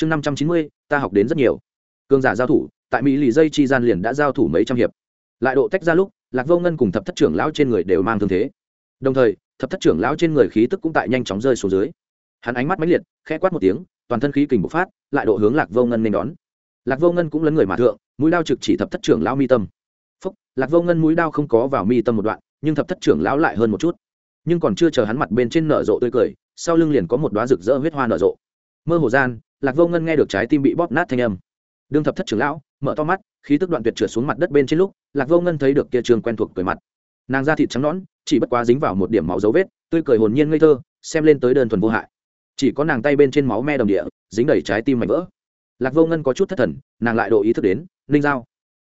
chương năm trăm chín mươi, ta học đến rất nhiều. Cường giả giao thủ, tại mỹ lì dây chi gian liền đã giao thủ mấy trăm hiệp. Lại độ tách ra lúc, lạc vô ngân cùng thập thất trưởng lão trên người đều mang thương thế. Đồng thời, thập thất trưởng lão trên người khí tức cũng tại nhanh chóng rơi xuống dưới. Hắn ánh mắt máy liệt, khẽ quát một tiếng, toàn thân khí kình bộc phát, lại độ hướng lạc vô ngân nên đón. Lạc vô ngân cũng lấn người mà thượng, mũi đao trực chỉ thập thất trưởng lão mi tâm. Phúc, lạc vô ngân mũi đao không có vào mi tâm một đoạn, nhưng thập thất trưởng lão lại hơn một chút. Nhưng còn chưa chờ hắn mặt bên trên nở rộ tươi cười, sau lưng liền có một đoá rực rỡ huyết hoa nở rộ. Mơ hồ gian lạc vô ngân nghe được trái tim bị bóp nát thanh âm. Đương thập thất trưởng lão, mở to mắt, khí tức đoạn tuyệt trượt xuống mặt đất bên trên lúc, lạc vô ngân thấy được kia trường quen thuộc cười mặt. Nàng da thịt trắng nõn, chỉ bất quá dính vào một điểm máu dấu vết, tươi cười hồn nhiên ngây thơ, xem lên tới đơn thuần vô hại. Chỉ có nàng tay bên trên máu me đồng địa, dính đầy trái tim mảnh vỡ. Lạc vô ngân có chút thất thần, nàng lại độ ý thức đến, ninh giao,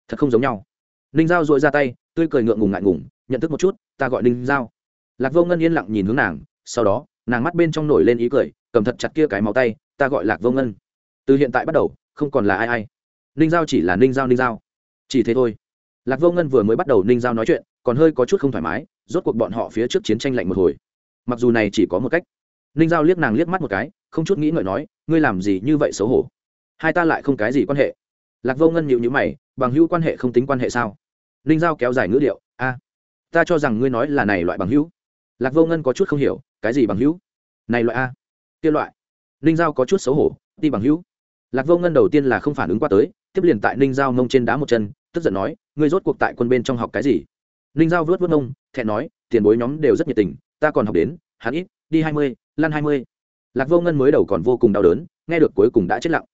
thật không giống nhau. Ninh giao dội ra tay, tươi cười ngượng ngùng ngại ngùng, nhận thức một chút, ta gọi ninh giao. Lạc vô ngân yên lặng nhìn hướng nàng, sau đó, nàng mắt bên trong nổi lên ý cười, cầm thật chặt kia cái máu tay ta gọi lạc vô ngân. Từ hiện tại bắt đầu, không còn là ai ai. Ninh giao chỉ là ninh giao ninh giao. Chỉ thế thôi. Lạc vô ngân vừa mới bắt đầu ninh giao nói chuyện, còn hơi có chút không thoải mái, rốt cuộc bọn họ phía trước chiến tranh lạnh một hồi. Mặc dù này chỉ có một cách. Ninh giao liếc nàng liếc mắt một cái, không chút nghĩ ngợi nói, ngươi làm gì như vậy xấu hổ? Hai ta lại không cái gì quan hệ. Lạc vô ngân nhịu nhữ mày, bằng hữu quan hệ không tính quan hệ sao? Ninh giao kéo dài ngữ điệu, a, ta cho rằng ngươi nói là này loại bằng hữu. Lạc vô ngân có chút không hiểu, cái gì bằng hữu? Này loại a, kia loại ninh giao có chút xấu hổ đi bằng hữu. Lạc vô ngân đầu tiên là không phản ứng qua tới, tiếp liền tại ninh giao mông trên đá một chân, tức giận nói, ngươi rốt cuộc tại quân bên trong học cái gì? Ninh giao vớt vớt mông, thẹn nói, tiền bối nhóm đều rất nhiệt tình, ta còn học đến, hắn ít, đi hai mươi, lăn hai mươi. Lạc vô ngân mới đầu còn vô cùng đau đớn, nghe được cuối cùng đã chết lặng.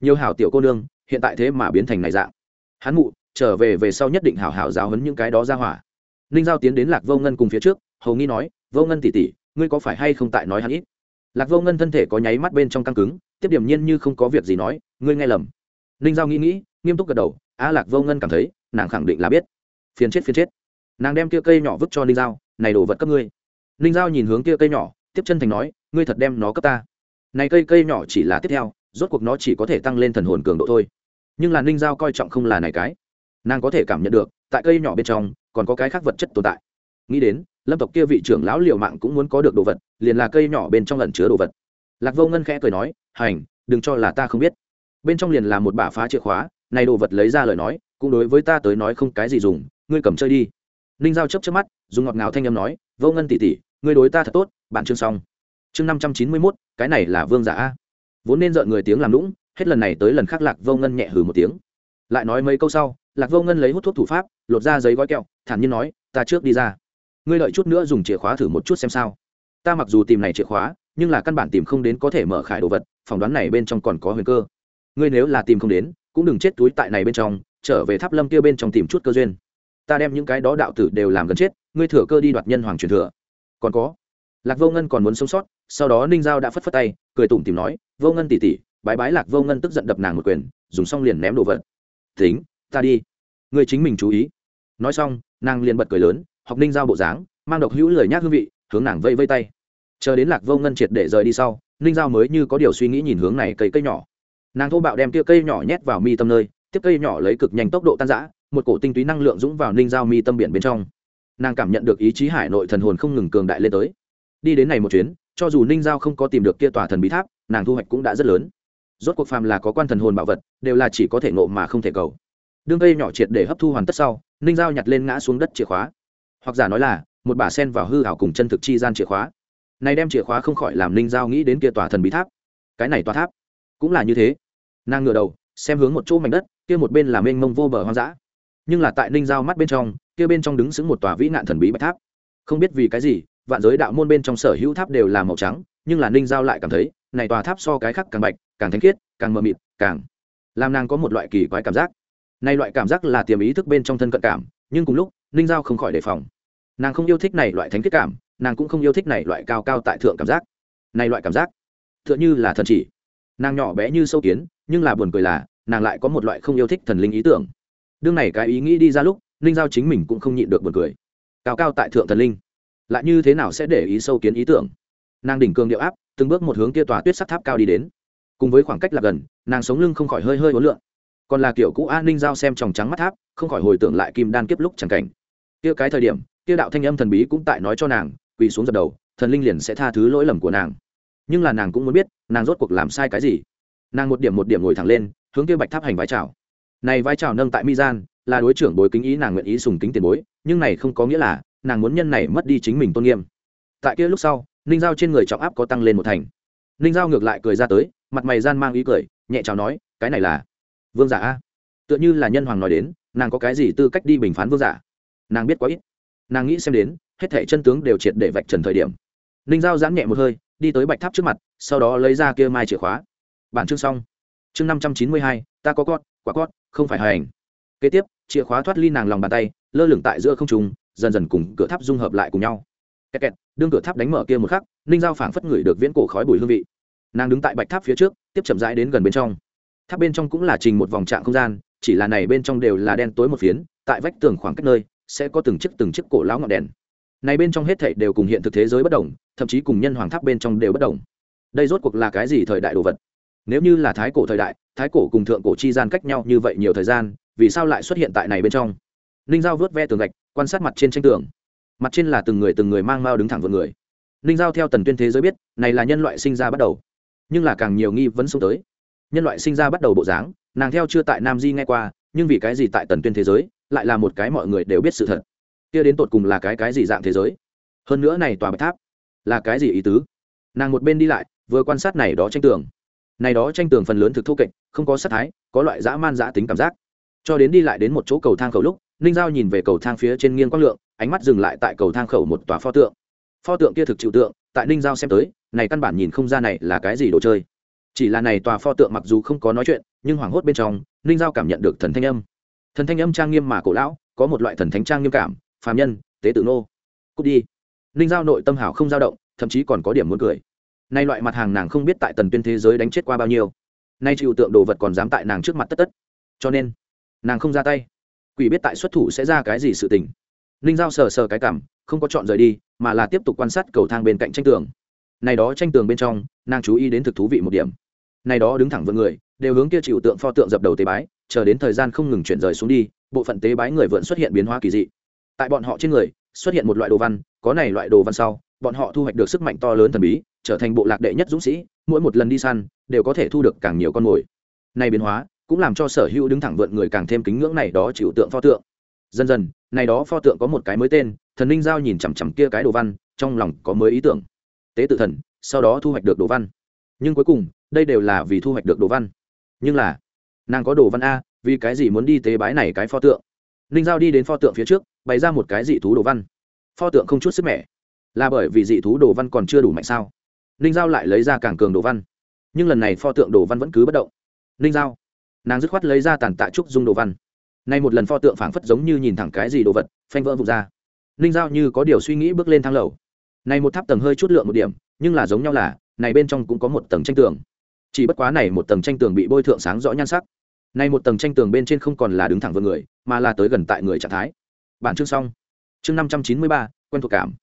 Nhiều hảo tiểu cô nương, hiện tại thế mà biến thành này dạng. Hắn mụ, trở về về sau nhất định hảo hảo giáo hấn những cái đó ra hỏa. Ninh giao tiến đến lạc vô ngân cùng phía trước, hầu nghi nói, vô ngân tỉ tỉ ngươi có phải hay không tại nói hắn ít? Lạc vô ngân thân thể có nháy mắt bên trong căng cứng, tiếp điểm nhiên như không có việc gì nói, ngươi nghe lầm. Ninh giao nghĩ nghĩ, nghiêm túc gật đầu, a lạc vô ngân cảm thấy, nàng khẳng định là biết. Phiền chết phiền chết. Nàng đem kia cây nhỏ vứt cho ninh giao, này đồ vật cấp ngươi. Ninh giao nhìn hướng kia cây nhỏ, tiếp chân thành nói, ngươi thật đem nó cấp ta. Này cây cây nhỏ chỉ là tiếp theo, rốt cuộc nó chỉ có thể tăng lên thần hồn cường độ thôi. Nhưng là ninh giao coi trọng không là này cái. Nàng có thể cảm nhận được, tại cây nhỏ bên trong, còn có cái khác vật chất tồn tại. Nghĩ đến lâm tộc kia vị trưởng lão liều mạng cũng muốn có được đồ vật, liền là cây nhỏ bên trong lẩn chứa đồ vật. Lạc vô ngân khẽ cười nói, hành, đừng cho là ta không biết. Bên trong liền là một bả phá chìa khóa, này đồ vật lấy ra lời nói, cũng đối với ta tới nói không cái gì dùng, ngươi cầm chơi đi. Ninh giao chấp chấp mắt, dùng ngọt ngào thanh âm nói, vô ngân tỉ tỉ ngươi đối ta thật tốt, bạn chương xong. Chương năm trăm chín mươi mốt, cái này là vương giả a. Vốn nên dợn người tiếng làm lũng hết lần này tới lần khác lạc vô ngân nhẹ hừ một tiếng. Lại nói mấy câu sau, lạc vô ngân lấy hút thuốc thủ pháp, lột ra giấy gói kẹo, thản nhiên nói, ta trước đi ra ngươi đợi chút nữa dùng chìa khóa thử một chút xem sao. Ta mặc dù tìm này chìa khóa, nhưng là căn bản tìm không đến có thể mở khải đồ vật, phỏng đoán này bên trong còn có huyền cơ. Ngươi nếu là tìm không đến, cũng đừng chết túi tại này bên trong, trở về tháp lâm kia bên trong tìm chút cơ duyên. Ta đem những cái đó đạo tử đều làm gần chết, ngươi thừa cơ đi đoạt nhân hoàng truyền thừa. Còn có, lạc vô ngân còn muốn sống sót, sau đó ninh giao đã phất phất tay, cười tủm tìm nói, vô ngân tỉ tỉ bái bái lạc vô ngân tức giận đập nàng một quyền, dùng xong liền ném đồ vật. Tính, ta đi. Ngươi chính mình chú ý. Nói xong, nàng liền bật cười lớn học ninh giao bộ dáng, mang độc hữu lời nhác hương vị, hướng nàng vây vây tay. Chờ đến lạc vô ngân triệt để rời đi sau, ninh giao mới như có điều suy nghĩ nhìn hướng này cây cây nhỏ. Nàng thô bạo đem tia cây nhỏ nhét vào mi tâm nơi, tiếp cây nhỏ lấy cực nhanh tốc độ tan giã một cổ tinh túy năng lượng dũng vào ninh giao mi tâm biển bên trong. Nàng cảm nhận được ý chí hải nội thần hồn không ngừng cường đại lên tới. Đi đến này một chuyến, cho dù ninh giao không có tìm được kia tòa thần bí tháp, nàng thu hoạch cũng đã rất lớn. Rốt cuộc phàm là có quan thần hồn bảo vật, đều là chỉ có thể ngộ mà không thể cầu. Đương cây nhỏ triệt để hấp thu hoàn tất sau, ninh giao nhặt lên ngã xuống đất chìa khóa hoặc giả nói là, một bà sen vào hư hảo cùng chân thực chi gian chìa khóa. Này đem chìa khóa không khỏi làm ninh giao nghĩ đến kia tòa thần bí tháp. Cái này tòa tháp cũng là như thế. Nàng ngửa đầu, xem hướng một chỗ mảnh đất, kia một bên là mênh mông vô bờ hoang dã. Nhưng là tại ninh giao mắt bên trong, kia bên trong đứng xứng một tòa vĩ nạn thần bí bạch tháp. Không biết vì cái gì, vạn giới đạo môn bên trong sở hữu tháp đều là màu trắng, nhưng là ninh giao lại cảm thấy, này tòa tháp so cái khác càng bạch, càng thanh khiết, càng mờ mịt, càng làm nàng có một loại kỳ quái cảm giác. Này loại cảm giác là tiềm ý thức bên trong thân cận cảm, nhưng cùng lúc, ninh giao không khỏi đề phòng nàng không yêu thích này loại thánh kết cảm, nàng cũng không yêu thích này loại cao cao tại thượng cảm giác. Này loại cảm giác t h ư ợ n h ư là thần chỉ. Nàng nhỏ bé như sâu kiến, nhưng là buồn cười là, nàng lại có một loại không yêu thích thần linh ý tưởng. Đương này cái ý nghĩ đi ra lúc, ninh giao chính mình cũng không nhịn được buồn cười. Cao cao tại thượng thần linh, lại như thế nào sẽ để ý sâu kiến ý tưởng? Nàng đỉnh cường điệu áp, từng bước một hướng kia tòa tuyết sắt tháp cao đi đến. Cùng với khoảng cách là gần, nàng sống lưng không khỏi hơi hơi hối lượn. còn là kiểu cũ an ninh giao xem tròng trắng mắt tháp, không khỏi hồi tưởng lại kim đan kiếp lúc chẳng cảnh. Kia cái thời điểm kia đạo thanh âm thần bí cũng tại nói cho nàng, quỳ xuống dập đầu, thần linh liền sẽ tha thứ lỗi lầm của nàng. Nhưng là nàng cũng muốn biết, nàng rốt cuộc làm sai cái gì. Nàng một điểm một điểm ngồi thẳng lên, hướng kia bạch tháp hành vai trào này vai trào nâng tại mi gian, là đối trưởng bối kính ý, nàng nguyện ý sùng kính tiền bối, nhưng này không có nghĩa là, nàng muốn nhân này mất đi chính mình tôn nghiêm. Tại kia lúc sau, ninh giao trên người trọng áp có tăng lên một thành. Ninh giao ngược lại cười ra tới, mặt mày gian mang ý cười, nhẹ chào nói, cái này là vương giả a? Tựa như là nhân hoàng nói đến, nàng có cái gì tư cách đi bình phán vương giả? Nàng biết quá ít nàng nghĩ xem đến, hết thảy chân tướng đều triệt để vạch trần thời điểm. Ninh giao giãn nhẹ một hơi, đi tới bạch tháp trước mặt, sau đó lấy ra kia mai chìa khóa. Bản chương xong. Chương năm trăm chín mươi hai, ta có cót, quả cót, không phải hành kế tiếp, chìa khóa thoát ly nàng lòng bàn tay, lơ lửng tại giữa không trung, dần dần cùng cửa tháp dung hợp lại cùng nhau. Kẹt kẹt, đương cửa tháp đánh mở kia một khắc, ninh giao phảng phất ngửi được viễn cổ khói bùi hương vị. Nàng đứng tại bạch tháp phía trước, tiếp chậm rãi đến gần bên trong. Tháp bên trong cũng là trình một vòng trạng không gian, chỉ là này bên trong đều là đen tối một phiến, tại vách tường khoảng cách nơi sẽ có từng chiếc từng chiếc cổ lão ngọn đèn. Này bên trong hết thảy đều cùng hiện thực thế giới bất đồng, thậm chí cùng nhân hoàng tháp bên trong đều bất đồng. Đây rốt cuộc là cái gì thời đại đồ vật? Nếu như là thái cổ thời đại, thái cổ cùng thượng cổ chi gian cách nhau như vậy nhiều thời gian, vì sao lại xuất hiện tại này bên trong? Ninh giao vớt ve tường gạch, quan sát mặt trên tranh tường. Mặt trên là từng người từng người mang mao đứng thẳng vượt người. Ninh giao theo tần tuyên thế giới biết, này là nhân loại sinh ra bắt đầu. Nhưng là càng nhiều nghi vấn xông tới. Nhân loại sinh ra bắt đầu bộ dáng, nàng theo chưa tại nam di nghe qua, nhưng vì cái gì tại tần tuyên thế giới lại là một cái mọi người đều biết sự thật. Kia đến tột cùng là cái cái gì dạng thế giới? Hơn nữa này tòa bạch tháp là cái gì ý tứ? Nàng một bên đi lại, vừa quan sát này đó tranh tường. Này đó tranh tường phần lớn thực thu kệch, không có sát thái, có loại dã man dã tính cảm giác. Cho đến đi lại đến một chỗ cầu thang khẩu lúc, ninh giao nhìn về cầu thang phía trên nghiêng quang lượng, ánh mắt dừng lại tại cầu thang khẩu một tòa pho tượng. Pho tượng kia thực chịu tượng, tại ninh giao xem tới, này căn bản nhìn không ra này là cái gì đồ chơi. Chỉ là này tòa pho tượng mặc dù không có nói chuyện, nhưng hoảng hốt bên trong, ninh giao cảm nhận được thần thanh âm thần thanh âm trang nghiêm mà cổ lão, có một loại thần thánh trang nghiêm cảm, phàm nhân, tế tự nô. Cút đi. Ninh giao nội tâm hảo không dao động, thậm chí còn có điểm muốn cười. Nay loại mặt hàng nàng không biết tại tần tuyên thế giới đánh chết qua bao nhiêu. Nay chịu tượng đồ vật còn dám tại nàng trước mặt tất tất. Cho nên, nàng không ra tay. Quỷ biết tại xuất thủ sẽ ra cái gì sự tình. Ninh giao sờ sờ cái cảm, không có chọn rời đi, mà là tiếp tục quan sát cầu thang bên cạnh tranh tường. Này đó tranh tường bên trong, nàng chú ý đến thực thú vị một điểm. Này đó đứng thẳng vượn người, đều hướng kia chịu tượng pho tượng dập đầu tế bái chờ đến thời gian không ngừng chuyển rời xuống đi, bộ phận tế bái người vượn xuất hiện biến hóa kỳ dị. Tại bọn họ trên người, xuất hiện một loại đồ văn, có này loại đồ văn sau, bọn họ thu hoạch được sức mạnh to lớn thần bí, trở thành bộ lạc đệ nhất dũng sĩ, mỗi một lần đi săn, đều có thể thu được càng nhiều con mồi. Này biến hóa, cũng làm cho sở hữu đứng thẳng vượn người càng thêm kính ngưỡng này đó chịu tượng pho tượng. Dần dần, này đó pho tượng có một cái mới tên, thần linh giao nhìn chằm chằm kia cái đồ văn, trong lòng có mới ý tưởng. Tế tự thần, sau đó thu hoạch được đồ văn. Nhưng cuối cùng, đây đều là vì thu hoạch được đồ văn. Nhưng là nàng có đồ văn a, vì cái gì muốn đi tế bái này cái pho tượng? Ninh giao đi đến pho tượng phía trước, bày ra một cái dị thú đồ văn. Pho tượng không chút sức mẻ. Là bởi vì dị thú đồ văn còn chưa đủ mạnh sao? Ninh giao lại lấy ra càng cường đồ văn. Nhưng lần này pho tượng đồ văn vẫn cứ bất động. Ninh giao, nàng dứt khoát lấy ra tàn tạ trúc dung đồ văn. Nay một lần pho tượng phảng phất giống như nhìn thẳng cái gì đồ vật, phanh vỡ vụt ra. Ninh giao như có điều suy nghĩ bước lên thang lầu. Này một tháp tầng hơi chút lượng một điểm, nhưng là giống nhau là, này bên trong cũng có một tầng tranh tường. Chỉ bất quá này một tầng tranh tường bị bôi thượng sáng rõ nhan sắc nay một tầng tranh tường bên trên không còn là đứng thẳng vượt người, mà là tới gần tại người trạng thái. Bản chương xong. Chương năm trăm chín mươi ba, quen thuộc cảm.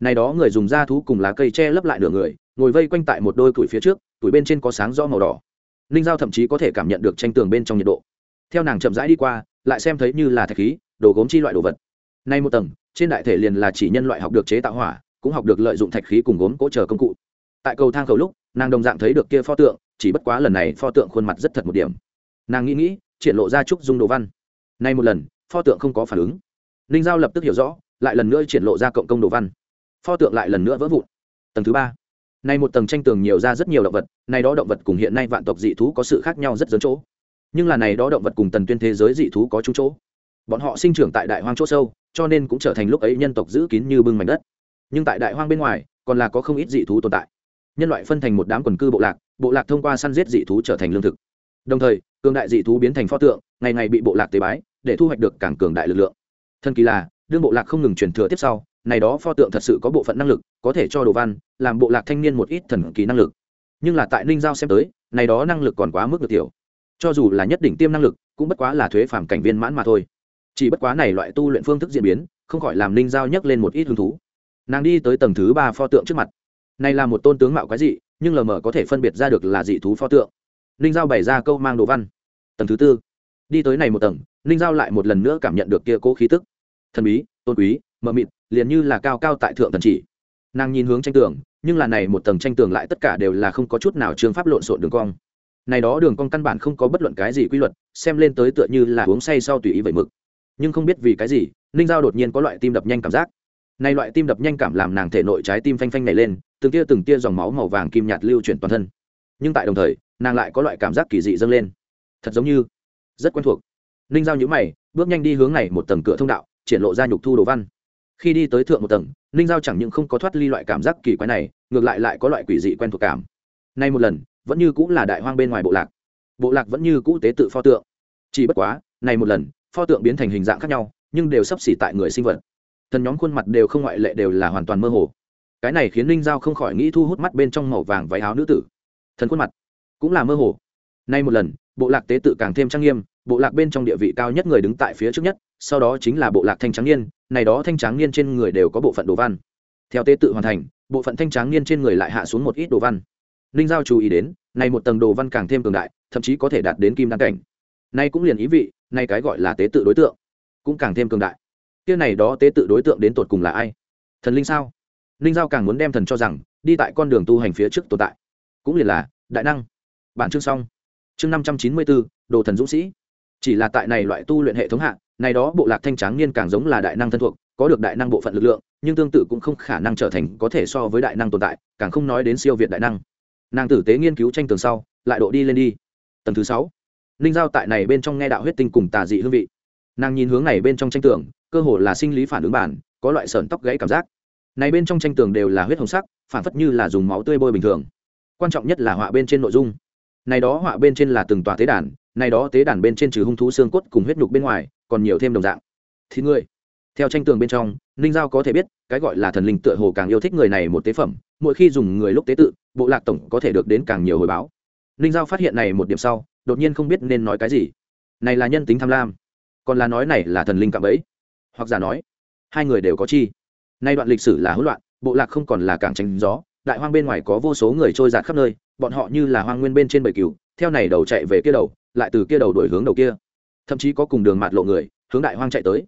Này đó người dùng da thú cùng lá cây che lấp lại nửa người, ngồi vây quanh tại một đôi tuổi phía trước, tuổi bên trên có sáng rõ màu đỏ. Ninh giao thậm chí có thể cảm nhận được tranh tường bên trong nhiệt độ. Theo nàng chậm rãi đi qua, lại xem thấy như là thạch khí, đồ gốm chi loại đồ vật. Nay một tầng, trên đại thể liền là chỉ nhân loại học được chế tạo hỏa, cũng học được lợi dụng thạch khí cùng gốm cỗ chờ công cụ. Tại cầu thang khẩu lúc, nàng đồng dạng thấy được kia pho tượng, chỉ bất quá lần này pho tượng khuôn mặt rất thật một điểm nàng nghĩ nghĩ, triển lộ ra trúc dung đồ văn. Nay một lần, pho tượng không có phản ứng. Ninh giao lập tức hiểu rõ, lại lần nữa triển lộ ra cộng công đồ văn. Pho tượng lại lần nữa vỡ vụn. Tầng thứ ba. Nay một tầng tranh tường nhiều ra rất nhiều động vật, nay đó động vật cùng hiện nay vạn tộc dị thú có sự khác nhau rất lớn chỗ. Nhưng là này đó động vật cùng tần tuyên thế giới dị thú có chung chỗ. Bọn họ sinh trưởng tại đại hoang chỗ sâu, cho nên cũng trở thành lúc ấy nhân tộc giữ kín như bưng mảnh đất. Nhưng tại đại hoang bên ngoài, còn là có không ít dị thú tồn tại. Nhân loại phân thành một đám quần cư bộ lạc bộ lạc thông qua săn giết dị thú trở thành lương thực đồng thời, cường đại dị thú biến thành pho tượng, ngày ngày bị bộ lạc tế bái, để thu hoạch được càng cường đại lực lượng. Thần kỳ là, đương bộ lạc không ngừng truyền thừa tiếp sau, này đó pho tượng thật sự có bộ phận năng lực, có thể cho đồ văn, làm bộ lạc thanh niên một ít thần kỳ năng lực. Nhưng là tại ninh giao xem tới, này đó năng lực còn quá mức được tiểu. Cho dù là nhất định tiêm năng lực, cũng bất quá là thuế phàm cảnh viên mãn mà thôi. Chỉ bất quá này loại tu luyện phương thức diễn biến, không khỏi làm ninh giao nhấc lên một ít hứng thú. Nàng đi tới tầng thứ ba pho tượng trước mặt. Này là một tôn tướng mạo quái dị, nhưng lờ mờ có thể phân biệt ra được là dị thú pho tượng ninh giao bày ra câu mang đồ văn. Tầng thứ tư. Đi tới này một tầng, ninh giao lại một lần nữa cảm nhận được kia cố khí tức. Thần bí, tôn quý, mờ mịt, liền như là cao cao tại thượng thần chỉ. Nàng nhìn hướng tranh tường, nhưng là này một tầng tranh tường lại tất cả đều là không có chút nào trường pháp lộn xộn đường cong. Này đó đường cong căn bản không có bất luận cái gì quy luật, xem lên tới tựa như là uống say sau tùy ý vậy mực. Nhưng không biết vì cái gì, ninh giao đột nhiên có loại tim đập nhanh cảm giác. Nay loại tim đập nhanh cảm làm nàng thể nội trái tim phanh phanh nảy lên, từng tia từng tia dòng máu màu vàng kim nhạt lưu chuyển toàn thân nhưng tại đồng thời, nàng lại có loại cảm giác kỳ dị dâng lên. Thật giống như, rất quen thuộc. Ninh giao nhữ mày, bước nhanh đi hướng này một tầng cửa thông đạo, triển lộ ra nhục thu đồ văn. Khi đi tới thượng một tầng, ninh giao chẳng những không có thoát ly loại cảm giác kỳ quái này, ngược lại lại có loại quỷ dị quen thuộc cảm. Nay một lần, vẫn như cũng là đại hoang bên ngoài bộ lạc. Bộ lạc vẫn như cũ tế tự pho tượng. Chỉ bất quá, này một lần, pho tượng biến thành hình dạng khác nhau, nhưng đều sắp xỉ tại người sinh vật. Thần nhóm khuôn mặt đều không ngoại lệ đều là hoàn toàn mơ hồ. Cái này khiến ninh giao không khỏi nghĩ thu hút mắt bên trong màu vàng váy áo nữ tử thần khuôn mặt, cũng là mơ hồ. Nay một lần, bộ lạc tế tự càng thêm trang nghiêm, bộ lạc bên trong địa vị cao nhất người đứng tại phía trước nhất, sau đó chính là bộ lạc thanh tráng niên, này đó thanh tráng niên trên người đều có bộ phận đồ văn. Theo tế tự hoàn thành, bộ phận thanh tráng niên trên người lại hạ xuống một ít đồ văn. Ninh giao chú ý đến, này một tầng đồ văn càng thêm cường đại, thậm chí có thể đạt đến kim đăng cảnh. Nay cũng liền ý vị, nay cái gọi là tế tự đối tượng, cũng càng thêm cường đại. Kia này đó tế tự đối tượng đến tột cùng là ai? Thần linh sao? Ninh giao càng muốn đem thần cho rằng, đi tại con đường tu hành phía trước tồn tại cũng liền là, đại năng. Bản chương xong. Chương năm trăm chín mươi bốn, đồ thần dũng sĩ. Chỉ là tại này loại tu luyện hệ thống hạ, này đó bộ lạc thanh tráng niên càng giống là đại năng thân thuộc, có được đại năng bộ phận lực lượng, nhưng tương tự cũng không khả năng trở thành có thể so với đại năng tồn tại, càng không nói đến siêu việt đại năng. Nàng tử tế nghiên cứu tranh tường sau, lại độ đi lên đi. Tầng thứ sáu. Ninh giao tại này bên trong nghe đạo huyết tinh cùng tà dị hương vị. Nàng nhìn hướng này bên trong tranh tường, cơ hồ là sinh lý phản ứng bản, có loại sờn tóc gãy cảm giác. Này bên trong tranh tường đều là huyết hồng sắc, phản phất như là dùng máu tươi bôi bình thường quan trọng nhất là họa bên trên nội dung. Này đó họa bên trên là từng tòa tế đàn, này đó tế đàn bên trên trừ hung thú xương cốt cùng huyết nhục bên ngoài, còn nhiều thêm đồng dạng. Thì người theo tranh tường bên trong, ninh giao có thể biết, cái gọi là thần linh tựa hồ càng yêu thích người này một tế phẩm, mỗi khi dùng người lúc tế tự, bộ lạc tổng có thể được đến càng nhiều hồi báo. Ninh giao phát hiện này một điểm sau, đột nhiên không biết nên nói cái gì. Này là nhân tính tham lam, còn là nói này là thần linh cạm ấy hoặc giả nói, hai người đều có chi. Nay đoạn lịch sử là hỗn loạn, bộ lạc không còn là cảng tránh gió đại hoang bên ngoài có vô số người trôi giạt khắp nơi, bọn họ như là hoang nguyên bên trên bầy cừu, theo này đầu chạy về kia đầu, lại từ kia đầu đổi hướng đầu kia. Thậm chí có cùng đường mạt lộ người, hướng đại hoang chạy tới.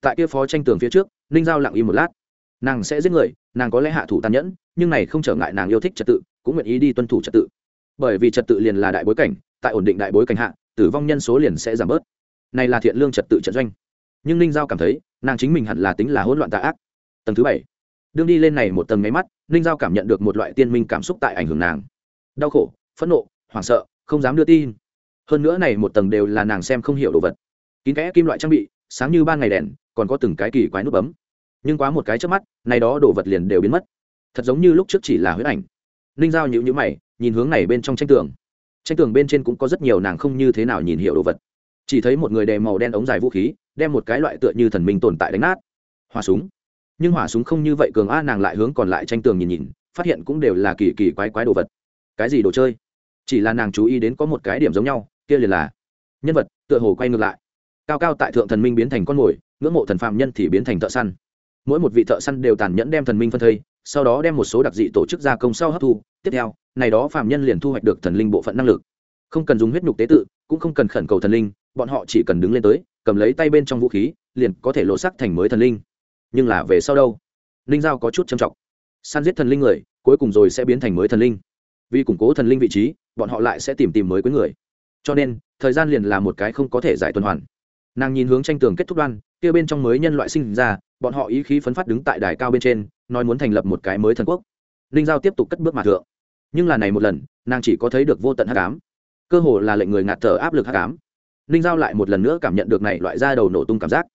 Tại kia phó tranh tường phía trước, ninh giao lặng im một lát. Nàng sẽ giết người, nàng có lẽ hạ thủ tàn nhẫn, nhưng này không trở ngại nàng yêu thích trật tự, cũng nguyện ý đi tuân thủ trật tự. Bởi vì trật tự liền là đại bối cảnh, tại ổn định đại bối cảnh hạ, tử vong nhân số liền sẽ giảm bớt. Này là thiện lương trật tự trận doanh. Nhưng ninh giao cảm thấy, nàng chính mình hẳn là tính là hỗn loạn tà ác. Tầng thứ bảy đương đi lên này một tầng máy mắt, ninh giao cảm nhận được một loại tiên minh cảm xúc tại ảnh hưởng nàng. Đau khổ, phẫn nộ, hoảng sợ, không dám đưa tin. Hơn nữa này một tầng đều là nàng xem không hiểu đồ vật. Kín kẽ kim loại trang bị, sáng như ban ngày đèn, còn có từng cái kỳ quái nút bấm. Nhưng quá một cái trước mắt, này đó đồ vật liền đều biến mất. Thật giống như lúc trước chỉ là huyết ảnh. Ninh giao nhịu nhữ mày, nhìn hướng này bên trong tranh tường. Tranh tường bên trên cũng có rất nhiều nàng không như thế nào nhìn hiểu đồ vật. Chỉ thấy một người đè màu đen ống dài vũ khí, đem một cái loại tựa như thần minh tồn tại đánh nát. Hoa súng nhưng hỏa súng không như vậy cường a, nàng lại hướng còn lại tranh tường nhìn nhìn, phát hiện cũng đều là kỳ kỳ quái quái đồ vật. Cái gì đồ chơi? Chỉ là nàng chú ý đến có một cái điểm giống nhau, kia liền là nhân vật, tựa hồ quay ngược lại. Cao cao tại thượng thần minh biến thành con mồi, ngưỡng mộ thần phạm nhân thì biến thành thợ săn. Mỗi một vị thợ săn đều tàn nhẫn đem thần minh phân thây, sau đó đem một số đặc dị tổ chức gia công sau hấp thu. Tiếp theo, này đó phạm nhân liền thu hoạch được thần linh bộ phận năng lực. Không cần dùng huyết nhục tế tự, cũng không cần khẩn cầu thần linh, bọn họ chỉ cần đứng lên tới, cầm lấy tay bên trong vũ khí, liền có thể lộ sắc thành mới thần linh nhưng là về sau đâu? Linh giao có chút trầm trọng. Săn giết thần linh người, cuối cùng rồi sẽ biến thành mới thần linh. Vì củng cố thần linh vị trí, bọn họ lại sẽ tìm tìm mới với người. Cho nên, thời gian liền là một cái không có thể giải tuần hoàn. Nàng nhìn hướng tranh tường kết thúc đoan, kia bên trong mới nhân loại sinh ra, bọn họ ý khí phấn phát đứng tại đài cao bên trên, nói muốn thành lập một cái mới thần quốc. Ninh giao tiếp tục cất bước mà thượng. Nhưng là này một lần, nàng chỉ có thấy được vô tận hắc ám. Cơ hồ là lệnh người ngạt thở áp lực hắc ám. Ninh giao lại một lần nữa cảm nhận được này loại da đầu nổ tung cảm giác.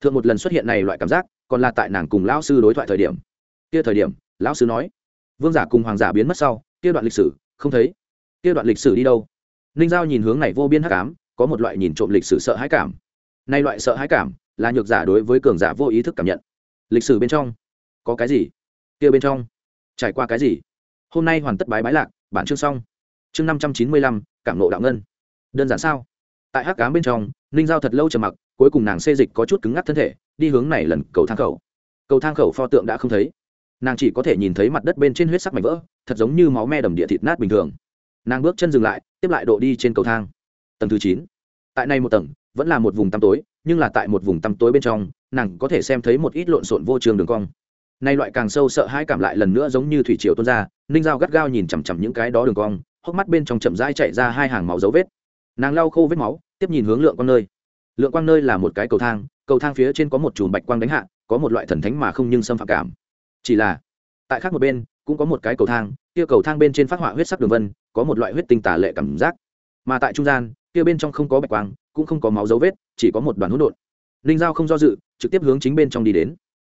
Thượng một lần xuất hiện này loại cảm giác còn là tại nàng cùng lão sư đối thoại thời điểm. Kia thời điểm, lão sư nói, vương giả cùng hoàng giả biến mất sau, kia đoạn lịch sử, không thấy. Kia đoạn lịch sử đi đâu? Ninh giao nhìn hướng này vô biên hắc ám, có một loại nhìn trộm lịch sử sợ hãi cảm. Nay loại sợ hãi cảm, là nhược giả đối với cường giả vô ý thức cảm nhận. Lịch sử bên trong, có cái gì? Kia bên trong, trải qua cái gì? Hôm nay hoàn tất bái bái lạc, bản chương xong. Chương năm trăm chín mươi lăm, cảm nộ đạo ngân. Đơn giản sao? Tại hắc cám bên trong, ninh giao thật lâu trầm mặc, cuối cùng nàng xê dịch có chút cứng ngắc thân thể, đi hướng này lần cầu thang khẩu. Cầu thang khẩu pho tượng đã không thấy. Nàng chỉ có thể nhìn thấy mặt đất bên trên huyết sắc mảnh vỡ, thật giống như máu me đầm địa thịt nát bình thường. Nàng bước chân dừng lại, tiếp lại độ đi trên cầu thang. Tầng thứ chín. Tại này một tầng, vẫn là một vùng tăm tối, nhưng là tại một vùng tăm tối bên trong, nàng có thể xem thấy một ít lộn xộn vô trường đường cong. Nay loại càng sâu sợ hãi cảm lại lần nữa giống như thủy triều tuôn ra, ninh dao gắt gao nhìn chằm chằm những cái đó đường cong, hốc mắt bên trong chậm rãi chạy ra hai hàng máu dấu vết. Nàng lau khô vết máu tiếp nhìn hướng lượng quang nơi. Lượng quang nơi là một cái cầu thang cầu thang phía trên có một chùm bạch quang đánh hạ, có một loại thần thánh mà không nhưng xâm phạm cảm. Chỉ là, tại khác một bên, cũng có một cái cầu thang, kia cầu thang bên trên phát họa huyết sắc đường vân, có một loại huyết tinh tả lệ cảm giác. Mà tại trung gian, kia bên trong không có bạch quang, cũng không có máu dấu vết, chỉ có một đoàn hỗn độn. Linh giao không do dự, trực tiếp hướng chính bên trong đi đến.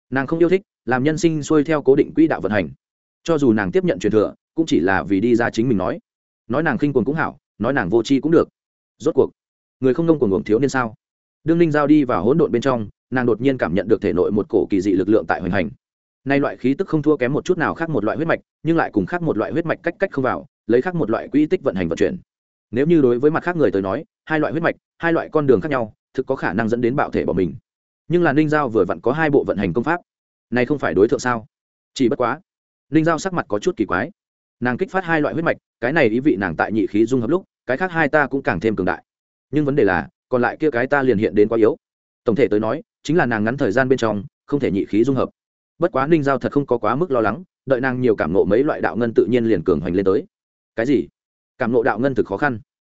Nàng không yêu thích, làm nhân sinh xuôi theo cố định quỹ đạo vận hành. Cho dù nàng tiếp nhận truyền thừa, cũng chỉ là vì đi ra chính mình nói. Nói nàng khinh quần cũng hảo, nói nàng vô tri cũng được. Rốt cuộc người không nông của ngưỡng thiếu nên sao? Đương ninh giao đi vào hỗn độn bên trong, nàng đột nhiên cảm nhận được thể nội một cổ kỳ dị lực lượng tại hoành hành. Nay loại khí tức không thua kém một chút nào khác một loại huyết mạch, nhưng lại cùng khác một loại huyết mạch cách cách không vào, lấy khác một loại quỹ tích vận hành vận chuyển. Nếu như đối với mặt khác người tới nói, hai loại huyết mạch, hai loại con đường khác nhau, thực có khả năng dẫn đến bạo thể bỏ mình. Nhưng là ninh giao vừa vặn có hai bộ vận hành công pháp. Này không phải đối tượng sao? Chỉ bất quá, ninh giao sắc mặt có chút kỳ quái. Nàng kích phát hai loại huyết mạch, cái này ý vị nàng tại nhị khí dung hợp lúc, cái khác hai ta cũng càng thêm cường đại nhưng vấn đề là, còn lại kia cái ta liền hiện đến quá yếu. Tổng thể tới nói, chính là nàng ngắn thời gian bên trong, không thể nhị khí dung hợp. Bất quá ninh giao thật không có quá mức lo lắng, đợi nàng nhiều cảm nộ mấy loại đạo ngân tự nhiên liền cường hoành lên tới. Cái gì? Cảm nộ đạo ngân thực khó khăn.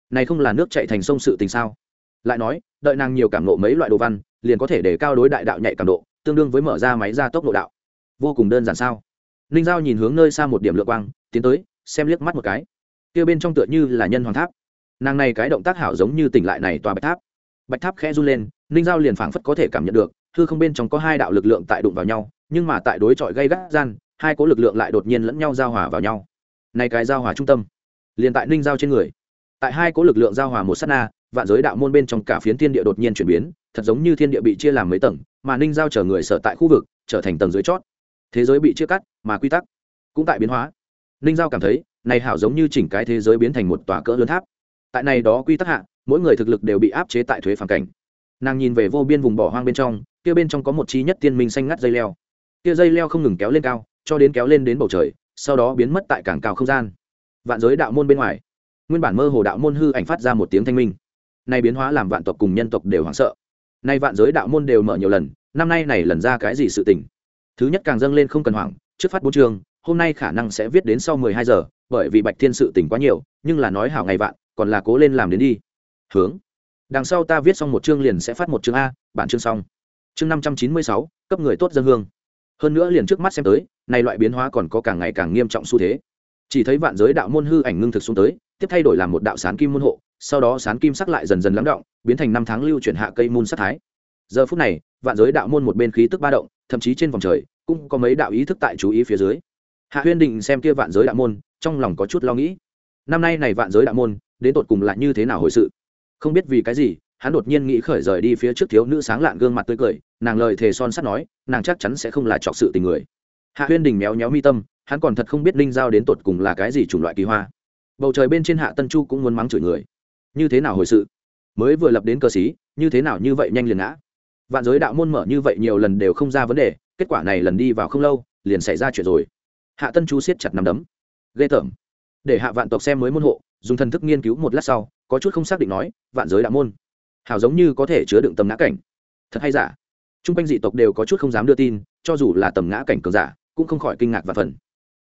Này không là nước chạy thành sông sự tình sao? Lại nói, đợi nàng nhiều cảm nộ mấy loại đồ văn, liền có thể để cao đối đại đạo nhạy cảm độ, tương đương với mở ra máy gia tốc độ đạo. Vô cùng đơn giản sao? Ninh giao nhìn hướng nơi xa một điểm lựa quang, tiến tới, xem liếc mắt một cái. Kia bên trong tựa như là nhân hoàng tháp nàng này cái động tác hảo giống như tỉnh lại này tòa bạch tháp. Bạch tháp khẽ run lên, ninh giao liền phảng phất có thể cảm nhận được thư không bên trong có hai đạo lực lượng tại đụng vào nhau, nhưng mà tại đối chọi gây gắt gian, hai cố lực lượng lại đột nhiên lẫn nhau giao hòa vào nhau. Này cái giao hòa trung tâm, liền tại ninh giao trên người. Tại hai cố lực lượng giao hòa một sát na, vạn giới đạo môn bên trong cả phiến thiên địa đột nhiên chuyển biến, thật giống như thiên địa bị chia làm mấy tầng, mà ninh giao chở người sở tại khu vực, trở thành tầng dưới chót. Thế giới bị chia cắt, mà quy tắc cũng tại biến hóa. Ninh giao cảm thấy, này hảo giống như chỉnh cái thế giới biến thành một tòa cỡ lớn tháp tại này đó quy tắc hạ, mỗi người thực lực đều bị áp chế tại thuế phản cảnh. Nàng nhìn về vô biên vùng bỏ hoang bên trong, kia bên trong có một chi nhất tiên minh xanh ngắt dây leo. Kia dây leo không ngừng kéo lên cao, cho đến kéo lên đến bầu trời, sau đó biến mất tại cảng cao không gian. Vạn giới đạo môn bên ngoài. Nguyên bản mơ hồ đạo môn hư ảnh phát ra một tiếng thanh minh. Nay biến hóa làm vạn tộc cùng nhân tộc đều hoảng sợ. Nay vạn giới đạo môn đều mở nhiều lần, năm nay này lần ra cái gì sự tình? Thứ nhất càng dâng lên không cần hoảng, trước phát bốn trường hôm nay khả năng sẽ viết đến sau mười hai giờ, bởi vì bạch thiên sự tình quá nhiều, nhưng là nói hảo ngày vạn còn là cố lên làm đến đi. Hướng. Đằng sau ta viết xong một chương liền sẽ phát một chương a, bản chương xong. Chương năm trăm chín mươi sáu, cấp người tốt dân hương. Hơn nữa liền trước mắt xem tới nay loại biến hóa còn có càng ngày càng nghiêm trọng xu thế. Chỉ thấy vạn giới đạo môn hư ảnh ngưng thực xuống tới, tiếp thay đổi làm một đạo sán kim môn hộ, sau đó sán kim sắc lại dần dần lắng động, biến thành năm tháng lưu chuyển hạ cây môn sắc thái. Giờ phút này, vạn giới đạo môn một bên khí tức ba động, thậm chí trên vòng trời, cũng có mấy đạo ý thức tại chú ý phía dưới. Hạ huyên định xem kia vạn giới đạo môn, trong lòng có chút lo nghĩ. Năm nay này vạn giới đạo môn đến tột cùng lại như thế nào hồi sự? Không biết vì cái gì, hắn đột nhiên nghĩ khởi rời đi phía trước thiếu nữ sáng lạn gương mặt tươi cười, nàng lời thề son sắt nói, nàng chắc chắn sẽ không là trọc sự tình người. Hạ huyên đình méo méo mi tâm, hắn còn thật không biết linh giao đến tột cùng là cái gì chủng loại kỳ hoa. Bầu trời bên trên hạ tân chu cũng muốn mắng chửi người. Như thế nào hồi sự? Mới vừa lập đến cơ sĩ, như thế nào như vậy nhanh liền ngã? Vạn giới đạo môn mở như vậy nhiều lần đều không ra vấn đề, kết quả này lần đi vào không lâu, liền xảy ra chuyện rồi. Hạ tân chu siết chặt nằm đấm. Ghê tởm. Để hạ vạn tộc xem mới môn hộ dùng thần thức nghiên cứu một lát sau, có chút không xác định nói, vạn giới đạo môn, hảo giống như có thể chứa đựng tầm ngã cảnh. Thật hay giả? T r u n g quanh dị tộc đều có chút không dám đưa tin, cho dù là tầm ngã cảnh cường giả, cũng không khỏi kinh ngạc và phần.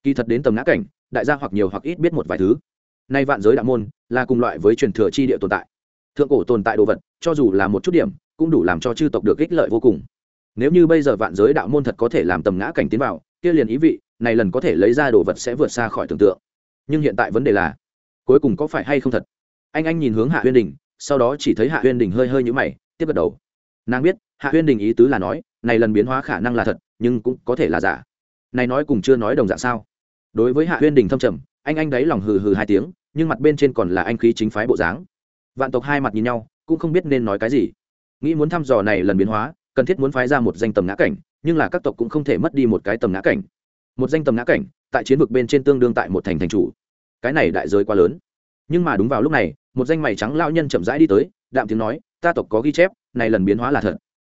Kỳ thật đến tầm ngã cảnh, đại gia hoặc nhiều hoặc ít biết một vài thứ. Nay vạn giới đạo môn là cùng loại với truyền thừa chi địa tồn tại. Thượng cổ tồn tại đồ vật, cho dù là một chút điểm, cũng đủ làm cho chư tộc được ích lợi vô cùng. Nếu như bây giờ vạn giới đạo môn thật có thể làm tầm ngã cảnh tiến vào, kia liền ý vị, này lần có thể lấy ra đồ vật sẽ vượt xa khỏi tưởng tượng. Nhưng hiện tại vấn đề là cuối cùng có phải hay không thật? Anh anh nhìn hướng hạ huyên đình, sau đó chỉ thấy hạ huyên đình hơi hơi nhũ mày, tiếp gật đầu. Nàng biết, hạ huyên đình ý tứ là nói, này lần biến hóa khả năng là thật, nhưng cũng có thể là giả. Này nói cùng chưa nói đồng dạng sao? Đối với hạ huyên đình thâm trầm, anh anh đáy lòng hừ hừ hai tiếng, nhưng mặt bên trên còn là anh khí chính phái bộ dáng. Vạn tộc hai mặt nhìn nhau, cũng không biết nên nói cái gì. Nghĩ muốn thăm dò này lần biến hóa, cần thiết muốn phái ra một danh tầm ngã cảnh, nhưng là các tộc cũng không thể mất đi một cái tầm ngã cảnh. Một danh tầm ngã cảnh, tại chiến vực bên trên tương đương tại một thành thành chủ cái này đại giới quá lớn. Nhưng mà đúng vào lúc này, một danh mày trắng lao nhân chậm rãi đi tới, đạm tiếng nói, ta tộc có ghi chép, này lần biến hóa là thật.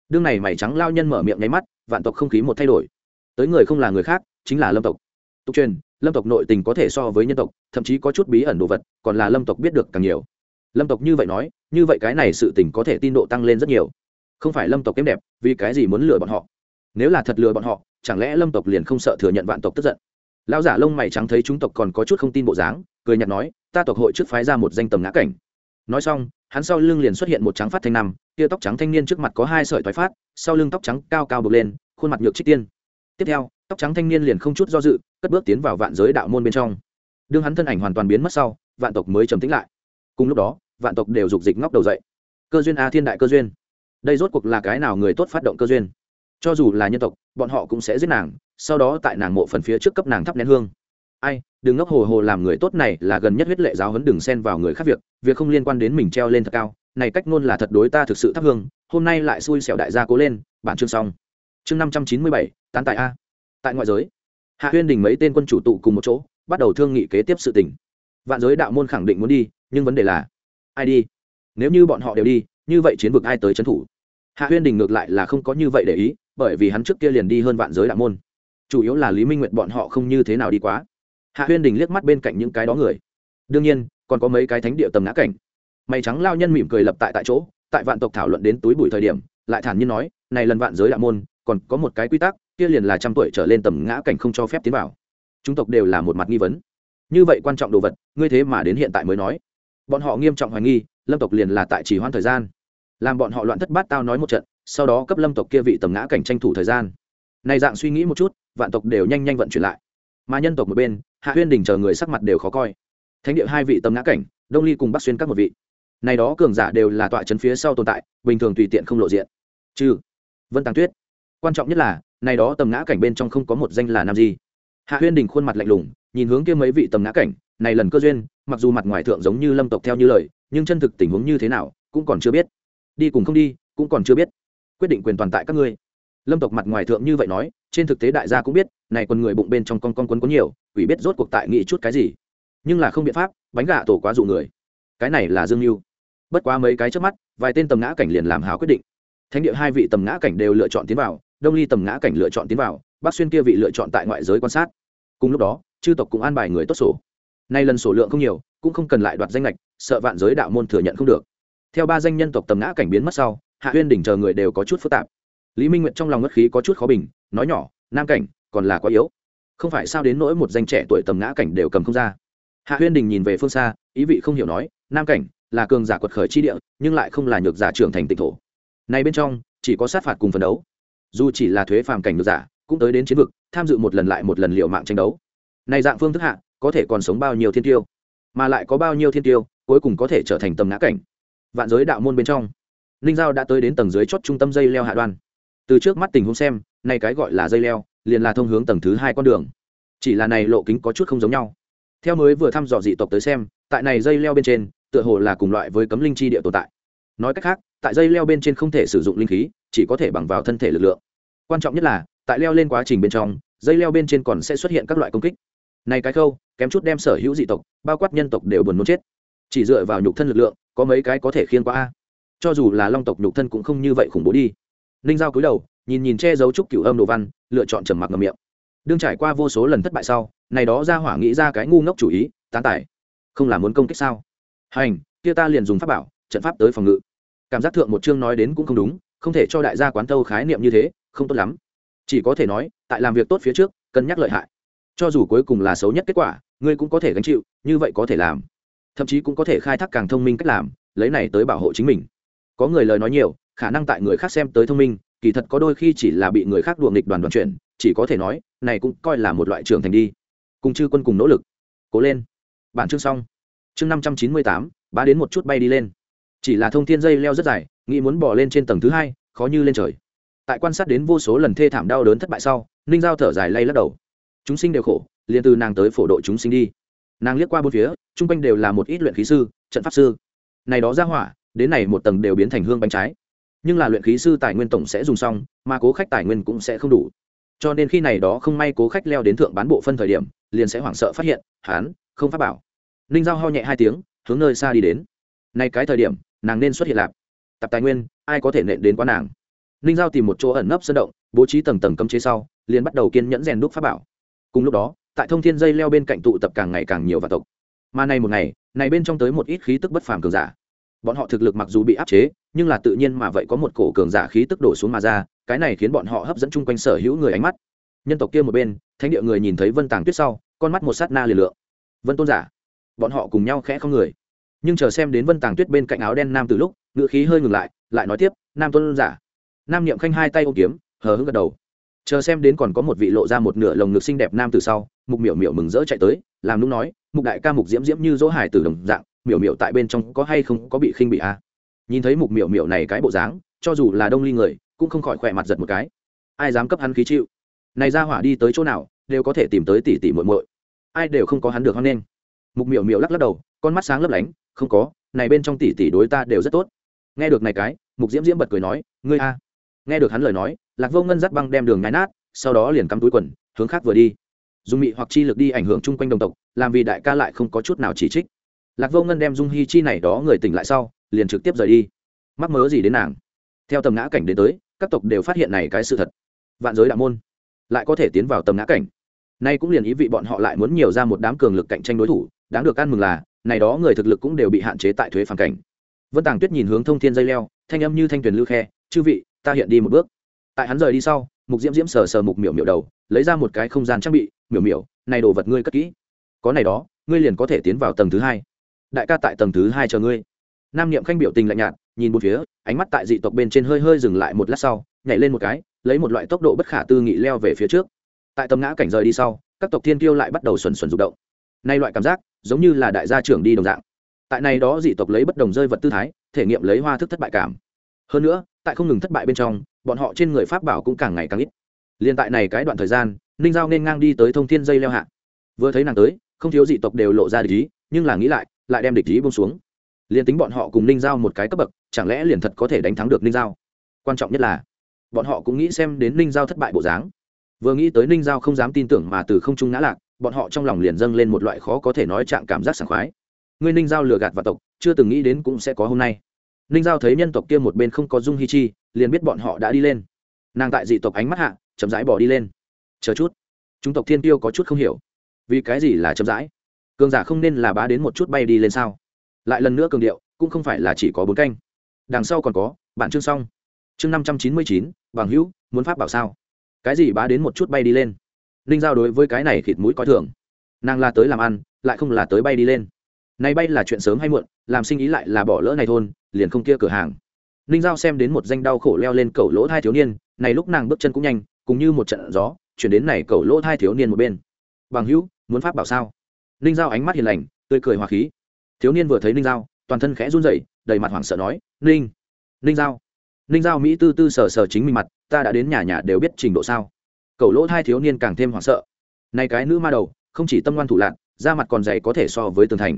Đương này mày trắng lao nhân mở miệng nháy mắt, vạn tộc không khí một thay đổi. Tới người không là người khác, chính là lâm tộc. Tục truyền, lâm tộc nội tình có thể so với nhân tộc, thậm chí có chút bí ẩn đồ vật, còn là lâm tộc biết được càng nhiều. Lâm tộc như vậy nói, như vậy cái này sự tình có thể tin độ tăng lên rất nhiều. Không phải lâm tộc kém đẹp, vì cái gì muốn lừa bọn họ? Nếu là thật lừa bọn họ, chẳng lẽ lâm tộc liền không sợ thừa nhận vạn tộc tức giận? Lão giả lông mày trắng thấy chúng tộc còn có chút không tin bộ dáng, cười nhạt nói, ta tộc hội trước phái ra một danh tầm ngã cảnh. Nói xong, hắn sau lưng liền xuất hiện một trắng phát thanh năm tia tóc trắng thanh niên trước mặt có hai sợi thoái phát, sau lưng tóc trắng cao cao bực lên, khuôn mặt nhược trích tiên. Tiếp theo, tóc trắng thanh niên liền không chút do dự, cất bước tiến vào vạn giới đạo môn bên trong. Đương hắn thân ảnh hoàn toàn biến mất sau, vạn tộc mới trầm tĩnh lại. Cùng lúc đó, vạn tộc đều dục dịch ngóc đầu dậy. Cơ duyên a thiên đại cơ duyên. Đây rốt cuộc là cái nào người tốt phát động cơ duyên? Cho dù là nhân tộc, bọn họ cũng sẽ giết nàng sau đó tại nàng mộ phần phía trước cấp nàng thắp nén hương. Ai, đừng ngốc hồ hồ làm người tốt này là gần nhất huyết lệ giáo hấn đừng xen vào người khác việc việc không liên quan đến mình treo lên thật cao, này cách ngôn là thật đối ta thực sự thắp hương, hôm nay lại xui xẻo đại gia cố lên, bản chương xong. Chương năm trăm chín mươi bảy, tán tại a. Tại ngoại giới, hạ huyên đình mấy tên quân chủ tụ cùng một chỗ, bắt đầu thương nghị kế tiếp sự tình. Vạn giới đạo môn khẳng định muốn đi, nhưng vấn đề là, ai đi? Nếu như bọn họ đều đi, như vậy chiến vực ai tới trấn thủ? Hạ huyên đình ngược lại là không có như vậy để ý, bởi vì hắn trước kia liền đi hơn vạn giới đạo môn chủ yếu là lý minh nguyệt bọn họ không như thế nào đi quá. Hạ huyên đình liếc mắt bên cạnh những cái đó người. Đương nhiên, còn có mấy cái thánh địa tầm ngã cảnh. Mày trắng lao nhân mỉm cười lập tại tại chỗ, tại vạn tộc thảo luận đến túi bụi thời điểm, lại thản nhiên nói, này lần vạn giới đạo môn, còn có một cái quy tắc, kia liền là trăm tuổi trở lên tầm ngã cảnh không cho phép tiến vào. Chúng tộc đều là một mặt nghi vấn. Như vậy quan trọng đồ vật, ngươi thế mà đến hiện tại mới nói. Bọn họ nghiêm trọng hoài nghi, lâm tộc liền là tại chỉ hoãn thời gian. Làm bọn họ loạn thất bát tao nói một trận, sau đó cấp lâm tộc kia vị tầm ngã cảnh tranh thủ thời gian này dạng suy nghĩ một chút, vạn tộc đều nhanh nhanh vận chuyển lại. Mà nhân tộc một bên, hạ huyên đình chờ người sắc mặt đều khó coi. Thánh địa hai vị tầm ngã cảnh, đông ly cùng bắc xuyên các một vị. Này đó cường giả đều là tọa trấn phía sau tồn tại, bình thường tùy tiện không lộ diện. Trừ vân tàng tuyết. Quan trọng nhất là, này đó tầm ngã cảnh bên trong không có một danh là nam di. Hạ huyên đình khuôn mặt lạnh lùng, nhìn hướng kia mấy vị tầm ngã cảnh, này lần cơ duyên, mặc dù mặt ngoài thượng giống như lâm tộc theo như lời, nhưng chân thực tình huống như thế nào, cũng còn chưa biết. Đi cùng không đi, cũng còn chưa biết. Quyết định quyền toàn tại các ngươi lâm tộc mặt ngoài thượng như vậy nói, trên thực tế đại gia cũng biết, này còn người bụng bên trong con con quấn quấn nhiều, quỷ biết rốt cuộc tại nghĩ chút cái gì. Nhưng là không biện pháp, bánh gà tổ quá dụ người. Cái này là dương mưu bất quá mấy cái trước mắt, vài tên tầm ngã cảnh liền làm hào quyết định. Thánh địa hai vị tầm ngã cảnh đều lựa chọn tiến vào, đông ly tầm ngã cảnh lựa chọn tiến vào, bắc xuyên kia vị lựa chọn tại ngoại giới quan sát. Cùng lúc đó, chư tộc cũng an bài người tốt sổ. Nay lần sổ lượng không nhiều, cũng không cần lại đoạt danh lệch sợ vạn giới đạo môn thừa nhận không được. Theo ba danh nhân tộc tầm ngã cảnh biến mất sau, hạ huyên đỉnh chờ người đều có chút phức tạp lý minh nguyệt trong lòng ngất khí có chút khó bình, nói nhỏ, nam cảnh, còn là quá yếu. Không phải sao đến nỗi một danh trẻ tuổi tầm ngã cảnh đều cầm không ra. Hạ huyên đình nhìn về phương xa, ý vị không hiểu nói, nam cảnh, là cường giả quật khởi chi địa, nhưng lại không là nhược giả trưởng thành tịnh thổ. Này bên trong, chỉ có sát phạt cùng phấn đấu. Dù chỉ là thuế phàm cảnh nhược giả, cũng tới đến chiến vực, tham dự một lần lại một lần liệu mạng tranh đấu. Này dạng phương thức hạ, có thể còn sống bao nhiêu thiên tiêu? Mà lại có bao nhiêu thiên tiêu, cuối cùng có thể trở thành tầm ngã cảnh? Vạn giới đạo môn bên trong, ninh giao đã tới đến tầng dưới chót trung tâm dây leo hạ đoan từ trước mắt tình huống xem nay cái gọi là dây leo, liền là thông hướng tầng thứ hai con đường. Chỉ là này lộ kính có chút không giống nhau. Theo mới vừa thăm dò dị tộc tới xem, tại này dây leo bên trên, tựa hồ là cùng loại với cấm linh chi địa tồn tại. Nói cách khác, tại dây leo bên trên không thể sử dụng linh khí, chỉ có thể bằng vào thân thể lực lượng. Quan trọng nhất là, tại leo lên quá trình bên trong, dây leo bên trên còn sẽ xuất hiện các loại công kích. Này cái khâu, kém chút đem sở hữu dị tộc, bao quát nhân tộc đều buồn muốn chết. Chỉ dựa vào nhục thân lực lượng, có mấy cái có thể khiên qua a. Cho dù là long tộc nhục thân cũng không như vậy khủng bố đi ninh giao cúi đầu, nhìn nhìn che giấu trúc cửu âm đồ văn, lựa chọn trầm mặc ngầm miệng. Đương trải qua vô số lần thất bại sau, này đó ra hỏa nghĩ ra cái ngu ngốc chủ ý, tán tải. Không là muốn công kích sao? Hành, kia ta liền dùng pháp bảo, trận pháp tới phòng ngự. Cảm giác thượng một chương nói đến cũng không đúng, không thể cho đại gia quán tâu khái niệm như thế, không tốt lắm. Chỉ có thể nói, tại làm việc tốt phía trước, cân nhắc lợi hại. Cho dù cuối cùng là xấu nhất kết quả, ngươi cũng có thể gánh chịu, như vậy có thể làm. Thậm chí cũng có thể khai thác càng thông minh cách làm, lấy này tới bảo hộ chính mình. Có người lời nói nhiều khả năng tại người khác xem tới thông minh, kỳ thật có đôi khi chỉ là bị người khác đùa nghịch đoàn đoàn chuyển chỉ có thể nói, này cũng coi là một loại trưởng thành đi. Cùng chư quân cùng nỗ lực. Cố lên. Bản chương xong. Chương năm trăm chín mươi tám ba đến một chút bay đi lên. Chỉ là thông thiên dây leo rất dài, nghĩ muốn bỏ lên trên tầng thứ hai, khó như lên trời. Tại quan sát đến vô số lần thê thảm đau đớn thất bại sau, ninh giao thở dài lay lắc đầu. Chúng sinh đều khổ, liền từ nàng tới phổ độ chúng sinh đi. Nàng liếc qua bốn phía, chung quanh đều là một ít luyện khí sư, trận pháp sư. Này đó ra hỏa, đến này một tầng đều biến thành hương bánh trái nhưng là luyện khí sư tài nguyên tổng sẽ dùng xong, mà cố khách tài nguyên cũng sẽ không đủ. Cho nên khi này đó không may cố khách leo đến thượng bán bộ phân thời điểm, liền sẽ hoảng sợ phát hiện hán không phát bảo. Ninh giao ho nhẹ hai tiếng, hướng nơi xa đi đến. Nay cái thời điểm, nàng nên xuất hiện lạp tập tài nguyên, ai có thể nện đến quá nàng? Ninh giao tìm một chỗ ẩn nấp sơn động, bố trí tầng tầng cấm chế sau, liền bắt đầu kiên nhẫn rèn đúc pháp bảo. Cùng lúc đó, tại thông thiên dây leo bên cạnh tụ tập càng ngày càng nhiều và tộc. Mà này một ngày, này bên trong tới một ít khí tức bất phàm cường giả. Bọn họ thực lực mặc dù bị áp chế nhưng là tự nhiên mà vậy có một cổ cường giả khí tức đổ xuống mà ra, cái này khiến bọn họ hấp dẫn chung quanh sở hữu người ánh mắt. Nhân tộc kia một bên, thánh địa người nhìn thấy vân tàng tuyết sau, con mắt một sát na liền lượng. Vân tôn giả, bọn họ cùng nhau khẽ không người. Nhưng chờ xem đến vân tàng tuyết bên cạnh áo đen nam từ lúc ngự khí hơi ngừng lại lại nói tiếp, nam tôn giả. Nam niệm khanh hai tay ô kiếm, hờ hững gật đầu. Chờ xem đến còn có một vị lộ ra một nửa lồng ngực xinh đẹp nam từ sau, mục miểu miểu mừng rỡ chạy tới, làm lúc nói, mục đại ca mục diễm diễm như dỗ hải từ đồng dạng, miểu miểu tại bên trong có hay không có bị khinh bị a à? Nhìn thấy mục miểu miểu này cái bộ dáng, cho dù là đông ly người, cũng không khỏi khỏe mặt giật một cái. Ai dám cấp hắn khí chịu? Này ra hỏa đi tới chỗ nào, đều có thể tìm tới tỷ tỷ muội muội. Ai đều không có hắn được hoan nghênh. Mục miểu miểu lắc lắc đầu, con mắt sáng lấp lánh, không có, này bên trong tỷ tỷ đối ta đều rất tốt. Nghe được này cái, mục diễm diễm bật cười nói, ngươi a. Nghe được hắn lời nói, lạc vô ngân dắt băng đem đường nhái nát, sau đó liền cắm túi quần, hướng khác vừa đi. Dùng mị hoặc chi lực đi ảnh hưởng chung quanh đồng tộc, làm vì đại ca lại không có chút nào chỉ trích. Lạc vô ngân đem dung hi chi này đó người tỉnh lại sau liền trực tiếp rời đi. Mắc mớ gì đến nàng? Theo tầm ngã cảnh đến tới, các tộc đều phát hiện này cái sự thật. Vạn giới đạo môn, lại có thể tiến vào tầm ngã cảnh. Nay cũng liền ý vị bọn họ lại muốn nhiều ra một đám cường lực cạnh tranh đối thủ, đáng được ăn mừng là, này đó người thực lực cũng đều bị hạn chế tại thuế phản cảnh. Vân tàng tuyết nhìn hướng thông thiên dây leo, thanh âm như thanh tuyền lưu khe, chư vị, ta hiện đi một bước. Tại hắn rời đi sau, mục diễm diễm sờ sờ mục miểu miểu đầu, lấy ra một cái không gian trang bị, miểu miểu, này đồ vật ngươi cất kỹ. Có này đó, ngươi liền có thể tiến vào tầng thứ hai. Đại ca tại tầng thứ hai chờ ngươi nam niệm khanh biểu tình lạnh nhạt, nhìn một phía, ánh mắt tại dị tộc bên trên hơi hơi dừng lại một lát sau, nhảy lên một cái, lấy một loại tốc độ bất khả tư nghị leo về phía trước. Tại tầm ngã cảnh rời đi sau, các tộc thiên kiêu lại bắt đầu xuẩn xuẩn rụng động. Nay loại cảm giác, giống như là đại gia trưởng đi đồng dạng. Tại này đó dị tộc lấy bất đồng rơi vật tư thái, thể nghiệm lấy hoa thức thất bại cảm. Hơn nữa, tại không ngừng thất bại bên trong, bọn họ trên người pháp bảo cũng càng ngày càng ít. Liên tại này cái đoạn thời gian, ninh giao nên ngang đi tới thông thiên dây leo hạ. Vừa thấy nàng tới, không thiếu dị tộc đều lộ ra địch ý, nhưng là nghĩ lại lại đem địch ý bông xuống liền tính bọn họ cùng ninh giao một cái cấp bậc, chẳng lẽ liền thật có thể đánh thắng được ninh giao? Quan trọng nhất là, bọn họ cũng nghĩ xem đến ninh giao thất bại bộ dáng. Vừa nghĩ tới ninh giao không dám tin tưởng mà từ không trung ngã lạc, bọn họ trong lòng liền dâng lên một loại khó có thể nói trạng cảm giác sảng khoái. Người ninh giao lừa gạt và tộc, chưa từng nghĩ đến cũng sẽ có hôm nay. Ninh giao thấy nhân tộc kia một bên không có dung hi chi, liền biết bọn họ đã đi lên. Nàng tại dị tộc ánh mắt hạ, chậm rãi bỏ đi lên. Chờ chút. Chúng tộc thiên tiêu có chút không hiểu. Vì cái gì là chậm rãi? Cường giả không nên là bá đến một chút bay đi lên sao? Lại lần nữa cường điệu, cũng không phải là chỉ có bốn canh. Đằng sau còn có, bạn chương xong. Chương năm trăm chín mươi chín, bằng hữu, muốn pháp bảo sao? Cái gì bá đến một chút bay đi lên? Ninh giao đối với cái này khịt mũi coi thường. Nàng là tới làm ăn, lại không là tới bay đi lên. Nay bay là chuyện sớm hay muộn, làm sinh ý lại là bỏ lỡ này thôn, liền không kia cửa hàng. Ninh giao xem đến một danh đau khổ leo lên cầu lỗ thai thiếu niên, này lúc nàng bước chân cũng nhanh cùng như một trận gió, chuyển đến này cầu lỗ thai thiếu niên một bên. Bằng hữu, muốn pháp bảo sao? Ninh giao ánh mắt hiền lành, tươi cười hòa khí thiếu niên vừa thấy ninh giao, toàn thân khẽ run rẩy, đầy mặt hoảng sợ nói, ninh ninh giao ninh giao mỹ tư tư sờ sờ chính mình mặt, ta đã đến nhà nhà đều biết trình độ sao? Cậu lỗ hai thiếu niên càng thêm hoảng sợ. Này cái nữ ma đầu, không chỉ tâm ngoan thủ lạc da mặt còn dày có thể so với tường thành.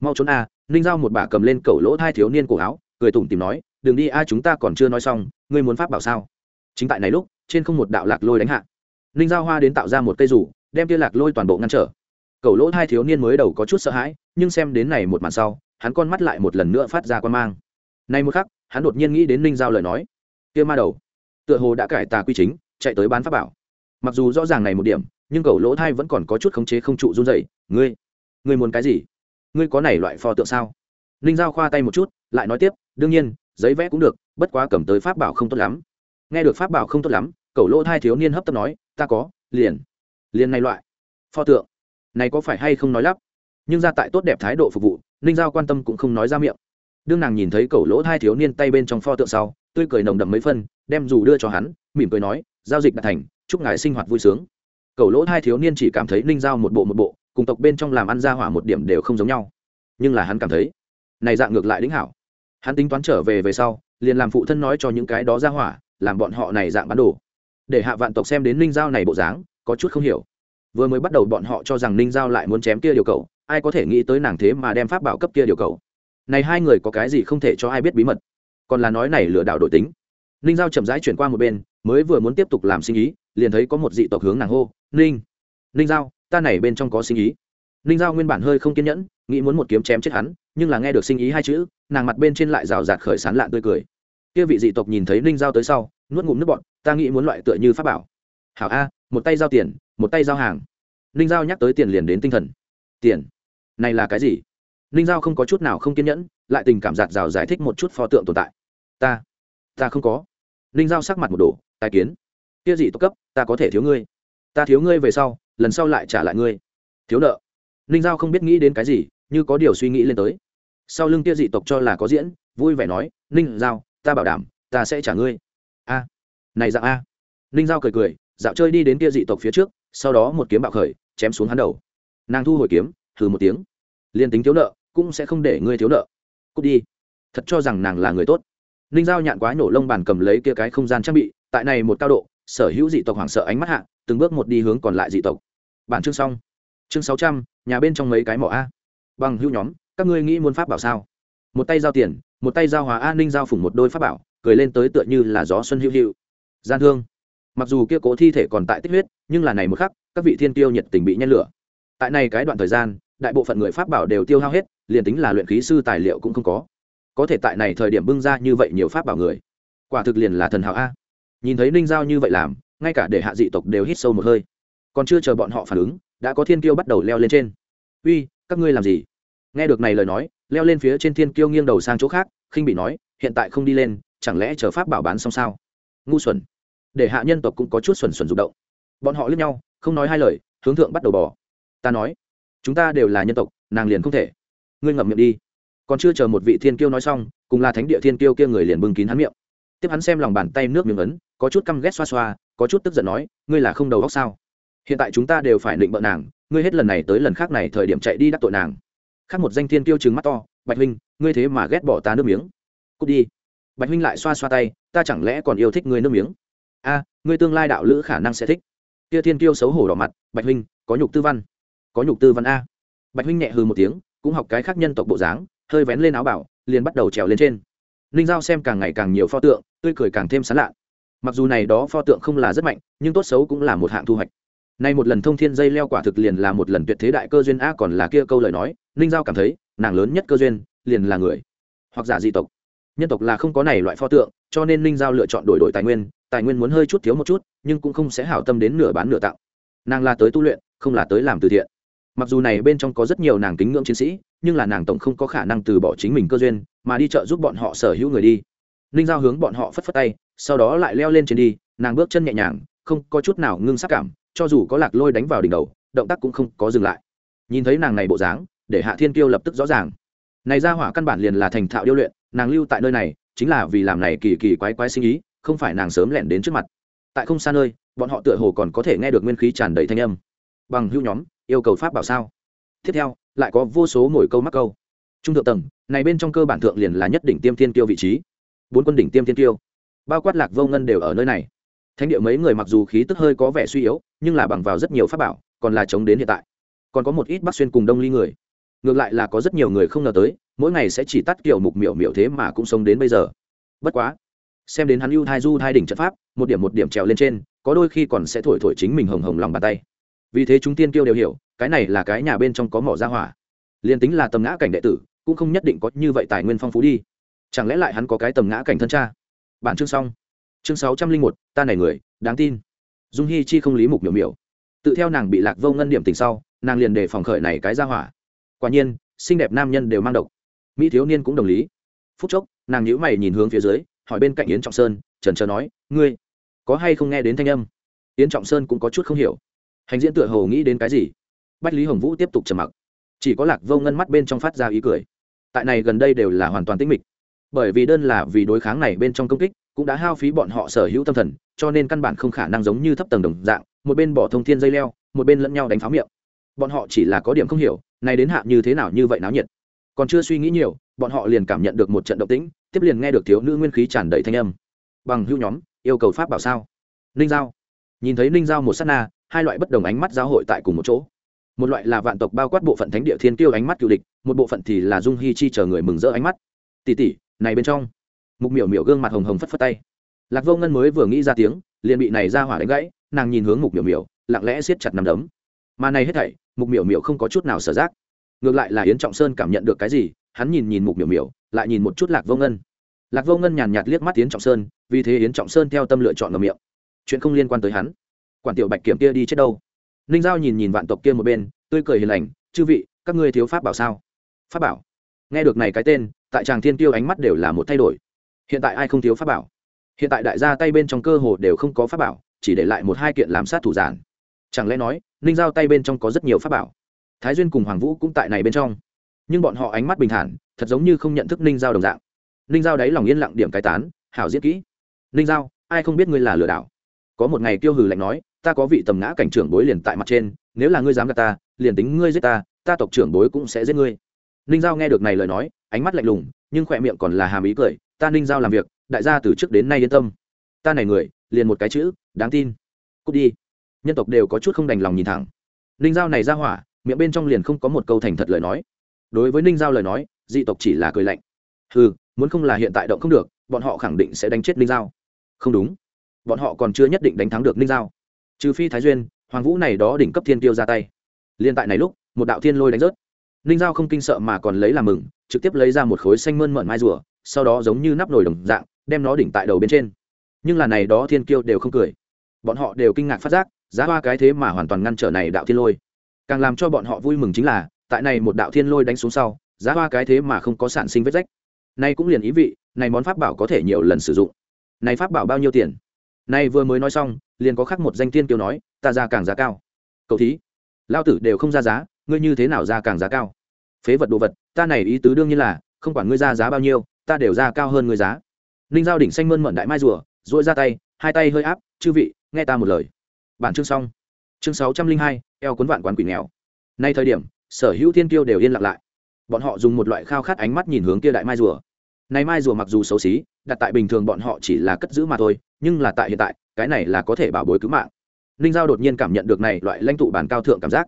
Mau trốn a. Ninh giao một bà cầm lên cậu lỗ hai thiếu niên cổ áo, cười tủm tìm nói, đừng đi a, chúng ta còn chưa nói xong, ngươi muốn pháp bảo sao? Chính tại này lúc, trên không một đạo lạc lôi đánh hạ. Ninh giao hoa đến tạo ra một cây rủ, đem kia lạc lôi toàn bộ ngăn trở cầu lỗ hai thiếu niên mới đầu có chút sợ hãi, nhưng xem đến này một màn sau, hắn con mắt lại một lần nữa phát ra quan mang. Nay một khắc, hắn đột nhiên nghĩ đến ninh giao lời nói. Kia ma đầu. Tựa hồ đã cải tà quy chính, chạy tới bán pháp bảo. Mặc dù rõ ràng này một điểm, nhưng cầu lỗ thai vẫn còn có chút khống chế không trụ run dậy ngươi ngươi muốn cái gì? Ngươi có này loại pho tượng sao? Ninh giao khoa tay một chút, lại nói tiếp, đương nhiên, giấy vẽ cũng được, bất quá cầm tới pháp bảo không tốt lắm. Nghe được pháp bảo không tốt lắm, cầu lỗ thai thiếu niên hấp tấp nói, ta có, liền liền này loại pho tượng này có phải hay không nói lắp? Nhưng ra tại tốt đẹp thái độ phục vụ, ninh giao quan tâm cũng không nói ra miệng. Đương nàng nhìn thấy cầu lỗ hai thiếu niên tay bên trong pho tượng sau, tươi cười nồng đậm mấy phân, đem dù đưa cho hắn, mỉm cười nói, giao dịch đã thành, chúc ngài sinh hoạt vui sướng. Cầu lỗ hai thiếu niên chỉ cảm thấy ninh giao một bộ một bộ, cùng tộc bên trong làm ăn ra hỏa một điểm đều không giống nhau. Nhưng là hắn cảm thấy, này dạng ngược lại đính hảo. Hắn tính toán trở về về sau, liền làm phụ thân nói cho những cái đó ra hỏa, làm bọn họ này dạng bán đồ. Để hạ vạn tộc xem đến ninh giao này bộ dáng, có chút không hiểu vừa mới bắt đầu bọn họ cho rằng ninh giao lại muốn chém kia điều cầu ai có thể nghĩ tới nàng thế mà đem pháp bảo cấp kia điều cầu này hai người có cái gì không thể cho ai biết bí mật? Còn là nói này lừa đảo đổi tính. Ninh giao chậm rãi chuyển qua một bên, mới vừa muốn tiếp tục làm sinh ý, liền thấy có một dị tộc hướng nàng hô, ninh ninh giao, ta này bên trong có sinh ý. Ninh giao nguyên bản hơi không kiên nhẫn, nghĩ muốn một kiếm chém chết hắn, nhưng là nghe được sinh ý hai chữ, nàng mặt bên trên lại rào rạt khởi sán lạn tươi cười. Kia vị dị tộc nhìn thấy ninh giao tới sau, nuốt ngụm nước bọn ta nghĩ muốn loại tựa như pháp bảo. Hảo a, một tay giao tiền một tay giao hàng. Ninh giao nhắc tới tiền liền đến tinh thần. Tiền? Này là cái gì? Ninh giao không có chút nào không kiên nhẫn, lại tình cảm giạt rào giải thích một chút pho tượng tồn tại. Ta ta không có. Ninh giao sắc mặt một đồ tài kiến. Kia gì tộc cấp, ta có thể thiếu ngươi. Ta thiếu ngươi về sau, lần sau lại trả lại ngươi. Thiếu nợ. Ninh giao không biết nghĩ đến cái gì, như có điều suy nghĩ lên tới. Sau lưng kia dị tộc cho là có diễn, vui vẻ nói, ninh giao, ta bảo đảm, ta sẽ trả ngươi. A. Này dạng a. Ninh giao cười cười, dạo chơi đi đến kia dị tộc phía trước sau đó một kiếm bạo khởi, chém xuống hắn đầu. Nàng thu hồi kiếm thử một tiếng. Liền tính thiếu nợ, cũng sẽ không để ngươi thiếu nợ. Cút đi. Thật cho rằng nàng là người tốt. Ninh giao nhạn quá nổ lông bàn cầm lấy kia cái không gian trang bị, tại này một cao độ, sở hữu dị tộc hoảng sợ ánh mắt hạ, từng bước một đi hướng còn lại dị tộc. Bản chương xong. Chương sáu trăm, nhà bên trong mấy cái mỏ a. Bằng hữu nhóm, các ngươi nghĩ muốn pháp bảo sao? Một tay giao tiền, một tay giao hòa an ninh giao phủng một đôi pháp bảo, cười lên tới tựa như là gió xuân hữu hữu. Gian thương mặc dù kia cố thi thể còn tại tích huyết, nhưng là này một khắc, các vị thiên tiêu nhiệt tình bị nhen lửa. Tại này cái đoạn thời gian, đại bộ phận người pháp bảo đều tiêu hao hết, liền tính là luyện khí sư tài liệu cũng không có. Có thể tại này thời điểm bưng ra như vậy nhiều pháp bảo người, quả thực liền là thần hảo a. Nhìn thấy ninh giao như vậy làm, ngay cả để hạ dị tộc đều hít sâu một hơi. Còn chưa chờ bọn họ phản ứng, đã có thiên kiêu bắt đầu leo lên trên. Uy, các ngươi làm gì? Nghe được này lời nói, leo lên phía trên thiên kiêu nghiêng đầu sang chỗ khác, khinh bị nói, hiện tại không đi lên, chẳng lẽ chờ pháp bảo bán xong sao? Ngu xuẩn để hạ nhân tộc cũng có chút xuẩn xuẩn rụng động. Bọn họ lướt nhau, không nói hai lời, hướng thượng bắt đầu bỏ ta nói, chúng ta đều là nhân tộc, nàng liền không thể. Ngươi ngậm miệng đi. Còn chưa chờ một vị thiên kiêu nói xong, cùng là thánh địa thiên kiêu kia người liền bưng kín hắn miệng. Tiếp hắn xem lòng bàn tay nước miếng ấn, có chút căm ghét xoa xoa, có chút tức giận nói, ngươi là không đầu góc sao? Hiện tại chúng ta đều phải định bợ nàng, ngươi hết lần này tới lần khác này thời điểm chạy đi đắc tội nàng. Khác một danh thiên kiêu trừng mắt to, bạch huynh, ngươi thế mà ghét bỏ ta nước miếng. Cút đi. Bạch huynh lại xoa xoa tay, ta chẳng lẽ còn yêu thích ngươi nước miếng? A, ngươi tương lai đạo lữ khả năng sẽ thích. Kia thiên kiêu xấu hổ đỏ mặt, bạch huynh, có nhục tư văn. Có nhục tư văn a. Bạch huynh nhẹ hư một tiếng, cũng học cái khác nhân tộc bộ dáng, hơi vén lên áo bảo, liền bắt đầu trèo lên trên. Ninh giao xem càng ngày càng nhiều pho tượng, tươi cười càng thêm sán lạ. Mặc dù này đó pho tượng không là rất mạnh, nhưng tốt xấu cũng là một hạng thu hoạch. Nay một lần thông thiên dây leo quả thực liền là một lần tuyệt thế đại cơ duyên a, còn là kia câu lời nói ninh giao cảm thấy, nàng lớn nhất cơ duyên, liền là người, hoặc giả dị tộc nhân tộc là không có này loại pho tượng, cho nên ninh giao lựa chọn đổi đổi tài nguyên tài nguyên muốn hơi chút thiếu một chút, nhưng cũng không sẽ hảo tâm đến nửa bán nửa tặng. Nàng là tới tu luyện, không là tới làm từ thiện. Mặc dù này bên trong có rất nhiều nàng kính ngưỡng chiến sĩ, nhưng là nàng tổng không có khả năng từ bỏ chính mình cơ duyên, mà đi chợ giúp bọn họ sở hữu người đi. Ninh giao hướng bọn họ phất phất tay, sau đó lại leo lên trên đi, nàng bước chân nhẹ nhàng, không có chút nào ngưng sắc cảm, cho dù có lạc lôi đánh vào đỉnh đầu, động tác cũng không có dừng lại. Nhìn thấy nàng này bộ dáng, để hạ thiên kiêu lập tức rõ ràng này ra hỏa căn bản liền là thành thạo điêu luyện, nàng lưu tại nơi này, chính là vì làm này kỳ kỳ quái quái sinh ý, không phải nàng sớm lẻn đến trước mặt. Tại không xa nơi, bọn họ tựa hồ còn có thể nghe được nguyên khí tràn đầy thanh âm. Bằng hữu nhóm, yêu cầu pháp bảo sao? Tiếp theo, lại có vô số mồi câu mắc câu. Trung thượng tầng, này bên trong cơ bản thượng liền là nhất đỉnh tiêm thiên tiêu vị trí. Bốn quân đỉnh tiêm thiên tiêu bao quát lạc vô ngân đều ở nơi này. Thánh địa mấy người mặc dù khí tức hơi có vẻ suy yếu, nhưng là bằng vào rất nhiều pháp bảo, còn là chống đến hiện tại. Còn có một ít bắc xuyên cùng đông ly người ngược lại là có rất nhiều người không ngờ tới, mỗi ngày sẽ chỉ tắt kiểu mục miểu miểu thế mà cũng sống đến bây giờ. Bất quá, xem đến hắn ưu thai du thai đỉnh trận pháp, một điểm một điểm trèo lên trên, có đôi khi còn sẽ thổi thổi chính mình hồng hồng lòng bàn tay. Vì thế chúng tiên kiêu đều hiểu, cái này là cái nhà bên trong có mỏ ra hỏa. Liền tính là tầm ngã cảnh đệ tử, cũng không nhất định có như vậy tài nguyên phong phú đi. Chẳng lẽ lại hắn có cái tầm ngã cảnh thân cha? Bản chương xong. Chương sáu trăm linh một, ta này người, đáng tin. Dung hi chi không lý mục miểu miểu. Tự theo nàng bị lạc vô ngân điểm tình sau, nàng liền đề phòng khởi này cái ra hỏa quả nhiên, xinh đẹp nam nhân đều mang độc. Mỹ thiếu niên cũng đồng lý. Phút chốc, nàng nhíu mày nhìn hướng phía dưới, hỏi bên cạnh yến trọng sơn, trần trờ nói, ngươi có hay không nghe đến thanh âm? Yến trọng sơn cũng có chút không hiểu. Hành diễn tựa hồ nghĩ đến cái gì? Bách lý hồng vũ tiếp tục trầm mặc. Chỉ có lạc vô ngân mắt bên trong phát ra ý cười. Tại này gần đây đều là hoàn toàn tĩnh mịch. Bởi vì đơn là vì đối kháng này bên trong công kích, cũng đã hao phí bọn họ sở hữu tâm thần, cho nên căn bản không khả năng giống như thấp tầng đồng dạng, một bên bỏ thông thiên dây leo, một bên lẫn nhau đánh pháo miệng bọn họ chỉ là có điểm không hiểu này đến hạ như thế nào như vậy náo nhiệt. Còn chưa suy nghĩ nhiều, bọn họ liền cảm nhận được một trận động tĩnh, tiếp liền nghe được thiếu nữ nguyên khí tràn đầy thanh âm. Bằng hữu nhóm, yêu cầu pháp bảo sao? Ninh giao. Nhìn thấy ninh giao một s á t na, hai loại bất đồng ánh mắt giao hội tại cùng một chỗ. Một loại là vạn tộc bao quát bộ phận thánh địa thiên tiêu ánh mắt cựu địch, một bộ phận thì là dung hi chi chờ người mừng rỡ ánh mắt. Tỉ tỉ, này bên trong. Mục miểu miểu gương mặt hồng hồng phất phất tay. Lạc vô ngân mới vừa nghĩ ra tiếng, liền bị này ra hỏa đánh gãy, nàng nhìn hướng mục miểu miểu, lặng lẽ siết chặt nằm đấm mà này hết thảy, mục miểu miểu không có chút nào sở giác. Ngược lại là yến trọng sơn cảm nhận được cái gì, hắn nhìn nhìn mục miểu miểu, lại nhìn một chút lạc vô ngân. Lạc vô ngân nhàn nhạt liếc mắt yến trọng sơn, vì thế yến trọng sơn theo tâm lựa chọn ngầm miệng. Chuyện không liên quan tới hắn. Quản tiểu bạch kiểm kia đi chết đâu? Ninh giao nhìn nhìn vạn tộc kia một bên, tươi cười hiền lành, chư vị, các ngươi thiếu pháp bảo sao? Pháp bảo? Nghe được này cái tên, tại tràng thiên tiêu ánh mắt đều là một thay đổi. Hiện tại ai không thiếu pháp bảo? Hiện tại đại gia tay bên trong cơ hồ đều không có pháp bảo, chỉ để lại một hai kiện làm sát thủ giản. Chẳng lẽ nói ninh giao tay bên trong có rất nhiều pháp bảo. Thái duyên cùng hoàng vũ cũng tại này bên trong. Nhưng bọn họ ánh mắt bình thản, thật giống như không nhận thức ninh giao đồng dạng. Ninh giao đáy lòng yên lặng điểm cái tán, hảo diễn kỹ. Ninh giao, ai không biết ngươi là lừa đảo? Có một ngày Tiêu hừ lạnh nói, ta có vị tầm ngã cảnh trưởng bối liền tại mặt trên, nếu là ngươi dám gạt ta, liền tính ngươi giết ta ta tộc trưởng bối cũng sẽ giết ngươi. Ninh giao nghe được này lời nói, ánh mắt lạnh lùng, nhưng khỏe miệng còn là hàm ý cười, ta ninh giao làm việc, đại gia từ trước đến nay yên tâm. Ta này người, liền một cái chữ, đáng tin. Cút đi nhân tộc đều có chút không đành lòng nhìn thẳng. Ninh giao này ra hỏa, miệng bên trong liền không có một câu thành thật lời nói. Đối với ninh giao lời nói, dị tộc chỉ là cười lạnh. Ừ muốn không là hiện tại động không được, bọn họ khẳng định sẽ đánh chết ninh giao. Không đúng. Bọn họ còn chưa nhất định đánh thắng được ninh giao. Trừ phi thái duyên, hoàng vũ này đó đỉnh cấp thiên tiêu ra tay. Liên tại này lúc, một đạo thiên lôi đánh rớt. Ninh giao không kinh sợ mà còn lấy làm mừng, trực tiếp lấy ra một khối xanh mơn mận mai rùa, sau đó giống như nắp nồi đồng dạng, đem nó đỉnh tại đầu bên trên. Nhưng là này đó thiên kiêu đều không cười bọn họ đều kinh ngạc phát giác, giá hoa cái thế mà hoàn toàn ngăn trở này đạo thiên lôi. Càng làm cho bọn họ vui mừng chính là, tại này một đạo thiên lôi đánh xuống sau, giá hoa cái thế mà không có sản sinh vết rách. Nay cũng liền ý vị, này món pháp bảo có thể nhiều lần sử dụng. Này pháp bảo bao nhiêu tiền? Nay vừa mới nói xong, liền có khác một danh tiên kiêu nói, ta ra càng giá cao. Cậu thí, lao tử đều không ra giá, ngươi như thế nào ra càng giá cao? Phế vật đồ vật, ta này ý tứ đương nhiên là, không quản ngươi ra giá bao nhiêu, ta đều ra cao hơn ngươi giá. Ninh giao đỉnh xanh mơn mận đại mai rùa dội ra tay, hai tay hơi áp, chư vị nghe ta một lời. Bản chương xong. Chương sáu trăm linh hai, eo cuốn vạn quán quỷ nghèo. Nay thời điểm, sở hữu thiên tiêu đều yên lặng lại. Bọn họ dùng một loại khao khát ánh mắt nhìn hướng kia đại mai rùa. Này mai rùa mặc dù xấu xí, đặt tại bình thường bọn họ chỉ là cất giữ mà thôi, nhưng là tại hiện tại, cái này là có thể bảo bối cứu mạng. Ninh giao đột nhiên cảm nhận được này loại lãnh tụ bản cao thượng cảm giác.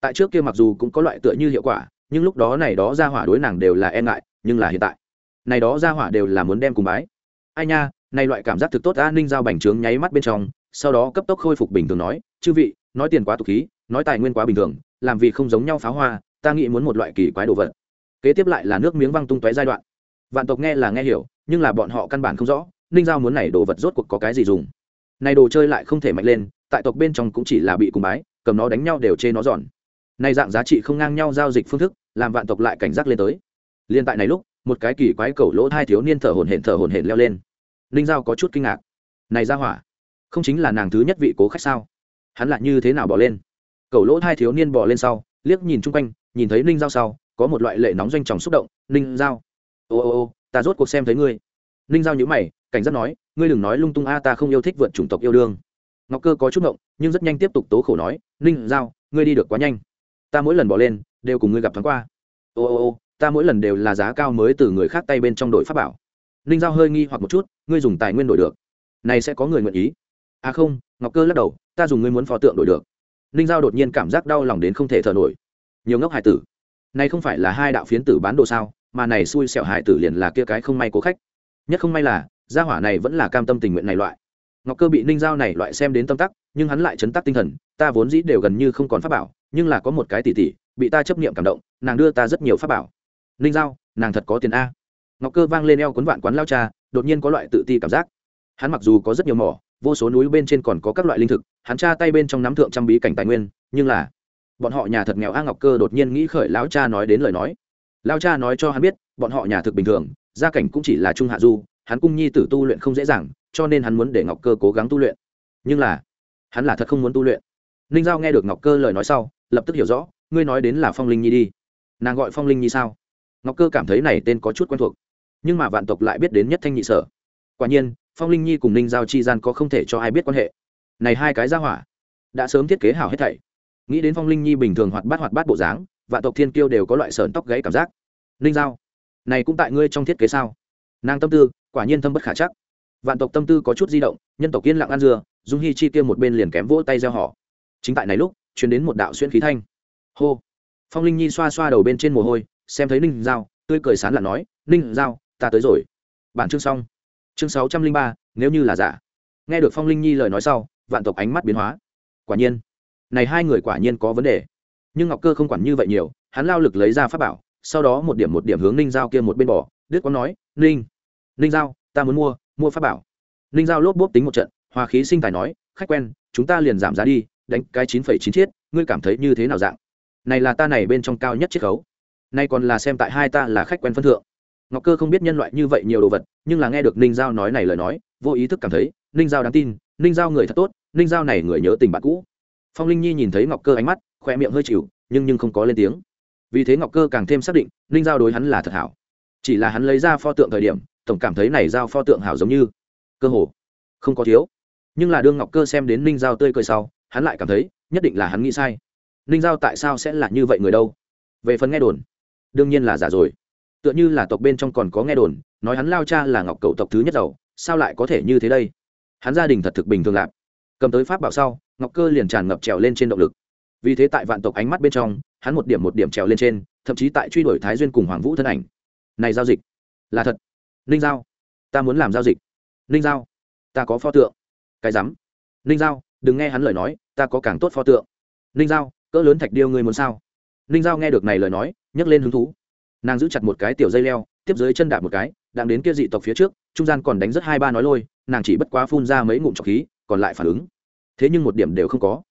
Tại trước kia mặc dù cũng có loại tựa như hiệu quả, nhưng lúc đó này đó ra hỏa đối nàng đều là e ngại, nhưng là hiện tại, này đó ra hỏa đều là muốn đem cùng bái. Ai nha, này loại cảm giác thực tốt a ninh giao bành trướng nháy mắt bên trong sau đó cấp tốc khôi phục bình thường nói, chư vị, nói tiền quá tục khí, nói tài nguyên quá bình thường, làm vì không giống nhau pháo hoa, ta nghĩ muốn một loại kỳ quái đồ vật. Kế tiếp lại là nước miếng văng tung tóe giai đoạn. Vạn tộc nghe là nghe hiểu, nhưng là bọn họ căn bản không rõ, ninh giao muốn này đồ vật rốt cuộc có cái gì dùng. Này đồ chơi lại không thể mạnh lên, tại tộc bên trong cũng chỉ là bị cùng bái, cầm nó đánh nhau đều chê nó giòn. Này dạng giá trị không ngang nhau giao dịch phương thức, làm vạn tộc lại cảnh giác lên tới. Liên tại này lúc, một cái kỳ quái cầu lỗ hai thiếu niên thở hổn hển thở hổn hển leo lên. Ninh giao có chút kinh ngạc. Này ra hỏa không chính là nàng thứ nhất vị cố khách sao? Hắn lại như thế nào bỏ lên? Cầu lỗ hai thiếu niên bỏ lên sau, liếc nhìn chung quanh, nhìn thấy ninh giao sau, có một loại lệ nóng doanh tròng xúc động, ninh giao, ô ô ô, ta rốt cuộc xem thấy ngươi. Ninh giao nhữ mày, cảnh giác nói, ngươi đừng nói lung tung a, ta không yêu thích vượt chủng tộc yêu đương. Ngọc cơ có chút ngộng, nhưng rất nhanh tiếp tục tố khổ nói, ninh giao, ngươi đi được quá nhanh. Ta mỗi lần bỏ lên, đều cùng ngươi gặp thoáng qua. Ô ô ô, ta mỗi lần đều là giá cao mới từ người khác tay bên trong đội pháp bảo. Ninh giao hơi nghi hoặc một chút, ngươi dùng tài nguyên đổi được. Này sẽ có người nguyện ý à không, ngọc cơ lắc đầu, ta dùng ngươi muốn phó tượng đổi được. Ninh giao đột nhiên cảm giác đau lòng đến không thể thở nổi. Nhiều ngốc hải tử. Này không phải là hai đạo phiến tử bán đồ sao, mà này xui xẻo hải tử liền là kia cái không may cố khách. Nhất không may là, gia hỏa này vẫn là cam tâm tình nguyện này loại. Ngọc cơ bị ninh giao này loại xem đến tâm tắc, nhưng hắn lại chấn tắc tinh thần, ta vốn dĩ đều gần như không còn pháp bảo, nhưng là có một cái tỉ tỉ, bị ta chấp niệm cảm động, nàng đưa ta rất nhiều pháp bảo. Ninh giao, nàng thật có tiền a. Ngọc cơ vang lên eo cuốn vạn quán lao cha, đột nhiên có loại tự ti cảm giác. Hắn mặc dù có rất nhiều mỏ vô số núi bên trên còn có các loại linh thực, hắn tra tay bên trong nắm thượng trăm bí cảnh tài nguyên, nhưng là, bọn họ nhà thật nghèo, a ngọc cơ đột nhiên nghĩ khởi lão cha nói đến lời nói. Lão cha nói cho hắn biết, bọn họ nhà thực bình thường, gia cảnh cũng chỉ là trung hạ du, hắn cung nhi tử tu luyện không dễ dàng, cho nên hắn muốn để ngọc cơ cố gắng tu luyện. Nhưng là, hắn là thật không muốn tu luyện. Ninh giao nghe được ngọc cơ lời nói sau, lập tức hiểu rõ, ngươi nói đến là phong linh nhi đi. Nàng gọi phong linh nhi sao? Ngọc cơ cảm thấy này tên có chút quen thuộc. Nhưng mà vạn tộc lại biết đến nhất thanh nhị sở. Quả nhiên phong linh nhi cùng ninh giao chi gian có không thể cho ai biết quan hệ. Này hai cái ra hỏa, đã sớm thiết kế hảo hết thảy. Nghĩ đến phong linh nhi bình thường hoạt bát hoạt bát bộ dáng vạn tộc thiên kiêu đều có loại sờn tóc gãy cảm giác. Ninh giao, này cũng tại ngươi trong thiết kế sao? Nàng tâm tư, quả nhiên thâm bất khả chắc. Vạn tộc tâm tư có chút di động, nhân tộc yên lặng ăn dưa, dung hi chi kia một bên liền kém vỗ tay gieo họ. Chính tại này lúc chuyển đến một đạo xuyên khí thanh. Hô. Phong linh nhi xoa xoa đầu bên trên mồ hôi, xem thấy ninh giao, tươi cười sán là nói, ninh giao, ta tới rồi. Bản chương xong chương sáu trăm linh ba, nếu như là giả. Nghe được phong linh nhi lời nói sau, vạn tộc ánh mắt biến hóa. Quả nhiên, này hai người quả nhiên có vấn đề. Nhưng ngọc cơ không quản như vậy nhiều, hắn lao lực lấy ra pháp bảo, sau đó một điểm một điểm hướng ninh giao kia một bên bỏ. Đức có nói, ninh ninh giao, ta muốn mua mua pháp bảo. Ninh giao lốp bốp tính một trận hòa khí sinh tài nói, khách quen, chúng ta liền giảm giá đi, đánh cái chín phẩy chín chiết, ngươi cảm thấy như thế nào dạng? Này là ta này bên trong cao nhất chiết khấu. Nay còn là xem tại hai ta là khách quen phân thượng ngọc cơ không biết nhân loại như vậy nhiều đồ vật, nhưng là nghe được ninh giao nói này lời nói, vô ý thức cảm thấy, ninh giao đáng tin, ninh giao người thật tốt, ninh giao này người nhớ tình bạn cũ. Phong linh nhi nhìn thấy ngọc cơ ánh mắt khoe miệng hơi chịu, nhưng nhưng không có lên tiếng. Vì thế ngọc cơ càng thêm xác định, ninh giao đối hắn là thật hảo. Chỉ là hắn lấy ra pho tượng thời điểm, tổng cảm thấy này giao pho tượng hảo giống như cơ hồ không có thiếu. Nhưng là đương ngọc cơ xem đến ninh giao tươi cười sau, hắn lại cảm thấy, nhất định là hắn nghĩ sai. Ninh giao tại sao sẽ là như vậy người đâu? Về phần nghe đồn, đương nhiên là giả rồi tựa như là tộc bên trong còn có nghe đồn, nói hắn lao cha là ngọc cầu tộc thứ nhất giàu, sao lại có thể như thế đây? Hắn gia đình thật thực bình thường lạp cầm tới pháp bảo sau, ngọc cơ liền tràn ngập trèo lên trên động lực. Vì thế tại vạn tộc ánh mắt bên trong, hắn một điểm một điểm trèo lên trên, thậm chí tại truy đuổi thái duyên cùng hoàng vũ thân ảnh. Này giao dịch, là thật. Ninh giao, ta muốn làm giao dịch. Ninh giao, ta có pho tượng. Cái rắm. Ninh giao, đừng nghe hắn lời nói, ta có càng tốt pho tượng. Ninh giao, cỡ lớn thạch điêu ngươi muốn sao? Ninh giao nghe được này lời nói, nhấc lên hứng thú nàng giữ chặt một cái tiểu dây leo, tiếp dưới chân đạp một cái đang đến kia dị tộc phía trước, trung gian còn đánh rất hai ba nói lôi, nàng chỉ bất quá phun ra mấy ngụm trọc khí, còn lại phản ứng. Thế nhưng một điểm đều không có.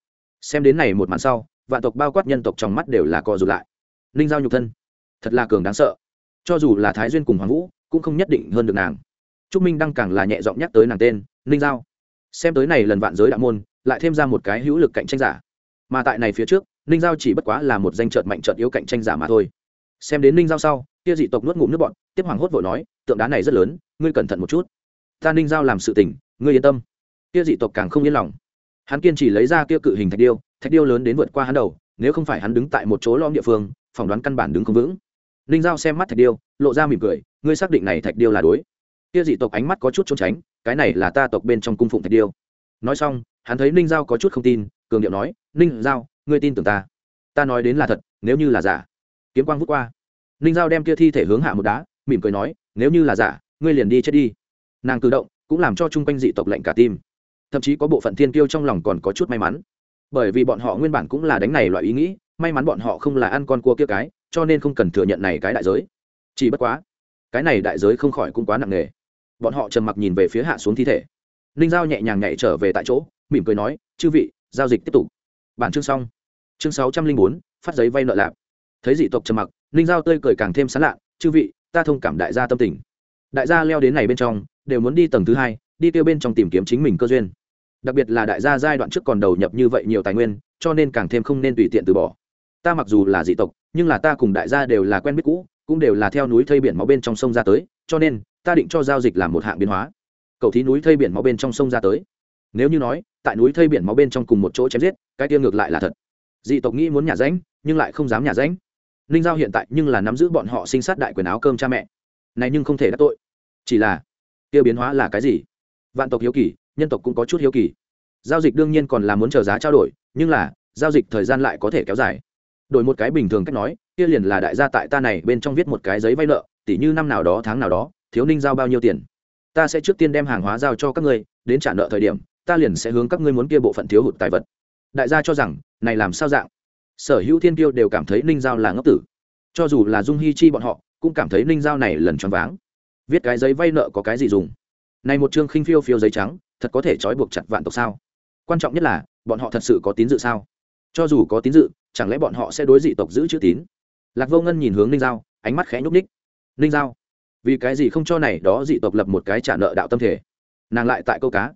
Xem đến này một màn sau, vạn tộc bao quát nhân tộc trong mắt đều là co rụt lại. Ninh giao nhục thân, thật là cường đáng sợ. Cho dù là thái duyên cùng hoàng vũ, cũng không nhất định hơn được nàng. Trúc minh đăng càng là nhẹ giọng nhắc tới nàng tên, ninh giao. Xem tới này lần vạn giới đạo môn, lại thêm ra một cái hữu lực cạnh tranh giả. Mà tại này phía trước, ninh giao chỉ bất quá là một danh trợt mạnh trợt yếu cạnh tranh giả mà thôi xem đến ninh giao sau, kia dị tộc nuốt ngụm nước bọn tiếp hoàng hốt vội nói, tượng đá này rất lớn, ngươi cẩn thận một chút. Ta ninh giao làm sự tình, ngươi yên tâm. Kia dị tộc càng không yên lòng. Hắn kiên trì lấy ra kia cự hình thạch điêu thạch điêu lớn đến vượt qua hắn đầu, nếu không phải hắn đứng tại một chỗ lom địa phương, phỏng đoán căn bản đứng không vững. Ninh giao xem mắt thạch điêu, lộ ra mỉm cười, ngươi xác định này thạch điêu là đối. Kia dị tộc ánh mắt có chút trốn tránh, cái này là ta tộc bên trong cung phụng thạch điêu. Nói xong, hắn thấy ninh giao có chút không tin, cường điệu nói, ninh giao, ngươi tin tưởng ta. Ta nói đến là thật, nếu như là giả kiếm quang vút qua. Ninh giao đem kia thi thể hướng hạ một đá, mỉm cười nói, nếu như là giả, ngươi liền đi chết đi. Nàng cử động cũng làm cho chung quanh dị tộc lệnh cả tim. Thậm chí có bộ phận thiên kiêu trong lòng còn có chút may mắn. Bởi vì bọn họ nguyên bản cũng là đánh này loại ý nghĩ, may mắn bọn họ không là ăn con cua kia cái, cho nên không cần thừa nhận này cái đại giới. Chỉ bất quá, cái này đại giới không khỏi cũng quá nặng nề. Bọn họ trầm mặc nhìn về phía hạ xuống thi thể. Ninh giao nhẹ nhàng nhảy trở về tại chỗ, mỉm cười nói, chư vị, giao dịch tiếp tục. Bản chương xong. Chương sáu trăm linh bốn, phát giấy vay nợ lạp thấy dị tộc trầm mặc, ninh giao tươi cười càng thêm sán lạ, chư vị, ta thông cảm đại gia tâm tình. Đại gia leo đến này bên trong, đều muốn đi tầng thứ hai, đi tiêu bên trong tìm kiếm chính mình cơ duyên. Đặc biệt là đại gia giai đoạn trước còn đầu nhập như vậy nhiều tài nguyên, cho nên càng thêm không nên tùy tiện từ bỏ. Ta mặc dù là dị tộc, nhưng là ta cùng đại gia đều là quen biết cũ, cũng đều là theo núi thây biển máu bên trong sông ra tới, cho nên, ta định cho giao dịch làm một hạng biến hóa. Cầu thí núi thây biển máu bên trong sông ra tới. Nếu như nói, tại núi thây biển máu bên trong cùng một chỗ chém giết, cái tiêu ngược lại là thật. Dị tộc nghĩ muốn nhà ránh, nhưng lại không dám nhà ránh ninh giao hiện tại nhưng là nắm giữ bọn họ sinh sát đại quyền áo cơm cha mẹ. Này nhưng không thể đắc tội. Chỉ là tiêu biến hóa là cái gì? Vạn tộc hiếu kỳ, nhân tộc cũng có chút hiếu kỳ. Giao dịch đương nhiên còn là muốn chờ giá trao đổi, nhưng là, giao dịch thời gian lại có thể kéo dài. Đổi một cái bình thường cách nói, kia liền là đại gia tại ta này bên trong viết một cái giấy vay nợ tỷ như năm nào đó, tháng nào đó, thiếu ninh giao bao nhiêu tiền? Ta sẽ trước tiên đem hàng hóa giao cho các ngươi, đến trả nợ thời điểm, ta liền sẽ hướng các ngươi muốn kia bộ phận thiếu hụt tài vật. Đại gia cho rằng, này làm sao dạng? Sở hữu thiên tiêu đều cảm thấy ninh giao là ngốc tử. Cho dù là dung hi chi bọn họ, cũng cảm thấy ninh giao này lần choáng váng. Viết cái giấy vay nợ có cái gì dùng? Này một chương khinh phiêu phiêu giấy trắng, thật có thể trói buộc chặt vạn tộc sao? Quan trọng nhất là, bọn họ thật sự có tín dự sao? Cho dù có tín dự, chẳng lẽ bọn họ sẽ đối dị tộc giữ chữ tín? Lạc vô ngân nhìn hướng ninh giao, ánh mắt khẽ nhúc ních ninh giao, vì cái gì không cho này đó dị tộc lập một cái trả nợ đạo tâm thể? Nàng lại tại câu cá.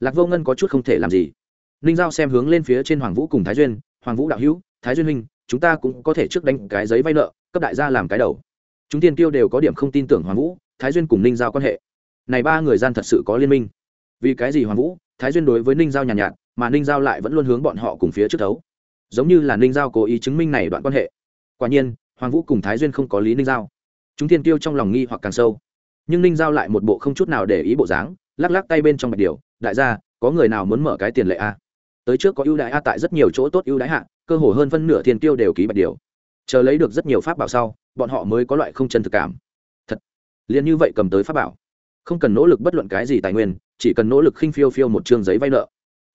Lạc vô ngân có chút không thể làm gì. Ninh giao xem hướng lên phía trên hoàng vũ cùng thái duyên, hoàng vũ đạo hữu thái duyên huynh chúng ta cũng có thể trước đánh cái giấy vay nợ cấp đại gia làm cái đầu. Chúng tiên tiêu đều có điểm không tin tưởng hoàng vũ thái duyên cùng ninh giao quan hệ. Này ba người gian thật sự có liên minh. Vì cái gì hoàng vũ thái duyên đối với ninh giao nhàn nhạt, nhạt mà ninh giao lại vẫn luôn hướng bọn họ cùng phía trước thấu. Giống như là ninh giao cố ý chứng minh này đoạn quan hệ. Quả nhiên hoàng vũ cùng thái duyên không có lý ninh giao. Chúng thiên tiêu trong lòng nghi hoặc càng sâu. Nhưng ninh giao lại một bộ không chút nào để ý bộ dáng lắc lắc tay bên trong bạch điều đại gia có người nào muốn mở cái tiền lệ a? Tới trước có ưu đãi a tại rất nhiều chỗ tốt ưu đãi hạ cơ hồ hơn phân nửa thiên tiêu đều ký bạch điều. Chờ lấy được rất nhiều pháp bảo sau, bọn họ mới có loại không chân thực cảm. Thật, liền như vậy cầm tới pháp bảo. Không cần nỗ lực bất luận cái gì tài nguyên, chỉ cần nỗ lực khinh phiêu phiêu một chương giấy vay nợ.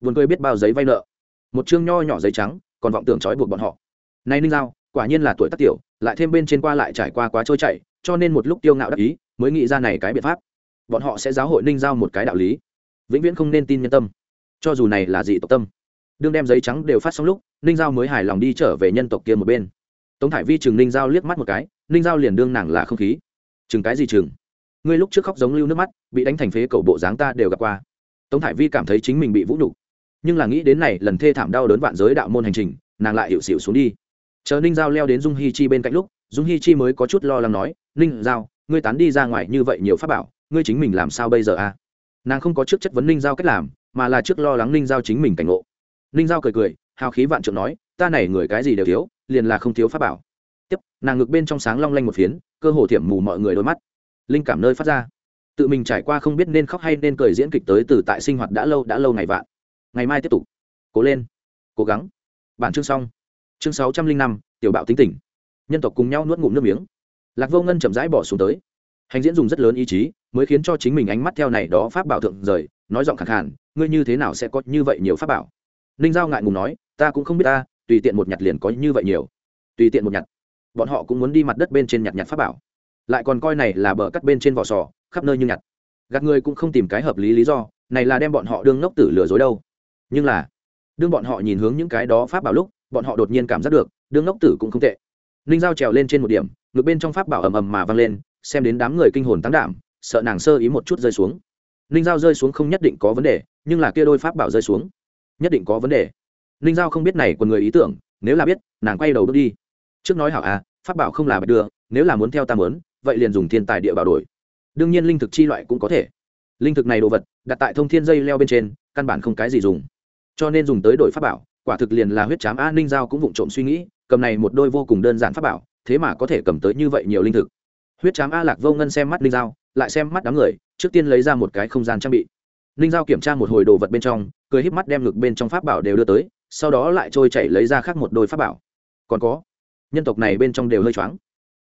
Vườn cười biết bao giấy vay nợ. Một chương nho nhỏ giấy trắng, còn vọng tưởng trói buộc bọn họ. Nay ninh giao, quả nhiên là tuổi tác tiểu, lại thêm bên trên qua lại trải qua quá trôi chảy, cho nên một lúc tiêu ngạo đắc ý, mới nghĩ ra này cái biện pháp. Bọn họ sẽ giáo hội ninh giao một cái đạo lý. Vĩnh viễn không nên tin nhân tâm. Cho dù này là dị tộc tâm đương đem giấy trắng đều phát xong lúc, ninh giao mới hài lòng đi trở về nhân tộc kia một bên. Tống thải vi chừng ninh giao liếc mắt một cái, ninh giao liền đương nàng là không khí. Chừng cái gì chừng? Ngươi lúc trước khóc giống lưu nước mắt, bị đánh thành phế cầu bộ dáng ta đều gặp qua. Tống thải vi cảm thấy chính mình bị vũ nhục. Nhưng là nghĩ đến này, lần thê thảm đau đớn vạn giới đạo môn hành trình, nàng lại hiệu xịu xuống đi. Chờ ninh giao leo đến dung hi chi bên cạnh lúc, dung hi chi mới có chút lo lắng nói, ninh giao, ngươi tán đi ra ngoài như vậy nhiều pháp bảo, ngươi chính mình làm sao bây giờ a à? nàng không có trước chất vấn ninh giao cách làm, mà là trước lo lắng ninh giao chính mình cảnh ngộ ninh giao cười cười, hào khí vạn trượng nói, ta này người cái gì đều thiếu, liền là không thiếu pháp bảo. Tiếp, nàng ngực bên trong sáng long lanh một phiến, cơ hồ thiểm mù mọi người đôi mắt. Linh cảm nơi phát ra. Tự mình trải qua không biết nên khóc hay nên cười diễn kịch tới từ tại sinh hoạt đã lâu đã lâu ngày vạn. Ngày mai tiếp tục. Cố lên. Cố gắng. Bản chương xong. Chương sáu trăm linh năm, tiểu bạo tính tỉnh nhân tộc cùng nhau nuốt ngụm nước miếng. Lạc vô ngân chậm rãi bỏ xuống tới. Hành diễn dùng rất lớn ý chí, mới khiến cho chính mình ánh mắt theo này đó pháp bảo thượng rời, nói giọng khẳng khàn, ngươi như thế nào sẽ có như vậy nhiều pháp bảo? Ninh giao ngại ngùng nói, ta cũng không biết ta, tùy tiện một nhặt liền có như vậy nhiều. Tùy tiện một nhặt? Bọn họ cũng muốn đi mặt đất bên trên nhặt nhặt pháp bảo. Lại còn coi này là bờ cắt bên trên vỏ sò, khắp nơi như nhặt. Gạt người cũng không tìm cái hợp lý lý do, này là đem bọn họ đương ngốc tử lừa dối đâu. Nhưng là, đương bọn họ nhìn hướng những cái đó pháp bảo lúc, bọn họ đột nhiên cảm giác được, đương ngốc tử cũng không tệ. Ninh giao trèo lên trên một điểm ngược bên trong pháp bảo ầm ầm mà vang lên, xem đến đám người kinh hồn tăng đảm, sợ nàng sơ ý một chút rơi xuống. Ninh giao rơi xuống không nhất định có vấn đề, nhưng là kia đôi pháp bảo rơi xuống nhất định có vấn đề. Ninh giao không biết này còn người ý tưởng, nếu là biết, nàng quay đầu bước đi. Trước nói hảo à pháp bảo không là bạch đưa, nếu là muốn theo ta mớn vậy liền dùng thiên tài địa bảo đổi. Đương nhiên linh thực chi loại cũng có thể. Linh thực này đồ vật, đặt tại thông thiên dây leo bên trên, căn bản không cái gì dùng. Cho nên dùng tới đổi pháp bảo, quả thực liền là huyết chám a ninh giao cũng vụng trộm suy nghĩ, cầm này một đôi vô cùng đơn giản pháp bảo, thế mà có thể cầm tới như vậy nhiều linh thực. Huyết chám a lạc vô ngân xem mắt ninh giao, lại xem mắt đám người, trước tiên lấy ra một cái không gian trang bị ninh giao kiểm tra một hồi đồ vật bên trong, cười híp mắt đem ngực bên trong pháp bảo đều đưa tới, sau đó lại trôi chảy lấy ra khác một đôi pháp bảo. Còn có, nhân tộc này bên trong đều hơi choáng.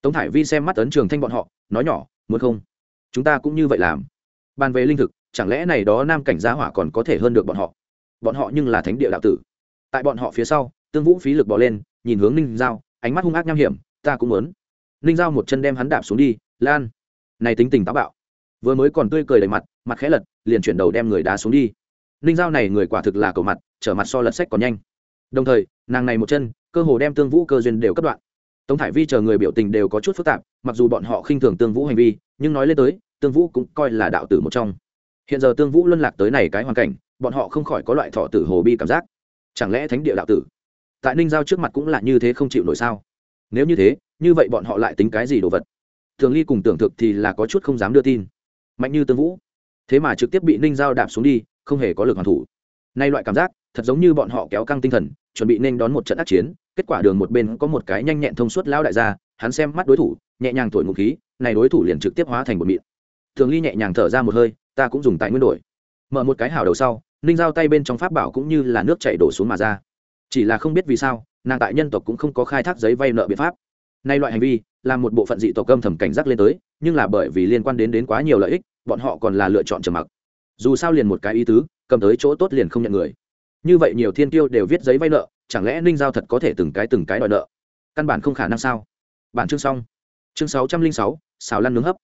Tống thải vi xem mắt ấn trường thanh bọn họ, nói nhỏ, muốn không? Chúng ta cũng như vậy làm. Bàn về linh thực, chẳng lẽ này đó nam cảnh gia hỏa còn có thể hơn được bọn họ? Bọn họ nhưng là thánh địa đạo tử. Tại bọn họ phía sau, tương vũ phí lực bỏ lên, nhìn hướng ninh giao, ánh mắt hung ác nham hiểm, ta cũng muốn. Ninh giao một chân đem hắn đạp xuống đi, lan, này tính tình táo bạo vừa mới còn tươi cười đầy mặt mặt khẽ lật, liền chuyển đầu đem người đá xuống đi. Ninh giao này người quả thực là cầu mặt, trở mặt so lật sách còn nhanh. Đồng thời, nàng này một chân, cơ hồ đem tương vũ cơ duyên đều cắt đoạn. Tống thải vi chờ người biểu tình đều có chút phức tạp, mặc dù bọn họ khinh thường tương vũ hành vi, nhưng nói lên tới, tương vũ cũng coi là đạo tử một trong. Hiện giờ tương vũ luân lạc tới này cái hoàn cảnh, bọn họ không khỏi có loại thọ tử hồ bi cảm giác. Chẳng lẽ thánh địa đạo tử? Tại ninh giao trước mặt cũng là như thế không chịu nổi sao? Nếu như thế, như vậy bọn họ lại tính cái gì đồ vật? Thường ly cùng tưởng thực thì là có chút không dám đưa tin mạnh như tương vũ. Thế mà trực tiếp bị ninh giao đạp xuống đi, không hề có lực hoàn thủ. Nay loại cảm giác, thật giống như bọn họ kéo căng tinh thần, chuẩn bị nên đón một trận ác chiến, kết quả đường một bên có một cái nhanh nhẹn thông suốt lao đại gia, hắn xem mắt đối thủ, nhẹ nhàng thổi ngụ khí, này đối thủ liền trực tiếp hóa thành một mịn thường ly nhẹ nhàng thở ra một hơi, ta cũng dùng tài nguyên đổi. Mở một cái hảo đầu sau, ninh giao tay bên trong pháp bảo cũng như là nước chảy đổ xuống mà ra. Chỉ là không biết vì sao, nàng tại nhân tộc cũng không có khai thác giấy vay nợ biện pháp. Nay loại hành vi là một bộ phận dị tộc âm thầm cảnh giác lên tới nhưng là bởi vì liên quan đến đến quá nhiều lợi ích, bọn họ còn là lựa chọn trầm mặc. Dù sao liền một cái ý tứ, cầm tới chỗ tốt liền không nhận người. Như vậy nhiều thiên tiêu đều viết giấy vay nợ, chẳng lẽ ninh giao thật có thể từng cái từng cái đòi nợ? Căn bản không khả năng sao? Bản chương xong. Chương sáu trăm linh sáu, xào lăn nướng hấp.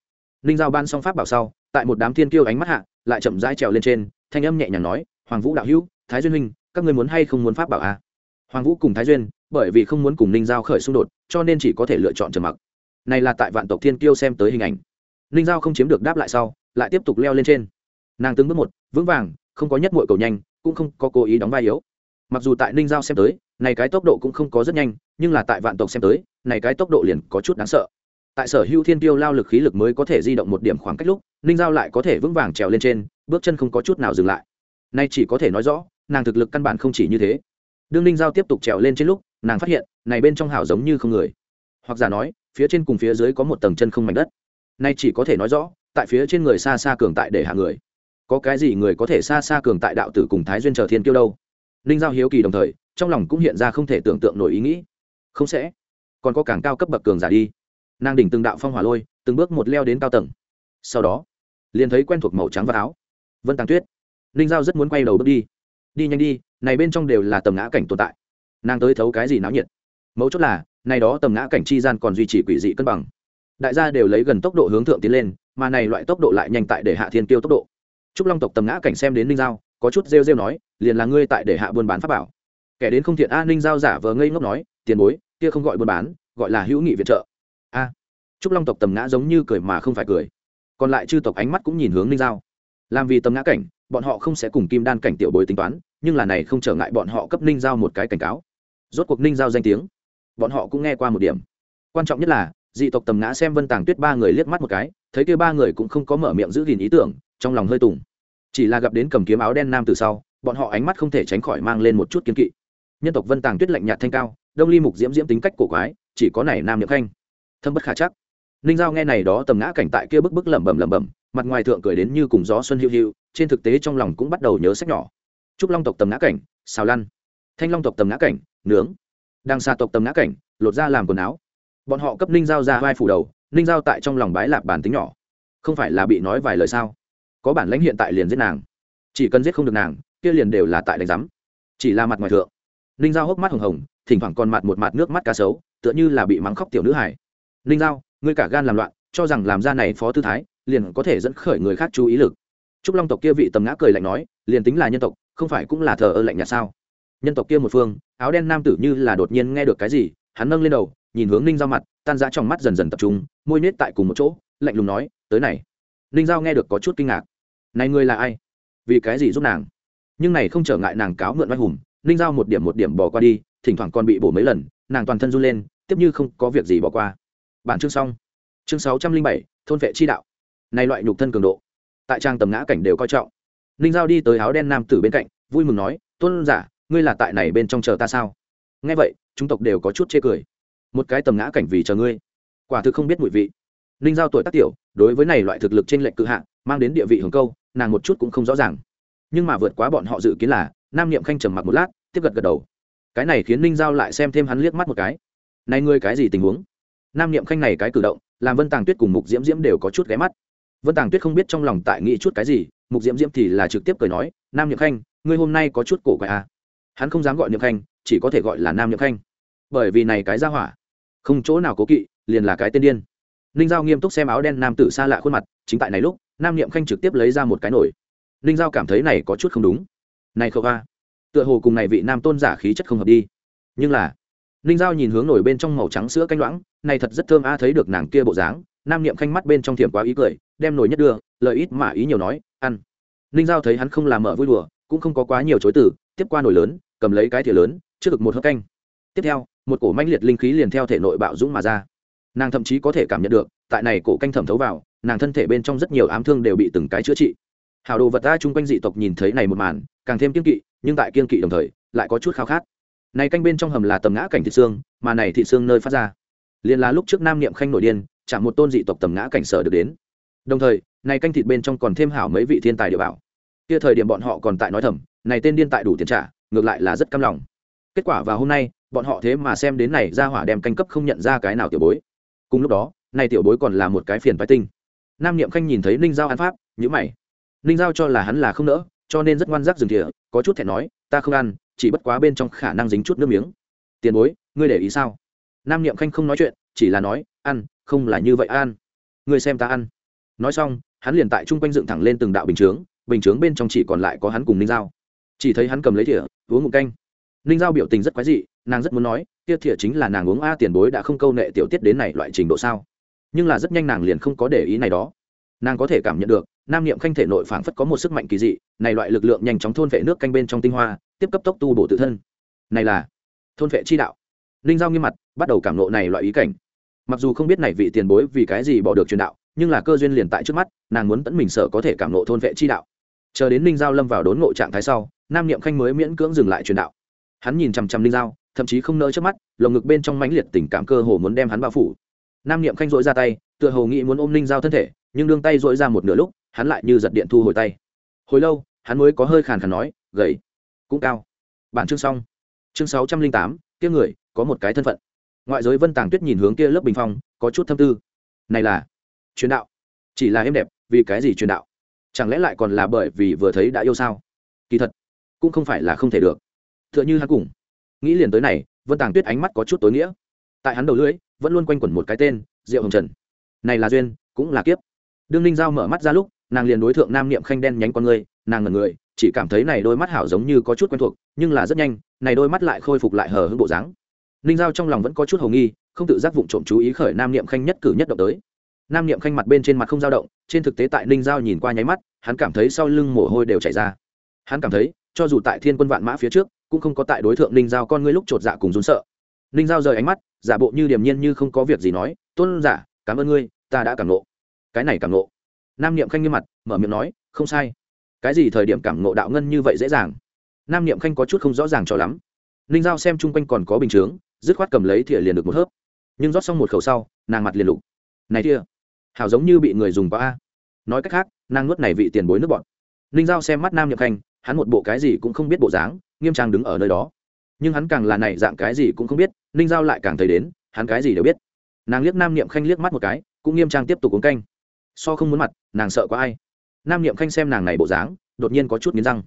Ninh giao ban xong pháp bảo sau, tại một đám thiên kiêu ánh mắt hạ, lại chậm rãi trèo lên trên, thanh âm nhẹ nhàng nói, hoàng vũ đạo hữu, thái duyên huynh, các ngươi muốn hay không muốn pháp bảo à? hoàng vũ cùng thái duyên, bởi vì không muốn cùng ninh giao khởi xung đột, cho nên chỉ có thể lựa chọn trầm mặc này là tại vạn tộc thiên kiêu xem tới hình ảnh. Ninh giao không chiếm được đáp lại sau, lại tiếp tục leo lên trên. Nàng từng bước một, vững vàng, không có nhất mội cầu nhanh, cũng không có cố ý đóng vai yếu. Mặc dù tại ninh giao xem tới, này cái tốc độ cũng không có rất nhanh, nhưng là tại vạn tộc xem tới, này cái tốc độ liền có chút đáng sợ. Tại sở hữu thiên tiêu lao lực khí lực mới có thể di động một điểm khoảng cách lúc ninh giao lại có thể vững vàng trèo lên trên, bước chân không có chút nào dừng lại. Nay chỉ có thể nói rõ, nàng thực lực căn bản không chỉ như thế. Đương ninh giao tiếp tục trèo lên trên lúc, nàng phát hiện, này bên trong hảo giống như không người. Hoặc giả nói phía trên cùng phía dưới có một tầng chân không mảnh đất. Nay chỉ có thể nói rõ, tại phía trên người xa xa cường tại để hạ người. Có cái gì người có thể xa xa cường tại đạo tử cùng thái duyên chờ thiên kiêu đâu? Ninh giao hiếu kỳ đồng thời, trong lòng cũng hiện ra không thể tưởng tượng nổi ý nghĩ. Không sẽ. Còn có càng cao cấp bậc cường giả đi. Nàng đỉnh từng đạo phong hỏa lôi, từng bước một leo đến cao tầng. Sau đó, liền thấy quen thuộc màu trắng và áo. Vân tàng tuyết. Ninh giao rất muốn quay đầu bước đi. Đi nhanh đi, này bên trong đều là tầm ngã cảnh tồn tại. Nàng tới thấu cái gì náo nhiệt? Mấu chốt là này đó tầm ngã cảnh chi gian còn duy trì quỷ dị cân bằng. Đại gia đều lấy gần tốc độ hướng thượng tiến lên, mà này loại tốc độ lại nhanh tại để hạ thiên tiêu tốc độ. Trúc long tộc tầm ngã cảnh xem đến ninh giao, có chút rêu rêu nói, liền là ngươi tại để hạ buôn bán pháp bảo. Kẻ đến không thiện a, ninh giao giả vờ ngây ngốc nói, tiền bối, kia không gọi buôn bán, gọi là hữu nghị viện trợ. A. Trúc long tộc tầm ngã giống như cười mà không phải cười. Còn lại chư tộc ánh mắt cũng nhìn hướng ninh giao. Làm vì tầm ngã cảnh, bọn họ không sẽ cùng kim đan cảnh tiểu bối tính toán, nhưng là này không trở ngại bọn họ cấp ninh giao một cái cảnh cáo. Rốt cuộc ninh giao danh tiếng bọn họ cũng nghe qua một điểm. Quan trọng nhất là, dị tộc tầm ngã xem vân tàng tuyết ba người liếc mắt một cái, thấy kia ba người cũng không có mở miệng giữ gìn ý tưởng, trong lòng hơi tùng. Chỉ là gặp đến cầm kiếm áo đen nam từ sau, bọn họ ánh mắt không thể tránh khỏi mang lên một chút kiếm kỵ. Nhân tộc vân tàng tuyết lạnh nhạt thanh cao, đông ly mục diễm diễm tính cách cổ quái, chỉ có này nam nhược khanh. Thâm bất khả chắc. Ninh giao nghe này đó tầm ngã cảnh tại kia bức bức lẩm bẩm lẩm bẩm, mặt ngoài thượng cười đến như cùng gió xuân hiu hiu, trên thực tế trong lòng cũng bắt đầu nhớ sách nhỏ. Trúc long tộc tầm ngã cảnh xào lăn. Thanh long tộc tầm ngã cảnh, nướng đang xa tộc tầm ngã cảnh, lột ra làm quần áo. Bọn họ cấp ninh giao ra vai phủ đầu, ninh giao tại trong lòng bái lạp bản tính nhỏ. Không phải là bị nói vài lời sao? Có bản lãnh hiện tại liền giết nàng. Chỉ cần giết không được nàng, kia liền đều là tại đánh giám. Chỉ là mặt ngoài thượng. Ninh giao hốc mắt hồng hồng, thỉnh thoảng còn mặt một mặt nước mắt cá sấu, tựa như là bị mắng khóc tiểu nữ hải ninh giao, ngươi cả gan làm loạn, cho rằng làm ra này phó tư thái, liền có thể dẫn khởi người khác chú ý lực. Trúc long tộc kia vị tầm ngã cười lạnh nói, liền tính là nhân tộc, không phải cũng là thờ ơ lạnh nhạt sao? Nhân tộc kia một phương, áo đen nam tử như là đột nhiên nghe được cái gì, hắn nâng lên đầu, nhìn hướng ninh giao mặt, tan ra trong mắt dần dần tập trung, môi nết tại cùng một chỗ, lạnh lùng nói, tới này. Ninh giao nghe được có chút kinh ngạc. Này ngươi là ai? Vì cái gì giúp nàng? Nhưng này không trở ngại nàng cáo mượn oai hùng, ninh giao một điểm một điểm bỏ qua đi, thỉnh thoảng còn bị bổ mấy lần, nàng toàn thân run lên, tiếp như không có việc gì bỏ qua. Bản chương xong. Chương sáu trăm linh bảy, thôn vệ chi đạo. Này loại nhục thân cường độ, tại trang tầm ngã cảnh đều coi trọng. Ninh giao đi tới áo đen nam tử bên cạnh, vui mừng nói, tôn giả ngươi là tại này bên trong chờ ta sao? Nghe vậy, chúng tộc đều có chút chê cười. Một cái tầm ngã cảnh vì chờ ngươi. Quả thực không biết mùi vị. Ninh giao tuổi tác tiểu, đối với này loại thực lực trên lệnh cự hạng mang đến địa vị hưởng câu, nàng một chút cũng không rõ ràng. Nhưng mà vượt quá bọn họ dự kiến là, nam niệm khanh trầm mặc một lát, tiếp gật gật đầu. Cái này khiến ninh giao lại xem thêm hắn liếc mắt một cái. Này ngươi cái gì tình huống? Nam niệm khanh này cái cử động, làm vân tàng tuyết cùng mục diễm diễm đều có chút ghé mắt. Vân tàng tuyết không biết trong lòng tại nghĩ chút cái gì, mục diễm diễm thì là trực tiếp cười nói, nam niệm khanh, ngươi hôm nay có chút cổ quái à hắn không dám gọi niệm khanh, chỉ có thể gọi là nam niệm khanh. Bởi vì này cái ra hỏa, không chỗ nào cố kỵ, liền là cái tên điên. Ninh giao nghiêm túc xem áo đen nam tử xa lạ khuôn mặt, chính tại này lúc, nam niệm khanh trực tiếp lấy ra một cái nổi. Ninh giao cảm thấy này có chút không đúng. Này khâu a tựa hồ cùng này vị nam tôn giả khí chất không hợp đi. Nhưng là, ninh giao nhìn hướng nổi bên trong màu trắng sữa canh loãng, này thật rất thơm a thấy được nàng kia bộ dáng, nam niệm khanh mắt bên trong thiểm quá ý cười, đem nổi nhất đưa lợi ít mà ý nhiều nói, ăn. Ninh giao thấy hắn không làm mở vui đùa, cũng không có quá nhiều chối từ tiếp qua nổi lớn, cầm lấy cái thìa lớn, trước được một hớp canh. Tiếp theo, một cổ manh liệt linh khí liền theo thể nội bạo dũng mà ra. Nàng thậm chí có thể cảm nhận được, tại này cổ canh thẩm thấu vào, nàng thân thể bên trong rất nhiều ám thương đều bị từng cái chữa trị. Hào đồ vật ta chung quanh dị tộc nhìn thấy này một màn, càng thêm kiên kỵ, nhưng tại kiên kỵ đồng thời, lại có chút khao khát. Này canh bên trong hầm là tầm ngã cảnh thịt xương, mà này thịt xương nơi phát ra, liền là lúc trước nam niệm khanh nội điên, chạm một tôn dị tộc tầm ngã cảnh sở được đến. Đồng thời, này canh thịt bên trong còn thêm hảo mấy vị thiên tài địa bảo kia thời điểm bọn họ còn tại nói thầm, này tên điên tại đủ tiền trả, ngược lại là rất căm lòng. Kết quả vào hôm nay, bọn họ thế mà xem đến này ra hỏa đem canh cấp không nhận ra cái nào tiểu bối. Cùng lúc đó, này tiểu bối còn là một cái phiền phái tinh. Nam niệm khanh nhìn thấy ninh giao an pháp nhữ mày. Ninh giao cho là hắn là không nỡ, cho nên rất ngoan giác dừng thỉa có chút thẹn nói, ta không ăn, chỉ bất quá bên trong khả năng dính chút nước miếng. Tiền bối, ngươi để ý sao? Nam niệm khanh không nói chuyện, chỉ là nói, ăn, không là như vậy ăn. Ngươi xem ta ăn. Nói xong, hắn liền tại chung quanh dựng thẳng lên từng đạo bình chướng bình chướng bên trong chỉ còn lại có hắn cùng ninh giao. Chỉ thấy hắn cầm lấy thìa, uống một canh. Ninh giao biểu tình rất quái dị, nàng rất muốn nói Tiết thìa chính là nàng uống a tiền bối đã không câu nệ tiểu tiết đến này loại trình độ sao? Nhưng là rất nhanh nàng liền không có để ý này đó. Nàng có thể cảm nhận được, nam niệm khanh thể nội phảng phất có một sức mạnh kỳ dị, này loại lực lượng nhanh chóng thôn vệ nước canh bên trong tinh hoa, tiếp cấp tốc tu bổ tự thân. Này là thôn vệ chi đạo. Linh giao nghiêm mặt, bắt đầu cảm nộ này loại ý cảnh. Mặc dù không biết này vị tiền bối vì cái gì bỏ được truyền đạo nhưng là cơ duyên liền tại trước mắt, nàng muốn tẫn mình sợ có thể cảm nộ thôn vệ chi đạo. Chờ đến ninh giao lâm vào đốn ngộ trạng thái sau, nam niệm khanh mới miễn cưỡng dừng lại truyền đạo. Hắn nhìn chằm chằm ninh giao, thậm chí không nỡ trước mắt, lồng ngực bên trong mãnh liệt tình cảm cơ hồ muốn đem hắn bao phủ. Nam niệm khanh dội ra tay, tựa hồ nghĩ muốn ôm ninh giao thân thể, nhưng đương tay dội ra một nửa lúc, hắn lại như giật điện thu hồi tay. Hồi lâu, hắn mới có hơi khàn khàn nói, gầy, cũng cao. Bản chương xong. Chương sáu trăm linh tám, kia người, có một cái thân phận. Ngoại giới vân tàng tuyết nhìn hướng kia lớp bình phong, có chút thâm tư. Này là truyền đạo. Chỉ là êm đẹp, vì cái gì truyền đạo? Chẳng lẽ lại còn là bởi vì vừa thấy đã yêu sao? Kỳ thật, cũng không phải là không thể được. T h ư ợ n h ư hắn cùng. Nghĩ liền tới này, vân tàng tuyết ánh mắt có chút tối nghĩa. Tại hắn đầu lưỡi, vẫn luôn quanh quẩn một cái tên, diệu hồng trần. Này là duyên, cũng là kiếp. Đương ninh giao mở mắt ra lúc, nàng liền đối tượng nam niệm khanh đen nhánh con người, nàng ngần người, chỉ cảm thấy này đôi mắt hảo giống như có chút quen thuộc, nhưng là rất nhanh, này đôi mắt lại khôi phục lại hờ hững bộ dáng. Ninh giao trong lòng vẫn có chút hầu nghi, không tự giác vụng trộm chú ý khởi nam niệm khanh nhất cử nhất động tới nam niệm khanh mặt bên trên mặt không dao động, trên thực tế tại ninh giao nhìn qua nháy mắt, hắn cảm thấy sau lưng mồ hôi đều chảy ra. Hắn cảm thấy, cho dù tại thiên quân vạn mã phía trước, cũng không có tại đối tượng ninh giao con ngươi lúc chột dạ cùng rún sợ. Ninh giao rời ánh mắt, giả bộ như điềm nhiên như không có việc gì nói, tôn giả, cảm ơn ngươi, ta đã cảm nộ cái này cảm nộ nam niệm khanh nghiêm mặt, mở miệng nói, không sai. Cái gì thời điểm cảm nộ đạo ngân như vậy dễ dàng? Nam niệm khanh có chút không rõ ràng cho lắm. Ninh giao xem chung quanh còn có bình chướng, dứt khoát cầm lấy thìa liền được một hớp. Nhưng rót xong một khẩu sau, nàng mặt liền lục. Này kia hảo giống như bị người dùng quá a. Nói cách khác, nàng nuốt này vị tiền bối nước bọn. Ninh giao xem mắt nam nhậm khanh, hắn một bộ cái gì cũng không biết bộ dáng, nghiêm trang đứng ở nơi đó. Nhưng hắn càng là này dạng cái gì cũng không biết, ninh giao lại càng thấy đến, hắn cái gì đều biết. Nàng liếc nam niệm khanh liếc mắt một cái, cũng nghiêm trang tiếp tục uống canh. So không muốn mặt, nàng sợ có ai. Nam niệm khanh xem nàng này bộ dáng, đột nhiên có chút nghiến răng.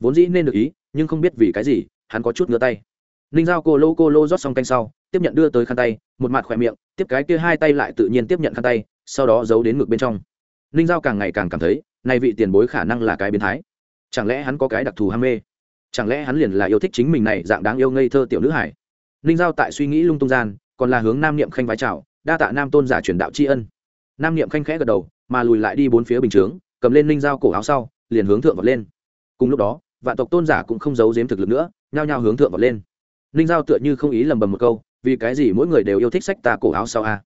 Vốn dĩ nên được ý, nhưng không biết vì cái gì, hắn có chút ngứa tay. Ninh giao cô lô cô lô rót xong canh sau, tiếp nhận đưa tới khăn tay, một mặt khỏe miệng, tiếp cái kia hai tay lại tự nhiên tiếp nhận khăn tay sau đó giấu đến ngực bên trong. Ninh giao càng ngày càng cảm thấy, nay vị tiền bối khả năng là cái biến thái. Chẳng lẽ hắn có cái đặc thù ham mê? Chẳng lẽ hắn liền là yêu thích chính mình này dạng đáng yêu ngây thơ tiểu nữ hải ninh giao tại suy nghĩ lung tung gian, còn là hướng nam niệm khanh vái chào, đa tạ nam tôn giả truyền đạo tri ân. Nam niệm khanh khẽ gật đầu, mà lùi lại đi bốn phía bình chướng, cầm lên ninh giao cổ áo sau, liền hướng thượng vọt lên. Cùng lúc đó, vạn tộc tôn giả cũng không giấu giếm thực lực nữa, nhao nhao hướng thượng vọt lên. Ninh giao tựa như không ý lầm bầm một câu, vì cái gì mỗi người đều yêu thích sách ta cổ áo sau a?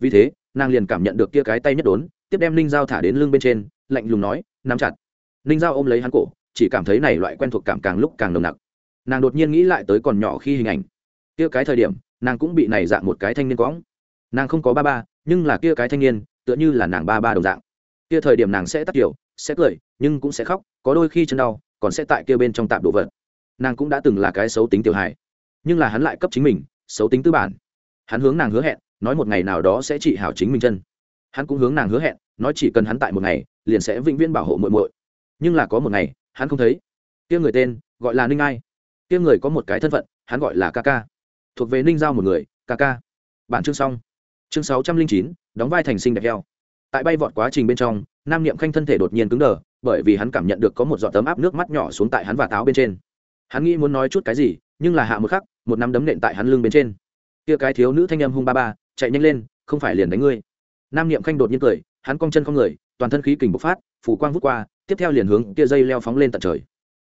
Vì thế nàng liền cảm nhận được kia cái tay nhất đốn, tiếp đem ninh giao thả đến lưng bên trên, lạnh lùng nói, nắm chặt. Ninh giao ôm lấy hắn cổ, chỉ cảm thấy này loại quen thuộc cảm càng lúc càng nồng nặc. Nàng đột nhiên nghĩ lại tới còn nhỏ khi hình ảnh. Kia cái thời điểm, nàng cũng bị này dạng một cái thanh niên quõng. Nàng không có ba ba, nhưng là kia cái thanh niên, tựa như là nàng ba ba đồng dạng. Kia thời điểm nàng sẽ tắt kiểu sẽ cười, nhưng cũng sẽ khóc, có đôi khi chân đau, còn sẽ tại kia bên trong tạm đồ vật. Nàng cũng đã từng là cái xấu tính tiểu hài, nhưng là hắn lại cấp chính mình, xấu tính tư bản. Hắn hướng nàng hứa hẹn nói một ngày nào đó sẽ trị hảo chính mình chân. Hắn cũng hướng nàng hứa hẹn, nói chỉ cần hắn tại một ngày, liền sẽ vĩnh viễn bảo hộ muội muội. Nhưng là có một ngày, hắn không thấy. Kia người tên, gọi là ninh ai. Kia người có một cái thân phận, hắn gọi là ca ca. Thuộc về ninh giao một người, ca ca. Bản chương xong. Chương sáu trăm linh chín, đóng vai thành sinh đẹp heo tại bay vọt quá trình bên trong, nam niệm khanh thân thể đột nhiên cứng đờ, bởi vì hắn cảm nhận được có một giọt tấm áp nước mắt nhỏ xuống tại hắn và táo bên trên. Hắn nghĩ muốn nói chút cái gì, nhưng là hạ một khắc, một nắm đấm nện tại hắn lưng bên trên. Kia cái thiếu nữ thanh âm hung ba ba chạy nhanh lên, không phải liền đánh ngươi. Nam niệm khanh đột nhiên cười, hắn cong chân không người, toàn thân khí kình bộc phát, phủ quang vút qua, tiếp theo liền hướng kia dây leo phóng lên tận trời.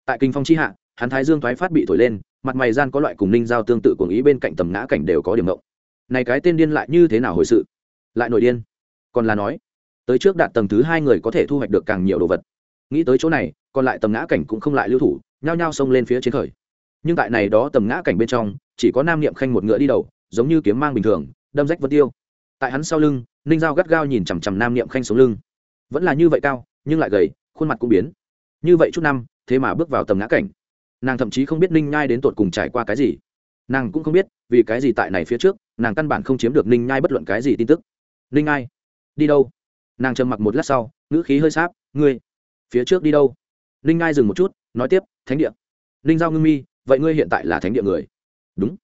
Tại kinh phong chi hạ, hắn thái dương thoái phát bị thổi lên, mặt mày gian có loại cùng ninh giao tương tự cùng ý bên cạnh tầm ngã cảnh đều có điểm ngộng. Này cái tên điên lại như thế nào hồi sự? Lại nổi điên. Còn là nói, tới trước đạt tầng thứ hai người có thể thu hoạch được càng nhiều đồ vật. Nghĩ tới chỗ này, còn lại tầm ngã cảnh cũng không lại lưu thủ, nhao nhao xông lên phía trên khởi. Nhưng tại này đó tầm ngã cảnh bên trong, chỉ có nam niệm khanh một ngựa đi đầu, giống như kiếm mang bình thường đâm rách vân tiêu. Tại hắn sau lưng, ninh dao gắt gao nhìn chằm chằm nam niệm khanh xuống lưng. Vẫn là như vậy cao, nhưng lại gầy, khuôn mặt cũng biến. Như vậy chút năm, thế mà bước vào tầm ngã cảnh. Nàng thậm chí không biết ninh nhai đến tột cùng trải qua cái gì. Nàng cũng không biết, vì cái gì tại này phía trước, nàng căn bản không chiếm được ninh nhai bất luận cái gì tin tức. Ninh nhai đi đâu? Nàng trầm mặc một lát sau, ngữ khí hơi sáp, ngươi, phía trước đi đâu? Ninh nhai dừng một chút, nói tiếp, thánh địa. Ninh giao ngưng mi, vậy ngươi hiện tại là thánh địa người? Đúng.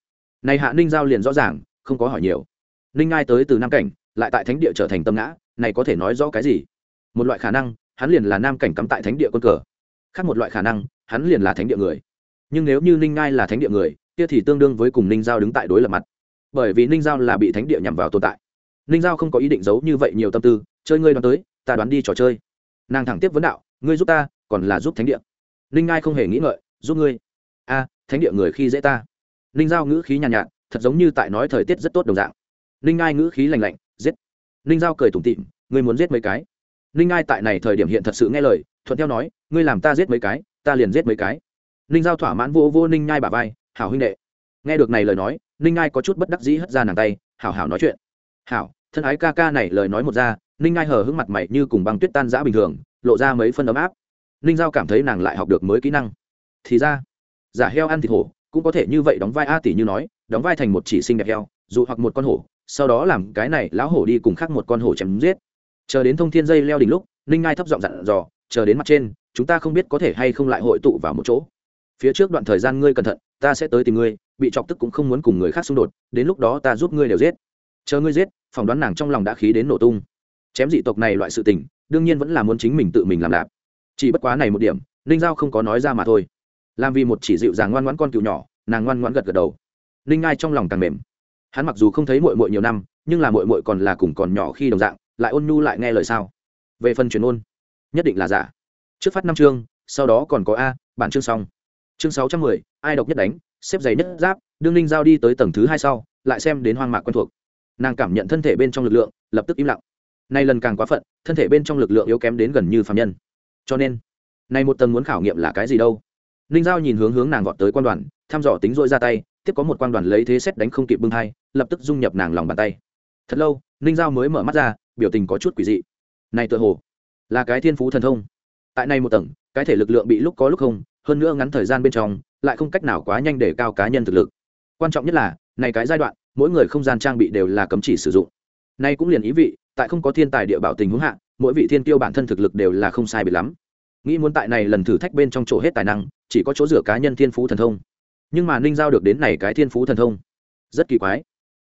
Này hạ ninh giao liền rõ ràng, không có hỏi nhiều ninh ngai tới từ nam cảnh lại tại thánh địa trở thành tâm ngã này có thể nói rõ cái gì? Một loại khả năng hắn liền là nam cảnh cắm tại thánh địa quân cờ. Khác một loại khả năng hắn liền là thánh địa người. Nhưng nếu như ninh ngai là thánh địa người kia thì tương đương với cùng ninh giao đứng tại đối lập mặt. Bởi vì ninh giao là bị thánh địa nhằm vào tồn tại. Ninh giao không có ý định giấu như vậy nhiều tâm tư chơi ngươi đoán tới ta đoán đi trò chơi. Nàng thẳng tiếp vấn đạo ngươi giúp ta còn là giúp thánh địa. Ninh ngai không hề nghĩ ngợi giúp ngươi? A thánh địa người khi dễ ta. Ninh giao ngữ khí nhàn nhạt, nhạt thật giống như tại nói thời tiết rất tốt đồng dạng ninh ngai ngữ khí lành lạnh, giết. Ninh giao cười tủm tịm ngươi muốn giết mấy cái? Ninh ngai tại này thời điểm hiện thật sự nghe lời, thuận theo nói, ngươi làm ta giết mấy cái, ta liền giết mấy cái. Ninh giao thỏa mãn vô vô ninh nhai bà vai, hảo huynh đệ. Nghe được này lời nói ninh ngai có chút bất đắc dĩ hất ra nàng tay, hảo hảo nói chuyện. Hảo, thân ái ca ca này lời nói một ra ninh ngai hờ hững mặt mày như cùng băng tuyết tan giã bình thường, lộ ra mấy phân ấm áp. Ninh giao cảm thấy nàng lại học được mới kỹ năng. Thì ra, giả heo ăn thịt hổ, cũng có thể như vậy đóng vai a tỷ như nói, đóng vai thành một chỉ sinh đẹp heo, dù hoặc một con hổ sau đó làm cái này lão hổ đi cùng khác một con hổ chém giết. Chờ đến thông thiên dây leo đỉnh lúc, ninh ngai thấp giọng dặn dò, chờ đến mặt trên, chúng ta không biết có thể hay không lại hội tụ vào một chỗ. Phía trước đoạn thời gian ngươi cẩn thận, ta sẽ tới tìm ngươi, bị chọc tức cũng không muốn cùng người khác xung đột, đến lúc đó ta giúp ngươi đều giết. Chờ ngươi giết, phỏng đoán nàng trong lòng đã khí đến nổ tung. Chém dị tộc này loại sự tình, đương nhiên vẫn là muốn chính mình tự mình làm lạp chỉ bất quá này một điểm, ninh giao không có nói ra mà thôi. Làm vì một chỉ dịu dàng ngoan ngoãn con cừu nhỏ, nàng ngoan ngoãn gật gật đầu. Ninh ngai trong lòng càng mềm hắn mặc dù không thấy mội mội nhiều năm, nhưng là mội mội còn là cùng còn nhỏ khi đồng dạng, lại ôn nhu lại nghe lời sao? Về phần truyền ôn, nhất định là giả. Trước phát năm chương, sau đó còn có a, bản chương xong. Chương sáu trăm mười, ai độc nhất đánh, xếp giày nhất giáp, đương ninh giao đi tới tầng thứ hai sau, lại xem đến hoang mạc quen thuộc. Nàng cảm nhận thân thể bên trong lực lượng, lập tức im lặng. Nay lần càng quá phận, thân thể bên trong lực lượng yếu kém đến gần như phạm nhân. Cho nên, nay một tầng muốn khảo nghiệm là cái gì đâu? Ninh giao nhìn hướng hướng nàng gọn tới quan đoàn, thăm dò tính dội ra tay tiếp có một quan đoàn lấy thế xét đánh không kịp bưng hai lập tức dung nhập nàng lòng bàn tay. Thật lâu, ninh giao mới mở mắt ra, biểu tình có chút quỷ dị. Này tựa hồ là cái thiên phú thần thông. Tại này một tầng, cái thể lực lượng bị lúc có lúc không, hơn nữa ngắn thời gian bên trong, lại không cách nào quá nhanh để cao cá nhân thực lực. Quan trọng nhất là, này cái giai đoạn, mỗi người không gian trang bị đều là cấm chỉ sử dụng. Nay cũng liền ý vị, tại không có thiên tài địa bảo tình huống hạ, mỗi vị thiên tiêu bản thân thực lực đều là không sai biệt lắm. Nghĩ muốn tại này lần thử thách bên trong chỗ hết tài năng, chỉ có chỗ rửa cá nhân thiên phú thần thông nhưng mà ninh giao được đến này cái thiên phú thần thông rất kỳ quái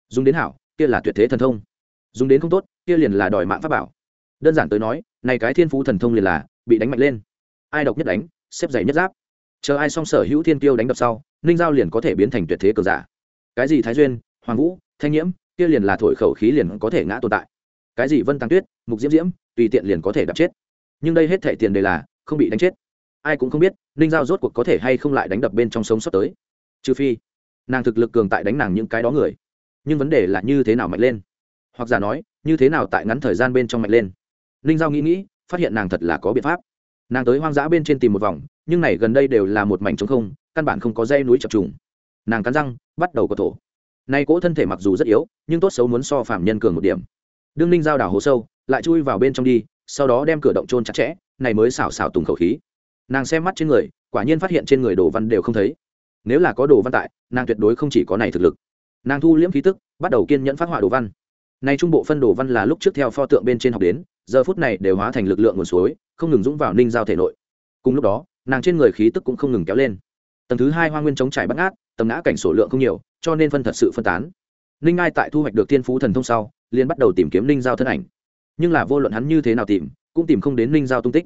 dùng đến hảo kia là tuyệt thế thần thông dùng đến không tốt kia liền là đòi mạng pháp bảo đơn giản tới nói này cái thiên phú thần thông liền là bị đánh mạnh lên ai độc nhất đánh xếp giày nhất giáp chờ ai song sở hữu thiên tiêu đánh đập sau ninh giao liền có thể biến thành tuyệt thế cờ giả cái gì thái duyên hoàng vũ thanh nhiễm kia liền là thổi khẩu khí liền có thể ngã tồn tại cái gì vân tăng tuyết mục diễm diễm tùy tiện liền có thể đập chết nhưng đây hết thẻ tiền đề là không bị đánh chết ai cũng không biết ninh giao rốt cuộc có thể hay không lại đánh đập bên trong sống sắp tới trừ phi, nàng thực lực cường tại đánh nàng những cái đó người. Nhưng vấn đề là như thế nào mạnh lên? Hoặc giả nói, như thế nào tại ngắn thời gian bên trong mạnh lên? Ninh giao nghĩ nghĩ, phát hiện nàng thật là có biện pháp. Nàng tới hoang dã bên trên tìm một vòng, nhưng này gần đây đều là một mảnh trống không, căn bản không có dây núi chập trùng. Nàng cắn răng, bắt đầu có thổ. Nay cỗ thân thể mặc dù rất yếu, nhưng tốt xấu muốn so phạm nhân cường một điểm. Đương ninh giao đảo hố sâu, lại chui vào bên trong đi, sau đó đem cửa động trôn chặt chẽ, này mới xảo xảo tùng khẩu khí. Nàng xem mắt trên người, quả nhiên phát hiện trên người đồ văn đều không thấy nếu là có đồ văn tại, nàng tuyệt đối không chỉ có này thực lực. Nàng thu liễm khí tức, bắt đầu kiên nhẫn phát họa đồ văn. Nay trung bộ phân đồ văn là lúc trước theo pho tượng bên trên học đến, giờ phút này đều hóa thành lực lượng nguồn suối, không ngừng dũng vào ninh giao thể nội. Cùng lúc đó, nàng trên người khí tức cũng không ngừng kéo lên. Tầng thứ hai hoa nguyên chống trải bắt ngát tầm ngã cảnh sổ lượng không nhiều, cho nên phân thật sự phân tán. Ninh ngai tại thu hoạch được thiên phú thần thông sau, liền bắt đầu tìm kiếm ninh giao thân ảnh. Nhưng là vô luận hắn như thế nào tìm, cũng tìm không đến ninh giao tung tích.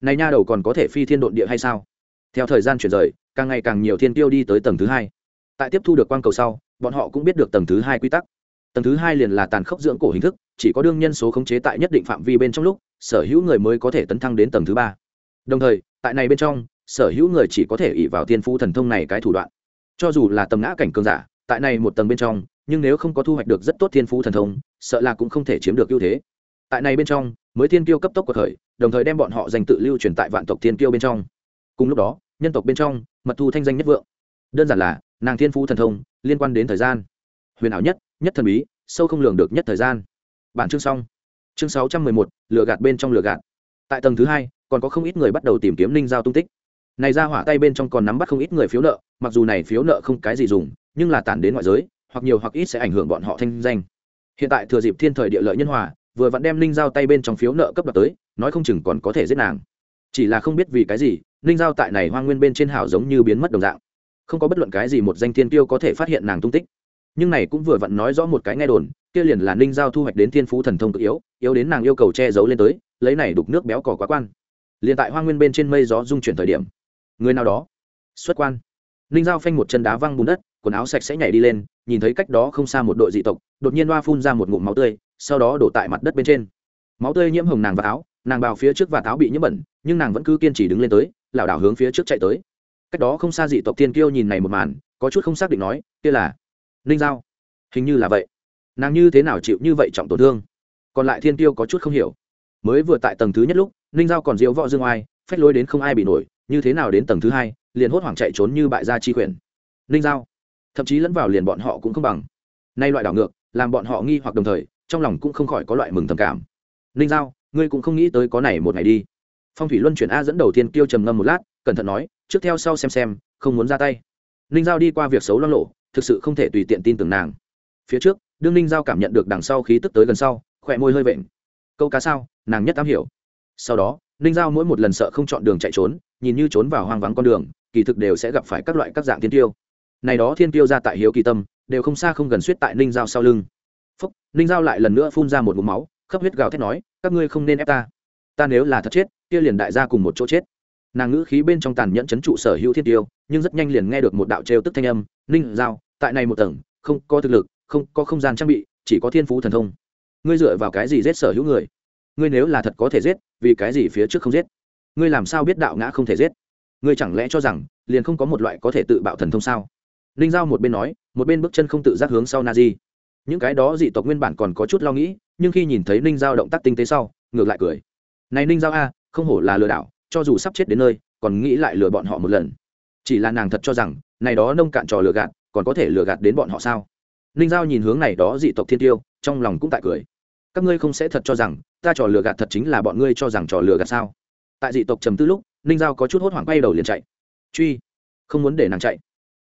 Này nha đầu còn có thể phi thiên độn địa hay sao? Theo thời gian chuyển rời càng ngày càng nhiều thiên tiêu đi tới tầng thứ hai. Tại tiếp thu được quang cầu sau, bọn họ cũng biết được tầng thứ hai quy tắc. Tầng thứ hai liền là tàn khốc dưỡng cổ hình thức, chỉ có đương nhân số khống chế tại nhất định phạm vi bên trong lúc, sở hữu người mới có thể tấn thăng đến tầng thứ ba. Đồng thời, tại này bên trong, sở hữu người chỉ có thể ỉ vào tiên phú thần thông này cái thủ đoạn. Cho dù là tầm ngã cảnh cường giả, tại này một tầng bên trong, nhưng nếu không có thu hoạch được rất tốt thiên phú thần thông, sợ là cũng không thể chiếm được ưu thế. Tại này bên trong, mới thiên kiêu cấp tốc của thời đồng thời đem bọn họ dành tự lưu truyền tại vạn tộc thiên kiêu bên trong. Cùng lúc đó nhân tộc bên trong, mật thu thanh danh nhất vượng. Đơn giản là, nàng thiên phú thần thông, liên quan đến thời gian. Huyền ảo nhất nhất thần bí, sâu không lường được nhất thời gian. Bản chương xong. Chương sáu trăm mười một lựa gạt bên trong lựa gạt. Tại tầng thứ hai, còn có không ít người bắt đầu tìm kiếm ninh giao tung tích. Này ra hỏa tay bên trong còn nắm bắt không ít người phiếu nợ, mặc dù này phiếu nợ không cái gì dùng, nhưng là tản đến ngoại giới, hoặc nhiều hoặc ít sẽ ảnh hưởng bọn họ thanh danh. Hiện tại thừa dịp thiên thời địa lợi nhân hòa, vừa vặn đem ninh giao tay bên trong phiếu nợ cấp đoạt tới, nói không chừng còn có thể giết nàng chỉ là không biết vì cái gì, ninh giao tại này hoang nguyên bên trên hảo giống như biến mất đồng dạng. Không có bất luận cái gì một danh thiên tiêu có thể phát hiện nàng tung tích. Nhưng này cũng vừa vặn nói rõ một cái nghe đồn, kia liền là ninh giao thu hoạch đến thiên phú thần thông cực yếu yếu đến nàng yêu cầu che giấu lên tới, lấy này đục nước béo cỏ quá quan. Liền tại hoang nguyên bên trên mây gió dung chuyển thời điểm, người nào đó xuất quan. Ninh giao phanh một chân đá văng bùn đất, quần áo sạch sẽ nhảy đi lên, nhìn thấy cách đó không xa một đội dị tộc, đột nhiên loa phun ra một ngụm máu tươi, sau đó đổ tại mặt đất bên trên. Máu tươi nhiễm hồng nàng và áo nàng bào phía trước và táo bị nhiễm bẩn, nhưng nàng vẫn cứ kiên trì đứng lên tới, lảo đảo hướng phía trước chạy tới. Cách đó không xa dị tộc tiên kiêu nhìn này một màn, có chút không xác định nói, kia là ninh giao. Hình như là vậy. Nàng như thế nào chịu như vậy trọng tổn thương? Còn lại thiên tiêu có chút không hiểu. Mới vừa tại tầng thứ nhất lúc, ninh giao còn diễu võ dương oai, phách lối đến không ai bị nổi, như thế nào đến tầng thứ hai, liền hốt hoảng chạy trốn như bại gia chi quyền. Ninh giao. Thậm chí lẫn vào liền bọn họ cũng không bằng. Nay loại đảo ngược, làm bọn họ nghi hoặc đồng thời, trong lòng cũng không khỏi có loại mừng thầm cảm. Ninh giao ngươi cũng không nghĩ tới có này một ngày đi. Phong thủy luân chuyển a dẫn đầu tiên kêu trầm ngâm một lát, cẩn thận nói, trước theo sau xem xem, không muốn ra tay. Ninh giao đi qua việc xấu lo lộ, thực sự không thể tùy tiện tin tưởng nàng. Phía trước, đương ninh giao cảm nhận được đằng sau khí tức tới gần sau, khỏe môi hơi vện. Câu cá sao, nàng nhất am hiểu. Sau đó, ninh giao mỗi một lần sợ không chọn đường chạy trốn, nhìn như trốn vào hoang vắng con đường, kỳ thực đều sẽ gặp phải các loại các dạng thiên tiêu này đó thiên tiêu ra tại hiếu kỳ tâm, đều không xa không gần suýt tại ninh giao sau lưng. Phúc, ninh giao lại lần nữa phun ra một mũ máu khắp huyết gào thét nói, các ngươi không nên ép ta. Ta nếu là thật chết, kia liền đại gia cùng một chỗ chết. Nàng ngữ khí bên trong tàn nhẫn chấn trụ sở hữu thiên tiêu, nhưng rất nhanh liền nghe được một đạo trêu tức thanh âm, ninh giao, tại này một tầng, không có thực lực, không có không gian trang bị, chỉ có thiên phú thần thông. Ngươi dựa vào cái gì giết sở hữu người? Ngươi nếu là thật có thể giết, vì cái gì phía trước không giết? Ngươi làm sao biết đạo ngã không thể giết? Ngươi chẳng lẽ cho rằng, liền không có một loại có thể tự bạo thần thông sao? Ninh giao một bên nói, một bên bước chân không tự giác hướng sau na di những cái đó dị tộc nguyên bản còn có chút lo nghĩ, nhưng khi nhìn thấy ninh giao động tác tinh tế sau, ngược lại cười. Này ninh giao a, không hổ là lừa đảo, cho dù sắp chết đến nơi, còn nghĩ lại lừa bọn họ một lần. Chỉ là nàng thật cho rằng, này đó nông cạn trò lừa gạt, còn có thể lừa gạt đến bọn họ sao? Ninh giao nhìn hướng này đó dị tộc thiên tiêu, trong lòng cũng tại cười. Các ngươi không sẽ thật cho rằng, ta trò lừa gạt thật chính là bọn ngươi cho rằng trò lừa gạt sao? Tại dị tộc trầm tư lúc, ninh giao có chút hốt hoảng quay đầu liền chạy. Truy, không muốn để nàng chạy.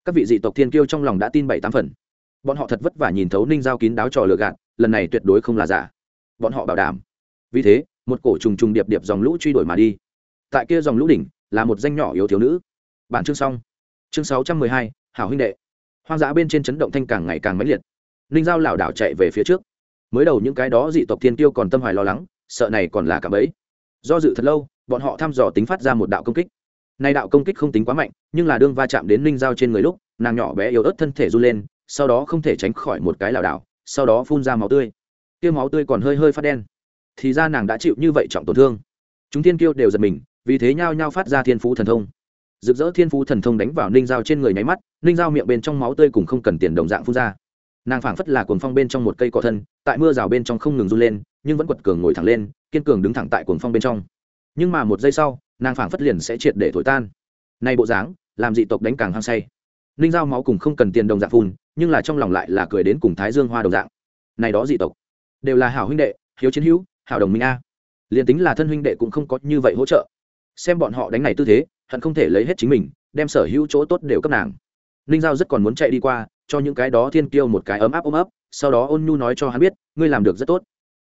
Các vị dị tộc thiên kiêu trong lòng đã tin bảy tám phần bọn họ thật vất vả nhìn thấu ninh giao kín đáo trò lừa gạt, lần này tuyệt đối không là giả. Bọn họ bảo đảm. Vì thế, một cổ trùng trùng điệp điệp dòng lũ truy đuổi mà đi. Tại kia dòng lũ đỉnh, là một danh nhỏ yếu thiếu nữ. Bản chương xong. Chương sáu trăm mười hai, hảo huynh đệ. Hoang dã bên trên chấn động thanh càng ngày càng mãnh liệt. Ninh giao lảo đảo chạy về phía trước. Mới đầu những cái đó dị tộc thiên tiêu còn tâm hoài lo lắng, sợ này còn là cả bấy do dự thật lâu, bọn họ thăm dò tính phát ra một đạo công kích. Nay đạo công kích không tính quá mạnh, nhưng là đương va chạm đến ninh giao trên người lúc, nàng nhỏ bé yếu ớt thân thể run lên sau đó không thể tránh khỏi một cái lảo đảo, sau đó phun ra máu tươi. Tiêu máu tươi còn hơi hơi phát đen. Thì ra nàng đã chịu như vậy trọng tổn thương. Chúng thiên kiêu đều giật mình, vì thế nhao nhao phát ra thiên phú thần thông. Rực rỡ thiên phú thần thông đánh vào ninh dao trên người nháy mắt, ninh dao miệng bên trong máu tươi cùng không cần tiền đồng dạng phun ra. Nàng phảng phất là cuồng phong bên trong một cây cỏ thân, tại mưa rào bên trong không ngừng run lên, nhưng vẫn quật cường ngồi thẳng lên, kiên cường đứng thẳng tại cuồng phong bên trong. Nhưng mà một giây sau, nàng phảng phất liền sẽ triệt để thổi tan. Nay bộ dáng, làm dị tộc đánh càng hăng say ninh dao máu cùng không cần tiền đồng dạng phun, nhưng là trong lòng lại là cười đến cùng thái dương hoa đồng dạng. Này đó dị tộc, đều là hảo huynh đệ, hiếu chiến hữu, hảo đồng minh a. Liền tính là thân huynh đệ cũng không có như vậy hỗ trợ. Xem bọn họ đánh này tư thế, hận không thể lấy hết chính mình, đem sở hữu chỗ tốt đều cấp nàng. Ninh giao rất còn muốn chạy đi qua, cho những cái đó thiên kiêu một cái ấm áp ôm ấp, sau đó ôn nhu nói cho hắn biết, ngươi làm được rất tốt.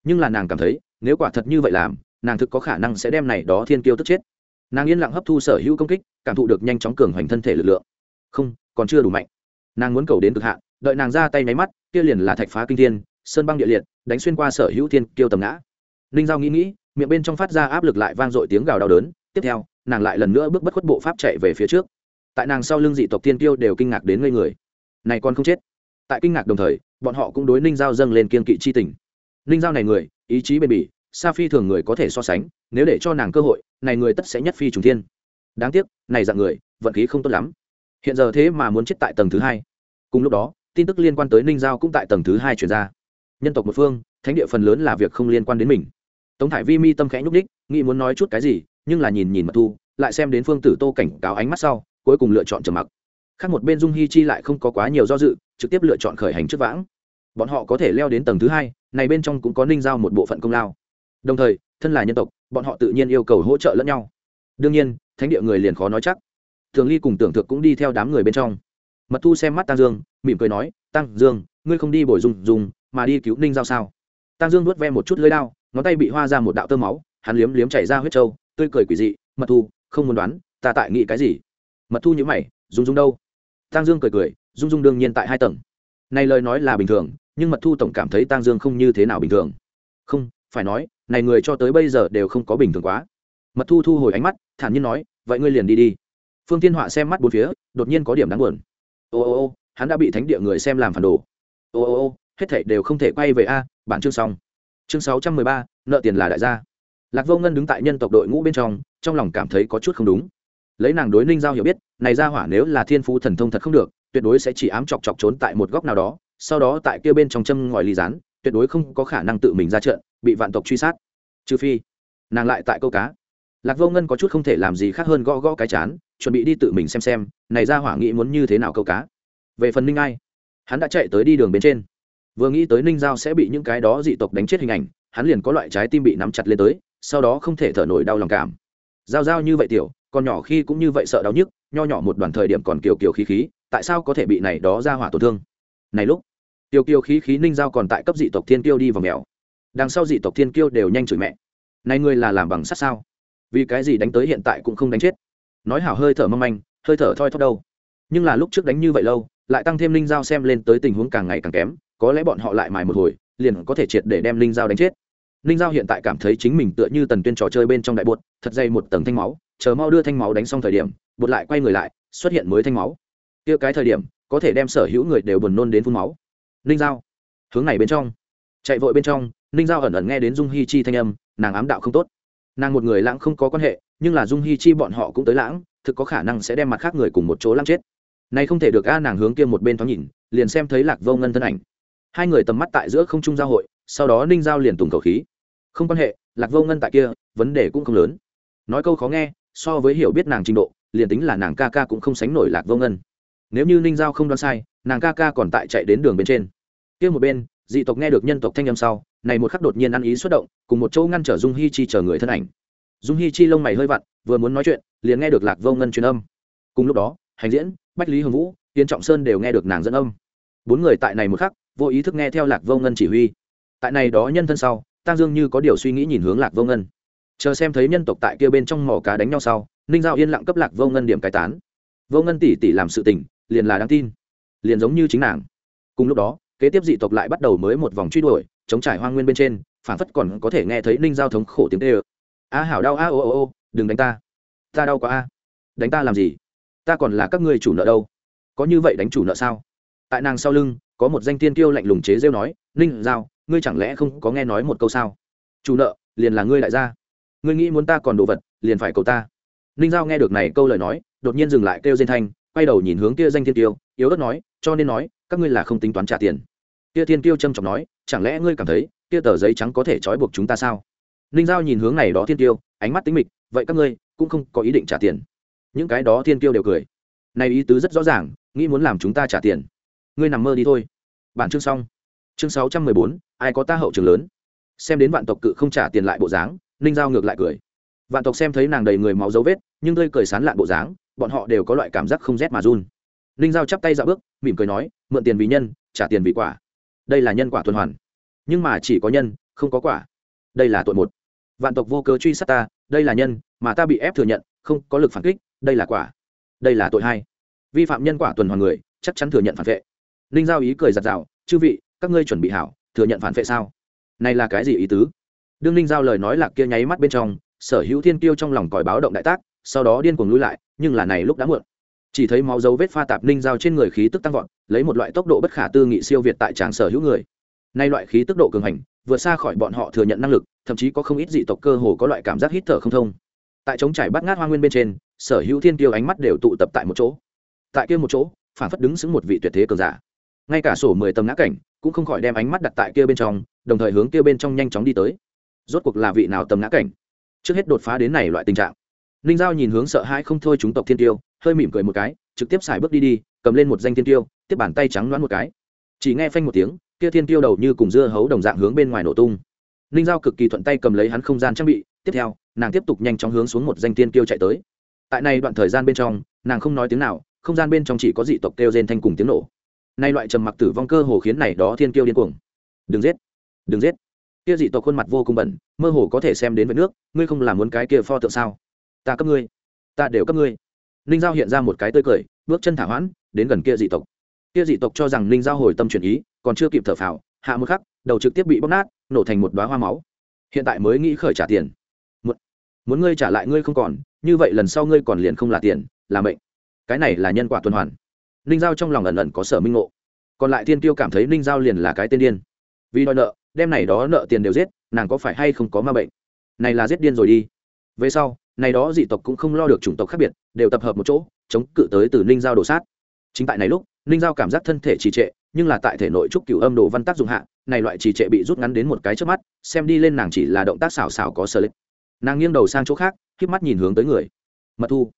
Nhưng là nàng cảm thấy, nếu quả thật như vậy làm, nàng thực có khả năng sẽ đem này đó thiên kiêu tức chết. Nàng yên lặng hấp thu sở hữu công kích, cảm thụ được nhanh chóng cường hoành thân thể lực lượng. Không còn chưa đủ mạnh. Nàng muốn cầu đến cực hạn, đợi nàng ra tay nháy mắt, kia liền là thạch phá kinh thiên, sơn băng địa liệt, đánh xuyên qua sở hữu thiên kiêu tầm ngã. Ninh giao nghĩ nghĩ, miệng bên trong phát ra áp lực lại vang dội tiếng gào đau đớn, tiếp theo, nàng lại lần nữa bước bất khuất bộ pháp chạy về phía trước. Tại nàng sau lưng dị tộc tiên kiêu đều kinh ngạc đến ngây người. Này còn không chết. Tại kinh ngạc đồng thời, bọn họ cũng đối ninh giao dâng lên kiên kỵ chi tình. Ninh giao này người, ý chí bền bỉ, sa phi thường người có thể so sánh, nếu để cho nàng cơ hội, này người tất sẽ nhất phi trùng thiên. Đáng tiếc, này dạng người, vận khí không tốt lắm hiện giờ thế mà muốn chết tại tầng thứ hai. Cùng lúc đó, tin tức liên quan tới ninh giao cũng tại tầng thứ hai chuyển ra. Nhân tộc một phương, thánh địa phần lớn là việc không liên quan đến mình. Tống thải vi mi tâm khẽ nhúc đích nghĩ muốn nói chút cái gì, nhưng là nhìn nhìn mật thu, lại xem đến phương tử tô cảnh cáo ánh mắt sau, cuối cùng lựa chọn trầm mặc. Khác một bên dung hi chi lại không có quá nhiều do dự, trực tiếp lựa chọn khởi hành trước vãng. Bọn họ có thể leo đến tầng thứ hai, này bên trong cũng có ninh giao một bộ phận công lao. Đồng thời, thân là nhân tộc, bọn họ tự nhiên yêu cầu hỗ trợ lẫn nhau. Đương nhiên, thánh địa người liền khó nói chắc thường ly cùng tưởng thực cũng đi theo đám người bên trong. Mật thu xem mắt tăng dương, mỉm cười nói tăng dương, ngươi không đi bồi dùng dùng, mà đi cứu ninh giao sao? Tăng dương nuốt ve một chút lưới đao, ngón tay bị hoa ra một đạo tơ máu, hắn liếm liếm chảy ra huyết trâu, tươi cười quỷ dị, mật thu, không muốn đoán, ta tại nghĩ cái gì? Mật thu nhữ mày dung dung đâu? Tăng dương cười cười dung dung đương nhiên tại hai tầng. Này lời nói là bình thường, nhưng mật thu tổng cảm thấy tăng dương không như thế nào bình thường. Không, phải nói, này người cho tới bây giờ đều không có bình thường quá. Mật thu thu hồi ánh mắt, thản nhiên nói, vậy ngươi liền đi đi phương tiên họa xem mắt bốn phía, đột nhiên có điểm đáng buồn. Ô ô ô, hắn đã bị thánh địa người xem làm phản đồ. Ô ô ô, hết thảy đều không thể quay về a, bản chương xong. Chương sáu trăm mười ba, nợ tiền là đại gia. Lạc vô ngân đứng tại nhân tộc đội ngũ bên trong trong lòng cảm thấy có chút không đúng. Lấy nàng đối ninh giao hiểu biết, này ra hỏa nếu là thiên phú thần thông thật không được, tuyệt đối sẽ chỉ ám chọc chọc trốn tại một góc nào đó, sau đó tại kia bên trong châm ngòi ly rán tuyệt đối không có khả năng tự mình ra trận, bị vạn tộc truy sát. Trừ phi, nàng lại tại câu cá lạc vô ngân có chút không thể làm gì khác hơn gõ gõ cái chán, chuẩn bị đi tự mình xem xem, này ra hỏa nghĩ muốn như thế nào câu cá. Về phần ninh ai, hắn đã chạy tới đi đường bên trên. Vừa nghĩ tới ninh giao sẽ bị những cái đó dị tộc đánh chết hình ảnh, hắn liền có loại trái tim bị nắm chặt lên tới, sau đó không thể thở nổi đau lòng cảm. Giao giao như vậy tiểu còn nhỏ khi cũng như vậy sợ đau nhức, nho nhỏ một đoàn thời điểm còn kiều kiều khí khí, tại sao có thể bị này đó ra hỏa tổn thương? Này lúc tiêu kiều khí khí ninh giao còn tại cấp dị tộc thiên kiêu đi vào mèo. Đằng sau dị tộc thiên kiêu đều nhanh chửi mẹ. Này ngươi là làm bằng sắt sao? Vì cái gì đánh tới hiện tại cũng không đánh chết. Nói hảo hơi thở mong manh, hơi thở thoi thóp đâu. Nhưng là lúc trước đánh như vậy lâu, lại tăng thêm linh giao xem lên tới tình huống càng ngày càng kém, có lẽ bọn họ lại mài một hồi, liền có thể triệt để đem linh giao đánh chết. Linh giao hiện tại cảm thấy chính mình tựa như tần tuyên trò chơi bên trong đại bột, thật dày một tầng thanh máu, chờ mau đưa thanh máu đánh xong thời điểm, bột lại quay người lại, xuất hiện mới thanh máu. Kia cái thời điểm, có thể đem sở hữu người đều buồn nôn đến phun máu. Linh giao, hướng này bên trong. Chạy vội bên trong ninh giao ẩn ẩn nghe đến dung hi chi thanh âm, nàng ám đạo không tốt nàng một người lãng không có quan hệ, nhưng là dung hi chi bọn họ cũng tới lãng, thực có khả năng sẽ đem mặt khác người cùng một chỗ lãng chết. Này không thể được a, nàng hướng kia một bên thoáng nhìn, liền xem thấy lạc vô ngân thân ảnh. Hai người tầm mắt tại giữa không trung giao hội, sau đó ninh giao liền tùng cầu khí. Không quan hệ, lạc vô ngân tại kia, vấn đề cũng không lớn. Nói câu khó nghe, so với hiểu biết nàng trình độ, liền tính là nàng ca ca cũng không sánh nổi lạc vô ngân. Nếu như ninh giao không đoán sai, nàng ca ca còn tại chạy đến đường bên trên. Kia một bên dị tộc nghe được nhân tộc thanh âm sau, này một khắc đột nhiên ăn ý xuất động, cùng một chỗ ngăn trở dung hi chi chờ người thân ảnh. Dung hi chi lông mày hơi vặn, vừa muốn nói chuyện, liền nghe được lạc vô ngân truyền âm. Cùng lúc đó, hành diễn, bách lý hưng vũ tiến trọng sơn đều nghe được nàng dẫn âm. Bốn người tại này một khắc, vô ý thức nghe theo lạc vô ngân chỉ huy. Tại này đó nhân thân sau tăng dương như có điều suy nghĩ nhìn hướng lạc vô ngân. Chờ xem thấy nhân tộc tại kia bên trong mỏ cá đánh nhau sau, ninh giao yên lặng cấp lạc vô ngân điểm cai tán. Vô ngân tỷ tỷ làm sự tình, liền là đáng tin. Liền giống như chính nàng. Cùng lúc đó kế tiếp dị tộc lại bắt đầu mới một vòng truy đuổi, chống trải hoang nguyên bên trên phản phất còn có thể nghe thấy ninh giao thống khổ tiếng tê ơ a hảo đau, a, ô ô ô, đừng đánh ta. Ta đau quá a. Đánh ta làm gì? Ta còn là các ngươi chủ nợ đâu? Có như vậy đánh chủ nợ sao? Tại nàng sau lưng, có một danh tiên tiêu lạnh lùng chế rêu nói, ninh giao, ngươi chẳng lẽ không có nghe nói một câu sao? Chủ nợ, liền là ngươi đại gia. Ngươi nghĩ muốn ta còn đồ vật, liền phải cầu ta. Ninh giao nghe được này câu lời nói, đột nhiên dừng lại kêu diên thanh, quay đầu nhìn hướng kia danh thiên tiêu yếu ớt nói, cho nên nói, các ngươi là không tính toán trả tiền kia thiên tiêu trầm trọng nói, chẳng lẽ ngươi cảm thấy, kia tờ giấy trắng có thể trói buộc chúng ta sao? Ninh giao nhìn hướng này đó thiên tiêu ánh mắt tính mịch, vậy các ngươi cũng không có ý định trả tiền. Những cái đó thiên tiêu đều cười. Này ý tứ rất rõ ràng, nghĩ muốn làm chúng ta trả tiền. Ngươi nằm mơ đi thôi. Bản chương xong. Chương sáu trăm mười bốn, ai có ta hậu trường lớn? Xem đến vạn tộc cự không trả tiền lại bộ dáng, ninh giao ngược lại cười. Vạn tộc xem thấy nàng đầy người máu dấu vết, nhưng tươi cười sán lạn bộ dáng, bọn họ đều có loại cảm giác không rét mà run. Ninh giao chắp tay dạo bước, mỉm cười nói, mượn tiền vì nhân, trả tiền vì quả đây là nhân quả tuần hoàn. Nhưng mà chỉ có nhân, không có quả. Đây là tội một. Vạn tộc vô cớ truy sát ta, đây là nhân, mà ta bị ép thừa nhận, không có lực phản kích, đây là quả. Đây là tội hai. Vi phạm nhân quả tuần hoàn người, chắc chắn thừa nhận phản vệ. Ninh giao ý cười giặt rào chư vị, các ngươi chuẩn bị hảo, thừa nhận phản vệ sao? Này là cái gì ý tứ? Đương ninh giao lời nói lạc kia nháy mắt bên trong, sở hữu thiên tiêu trong lòng còi báo động đại tác, sau đó điên cuồng lui lại, nhưng là này lúc đã muộn chỉ thấy máu dấu vết pha tạp ninh giao trên người khí tức tăng vọt, lấy một loại tốc độ bất khả tư nghị siêu việt tại tràng sở hữu người. Nay loại khí tức độ cường hành, vượt xa khỏi bọn họ thừa nhận năng lực, thậm chí có không ít dị tộc cơ hồ có loại cảm giác hít thở không thông. Tại trống trải bắt ngát hoa nguyên bên trên, sở hữu thiên tiêu ánh mắt đều tụ tập tại một chỗ. Tại kia một chỗ, phản phất đứng xứng một vị tuyệt thế cường giả. Ngay cả sổ mười tầng ngã cảnh cũng không khỏi đem ánh mắt đặt tại kia bên trong, đồng thời hướng kia bên trong nhanh chóng đi tới. Rốt cuộc là vị nào tầm ngã cảnh? Trước hết đột phá đến này loại tình trạng. Ninh giao nhìn hướng sợ hãi không thôi chúng tộc thiên tiêu hơi mỉm cười một cái, trực tiếp xài bước đi đi, cầm lên một danh thiên tiêu, tiếp bàn tay trắng loãng một cái. Chỉ nghe phanh một tiếng, kia thiên tiêu đầu như cùng dưa hấu đồng dạng hướng bên ngoài nổ tung. Ninh giao cực kỳ thuận tay cầm lấy hắn không gian trang bị, tiếp theo, nàng tiếp tục nhanh chóng hướng xuống một danh thiên tiêu chạy tới. Tại này đoạn thời gian bên trong, nàng không nói tiếng nào, không gian bên trong chỉ có dị tộc kêu rên thanh cùng tiếng nổ. Nay loại trầm mặc tử vong cơ hồ khiến này đó thiên tiêu điên cuồng. Đừng giết đừng giết. Kia dị tộc khuôn mặt vô cùng bẩn, mơ hồ có thể xem đến với nước, ngươi không làm muốn cái kia pho tượng sao? Ta cấp ngươi, ta đều cấp ngươi ninh giao hiện ra một cái tươi cười bước chân thả hoãn đến gần kia dị tộc. Kia dị tộc cho rằng ninh giao hồi tâm chuyển ý còn chưa kịp thở phào hạ một khắc đầu trực tiếp bị bóc nát nổ thành một đoá hoa máu. Hiện tại mới nghĩ khởi trả tiền. Muốn, muốn ngươi trả lại ngươi không còn như vậy lần sau ngươi còn liền không là tiền là mệnh. Cái này là nhân quả tuần hoàn. Ninh giao trong lòng ẩn ẩn có sở minh ngộ. Còn lại thiên tiêu cảm thấy ninh giao liền là cái tên điên. Vì đòi nợ đem này đó nợ tiền đều giết nàng có phải hay không có ma bệnh? Này là giết điên rồi đi. Về sau này đó dị tộc cũng không lo được chủng tộc khác biệt, đều tập hợp một chỗ, chống cự tới từ ninh giao đổ sát. Chính tại này lúc, ninh giao cảm giác thân thể trì trệ, nhưng là tại thể nội trúc cửu âm đồ văn tác dụng hạ, này loại trì trệ bị rút ngắn đến một cái trước mắt, xem đi lên nàng chỉ là động tác xảo xảo có sơ lệch. Nàng nghiêng đầu sang chỗ khác k mắt nhìn hướng tới người. Mật thu.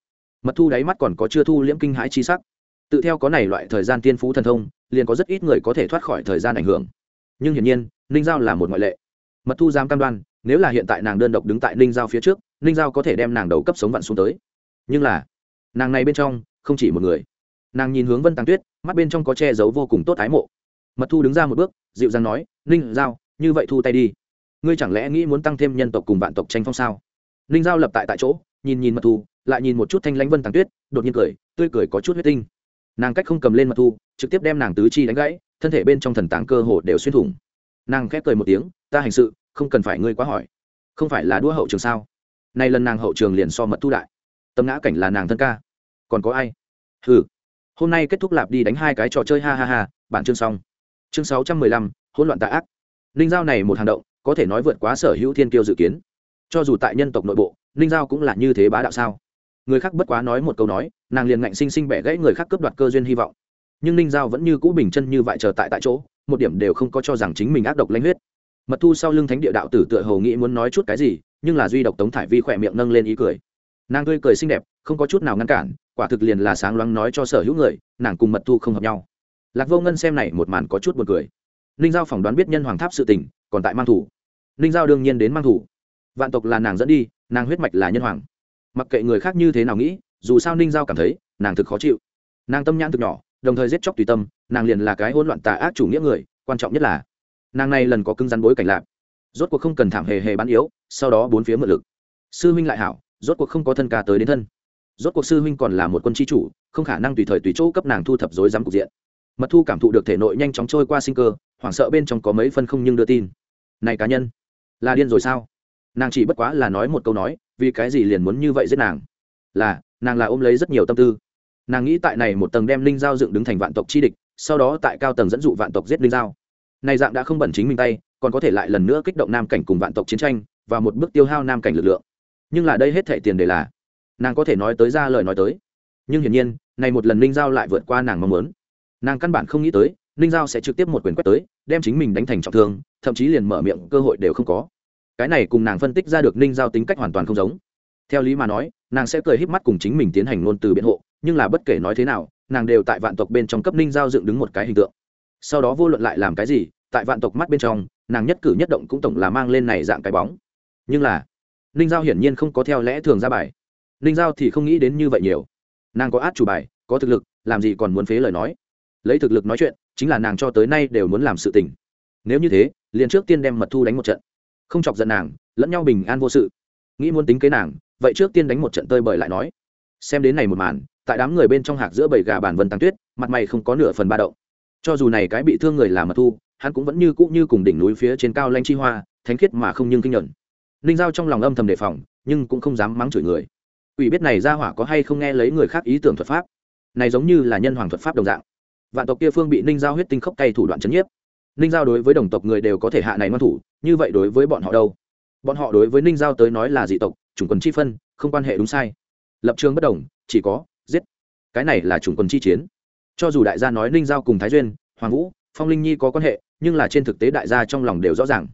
Mật thu đáy mắt còn có chưa thu liễm kinh hãi chi sắc. Tự theo có này loại thời gian tiên phú thần thông, liền có rất ít người có thể thoát khỏi thời gian ảnh hưởng. Nhưng hiển nhiên, ninh giao là một ngoại lệ. Mật thu dám cam đoan nếu là hiện tại nàng đơn độc đứng tại ninh giao phía trước, ninh giao có thể đem nàng đầu cấp sống vặn xuống tới. Nhưng là, nàng này bên trong, không chỉ một người. Nàng nhìn hướng vân tàng tuyết, mắt bên trong có che giấu vô cùng tốt ái mộ. Mật thu đứng ra một bước, dịu dàng nói, ninh giao, như vậy thu tay đi. Ngươi chẳng lẽ nghĩ muốn tăng thêm nhân tộc cùng vạn tộc tranh phong sao? Ninh giao lập tại tại chỗ, nhìn nhìn mật thu, lại nhìn một chút thanh lãnh vân tàng tuyết, đột nhiên cười, tươi cười có chút huyết tinh. Nàng cách không cầm lên mật thu, trực tiếp đem nàng tứ chi đánh gãy, thân thể bên trong thần tàng cơ hồ đều xuyên thủng. Nàng khép cười một tiếng, ta hành sự không cần phải ngươi quá hỏi. Không phải là đua hậu trường sao? Nay lần nàng hậu trường liền so mật thu đại. Tâm ngã cảnh là nàng thân ca. Còn có ai? Ừ hôm nay kết thúc lạp đi đánh hai cái trò chơi, ha ha ha bản chương xong. Chương sáu trăm mười lăm, hỗn loạn tạ ác. Ninh giao này một hành động, có thể nói vượt quá sở hữu thiên kiêu dự kiến. Cho dù tại nhân tộc nội bộ, ninh giao cũng là như thế bá đạo sao? Người khác bất quá nói một câu nói, nàng liền ngạnh sinh sinh bẻ gãy người khác cướp đoạt cơ duyên hy vọng. Nhưng ninh giao vẫn như cũ bình chân như vậy chờ tại tại chỗ, một điểm đều không có cho rằng chính mình ác độc lanh huyết mật thu sau lưng thánh địa đạo tử tựa hầu nghĩ muốn nói chút cái gì, nhưng là duy độc tống thải vi khỏe miệng nâng lên ý cười. Nàng tươi cười xinh đẹp, không có chút nào ngăn cản, quả thực liền là sáng loáng nói cho sở hữu người, nàng cùng mật thu không hợp nhau. Lạc vô ngân xem này một màn có chút b u ồ n cười. Ninh giao phỏng đoán biết nhân hoàng tháp sự tình, còn tại mang thủ. Ninh giao đương nhiên đến mang thủ. Vạn tộc là nàng dẫn đi, nàng huyết mạch là nhân hoàng. Mặc kệ người khác như thế nào nghĩ, dù sao ninh giao cảm thấy, nàng thực khó chịu. Nàng tâm nhãn thực nhỏ, đồng thời giết chóc tùy tâm, nàng liền là cái hỗn loạn tà ác chủ nghĩa người, quan trọng nhất là nàng này lần có cứng rắn bối cảnh lạc. Rốt cuộc không cần thảm hề hề bán yếu, sau đó bốn phía mượn lực. Sư huynh lại hảo, rốt cuộc không có thân ca tới đến thân. Rốt cuộc sư huynh còn là một quân tri chủ, không khả năng tùy thời tùy chỗ cấp nàng thu thập dối dám cục diện. Mật thu cảm thụ được thể nội nhanh chóng trôi qua sinh cơ, hoảng sợ bên trong có mấy phân không nhưng đưa tin. Này cá nhân, là điên rồi sao? Nàng chỉ bất quá là nói một câu nói, vì cái gì liền muốn như vậy giết nàng? Là nàng là ôm lấy rất nhiều tâm tư. Nàng nghĩ tại này một tầng đem linh giao dựng đứng thành vạn tộc chi địch, sau đó tại cao tầng dẫn dụ vạn tộc giết linh giao này dạng đã không bẩn chính mình tay, còn có thể lại lần nữa kích động nam cảnh cùng vạn tộc chiến tranh, và một bước tiêu hao nam cảnh lực lượng. Nhưng là đây hết thệ tiền đề là, nàng có thể nói tới ra lời nói tới. Nhưng hiển nhiên, này một lần linh giao lại vượt qua nàng mong muốn. Nàng căn bản không nghĩ tới, ninh giao sẽ trực tiếp một quyền quét tới, đem chính mình đánh thành trọng thương, thậm chí liền mở miệng, cơ hội đều không có. Cái này cùng nàng phân tích ra được ninh giao tính cách hoàn toàn không giống. Theo lý mà nói, nàng sẽ cười híp mắt cùng chính mình tiến hành ngôn từ biện hộ, nhưng là bất kể nói thế nào, nàng đều tại vạn tộc bên trong cấp ninh giao dựng đứng một cái hình tượng. Sau đó vô luận lại làm cái gì tại vạn tộc mắt bên trong, nàng nhất cử nhất động cũng tổng là mang lên này dạng cái bóng. Nhưng là, ninh giao hiển nhiên không có theo lẽ thường ra bài. Ninh giao thì không nghĩ đến như vậy nhiều. Nàng có át chủ bài, có thực lực, làm gì còn muốn phế lời nói. Lấy thực lực nói chuyện, chính là nàng cho tới nay đều muốn làm sự tình. Nếu như thế, liền trước tiên đem mật thu đánh một trận. Không chọc giận nàng, lẫn nhau bình an vô sự. Nghĩ muốn tính kế nàng, vậy trước tiên đánh một trận tơi bời lại nói. Xem đến này một màn, tại đám người bên trong hạc giữa bầy gà bản vân tăng tuyết, mặt mày không có nửa phần ba động. Cho dù này cái bị thương người là mật thu hắn cũng vẫn như cũ như cùng đỉnh núi phía trên cao lanh chi hoa, thánh khiết mà không nhưng kinh nhuận. Ninh giao trong lòng âm thầm đề phòng, nhưng cũng không dám mắng chửi người. Ủy biết này ra hỏa có hay không nghe lấy người khác ý tưởng thuật pháp? Này giống như là nhân hoàng thuật pháp đồng dạng. Vạn tộc kia phương bị ninh giao huyết tinh khốc cay thủ đoạn chấn nhiếp. Ninh giao đối với đồng tộc người đều có thể hạ này ngoan thủ, như vậy đối với bọn họ đâu? Bọn họ đối với ninh giao tới nói là dị tộc, chủng quần chi phân, không quan hệ đúng sai. Lập trường bất đồng, chỉ có, giết. Cái này là chủng quần chi chiến. Cho dù đại gia nói ninh giao cùng thái duyên, hoàng vũ, phong linh nhi có quan hệ nhưng là trên thực tế đại gia trong lòng đều rõ ràng.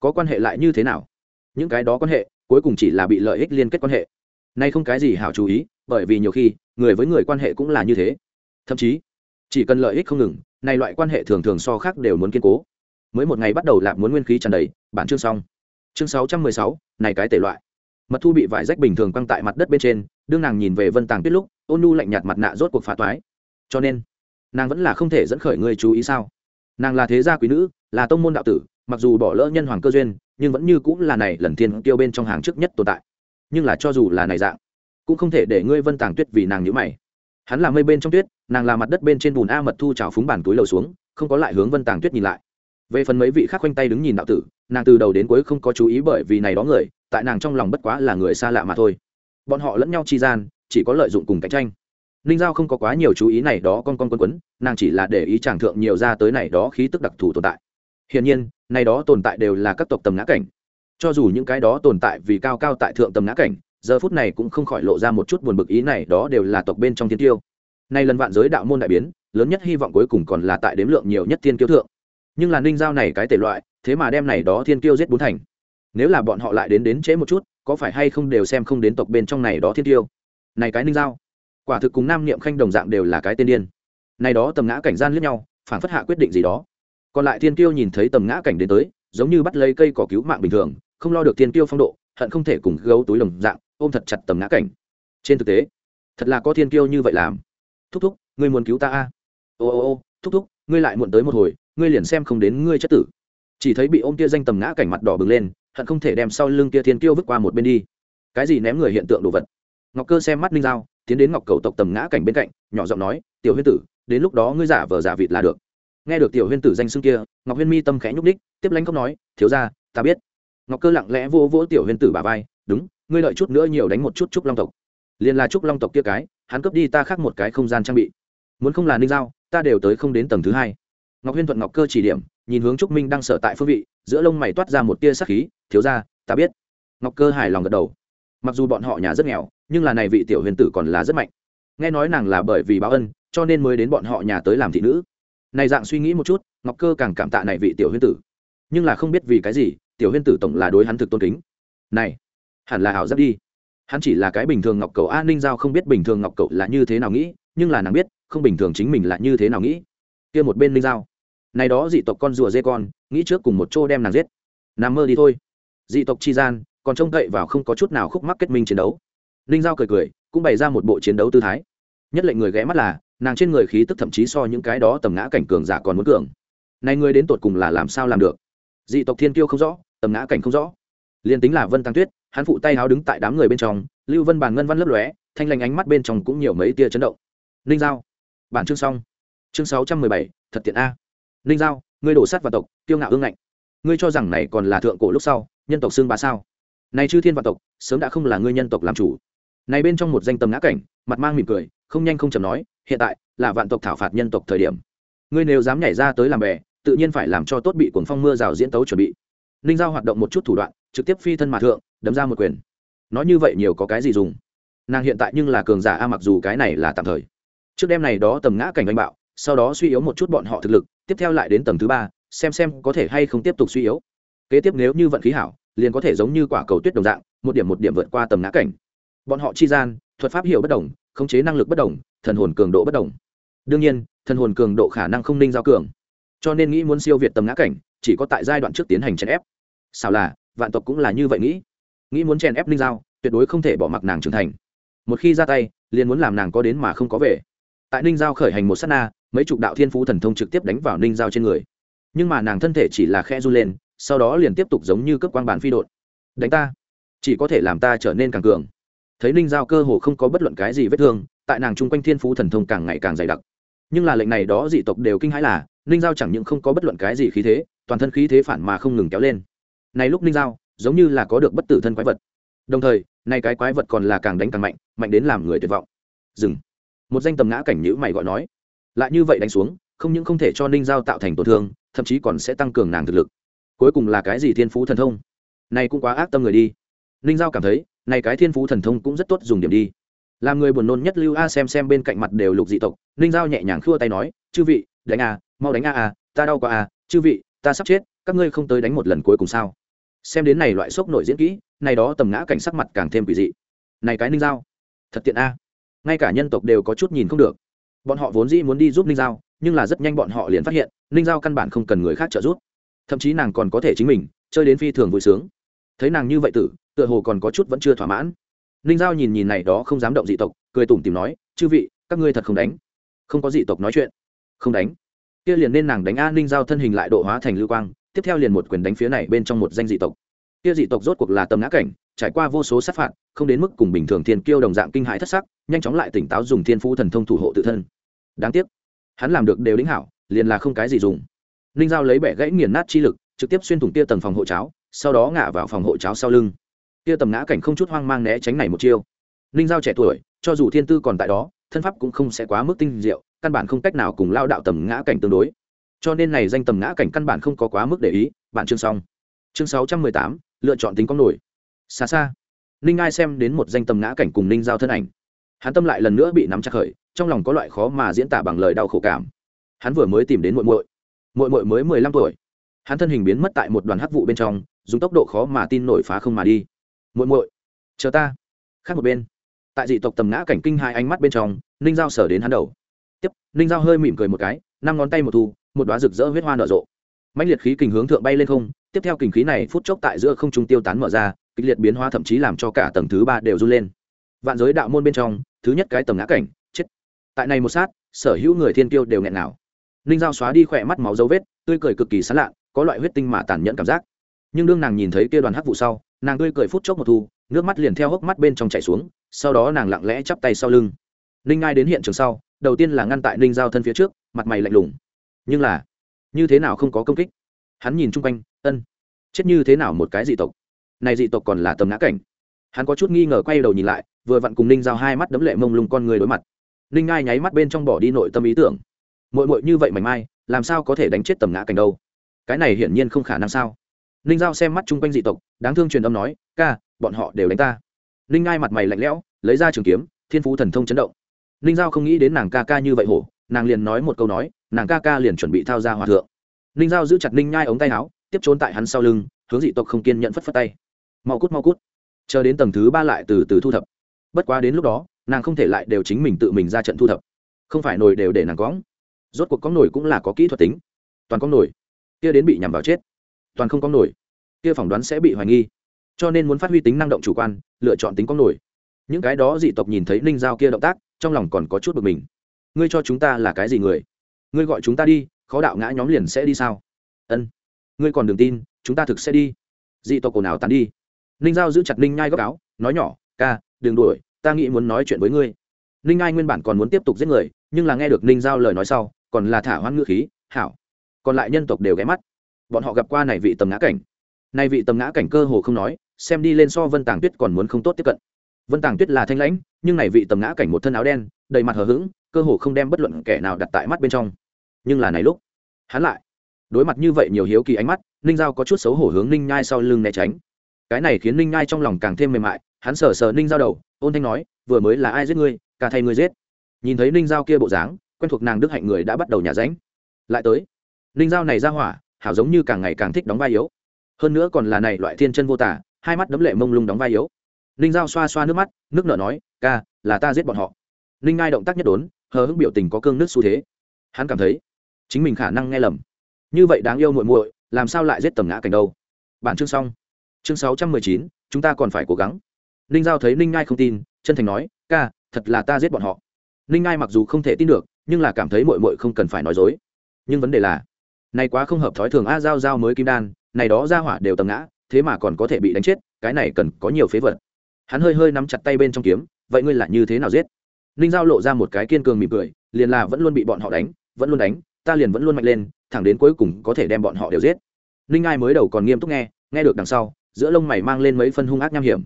Có quan hệ lại như thế nào? Những cái đó quan hệ, cuối cùng chỉ là bị lợi ích liên kết quan hệ. Nay không cái gì hảo chú ý, bởi vì nhiều khi, người với người quan hệ cũng là như thế. Thậm chí, chỉ cần lợi ích không ngừng này loại quan hệ thường thường so khác đều muốn kiên cố. Mới một ngày bắt đầu làm muốn nguyên khí tràn đầy, bản chương xong. Chương sáu trăm mười sáu, này cái tể loại. Mật thu bị vải rách bình thường quăng tại mặt đất bên trên, đương nàng nhìn về vân tàng tuyết lúc, ôn nu lạnh nhạt mặt nạ rốt cuộc phá toái. Cho nên, nàng vẫn là không thể dẫn khởi người chú ý sao? Nàng là thế gia quý nữ, là tông môn đạo tử, mặc dù bỏ lỡ nhân hoàng cơ duyên, nhưng vẫn như cũng là này lần thiên tiêu bên trong hàng trước nhất tồn tại. Nhưng là cho dù là này dạng, cũng không thể để ngươi vân tàng tuyết vì nàng nhữ mày. Hắn là mây bên trong tuyết, nàng là mặt đất bên trên bùn a mật thu trào phúng bản túi lầu xuống, không có lại hướng vân tàng tuyết nhìn lại. Về phần mấy vị khác quanh tay đứng nhìn đạo tử, nàng từ đầu đến cuối không có chú ý bởi vì này đó người, tại nàng trong lòng bất quá là người xa lạ mà thôi. Bọn họ lẫn nhau chi gian, chỉ có lợi dụng cùng cạnh tranh ninh giao không có quá nhiều chú ý này đó con con quân quấn, nàng chỉ là để ý chàng thượng nhiều ra tới này đó khí tức đặc thù tồn tại. Hiển nhiên, này đó tồn tại đều là các tộc tầm ngã cảnh. Cho dù những cái đó tồn tại vì cao cao tại thượng tầm ngã cảnh, giờ phút này cũng không khỏi lộ ra một chút buồn bực ý này đó đều là tộc bên trong thiên tiêu. Nay lần vạn giới đạo môn đại biến, lớn nhất hy vọng cuối cùng còn là tại đếm lượng nhiều nhất thiên kiêu thượng. Nhưng là ninh giao này cái tể loại, thế mà đem này đó thiên kiêu giết bốn thành. Nếu là bọn họ lại đến đến trễ một chút, có phải hay không đều xem không đến tộc bên trong này đó thiên tiêu? Này cái ninh giao quả thực cùng nam niệm khanh đồng dạng đều là cái tên điên. Này đó tầm ngã cảnh gian lướt nhau, phản phất hạ quyết định gì đó. Còn lại thiên kiêu nhìn thấy tầm ngã cảnh đến tới, giống như bắt lấy cây cỏ cứu mạng bình thường, không lo được thiên kiêu phong độ, hận không thể cùng gấu túi đồng dạng, ôm thật chặt tầm ngã cảnh. Trên thực tế, thật là có thiên kiêu như vậy làm. Thúc thúc, ngươi muốn cứu ta a? Ô ô ô, thúc thúc, ngươi lại muộn tới một hồi, ngươi liền xem không đến ngươi chất tử. Chỉ thấy bị ôm kia danh tầm ngã cảnh mặt đỏ bừng lên, hận không thể đem sau lưng kia thiên kiêu vứt qua một bên đi. Cái gì ném người hiện tượng đồ vật? Ngọc cơ xem mắt ninh dao tiến đến ngọc cầu tộc tầm ngã cảnh bên cạnh, nhỏ giọng nói, tiểu huyên tử, đến lúc đó ngươi giả vờ giả vịt là được. Nghe được tiểu huyên tử danh xưng kia, ngọc huyên mi tâm khẽ nhúc ních tiếp lãnh không nói, thiếu ra ta biết. Ngọc cơ lặng lẽ vô vỗ tiểu huyên tử bà vai, đúng, ngươi đợi chút nữa nhiều đánh một chút trúc long tộc. Liền là trúc long tộc kia cái, hắn cướp đi ta khác một cái không gian trang bị. Muốn không là ninh giao, ta đều tới không đến tầng thứ hai. Ngọc huyên thuận ngọc cơ chỉ điểm, nhìn hướng trúc minh đang sở tại phương vị, giữa lông mày toát ra một tia sắc khí, thiếu ra ta biết. Ngọc cơ hài lòng gật đầu. Mặc dù bọn họ nhà rất nghèo nhưng là này vị tiểu huyền tử còn là rất mạnh. Nghe nói nàng là bởi vì báo ân, cho nên mới đến bọn họ nhà tới làm thị nữ. Này dạng suy nghĩ một chút, ngọc cơ càng cảm tạ này vị tiểu huyền tử. Nhưng là không biết vì cái gì, tiểu huyền tử tổng là đối hắn thực tôn kính. Này, hẳn là hảo giáp đi. Hắn chỉ là cái bình thường ngọc cầu an ninh giao không biết bình thường ngọc cậu là như thế nào nghĩ, nhưng là nàng biết, không bình thường chính mình là như thế nào nghĩ. Kia một bên ninh giao. Này đó dị tộc con rùa dê con, nghĩ trước cùng một chỗ đem nàng giết. Nằm mơ đi thôi. Dị tộc chi gian, còn trông cậy vào không có chút nào khúc mắc kết minh chiến đấu ninh giao cười cười, cũng bày ra một bộ chiến đấu tư thái. Nhất lệnh người ghé mắt là, nàng trên người khí tức thậm chí so những cái đó tầm ngã cảnh cường giả còn muốn cường. Này người đến tột cùng là làm sao làm được? Dị tộc thiên kiêu không rõ, tầm ngã cảnh không rõ. Liền tính là vân tăng tuyết, hắn phụ tay háo đứng tại đám người bên trong, lưu vân bàn ngân văn lấp lóe, thanh lành ánh mắt bên trong cũng nhiều mấy tia chấn động. Ninh giao, bản chương xong. Chương sáu trăm mười bảy, thật tiện a. Ninh giao, ngươi đổ sát vào tộc tiêu ngạo ương ngạnh. Ngươi cho rằng này còn là thượng cổ lúc sau, nhân tộc xương bá sao? Này chư thiên vạn tộc, sớm đã không là ngươi nhân tộc làm chủ này bên trong một danh tầm ngã cảnh, mặt mang mỉm cười, không nhanh không chầm nói, hiện tại là vạn tộc thảo phạt nhân tộc thời điểm. Ngươi nếu dám nhảy ra tới làm bè, tự nhiên phải làm cho tốt bị cuồng phong mưa rào diễn tấu chuẩn bị. Ninh giao hoạt động một chút thủ đoạn, trực tiếp phi thân mà thượng, đấm ra một quyền. Nói như vậy nhiều có cái gì dùng? Nàng hiện tại nhưng là cường giả a mặc dù cái này là tạm thời. Trước đêm này đó tầm ngã cảnh đánh bạo, sau đó suy yếu một chút bọn họ thực lực, tiếp theo lại đến tầng thứ ba, xem xem có thể hay không tiếp tục suy yếu. Kế tiếp nếu như vận khí hảo, liền có thể giống như quả cầu tuyết đồng dạng, một điểm một điểm vượt qua tầm ngã cảnh bọn họ chi gian, thuật pháp hiểu bất đồng, khống chế năng lực bất đồng, thần hồn cường độ bất đồng. Đương nhiên, thần hồn cường độ khả năng không ninh giao cường. Cho nên nghĩ muốn siêu việt tầm ngã cảnh, chỉ có tại giai đoạn trước tiến hành chèn ép. Sao là, vạn tộc cũng là như vậy nghĩ. Nghĩ muốn chèn ép ninh giao, tuyệt đối không thể bỏ mặc nàng trưởng thành. Một khi ra tay, liền muốn làm nàng có đến mà không có về. Tại ninh giao khởi hành một s á t na, mấy chục đạo thiên phú thần thông trực tiếp đánh vào ninh giao trên người. Nhưng mà nàng thân thể chỉ là khe run lên, sau đó liền tiếp tục giống như cấp quan bản phi đột đánh ta, chỉ có thể làm ta trở nên càng cường thấy ninh giao cơ hồ không có bất luận cái gì vết thương, tại nàng chung quanh thiên phú thần thông càng ngày càng dày đặc. Nhưng là lệnh này đó dị tộc đều kinh hãi là, ninh giao chẳng những không có bất luận cái gì khí thế, toàn thân khí thế phản mà không ngừng kéo lên. Này lúc ninh giao, giống như là có được bất tử thân quái vật. Đồng thời nay cái quái vật còn là càng đánh càng mạnh mạnh đến làm người tuyệt vọng. Dừng. Một danh tầm ngã cảnh nhữ mày gọi nói. Lại như vậy đánh xuống, không những không thể cho ninh giao tạo thành tổn thương, thậm chí còn sẽ tăng cường nàng thực lực. Cuối cùng là cái gì thiên phú thần thông? Này cũng quá ác tâm người đi ninh giao cảm thấy, này cái thiên phú thần thông cũng rất tốt dùng điểm đi. Làm người buồn nôn nhất lưu a xem xem bên cạnh mặt đều lục dị tộc, ninh giao nhẹ nhàng khua tay nói, chư vị, đánh a, mau đánh a a, ta đau quá a, chư vị, ta sắp chết, các ngươi không tới đánh một lần cuối cùng sao? Xem đến này loại sốc nổi diễn kỹ, này đó tầm ngã cảnh sắc mặt càng thêm quỷ dị. Này cái ninh giao, thật tiện a. Ngay cả nhân tộc đều có chút nhìn không được. Bọn họ vốn dĩ muốn đi giúp ninh giao, nhưng là rất nhanh bọn họ liền phát hiện, ninh giao căn bản không cần người khác trợ giúp. Thậm chí nàng còn có thể chính mình, chơi đến phi thường vui sướng. Thấy nàng như vậy tử tựa hồ còn có chút vẫn chưa thỏa mãn. Ninh giao nhìn nhìn này đó không dám động dị tộc, cười tủm tìm nói, chư vị, các ngươi thật không đánh. Không có dị tộc nói chuyện. Không đánh. Kia liền nên nàng đánh a ninh giao thân hình lại độ hóa thành lưu quang, tiếp theo liền một quyền đánh phía này bên trong một danh dị tộc. Kia dị tộc rốt cuộc là tầm ngã cảnh, trải qua vô số sát phạt, không đến mức cùng bình thường thiên kiêu đồng dạng kinh hãi thất sắc, nhanh chóng lại tỉnh táo dùng thiên phú thần thông thủ hộ tự thân. Đáng tiếc, hắn làm được đều đính hảo, liền là không cái gì dùng. Ninh giao lấy bẻ gãy nghiền nát chi lực, trực tiếp xuyên thủng tia tầng phòng hộ cháo, sau đó ngã vào phòng hộ cháo sau lưng kia tầm ngã cảnh không chút hoang mang né tránh này một chiêu. Ninh giao trẻ tuổi, cho dù thiên tư còn tại đó, thân pháp cũng không sẽ quá mức tinh diệu, căn bản không cách nào cùng lao đạo tầm ngã cảnh tương đối. Cho nên này danh tầm ngã cảnh căn bản không có quá mức để ý bản chương xong. Chương sáu trăm mười tám, lựa chọn tính con nổi. Xa xa ninh ai xem đến một danh tầm ngã cảnh cùng ninh giao thân ảnh. Hắn tâm lại lần nữa bị nắm chặt khởi, trong lòng có loại khó mà diễn tả bằng lời đau khổ cảm. Hắn vừa mới tìm đến muội muội. Muội muội mới mười lăm tuổi. Hắn thân hình biến mất tại một đoàn hắc vụ bên trong, dùng tốc độ khó mà tin nổi phá không mà đi muội muội, chờ ta. Khác một bên, tại dị tộc tầm ngã cảnh kinh hai ánh mắt bên trong, ninh giao sở đến hắn đầu. Tiếp, ninh giao hơi mỉm cười một cái, năm ngón tay một thu, một đoá rực rỡ huyết hoa nở rộ. Mạnh liệt khí kình hướng thượng bay lên không, tiếp theo kình khí này phút chốc tại giữa không trung tiêu tán mở ra, kịch liệt biến hóa thậm chí làm cho cả tầng thứ ba đều run lên. Vạn giới đạo môn bên trong, thứ nhất cái tầm ngã cảnh, chết. Tại này một sát, sở hữu người thiên tiêu đều nghẹn nào. Ninh giao xóa đi khỏe mắt máu dấu vết, tươi cười cực kỳ sán lạ, có loại huyết tinh mà tàn nhẫn cảm giác. Nhưng đương nàng nhìn thấy kia đoàn hắc vụ sau nàng tươi cười phút chốc một thu, nước mắt liền theo hốc mắt bên trong chảy xuống, sau đó nàng lặng lẽ chắp tay sau lưng. Ninh ngai đến hiện trường sau, đầu tiên là ngăn tại ninh giao thân phía trước, mặt mày lạnh lùng. Nhưng là, như thế nào không có công kích? Hắn nhìn chung quanh, ân, chết như thế nào một cái dị tộc? Này dị tộc còn là tầm ngã cảnh. Hắn có chút nghi ngờ quay đầu nhìn lại, vừa vặn cùng ninh giao hai mắt đấm lệ mông lung con người đối mặt. Ninh ngai nháy mắt bên trong bỏ đi nội tâm ý tưởng. Mội mội như vậy mảnh mai, làm sao có thể đánh chết tầm ngã cảnh đâu? Cái này hiển nhiên không khả năng sao? Ninh giao xem mắt chung quanh dị tộc đáng thương truyền âm nói ca bọn họ đều đánh ta. Ninh ngai mặt mày lạnh lẽo lấy ra trường kiếm thiên phú thần thông chấn động. Ninh giao không nghĩ đến nàng ca ca như vậy hổ nàng liền nói một câu nói nàng ca ca liền chuẩn bị thao ra hòa thượng. Ninh giao giữ chặt ninh nhai ống tay áo tiếp trốn tại hắn sau lưng hướng dị tộc không kiên nhận phất phất tay. Mau cút mau cút. Chờ đến tầng thứ ba lại từ từ thu thập. Bất quá đến lúc đó nàng không thể lại đều chính mình tự mình ra trận thu thập. Không phải nổi đều để nàng cóng rốt cuộc có nổi cũng là có kỹ thuật tính. Toàn có nổi, kia đến bị nhằm vào chết toàn không có nổi, kia phỏng đoán sẽ bị hoài nghi. Cho nên muốn phát huy tính năng động chủ quan lựa chọn tính có nổi. Những cái đó dị tộc nhìn thấy ninh giao kia động tác trong lòng còn có chút bực mình. Ngươi cho chúng ta là cái gì người? Ngươi gọi chúng ta đi khó đạo ngã nhóm liền sẽ đi sao? Ân. Ngươi còn đừng tin chúng ta thực sẽ đi. Dị tộc ồn ào tàn đi. Ninh giao giữ chặt ninh nhai góc áo nói nhỏ ca đừng đuổi ta nghĩ muốn nói chuyện với ngươi. Ninh nhai nguyên bản còn muốn tiếp tục giết người nhưng là nghe được ninh giao lời nói sau còn là thả hoan ngữ khí hảo. Còn lại nhân tộc đều ghé mắt bọn họ gặp qua này vị tầm ngã cảnh. Này vị tầm ngã cảnh cơ hồ không nói, xem đi lên so vân tàng tuyết còn muốn không tốt tiếp cận. Vân tàng tuyết là thanh lãnh, nhưng này vị tầm ngã cảnh một thân áo đen, đầy mặt hờ hững, cơ hồ không đem bất luận kẻ nào đặt tại mắt bên trong. Nhưng là này lúc, hắn lại đối mặt như vậy nhiều hiếu kỳ ánh mắt, ninh giao có chút xấu hổ hướng ninh nhai sau lưng né tránh. Cái này khiến ninh nhai trong lòng càng thêm mềm mại, hắn sờ sờ ninh giao đầu, ôn thanh nói, vừa mới là ai giết ngươi, cả thay ngươi giết. Nhìn thấy ninh giao kia bộ dáng, quen thuộc nàng đức hạnh người đã bắt đầu nhả ránh. Lại tới, ninh giao này ra hỏa hảo giống như càng ngày càng thích đóng vai yếu. Hơn nữa còn là này loại thiên chân vô tả, hai mắt đấm lệ mông lung đóng vai yếu. Ninh giao xoa xoa nước mắt, nước nở nói, ca, là ta giết bọn họ. Ninh ngai động tác nhất đốn, hờ hững biểu tình có cương nước xu thế. Hắn cảm thấy, chính mình khả năng nghe lầm. Như vậy đáng yêu muội muội, làm sao lại giết tầm ngã cảnh đâu? Bản chương xong. Chương sáu trăm mười chín, chúng ta còn phải cố gắng. Ninh giao thấy ninh ngai không tin, chân thành nói, ca, thật là ta giết bọn họ. Ninh ngai mặc dù không thể tin được, nhưng là cảm thấy muội muội không cần phải nói dối. Nhưng vấn đề là này quá không hợp thói thường a giao giao mới kim đan, này đó ra hỏa đều tầm ngã, thế mà còn có thể bị đánh chết, cái này cần có nhiều phế vật. Hắn hơi hơi nắm chặt tay bên trong kiếm, vậy ngươi là như thế nào giết? Ninh giao lộ ra một cái kiên cường mỉm cười, liền là vẫn luôn bị bọn họ đánh, vẫn luôn đánh, ta liền vẫn luôn mạnh lên, thẳng đến cuối cùng có thể đem bọn họ đều giết. Ninh ai mới đầu còn nghiêm túc nghe nghe được đằng sau, giữa lông mày mang lên mấy phân hung ác nham hiểm.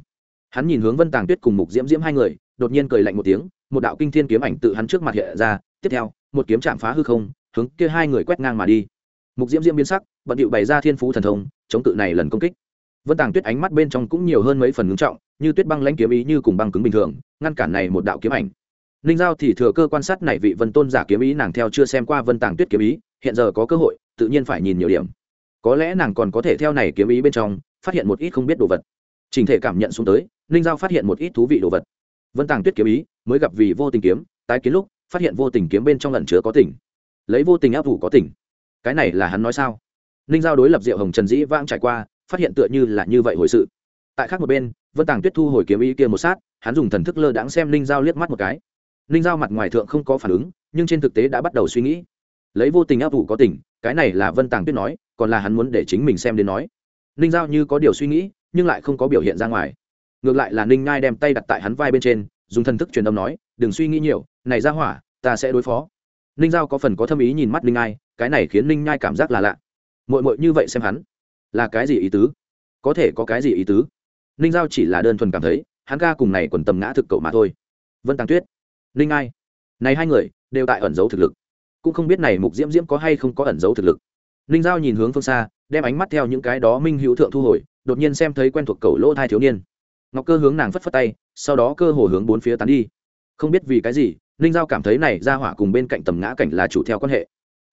Hắn nhìn hướng vân tàng tuyết cùng mục diễm diễm hai người, đột nhiên cười lạnh một tiếng, một đạo kinh thiên kiếm ảnh tự hắn trước mặt hiện ra, tiếp theo, một kiếm chạm phá hư không, hướng kia hai người quét ngang mà đi mục diễm diễm biến sắc bận điệu bày ra thiên phú thần thông, chống cự này lần công kích. Vân tàng tuyết ánh mắt bên trong cũng nhiều hơn mấy phần ngưng trọng, như tuyết băng lãnh kiếm ý như cùng băng cứng bình thường, ngăn cản này một đạo kiếm ảnh. Ninh giao thì thừa cơ quan sát này vị vân tôn giả kiếm ý, nàng theo chưa xem qua vân tàng tuyết kiếm ý, hiện giờ có cơ hội, tự nhiên phải nhìn nhiều điểm. Có lẽ nàng còn có thể theo này kiếm ý bên trong, phát hiện một ít không biết đồ vật. Trình thể cảm nhận xuống tới, ninh giao phát hiện một ít thú vị đồ vật. Vân tàng tuyết kiếm ý, mới gặp vì vô tình kiếm, tái kiến lúc, phát hiện vô tình kiếm bên trong lần chứa có tỉnh. Lấy vô tình áp vụ có tỉnh cái này là hắn nói sao? Ninh giao đối lập diệu hồng trần dĩ vãng trải qua, phát hiện tựa như là như vậy hồi sự. Tại khác một bên, vân tàng tuyết thu hồi kiếm ý kia một sát, hắn dùng thần thức lơ đãng xem ninh giao liếc mắt một cái. Ninh giao mặt ngoài thượng không có phản ứng, nhưng trên thực tế đã bắt đầu suy nghĩ. Lấy vô tình áp vụ có tình, cái này là vân tàng tuyết nói, còn là hắn muốn để chính mình xem đến nói. Ninh giao như có điều suy nghĩ, nhưng lại không có biểu hiện ra ngoài. Ngược lại là ninh ngai đem tay đặt tại hắn vai bên trên, dùng thần thức truyền âm nói, đừng suy nghĩ nhiều, này ra hỏa, ta sẽ đối phó. Ninh giao có phần có thâm ý nhìn mắt ninh ngai cái này khiến ninh nhai cảm giác là lạ. Mội mội như vậy xem hắn là cái gì ý tứ? Có thể có cái gì ý tứ? Ninh giao chỉ là đơn thuần cảm thấy, hắn ca cùng này quần tầm ngã thực cậu mà thôi. Vân tàng tuyết, ninh ai? Này hai người đều tại ẩn giấu thực lực. Cũng không biết này mục diễm diễm có hay không có ẩn giấu thực lực. Ninh giao nhìn hướng phương xa, đem ánh mắt theo những cái đó minh hữu thượng thu hồi, đột nhiên xem thấy quen thuộc cầu lỗ thai thiếu niên. Ngọc cơ hướng nàng phất phất tay, sau đó cơ hồ hướng bốn phía tán đi. Không biết vì cái gì, ninh giao cảm thấy này ra hỏa cùng bên cạnh tầm ngã cảnh là chủ theo quan hệ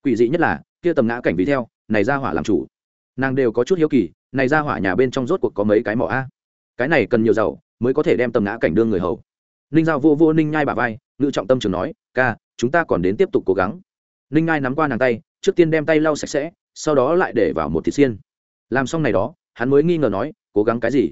quỷ dị nhất là, kia tầm ngã cảnh vì theo, này ra hỏa làm chủ. Nàng đều có chút hiếu kỳ, này ra hỏa nhà bên trong rốt cuộc có mấy cái mỏ a? Cái này cần nhiều giàu mới có thể đem tầm ngã cảnh đương người hầu. Ninh giao vô vô ninh nhai bà vai, ngự trọng tâm trường nói, ca, chúng ta còn đến tiếp tục cố gắng. Ninh nhai nắm qua nàng tay, trước tiên đem tay lau sạch sẽ, sau đó lại để vào một thịt xiên. Làm xong này đó, hắn mới nghi ngờ nói, cố gắng cái gì?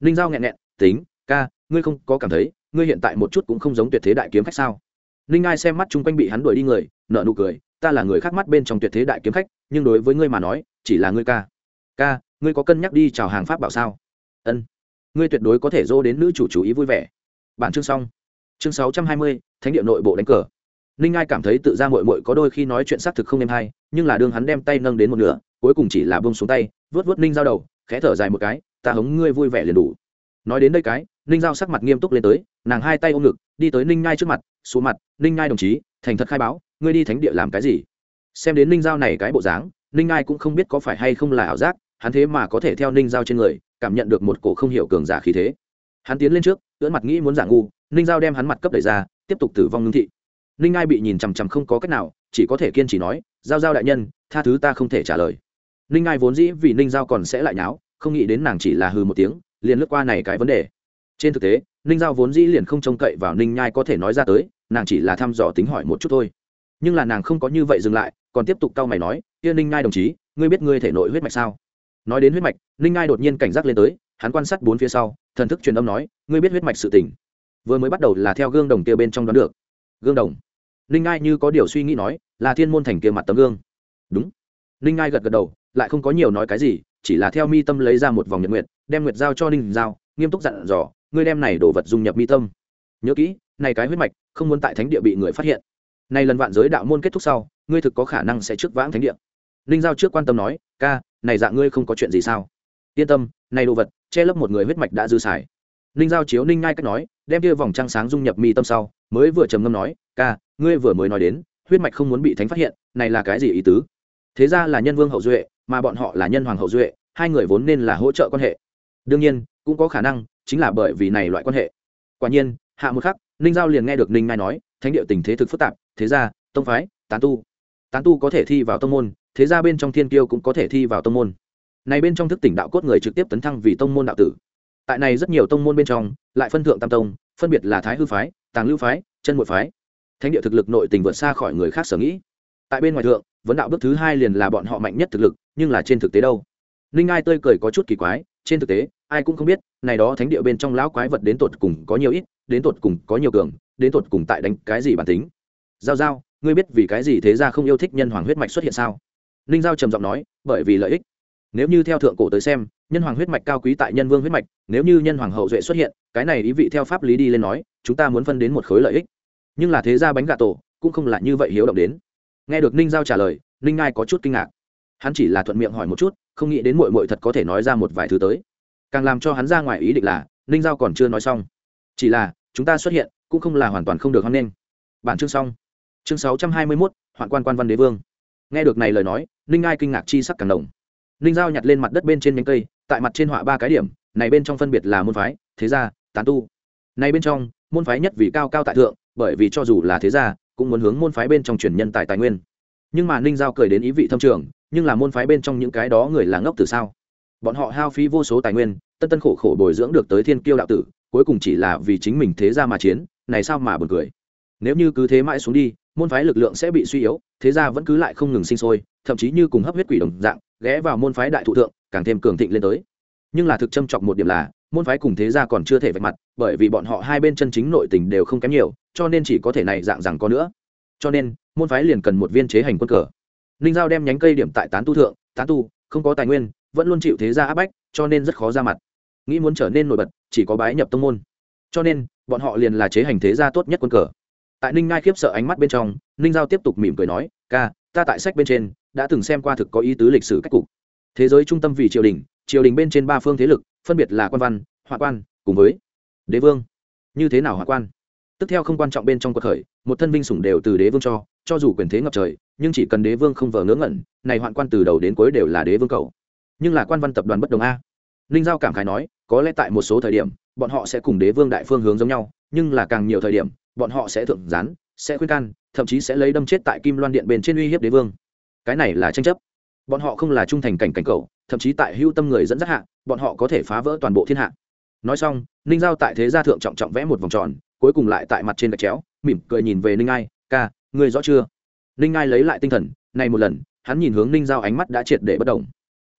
Ninh giao nghẹn nghẹn, tính, ca, ngươi không có cảm thấy, ngươi hiện tại một chút cũng không giống tuyệt thế đại kiếm khách sao? Ninh ai xem mắt chung quanh bị hắn đuổi đi người nợ nụ cười ta là người khác mắt bên trong tuyệt thế đại kiếm khách, nhưng đối với ngươi mà nói, chỉ là ngươi ca. Ca, ngươi có cân nhắc đi chào hàng pháp bảo sao? Ân. Ngươi tuyệt đối có thể dô đến nữ chủ chú ý vui vẻ. Bản chương xong. Chương sáu trăm hai mươi, thánh địa nội bộ đánh cờ. Ninh ai cảm thấy tự ra mội mội có đôi khi nói chuyện xác thực không êm hay, nhưng là đương hắn đem tay nâng đến một nửa, cuối cùng chỉ là bông xuống tay vớt vớt ninh giao đầu, khẽ thở dài một cái, ta hống ngươi vui vẻ liền đủ. Nói đến đây cái, ninh giao sắc mặt nghiêm túc lên tới, nàng hai tay ôm ngực, đi tới ninh Ngai trước mặt, xuống mặt, ninh Ngai đồng chí, thành thật khai báo ngươi đi thánh địa làm cái gì? Xem đến ninh giao này cái bộ dáng, ninh ai cũng không biết có phải hay không là ảo giác, hắn thế mà có thể theo ninh giao trên người, cảm nhận được một cổ không hiểu cường giả khí thế. Hắn tiến lên trước, ưỡn mặt nghĩ muốn giả ngu, ninh giao đem hắn mặt cấp đẩy ra, tiếp tục tử vong ngưng thị. Ninh ai bị nhìn chằm chằm không có cách nào, chỉ có thể kiên trì nói, giao giao đại nhân, tha thứ ta không thể trả lời. Ninh ai vốn dĩ vì ninh giao còn sẽ lại nháo, không nghĩ đến nàng chỉ là hư một tiếng, liền lướt qua này cái vấn đề. Trên thực tế, ninh giao vốn dĩ liền không trông cậy vào ninh nhai có thể nói ra tới, nàng chỉ là thăm dò tính hỏi một chút thôi nhưng là nàng không có như vậy dừng lại, còn tiếp tục cau mày nói, kia ninh nhai đồng chí, ngươi biết ngươi thể nội huyết mạch sao? Nói đến huyết mạch, ninh nhai đột nhiên cảnh giác lên tới, hắn quan sát bốn phía sau, thần thức truyền âm nói, ngươi biết huyết mạch sự tình. Vừa mới bắt đầu là theo gương đồng kia bên trong đoán được. Gương đồng. Ninh nhai như có điều suy nghĩ nói, là thiên môn thành kia mặt tấm gương. Đúng. Ninh nhai gật gật đầu, lại không có nhiều nói cái gì, chỉ là theo mi tâm lấy ra một vòng nhật nguyệt, đem nguyệt giao cho ninh giao, nghiêm túc dặn dò, ngươi đem này đồ vật dung nhập mi tâm. Nhớ kỹ, này cái huyết mạch không muốn tại thánh địa bị người phát hiện này lần vạn giới đạo môn kết thúc sau, ngươi thực có khả năng sẽ trước vãng thánh địa. Ninh giao trước quan tâm nói, ca, này dạng ngươi không có chuyện gì sao? Yên tâm, này đồ vật, che lấp một người huyết mạch đã dư xài. Ninh giao chiếu ninh ngai cách nói, đem kia vòng trăng sáng dung nhập mi tâm sau, mới vừa trầm ngâm nói, ca, ngươi vừa mới nói đến, huyết mạch không muốn bị thánh phát hiện, này là cái gì ý tứ? Thế ra là nhân vương hậu duệ, mà bọn họ là nhân hoàng hậu duệ, hai người vốn nên là hỗ trợ quan hệ. Đương nhiên, cũng có khả năng, chính là bởi vì này loại quan hệ. Quả nhiên, hạ một khắc, ninh giao liền nghe được ninh ngai nói, thánh địa tình thế thực phức tạp thế gia, tông phái tán tu. Tán tu có thể thi vào tông môn thế gia bên trong thiên kiêu cũng có thể thi vào tông môn. Này bên trong thức tỉnh đạo cốt người trực tiếp tấn thăng vì tông môn đạo tử. Tại này rất nhiều tông môn bên trong lại phân thượng tam tông phân biệt là thái hư phái tàng lưu phái chân một phái. Thánh địa thực lực nội tình vượt xa khỏi người khác sở nghĩ. Tại bên ngoài thượng vấn đạo bước thứ hai liền là bọn họ mạnh nhất thực lực nhưng là trên thực tế đâu? Ninh ai tươi cười có chút kỳ quái trên thực tế ai cũng không biết này đó thánh địa bên trong lão quái vật đến tột cùng có nhiều ít đến tột cùng có nhiều cường đến tột cùng tại đánh cái gì bản tính giao giao, ngươi biết vì cái gì thế ra không yêu thích nhân hoàng huyết mạch xuất hiện sao? Ninh giao trầm giọng nói, bởi vì lợi ích. Nếu như theo thượng cổ tới xem, nhân hoàng huyết mạch cao quý tại nhân vương huyết mạch, nếu như nhân hoàng hậu duệ xuất hiện, cái này ý vị theo pháp lý đi lên nói, chúng ta muốn phân đến một khối lợi ích. Nhưng là thế ra bánh gà tổ, cũng không là như vậy hiếu động đến. Nghe được ninh giao trả lời, ninh ngai có chút kinh ngạc. Hắn chỉ là thuận miệng hỏi một chút, không nghĩ đến mội mội thật có thể nói ra một vài thứ tới. Càng làm cho hắn ra ngoài ý định là, ninh giao còn chưa nói xong. Chỉ là, chúng ta xuất hiện, cũng không là hoàn toàn không được hoan nghênh. Bản chương xong chương sáu trăm hai mươi mốt, hoạn quan quan văn đế vương. Nghe được này lời nói, ninh ai kinh ngạc chi sắc càng đồng ninh giao nhặt lên mặt đất bên trên nhánh cây, tại mặt trên họa ba cái điểm, này bên trong phân biệt là môn phái, thế gia, tán tu. Này bên trong, môn phái nhất vì cao cao tại thượng, bởi vì cho dù là thế gia, cũng muốn hướng môn phái bên trong truyền nhân tài tài nguyên. Nhưng mà ninh giao cười đến ý vị thâm trường, nhưng là môn phái bên trong những cái đó người là ngốc từ sao? Bọn họ hao phí vô số tài nguyên, tân tân khổ khổ bồi dưỡng được tới thiên kiêu đạo tử, cuối cùng chỉ là vì chính mình thế ra mà chiến, này sao mà buồn cười? Nếu như cứ thế mãi xuống đi môn phái lực lượng sẽ bị suy yếu, thế ra vẫn cứ lại không ngừng sinh sôi, thậm chí như cùng hấp huyết quỷ đồng dạng, ghé vào môn phái đại thụ thượng, càng thêm cường thịnh lên tới. Nhưng là thực châm chọc một điểm là, môn phái cùng thế gia còn chưa thể vạch mặt, bởi vì bọn họ hai bên chân chính nội tình đều không kém nhiều, cho nên chỉ có thể này dạng rằng có nữa. Cho nên, môn phái liền cần một viên chế hành quân cờ. Ninh giao đem nhánh cây điểm tại tán tu thượng, tán tu, không có tài nguyên, vẫn luôn chịu thế gia áp bách, cho nên rất khó ra mặt. Nghĩ muốn trở nên nổi bật, chỉ có bái nhập tông môn. Cho nên, bọn họ liền là chế hành thế gia tốt nhất quân cờ tại ninh ngai khiếp sợ ánh mắt bên trong, ninh giao tiếp tục mỉm cười nói, ca, ta tại sách bên trên đã từng xem qua thực có ý tứ lịch sử cách cục. Thế giới trung tâm vì triều đình triều đình bên trên ba phương thế lực, phân biệt là quan văn, họa quan, cùng với đế vương. Như thế nào họa quan? Tức theo không quan trọng bên trong cuộc khởi, một thân vinh sủng đều từ đế vương cho cho dù quyền thế ngập trời, nhưng chỉ cần đế vương không vờ ngớ ngẩn, này hoạn quan từ đầu đến cuối đều là đế vương cầu nhưng là quan văn tập đoàn bất đồng a. Ninh giao cảm khái nói, có lẽ tại một số thời điểm bọn họ sẽ cùng đế vương đại phương hướng giống nhau, nhưng là càng nhiều thời điểm, bọn họ sẽ thượng gián, sẽ khuyên can, thậm chí sẽ lấy đâm chết tại kim loan điện bên trên uy hiếp đế vương. Cái này là tranh chấp. Bọn họ không là trung thành cảnh cảnh cầu thậm chí tại hưu tâm người dẫn dắt hạ, bọn họ có thể phá vỡ toàn bộ thiên hạ. Nói xong, ninh giao tại thế gia thượng trọng trọng vẽ một vòng tròn, cuối cùng lại tại mặt trên gạch chéo, mỉm cười nhìn về ninh ai, ca, ngươi rõ chưa? Ninh ai lấy lại tinh thần, này một lần, hắn nhìn hướng ninh giao ánh mắt đã triệt để bất động.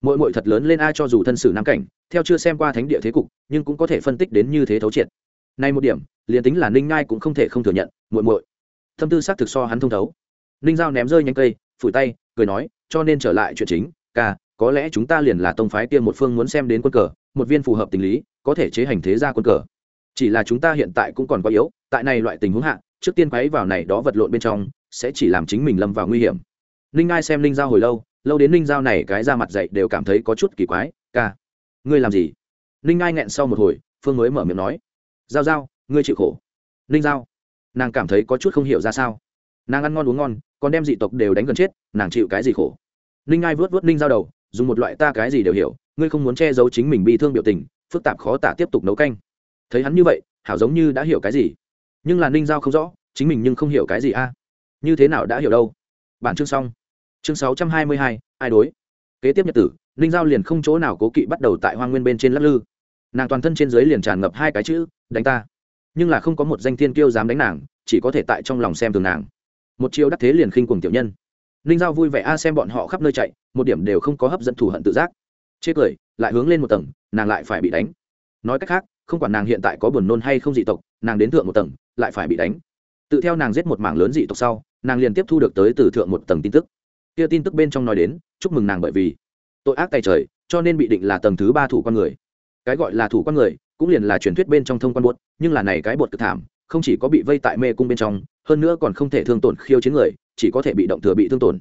Mỗi mội thật lớn lên ai cho dù thân sử nam cảnh theo chưa xem qua thánh địa thế cục, nhưng cũng có thể phân tích đến như thế thấu triệt. Nay một điểm, liền tính là ninh ngai cũng không thể không thừa nhận, muội muội. Thâm tư xác thực so hắn thông thấu. Ninh giao ném rơi nhanh cây, phủi tay, cười nói, cho nên trở lại chuyện chính, ca, có lẽ chúng ta liền là tông phái kia một phương muốn xem đến quân cờ, một viên phù hợp tình lý, có thể chế hành thế ra quân cờ. Chỉ là chúng ta hiện tại cũng còn quá yếu, tại này loại tình huống hạ, trước tiên quấy vào này đó vật lộn bên trong, sẽ chỉ làm chính mình lâm vào nguy hiểm. Ninh ngai xem ninh giao hồi lâu lâu đến ninh giao này cái ra mặt dậy đều cảm thấy có chút kỳ quái, ca ngươi làm gì? Ninh ngai nghẹn sau một hồi, phương mới mở miệng nói. Giao giao, ngươi chịu khổ. Ninh giao, nàng cảm thấy có chút không hiểu ra sao. Nàng ăn ngon uống ngon, còn đem dị tộc đều đánh gần chết, nàng chịu cái gì khổ? Ninh ngai vớt vớt ninh giao đầu, dùng một loại ta cái gì đều hiểu, ngươi không muốn che giấu chính mình bị thương biểu tình, phức tạp khó tả tiếp tục nấu canh. Thấy hắn như vậy, hảo giống như đã hiểu cái gì. Nhưng là ninh giao không rõ, chính mình nhưng không hiểu cái gì a. Như thế nào đã hiểu đâu? Bản chương xong. Chương sáu trăm hai mươi hai, ai đối? Kế tiếp nhật tử ninh giao liền không chỗ nào cố kỵ bắt đầu tại hoa nguyên bên trên lắc lư. Nàng toàn thân trên dưới liền tràn ngập hai cái chữ, đánh ta. Nhưng là không có một danh thiên kiêu dám đánh nàng, chỉ có thể tại trong lòng xem thường nàng. Một chiêu đắc thế liền khinh cuồng tiểu nhân. Ninh giao vui vẻ, a, xem bọn họ khắp nơi chạy, một điểm đều không có hấp dẫn thù hận tự giác. Chê cười, lại hướng lên một tầng, nàng lại phải bị đánh. Nói cách khác, không quản nàng hiện tại có buồn nôn hay không dị tộc, nàng đến thượng một tầng, lại phải bị đánh. Tự theo nàng giết một mảng lớn dị tộc sau, nàng liền tiếp thu được tới từ thượng một tầng tin tức. Kia tin tức bên trong nói đến, chúc mừng nàng bởi vì tội ác tay trời, cho nên bị định là tầng thứ ba thủ con người. Cái gọi là thủ con người, cũng liền là truyền thuyết bên trong thông quan bột, nhưng là này cái bột cực thảm, không chỉ có bị vây tại mê cung bên trong, hơn nữa còn không thể thương tổn khiêu chiến người, chỉ có thể bị động thừa bị thương tổn.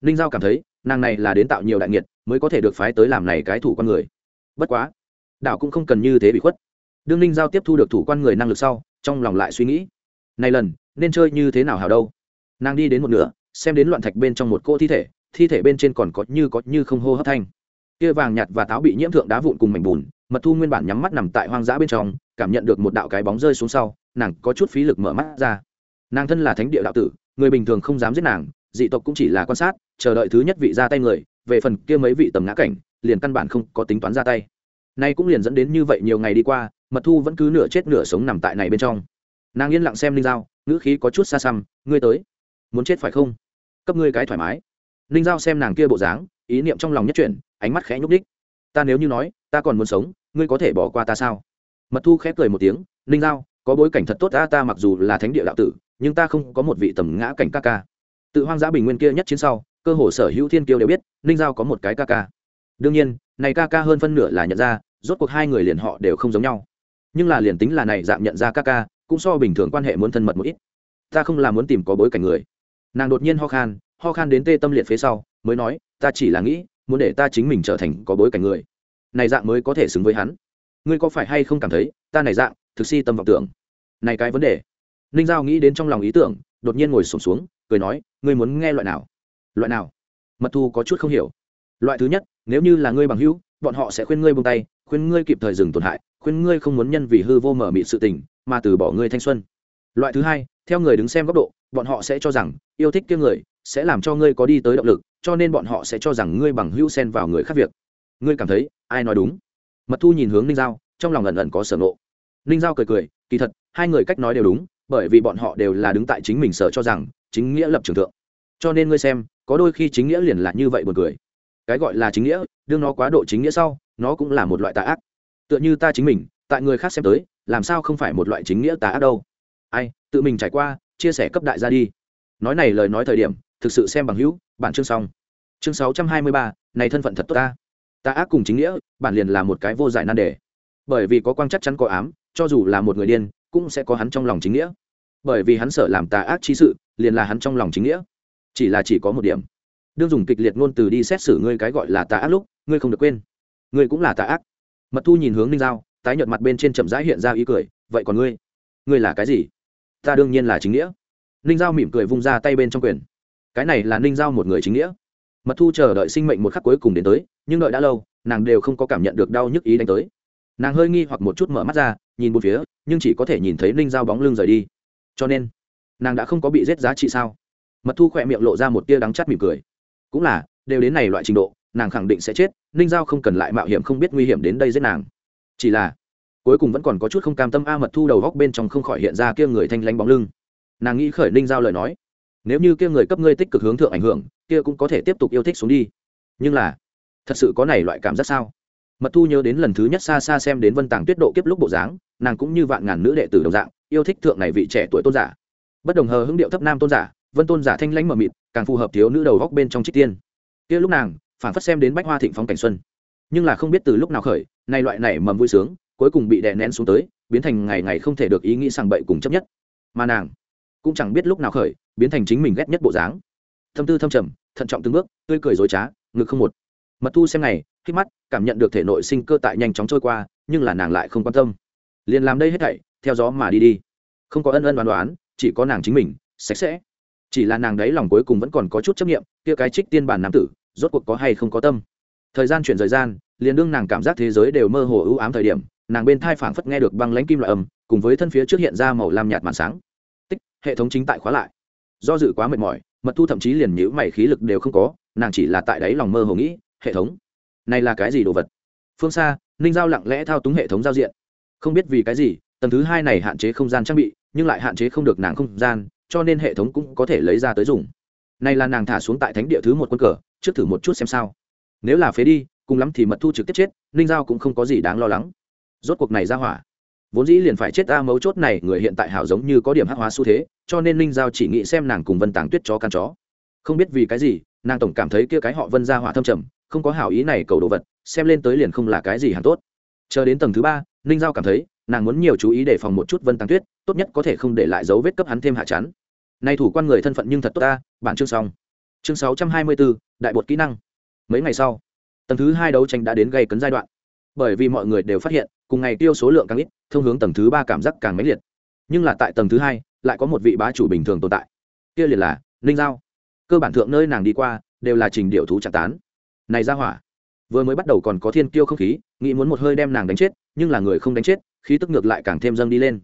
Ninh giao cảm thấy, nàng này là đến tạo nhiều đại nghiệt, mới có thể được phái tới làm này cái thủ con người. Bất quá, đảo cũng không cần như thế bị khuất. Đương ninh giao tiếp thu được thủ quan người năng lực sau, trong lòng lại suy nghĩ, này lần, nên chơi như thế nào hào đâu? Nàng đi đến một nửa, xem đến loạn thạch bên trong một cô thi thể thi thể bên trên còn có như có như không hô hấp thanh. Kia vàng nhạt và táo bị nhiễm thượng đá vụn cùng mảnh bùn, mật thu nguyên bản nhắm mắt nằm tại hoang dã bên trong, cảm nhận được một đạo cái bóng rơi xuống sau, nàng có chút phí lực mở mắt ra. Nàng thân là thánh địa đạo tử, người bình thường không dám giết nàng, dị tộc cũng chỉ là quan sát, chờ đợi thứ nhất vị ra tay người, về phần kia mấy vị tầm ngã cảnh, liền căn bản không có tính toán ra tay. Nay cũng liền dẫn đến như vậy nhiều ngày đi qua, mật thu vẫn cứ nửa chết nửa sống nằm tại này bên trong. Nàng yên lặng xem linh giao, ngữ khí có chút xa xăm, ngươi tới, muốn chết phải không? Cấp ngươi cái thoải mái. Ninh giao xem nàng kia bộ dáng, ý niệm trong lòng nhất chuyển, ánh mắt khẽ nhúc đích ta nếu như nói, ta còn muốn sống, ngươi có thể bỏ qua ta sao? Mật thu khẽ cười một tiếng, Ninh giao, có bối cảnh thật tốt ta ta mặc dù là thánh địa đạo tử, nhưng ta không có một vị tầm ngã cảnh ca ca. Tự hoang dã bình nguyên kia nhất chiến sau, cơ hồ sở hữu thiên kiêu đều biết, ninh giao có một cái ca ca. Đương nhiên, này ca ca hơn phân nửa là nhận ra, rốt cuộc hai người liền họ đều không giống nhau. Nhưng là liền tính là này dạng nhận ra ca ca, cũng so bình thường quan hệ muốn thân mật một ít. Ta không là muốn tìm có bối cảnh người. Nàng đột nhiên ho khan ho khan đến tê tâm liệt phía sau mới nói ta chỉ là nghĩ muốn để ta chính mình trở thành có bối cảnh người. Này dạng mới có thể xứng với hắn. Ngươi có phải hay không cảm thấy ta này dạng thực si tâm vọng tưởng? Này cái vấn đề. Ninh giao nghĩ đến trong lòng ý tưởng đột nhiên ngồi sổm xuống, xuống cười nói ngươi muốn nghe loại nào? Loại nào? Mật thu có chút không hiểu. Loại thứ nhất nếu như là ngươi bằng hữu bọn họ sẽ khuyên ngươi buông tay khuyên ngươi kịp thời dừng tổn hại khuyên ngươi không muốn nhân vì hư vô mở mị sự tình mà từ bỏ ngươi thanh xuân. Loại thứ hai theo người đứng xem góc độ bọn họ sẽ cho rằng yêu thích kia người sẽ làm cho ngươi có đi tới động lực, cho nên bọn họ sẽ cho rằng ngươi bằng hữu xen vào người khác việc. Ngươi cảm thấy, ai nói đúng? Mật thu nhìn hướng ninh giao, trong lòng ẩn ẩn có sở nộ ninh giao cười cười, kỳ thật, hai người cách nói đều đúng, bởi vì bọn họ đều là đứng tại chính mình sở cho rằng, chính nghĩa lập trường thượng. Cho nên ngươi xem, có đôi khi chính nghĩa liền là như vậy buồn cười. Cái gọi là chính nghĩa, đương nó quá độ chính nghĩa sau, nó cũng là một loại tà ác. Tựa như ta chính mình, tại người khác xem tới, làm sao không phải một loại chính nghĩa tà ác đâu? Ai, tự mình trải qua, chia sẻ cấp đại ra đi. Nói này lời nói thời điểm thực sự xem bằng hữu, bản chương xong. Chương sáu trăm hai mươi ba, này thân phận thật tốt ta. Ta ác cùng chính nghĩa, bản liền là một cái vô giải nan đề. Bởi vì có quang chắc chắn có ám, cho dù là một người điên, cũng sẽ có hắn trong lòng chính nghĩa. Bởi vì hắn sợ làm tà ác chi sự, liền là hắn trong lòng chính nghĩa. Chỉ là chỉ có một điểm. Đương dùng kịch liệt ngôn từ đi xét xử ngươi cái gọi là tà ác lúc, ngươi không được quên. Ngươi cũng là tà ác. Mật thu nhìn hướng ninh giao, tái nhợt mặt bên trên chậm rãi hiện ra ý cười, vậy còn ngươi? Ngươi là cái gì? Ta đương nhiên là chính nghĩa. Ninh giao mỉm cười vung ra tay bên trong quyền cái này là ninh giao một người chính nghĩa. Mật thu chờ đợi sinh mệnh một khắc cuối cùng đến tới, nhưng đợi đã lâu, nàng đều không có cảm nhận được đau nhức ý đánh tới. Nàng hơi nghi hoặc một chút mở mắt ra, nhìn một phía, nhưng chỉ có thể nhìn thấy ninh giao bóng lưng rời đi. Cho nên, nàng đã không có bị giết giá trị sao? Mật thu khỏe miệng lộ ra một tia đắng chắt mỉm cười. Cũng là, đều đến này loại trình độ, nàng khẳng định sẽ chết, ninh giao không cần lại mạo hiểm không biết nguy hiểm đến đây giết nàng. Chỉ là, cuối cùng vẫn còn có chút không cam tâm a mật thu đầu góc bên trong không khỏi hiện ra kia người thanh lanh bóng lưng. Nàng nghĩ khởi ninh giao lời nói nếu như kia người cấp ngươi tích cực hướng thượng ảnh hưởng, kia cũng có thể tiếp tục yêu thích xuống đi. Nhưng là, thật sự có này loại cảm giác sao? Mật thu nhớ đến lần thứ nhất xa xa xem đến vân tàng tuyết độ kiếp lúc bộ dáng, nàng cũng như vạn ngàn nữ đệ tử đồng dạng, yêu thích thượng này vị trẻ tuổi tôn giả. Bất đồng hờ hứng điệu thấp nam tôn giả, vân tôn giả thanh lãnh mờ mịt, càng phù hợp thiếu nữ đầu góc bên trong trích tiên. Kia lúc nàng phản phất xem đến bách hoa thịnh phong cảnh xuân. Nhưng là không biết từ lúc nào khởi nay loại này mầm vui sướng, cuối cùng bị đè nén xuống tới, biến thành ngày ngày không thể được ý nghĩ sàng bậy cùng chấp nhất. Mà nàng, cũng chẳng biết lúc nào khởi biến thành chính mình ghét nhất bộ dáng. Thâm tư thâm trầm, thận trọng từng bước, tươi cười dối trá, ngực không một. Mật thu xem này khi mắt, cảm nhận được thể nội sinh cơ tại nhanh chóng trôi qua, nhưng là nàng lại không quan tâm. Liền làm đây hết thảy, theo gió mà đi đi. Không có ân ân đoán đoán chỉ có nàng chính mình, sạch sẽ. Chỉ là nàng đấy lòng cuối cùng vẫn còn có chút chấp nghiệm kia cái trích tiên bản nam tử, rốt cuộc có hay không có tâm. Thời gian chuyển thời gian, liền đương nàng cảm giác thế giới đều mơ hồ ưu ám thời điểm, nàng bên thai phảng phất nghe được băng lãnh kim loại âm, cùng với thân phía trước hiện ra màu lam nhạt màn sáng. Tích, hệ thống chính tại khóa lại do dự quá mệt mỏi, mật thu thậm chí liền nhữ mày khí lực đều không có, nàng chỉ là tại đáy lòng mơ hồ nghĩ, hệ thống, này là cái gì đồ vật? Phương xa, ninh giao lặng lẽ thao túng hệ thống giao diện. Không biết vì cái gì, tầng thứ hai này hạn chế không gian trang bị, nhưng lại hạn chế không được nàng không gian, cho nên hệ thống cũng có thể lấy ra tới dùng. Này là nàng thả xuống tại thánh địa thứ một quân cờ, trước thử một chút xem sao. Nếu là phế đi, cùng lắm thì mật thu trực tiếp chết, ninh giao cũng không có gì đáng lo lắng. Rốt cuộc này ra hỏa vốn dĩ liền phải chết ta mấu chốt này, người hiện tại hảo giống như có điểm hắc hóa xu thế, cho nên ninh giao chỉ nghĩ xem nàng cùng vân tàng tuyết chó căn chó. Không biết vì cái gì, nàng tổng cảm thấy kia cái họ vân ra hỏa thâm trầm, không có hảo ý này cầu đồ vật, xem lên tới liền không là cái gì hẳn tốt. Chờ đến tầng thứ ba, ninh giao cảm thấy, nàng muốn nhiều chú ý để phòng một chút vân tàng tuyết, tốt nhất có thể không để lại dấu vết cấp hắn thêm hạ chắn. Nay thủ quan người thân phận nhưng thật tốt ta, bản chương xong. Chương sáu trăm hai mươi bốn, đại bột kỹ năng. Mấy ngày sau, tầng thứ hai đấu tranh đã đến gây cấn giai đoạn. Bởi vì mọi người đều phát hiện, cùng ngày tiêu số lượng càng ít thông hướng tầng thứ ba cảm giác càng mãnh liệt. Nhưng là tại tầng thứ hai, lại có một vị bá chủ bình thường tồn tại. Kia liền là ninh giao. Cơ bản thượng nơi nàng đi qua, đều là trình điệu thú trạng tán. Này ra hỏa, vừa mới bắt đầu còn có thiên kiêu không khí, nghĩ muốn một hơi đem nàng đánh chết, nhưng là người không đánh chết, khí tức ngược lại càng thêm dâng đi lên.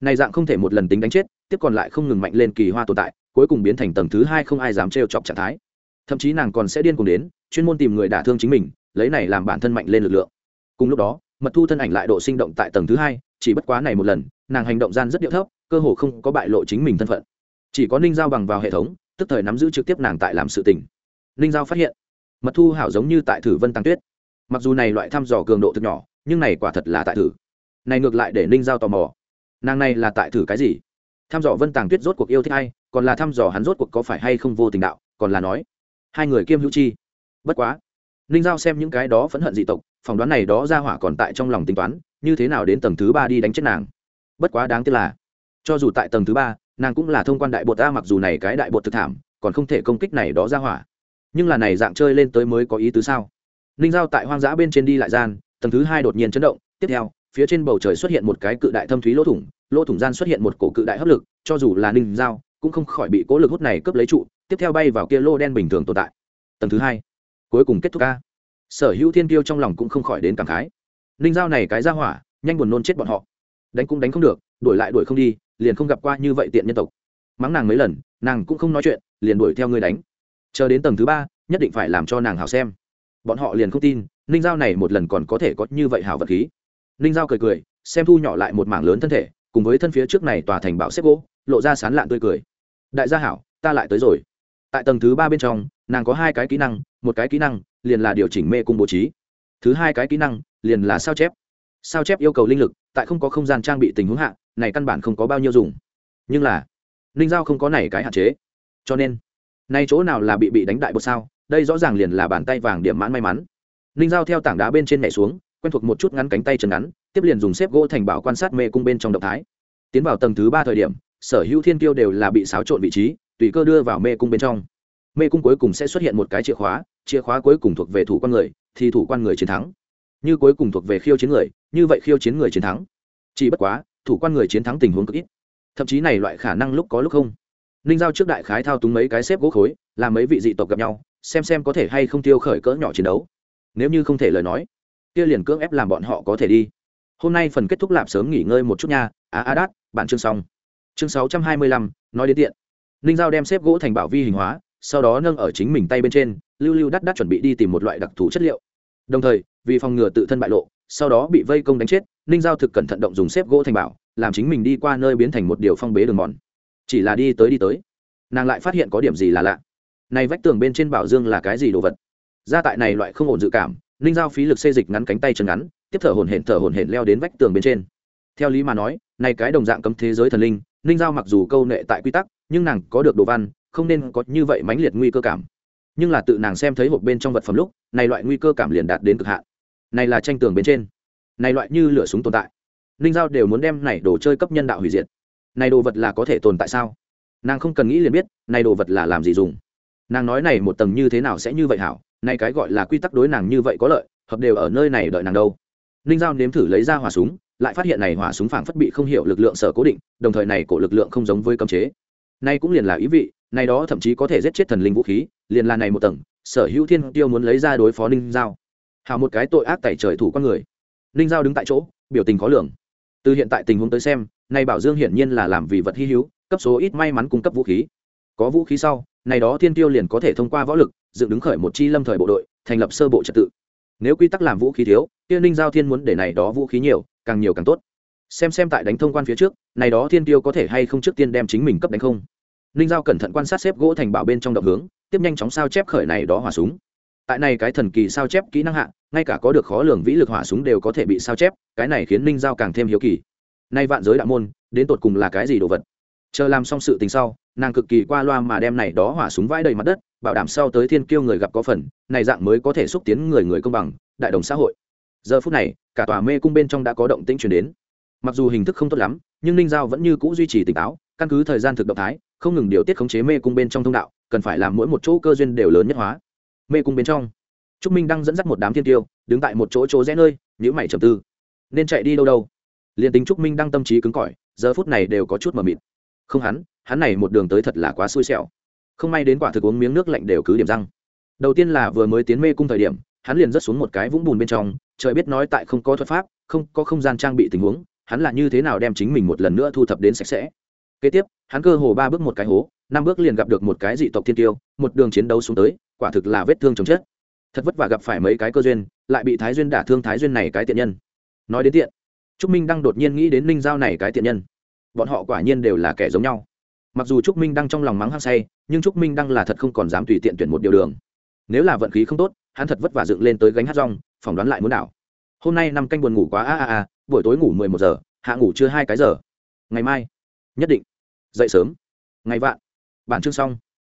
Này dạng không thể một lần tính đánh chết, tiếp còn lại không ngừng mạnh lên kỳ hoa tồn tại, cuối cùng biến thành tầng thứ hai không ai dám trêu chọc trạng thái. Thậm chí nàng còn sẽ điên cùng đến, chuyên môn tìm người đả thương chính mình, lấy này làm bản thân mạnh lên lực lượng. Cùng lúc đó mật thu thân ảnh lại độ sinh động tại tầng thứ hai, chỉ bất quá này một lần, nàng hành động gian rất điệu thấp, cơ hồ không có bại lộ chính mình thân phận. Chỉ có ninh giao bằng vào hệ thống, tức thời nắm giữ trực tiếp nàng tại làm sự tình. Ninh giao phát hiện, mật thu hảo giống như tại thử vân tăng tuyết. Mặc dù này loại thăm dò cường độ thực nhỏ, nhưng này quả thật là tại thử. Này ngược lại để ninh giao tò mò. Nàng này là tại thử cái gì? Thăm dò vân tàng tuyết rốt cuộc yêu thích hay còn là thăm dò hắn rốt cuộc có phải hay không vô tình đạo, còn là nói, hai người kiêm hữu chi. Bất quá ninh giao xem những cái đó phẫn hận dị tộc, phỏng đoán này đó ra hỏa còn tại trong lòng tính toán, như thế nào đến tầng thứ ba đi đánh chết nàng. Bất quá đáng tiếc là, cho dù tại tầng thứ ba, nàng cũng là thông quan đại bột ta, mặc dù này cái đại bột thực thảm, còn không thể công kích này đó ra hỏa. Nhưng là này dạng chơi lên tới mới có ý tứ sao? Ninh giao tại hoang dã bên trên đi lại gian, tầng thứ hai đột nhiên chấn động, tiếp theo, phía trên bầu trời xuất hiện một cái cự đại thâm thúy lỗ thủng lỗ thủng gian xuất hiện một cổ cự đại hấp lực, cho dù là ninh giao cũng không khỏi bị cố lực hút này cướp lấy trụ, tiếp theo bay vào kia lô đen bình thường tồn tại. Tầng thứ hai cuối cùng kết thúc ca. Sở hữu thiên tiêu trong lòng cũng không khỏi đến cảm khái. Ninh giao này cái ra hỏa, nhanh buồn nôn chết bọn họ. Đánh cũng đánh không được, đuổi lại đuổi không đi, liền không gặp qua như vậy tiện nhân tộc. Mắng nàng mấy lần, nàng cũng không nói chuyện, liền đuổi theo người đánh. Chờ đến tầng thứ ba, nhất định phải làm cho nàng hảo xem. Bọn họ liền không tin, ninh giao này một lần còn có thể có như vậy hảo vật khí. Ninh giao cười cười, xem thu nhỏ lại một mảng lớn thân thể, cùng với thân phía trước này tòa thành bảo xếp gỗ, lộ ra sán lạn tươi cười. Đại gia hảo, ta lại tới rồi. Tại tầng thứ ba bên trong nàng có hai cái kỹ năng, một cái kỹ năng liền là điều chỉnh mê cung bố trí, thứ hai cái kỹ năng liền là sao chép. Sao chép yêu cầu linh lực, tại không có không gian trang bị tình huống hạ, này căn bản không có bao nhiêu dùng. Nhưng là ninh giao không có này cái hạn chế. Cho nên nay chỗ nào là bị bị đánh đại bột sao, đây rõ ràng liền là bàn tay vàng điểm mãn may mắn. Ninh giao theo tảng đá bên trên nhảy xuống, quen thuộc một chút ngắn cánh tay chân ngắn, tiếp liền dùng xếp gỗ thành bảo quan sát mê cung bên trong động thái. Tiến vào tầng thứ ba thời điểm, sở hữu thiên tiêu đều là bị xáo trộn vị trí, tùy cơ đưa vào mê cung bên trong mê cung cuối cùng sẽ xuất hiện một cái chìa khóa chìa khóa cuối cùng thuộc về thủ quan người, thì thủ quan người chiến thắng. Như cuối cùng thuộc về khiêu chiến người, như vậy khiêu chiến người chiến thắng. Chỉ bất quá, thủ quan người chiến thắng tình huống cực ít. Thậm chí này loại khả năng lúc có lúc không. Ninh giao trước đại khái thao túng mấy cái xếp gỗ khối, làm mấy vị dị tộc gặp nhau, xem xem có thể hay không tiêu khởi cỡ nhỏ chiến đấu. Nếu như không thể lời nói, kia liền cưỡng ép làm bọn họ có thể đi. Hôm nay phần kết thúc lạp sớm nghỉ ngơi một chút nha. Á á đát, bạn chương xong. Chương sáu trăm hai mươi lăm, nói đến tiện. Ninh giao đem xếp gỗ thành bảo vi hình hóa sau đó nâng ở chính mình tay bên trên, lưu lưu đắt đắt chuẩn bị đi tìm một loại đặc thù chất liệu. Đồng thời, vì phòng ngừa tự thân bại lộ, sau đó bị vây công đánh chết, ninh giao thực cẩn thận động dùng xếp gỗ thành bảo, làm chính mình đi qua nơi biến thành một điều phong bế đường mòn. Chỉ là đi tới đi tới, nàng lại phát hiện có điểm gì là lạ. Này vách tường bên trên bảo dương là cái gì đồ vật? Ra tại này loại không ổn dự cảm, ninh giao phí lực xê dịch ngắn cánh tay chân ngắn, tiếp thở hồn hển thở hồn hển leo đến vách tường bên trên. Theo lý mà nói, này cái đồng dạng cấm thế giới thần linh, ninh giao mặc dù câu nệ tại quy tắc, nhưng nàng có được đồ văn không nên có như vậy mãnh liệt nguy cơ cảm. Nhưng là tự nàng xem thấy hộp bên trong vật phẩm lúc, này loại nguy cơ cảm liền đạt đến cực hạn. Này là tranh tường bên trên. Này loại như lửa súng tồn tại. Ninh giao đều muốn đem này đồ chơi cấp nhân đạo hủy diệt. Này đồ vật là có thể tồn tại sao? Nàng không cần nghĩ liền biết, này đồ vật là làm gì dùng. Nàng nói này một tầng như thế nào sẽ như vậy hảo, này cái gọi là quy tắc đối nàng như vậy có lợi, hợp đều ở nơi này đợi nàng đâu. Ninh giao nếm thử lấy ra hỏa súng, lại phát hiện này hỏa súng phảng phất bị không hiểu lực lượng sở cố định, đồng thời này cổ lực lượng không giống với cấm chế nay cũng liền là ý vị, này đó thậm chí có thể giết chết thần linh vũ khí, liền là này một tầng, sở hữu thiên tiêu muốn lấy ra đối phó ninh giao. Hào một cái tội ác tẩy trời thủ con người. Ninh giao đứng tại chỗ, biểu tình khó lường. Từ hiện tại tình huống tới xem, nay bảo dương hiển nhiên là làm vì vật hy hữu, cấp số ít may mắn cung cấp vũ khí. Có vũ khí sau, này đó thiên tiêu liền có thể thông qua võ lực, dựng đứng khởi một chi lâm thời bộ đội, thành lập sơ bộ trật tự. Nếu quy tắc làm vũ khí thiếu tiên ninh giao thiên muốn để này đó vũ khí nhiều, càng nhiều càng tốt xem xem tại đánh thông quan phía trước, này đó thiên tiêu có thể hay không trước tiên đem chính mình cấp đánh không? Ninh giao cẩn thận quan sát xếp gỗ thành bảo bên trong động hướng, tiếp nhanh chóng sao chép khởi này đó hỏa súng. Tại này cái thần kỳ sao chép kỹ năng hạ, ngay cả có được khó lường vĩ lực hỏa súng đều có thể bị sao chép, cái này khiến ninh giao càng thêm hiếu kỳ. Nay vạn giới đạo môn, đến tột cùng là cái gì đồ vật? Chờ làm xong sự tình sau, nàng cực kỳ qua loa mà đem này đó hỏa súng vãi đầy mặt đất, bảo đảm sau tới thiên kiêu người gặp có phần, này dạng mới có thể xúc tiến người người công bằng, đại đồng xã hội. Giờ phút này, cả tòa mê cung bên trong đã có động tĩnh chuyển đến mặc dù hình thức không tốt lắm, nhưng ninh giao vẫn như c ũ duy trì tỉnh táo, căn cứ thời gian thực động thái, không ngừng điều tiết khống chế mê cung bên trong thông đạo, cần phải làm mỗi một chỗ cơ duyên đều lớn nhất hóa. Mê cung bên trong, trúc minh đang dẫn dắt một đám thiên tiêu, đứng tại một chỗ chỗ rẽ nơi nhữ mày trầm tư. Nên chạy đi đâu đâu? Liền tính trúc minh đang tâm trí cứng cỏi, giờ phút này đều có chút mờ mịt. Không hắn hắn này một đường tới thật là quá xui xẻo. Không may đến quả thực uống miếng nước lạnh đều cứ điểm răng. Đầu tiên là vừa mới tiến mê cung thời điểm, hắn liền rớt xuống một cái vũng bùn bên trong, trời biết nói tại không có thuật pháp, không có không gian trang bị tình huống hắn là như thế nào đem chính mình một lần nữa thu thập đến sạch sẽ. Kế tiếp, hắn cơ hồ ba bước một cái hố, năm bước liền gặp được một cái dị tộc thiên tiêu, một đường chiến đấu xuống tới, quả thực là vết thương chồng chết. Thật vất vả gặp phải mấy cái cơ duyên, lại bị thái duyên đả thương thái duyên này cái tiện nhân. Nói đến tiện, trúc minh đang đột nhiên nghĩ đến ninh giao này cái tiện nhân. Bọn họ quả nhiên đều là kẻ giống nhau. Mặc dù trúc minh đang trong lòng mắng hăng say, nhưng trúc minh đang là thật không còn dám tùy tiện tuyển một điều đường. Nếu là vận khí không tốt, hắn thật vất vả dựng lên tới gánh hát rong, phỏng đoán lại muốn đảo. Hôm nay năm canh buồn ngủ quá, a a a buổi tối ngủ mười một giờ, hạ ngủ chưa hai cái giờ. Ngày mai, nhất định. Dậy sớm. Ngày vạn. Bản chương xong.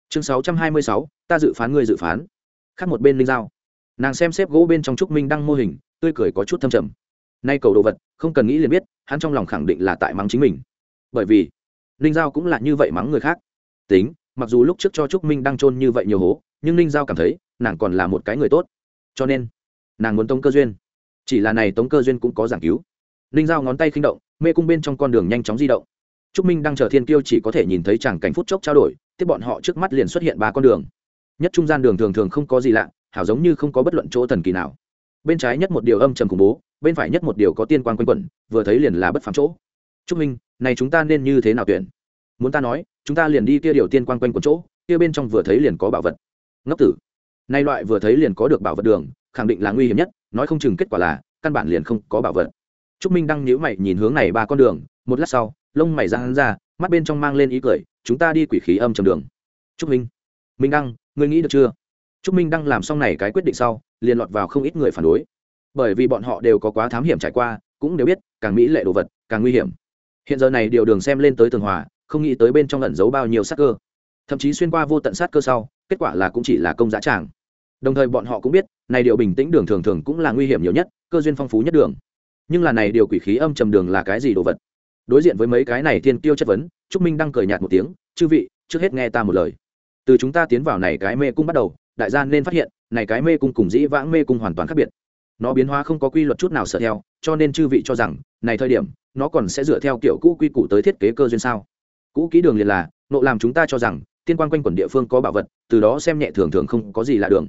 Chương sáu trăm hai mươi sáu, ta dự phán ngươi dự phán. Khác một bên linh dao nàng xem xếp gỗ bên trong trúc minh đăng mô hình, tươi cười có chút thâm trầm. Nay cầu đồ vật, không cần nghĩ liền biết, hắn trong lòng khẳng định là tại mắng chính mình. Bởi vì, linh giao cũng là như vậy mắng người khác. Tính, mặc dù lúc trước cho trúc minh đang trôn như vậy nhiều hố, nhưng linh giao cảm thấy, nàng còn là một cái người tốt. Cho nên, nàng muốn tống cơ duyên. Chỉ là này tống cơ duyên cũng có giảng cứu linh Dao ngón tay khinh động, mê cung bên trong con đường nhanh chóng di động. Trúc minh đang chờ thiên kiêu chỉ có thể nhìn thấy chẳng cảnh phút chốc trao đổi, tiếp bọn họ trước mắt liền xuất hiện ba con đường. Nhất trung gian đường thường thường không có gì lạ, hảo giống như không có bất luận chỗ thần kỳ nào. Bên trái nhất một điều âm trầm khủng bố, bên phải nhất một điều có tiên quan quanh quẩn, vừa thấy liền là bất phạm chỗ. Trúc minh, này chúng ta nên như thế nào tuyển? Muốn ta nói, chúng ta liền đi kia điều tiên quan quanh quẩn chỗ, kia bên trong vừa thấy liền có bảo vật. Ngốc tử. Nay loại vừa thấy liền có được bảo vật đường, khẳng định là nguy hiểm nhất, nói không chừng kết quả là, căn bản liền không có bảo vật trúc minh đang nhíu mày nhìn hướng này ba con đường, một lát sau, lông mày ra hắn ra, mắt bên trong mang lên ý cười, chúng ta đi quỷ khí âm trầm đường. Trúc minh minh đăng, ngươi nghĩ được chưa? Trúc minh đăng làm xong này cái quyết định sau, liền lọt vào không ít người phản đối. Bởi vì bọn họ đều có quá thám hiểm trải qua, cũng đều biết, càng mỹ lệ đồ vật, càng nguy hiểm. Hiện giờ này điều đường xem lên tới tường hòa, không nghĩ tới bên trong lẩn giấu bao nhiêu sát cơ. Thậm chí xuyên qua vô tận sát cơ sau, kết quả là cũng chỉ là công giá tràng. Đồng thời bọn họ cũng biết, này điều bình tĩnh đường thường thường cũng là nguy hiểm nhiều nhất, cơ duyên phong phú nhất đường nhưng là này điều quỷ khí âm trầm đường là cái gì đồ vật? Đối diện với mấy cái này thiên tiêu chất vấn, trúc minh đang cười nhạt một tiếng, chư vị, trước hết nghe ta một lời. Từ chúng ta tiến vào này cái mê cung bắt đầu, đại gia nên phát hiện, này cái mê cung cùng dĩ vãng mê cung hoàn toàn khác biệt. Nó biến hóa không có quy luật chút nào sợ theo, cho nên chư vị cho rằng, này thời điểm, nó còn sẽ dựa theo kiểu cũ quy củ tới thiết kế cơ duyên sao? Cũ kỹ đường liền là, nộ làm chúng ta cho rằng, tiên quan quanh quẩn địa phương có bảo vật, từ đó xem nhẹ thường thường không có gì là đường.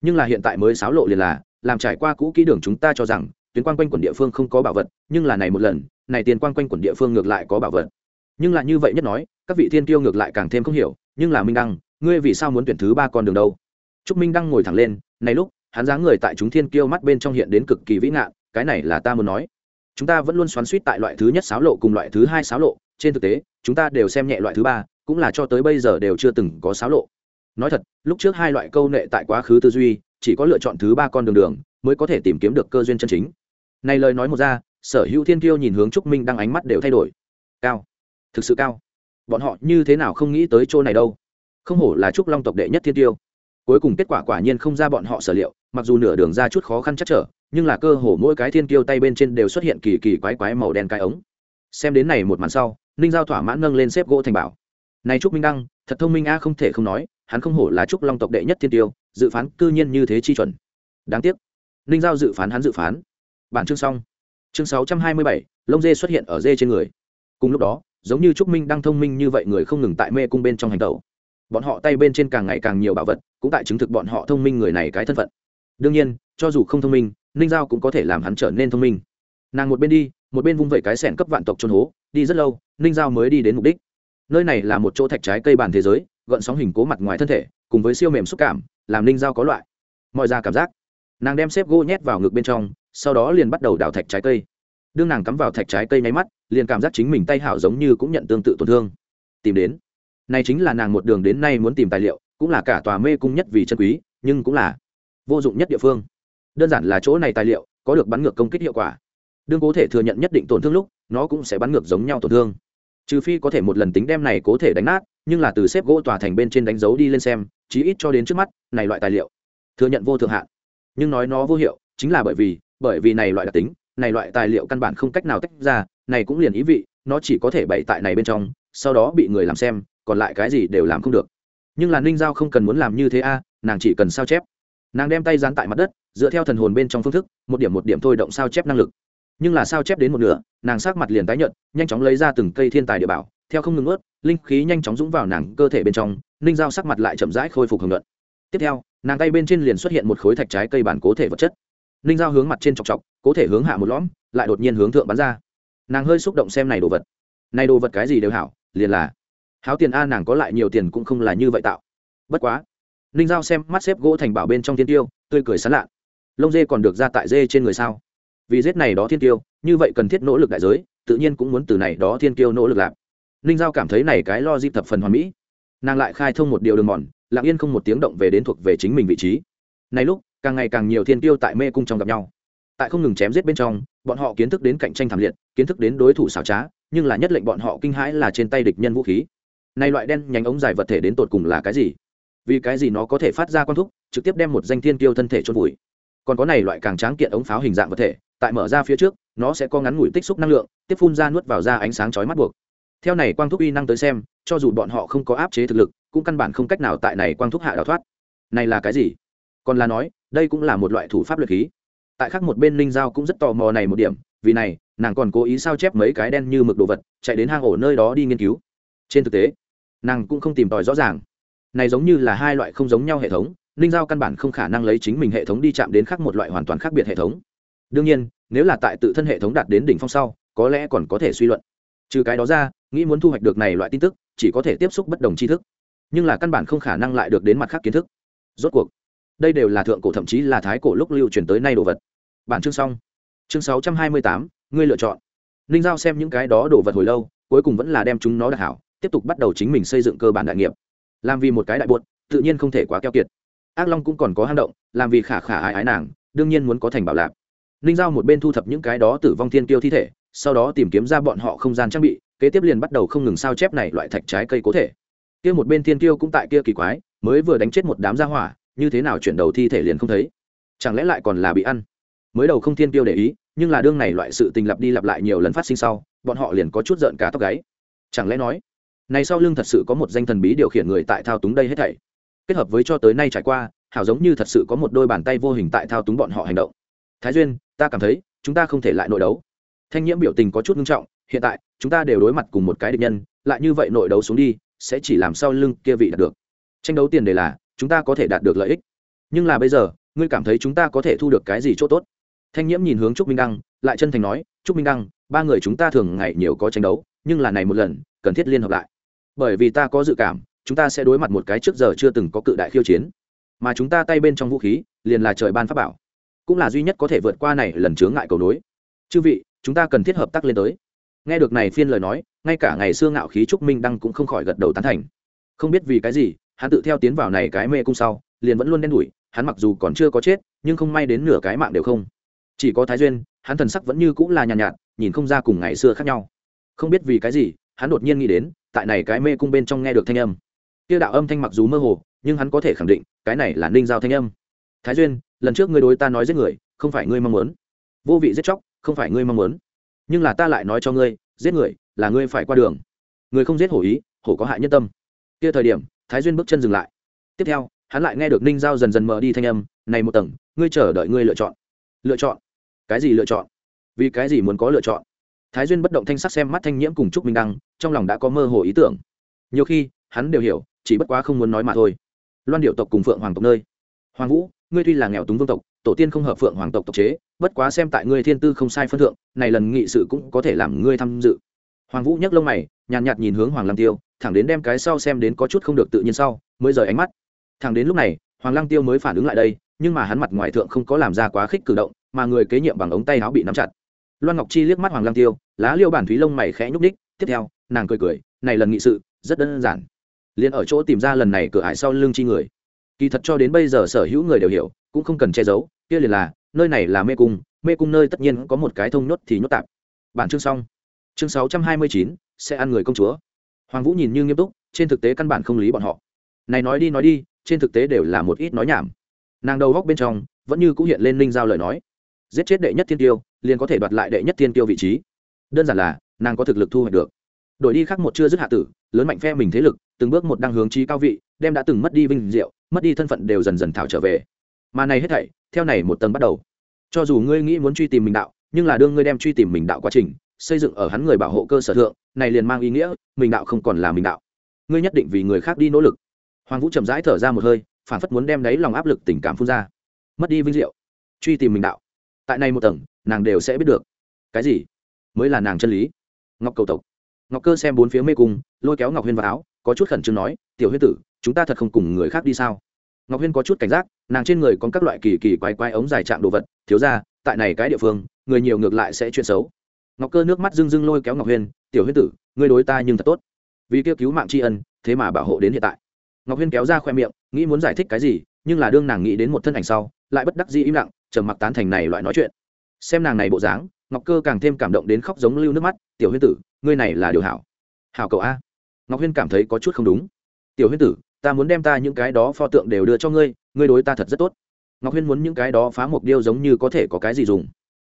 Nhưng là hiện tại mới xáo lộ liền là, làm trải qua cũ kỹ đường chúng ta cho rằng tuyến quan quanh quần địa phương không có bảo vật, nhưng là này một lần, này tiền quan quanh quần địa phương ngược lại có bảo vật. Nhưng là như vậy nhất nói, các vị thiên tiêu ngược lại càng thêm không hiểu, nhưng là minh đăng, ngươi vì sao muốn tuyển thứ ba con đường đâu? Trúc minh đăng ngồi thẳng lên, này lúc, hắn dáng người tại chúng thiên kiêu mắt bên trong hiện đến cực kỳ vĩ ngạn, cái này là ta muốn nói. Chúng ta vẫn luôn xoắn suýt tại loại thứ nhất xáo lộ cùng loại thứ hai xáo lộ, trên thực tế, chúng ta đều xem nhẹ loại thứ ba, cũng là cho tới bây giờ đều chưa từng có xáo lộ. Nói thật, lúc trước hai loại câu nệ tại quá khứ tư duy, chỉ có lựa chọn thứ ba con đường đường, mới có thể tìm kiếm được cơ duyên chân chính này lời nói một ra, sở hữu thiên kiêu nhìn hướng trúc minh đang ánh mắt đều thay đổi. Cao. Thực sự cao. Bọn họ như thế nào không nghĩ tới chỗ này đâu. Không hổ là trúc long tộc đệ nhất thiên tiêu cuối cùng kết quả quả nhiên không ra bọn họ sở liệu, mặc dù nửa đường ra chút khó khăn chắc trở, nhưng là cơ hồ mỗi cái thiên kiêu tay bên trên đều xuất hiện kỳ kỳ quái quái màu đen cái ống. Xem đến này một màn sau, ninh giao thỏa mãn nâng lên xếp gỗ thành bảo. Này trúc minh đăng, thật thông minh a không thể không nói, hắn không hổ là trúc long tộc đệ nhất thiên tiêu dự phán cư nhiên như thế chi chuẩn. Đáng tiếc. Ninh giao dự phán hắn dự phán bản chương xong. Chương sáu trăm hai mươi bảy, lông dê xuất hiện ở dê trên người. Cùng lúc đó, giống như trúc minh đang thông minh như vậy người không ngừng tại mê cung bên trong hành tẩu. Bọn họ tay bên trên càng ngày càng nhiều bảo vật, cũng tại chứng thực bọn họ thông minh người này cái thân phận. Đương nhiên, cho dù không thông minh, ninh giao cũng có thể làm hắn trở nên thông minh. Nàng một bên đi, một bên vung vẩy cái sẻn cấp vạn tộc trôn hố, đi rất lâu, ninh giao mới đi đến mục đích. Nơi này là một chỗ thạch trái cây bàn thế giới gợn sóng hình cố mặt ngoài thân thể, cùng với siêu mềm xúc cảm, làm ninh giao có loại mọi ra cảm giác nàng đem xếp gỗ nhét vào ngực bên trong, sau đó liền bắt đầu đào thạch trái cây. Đương nàng cắm vào thạch trái cây nháy mắt, liền cảm giác chính mình tay hảo giống như cũng nhận tương tự tổn thương. Tìm đến. Này chính là nàng một đường đến nay muốn tìm tài liệu, cũng là cả tòa mê cung nhất vì chân quý, nhưng cũng là vô dụng nhất địa phương. Đơn giản là chỗ này tài liệu, có được bắn ngược công kích hiệu quả. Đương cố thể thừa nhận nhất định tổn thương lúc, nó cũng sẽ bắn ngược giống nhau tổn thương. Trừ phi có thể một lần tính đem này cố thể đánh nát, nhưng là từ xếp gỗ tòa thành bên trên đánh dấu đi lên xem, chí ít cho đến trước mắt, này loại tài liệu, thừa nhận vô thượng hạn nhưng nói nó vô hiệu, chính là bởi vì bởi vì này loại đặc tính, này loại tài liệu căn bản không cách nào tách ra, này cũng liền ý vị, nó chỉ có thể bày tại này bên trong, sau đó bị người làm xem, còn lại cái gì đều làm không được. Nhưng là ninh giao không cần muốn làm như thế a, nàng chỉ cần sao chép. Nàng đem tay dán tại mặt đất, dựa theo thần hồn bên trong phương thức, một điểm một điểm thôi động sao chép năng lực. Nhưng là sao chép đến một nửa, nàng sát mặt liền tái nhận nhanh chóng lấy ra từng cây thiên tài địa bảo, theo không ngừng ướt linh khí nhanh chóng dũng vào nàng cơ thể bên trong, ninh giao sắc mặt lại chậm rãi khôi phục hưởng luận tiếp theo nàng tay bên trên liền xuất hiện một khối thạch trái cây bản cố thể vật chất ninh giao hướng mặt trên chọc chọc cố thể hướng hạ một lõm lại đột nhiên hướng thượng bắn ra nàng hơi xúc động xem này đồ vật này đồ vật cái gì đều hảo liền là háo tiền a nàng có lại nhiều tiền cũng không là như vậy tạo bất quá ninh giao xem mắt xếp gỗ thành bảo bên trong thiên tiêu tươi cười sán lạ lông dê còn được ra tại dê trên người sao vì rết này đó thiên tiêu như vậy cần thiết nỗ lực đại giới tự nhiên cũng muốn từ này đó thiên tiêu nỗ lực làm ninh giao cảm thấy này cái lo di thập phần hoàn mỹ nàng lại khai thông một điều đường mòn lặng yên không một tiếng động về đến thuộc về chính mình vị trí. Này lúc, càng ngày càng nhiều thiên tiêu tại mê cung trong gặp nhau. Tại không ngừng chém giết bên trong, bọn họ kiến thức đến cạnh tranh thảm liệt, kiến thức đến đối thủ xảo trá, nhưng là nhất lệnh bọn họ kinh hãi là trên tay địch nhân vũ khí. Này loại đen nhánh ống dài vật thể đến tột cùng là cái gì? Vì cái gì nó có thể phát ra quan thúc, trực tiếp đem một danh thiên tiêu thân thể chôn vùi? Còn có này loại càng tráng kiện ống pháo hình dạng vật thể, tại mở ra phía trước, nó sẽ có ngắn ngủi tích xúc năng lượng, tiếp phun ra nuốt vào ra ánh sáng chói mắt buộc theo này quang thúc uy năng tới xem, cho dù bọn họ không có áp chế thực lực, cũng căn bản không cách nào tại này quang thúc hạ đào thoát. Này là cái gì? Còn là nói, đây cũng là một loại thủ pháp luyện khí. Tại khác một bên linh giao cũng rất tò mò này một điểm, vì này, nàng còn cố ý sao chép mấy cái đen như mực đồ vật, chạy đến hang ổ nơi đó đi nghiên cứu. Trên thực tế, nàng cũng không tìm tòi rõ ràng. Này giống như là hai loại không giống nhau hệ thống linh giao căn bản không khả năng lấy chính mình hệ thống đi chạm đến khác một loại hoàn toàn khác biệt hệ thống. Đương nhiên, nếu là tại tự thân hệ thống đạt đến đỉnh phong sau, có lẽ còn có thể suy luận trừ cái đó ra, nghĩ muốn thu hoạch được này loại tin tức, chỉ có thể tiếp xúc bất đồng tri thức. Nhưng là căn bản không khả năng lại được đến mặt khác kiến thức. Rốt cuộc, đây đều là thượng cổ thậm chí là thái cổ lúc lưu truyền tới nay đồ vật. Bản chương xong. Chương sáu trăm hai mươi tám, ngươi lựa chọn. Ninh giao xem những cái đó đồ vật hồi lâu, cuối cùng vẫn là đem chúng nó đặt hảo, tiếp tục bắt đầu chính mình xây dựng cơ bản đại nghiệp. Làm vì một cái đại buột tự nhiên không thể quá keo kiệt. Ác long cũng còn có hang động, làm vì khả khả ái ái nàng, đương nhiên muốn có thành bảo lạc. Ninh giao một bên thu thập những cái đó tử vong thiên tiêu thi thể sau đó tìm kiếm ra bọn họ không gian trang bị, kế tiếp liền bắt đầu không ngừng sao chép này loại thạch trái cây cố thể. Kia một bên thiên tiêu cũng tại kia kỳ quái, mới vừa đánh chết một đám gia hỏa, như thế nào chuyển đầu thi thể liền không thấy. Chẳng lẽ lại còn là bị ăn? Mới đầu không thiên tiêu để ý, nhưng là đương này loại sự tình lặp đi lặp lại nhiều lần phát sinh sau, bọn họ liền có chút giận cả tóc gáy. Chẳng lẽ nói, này sau lưng thật sự có một danh thần bí điều khiển người tại thao túng đây hết thảy? Kết hợp với cho tới nay trải qua, hảo giống như thật sự có một đôi bàn tay vô hình tại thao túng bọn họ hành động. Thái duyên, ta cảm thấy, chúng ta không thể lại nội đấu thanh nhiễm biểu tình có chút nghiêm trọng, hiện tại, chúng ta đều đối mặt cùng một cái địch nhân, lại như vậy nội đấu xuống đi, sẽ chỉ làm sao lưng kia vị đạt được. Tranh đấu tiền đề là, chúng ta có thể đạt được lợi ích. Nhưng là bây giờ, ngươi cảm thấy chúng ta có thể thu được cái gì chỗ tốt? Thanh nhiễm nhìn hướng trúc minh đăng, lại chân thành nói, trúc minh đăng, ba người chúng ta thường ngày nhiều có tranh đấu, nhưng là này một lần, cần thiết liên hợp lại. Bởi vì ta có dự cảm, chúng ta sẽ đối mặt một cái trước giờ chưa từng có cự đại khiêu chiến. Mà chúng ta tay bên trong vũ khí, liền là trời ban pháp bảo. Cũng là duy nhất có thể vượt qua này lần chướng ngại cầu nối. Chư vị chúng ta cần thiết hợp tác lên tới. Nghe được này phiên lời nói ngay cả ngày xưa ngạo khí trúc minh đăng cũng không khỏi gật đầu tán thành. Không biết vì cái gì hắn tự theo tiến vào này cái mê cung sau liền vẫn luôn đen đủi hắn mặc dù còn chưa có chết nhưng không may đến nửa cái mạng đều không. Chỉ có thái duyên hắn thần sắc vẫn như cũng là nhàn nhạt, nhạt nhìn không ra cùng ngày xưa khác nhau. Không biết vì cái gì hắn đột nhiên nghĩ đến tại này cái mê cung bên trong nghe được thanh âm. Kia đạo âm thanh mặc dù mơ hồ nhưng hắn có thể khẳng định cái này là ninh giao thanh âm. Thái duyên lần trước ngươi đối ta nói giết người không phải ngươi mong muốn. Vô vị giết chóc không phải ngươi mong muốn. Nhưng là ta lại nói cho ngươi, giết người là ngươi phải qua đường. Người không giết hổ ý, hổ có hại nhân tâm. Kia thời điểm, thái duyên bước chân dừng lại. Tiếp theo, hắn lại nghe được ninh giao dần dần mở đi thanh âm, này một tầng, ngươi chờ đợi ngươi lựa chọn. Lựa chọn? Cái gì lựa chọn? Vì cái gì muốn có lựa chọn? Thái duyên bất động thanh sắc xem mắt thanh nhiễm cùng trúc minh đăng, trong lòng đã có mơ hồ ý tưởng. Nhiều khi, hắn đều hiểu, chỉ bất quá không muốn nói mà thôi. Loan điệu tộc cùng phượng hoàng tộc nơi. Hoàng vũ, ngươi tuy là nghèo túng vương tộc tổ tiên không hợp phượng hoàng tộc tộc chế bất quá xem tại ngươi thiên tư không sai phân thượng này lần nghị sự cũng có thể làm ngươi tham dự. Hoàng vũ nhấc lông mày nhàn nhạt, nhạt nhìn hướng hoàng lăng tiêu thẳng đến đem cái sau xem đến có chút không được tự nhiên sau mới rời ánh mắt. Thẳng đến lúc này hoàng lăng tiêu mới phản ứng lại đây nhưng mà hắn mặt ngoài thượng không có làm ra quá khích cử động mà người kế nhiệm bằng ống tay áo bị nắm chặt. Loan ngọc chi liếc mắt hoàng lăng tiêu lá liêu bản thúy lông mày khẽ nhúc ních tiếp theo nàng cười cười này lần nghị sự rất đơn giản. Liền ở chỗ tìm ra lần này cửa ải sau lưng chi người. Kỳ thật cho đến bây giờ sở hữu người đều hiểu cũng không cần che giấu, kia liền là, nơi này là mê cung mê cung nơi tất nhiên có một cái thông nhốt thì nhốt tạp bản chương xong. Chương sáu trăm hai mươi chín, sẽ ăn người công chúa. Hoàng vũ nhìn như nghiêm túc, trên thực tế căn bản không lý bọn họ. Này nói đi nói đi, trên thực tế đều là một ít nói nhảm. Nàng đầu góc bên trong, vẫn như cũng hiện lên ninh giao lời nói. Giết chết đệ nhất thiên tiêu, liền có thể đoạt lại đệ nhất thiên tiêu vị trí. Đơn giản là, nàng có thực lực thu hoạch được. Đổi đi khác một chưa dứt hạ tử, lớn mạnh phe mình thế lực, từng bước một đang hướng trí cao vị, đem đã từng mất đi vinh diệu, mất đi thân phận đều dần dần thảo trở về mà này hết thảy, theo này một tầng bắt đầu. Cho dù ngươi nghĩ muốn truy tìm mình đạo, nhưng là đương ngươi đem truy tìm mình đạo quá trình, xây dựng ở hắn người bảo hộ cơ sở thượng, này liền mang ý nghĩa, mình đạo không còn là mình đạo. Ngươi nhất định vì người khác đi nỗ lực. Hoàng vũ chậm rãi thở ra một hơi phản phất muốn đem đấy lòng áp lực tình cảm phun ra. Mất đi vinh diệu. Truy tìm mình đạo. Tại này một tầng, nàng đều sẽ biết được. Cái gì? Mới là nàng chân lý. Ngọc cầu tộc. Ngọc cơ xem bốn phía mê cung, lôi kéo ngọc huyên vào áo, có chút khẩn trương nói, tiểu huyết tử, chúng ta thật không cùng người khác đi sao? Ngọc huyên có chút cảnh giác, nàng trên người có các loại kỳ kỳ quái quái ống dài chạm đồ vật, thiếu ra, tại này cái địa phương, người nhiều ngược lại sẽ chuyện xấu. Ngọc cơ nước mắt rưng rưng lôi kéo ngọc huyên, tiểu huyết tử, ngươi đối ta nhưng thật tốt. Vì kêu cứu mạng tri ân, thế mà bảo hộ đến hiện tại. Ngọc huyên kéo ra khoe miệng, nghĩ muốn giải thích cái gì, nhưng là đương nàng nghĩ đến một thân ảnh sau, lại bất đắc dĩ im lặng, trầm mặc tán thành này loại nói chuyện. Xem nàng này bộ dáng, ngọc cơ càng thêm cảm động đến khóc giống lưu nước mắt, tiểu huyên tử, ngươi này là điều hảo. Hảo cậu a. Ngọc huyên cảm thấy có chút không đúng. Tiểu huyên tử ta muốn đem ta những cái đó pho tượng đều đưa cho ngươi ngươi đối ta thật rất tốt. Ngọc huyên muốn những cái đó phá mục điêu giống như có thể có cái gì dùng.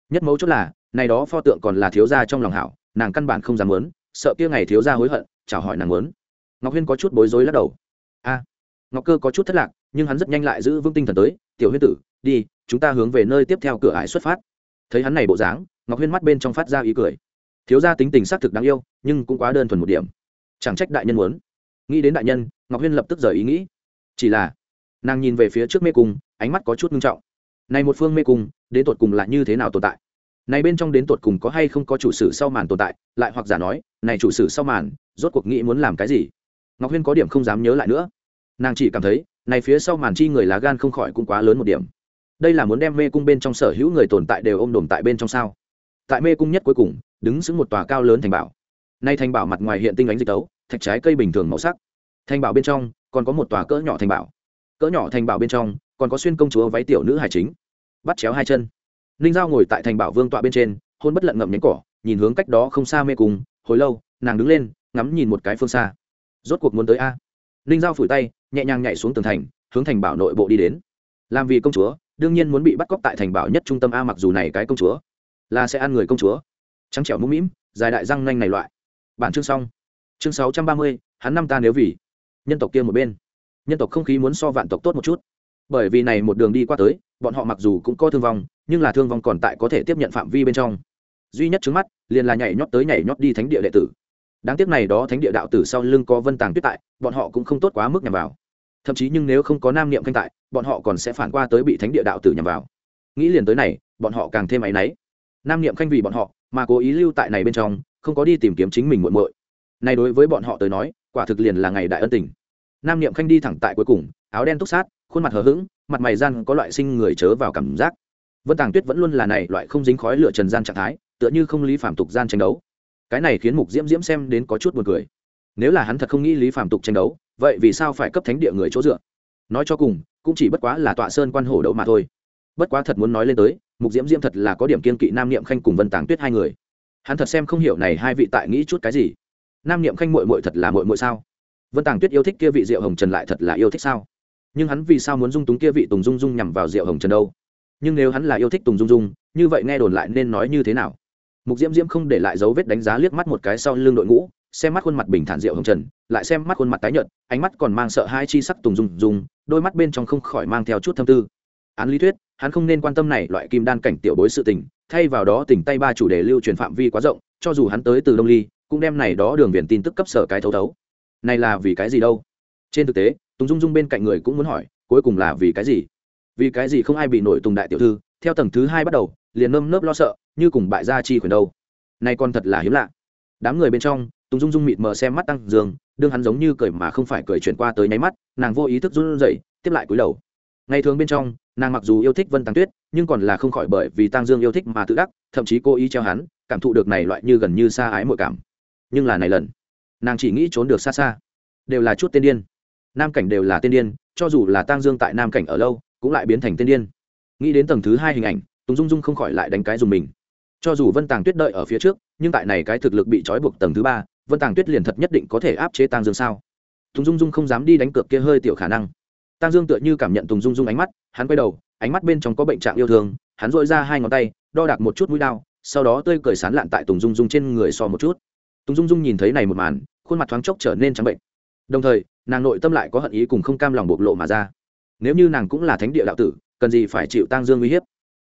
Nhất mấu chốt là, này đó pho tượng còn là thiếu gia trong lòng hảo, nàng căn bản không dám muốn, sợ kia ngày thiếu gia hối hận chào hỏi nàng muốn. Ngọc huyên có chút bối rối lắc đầu. A, ngọc cơ có chút thất lạc, nhưng hắn rất nhanh lại giữ vững tinh thần tới, tiểu huyên tử, đi, chúng ta hướng về nơi tiếp theo cửa ải xuất phát. Thấy hắn này bộ dáng, ngọc huyên mắt bên trong phát ra ý cười. Thiếu gia tính tình xác thực đáng yêu, nhưng cũng quá đơn thuần một điểm. Chẳng trách đại nhân muốn. Nghĩ đến đại nhân ngọc huyên lập tức rời ý nghĩ. Chỉ là, nàng nhìn về phía trước mê cung, ánh mắt có chút nghiêm trọng. Này một phương mê cung, đến tột cùng là như thế nào tồn tại? Này bên trong đến tột cùng có hay không có chủ sử sau màn tồn tại? Lại hoặc giả nói, này chủ sử sau màn, rốt cuộc nghĩ muốn làm cái gì? Ngọc huyên có điểm không dám nhớ lại nữa. Nàng chỉ cảm thấy, này phía sau màn chi người lá gan không khỏi cũng quá lớn một điểm. Đây là muốn đem mê cung bên trong sở hữu người tồn tại đều ôm đồm tại bên trong sao? Tại mê cung nhất cuối cùng, đứng xứng một tòa cao lớn thành bảo. Nay thành bảo mặt ngoài hiện tinh ánh dịch tấu, thạch trái cây bình thường màu sắc thành bảo bên trong, còn có một tòa cỡ nhỏ thành bảo. Cỡ nhỏ thành bảo bên trong, còn có xuyên công chúa váy tiểu nữ hải chính. Bắt chéo hai chân. Ninh giao ngồi tại thành bảo vương tọa bên trên, hôn bất lận ngậm nhánh cỏ, nhìn hướng cách đó không xa mê cùng hồi lâu, nàng đứng lên, ngắm nhìn một cái phương xa. Rốt cuộc muốn tới a? Ninh giao phủi tay, nhẹ nhàng nhảy xuống tường thành, hướng thành bảo nội bộ đi đến. Làm vì công chúa, đương nhiên muốn bị bắt cóc tại thành bảo nhất trung tâm a mặc dù này cái công chúa là sẽ ăn người công chúa. Trắng trẻo mũm mĩm, dài đại răng nanh này loại. Bản chương xong. Chương sáu trăm ba mươi, hắn năm ta nếu vì nhân tộc kia một bên. Nhân tộc không khí muốn so vạn tộc tốt một chút. Bởi vì này một đường đi qua tới, bọn họ mặc dù cũng có thương vong, nhưng là thương vong còn tại có thể tiếp nhận phạm vi bên trong. Duy nhất trước mắt, liền là nhảy nhót tới nhảy nhót đi thánh địa đệ tử. Đáng tiếc này đó thánh địa đạo tử sau lưng có vân tàng tuyết tại, bọn họ cũng không tốt quá mức nhằm vào. Thậm chí nhưng nếu không có nam niệm canh tại, bọn họ còn sẽ phản qua tới bị thánh địa đạo tử nhằm vào. Nghĩ liền tới này, bọn họ càng thêm áy náy. Nam niệm khanh vì bọn họ, mà cố ý lưu tại này bên trong, không có đi tìm kiếm chính mình muộn muội. Này đối với bọn họ tới nói quả thực liền là ngày đại ân tình. Nam niệm khanh đi thẳng tại cuối cùng, áo đen túc sát, khuôn mặt hờ hững, mặt mày gian có loại sinh người chớ vào cảm giác. Vân tàng tuyết vẫn luôn là này loại không dính khói lửa trần gian trạng thái, tựa như không lý phạm tục gian tranh đấu. Cái này khiến mục diễm diễm xem đến có chút buồn cười. Nếu là hắn thật không nghĩ lý phạm tục tranh đấu, vậy vì sao phải cấp thánh địa người chỗ dựa? Nói cho cùng, cũng chỉ bất quá là tọa sơn quan hổ đấu mà thôi. Bất quá thật muốn nói lên tới, mục diễm diễm thật là có điểm kiên kỵ nam niệm khanh cùng vân tàng tuyết hai người. Hắn thật xem không hiểu này hai vị tại nghĩ chút cái gì nam niệm khanh mội mội thật là mội mội sao? Vân tàng tuyết yêu thích kia vị diệu hồng trần lại thật là yêu thích sao? Nhưng hắn vì sao muốn dung túng kia vị tùng dung dung nhằm vào diệu hồng trần đâu? Nhưng nếu hắn là yêu thích tùng dung dung, như vậy nghe đồn lại nên nói như thế nào? Mục diễm diễm không để lại dấu vết đánh giá liếc mắt một cái sau lưng đội ngũ, xem mắt khuôn mặt bình thản diệu hồng trần, lại xem mắt khuôn mặt tái nhợt, ánh mắt còn mang sợ hai chi sắc tùng dung dung, đôi mắt bên trong không khỏi mang theo chút thâm tư. Án lý thuyết, hắn không nên quan tâm này loại kim đan cảnh tiểu bối sự tình, thay vào đó tỉnh tay ba chủ đề lưu truyền phạm vi quá rộng, cho dù hắn tới từ đông ly cũng đem này đó đường viền tin tức cấp sở cái thấu thấu. Này là vì cái gì đâu? Trên thực tế, tùng dung dung bên cạnh người cũng muốn hỏi, cuối cùng là vì cái gì? Vì cái gì không ai bị nổi tùng đại tiểu thư? Theo tầng thứ hai bắt đầu, liền nơm nớp lo sợ, như cùng bại gia chi quyền đâu. Nay còn thật là hiếm lạ. Đám người bên trong, tùng dung dung mịt mờ xem mắt tăng dương, đương hắn giống như cười mà không phải cười chuyển qua tới nháy mắt, nàng vô ý thức run rẩy, tiếp lại cúi đầu. Ngày thường bên trong, nàng mặc dù yêu thích vân tăng tuyết, nhưng còn là không khỏi bởi vì tăng dương yêu thích mà tự đắc, thậm chí cố ý treo hắn, cảm thụ được này loại như gần như xa ái mọi cảm nhưng là này lần, nàng chỉ nghĩ trốn được xa xa, đều là chút tên điên. Nam cảnh đều là tên điên, cho dù là tăng dương tại nam cảnh ở lâu, cũng lại biến thành tên điên. Nghĩ đến tầng thứ hai hình ảnh, tùng dung dung không khỏi lại đánh cái dùng mình. Cho dù vân tàng tuyết đợi ở phía trước, nhưng tại này cái thực lực bị trói buộc tầng thứ ba, vân tàng tuyết liền thật nhất định có thể áp chế tăng dương sao? Tùng dung dung không dám đi đánh cược kia hơi tiểu khả năng. Tăng dương tựa như cảm nhận tùng dung dung ánh mắt, hắn quay đầu, ánh mắt bên trong có bệnh trạng yêu thương, hắn dội ra hai ngón tay, đo đạc một chút mũi đao, sau đó tươi cười sán lạn tại tùng dung dung trên người so một chút tùng dung dung nhìn thấy này một màn, khuôn mặt thoáng chốc trở nên trắng bệnh. Đồng thời, nàng nội tâm lại có hận ý cùng không cam lòng bộc lộ mà ra. Nếu như nàng cũng là thánh địa đạo tử, cần gì phải chịu Tang dương uy hiếp?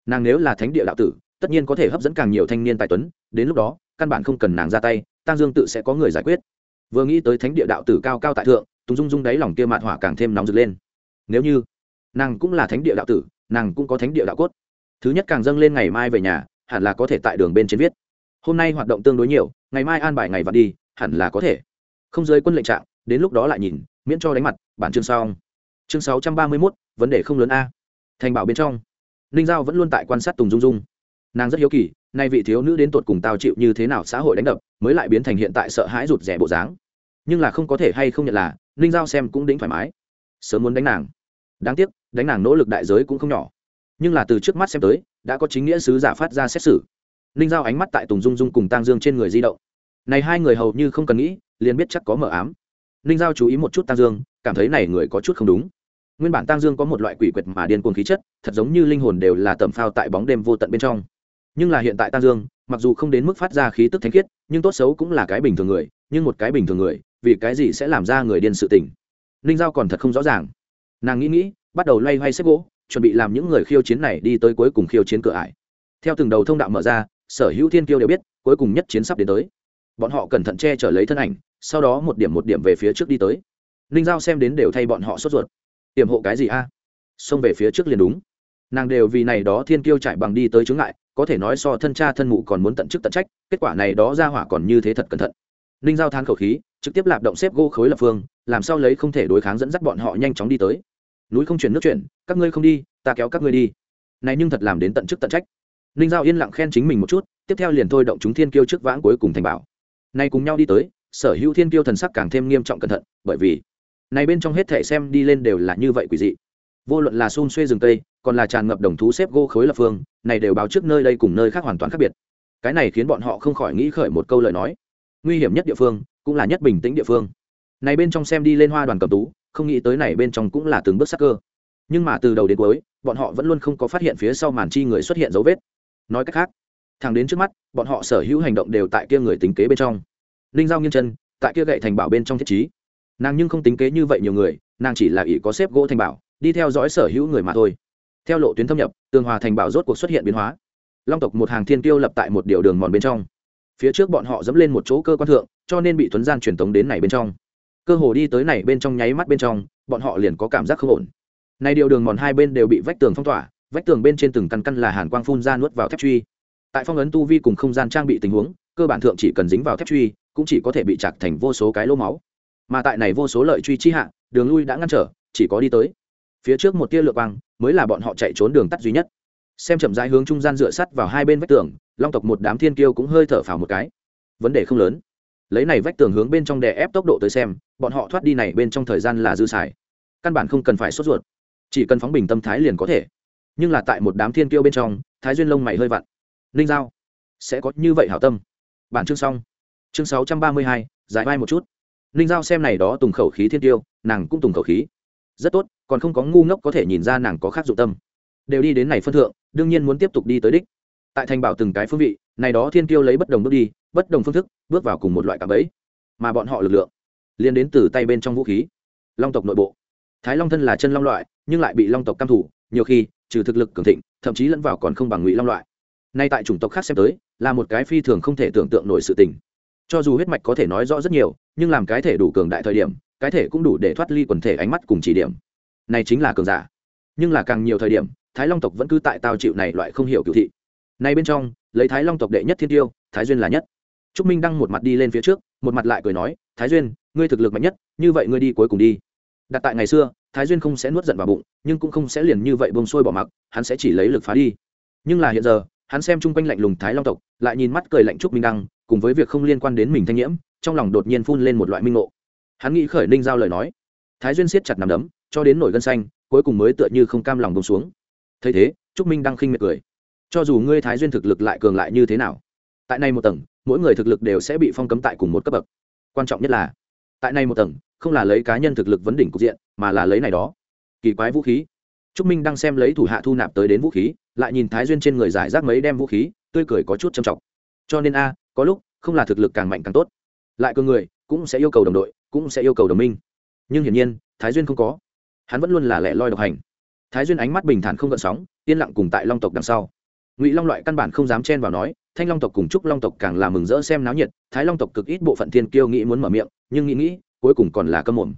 Nàng nếu là thánh địa đạo tử, tất nhiên có thể hấp dẫn càng nhiều thanh niên tài tuấn, đến lúc đó, căn bản không cần nàng ra tay, Tang dương tự sẽ có người giải quyết. Vừa nghĩ tới thánh địa đạo tử cao cao tại thượng, tùng dung dung đáy lòng kia mạn hỏa càng thêm nóng rực lên. Nếu như nàng cũng là thánh địa đạo tử, nàng cũng có thánh địa đạo cốt. Thứ nhất càng dâng lên ngày mai về nhà, hẳn là có thể tại đường bên trên viết. Hôm nay hoạt động tương đối nhiều ngày mai an bài ngày vặt đi, hẳn là có thể. Không dưới quân lệnh trạng, đến lúc đó lại nhìn, miễn cho đánh mặt, bản chương sau chương sáu trăm ba mươi mốt, vấn đề không lớn a. Thành bảo bên trong. Ninh giao vẫn luôn tại quan sát tùng dung dung. Nàng rất hiếu kỳ, nay vị thiếu nữ đến tột cùng tao chịu như thế nào xã hội đánh đập, mới lại biến thành hiện tại sợ hãi rụt rẻ bộ dáng. Nhưng là không có thể hay không nhận là, ninh giao xem cũng đính thoải mái. Sớm muốn đánh nàng. Đáng tiếc, đánh nàng nỗ lực đại giới cũng không nhỏ. Nhưng là từ trước mắt xem tới, đã có chính nghĩa sứ giả phát ra xét xử ninh giao ánh mắt tại tùng dung dung cùng tang dương trên người di động. Này hai người hầu như không cần nghĩ, liền biết chắc có mở ám. Ninh giao chú ý một chút tang dương, cảm thấy này người có chút không đúng. Nguyên bản tang dương có một loại quỷ quyệt mà điên cuồng khí chất, thật giống như linh hồn đều là tầm phao tại bóng đêm vô tận bên trong. Nhưng là hiện tại tang dương, mặc dù không đến mức phát ra khí tức thánh khiết, nhưng tốt xấu cũng là cái bình thường người, nhưng một cái bình thường người, vì cái gì sẽ làm ra người điên sự tình? Ninh giao còn thật không rõ ràng. Nàng nghĩ nghĩ, bắt đầu loay hoay xếp gỗ, chuẩn bị làm những người khiêu chiến này đi tới cuối cùng khiêu chiến cửa ải. Theo từng đầu thông đạo mở ra sở hữu thiên kiêu đều biết, cuối cùng nhất chiến sắp đến tới. Bọn họ cẩn thận che chở lấy thân ảnh, sau đó một điểm một điểm về phía trước đi tới. Ninh giao xem đến đều thay bọn họ sốt ruột. Tiềm hộ cái gì a? Xông về phía trước liền đúng. Nàng đều vì này đó thiên kiêu chạy bằng đi tới chướng ngại, có thể nói so thân cha thân mụ còn muốn tận chức tận trách, kết quả này đó ra hỏa còn như thế thật cẩn thận. Ninh giao than khẩu khí, trực tiếp lạp động xếp gỗ khối lập phương, làm sao lấy không thể đối kháng dẫn dắt bọn họ nhanh chóng đi tới. Núi không chuyển nước chuyển, các ngươi không đi, ta kéo các ngươi đi. Này nhưng thật làm đến tận chức tận trách ninh giao yên lặng khen chính mình một chút, tiếp theo liền thôi động chúng thiên kiêu trước vãng cuối cùng thành bảo. Nay cùng nhau đi tới, sở hữu thiên kiêu thần sắc càng thêm nghiêm trọng cẩn thận, bởi vì này bên trong hết thể xem đi lên đều là như vậy quỷ dị. Vô luận là xun xuê rừng tây còn là tràn ngập đồng thú xếp gỗ khối lập phương, này đều báo trước nơi đây cùng nơi khác hoàn toàn khác biệt. Cái này khiến bọn họ không khỏi nghĩ khởi một câu lời nói. Nguy hiểm nhất địa phương, cũng là nhất bình tĩnh địa phương. Này bên trong xem đi lên hoa đoàn cầm tú, không nghĩ tới này bên trong cũng là từng bước sắc cơ. Nhưng mà từ đầu đến cuối, bọn họ vẫn luôn không có phát hiện phía sau màn chi người xuất hiện dấu vết nói cách khác, thẳng đến trước mắt, bọn họ sở hữu hành động đều tại kia người tính kế bên trong. Linh giao nghiêng chân, tại kia gậy thành bảo bên trong thiết trí. Nàng nhưng không tính kế như vậy nhiều người, nàng chỉ là ỷ có xếp gỗ thành bảo, đi theo dõi sở hữu người mà thôi. Theo lộ tuyến thâm nhập, tường hòa thành bảo rốt cuộc xuất hiện biến hóa. Long tộc một hàng thiên tiêu lập tại một điều đường mòn bên trong. Phía trước bọn họ dẫm lên một chỗ cơ quan thượng, cho nên bị tuấn gian truyền tống đến này bên trong. Cơ hồ đi tới này bên trong nháy mắt bên trong, bọn họ liền có cảm giác không ổn. Này điều đường mòn hai bên đều bị vách tường phong tỏa vách tường bên trên từng căn căn là hàn quang phun ra nuốt vào thép truy. Tại phong ấn tu vi cùng không gian trang bị tình huống, cơ bản thượng chỉ cần dính vào thép truy, cũng chỉ có thể bị chặt thành vô số cái lỗ máu. Mà tại này vô số lợi truy chi hạ, đường lui đã ngăn trở, chỉ có đi tới. Phía trước một tia lượt băng mới là bọn họ chạy trốn đường tắt duy nhất. Xem chậm rãi hướng trung gian dựa sắt vào hai bên vách tường, long tộc một đám thiên kiêu cũng hơi thở phào một cái. Vấn đề không lớn. Lấy này vách tường hướng bên trong đè ép tốc độ tới xem, bọn họ thoát đi này bên trong thời gian là dư xài. Căn bản không cần phải sốt ruột. Chỉ cần phóng bình tâm thái liền có thể nhưng là tại một đám thiên kiêu bên trong, thái duyên lông mày hơi vặn. Ninh giao, sẽ có như vậy hảo tâm? Bản chương xong. Chương sáu trăm ba mươi hai, giải vai một chút. Ninh giao xem này đó tùng khẩu khí thiên tiêu nàng cũng tùng khẩu khí. Rất tốt, còn không có ngu ngốc có thể nhìn ra nàng có khác dụng tâm. Đều đi đến này phân thượng, đương nhiên muốn tiếp tục đi tới đích. Tại thành bảo từng cái phương vị, này đó thiên tiêu lấy bất đồng bước đi, bất đồng phương thức, bước vào cùng một loại cạm bẫy. Mà bọn họ lực lượng, liên đến từ tay bên trong vũ khí. Long tộc nội bộ. Thái long thân là chân long loại, nhưng lại bị long tộc căm thủ, nhiều khi trừ thực lực cường thịnh, thậm chí lẫn vào còn không bằng ngụy long loại. Nay tại chủng tộc khác xem tới, là một cái phi thường không thể tưởng tượng nổi sự tình. Cho dù huyết mạch có thể nói rõ rất nhiều, nhưng làm cái thể đủ cường đại thời điểm, cái thể cũng đủ để thoát ly quần thể ánh mắt cùng chỉ điểm. Này chính là cường giả. Nhưng là càng nhiều thời điểm, thái long tộc vẫn cứ tại tao chịu này loại không hiểu cựu thị. Nay bên trong, lấy thái long tộc đệ nhất thiên tiêu, thái duyên là nhất. Trúc minh đăng một mặt đi lên phía trước, một mặt lại cười nói, thái duyên, ngươi thực lực mạnh nhất, như vậy ngươi đi cuối cùng đi đặt tại ngày xưa, thái duyên không sẽ nuốt giận vào bụng, nhưng cũng không sẽ liền như vậy bông sôi bỏ mặc, hắn sẽ chỉ lấy lực phá đi. Nhưng là hiện giờ, hắn xem chung quanh lạnh lùng thái long tộc, lại nhìn mắt cười lạnh trúc minh đăng, cùng với việc không liên quan đến mình thanh nhiễm, trong lòng đột nhiên phun lên một loại minh ngộ. Hắn nghĩ khởi ninh giao lời nói. Thái duyên siết chặt nằm đấm, cho đến nổi gân xanh, cuối cùng mới tựa như không cam lòng bông xuống. Thấy thế, trúc minh đăng khinh miệt cười. Cho dù ngươi thái duyên thực lực lại cường lại như thế nào, tại này một tầng, mỗi người thực lực đều sẽ bị phong cấm tại cùng một cấp bậc. Quan trọng nhất là, tại này một tầng không là lấy cá nhân thực lực vấn đỉnh cục diện, mà là lấy này đó. Kỳ quái vũ khí. Trúc minh đang xem lấy thủ hạ thu nạp tới đến vũ khí, lại nhìn thái duyên trên người giải rác mấy đem vũ khí, tươi cười có chút trầm trọng. Cho nên a, có lúc, không là thực lực càng mạnh càng tốt. Lại cơ người, cũng sẽ yêu cầu đồng đội, cũng sẽ yêu cầu đồng minh. Nhưng hiển nhiên, thái duyên không có. Hắn vẫn luôn là lẻ loi độc hành. Thái duyên ánh mắt bình thản không gợn sóng, yên lặng cùng tại long tộc đằng sau. Ngụy long loại căn bản không dám chen vào nói, thanh long tộc cùng trúc long tộc càng là mừng rỡ xem náo nhiệt, thái long tộc cực ít bộ phận thiên kiêu nghĩ muốn mở miệng, nhưng nghĩ nghĩ cuối cùng còn là câm mồm.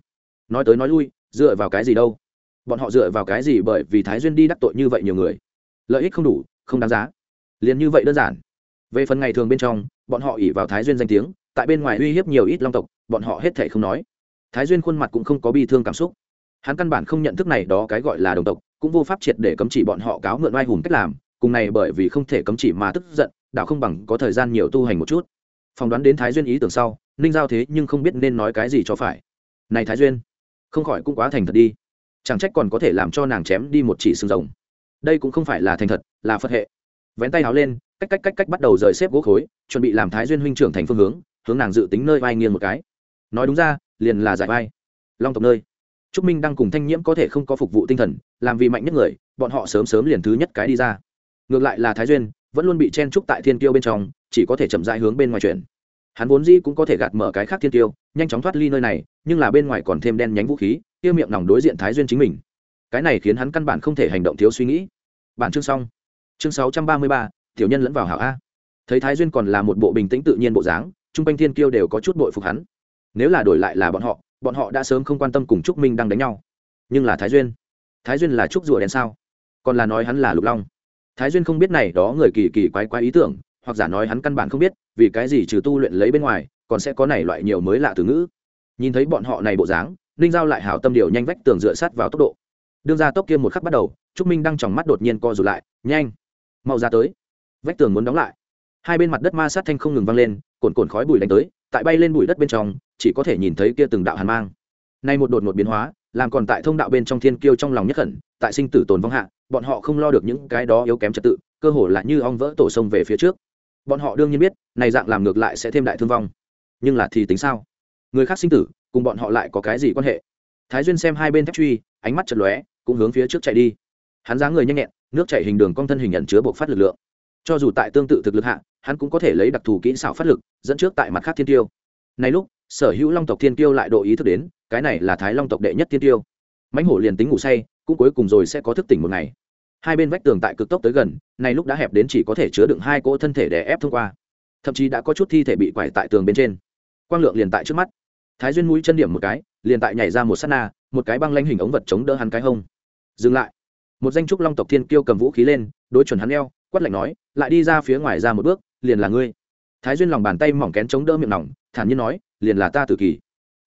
Nói tới nói lui, dựa vào cái gì đâu? Bọn họ dựa vào cái gì bởi vì thái duyên đi đắc tội như vậy nhiều người? Lợi ích không đủ, không đáng giá. Liền như vậy đơn giản. Về phần ngày thường bên trong, bọn họ ỉ vào thái duyên danh tiếng, tại bên ngoài uy hiếp nhiều ít long tộc, bọn họ hết thể không nói. Thái duyên khuôn mặt cũng không có bi thương cảm xúc. Hắn căn bản không nhận thức này đó cái gọi là đồng tộc, cũng vô pháp triệt để cấm chỉ bọn họ cáo mượn oai hùng cách làm, cùng này bởi vì không thể cấm chỉ mà tức giận đạo không bằng có thời gian nhiều tu hành một chút phỏng đoán đến thái duyên ý tưởng sau, ninh giao thế nhưng không biết nên nói cái gì cho phải. Này thái duyên, không khỏi cũng quá thành thật đi. Chẳng trách còn có thể làm cho nàng chém đi một chỉ xương rồng. Đây cũng không phải là thành thật, là phật hệ. Vén tay háo lên, cách cách cách cách bắt đầu rời xếp gỗ khối, chuẩn bị làm thái duyên huynh trưởng thành phương hướng hướng nàng dự tính nơi vai nghiêng một cái. Nói đúng ra, liền là giải vai. Long tộc nơi. Trúc minh đang cùng thanh nhiễm có thể không có phục vụ tinh thần, làm vì mạnh nhất người, bọn họ sớm sớm liền thứ nhất cái đi ra. Ngược lại là thái duyên, vẫn luôn bị chen trúc tại thiên tiêu bên trong chỉ có thể chậm rãi hướng bên ngoài chuyển. Hắn vốn dĩ cũng có thể gạt mở cái khác thiên tiêu, nhanh chóng thoát ly nơi này, nhưng là bên ngoài còn thêm đen nhánh vũ khí, kia miệng nòng đối diện thái duyên chính mình. Cái này khiến hắn căn bản không thể hành động thiếu suy nghĩ. Bản chương xong. Chương sáu trăm ba mươi ba, tiểu nhân lẫn vào hảo a. Thấy thái duyên còn là một bộ bình tĩnh tự nhiên bộ dáng, chung quanh thiên kiêu đều có chút bội phục hắn. Nếu là đổi lại là bọn họ bọn họ đã sớm không quan tâm cùng trúc minh đang đánh nhau. Nhưng là thái duyên thái duyên là trúc rùa đen sao? Còn là nói hắn là lục long. Thái duyên không biết này đó người kỳ kỳ quái quái ý tưởng hoặc giả nói hắn căn bản không biết, vì cái gì trừ tu luyện lấy bên ngoài, còn sẽ có này loại nhiều mới lạ từ ngữ. Nhìn thấy bọn họ này bộ dáng, ninh giao lại hảo tâm điều nhanh vách tường dựa sát vào tốc độ. Đương ra tốc kia một khắc bắt đầu, trúc minh đang tròng mắt đột nhiên co rụt lại, nhanh, mau ra tới. Vách tường muốn đóng lại. Hai bên mặt đất ma sát thanh không ngừng vang lên cồn cồn khói bụi đánh tới, tại bay lên bụi đất bên trong, chỉ có thể nhìn thấy kia từng đạo hàn mang. Nay một đột một biến hóa, làm còn tại thông đạo bên trong thiên kiêu trong lòng nhất khẩn tại sinh tử tồn vong hạ, bọn họ không lo được những cái đó yếu kém trật tự, cơ hồ là như ong vỡ tổ sông về phía trước bọn họ đương nhiên biết, này dạng làm ngược lại sẽ thêm đại thương vong. Nhưng là thì tính sao? Người khác sinh tử, cùng bọn họ lại có cái gì quan hệ? Thái duyên xem hai bên thép truy, ánh mắt chật lóe, cũng hướng phía trước chạy đi. Hắn dáng người nhanh nhẹn, nước chảy hình đường cong thân hình nhận chứa buộc phát lực lượng. Cho dù tại tương tự thực lực hạ, hắn cũng có thể lấy đặc thù kỹ xảo phát lực, dẫn trước tại mặt khác thiên tiêu. Này lúc, sở hữu long tộc thiên tiêu lại độ ý thức đến, cái này là thái long tộc đệ nhất thiên tiêu. Mãnh hổ liền tính ngủ say, cũng cuối cùng rồi sẽ có thức tỉnh một ngày hai bên vách tường tại cực tốc tới gần, này lúc đã hẹp đến chỉ có thể chứa đựng hai cỗ thân thể để ép thông qua. Thậm chí đã có chút thi thể bị quải tại tường bên trên. Quang lượng liền tại trước mắt. Thái duyên mũi chân điểm một cái, liền tại nhảy ra một s á t na, một cái băng lanh hình ống vật chống đỡ hắn cái hông. Dừng lại. Một danh trúc long tộc thiên kiêu cầm vũ khí lên, đối chuẩn hắn leo, quát lạnh nói, lại đi ra phía ngoài ra một bước, liền là ngươi. Thái duyên lòng bàn tay mỏng kén chống đỡ miệng nòng, thản nhiên nói, liền là ta tự kỷ.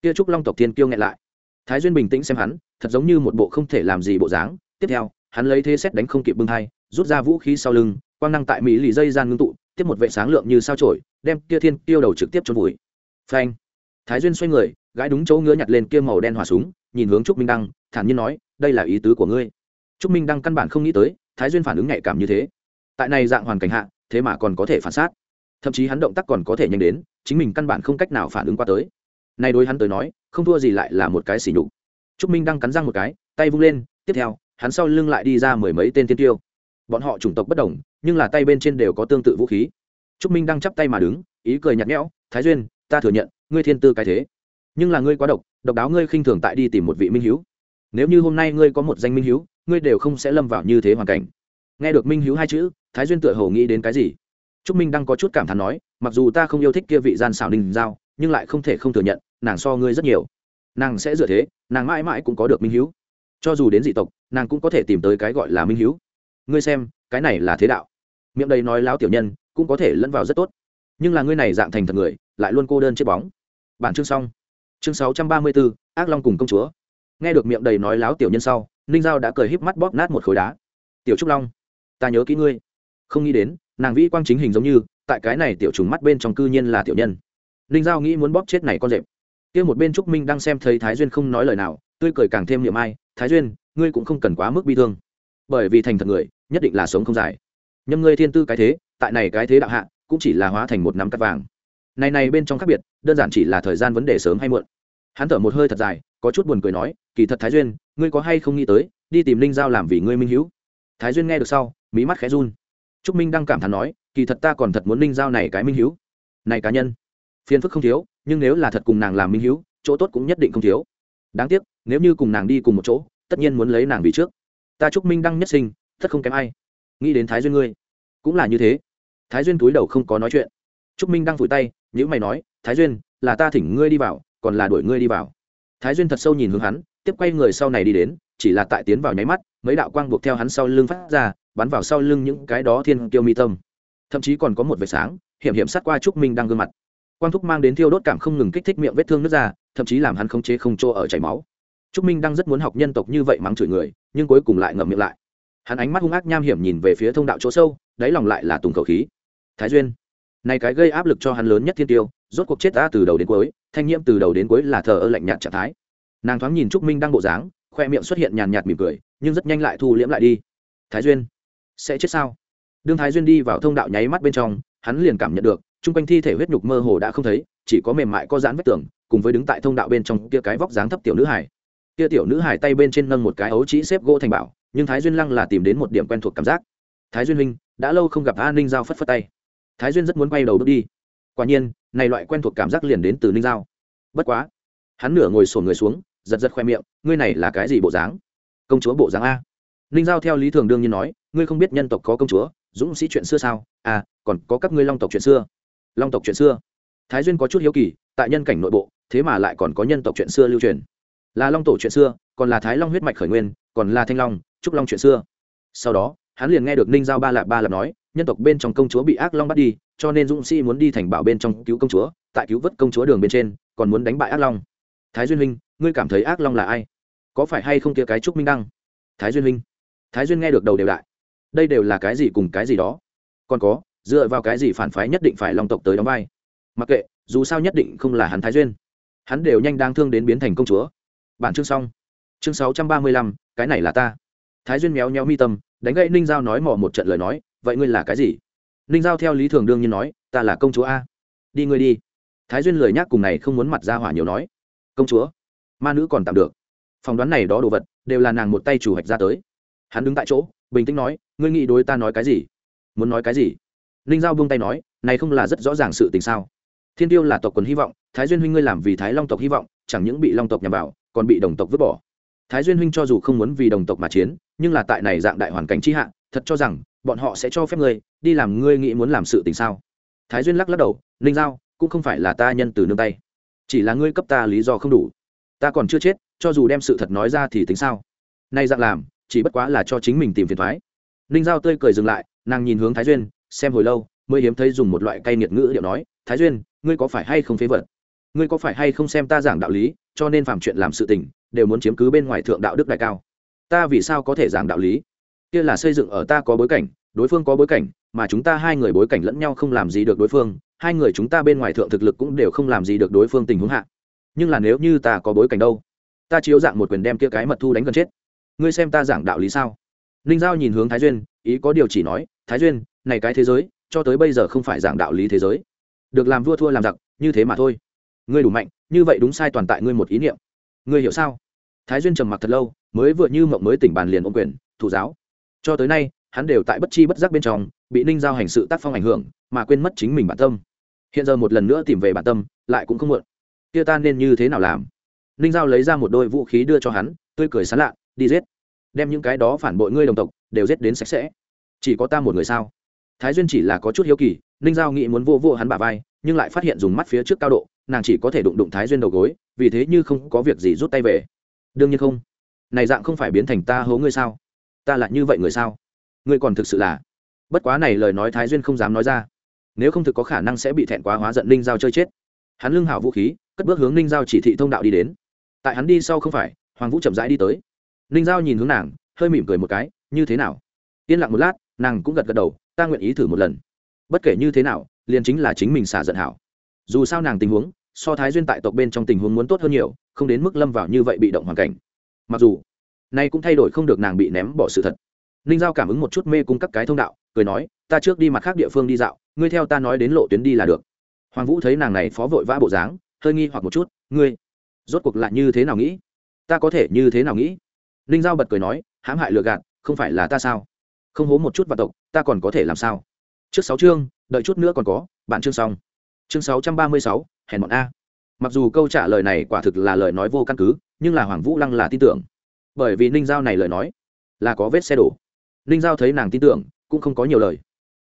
kia trúc long tộc thiên kiêu nghẹn lại. Thái duyên bình tĩnh xem hắn, thật giống như một bộ không thể làm gì bộ dáng. Tiếp theo hắn lấy thế xét đánh không kịp bưng hai, rút ra vũ khí sau lưng, quang năng tại mỹ lì dây gian ngưng tụ, tiếp một vệ sáng lượng như sao trổi đem kia thiên tiêu đầu trực tiếp trôn vùi. Phanh. Thái duyên xoay người gái đúng chỗ ngứa nhặt lên kia màu đen hỏa súng, nhìn hướng trúc minh đăng, thản nhiên nói, đây là ý tứ của ngươi. Trúc minh đăng căn bản không nghĩ tới, thái duyên phản ứng nhạy cảm như thế. Tại này dạng hoàn cảnh hạ, thế mà còn có thể phản sát. Thậm chí hắn động tác còn có thể nhanh đến, chính mình căn bản không cách nào phản ứng qua tới. Nay đối hắn tới nói, không thua gì lại là một cái xỉ nhục. Trúc minh đang cắn răng một cái, tay vung lên, tiếp theo hắn sau lưng lại đi ra mười mấy tên thiên tiêu. Bọn họ chủng tộc bất đồng, nhưng là tay bên trên đều có tương tự vũ khí. Trúc minh đang chắp tay mà đứng, ý cười nhạt nhẽo, thái duyên, ta thừa nhận, ngươi thiên tư cái thế. Nhưng là ngươi quá độc độc đáo ngươi khinh thường tại đi tìm một vị minh hiếu. Nếu như hôm nay ngươi có một danh minh hiếu, ngươi đều không sẽ lâm vào như thế hoàn cảnh. Nghe được minh hiếu hai chữ, thái duyên tựa hồ nghĩ đến cái gì. Trúc minh đang có chút cảm thán nói, mặc dù ta không yêu thích kia vị gian xảo đình giao, nhưng lại không thể không thừa nhận, nàng so ngươi rất nhiều. Nàng sẽ dựa thế, nàng mãi mãi cũng có được minh hiếu. Cho dù đến dị tộc nàng cũng có thể tìm tới cái gọi là minh hữu ngươi xem, cái này là thế đạo. Miệng đây nói láo tiểu nhân, cũng có thể lẫn vào rất tốt. Nhưng là ngươi này dạng thành thật người, lại luôn cô đơn chiếc bóng. Bản chương xong. Chương sáu trăm ba mươi bốn ác long cùng công chúa. Nghe được miệng đầy nói láo tiểu nhân sau, ninh giao đã cười híp mắt bóp nát một khối đá. Tiểu trúc long, ta nhớ kỹ ngươi. Không nghĩ đến, nàng vĩ quang chính hình giống như, tại cái này tiểu trùng mắt bên trong cư nhiên là tiểu nhân. Ninh giao nghĩ muốn bóp chết này con rệp. Kia một bên trúc minh đang xem thấy thái duyên không nói lời nào, tươi cười càng thêm niệm ai, thái duyên ngươi cũng không cần quá mức bi thương. Bởi vì thành thật người, nhất định là sống không dài nhâm ngươi thiên tư cái thế, tại này cái thế đạo hạ, cũng chỉ là hóa thành một nắm cắt vàng. Này này bên trong khác biệt, đơn giản chỉ là thời gian vấn đề sớm hay muộn. Hắn thở một hơi thật dài, có chút buồn cười nói, kỳ thật thái duyên, ngươi có hay không nghĩ tới, đi tìm linh giao làm vì ngươi minh hữu? Thái duyên nghe được sau, mí mắt khẽ run. Trúc minh đang cảm thán nói, kỳ thật ta còn thật muốn linh giao này cái minh hữu. Này cá nhân, phiền phức không thiếu, nhưng nếu là thật cùng nàng làm minh hữu, chỗ tốt cũng nhất định không thiếu. Đáng tiếc, nếu như cùng nàng đi cùng một chỗ tất nhiên muốn lấy nàng vì trước. Ta chúc minh đăng nhất sinh tất không kém ai. Nghĩ đến thái duyên ngươi, cũng là như thế. Thái duyên túi đầu không có nói chuyện. Trúc minh đang vùi tay nhữ mày nói, thái duyên, là ta thỉnh ngươi đi vào, còn là đuổi ngươi đi vào. Thái duyên thật sâu nhìn hướng hắn, tiếp quay người sau này đi đến, chỉ là tại tiến vào nháy mắt, mấy đạo quang buộc theo hắn sau lưng phát ra, bắn vào sau lưng những cái đó thiên kiêu mi tâm. Thậm chí còn có một vệt sáng, hiểm hiểm sát qua trúc minh đang gương mặt. Quang thúc mang đến thiêu đốt cảm không ngừng kích thích miệng vết thương nước ra, thậm chí làm hắn không chế không chỗ ở chảy máu trúc minh đang rất muốn học nhân tộc như vậy mắng chửi người, nhưng cuối cùng lại ngậm miệng lại. Hắn ánh mắt hung ác nham hiểm nhìn về phía thông đạo chỗ sâu, đáy lòng lại là tùng khẩu khí. Thái duyên, này cái gây áp lực cho hắn lớn nhất thiên tiêu, rốt cuộc chết ta từ đầu đến cuối, thanh nhiễm từ đầu đến cuối là thờ ơ lạnh nhạt trạng thái. Nàng thoáng nhìn trúc minh đang bộ dáng, khoe miệng xuất hiện nhàn nhạt mỉm cười, nhưng rất nhanh lại thu liễm lại đi. Thái duyên, sẽ chết sao? Đương thái duyên đi vào thông đạo nháy mắt bên trong, hắn liền cảm nhận được, chung quanh thi thể huyết nhục mơ hồ đã không thấy, chỉ có mềm mại có dán vết tường, cùng với đứng tại thông đạo bên trong kia cái vóc dáng thấp tiểu nữ hải kia tiểu nữ hải tay bên trên nâng một cái ấu chỉ xếp gỗ thành bảo, nhưng thái duyên lăng là tìm đến một điểm quen thuộc cảm giác. Thái duyên huynh, đã lâu không gặp a ninh giao phất phất tay. Thái duyên rất muốn quay đầu bước đi. Quả nhiên, này loại quen thuộc cảm giác liền đến từ ninh giao. Bất quá, hắn nửa ngồi sổn người xuống, giật giật khoe miệng, ngươi này là cái gì bộ dáng? Công chúa bộ dáng a. Ninh giao theo lý thường đương nhiên nói, ngươi không biết nhân tộc có công chúa, dũng sĩ chuyện xưa sao? À còn có các ngươi long tộc chuyện xưa. Long tộc chuyện xưa. Thái duyên có chút hiếu kỳ, tại nhân cảnh nội bộ, thế mà lại còn có nhân tộc chuyện xưa lưu truyền là long tổ chuyện xưa, còn là thái long huyết mạch khởi nguyên, còn là thanh long, trúc long chuyện xưa. Sau đó, hắn liền nghe được ninh giao ba lạp ba lạp nói, nhân tộc bên trong công chúa bị ác long bắt đi, cho nên dũng sĩ muốn đi thành bảo bên trong cứu công chúa, tại cứu vớt công chúa đường bên trên, còn muốn đánh bại ác long. Thái duyên huynh, ngươi cảm thấy ác long là ai? Có phải hay không kia cái trúc minh đăng? Thái duyên huynh. Thái duyên nghe được đầu đều đại. Đây đều là cái gì cùng cái gì đó? Còn có, dựa vào cái gì phản phái nhất định phải long tộc tới đóng vai? Mặc kệ, dù sao nhất định không là hắn thái duyên. Hắn đều nhanh đang thương đến biến thành công chúa bản chương xong. Chương sáu trăm ba mươi lăm, cái này là ta. Thái duyên méo nhéo mi tâm, đánh gậy ninh giao nói mò một trận lời nói, vậy ngươi là cái gì? Ninh giao theo lý thường đương nhiên nói, ta là công chúa a. Đi ngươi đi. Thái duyên lời nhắc cùng này không muốn mặt ra hỏa nhiều nói, công chúa, ma nữ còn tạm được. Phỏng đoán này đó đồ vật, đều là nàng một tay chủ hạch ra tới. Hắn đứng tại chỗ, bình tĩnh nói, ngươi nghĩ đối ta nói cái gì? Muốn nói cái gì? Ninh giao buông tay nói, này không là rất rõ ràng sự tình sao? Thiên tiêu là tộc quần hy vọng, thái duyên huynh ngươi làm vì thái long tộc hy vọng, chẳng những bị long tộc nhằm vào còn bị đồng tộc vứt bỏ. Thái duyên huynh cho dù không muốn vì đồng tộc mà chiến, nhưng là tại này dạng đại hoàn cảnh chi hạ, thật cho rằng, bọn họ sẽ cho phép ngươi, đi làm ngươi nghĩ muốn làm sự tình sao? Thái duyên lắc lắc đầu, ninh giao, cũng không phải là ta nhân từ nương tay. Chỉ là ngươi cấp ta lý do không đủ. Ta còn chưa chết, cho dù đem sự thật nói ra thì tính sao? Nay dạng làm, chỉ bất quá là cho chính mình tìm phiền thoái. Ninh giao tươi cười dừng lại, nàng nhìn hướng thái duyên, xem hồi lâu, mới hiếm thấy dùng một loại cây nghiệt ngữ điệu nói, thái duyên, ngươi có phải hay không phế vật? Ngươi có phải hay không xem ta giảng đạo lý cho nên phạm chuyện làm sự tình, đều muốn chiếm cứ bên ngoài thượng đạo đức đại cao. Ta vì sao có thể giảng đạo lý? Kia là xây dựng ở ta có bối cảnh, đối phương có bối cảnh, mà chúng ta hai người bối cảnh lẫn nhau không làm gì được đối phương, hai người chúng ta bên ngoài thượng thực lực cũng đều không làm gì được đối phương tình huống hạ. Nhưng là nếu như ta có bối cảnh đâu? Ta chiếu dạng một quyền đem kia cái mật thu đánh gần chết. Ngươi xem ta giảng đạo lý sao? Ninh giao nhìn hướng thái duyên, ý có điều chỉ nói, thái duyên, này cái thế giới, cho tới bây giờ không phải giảng đạo lý thế giới. Được làm vua thua làm giặc, như thế mà thôi ngươi đủ mạnh, như vậy đúng sai toàn tại ngươi một ý niệm. Ngươi hiểu sao? Thái duyên trầm mặc thật lâu, mới vừa như mộng mới tỉnh bàn liền ôm quyền, thủ giáo. Cho tới nay, hắn đều tại bất chi bất giác bên trong, bị ninh giao hành sự tác phong ảnh hưởng, mà quên mất chính mình bản tâm. Hiện giờ một lần nữa tìm về bản tâm, lại cũng không muộn. Kia ta nên như thế nào làm? Ninh giao lấy ra một đôi vũ khí đưa cho hắn, tươi cười sán lạ, đi giết. Đem những cái đó phản bội ngươi đồng tộc, đều giết đến sạch sẽ. Chỉ có ta một người sao? Thái duyên chỉ là có chút hiếu kỳ, ninh giao nghĩ muốn vô vô hắn bả vai nhưng lại phát hiện dùng mắt phía trước cao độ, nàng chỉ có thể đụng đụng thái duyên đầu gối, vì thế như không có việc gì rút tay về. Đương nhiên không. Này dạng không phải biến thành ta hố ngươi sao? Ta lại như vậy người sao? Ngươi còn thực sự là. Bất quá này lời nói thái duyên không dám nói ra. Nếu không thực có khả năng sẽ bị thẹn quá hóa giận ninh giao chơi chết. Hắn lưng hảo vũ khí, cất bước hướng ninh giao chỉ thị thông đạo đi đến. Tại hắn đi sau không phải, hoàng vũ chậm rãi đi tới. Ninh giao nhìn hướng nàng, hơi mỉm cười một cái, như thế nào? Yên lặng một lát, nàng cũng gật gật đầu, ta nguyện ý thử một lần. Bất kể như thế nào liền chính là chính mình xả giận hảo. Dù sao nàng tình huống, so thái duyên tại tộc bên trong tình huống muốn tốt hơn nhiều, không đến mức lâm vào như vậy bị động hoàn cảnh. Mặc dù, nay cũng thay đổi không được nàng bị ném bỏ sự thật. Ninh giao cảm ứng một chút mê cung các cái thông đạo, cười nói, ta trước đi mặt khác địa phương đi dạo, ngươi theo ta nói đến lộ tuyến đi là được. Hoàng vũ thấy nàng này phó vội vã bộ dáng, hơi nghi hoặc một chút, ngươi, rốt cuộc lại như thế nào nghĩ? Ta có thể như thế nào nghĩ? Ninh giao bật cười nói, hãm hại lừa gạt, không phải là ta sao? Không hố một chút vào tộc, ta còn có thể làm sao? Trước sáu chương đợi chút nữa còn có, bạn chương xong. Chương sáu trăm ba mươi sáu hèn bọn a. Mặc dù câu trả lời này quả thực là lời nói vô căn cứ, nhưng là hoàng vũ lăng là tin tưởng. Bởi vì ninh giao này lời nói là có vết xe đổ. Ninh giao thấy nàng tin tưởng, cũng không có nhiều lời.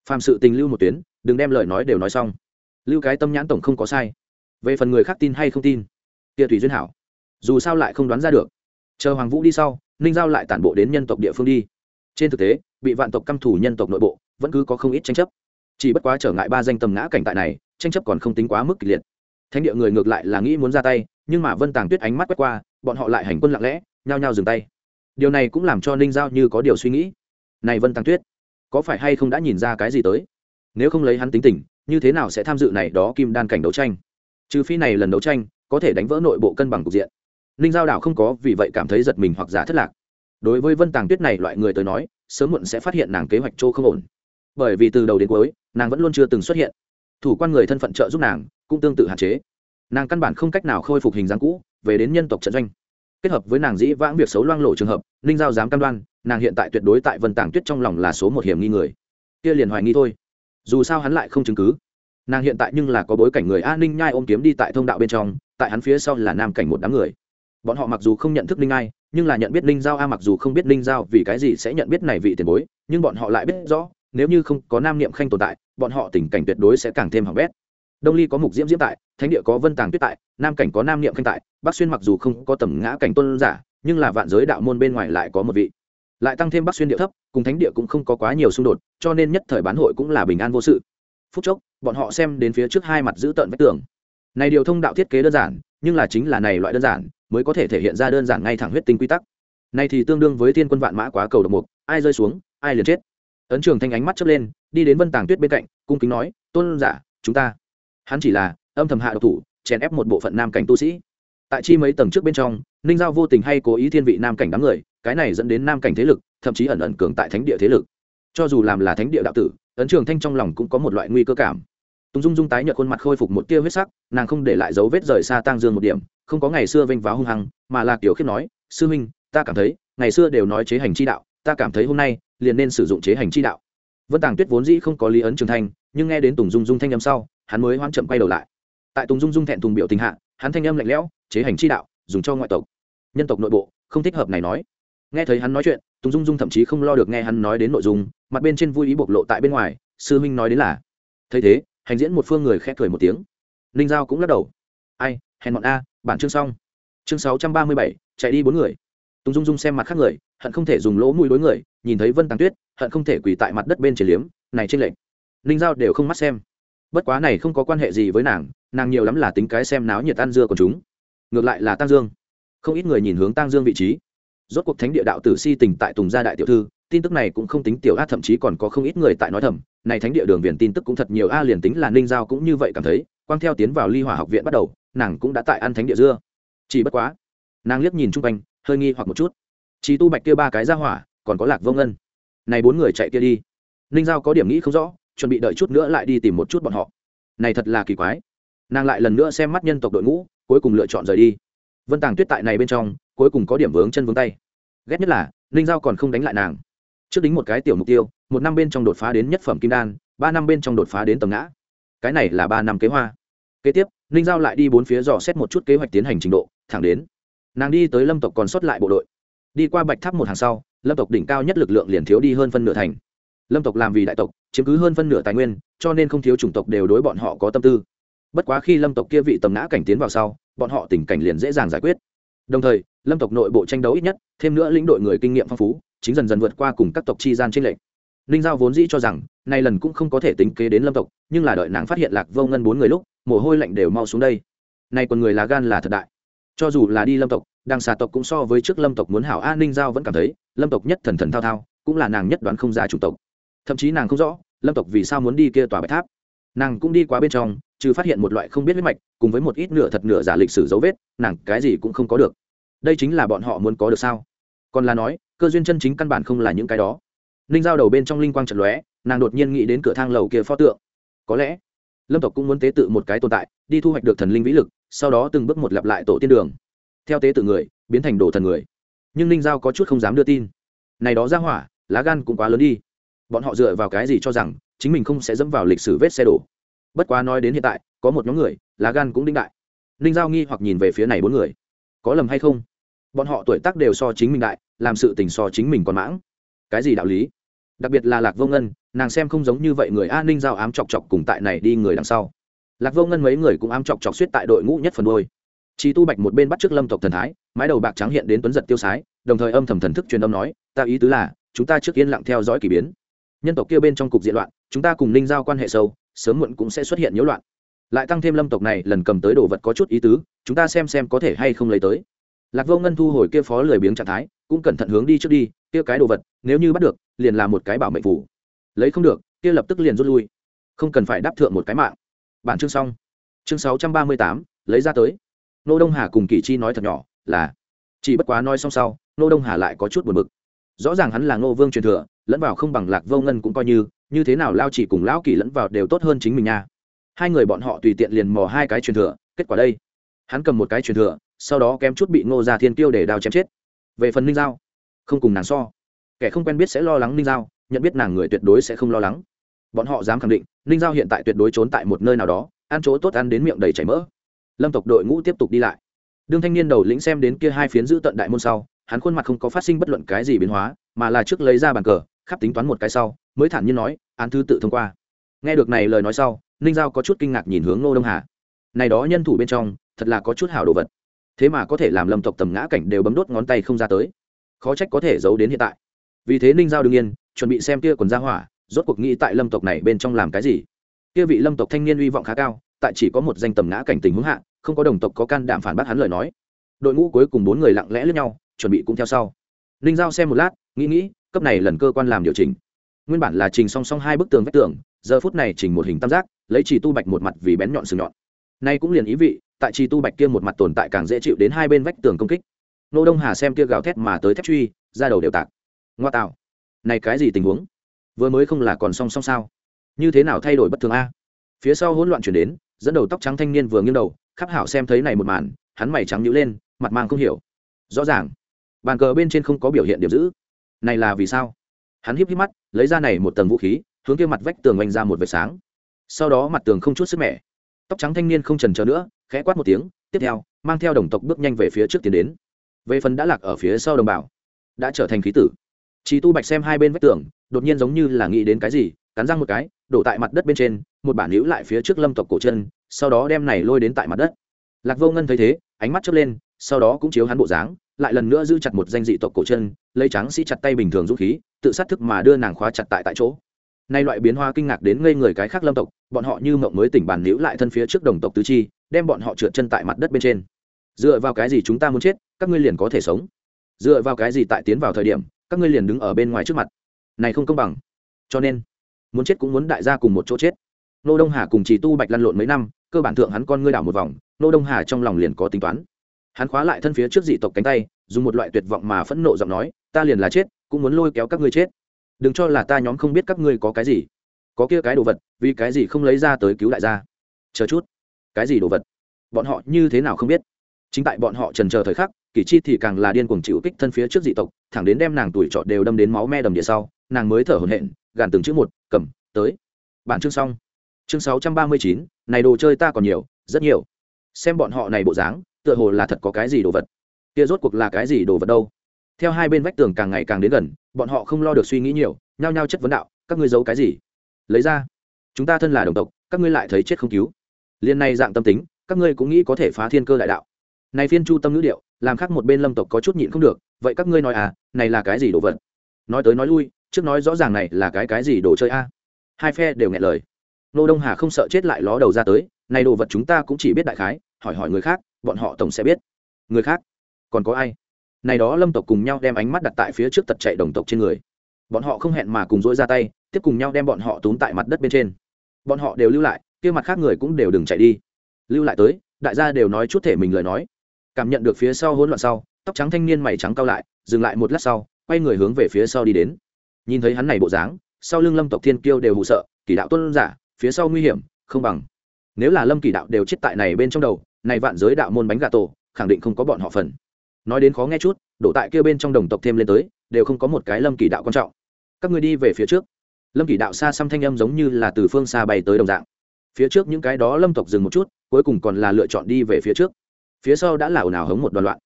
Phàm sự tình lưu một tuyến, đừng đem lời nói đều nói xong. Lưu cái tâm nhãn tổng không có sai. Về phần người khác tin hay không tin tia thủy duyên hảo. Dù sao lại không đoán ra được. Chờ hoàng vũ đi sau, ninh giao lại tản bộ đến nhân tộc địa phương đi. Trên thực tế, bị vạn tộc căm thủ nhân tộc nội bộ, vẫn cứ có không ít tranh chấp chỉ bất quá trở ngại ba danh tầm ngã cảnh tại này, tranh chấp còn không tính quá mức kịch liệt. Thánh địa người ngược lại là nghĩ muốn ra tay, nhưng mà vân tàng tuyết ánh mắt quét qua, bọn họ lại hành quân lặng lẽ, nhao nhao dừng tay. Điều này cũng làm cho ninh giao như có điều suy nghĩ. Này vân tàng tuyết, có phải hay không đã nhìn ra cái gì tới? Nếu không lấy hắn tính tình, như thế nào sẽ tham dự này đó kim đan cảnh đấu tranh? Trừ phi này lần đấu tranh, có thể đánh vỡ nội bộ cân bằng cục diện. Ninh giao đảo không có, vì vậy cảm thấy giật mình hoặc giả thất lạc. Đối với vân tàng tuyết này loại người tới nói, sớm muộn sẽ phát hiện nàng kế hoạch chỗ không ổn. Bởi vì từ đầu đến cuối nàng vẫn luôn chưa từng xuất hiện. Thủ quan người thân phận trợ giúp nàng cũng tương tự hạn chế. Nàng căn bản không cách nào khôi phục hình dáng cũ, về đến nhân tộc trận doanh. Kết hợp với nàng dĩ vãng việc xấu loang lộ trường hợp, ninh giao dám cam đoan, nàng hiện tại tuyệt đối tại vân tàng tuyết trong lòng là số một hiểm nghi người. Kia liền hoài nghi thôi. Dù sao hắn lại không chứng cứ. Nàng hiện tại nhưng là có bối cảnh người a ninh nhai ôm kiếm đi tại thông đạo bên trong, tại hắn phía sau là nam cảnh một đám người. Bọn họ mặc dù không nhận thức ninh ai nhưng là nhận biết ninh giao a mặc dù không biết ninh giao vì cái gì sẽ nhận biết này vị tiền bối, nhưng bọn họ lại biết rõ nếu như không có nam niệm khanh tồn tại, bọn họ tình cảnh tuyệt đối sẽ càng thêm hỏng bét. Đông ly có mục diễm diễm tại, thánh địa có vân tàng tuyết tại, nam cảnh có nam niệm khanh tại, bắc xuyên mặc dù không có tầm ngã cảnh tôn giả, nhưng là vạn giới đạo môn bên ngoài lại có một vị. Lại tăng thêm bắc xuyên địa thấp, cùng thánh địa cũng không có quá nhiều xung đột, cho nên nhất thời bán hội cũng là bình an vô sự. Phút chốc, bọn họ xem đến phía trước hai mặt giữ tợn vách tường. Này điều thông đạo thiết kế đơn giản, nhưng là chính là này loại đơn giản, mới có thể thể hiện ra đơn giản ngay thẳng huyết tinh quy tắc. Này thì tương đương với thiên quân vạn mã quá cầu độc mục, ai rơi xuống, ai liền chết ấn trường thanh ánh mắt chớp lên, đi đến vân tàng tuyết bên cạnh, cung kính nói, tôn giả, chúng ta. Hắn chỉ là âm thầm hạ độc thủ, chèn ép một bộ phận nam cảnh tu sĩ. Tại chi mấy tầng trước bên trong, ninh giao vô tình hay cố ý thiên vị nam cảnh đám người, cái này dẫn đến nam cảnh thế lực, thậm chí ẩn ẩn cường tại thánh địa thế lực. Cho dù làm là thánh địa đạo tử, ấn trường thanh trong lòng cũng có một loại nguy cơ cảm. Tùng dung dung tái nhợt khuôn mặt khôi phục một tia huyết sắc, nàng không để lại dấu vết rời xa tang dương một điểm, không có ngày xưa vênh váo hung hăng, mà là kiểu khiết nói, sư minh, ta cảm thấy, ngày xưa đều nói chế hành chi đạo, ta cảm thấy hôm nay liền nên sử dụng chế hành chi đạo. Vân tàng tuyết vốn dĩ không có lý ấn trường thanh, nhưng nghe đến tùng dung dung thanh âm sau, hắn mới hoang chậm quay đầu lại. Tại tùng dung dung thẹn thùng biểu tình hạ, hắn thanh âm lạnh lẽo, chế hành chi đạo, dùng cho ngoại tộc. Nhân tộc nội bộ, không thích hợp này nói. Nghe thấy hắn nói chuyện, tùng dung dung thậm chí không lo được nghe hắn nói đến nội dung, mặt bên trên vui ý bộc lộ tại bên ngoài, sư huynh nói đến là. Thấy thế, hành diễn một phương người khẽ cười một tiếng. Ninh giao cũng lắc đầu. Ai, hèn bọn a, bản chương xong. Chương sáu trăm ba mươi bảy, chạy đi bốn người. Tùng dung dung xem mặt khác người hận không thể dùng lỗ mũi đối người, nhìn thấy vân tàng tuyết, hận không thể quỳ tại mặt đất bên trên liếm, này trên lệnh. Ninh giao đều không mắt xem. Bất quá này không có quan hệ gì với nàng nàng nhiều lắm là tính cái xem náo nhiệt tan dưa của chúng. Ngược lại là tăng dương. Không ít người nhìn hướng tăng dương vị trí. Rốt cuộc thánh địa đạo tử si tình tại tùng gia đại tiểu thư, tin tức này cũng không tính tiểu a thậm chí còn có không ít người tại nói thầm, này thánh địa đường viền tin tức cũng thật nhiều a, liền tính là ninh giao cũng như vậy cảm thấy, quang theo tiến vào ly hỏa học viện bắt đầu, nàng cũng đã tại ăn thánh địa dưa. Chỉ bất quá, nàng liếc nhìn chung quanh, hơi nghi hoặc một chút chỉ tu bạch kia ba cái ra hỏa, còn có lạc vô ngân. Này bốn người chạy kia đi. Ninh giao có điểm nghĩ không rõ, chuẩn bị đợi chút nữa lại đi tìm một chút bọn họ. Này thật là kỳ quái. Nàng lại lần nữa xem mắt nhân tộc đội ngũ, cuối cùng lựa chọn rời đi. Vân tàng tuyết tại này bên trong, cuối cùng có điểm vướng chân vướng tay. Ghét nhất là, ninh giao còn không đánh lại nàng. Trước đính một cái tiểu mục tiêu, một năm bên trong đột phá đến nhất phẩm kim đan, ba năm bên trong đột phá đến tầng ngã. Cái này là ba năm kế hoa. Kế tiếp, ninh giao lại đi bốn phía dò xét một chút kế hoạch tiến hành trình độ, thẳng đến, nàng đi tới lâm tộc còn sót lại bộ đội đi qua bạch tháp một hàng sau, lâm tộc đỉnh cao nhất lực lượng liền thiếu đi hơn phân nửa thành. Lâm tộc làm vì đại tộc, chiếm cứ hơn phân nửa tài nguyên, cho nên không thiếu chủng tộc đều đối bọn họ có tâm tư. Bất quá khi lâm tộc kia vị tầm ngã cảnh tiến vào sau, bọn họ tình cảnh liền dễ dàng giải quyết. Đồng thời, lâm tộc nội bộ tranh đấu ít nhất, thêm nữa lĩnh đội người kinh nghiệm phong phú, chính dần dần vượt qua cùng các tộc chi gian tranh lệch. Ninh giao vốn dĩ cho rằng, nay lần cũng không có thể tính kế đến lâm tộc, nhưng là đợi nàng phát hiện lạc vô ngân bốn người lúc, mồ hôi lạnh đều mau xuống đây. Nay còn người lá gan là thật đại. Cho dù là đi lâm tộc đằng xà tộc cũng so với trước lâm tộc muốn hảo an ninh giao vẫn cảm thấy, lâm tộc nhất thần thần thao thao, cũng là nàng nhất đoán không ra chủ tộc. Thậm chí nàng không rõ, lâm tộc vì sao muốn đi kia tòa bạch tháp. Nàng cũng đi qua bên trong, trừ phát hiện một loại không biết huyết mạch, cùng với một ít nửa thật nửa giả lịch sử dấu vết, nàng cái gì cũng không có được. Đây chính là bọn họ muốn có được sao? Còn là nói, cơ duyên chân chính căn bản không là những cái đó. Ninh giao đầu bên trong linh quang trận lóe, nàng đột nhiên nghĩ đến cửa thang lầu kia pho tượng. Có lẽ, lâm tộc cũng muốn tế tự một cái tồn tại, đi thu hoạch được thần linh vĩ lực, sau đó từng bước một lặp lại tổ tiên đường theo tế tự người, biến thành đồ thần người. Nhưng ninh giao có chút không dám đưa tin. Này đó ra hỏa, lá gan cũng quá lớn đi. Bọn họ dựa vào cái gì cho rằng chính mình không sẽ dẫm vào lịch sử vết xe đổ? Bất quá nói đến hiện tại, có một nhóm người, lá gan cũng đinh đại. Ninh giao nghi hoặc nhìn về phía này bốn người. Có lầm hay không? Bọn họ tuổi tác đều so chính mình đại, làm sự tình so chính mình còn mãng. Cái gì đạo lý? Đặc biệt là lạc vô ngân, nàng xem không giống như vậy người an ninh giao ám chọc chọc cùng tại này đi người đằng sau. Lạc vô ngân mấy người cũng ám chọc chọc suýt tại đội ngũ nhất phần đôi Chi tu bạch một bên bắt trước lâm tộc thần thái, mái đầu bạc trắng hiện đến tuấn giật tiêu sái, đồng thời âm thầm thần thức truyền âm nói, ta ý tứ là, chúng ta trước yên lặng theo dõi kỳ biến. Nhân tộc kia bên trong cục diện loạn, chúng ta cùng ninh giao quan hệ sâu, sớm muộn cũng sẽ xuất hiện nhiễu loạn. Lại tăng thêm lâm tộc này lần cầm tới đồ vật có chút ý tứ, chúng ta xem xem có thể hay không lấy tới. Lạc vô ngân thu hồi kia phó lười biếng trạng thái, cũng cẩn thận hướng đi trước đi, kia cái đồ vật, nếu như bắt được, liền là một cái bảo mệnh phủ lấy không được, kia lập tức liền rút lui. Không cần phải đáp thượng một cái mạng. Bản chương xong. Chương sáu trăm ba mươi tám, lấy ra tới nô đông hà cùng kỳ chi nói thật nhỏ, là, chỉ bất quá nói xong sau, nô đông hà lại có chút buồn bực. Rõ ràng hắn là ngô vương truyền thừa, lẫn vào không bằng lạc vô ngân cũng coi như như thế nào lao chỉ cùng lão kỳ lẫn vào đều tốt hơn chính mình nha. Hai người bọn họ tùy tiện liền mò hai cái truyền thừa, kết quả đây. Hắn cầm một cái truyền thừa, sau đó kém chút bị ngô gia thiên tiêu để đao chém chết. Về phần ninh giao, không cùng nàng so. Kẻ không quen biết sẽ lo lắng ninh giao, nhận biết nàng người tuyệt đối sẽ không lo lắng. Bọn họ dám khẳng định, ninh giao hiện tại tuyệt đối trốn tại một nơi nào đó, ăn chỗ tốt ăn đến miệng đầy chảy mỡ lâm tộc đội ngũ tiếp tục đi lại. Đương thanh niên đầu lĩnh xem đến kia hai phiến giữ tận đại môn sau, hắn khuôn mặt không có phát sinh bất luận cái gì biến hóa, mà là trước lấy ra bàn cờ, khắp tính toán một cái sau, mới thản nhiên nói, án thứ tự thông qua. Nghe được này lời nói sau, ninh giao có chút kinh ngạc nhìn hướng ngô đông hà. Này đó nhân thủ bên trong, thật là có chút hảo đồ vật. Thế mà có thể làm lâm tộc tầm ngã cảnh đều bấm đốt ngón tay không ra tới. Khó trách có thể giấu đến hiện tại. Vì thế ninh giao đương nhiên, chuẩn bị xem kia quần ra hỏa, rốt cuộc nghĩ tại lâm tộc này bên trong làm cái gì. Kia vị lâm tộc thanh niên uy vọng khá cao, tại chỉ có một danh tầm ngã cảnh tình huống hạ không có đồng tộc có can đảm phản bác hắn lời nói. Đội ngũ cuối cùng bốn người lặng lẽ lướt nhau, chuẩn bị cũng theo sau. Ninh giao xem một lát, nghĩ nghĩ, cấp này lần cơ quan làm điều chỉnh. Nguyên bản là trình song song hai bức tường vách tường, giờ phút này chỉnh một hình tam giác, lấy chỉ tu bạch một mặt vì bén nhọn sừng nhọn. Nay cũng liền ý vị, tại chỉ tu bạch kia một mặt tồn tại càng dễ chịu đến hai bên vách tường công kích. Nô đông hà xem kia gào thét mà tới thép truy, ra đầu đều tạc. Ngoa tạo. Này cái gì tình huống? Vừa mới không là còn song song sao? Như thế nào thay đổi bất thường a? Phía sau hỗn loạn chuyển đến, dẫn đầu tóc trắng thanh niên vừa nghiêng đầu khắc hảo xem thấy này một màn, hắn mày trắng nhíu lên, mặt mang không hiểu. Rõ ràng, bàn cờ bên trên không có biểu hiện điểm giữ. Này là vì sao? Hắn híp híp mắt, lấy ra này một tầng vũ khí, hướng kia mặt vách tường oanh ra một vệt sáng. Sau đó mặt tường không chút sức mẻ. Tóc trắng thanh niên không trần chờ nữa, khẽ quát một tiếng, tiếp theo, mang theo đồng tộc bước nhanh về phía trước tiến đến. Về phần đã lạc ở phía sau đồng bào, đã trở thành khí tử. Chỉ tu bạch xem hai bên vách tường, đột nhiên giống như là nghĩ đến cái gì, cắn răng một cái, đổ tại mặt đất bên trên, một bản hữu lại phía trước lâm tộc cổ chân sau đó đem này lôi đến tại mặt đất. Lạc vô ngân thấy thế, ánh mắt chớp lên, sau đó cũng chiếu hắn bộ dáng, lại lần nữa giữ chặt một danh dị tộc cổ chân, lấy trắng sĩ chặt tay bình thường dũng khí, tự sát thức mà đưa nàng khóa chặt tại tại chỗ. Nay loại biến hóa kinh ngạc đến ngây người cái khác lâm tộc, bọn họ như mộng mới tỉnh bản liễu lại thân phía trước đồng tộc tứ chi, đem bọn họ trượt chân tại mặt đất bên trên. Dựa vào cái gì chúng ta muốn chết, các ngươi liền có thể sống. Dựa vào cái gì tại tiến vào thời điểm, các ngươi liền đứng ở bên ngoài trước mặt. Này không công bằng. Cho nên, muốn chết cũng muốn đại gia cùng một chỗ chết nô đông hà cùng chỉ tu bạch lăn lộn mấy năm, cơ bản thượng hắn con ngươi đảo một vòng, nô đông hà trong lòng liền có tính toán. Hắn khóa lại thân phía trước dị tộc cánh tay, dùng một loại tuyệt vọng mà phẫn nộ giọng nói, ta liền là chết, cũng muốn lôi kéo các ngươi chết. Đừng cho là ta nhóm không biết các ngươi có cái gì. Có kia cái đồ vật, vì cái gì không lấy ra tới cứu đại gia? Chờ chút. Cái gì đồ vật? Bọn họ như thế nào không biết? Chính tại bọn họ trần chờ thời khắc, kỷ chi thì càng là điên cuồng chịu kích thân phía trước dị tộc, thẳng đến đem nàng tuổi trọt đều đâm đến máu me đầm địa sau, nàng mới thở hổn hển, gàn từng chữ một, cầm, tới. Bản chương xong chương sáu trăm ba mươi chín, này đồ chơi ta còn nhiều, rất nhiều. Xem bọn họ này bộ dáng, tựa hồ là thật có cái gì đồ vật. Kia rốt cuộc là cái gì đồ vật đâu? Theo hai bên vách tường càng ngày càng đến gần, bọn họ không lo được suy nghĩ nhiều, nhao nhao chất vấn đạo, các ngươi giấu cái gì? Lấy ra. Chúng ta thân là đồng tộc, các ngươi lại thấy chết không cứu. Liên này dạng tâm tính, các ngươi cũng nghĩ có thể phá thiên cơ đại đạo. Này phiên chu tâm ngữ điệu, làm khác một bên lâm tộc có chút nhịn không được, vậy các ngươi nói à này là cái gì đồ vật? Nói tới nói lui, trước nói rõ ràng này là cái cái gì đồ chơi a? Hai phe đều nghe lời nô đông hà không sợ chết lại ló đầu ra tới, này đồ vật chúng ta cũng chỉ biết đại khái, hỏi hỏi người khác, bọn họ tổng sẽ biết. Người khác? Còn có ai? Này đó lâm tộc cùng nhau đem ánh mắt đặt tại phía trước tật chạy đồng tộc trên người. Bọn họ không hẹn mà cùng dỗi ra tay, tiếp cùng nhau đem bọn họ túm tại mặt đất bên trên. Bọn họ đều lưu lại, kia mặt khác người cũng đều đừng chạy đi. Lưu lại tới, đại gia đều nói chút thể mình lời nói. Cảm nhận được phía sau hỗn loạn sau, tóc trắng thanh niên mày trắng cao lại, dừng lại một lát sau, quay người hướng về phía sau đi đến. Nhìn thấy hắn này bộ dáng, sau lưng lâm tộc thiên kiêu đều hụ sợ, kỳ đạo tuân giả phía sau nguy hiểm, không bằng. Nếu là lâm kỳ đạo đều chết tại này bên trong đầu, này vạn giới đạo môn bánh gà tổ, khẳng định không có bọn họ phần. Nói đến khó nghe chút, đổ tại kia bên trong đồng tộc thêm lên tới, đều không có một cái lâm kỳ đạo quan trọng. Các ngươi đi về phía trước. Lâm kỳ đạo xa xăm thanh âm giống như là từ phương xa bay tới đồng dạng. Phía trước những cái đó lâm tộc dừng một chút, cuối cùng còn là lựa chọn đi về phía trước. Phía sau đã là ồn ào hống một đoàn loạn.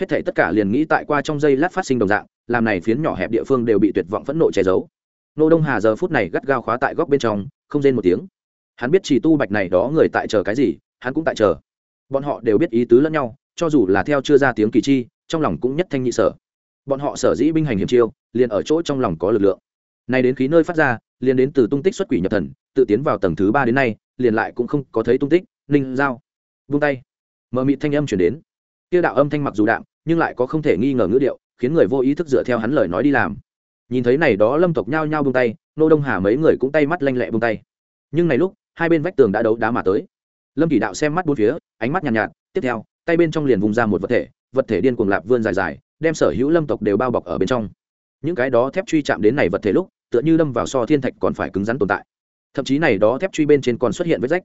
Hết thảy tất cả liền nghĩ tại qua trong giây lát phát sinh đồng dạng, làm này phiến nhỏ hẹp địa phương đều bị tuyệt vọng phẫn nộ che giấu. Nô đông hà giờ phút này gắt gao khóa tại góc bên trong không rên một tiếng. Hắn biết chỉ tu bạch này đó người tại chờ cái gì, hắn cũng tại chờ. Bọn họ đều biết ý tứ lẫn nhau, cho dù là theo chưa ra tiếng kỳ chi, trong lòng cũng nhất thanh nhị sở. Bọn họ sở dĩ binh hành hiểm chiêu, liền ở chỗ trong lòng có lực lượng. Nay đến khí nơi phát ra, liền đến từ tung tích xuất quỷ nhập thần, tự tiến vào tầng thứ ba đến nay, liền lại cũng không có thấy tung tích, ninh giao. Vung tay. Mờ mịt thanh âm chuyển đến. Tiêu đạo âm thanh mặc dù đạm, nhưng lại có không thể nghi ngờ ngữ điệu, khiến người vô ý thức dựa theo hắn lời nói đi làm. Nhìn thấy này đó lâm tộc nhao nhao buông tay nô đông hà mấy người cũng tay mắt lanh lẹ bung tay. Nhưng này lúc hai bên vách tường đã đấu đá mà tới. Lâm kỳ đạo xem mắt bốn phía ánh mắt nhàn nhạt, nhạt. Tiếp theo tay bên trong liền vùng ra một vật thể vật thể điên cuồng lạp vươn dài dài đem sở hữu lâm tộc đều bao bọc ở bên trong. Những cái đó thép truy chạm đến này vật thể lúc tựa như lâm vào so thiên thạch còn phải cứng rắn tồn tại. Thậm chí này đó thép truy bên trên còn xuất hiện vết rách.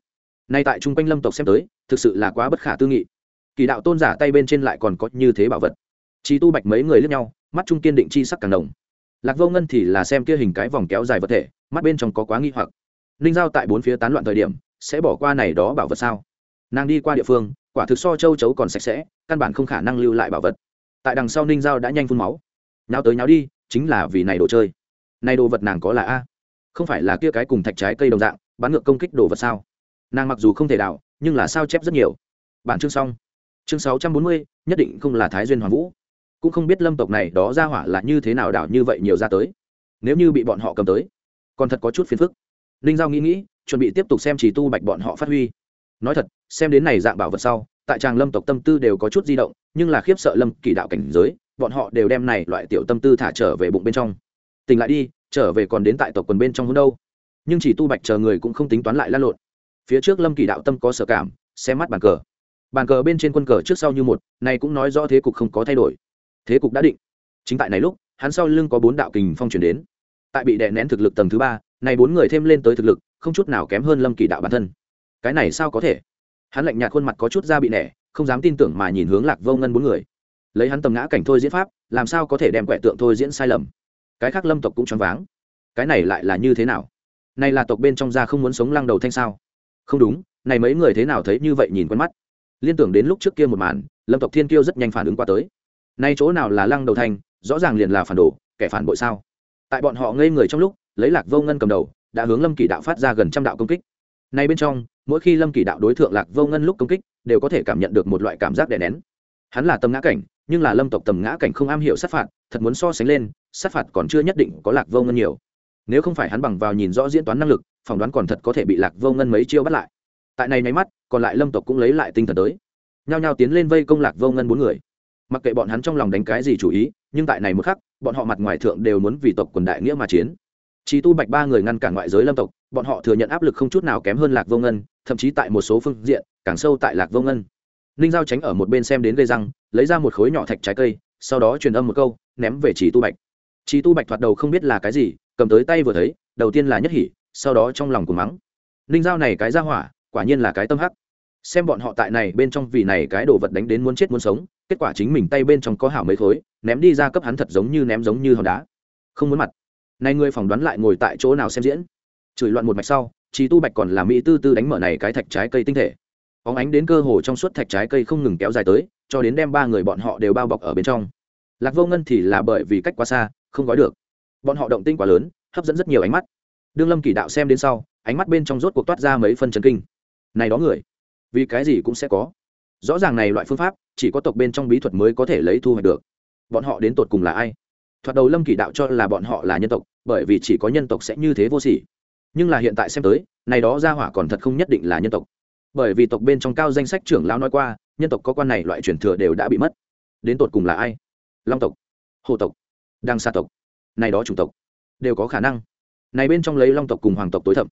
Nay tại trung quanh lâm tộc xem tới thực sự là quá bất khả tư nghị. Kỳ đạo tôn giả tay bên trên lại còn có như thế bảo vật. Chi tu bạch mấy người lướt nhau mắt trung kiên định chi sắc càng đồng lạc vô ngân thì là xem kia hình cái vòng kéo dài vật thể, mắt bên trong có quá nghi hoặc. Ninh giao tại bốn phía tán loạn thời điểm, sẽ bỏ qua này đó bảo vật sao? Nàng đi qua địa phương, quả thực so châu chấu còn sạch sẽ, căn bản không khả năng lưu lại bảo vật. Tại đằng sau ninh giao đã nhanh phun máu. Nháo tới nháo đi, chính là vì này đồ chơi. Này đồ vật nàng có là a? Không phải là kia cái cùng thạch trái cây đồng dạng, bán ngược công kích đồ vật sao? Nàng mặc dù không thể đảo, nhưng là sao chép rất nhiều. Bản chương xong. Chương sáu trăm bốn mươi, nhất định không là thái duyên hoàng vũ cũng không biết lâm tộc này đó ra hỏa là như thế nào đảo như vậy nhiều ra tới. Nếu như bị bọn họ cầm tới, còn thật có chút phiền phức. Ninh giao nghĩ nghĩ, chuẩn bị tiếp tục xem chỉ tu bạch bọn họ phát huy. Nói thật, xem đến này dạng bảo vật sau, tại tràng lâm tộc tâm tư đều có chút di động, nhưng là khiếp sợ lâm kỳ đạo cảnh giới, bọn họ đều đem này loại tiểu tâm tư thả trở về bụng bên trong. Tỉnh lại đi, trở về còn đến tại tộc quần bên trong hơn đâu. Nhưng chỉ tu bạch chờ người cũng không tính toán lại lan lộn. Phía trước lâm kỳ đạo tâm có sở cảm, xem mắt bàn cờ. Bàn cờ bên trên quân cờ trước sau như một, này cũng nói rõ thế cục không có thay đổi thế cục đã định. Chính tại này lúc, hắn sau lưng có bốn đạo kình phong chuyển đến. Tại bị đè nén thực lực tầng thứ ba, này bốn người thêm lên tới thực lực, không chút nào kém hơn lâm kỳ đạo bản thân. Cái này sao có thể? Hắn lạnh nhạt khuôn mặt có chút da bị nẻ, không dám tin tưởng mà nhìn hướng lạc vô ngân bốn người. Lấy hắn tầm ngã cảnh thôi diễn pháp, làm sao có thể đem quẻ tượng thôi diễn sai lầm? Cái khác lâm tộc cũng choáng váng. Cái này lại là như thế nào? Này là tộc bên trong gia không muốn sống lăng đầu thanh sao? Không đúng, này mấy người thế nào thấy như vậy nhìn quen mắt? Liên tưởng đến lúc trước kia một màn, lâm tộc thiên kiêu rất nhanh phản ứng qua tới nay chỗ nào là lăng đầu thanh rõ ràng liền là phản đồ, kẻ phản bội sao? Tại bọn họ ngây người trong lúc, lấy lạc vô ngân cầm đầu, đã hướng lâm kỳ đạo phát ra gần trăm đạo công kích. Nay bên trong, mỗi khi lâm kỳ đạo đối tượng lạc vô ngân lúc công kích, đều có thể cảm nhận được một loại cảm giác đè nén. Hắn là tầm ngã cảnh, nhưng là lâm tộc tầm ngã cảnh không am hiểu sát phạt, thật muốn so sánh lên, sát phạt còn chưa nhất định có lạc vô ngân nhiều. Nếu không phải hắn bằng vào nhìn rõ diễn toán năng lực, phỏng đoán còn thật có thể bị lạc vô ngân mấy chiêu bắt lại. Tại này nháy mắt, còn lại lâm tộc cũng lấy lại tinh thần tới. Nhao nhao tiến lên vây công lạc vô ngân bốn người mặc kệ bọn hắn trong lòng đánh cái gì chủ ý, nhưng tại này một khắc, bọn họ mặt ngoài thượng đều muốn vì tộc quần đại nghĩa mà chiến. Chỉ tu bạch ba người ngăn cản ngoại giới lâm tộc, bọn họ thừa nhận áp lực không chút nào kém hơn lạc vô ngân, thậm chí tại một số phương diện, càng sâu tại lạc vô ngân. Ninh giao tránh ở một bên xem đến gây răng, lấy ra một khối nhỏ thạch trái cây, sau đó truyền âm một câu, ném về chỉ tu bạch. Chỉ tu bạch thoạt đầu không biết là cái gì, cầm tới tay vừa thấy, đầu tiên là nhất hỉ, sau đó trong lòng cùng mắng. Ninh giao này cái ra hỏa, quả nhiên là cái tâm hắc. Xem bọn họ tại này bên trong vì này cái đồ vật đánh đến muốn chết muốn sống kết quả chính mình tay bên trong có hảo mấy khối, ném đi ra cấp hắn thật giống như ném giống như hòn đá. Không muốn mặt. Này ngươi phỏng đoán lại ngồi tại chỗ nào xem diễn. Chửi loạn một mạch sau chỉ tu bạch còn làm mỹ tư tư đánh mở này cái thạch trái cây tinh thể. Óng ánh đến cơ hồ trong suốt thạch trái cây không ngừng kéo dài tới, cho đến đem ba người bọn họ đều bao bọc ở bên trong. Lạc vô ngân thì là bởi vì cách quá xa, không gói được. Bọn họ động tinh quá lớn, hấp dẫn rất nhiều ánh mắt. Đương lâm kỳ đạo xem đến sau, ánh mắt bên trong rốt cuộc toát ra mấy phân chấn kinh. Này đó người, vì cái gì cũng sẽ có rõ ràng này loại phương pháp, chỉ có tộc bên trong bí thuật mới có thể lấy thu hoạch được. Bọn họ đến tột cùng là ai? Thoạt đầu lâm kỳ đạo cho là bọn họ là nhân tộc, bởi vì chỉ có nhân tộc sẽ như thế vô sỉ. Nhưng là hiện tại xem tới, này đó ra hỏa còn thật không nhất định là nhân tộc. Bởi vì tộc bên trong cao danh sách trưởng lão nói qua, nhân tộc có quan này loại truyền thừa đều đã bị mất. Đến tột cùng là ai? Long tộc, hồ tộc, đăng sa tộc, này đó chủng tộc, đều có khả năng. Này bên trong lấy long tộc cùng hoàng tộc tối thẩm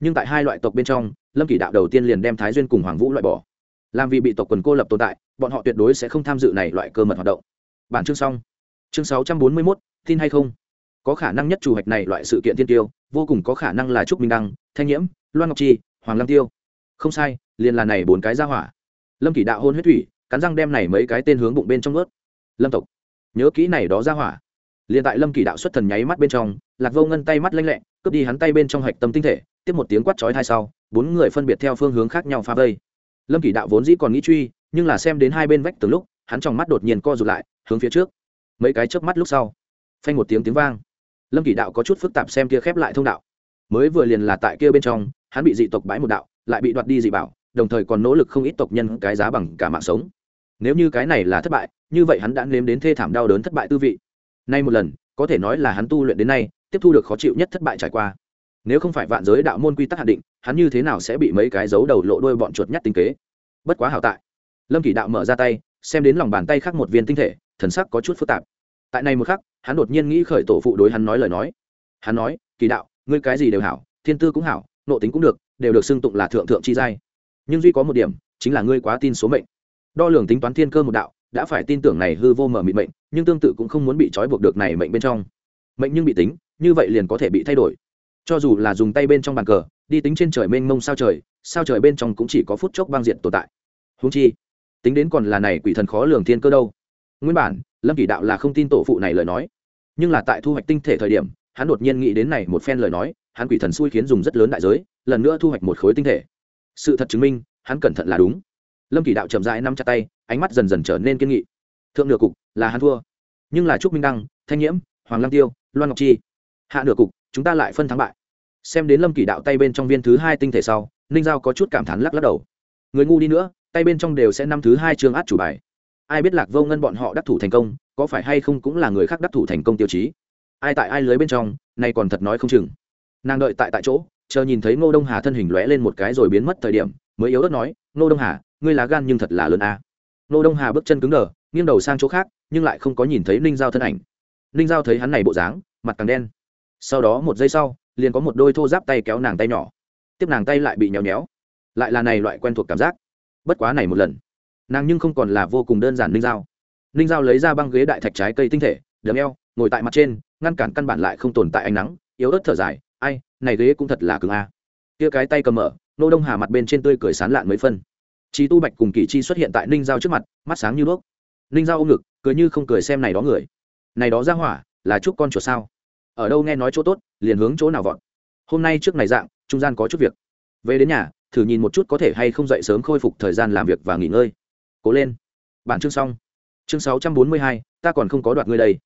nhưng tại hai loại tộc bên trong, lâm kỷ đạo đầu tiên liền đem thái duyên cùng hoàng vũ loại bỏ làm vì bị tộc quần cô lập tồn tại, bọn họ tuyệt đối sẽ không tham dự này loại cơ mật hoạt động. Bản chương xong. Chương sáu trăm bốn mươi mốt, tin hay không? Có khả năng nhất chủ hoạch này loại sự kiện tiên tiêu, vô cùng có khả năng là trúc minh đăng, thanh nhiễm, loan ngọc chi, hoàng lam tiêu. Không sai, liền là này bốn cái ra hỏa. Lâm kỷ đạo hôn huyết thủy, cắn răng đem này mấy cái tên hướng bụng bên trong ướt lâm tộc, nhớ kỹ này đó ra hỏa. Liền tại lâm kỷ đạo xuất thần nháy mắt bên trong, lạc vô ngân tay mắt lanh lẹ, cướp đi hắn tay bên trong hạch tâm tinh thể, tiếp một tiếng quát chói hai sau, bốn người phân biệt theo phương hướng khác nhau phá vây lâm kỷ đạo vốn dĩ còn nghĩ truy, nhưng là xem đến hai bên vách từ lúc, hắn trong mắt đột nhiên co rụt lại, hướng phía trước. Mấy cái chớp mắt lúc sau, phanh một tiếng tiếng vang. Lâm kỷ đạo có chút phức tạp xem kia khép lại thông đạo. Mới vừa liền là tại kia bên trong, hắn bị dị tộc bãi một đạo, lại bị đoạt đi dị bảo, đồng thời còn nỗ lực không ít tộc nhân cái giá bằng cả mạng sống. Nếu như cái này là thất bại, như vậy hắn đã nếm đến thê thảm đau đớn thất bại tư vị. Nay một lần, có thể nói là hắn tu luyện đến nay, tiếp thu được khó chịu nhất thất bại trải qua nếu không phải vạn giới đạo môn quy tắc hạn định, hắn như thế nào sẽ bị mấy cái dấu đầu lộ đôi bọn chuột nhắt tinh kế? Bất quá hảo tại. Lâm kỷ đạo mở ra tay, xem đến lòng bàn tay khác một viên tinh thể, thần sắc có chút phức tạp. Tại này một khắc, hắn đột nhiên nghĩ khởi tổ phụ đối hắn nói lời nói. Hắn nói kỳ đạo, ngươi cái gì đều hảo, thiên tư cũng hảo, nộ tính cũng được, đều được xưng tụng là thượng thượng chi giai. Nhưng duy có một điểm, chính là ngươi quá tin số mệnh. Đo lường tính toán thiên cơ một đạo, đã phải tin tưởng này hư vô mở mịt mệnh, nhưng tương tự cũng không muốn bị trói buộc được này mệnh bên trong. Mệnh nhưng bị tính, như vậy liền có thể bị thay đổi cho dù là dùng tay bên trong bàn cờ, đi tính trên trời mênh mông sao trời sao trời bên trong cũng chỉ có phút chốc băng diện tồn tại. Húng chi, tính đến còn là này quỷ thần khó lường thiên cơ đâu. Nguyên bản, lâm kỷ đạo là không tin tổ phụ này lời nói. Nhưng là tại thu hoạch tinh thể thời điểm, hắn đột nhiên nghĩ đến này một phen lời nói, hắn quỷ thần xui khiến dùng rất lớn đại giới, lần nữa thu hoạch một khối tinh thể. Sự thật chứng minh, hắn cẩn thận là đúng. Lâm kỷ đạo chậm rãi nắm chặt tay, ánh mắt dần dần trở nên kiên nghị. Thượng nửa cục, là hắn thua. Nhưng là trúc minh đăng, thanh nhiễm, hoàng lăng tiêu, loan ngọc chi. Hạ nửa cục chúng ta lại phân thắng bại. Xem đến lâm kỷ đạo tay bên trong viên thứ hai tinh thể sau, ninh giao có chút cảm thán lắc lắc đầu. Người ngu đi nữa, tay bên trong đều sẽ năm thứ hai chương át chủ bài. Ai biết lạc vô ngân bọn họ đắc thủ thành công, có phải hay không cũng là người khác đắc thủ thành công tiêu chí. Ai tại ai lưới bên trong, nay còn thật nói không chừng. Nàng đợi tại tại chỗ, chờ nhìn thấy ngô đông hà thân hình lóe lên một cái rồi biến mất thời điểm, mới yếu ớt nói, ngô đông hà, ngươi lá gan nhưng thật là lớn a. À. ngô đông hà bước chân cứng đờ, nghiêng đầu sang chỗ khác, nhưng lại không có nhìn thấy ninh giao thân ảnh. Ninh giao thấy hắn này bộ dáng, mặt càng đen sau đó một giây sau liền có một đôi thô giáp tay kéo nàng tay nhỏ tiếp nàng tay lại bị nhéo nhéo lại là này loại quen thuộc cảm giác bất quá này một lần nàng nhưng không còn là vô cùng đơn giản ninh dao ninh dao lấy ra băng ghế đại thạch trái cây tinh thể đấm eo ngồi tại mặt trên ngăn cản căn bản lại không tồn tại ánh nắng yếu ớt thở dài ai này ghế cũng thật là cứng a à. kia cái tay cầm mở nô đông hà mặt bên trên tươi cười sán lạn mấy phân trí Tu Bạch cùng kỳ Chi xuất hiện tại Ninh dao trước mặt, mắt sáng như đuốc. Ninh dao ôm ngực, cười như không cười xem này đó người. Này đó ra hỏa, là chúc con chuột sao? Ở đâu nghe nói chỗ tốt, liền hướng chỗ nào vọt. Hôm nay trước này dạng, trung gian có chút việc. Về đến nhà, thử nhìn một chút có thể hay không dậy sớm khôi phục thời gian làm việc và nghỉ ngơi. Cố lên. Bản chương xong. Chương sáu trăm bốn mươi hai, ta còn không có đoạt ngươi đây.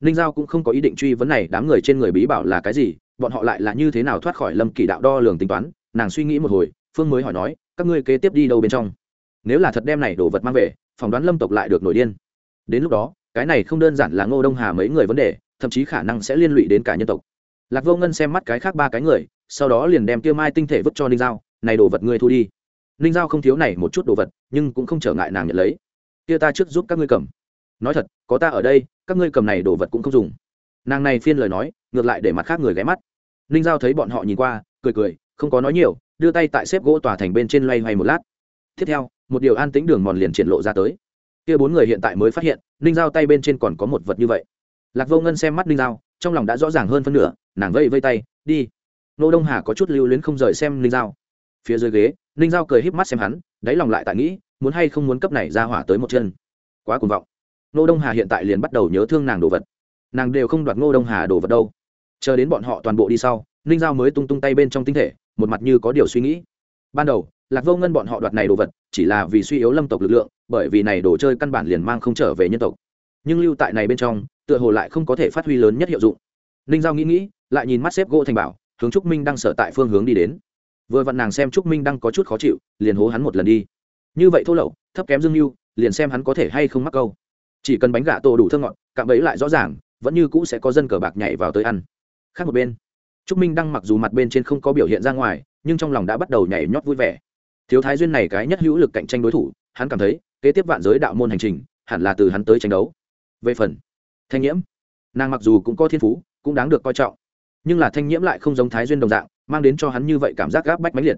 Ninh Giao cũng không có ý định truy vấn này, đám người trên người bí bảo là cái gì, bọn họ lại là như thế nào thoát khỏi Lâm Kỳ đạo đo lường tính toán, nàng suy nghĩ một hồi, Phương mới hỏi nói, các ngươi kế tiếp đi đâu bên trong nếu là thật đem này đồ vật mang về phỏng đoán lâm tộc lại được nổi điên đến lúc đó cái này không đơn giản là ngô đông hà mấy người vấn đề thậm chí khả năng sẽ liên lụy đến cả nhân tộc. Lạc vô ngân xem mắt cái khác ba cái người, sau đó liền đem tiêu mai tinh thể vứt cho ninh giao, này đồ vật ngươi thu đi. Ninh giao không thiếu này một chút đồ vật, nhưng cũng không trở ngại nàng nhận lấy. Kia ta trước giúp các ngươi cầm. Nói thật, có ta ở đây, các ngươi cầm này đồ vật cũng không dùng. Nàng này phiên lời nói, ngược lại để mặt khác người ghé mắt. Ninh giao thấy bọn họ nhìn qua, cười cười, không có nói nhiều, đưa tay tại xếp gỗ tòa thành bên trên loay hoay một lát. Tiếp theo, một điều an tĩnh đường mòn liền triển lộ ra tới. Kia bốn người hiện tại mới phát hiện, ninh giao tay bên trên còn có một vật như vậy lạc vô ngân xem mắt ninh giao, trong lòng đã rõ ràng hơn phân nửa, nàng vây vây tay, đi. Nô đông hà có chút lưu luyến không rời xem ninh giao. Phía dưới ghế ninh giao cười híp mắt xem hắn, đáy lòng lại tại nghĩ, muốn hay không muốn cấp này ra hỏa tới một chân. Quá cuồng vọng. Nô đông hà hiện tại liền bắt đầu nhớ thương nàng đồ vật. Nàng đều không đoạt ngô đông hà đồ vật đâu. Chờ đến bọn họ toàn bộ đi sau ninh giao mới tung tung tay bên trong tinh thể, một mặt như có điều suy nghĩ. Ban đầu, lạc vô ngân bọn họ đoạt này đồ vật, chỉ là vì suy yếu lâm tộc lực lượng, bởi vì này đồ chơi căn bản liền mang không trở về nhân tộc nhưng lưu tại này bên trong, tựa hồ lại không có thể phát huy lớn nhất hiệu dụng. Ninh giao nghĩ nghĩ, lại nhìn mắt xếp gỗ thành bảo, hướng trúc minh đang sở tại phương hướng đi đến. Vừa vặn nàng xem trúc minh đang có chút khó chịu, liền hố hắn một lần đi. Như vậy thô lậu, thấp kém dương mưu liền xem hắn có thể hay không mắc câu. Chỉ cần bánh gà tổ đủ thơm ngọt, cạm bẫy lại rõ ràng, vẫn như cũ sẽ có dân cờ bạc nhảy vào tới ăn. Khác một bên, trúc minh đang mặc dù mặt bên trên không có biểu hiện ra ngoài, nhưng trong lòng đã bắt đầu nhảy nhót vui vẻ. Thiếu thái duyên này cái nhất hữu lực cạnh tranh đối thủ, hắn cảm thấy, kế tiếp vạn giới đạo môn hành trình, hẳn là từ hắn tới tranh đấu về phần thanh nhiễm, nàng mặc dù cũng có thiên phú, cũng đáng được coi trọng, nhưng là thanh nhiễm lại không giống thái duyên đồng dạng, mang đến cho hắn như vậy cảm giác gáp bách mãnh liệt.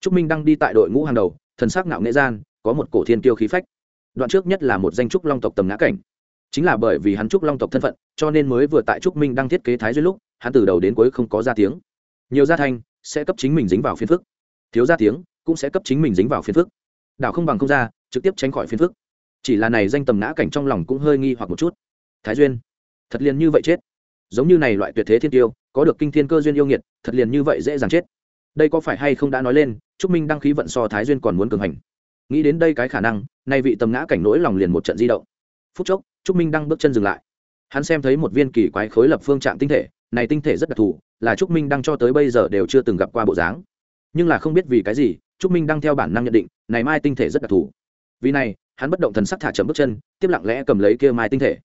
Trúc minh đang đi tại đội ngũ hàng đầu, thần sắc ngạo nghệ gian, có một cổ thiên tiêu khí phách. Đoạn trước nhất là một danh trúc long tộc tầm ngã cảnh. Chính là bởi vì hắn trúc long tộc thân phận, cho nên mới vừa tại trúc minh đang thiết kế thái duyên lúc, hắn từ đầu đến cuối không có ra tiếng. Nhiều gia thanh sẽ cấp chính mình dính vào phiền phức. Thiếu gia tiếng cũng sẽ cấp chính mình dính vào phiền phức. Đảo không bằng không ra, trực tiếp tránh khỏi phiền phức chỉ là này danh tầm ngã cảnh trong lòng cũng hơi nghi hoặc một chút. Thái duyên, thật liền như vậy chết. Giống như này loại tuyệt thế thiên tiêu, có được kinh thiên cơ duyên yêu nghiệt, thật liền như vậy dễ dàng chết. Đây có phải hay không đã nói lên, trúc minh đăng khí vận so thái duyên còn muốn cường hành. Nghĩ đến đây cái khả năng, nay vị tầm ngã cảnh nỗi lòng liền một trận di động. Phút chốc, trúc minh đăng bước chân dừng lại. Hắn xem thấy một viên kỳ quái khối lập phương trạng tinh thể, này tinh thể rất đặc thù, là trúc minh đăng cho tới bây giờ đều chưa từng gặp qua bộ dáng. Nhưng là không biết vì cái gì, trúc minh đăng theo bản năng nhận định, này mai tinh thể rất đặc thù. Vì này hắn bất động thần sắc thả chậm bước chân, tiếp lặng lẽ cầm lấy kia mai tinh thể.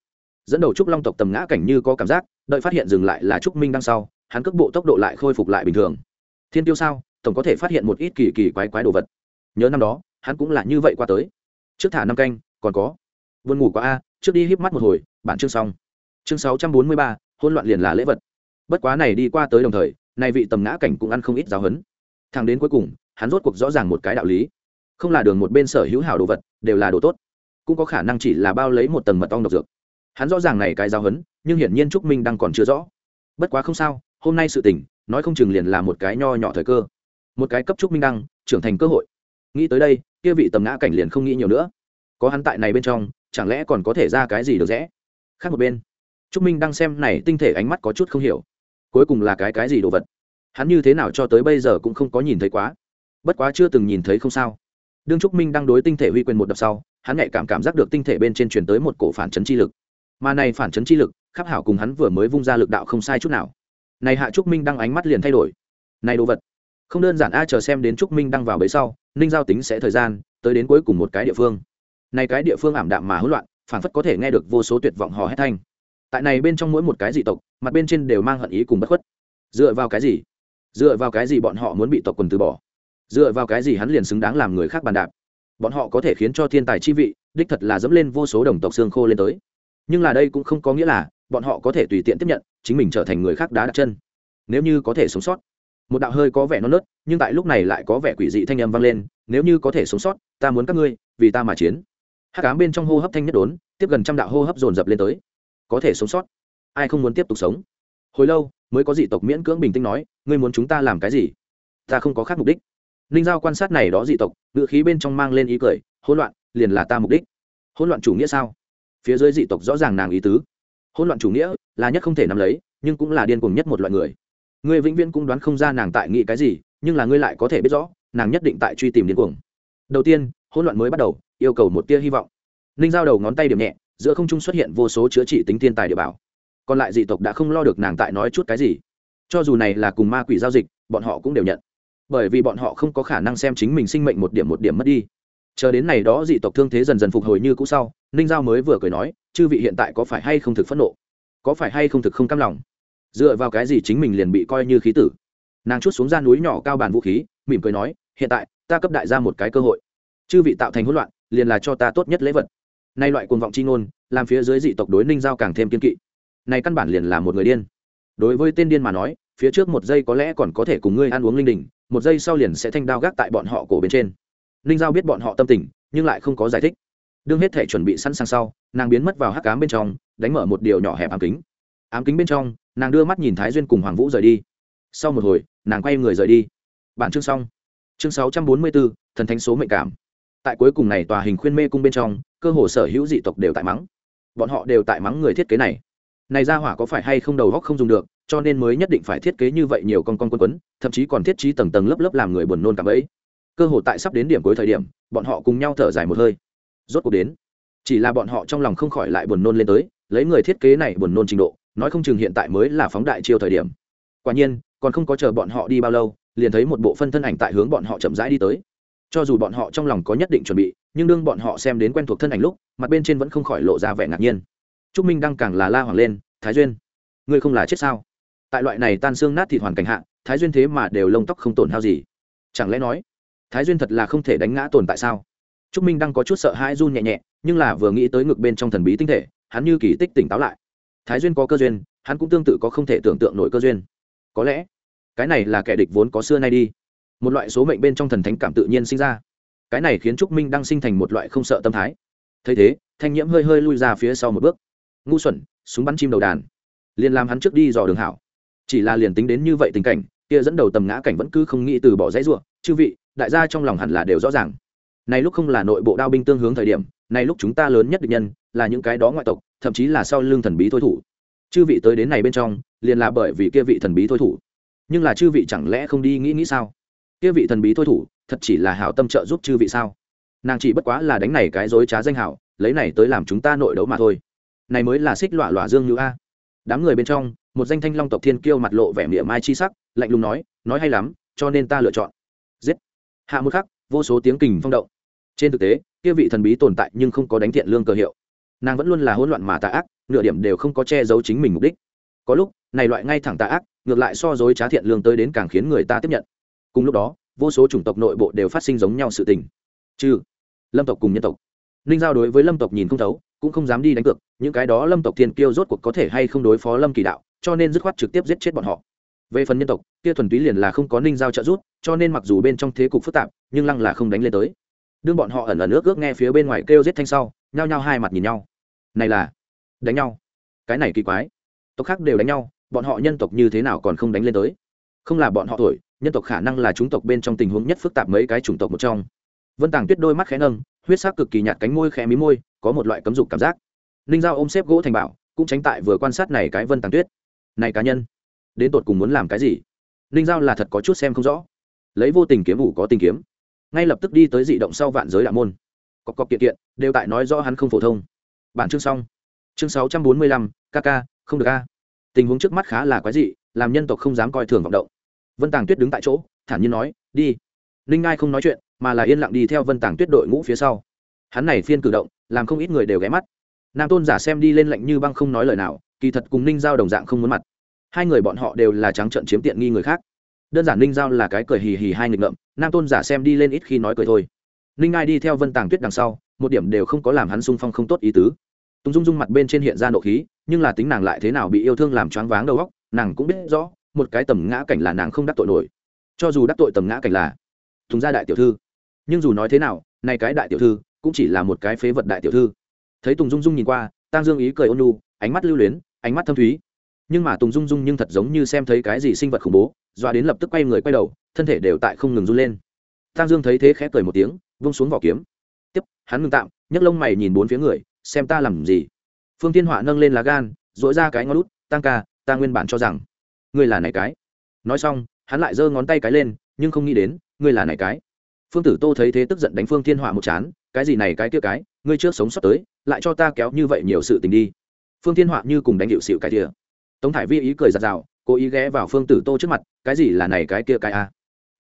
Dẫn đầu trúc long tộc tầm ngã cảnh như có cảm giác, đợi phát hiện dừng lại là trúc minh đăng sau, hắn cước bộ tốc độ lại khôi phục lại bình thường. Thiên tiêu sao? Tổng có thể phát hiện một ít kỳ kỳ quái quái đồ vật. Nhớ năm đó, hắn cũng là như vậy qua tới. Trước thả năm canh, còn có. Vươn ngủ quá a, trước đi híp mắt một hồi, bản chương xong. Chương sáu trăm bốn mươi ba hôn loạn liền là lễ vật. Bất quá này đi qua tới đồng thời nay vị tầm ngã cảnh cũng ăn không ít giáo hấn thằng đến cuối cùng, hắn rốt cuộc rõ ràng một cái đạo lý không là đường một bên sở hữu hảo đồ vật, đều là đồ tốt. Cũng có khả năng chỉ là bao lấy một tầng mật ong độc dược. Hắn rõ ràng này cái giao hấn nhưng hiển nhiên trúc minh đang còn chưa rõ. Bất quá không sao, hôm nay sự tình, nói không chừng liền là một cái nho nhỏ thời cơ. Một cái cấp trúc minh đăng, trưởng thành cơ hội. Nghĩ tới đây, kia vị tầm ngã cảnh liền không nghĩ nhiều nữa. Có hắn tại này bên trong, chẳng lẽ còn có thể ra cái gì được rẽ? Khác một bên, trúc minh đang xem này tinh thể ánh mắt có chút không hiểu. Cuối cùng là cái cái gì đồ vật? Hắn như thế nào cho tới bây giờ cũng không có nhìn thấy quá. Bất quá chưa từng nhìn thấy không sao đương trúc minh đang đối tinh thể huy quyền một đập sau, hắn nhạy cảm cảm giác được tinh thể bên trên truyền tới một cổ phản chấn chi lực. Mà này phản chấn chi lực khắc hảo cùng hắn vừa mới vung ra lực đạo không sai chút nào. Này hạ trúc minh đang ánh mắt liền thay đổi. Này đồ vật, không đơn giản a, chờ xem đến trúc minh đang vào bấy sau, ninh giao tính sẽ thời gian, tới đến cuối cùng một cái địa phương. Này cái địa phương ảm đạm mà hỗn loạn, phản phất có thể nghe được vô số tuyệt vọng hò hét thanh. Tại này bên trong mỗi một cái dị tộc, mặt bên trên đều mang hận ý cùng bất khuất. Dựa vào cái gì? Dựa vào cái gì bọn họ muốn bị tộc quần từ bỏ? Dựa vào cái gì hắn liền xứng đáng làm người khác bàn đạp? Bọn họ có thể khiến cho thiên tài chi vị, đích thật là dẫm lên vô số đồng tộc xương khô lên tới. Nhưng là đây cũng không có nghĩa là bọn họ có thể tùy tiện tiếp nhận, chính mình trở thành người khác đá đặt chân. Nếu như có thể sống sót, một đạo hơi có vẻ non nớt, nhưng tại lúc này lại có vẻ quỷ dị thanh âm vang lên, nếu như có thể sống sót, ta muốn các ngươi, vì ta mà chiến. Hát cám bên trong hô hấp thanh nhất đốn, tiếp gần trăm đạo hô hấp dồn dập lên tới. Có thể sống sót? Ai không muốn tiếp tục sống? Hồi lâu, mới có dị tộc miễn cưỡng bình tĩnh nói, ngươi muốn chúng ta làm cái gì? Ta không có khác mục đích ninh giao quan sát này đó dị tộc ngự khí bên trong mang lên ý cười, hỗn loạn, liền là ta mục đích. Hỗn loạn chủ nghĩa sao? Phía dưới dị tộc rõ ràng nàng ý tứ. Hỗn loạn chủ nghĩa là nhất không thể nắm lấy, nhưng cũng là điên cuồng nhất một loại người. Ngươi vĩnh viễn cũng đoán không ra nàng tại nghĩ cái gì, nhưng là ngươi lại có thể biết rõ, nàng nhất định tại truy tìm điên cuồng. Đầu tiên, hỗn loạn mới bắt đầu, yêu cầu một tia hy vọng. Ninh giao đầu ngón tay điểm nhẹ, giữa không trung xuất hiện vô số chữa trị tính thiên tài địa bảo. Còn lại dị tộc đã không lo được nàng tại nói chút cái gì. Cho dù này là cùng ma quỷ giao dịch, bọn họ cũng đều nhận bởi vì bọn họ không có khả năng xem chính mình sinh mệnh một điểm một điểm mất đi. Chờ đến này đó dị tộc thương thế dần dần phục hồi như cũ sau, ninh giao mới vừa cười nói, chư vị hiện tại có phải hay không thực phẫn nộ? Có phải hay không thực không cam lòng? Dựa vào cái gì chính mình liền bị coi như khí tử? Nàng chút xuống ra núi nhỏ cao bàn vũ khí, mỉm cười nói, hiện tại, ta cấp đại ra một cái cơ hội. Chư vị tạo thành hỗn loạn, liền là cho ta tốt nhất lễ vật. Nay loại cuồng vọng chi ngôn, làm phía dưới dị tộc đối ninh giao càng thêm kiên kỵ. Này căn bản liền là một người điên. Đối với tên điên mà nói, phía trước một giây có lẽ còn có thể cùng ngươi ăn uống linh đình một giây sau liền sẽ thanh đao gác tại bọn họ cổ bên trên. Ninh giao biết bọn họ tâm tình, nhưng lại không có giải thích. Đương hết thể chuẩn bị sẵn sàng sau, nàng biến mất vào hắc cám bên trong, đánh mở một điều nhỏ hẹp ám kính. Ám kính bên trong, nàng đưa mắt nhìn thái duyên cùng hoàng vũ rời đi. Sau một hồi, nàng quay người rời đi. Bản chương xong. Chương sáu trăm bốn mươi bốn, thần thánh số mệnh cảm. Tại cuối cùng này tòa hình khuyên mê cung bên trong, cơ hồ sở hữu dị tộc đều tại mắng. Bọn họ đều tại mắng người thiết kế này. Này ra hỏa có phải hay không đầu góc không dùng được cho nên mới nhất định phải thiết kế như vậy nhiều con con quân quấn, thậm chí còn thiết trí tầng tầng lớp lớp làm người buồn nôn cảm ấy. Cơ hội tại sắp đến điểm cuối thời điểm, bọn họ cùng nhau thở dài một hơi. Rốt cuộc đến, chỉ là bọn họ trong lòng không khỏi lại buồn nôn lên tới, lấy người thiết kế này buồn nôn trình độ, nói không chừng hiện tại mới là phóng đại chiêu thời điểm. Quả nhiên, còn không có chờ bọn họ đi bao lâu, liền thấy một bộ phân thân ảnh tại hướng bọn họ chậm rãi đi tới. Cho dù bọn họ trong lòng có nhất định chuẩn bị, nhưng đương bọn họ xem đến quen thuộc thân ảnh lúc, mặt bên trên vẫn không khỏi lộ ra vẻ ngạc nhiên. Trúc minh đang càng là la hoàng lên, thái duyên, ngươi không là chết sao? Tại loại này tan xương nát thịt hoàn cảnh hạ, thái duyên thế mà đều lông tóc không tổn hao gì. Chẳng lẽ nói, thái duyên thật là không thể đánh ngã tồn tại sao? Trúc minh đang có chút sợ hãi run nhẹ nhẹ, nhưng là vừa nghĩ tới ngực bên trong thần bí tinh thể, hắn như kỳ tích tỉnh táo lại. Thái duyên có cơ duyên, hắn cũng tương tự có không thể tưởng tượng nổi cơ duyên. Có lẽ, cái này là kẻ địch vốn có xưa nay đi. Một loại số mệnh bên trong thần thánh cảm tự nhiên sinh ra. Cái này khiến trúc minh đang sinh thành một loại không sợ tâm thái. Thấy thế, thanh nhiễm hơi hơi lui ra phía sau một bước. Ngu xuẩn, súng bắn chim đầu đàn. Liền làm hắn trước đi dò đường hảo chỉ là liền tính đến như vậy tình cảnh, kia dẫn đầu tầm ngã cảnh vẫn cứ không nghĩ từ bỏ dãy ruộng chư vị, đại gia trong lòng hẳn là đều rõ ràng. Này lúc không là nội bộ đao binh tương hướng thời điểm, này lúc chúng ta lớn nhất địch nhân là những cái đó ngoại tộc, thậm chí là sau lưng thần bí thôi thủ. Chư vị tới đến này bên trong, liền là bởi vì kia vị thần bí thôi thủ. Nhưng là chư vị chẳng lẽ không đi nghĩ nghĩ sao? Kia vị thần bí thôi thủ, thật chỉ là hảo tâm trợ giúp chư vị sao? Nàng chỉ bất quá là đánh này cái dối trá danh hảo, lấy này tới làm chúng ta nội đấu mà thôi. Này mới là xích lọa lọa dương như a đám người bên trong, một danh thanh long tộc thiên kiêu mặt lộ vẻ mỉa mai chi sắc, lạnh lùng nói nói hay lắm, cho nên ta lựa chọn. Giết. Hạ một khắc, vô số tiếng kình phong động. Trên thực tế, kia vị thần bí tồn tại nhưng không có đánh thiện lương cơ hiệu. Nàng vẫn luôn là hỗn loạn mà tà ác, nửa điểm đều không có che giấu chính mình mục đích. Có lúc, này loại ngay thẳng tà ác, ngược lại so dối trá thiện lương tới đến càng khiến người ta tiếp nhận. Cùng lúc đó, vô số chủng tộc nội bộ đều phát sinh giống nhau sự tình. Trừ lâm tộc cùng nhân tộc. Ninh giao đối với lâm tộc nhìn không thấu cũng không dám đi đánh cược những cái đó lâm tộc thiên kiêu rốt cuộc có thể hay không đối phó lâm kỳ đạo cho nên dứt khoát trực tiếp giết chết bọn họ. Về phần nhân tộc kia thuần túy liền là không có ninh giao trợ rút, cho nên mặc dù bên trong thế cục phức tạp nhưng lăng là không đánh lên tới. Đương bọn họ ẩn ẩn ước ước nghe phía bên ngoài kêu giết thanh sau nhao nhao hai mặt nhìn nhau. Này là đánh nhau. Cái này kỳ quái. Tộc khác đều đánh nhau bọn họ nhân tộc như thế nào còn không đánh lên tới? Không là bọn họ tuổi nhân tộc khả năng là chúng tộc bên trong tình huống nhất phức tạp mấy cái chủng tộc một trong. Vân tàng tuyết đôi mắt khẽ nâng huyết sắc cực kỳ nhạt cánh môi khẽ mí môi, có một loại cấm dục cảm giác. Ninh giao ôm xếp gỗ thành bảo, cũng tránh tại vừa quan sát này cái vân tàng tuyết. Này cá nhân, đến tột cùng muốn làm cái gì? Ninh giao là thật có chút xem không rõ. Lấy vô tình kiếm ủ có tình kiếm. Ngay lập tức đi tới dị động sau vạn giới đạo môn. Cọc cọc kiện kiện, đều tại nói rõ hắn không phổ thông. Bản chương xong. Chương sáu trăm bốn mươi lăm kk không được a. Tình huống trước mắt khá là quái dị, làm nhân tộc không dám coi thường vọng động. Vân tàng tuyết đứng tại chỗ, thản nhiên nói, đi ninh ngai không nói chuyện, mà là yên lặng đi theo vân tàng tuyết đội ngũ phía sau. Hắn này phiên cử động, làm không ít người đều ghé mắt. Nam tôn giả xem đi lên lạnh như băng không nói lời nào, kỳ thật cùng ninh giao đồng dạng không muốn mặt. Hai người bọn họ đều là trắng trận chiếm tiện nghi người khác. Đơn giản ninh giao là cái cười hì hì hai nghịch ngợm, nam tôn giả xem đi lên ít khi nói cười thôi. Ninh ngai đi theo vân tàng tuyết đằng sau, một điểm đều không có làm hắn sung phong không tốt ý tứ. Tùng dung dung mặt bên trên hiện ra nộ khí, nhưng là tính nàng lại thế nào bị yêu thương làm choáng váng đầu óc, nàng cũng biết rõ, một cái tầm ngã cảnh là nàng không đắc tội nổi. Cho dù đắc tội tầm ngã cảnh là thùng gia đại tiểu thư. Nhưng dù nói thế nào nay cái đại tiểu thư cũng chỉ là một cái phế vật đại tiểu thư. Thấy tùng dung dung nhìn qua tăng dương ý cười ôn nu ánh mắt lưu luyến, ánh mắt thâm thúy. Nhưng mà tùng dung dung nhưng thật giống như xem thấy cái gì sinh vật khủng bố, doa đến lập tức quay người quay đầu, thân thể đều tại không ngừng run lên. Tăng dương thấy thế khẽ cười một tiếng, vung xuống vỏ kiếm. Tiếp, hắn ngừng tạm, nhấc lông mày nhìn bốn phía người, xem ta làm gì. Phương tiên họa nâng lên lá gan dỗi ra cái ngón lút tăng ca, ta nguyên bản cho rằng, ngươi là này cái. Nói xong, hắn lại giơ ngón tay cái lên, nhưng không nghĩ đến ngươi là này cái. Phương tử tô thấy thế tức giận đánh phương thiên họa một chán, cái gì này cái kia cái, ngươi trước sống sót tới, lại cho ta kéo như vậy nhiều sự tình đi. Phương thiên họa như cùng đánh hiệu xịu cái kia. Tống thải vi ý cười giặt rào cố ý ghé vào phương tử tô trước mặt, cái gì là này cái kia cái a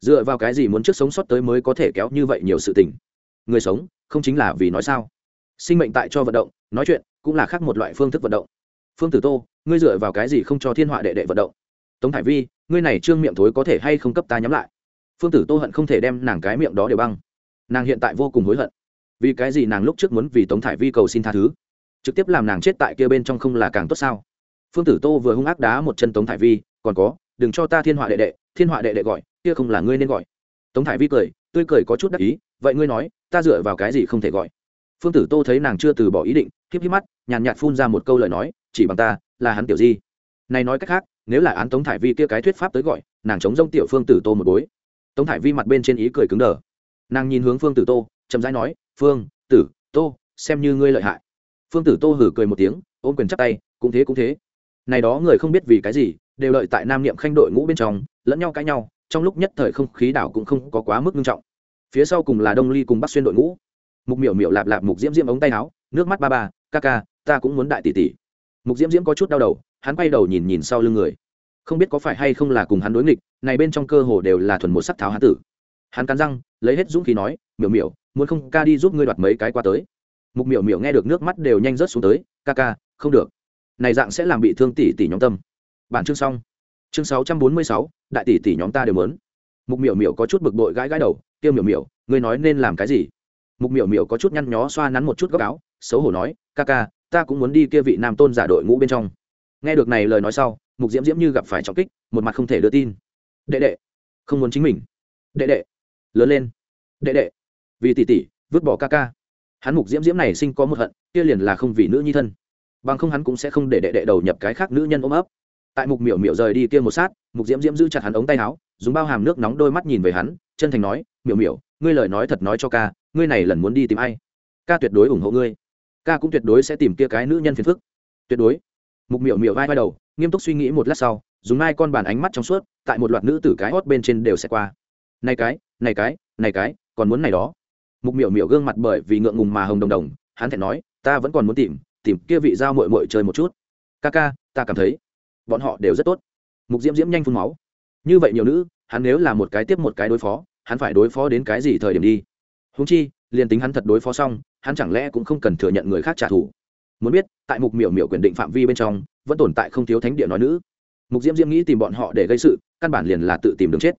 dựa vào cái gì muốn trước sống sót tới mới có thể kéo như vậy nhiều sự tình? Người sống, không chính là vì nói sao? Sinh mệnh tại cho vận động, nói chuyện cũng là khác một loại phương thức vận động. Phương tử tô, ngươi dựa vào cái gì không cho thiên họa đệ đệ vận động? Tống thải vi, ngươi này trương miệng thối có thể hay không cấp ta nhắm lại? Phương tử tô hận không thể đem nàng cái miệng đó đều băng. Nàng hiện tại vô cùng hối hận. Vì cái gì nàng lúc trước muốn vì tống thải vi cầu xin tha thứ, trực tiếp làm nàng chết tại kia bên trong không là càng tốt sao? Phương tử tô vừa hung ác đá một chân tống thải vi, còn có, đừng cho ta thiên họa đệ đệ, thiên họa đệ đệ gọi, kia không là ngươi nên gọi. Tống thải vi cười, tươi cười có chút đắc ý, vậy ngươi nói, ta dựa vào cái gì không thể gọi? Phương tử tô thấy nàng chưa từ bỏ ý định, híp híp mắt, nhàn nhạt phun ra một câu lời nói, chỉ bằng ta, là hắn tiểu di. Này nói cách khác, nếu là án tống thải vi kia cái thuyết pháp tới gọi, nàng chống rông tiểu phương tử tô một bối tống thải vi mặt bên trên ý cười cứng đờ. Nàng nhìn hướng phương tử tô, chậm rãi nói, phương tử tô, xem như ngươi lợi hại. Phương tử tô hử cười một tiếng, ôm quyền chắp tay, cũng thế cũng thế. Này đó người không biết vì cái gì, đều lợi tại nam niệm khanh đội ngũ bên trong, lẫn nhau cãi nhau, trong lúc nhất thời không khí đảo cũng không có quá mức nghiêm trọng. Phía sau cùng là đông ly cùng bắt xuyên đội ngũ. Mục miểu miểu lạp lạp mục diễm diễm ống tay áo, nước mắt ba ba, ca ca, ta cũng muốn đại tỷ tỷ. Mục diễm diễm có chút đau đầu, hắn quay đầu nhìn nhìn sau lưng người không biết có phải hay không là cùng hắn đối nghịch, này bên trong cơ hồ đều là thuần một sắc tháo hán tử. Hắn cắn răng, lấy hết dũng khí nói, miểu miểu, muốn không ca đi giúp ngươi đoạt mấy cái qua tới. Mục miểu miểu nghe được nước mắt đều nhanh rớt xuống tới, ca ca, không được. Này dạng sẽ làm bị thương tỷ tỷ nhóm tâm. Bản chương xong. Chương sáu trăm bốn mươi sáu, đại tỷ tỷ nhóm ta đều muốn. Mục miểu miểu có chút bực bội gãi gãi đầu, tiêu miểu miểu, ngươi nói nên làm cái gì? Mục miểu miểu có chút nhăn nhó xoa nắn một chút góc áo, xấu hổ nói, ca ca, ta cũng muốn đi kia vị nam tôn giả đội ngũ bên trong. Nghe được này lời nói sau mục diễm diễm như gặp phải trọng kích, một mặt không thể đưa tin. Đệ đệ, không muốn chính mình. Đệ đệ, lớn lên. Đệ đệ, vì tỷ tỷ, vứt bỏ ca ca. Hắn mục diễm diễm này sinh có một hận, kia liền là không vì nữ nhi thân. Bằng không hắn cũng sẽ không để đệ đệ đầu nhập cái khác nữ nhân ôm ấp. Tại mục miểu miểu rời đi kia một sát, mục diễm diễm giữ chặt hắn ống tay áo, dùng bao hàm nước nóng đôi mắt nhìn về hắn, chân thành nói, miểu miểu, ngươi lời nói thật nói cho ca, ngươi này lần muốn đi tìm ai? Ca tuyệt đối ủng hộ ngươi. Ca cũng tuyệt đối sẽ tìm kia cái nữ nhân phiền phức. Tuyệt đối mục miểu miểu vai vai đầu, nghiêm túc suy nghĩ một lát sau, dùng hai con bàn ánh mắt trong suốt, tại một loạt nữ tử cái hót bên trên đều sẽ qua. Này cái này cái này cái, còn muốn này đó. Mục miểu miểu gương mặt bởi vì ngượng ngùng mà hồng đồng đồng, hắn thẹn nói, ta vẫn còn muốn tìm tìm kia vị giao mội mội chơi một chút. Ca ca, ta cảm thấy, bọn họ đều rất tốt. Mục diễm diễm nhanh phun máu. Như vậy nhiều nữ, hắn nếu là một cái tiếp một cái đối phó, hắn phải đối phó đến cái gì thời điểm đi? Húng chi, liền tính hắn thật đối phó xong, hắn chẳng lẽ cũng không cần thừa nhận người khác trả thù? Muốn biết, tại mục miểu miểu quyền định phạm vi bên trong, vẫn tồn tại không thiếu thánh địa nói nữ. Mục diễm diễm nghĩ tìm bọn họ để gây sự, căn bản liền là tự tìm đường chết.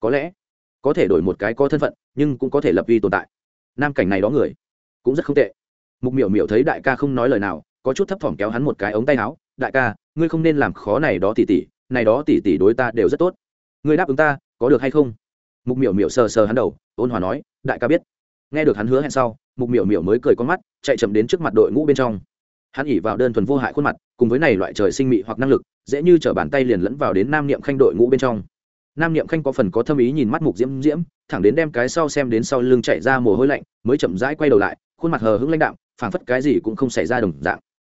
Có lẽ, có thể đổi một cái có thân phận, nhưng cũng có thể lập vi tồn tại. Nam cảnh này đó người, cũng rất không tệ. Mục miểu miểu thấy đại ca không nói lời nào, có chút thấp thỏm kéo hắn một cái ống tay áo. Đại ca, ngươi không nên làm khó này đó tỉ tỉ, này đó tỉ tỉ đối ta đều rất tốt. Ngươi đáp ứng ta, có được hay không? Mục miểu miểu sờ sờ hắn đầu, ôn hòa nói, đại ca biết. Nghe được hắn hứa hẹn sau, mục miểu miểu mới cười con mắt, chạy chậm đến trước mặt đội ngũ bên trong hắn ỉ vào đơn thuần vô hại khuôn mặt, cùng với này loại trời sinh mị hoặc năng lực, dễ như t bàn tay liền lẫn vào đến nam niệm khanh đội ngũ bên trong. Nam niệm khanh có phần có thâm ý nhìn mắt mục diễm diễm, thẳng đến đem cái sau xem đến sau lưng chạy ra mồ hôi lạnh, mới chậm rãi quay đầu lại, khuôn mặt hờ hững lãnh đạm, phảng phất cái gì cũng không xảy ra đồng dạng.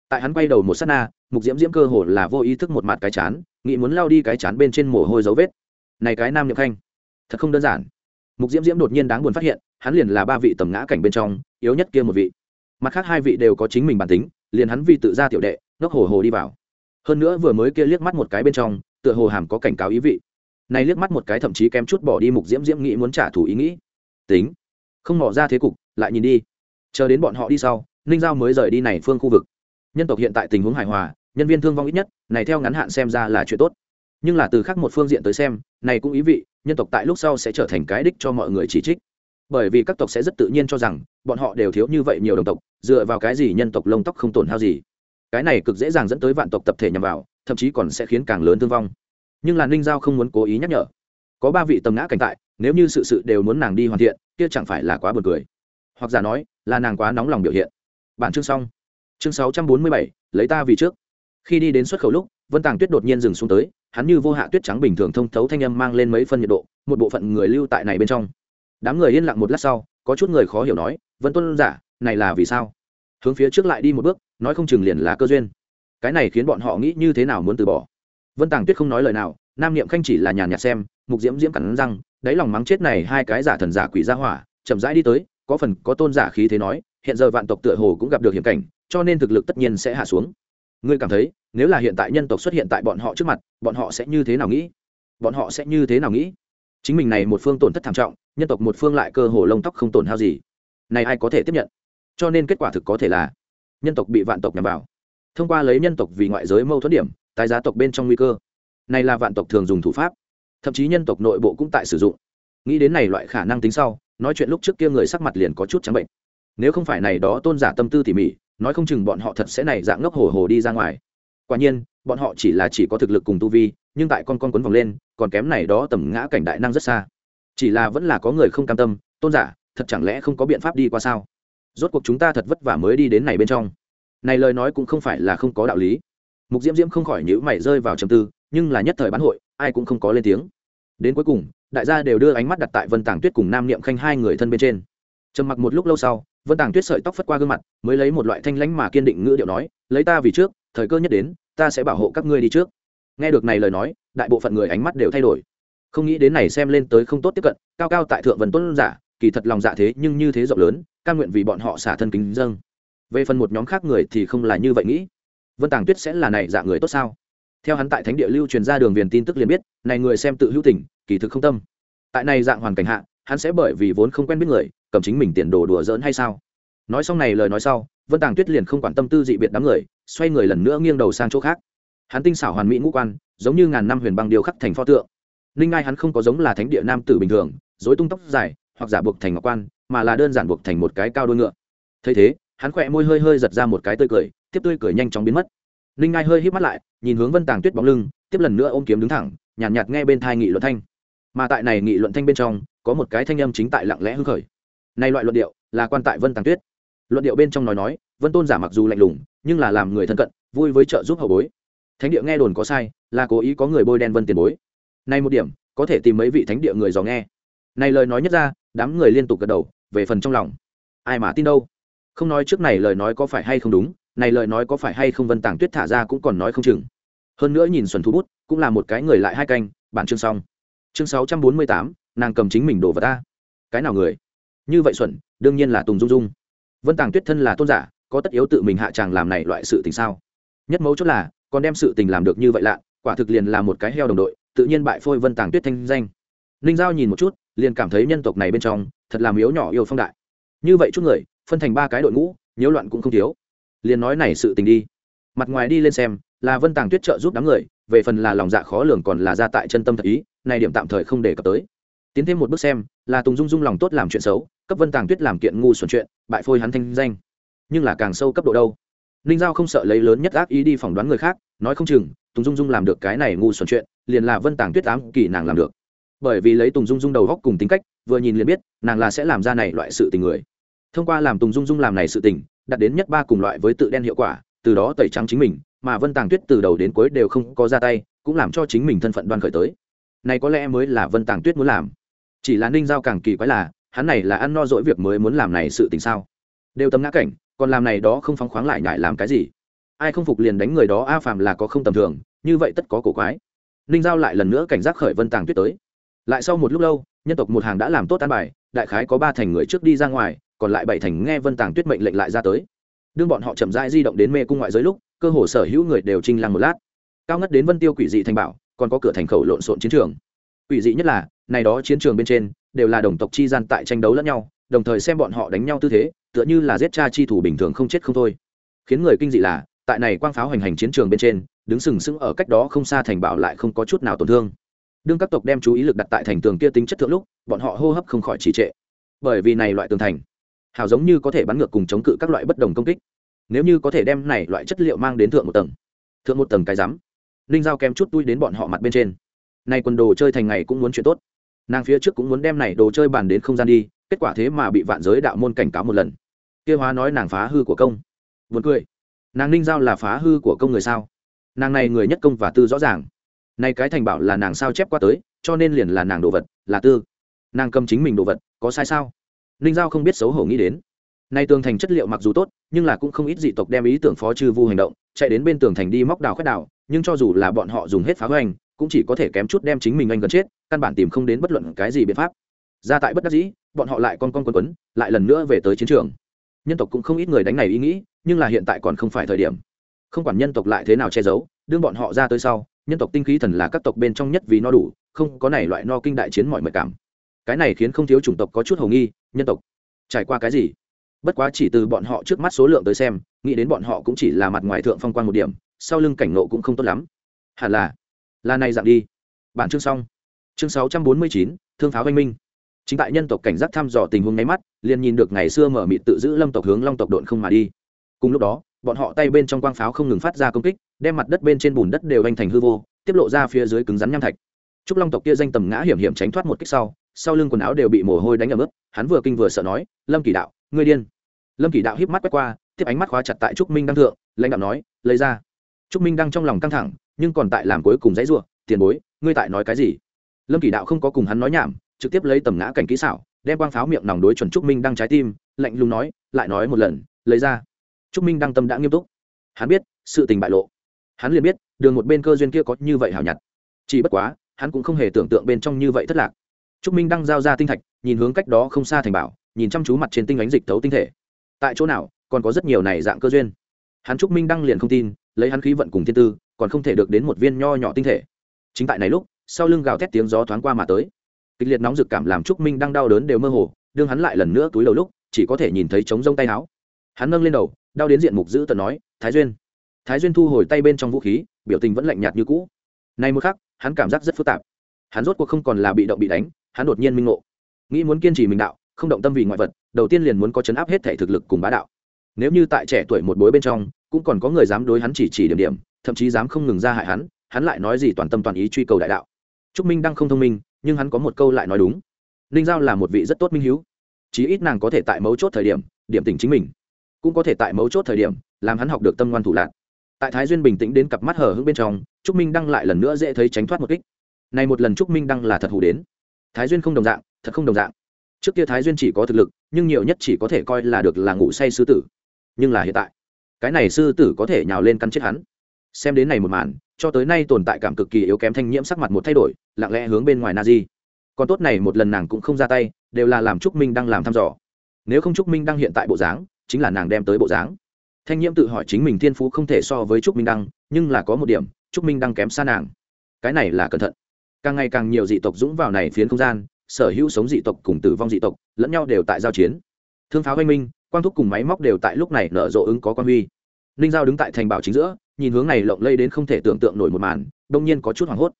Tại hắn quay đầu một s á t na, mục diễm diễm cơ hồ là vô ý thức một mặt cái chán, nghĩ muốn lao đi cái chán bên trên mồ hôi dấu vết. Này cái nam niệm khanh, thật không đơn giản. Mục diễm diễm đột nhiên đáng buồn phát hiện, hắn liền là ba vị tầm ngã cảnh bên trong, yếu nhất kia một vị. Mặt khác hai vị đều có chính mình bản tính liền hắn vì tự ra tiểu đệ, ngốc hồ hồ đi vào. Hơn nữa vừa mới kia liếc mắt một cái bên trong, tựa hồ hàm có cảnh cáo ý vị. Này liếc mắt một cái thậm chí kém chút bỏ đi mục diễm diễm nghĩ muốn trả thù ý nghĩ. Tính. Không mỏ ra thế cục, lại nhìn đi. Chờ đến bọn họ đi sau, ninh giao mới rời đi này phương khu vực. Nhân tộc hiện tại tình huống hài hòa, nhân viên thương vong ít nhất, này theo ngắn hạn xem ra là chuyện tốt. Nhưng là từ khác một phương diện tới xem, này cũng ý vị, nhân tộc tại lúc sau sẽ trở thành cái đích cho mọi người chỉ trích bởi vì các tộc sẽ rất tự nhiên cho rằng, bọn họ đều thiếu như vậy nhiều đồng tộc, dựa vào cái gì nhân tộc lông tóc không tổn hao gì. Cái này cực dễ dàng dẫn tới vạn tộc tập thể nhằm vào, thậm chí còn sẽ khiến càng lớn thương vong. Nhưng là ninh giao không muốn cố ý nhắc nhở. Có ba vị tầm ngã cảnh tại, nếu như sự sự đều muốn nàng đi hoàn thiện, kia chẳng phải là quá buồn cười. Hoặc giả nói, là nàng quá nóng lòng biểu hiện. Bản chương xong. Chương sáu trăm bốn mươi bảy, lấy ta vì trước. Khi đi đến xuất khẩu lúc, vân tàng tuyết đột nhiên dừng xuống tới, hắn như vô hạ tuyết trắng bình thường thông thấu thanh âm mang lên mấy phân nhiệt độ, một bộ phận người lưu tại này bên trong đám người yên lặng một lát sau, có chút người khó hiểu nói, vân tuân giả, này là vì sao? Hướng phía trước lại đi một bước, nói không chừng liền là cơ duyên. Cái này khiến bọn họ nghĩ như thế nào muốn từ bỏ? Vân tàng tuyết không nói lời nào, nam niệm khanh chỉ là nhàn nhạt xem, mục diễm diễm cắn răng, đáy lòng mắng chết này hai cái giả thần giả quỷ ra hỏa, chậm rãi đi tới, có phần có tôn giả khí thế nói, hiện giờ vạn tộc tựa hồ cũng gặp được hiểm cảnh, cho nên thực lực tất nhiên sẽ hạ xuống. Ngươi cảm thấy, nếu là hiện tại nhân tộc xuất hiện tại bọn họ trước mặt, bọn họ sẽ như thế nào nghĩ? Bọn họ sẽ như thế nào nghĩ? Chính mình này một phương tổn thất thảm trọng, nhân tộc một phương lại cơ hồ lông tóc không tổn hao gì. Này ai có thể tiếp nhận? Cho nên kết quả thực có thể là, nhân tộc bị vạn tộc nhằm vào. Thông qua lấy nhân tộc vì ngoại giới mâu thuẫn điểm, tái giá tộc bên trong nguy cơ. Này là vạn tộc thường dùng thủ pháp. Thậm chí nhân tộc nội bộ cũng tại sử dụng. Nghĩ đến này loại khả năng tính sau, nói chuyện lúc trước kia người sắc mặt liền có chút trắng bệnh. Nếu không phải này đó tôn giả tâm tư tỉ mỉ, nói không chừng bọn họ thật sẽ này dạng ngốc hồ hồ đi ra ngoài. Quả nhiên, bọn họ chỉ là chỉ có thực lực cùng tu vi nhưng tại con con quấn vòng lên, còn kém này đó tầm ngã cảnh đại năng rất xa. Chỉ là vẫn là có người không cam tâm, tôn giả, thật chẳng lẽ không có biện pháp đi qua sao? Rốt cuộc chúng ta thật vất vả mới đi đến này bên trong. Này lời nói cũng không phải là không có đạo lý. Mục diễm diễm không khỏi nhữ mày rơi vào trầm tư, nhưng là nhất thời bán hội, ai cũng không có lên tiếng. Đến cuối cùng, đại gia đều đưa ánh mắt đặt tại vân tàng tuyết cùng nam niệm khanh hai người thân bên trên. Trầm mặc một lúc lâu sau, vân tàng tuyết sợi tóc phất qua gương mặt, mới lấy một loại thanh lãnh mà kiên định ngữ điệu nói, lấy ta vì trước, thời cơ nhất đến, ta sẽ bảo hộ các ngươi đi trước nghe được này lời nói, đại bộ phận người ánh mắt đều thay đổi. Không nghĩ đến này xem lên tới không tốt tiếp cận, cao cao tại thượng vần tuân giả, kỳ thật lòng dạ thế nhưng như thế rộng lớn căn nguyện vì bọn họ xả thân kính dâng. Về phần một nhóm khác người thì không là như vậy nghĩ. Vân tàng tuyết sẽ là này dạng người tốt sao? Theo hắn tại thánh địa lưu truyền ra đường viền tin tức liền biết, này người xem tự hữu tình, kỳ thực không tâm. Tại này dạng hoàn cảnh hạ, hắn sẽ bởi vì vốn không quen biết người, cầm chính mình tiền đồ đùa giỡn hay sao? Nói xong này lời nói sau, vân tàng tuyết liền không quản tâm tư dị biệt đám người, xoay người lần nữa nghiêng đầu sang chỗ khác hắn tinh xảo hoàn mỹ ngũ quan giống như ngàn năm huyền băng điêu khắc thành pho tượng. Ninh ngai hắn không có giống là thánh địa nam tử bình thường dối tung tóc dài hoặc giả buộc thành ngọc quan mà là đơn giản buộc thành một cái cao đôi ngựa. Thấy thế hắn khỏe môi hơi hơi giật ra một cái tươi cười tiếp tươi cười nhanh chóng biến mất. Ninh ngai hơi hít mắt lại nhìn hướng vân tàng tuyết bóng lưng tiếp lần nữa ôm kiếm đứng thẳng nhàn nhạt, nhạt nghe bên thai nghị luận thanh. Mà tại này nghị luận thanh bên trong có một cái thanh âm chính tại lặng lẽ hưng khởi. Này loại luận điệu là quan tại vân tàng tuyết. Luận điệu bên trong nói nói vân tôn giả mặc dù lạnh lùng nhưng là làm người thân cận vui với trợ giúp hậu bối thánh địa nghe đồn có sai, là cố ý có người bôi đen vân tiền bối. Nay một điểm, có thể tìm mấy vị thánh địa người dò nghe. Này lời nói nhất ra, đám người liên tục gật đầu, về phần trong lòng. Ai mà tin đâu? Không nói trước này lời nói có phải hay không đúng, này lời nói có phải hay không vân tàng tuyết thả ra cũng còn nói không chừng. Hơn nữa nhìn xuân thu bút, cũng là một cái người lại hai canh, bản chương xong. Chương sáu trăm bốn mươi tám, nàng cầm chính mình đổ vào ta. Cái nào người? Như vậy xuẩn đương nhiên là tùng dung dung. Vân tàng tuyết thân là tôn giả, có tất yếu tự mình hạ tràng làm này loại sự tình sao? Nhất mấu chốt là còn đem sự tình làm được như vậy lạ, quả thực liền là một cái heo đồng đội, tự nhiên bại phôi vân tàng tuyết thanh danh. Ninh giao nhìn một chút, liền cảm thấy nhân tộc này bên trong, thật là miếu nhỏ yêu phong đại. Như vậy chút người, phân thành ba cái đội ngũ, nhiễu loạn cũng không thiếu. Liền nói này sự tình đi. Mặt ngoài đi lên xem, là vân tàng tuyết trợ giúp đám người, về phần là lòng dạ khó lường còn là ra tại chân tâm thật ý, này điểm tạm thời không để cập tới. Tiến thêm một bước xem, là tùng dung dung lòng tốt làm chuyện xấu, cấp vân tàng tuyết làm kiện ngu xuẩn chuyện, bại phôi hắn thanh danh. Nhưng là càng sâu cấp độ đâu. Ninh giao không sợ lấy lớn nhất ác ý đi phỏng đoán người khác nói không chừng, tùng dung dung làm được cái này ngu xuẩn chuyện, liền là vân tàng tuyết ám kỳ nàng làm được. Bởi vì lấy tùng dung dung đầu góc cùng tính cách, vừa nhìn liền biết, nàng là sẽ làm ra này loại sự tình người. Thông qua làm tùng dung dung làm này sự tình đặt đến nhất ba cùng loại với tự đen hiệu quả, từ đó tẩy trắng chính mình, mà vân tàng tuyết từ đầu đến cuối đều không có ra tay, cũng làm cho chính mình thân phận đoan khởi tới. Này có lẽ mới là vân tàng tuyết muốn làm. Chỉ là ninh giao càng kỳ quái là, hắn này là ăn no dỗi việc mới muốn làm này sự tình sao? Đều tấm ngã cảnh, còn làm này đó không phóng khoáng lại nhại làm cái gì? Ai không phục liền đánh người đó, a phàm là có không tầm thường, như vậy tất có cổ quái. Ninh giao lại lần nữa cảnh giác khởi vân tàng tuyết tới. Lại sau một lúc lâu, nhân tộc một hàng đã làm tốt an bài, đại khái có ba thành người trước đi ra ngoài, còn lại bảy thành nghe vân tàng tuyết mệnh lệnh lại ra tới. Đương bọn họ chậm rãi di động đến mê cung ngoại giới lúc, cơ hồ sở hữu người đều trinh lăng một lát. Cao ngất đến vân tiêu quỷ dị thành bảo, còn có cửa thành khẩu lộn xộn chiến trường. Quỷ dị nhất là, này đó chiến trường bên trên, đều là đồng tộc chi gian tại tranh đấu lẫn nhau, đồng thời xem bọn họ đánh nhau tư thế, tựa như là giết cha chi thủ bình thường không chết không thôi. Khiến người kinh dị là tại này quang pháo hành hành chiến trường bên trên, đứng sừng sững ở cách đó không xa thành bảo lại không có chút nào tổn thương. Đương các tộc đem chú ý lực đặt tại thành tường kia tính chất thượng lúc, bọn họ hô hấp không khỏi trì trệ. Bởi vì này loại tường thành, hào giống như có thể bắn ngược cùng chống cự các loại bất đồng công kích. Nếu như có thể đem này loại chất liệu mang đến thượng một tầng, thượng một tầng cái rắm ninh giao kém chút tui đến bọn họ mặt bên trên. Nay quần đồ chơi thành ngày cũng muốn chuyện tốt. Nàng phía trước cũng muốn đem này đồ chơi bàn đến không gian đi, kết quả thế mà bị vạn giới đạo môn cảnh cáo một lần. Kia hóa nói nàng phá hư của công. Buồn cười nàng ninh giao là phá hư của công người sao? Nàng này người nhất công và tư rõ ràng. Nay cái thành bảo là nàng sao chép qua tới, cho nên liền là nàng đồ vật, là tư. Nàng cầm chính mình đồ vật, có sai sao? Ninh giao không biết xấu hổ nghĩ đến. Nay tường thành chất liệu mặc dù tốt, nhưng là cũng không ít dị tộc đem ý tưởng phó chư vu hành động, chạy đến bên tường thành đi móc đào khoét đào, nhưng cho dù là bọn họ dùng hết phá hoành, cũng chỉ có thể kém chút đem chính mình anh gần chết, căn bản tìm không đến bất luận cái gì biện pháp. Ra tại bất đắc dĩ, bọn họ lại con con quấn quấn, lại lần nữa về tới chiến trường nhân tộc cũng không ít người đánh này ý nghĩ, nhưng là hiện tại còn không phải thời điểm. Không quản nhân tộc lại thế nào che giấu, đương bọn họ ra tới sau, nhân tộc tinh khí thần là các tộc bên trong nhất vì no đủ, không có này loại no kinh đại chiến mọi mệt cảm. Cái này khiến không thiếu chủng tộc có chút hầu nghi, nhân tộc, trải qua cái gì? Bất quá chỉ từ bọn họ trước mắt số lượng tới xem, nghĩ đến bọn họ cũng chỉ là mặt ngoài thượng phong quan một điểm, sau lưng cảnh nộ cũng không tốt lắm. Hẳn là là này dạng đi. Bản chương xong. Chương sáu trăm bốn mươi chín, thương pháo văn minh chính tại nhân tộc cảnh giác thăm dò tình huống nháy mắt, liền nhìn được ngày xưa mở mịt tự giữ lâm tộc hướng long tộc độn không mà đi. Cùng lúc đó, bọn họ tay bên trong quang pháo không ngừng phát ra công kích, đem mặt đất bên trên bùn đất đều anh thành hư vô tiết lộ ra phía dưới cứng rắn nham thạch. Trúc long tộc kia danh tầm ngã hiểm hiểm tránh thoát một kích sau sau lưng quần áo đều bị mồ hôi đánh ẩm ướt, hắn vừa kinh vừa sợ nói, lâm kỳ đạo, ngươi điên. Lâm kỳ đạo híp mắt quét qua, tiếp ánh mắt khóa chặt tại trúc minh đăng thượng, lãnh đạo nói, lấy ra. Trúc minh đang trong lòng căng thẳng, nhưng còn tại làm cuối cùng dãy ruộng tiền bối, ngươi tại nói cái gì? Lâm kỳ đạo không có cùng hắn nói nhảm trực tiếp lấy tầm ngã cảnh kỹ xảo, đem quang pháo miệng nòng đối chuẩn trúc minh đăng trái tim, lạnh lùng nói, lại nói một lần, lấy ra. Trúc minh đăng tâm đã nghiêm túc. Hắn biết, sự tình bại lộ. Hắn liền biết, đường một bên cơ duyên kia có như vậy hào nhặt. Chỉ bất quá, hắn cũng không hề tưởng tượng bên trong như vậy thất lạc. Trúc minh đăng giao ra tinh thạch, nhìn hướng cách đó không xa thành bảo, nhìn chăm chú mặt trên tinh ánh dịch tấu tinh thể. Tại chỗ nào, còn có rất nhiều này dạng cơ duyên. Hắn trúc minh đăng liền không tin, lấy hắn khí vận cùng thiên tư, còn không thể được đến một viên nho nhỏ tinh thể. Chính tại này lúc, sau lưng gào thét tiếng gió thoáng qua mà tới kịch liệt nóng rực cảm làm trúc minh đang đau đớn đều mơ hồ, đương hắn lại lần nữa túi đầu lúc, chỉ có thể nhìn thấy trống rông tay áo. Hắn nâng lên đầu, đau đến diện mục giữ tận nói, thái duyên. Thái duyên thu hồi tay bên trong vũ khí, biểu tình vẫn lạnh nhạt như cũ. Nay một khắc, hắn cảm giác rất phức tạp. Hắn rốt cuộc không còn là bị động bị đánh, hắn đột nhiên minh ngộ. Nghĩ muốn kiên trì mình đạo, không động tâm vì ngoại vật, đầu tiên liền muốn có chấn áp hết thể thực lực cùng bá đạo. Nếu như tại trẻ tuổi một bối bên trong, cũng còn có người dám đối hắn chỉ chỉ điểm điểm, thậm chí dám không ngừng ra hại hắn hắn lại nói gì toàn tâm toàn ý truy cầu đại đạo. Trúc minh đang không thông minh nhưng hắn có một câu lại nói đúng. Ninh giao là một vị rất tốt minh hiếu. Chí ít nàng có thể tại mấu chốt thời điểm điểm tỉnh chính mình. Cũng có thể tại mấu chốt thời điểm, làm hắn học được tâm ngoan thủ lạc. Tại thái duyên bình tĩnh đến cặp mắt hở hững bên trong, trúc minh đăng lại lần nữa dễ thấy tránh thoát một kích. Này một lần trúc minh đăng là thật hủ đến. Thái duyên không đồng dạng, thật không đồng dạng. Trước kia thái duyên chỉ có thực lực, nhưng nhiều nhất chỉ có thể coi là được là ngủ say sư tử. Nhưng là hiện tại, cái này sư tử có thể nhào lên cắn chết hắn xem đến này một màn, cho tới nay tồn tại cảm cực kỳ yếu kém thanh nhiễm sắc mặt một thay đổi, lặng lẽ hướng bên ngoài na di còn tốt này một lần nàng cũng không ra tay, đều là làm trúc minh đang làm thăm dò. Nếu không trúc minh đang hiện tại bộ dáng, chính là nàng đem tới bộ dáng. Thanh nhiễm tự hỏi chính mình thiên phú không thể so với trúc minh đăng, nhưng là có một điểm, trúc minh đăng kém xa nàng. Cái này là cẩn thận. Càng ngày càng nhiều dị tộc dũng vào này phiến không gian, sở hữu sống dị tộc cùng tử vong dị tộc, lẫn nhau đều tại giao chiến. Thương pháo oanh minh, quang thúc cùng máy móc đều tại lúc này nở rộ ứng có quan huy. Ninh giao đứng tại thành bảo chính giữa nhìn hướng này lộng lây đến không thể tưởng tượng nổi một màn, đông nhiên có chút hoảng hốt.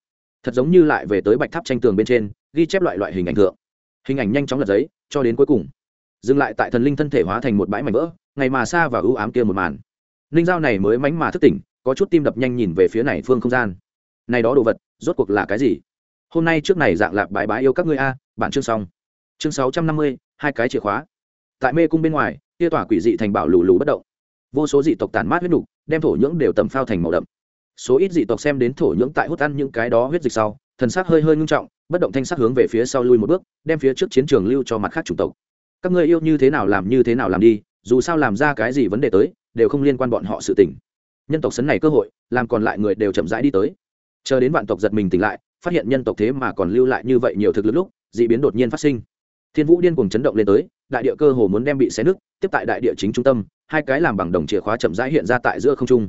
Thật giống như lại về tới bạch tháp tranh tường bên trên, ghi chép loại loại hình ảnh thượng. Hình ảnh nhanh chóng lật giấy, cho đến cuối cùng. Dừng lại tại thần linh thân thể hóa thành một bãi mảnh vỡ, ngày mà xa và ưu ám kia một màn. Ninh dao này mới mánh mà thức tỉnh, có chút tim đập nhanh nhìn về phía này phương không gian. Này đó đồ vật, rốt cuộc là cái gì? Hôm nay trước này dạng lạp bãi bãi yêu các ngươi a, bản chương xong. Chương sáu trăm năm mươi, hai cái chìa khóa. Tại mê cung bên ngoài, kia tỏa quỷ dị thành bảo lù lù bất động. Vô số dị tộc tàn mát huyết nục đem thổ nhưỡng đều tầm phao thành màu đậm. Số ít dị tộc xem đến thổ nhưỡng tại hút ăn những cái đó huyết dịch sau, thần sắc hơi hơi ngưng trọng, bất động thanh sắc hướng về phía sau lui một bước, đem phía trước chiến trường lưu cho mặt khác chủng tộc. Các ngươi yêu như thế nào làm như thế nào làm đi, dù sao làm ra cái gì vấn đề tới, đều không liên quan bọn họ sự tỉnh nhân tộc sấn này cơ hội, làm còn lại người đều chậm rãi đi tới. Chờ đến vạn tộc giật mình tỉnh lại, phát hiện nhân tộc thế mà còn lưu lại như vậy nhiều thực lực lúc d ị biến đột nhiên phát sinh. Thiên vũ điên cùng chấn động lên tới đại địa cơ hồ muốn đem bị xé nứt, tiếp tại đại địa chính trung tâm, hai cái làm bằng đồng chìa khóa chậm rãi hiện ra tại giữa không trung.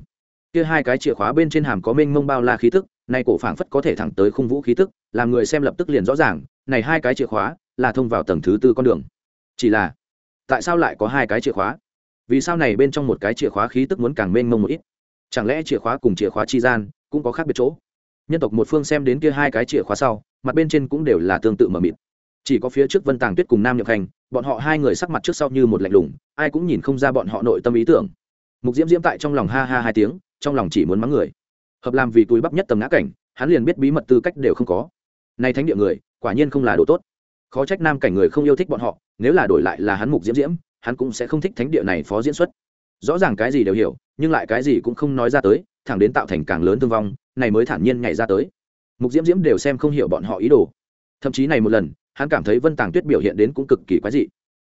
Kia hai cái chìa khóa bên trên hàm có mênh mông bao la khí tức, nay cổ phảng phất có thể thẳng tới khung vũ khí tức, làm người xem lập tức liền rõ ràng, này hai cái chìa khóa là thông vào tầng thứ tư con đường. Chỉ là, tại sao lại có hai cái chìa khóa? Vì sao này bên trong một cái chìa khóa khí tức muốn càng mênh mông một ít? Chẳng lẽ chìa khóa cùng chìa khóa chi gian cũng có khác biệt chỗ? Nhân tộc một phương xem đến kia hai cái chìa khóa sau, mặt bên trên cũng đều là tương tự mờ mịt chỉ có phía trước vân tàng tuyết cùng nam nhược hành, bọn họ hai người sắc mặt trước sau như một lạnh lùng, ai cũng nhìn không ra bọn họ nội tâm ý tưởng. Mục diễm diễm tại trong lòng ha ha hai tiếng, trong lòng chỉ muốn mắng người. Hợp làm vì túi bắp nhất tầm ngã cảnh, hắn liền biết bí mật tư cách đều không có. Nay thánh địa người, quả nhiên không là đồ tốt. Khó trách nam cảnh người không yêu thích bọn họ, nếu là đổi lại là hắn mục diễm diễm, hắn cũng sẽ không thích thánh địa này phó diễn xuất. Rõ ràng cái gì đều hiểu, nhưng lại cái gì cũng không nói ra tới, thẳng đến tạo thành càng lớn thương vong, này mới thản nhiên nhảy ra tới. Mục diễm diễm đều xem không hiểu bọn họ ý đồ. Thậm chí này một lần hắn cảm thấy vân tàng tuyết biểu hiện đến cũng cực kỳ quái dị.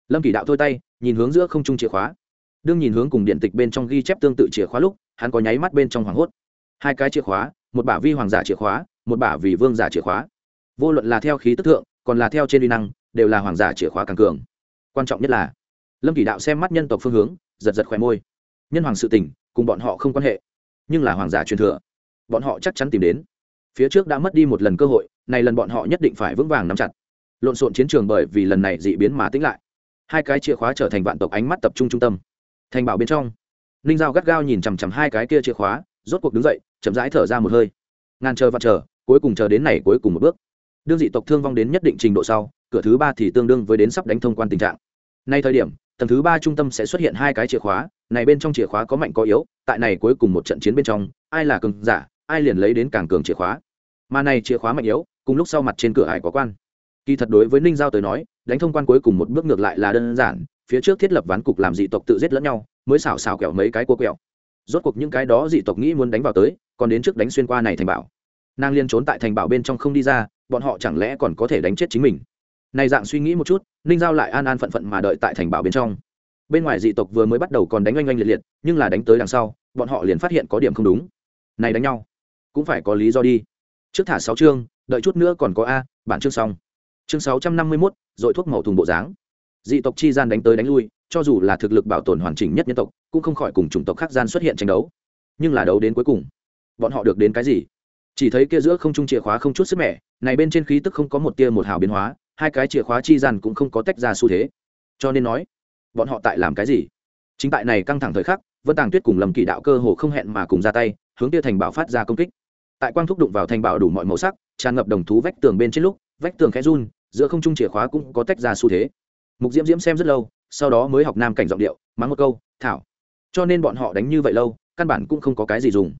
Lâm kỳ đạo thôi tay, nhìn hướng giữa không trung chìa khóa. Đương nhìn hướng cùng điện tịch bên trong ghi chép tương tự chìa khóa lúc, hắn có nháy mắt bên trong hoảng hốt. Hai cái chìa khóa, một bả vi hoàng giả chìa khóa, một bả vì vương giả chìa khóa. Vô luận là theo khí tức thượng, còn là theo trên uy năng, đều là hoàng giả chìa khóa càng cường. Quan trọng nhất là, lâm kỳ đạo xem mắt nhân tộc phương hướng, giật giật khỏe môi. Nhân hoàng sự tình, cùng bọn họ không quan hệ, nhưng là hoàng giả truyền thừa, bọn họ chắc chắn tìm đến. Phía trước đã mất đi một lần cơ hội, này lần bọn họ nhất định phải vững vàng nắm chặt lộn xộn chiến trường bởi vì lần này dị biến mà tĩnh lại. Hai cái chìa khóa trở thành vạn tộc ánh mắt tập trung trung tâm. Thành bảo bên trong, ninh giao gắt gao nhìn chằm chằm hai cái kia chìa khóa, rốt cuộc đứng dậy, chậm rãi thở ra một hơi. Ngàn chờ và chờ, cuối cùng chờ đến này cuối cùng một bước. Đương dị tộc thương vong đến nhất định trình độ sau, cửa thứ ba thì tương đương với đến sắp đánh thông quan tình trạng. Nay thời điểm, tầng thứ ba trung tâm sẽ xuất hiện hai cái chìa khóa, này bên trong chìa khóa có mạnh có yếu, tại này cuối cùng một trận chiến bên trong, ai là cường giả, ai liền lấy đến càng cường chìa khóa. Mà này chìa khóa mạnh yếu, cùng lúc sau mặt trên cửa hải có quan kỳ thật đối với ninh giao tới nói, đánh thông quan cuối cùng một bước ngược lại là đơn giản, phía trước thiết lập ván cục làm dị tộc tự giết lẫn nhau, mới xào xào kẹo mấy cái cua quẹo. Rốt cuộc những cái đó dị tộc nghĩ muốn đánh vào tới, còn đến trước đánh xuyên qua này thành bảo. Nàng liên trốn tại thành bảo bên trong không đi ra, bọn họ chẳng lẽ còn có thể đánh chết chính mình? Này dạng suy nghĩ một chút, ninh giao lại an an phận phận mà đợi tại thành bảo bên trong. Bên ngoài dị tộc vừa mới bắt đầu còn đánh oanh oanh liệt liệt, nhưng là đánh tới đằng sau, bọn họ liền phát hiện có điểm không đúng. Này đánh nhau, cũng phải có lý do đi. Trước thả sáu chương, đợi chút nữa còn có a, bản chương xong chương sáu trăm năm mươi mốt, dội thuốc màu thùng bộ dáng. Dị tộc chi gian đánh tới đánh lui, cho dù là thực lực bảo tồn hoàn chỉnh nhất nhân tộc, cũng không khỏi cùng chủng tộc khác gian xuất hiện tranh đấu. Nhưng là đấu đến cuối cùng, bọn họ được đến cái gì? Chỉ thấy kia giữa không trung chìa khóa không chút sức mẻ, này bên trên khí tức không có một tia một hào biến hóa, hai cái chìa khóa chi gian cũng không có tách ra xu thế. Cho nên nói, bọn họ tại làm cái gì? Chính tại này căng thẳng thời khắc, vân tàng tuyết cùng lầm kỳ đạo cơ hồ không hẹn mà cùng ra tay, hướng kia thành bảo phát ra công kích. Tại quang thúc đụng vào thành bảo đủ mọi màu sắc, tràn ngập đồng thú vách tường bên trên lúc vách tường khẽ run, giữa không trung chìa khóa cũng có tách ra xu thế. Mục diễm diễm xem rất lâu, sau đó mới học nam cảnh giọng điệu, mắng một câu, thảo. Cho nên bọn họ đánh như vậy lâu, căn bản cũng không có cái gì dùng.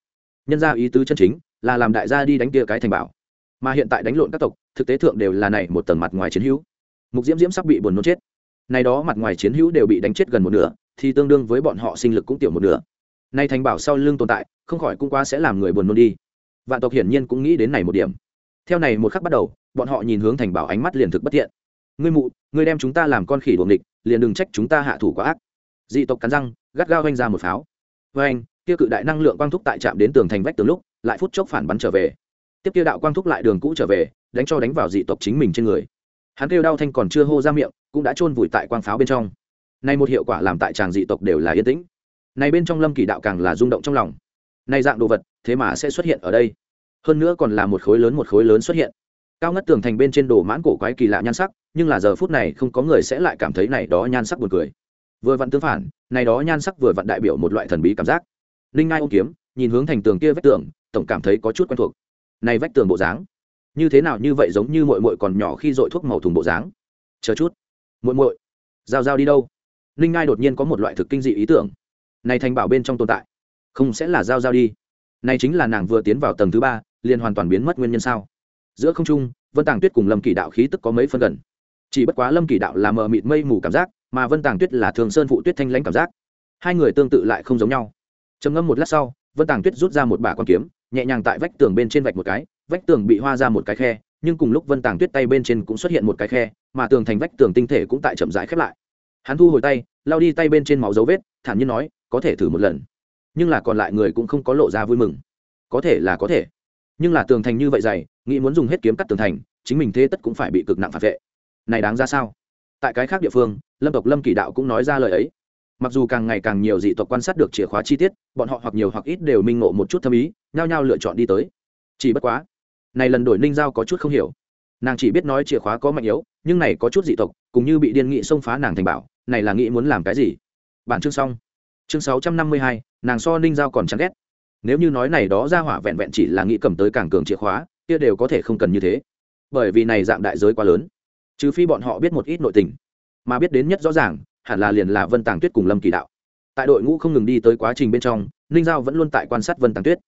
Nhân ra ý tứ chân chính là làm đại gia đi đánh kia cái thành bảo. Mà hiện tại đánh lộn các tộc, thực tế thượng đều là này một tầng mặt ngoài chiến hữu. Mục diễm diễm sắp bị buồn nôn chết. Này đó mặt ngoài chiến hữu đều bị đánh chết gần một nửa, thì tương đương với bọn họ sinh lực cũng tiểu một nửa. Nay thành bảo sau lưng tồn tại, không khỏi cũng quá sẽ làm người buồn nôn đi. Vạn tộc hiển nhiên cũng nghĩ đến này một điểm. Theo này một khắc bắt đầu bọn họ nhìn hướng thành bảo ánh mắt liền thực bất thiện. Ngươi mụ, ngươi đem chúng ta làm con khỉ đuồng địch, liền đừng trách chúng ta hạ thủ quá ác. Dị tộc cắn răng, gắt gao oanh ra một pháo. Với anh, kia cự đại năng lượng quang thúc tại chạm đến tường thành vách tường lúc, lại phút chốc phản bắn trở về. Tiếp kia đạo quang thúc lại đường cũ trở về, đánh cho đánh vào dị tộc chính mình trên người. Hắn kêu đau thanh còn chưa hô ra miệng, cũng đã chôn vùi tại quang pháo bên trong. Nay một hiệu quả làm tại tràng dị tộc đều là yên tĩnh. Này bên trong lâm kỳ đạo càng là rung động trong lòng. Nay dạng đồ vật, thế mà sẽ xuất hiện ở đây. Hơn nữa còn là một khối lớn một khối lớn xuất hiện cao ngất tường thành bên trên đồ mãn cổ quái kỳ lạ nhan sắc, nhưng là giờ phút này không có người sẽ lại cảm thấy này đó nhan sắc buồn cười. Vừa vặn tương phản, này đó nhan sắc vừa vặn đại biểu một loại thần bí cảm giác. Linh ngai ô kiếm, nhìn hướng thành tường kia vách tường, tổng cảm thấy có chút quen thuộc. Này vách tường bộ dáng, như thế nào như vậy giống như mội mội còn nhỏ khi dội thuốc màu thùng bộ dáng. Chờ chút. Mội mội giao giao đi đâu? Linh ngai đột nhiên có một loại thực kinh dị ý tưởng. Này thành bảo bên trong tồn tại, không sẽ là giao giao đi. Này chính là nàng vừa tiến vào tầng thứ ba, liền hoàn toàn biến mất nguyên nhân sao? Giữa không trung, vân tàng tuyết cùng lâm kỳ đạo khí tức có mấy phân gần. Chỉ bất quá lâm kỳ đạo là mờ mịt mây mù cảm giác, mà vân tàng tuyết là thường sơn phụ tuyết thanh lãnh cảm giác. Hai người tương tự lại không giống nhau. Trầm ngâm một lát sau, vân tàng tuyết rút ra một bả con kiếm, nhẹ nhàng tại vách tường bên trên vạch một cái, vách tường bị hoa ra một cái khe, nhưng cùng lúc vân tàng tuyết tay bên trên cũng xuất hiện một cái khe, mà tường thành vách tường tinh thể cũng tại chậm rãi khép lại. Hắn thu hồi tay lao đi tay bên trên máu dấu vết, thản nhiên nói, có thể thử một lần. Nhưng là còn lại người cũng không có lộ ra vui mừng. Có thể là có thể nhưng là tường thành như vậy dày, nghĩ muốn dùng hết kiếm cắt tường thành, chính mình thế tất cũng phải bị cực nặng phạt vệ. Này đáng ra sao? Tại cái khác địa phương, lâm tộc lâm kỳ đạo cũng nói ra lời ấy. Mặc dù càng ngày càng nhiều dị tộc quan sát được chìa khóa chi tiết, bọn họ hoặc nhiều hoặc ít đều minh ngộ một chút thâm ý, nhao nhao lựa chọn đi tới. Chỉ bất quá, này lần đổi ninh giao có chút không hiểu. Nàng chỉ biết nói chìa khóa có mạnh yếu, nhưng này có chút dị tộc cũng như bị điên nghị xông phá nàng thành bảo, này là nghĩ muốn làm cái gì? Bản chương xong. Chương sáu trăm năm mươi hai, nàng so ninh giao còn chán ghét nếu như nói này đó ra hỏa vẹn vẹn chỉ là nghĩ cầm tới càng cường chìa khóa, kia đều có thể không cần như thế. Bởi vì này dạng đại giới quá lớn, trừ phi bọn họ biết một ít nội tình. Mà biết đến nhất rõ ràng, hẳn là liền là vân tàng tuyết cùng lâm kỳ đạo. Tại đội ngũ không ngừng đi tới quá trình bên trong, ninh giao vẫn luôn tại quan sát vân tàng tuyết.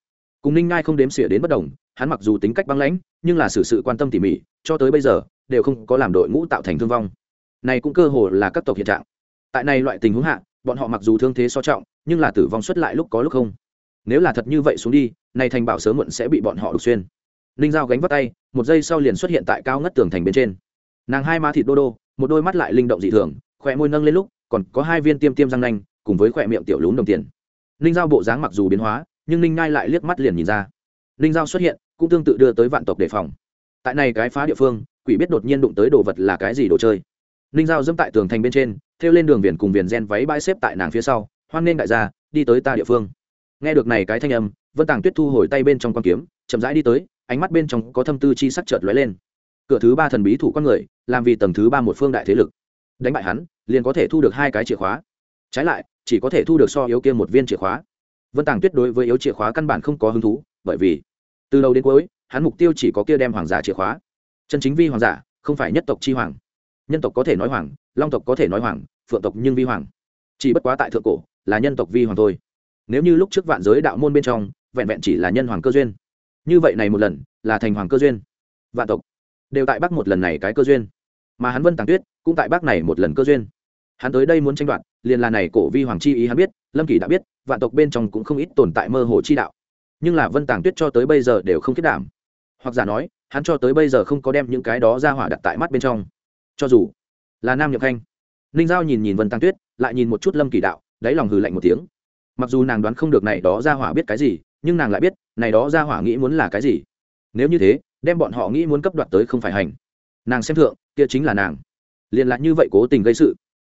Cùng ninh ngai không đếm xỉa đến bất đồng, hắn mặc dù tính cách băng lãnh, nhưng là sự sự quan tâm tỉ mỉ, cho tới bây giờ, đều không có làm đội ngũ tạo thành thương vong. Này cũng cơ hồ là các tộc hiện trạng. Tại này loại tình huống hạ, bọn họ mặc dù thương thế so trọng, nhưng là tử vong xuất lại lúc có lúc không nếu là thật như vậy xuống đi này thành bảo sớm muộn sẽ bị bọn họ đục xuyên. Ninh giao gánh vắt tay, một giây sau liền xuất hiện tại cao ngất tường thành bên trên. Nàng hai má thịt đô đô, một đôi mắt lại linh động dị thường khỏe môi nâng lên lúc, còn có hai viên tiêm tiêm răng nanh, cùng với khỏe miệng tiểu lún đồng tiền. Ninh giao bộ dáng mặc dù biến hóa, nhưng ninh ngai lại liếc mắt liền nhìn ra. Ninh giao xuất hiện, cũng tương tự đưa tới vạn tộc đề phòng. Tại này cái phá địa phương, quỷ biết đột nhiên đụng tới đồ vật là cái gì đồ chơi. Ninh giao dẫm tại tường thành bên trên, thêu lên đường viền cùng viền gen váy bãi xếp tại nàng phía sau, hoan nên đại gia, đi tới ta địa phương nghe được này cái thanh âm, vân tàng tuyết thu hồi tay bên trong con kiếm, chậm rãi đi tới, ánh mắt bên trong có thâm tư chi sắc chợt lóe lên. Cửa thứ ba thần bí thủ con người, làm vì tầng thứ ba một phương đại thế lực. Đánh bại hắn, liền có thể thu được hai cái chìa khóa. Trái lại, chỉ có thể thu được so yếu kia một viên chìa khóa. Vân tàng tuyết đối với yếu chìa khóa căn bản không có hứng thú, bởi vì, từ đầu đến cuối, hắn mục tiêu chỉ có kia đem hoàng giả chìa khóa. Chân chính vi hoàng giả, không phải nhất tộc chi hoàng. Nhân tộc có thể nói hoàng, long tộc có thể nói hoàng, phượng tộc nhưng vi hoàng. Chỉ bất quá tại thượng cổ, là nhân tộc vi hoàng thôi nếu như lúc trước vạn giới đạo môn bên trong, vẹn vẹn chỉ là nhân hoàng cơ duyên, như vậy này một lần là thành hoàng cơ duyên. Vạn tộc đều tại bắc một lần này cái cơ duyên, mà hắn vân tàng tuyết cũng tại bắc này một lần cơ duyên. Hắn tới đây muốn tranh đoạt, liền là này cổ vi hoàng chi ý hắn biết, lâm kỳ đã biết, vạn tộc bên trong cũng không ít tồn tại mơ hồ chi đạo. Nhưng là vân tàng tuyết cho tới bây giờ đều không kết đảm hoặc giả nói, hắn cho tới bây giờ không có đem những cái đó ra hỏa đặt tại mắt bên trong. Cho dù là nam nhậm khanh, ninh giao nhìn nhìn vân tàng tuyết, lại nhìn một chút lâm kỳ đạo, đáy lòng hừ lạnh một tiếng mặc dù nàng đoán không được này đó ra hỏa biết cái gì, nhưng nàng lại biết, này đó ra hỏa nghĩ muốn là cái gì. Nếu như thế, đem bọn họ nghĩ muốn cấp đoạt tới không phải hành. Nàng xem thượng, kia chính là nàng. Liền lại như vậy cố tình gây sự.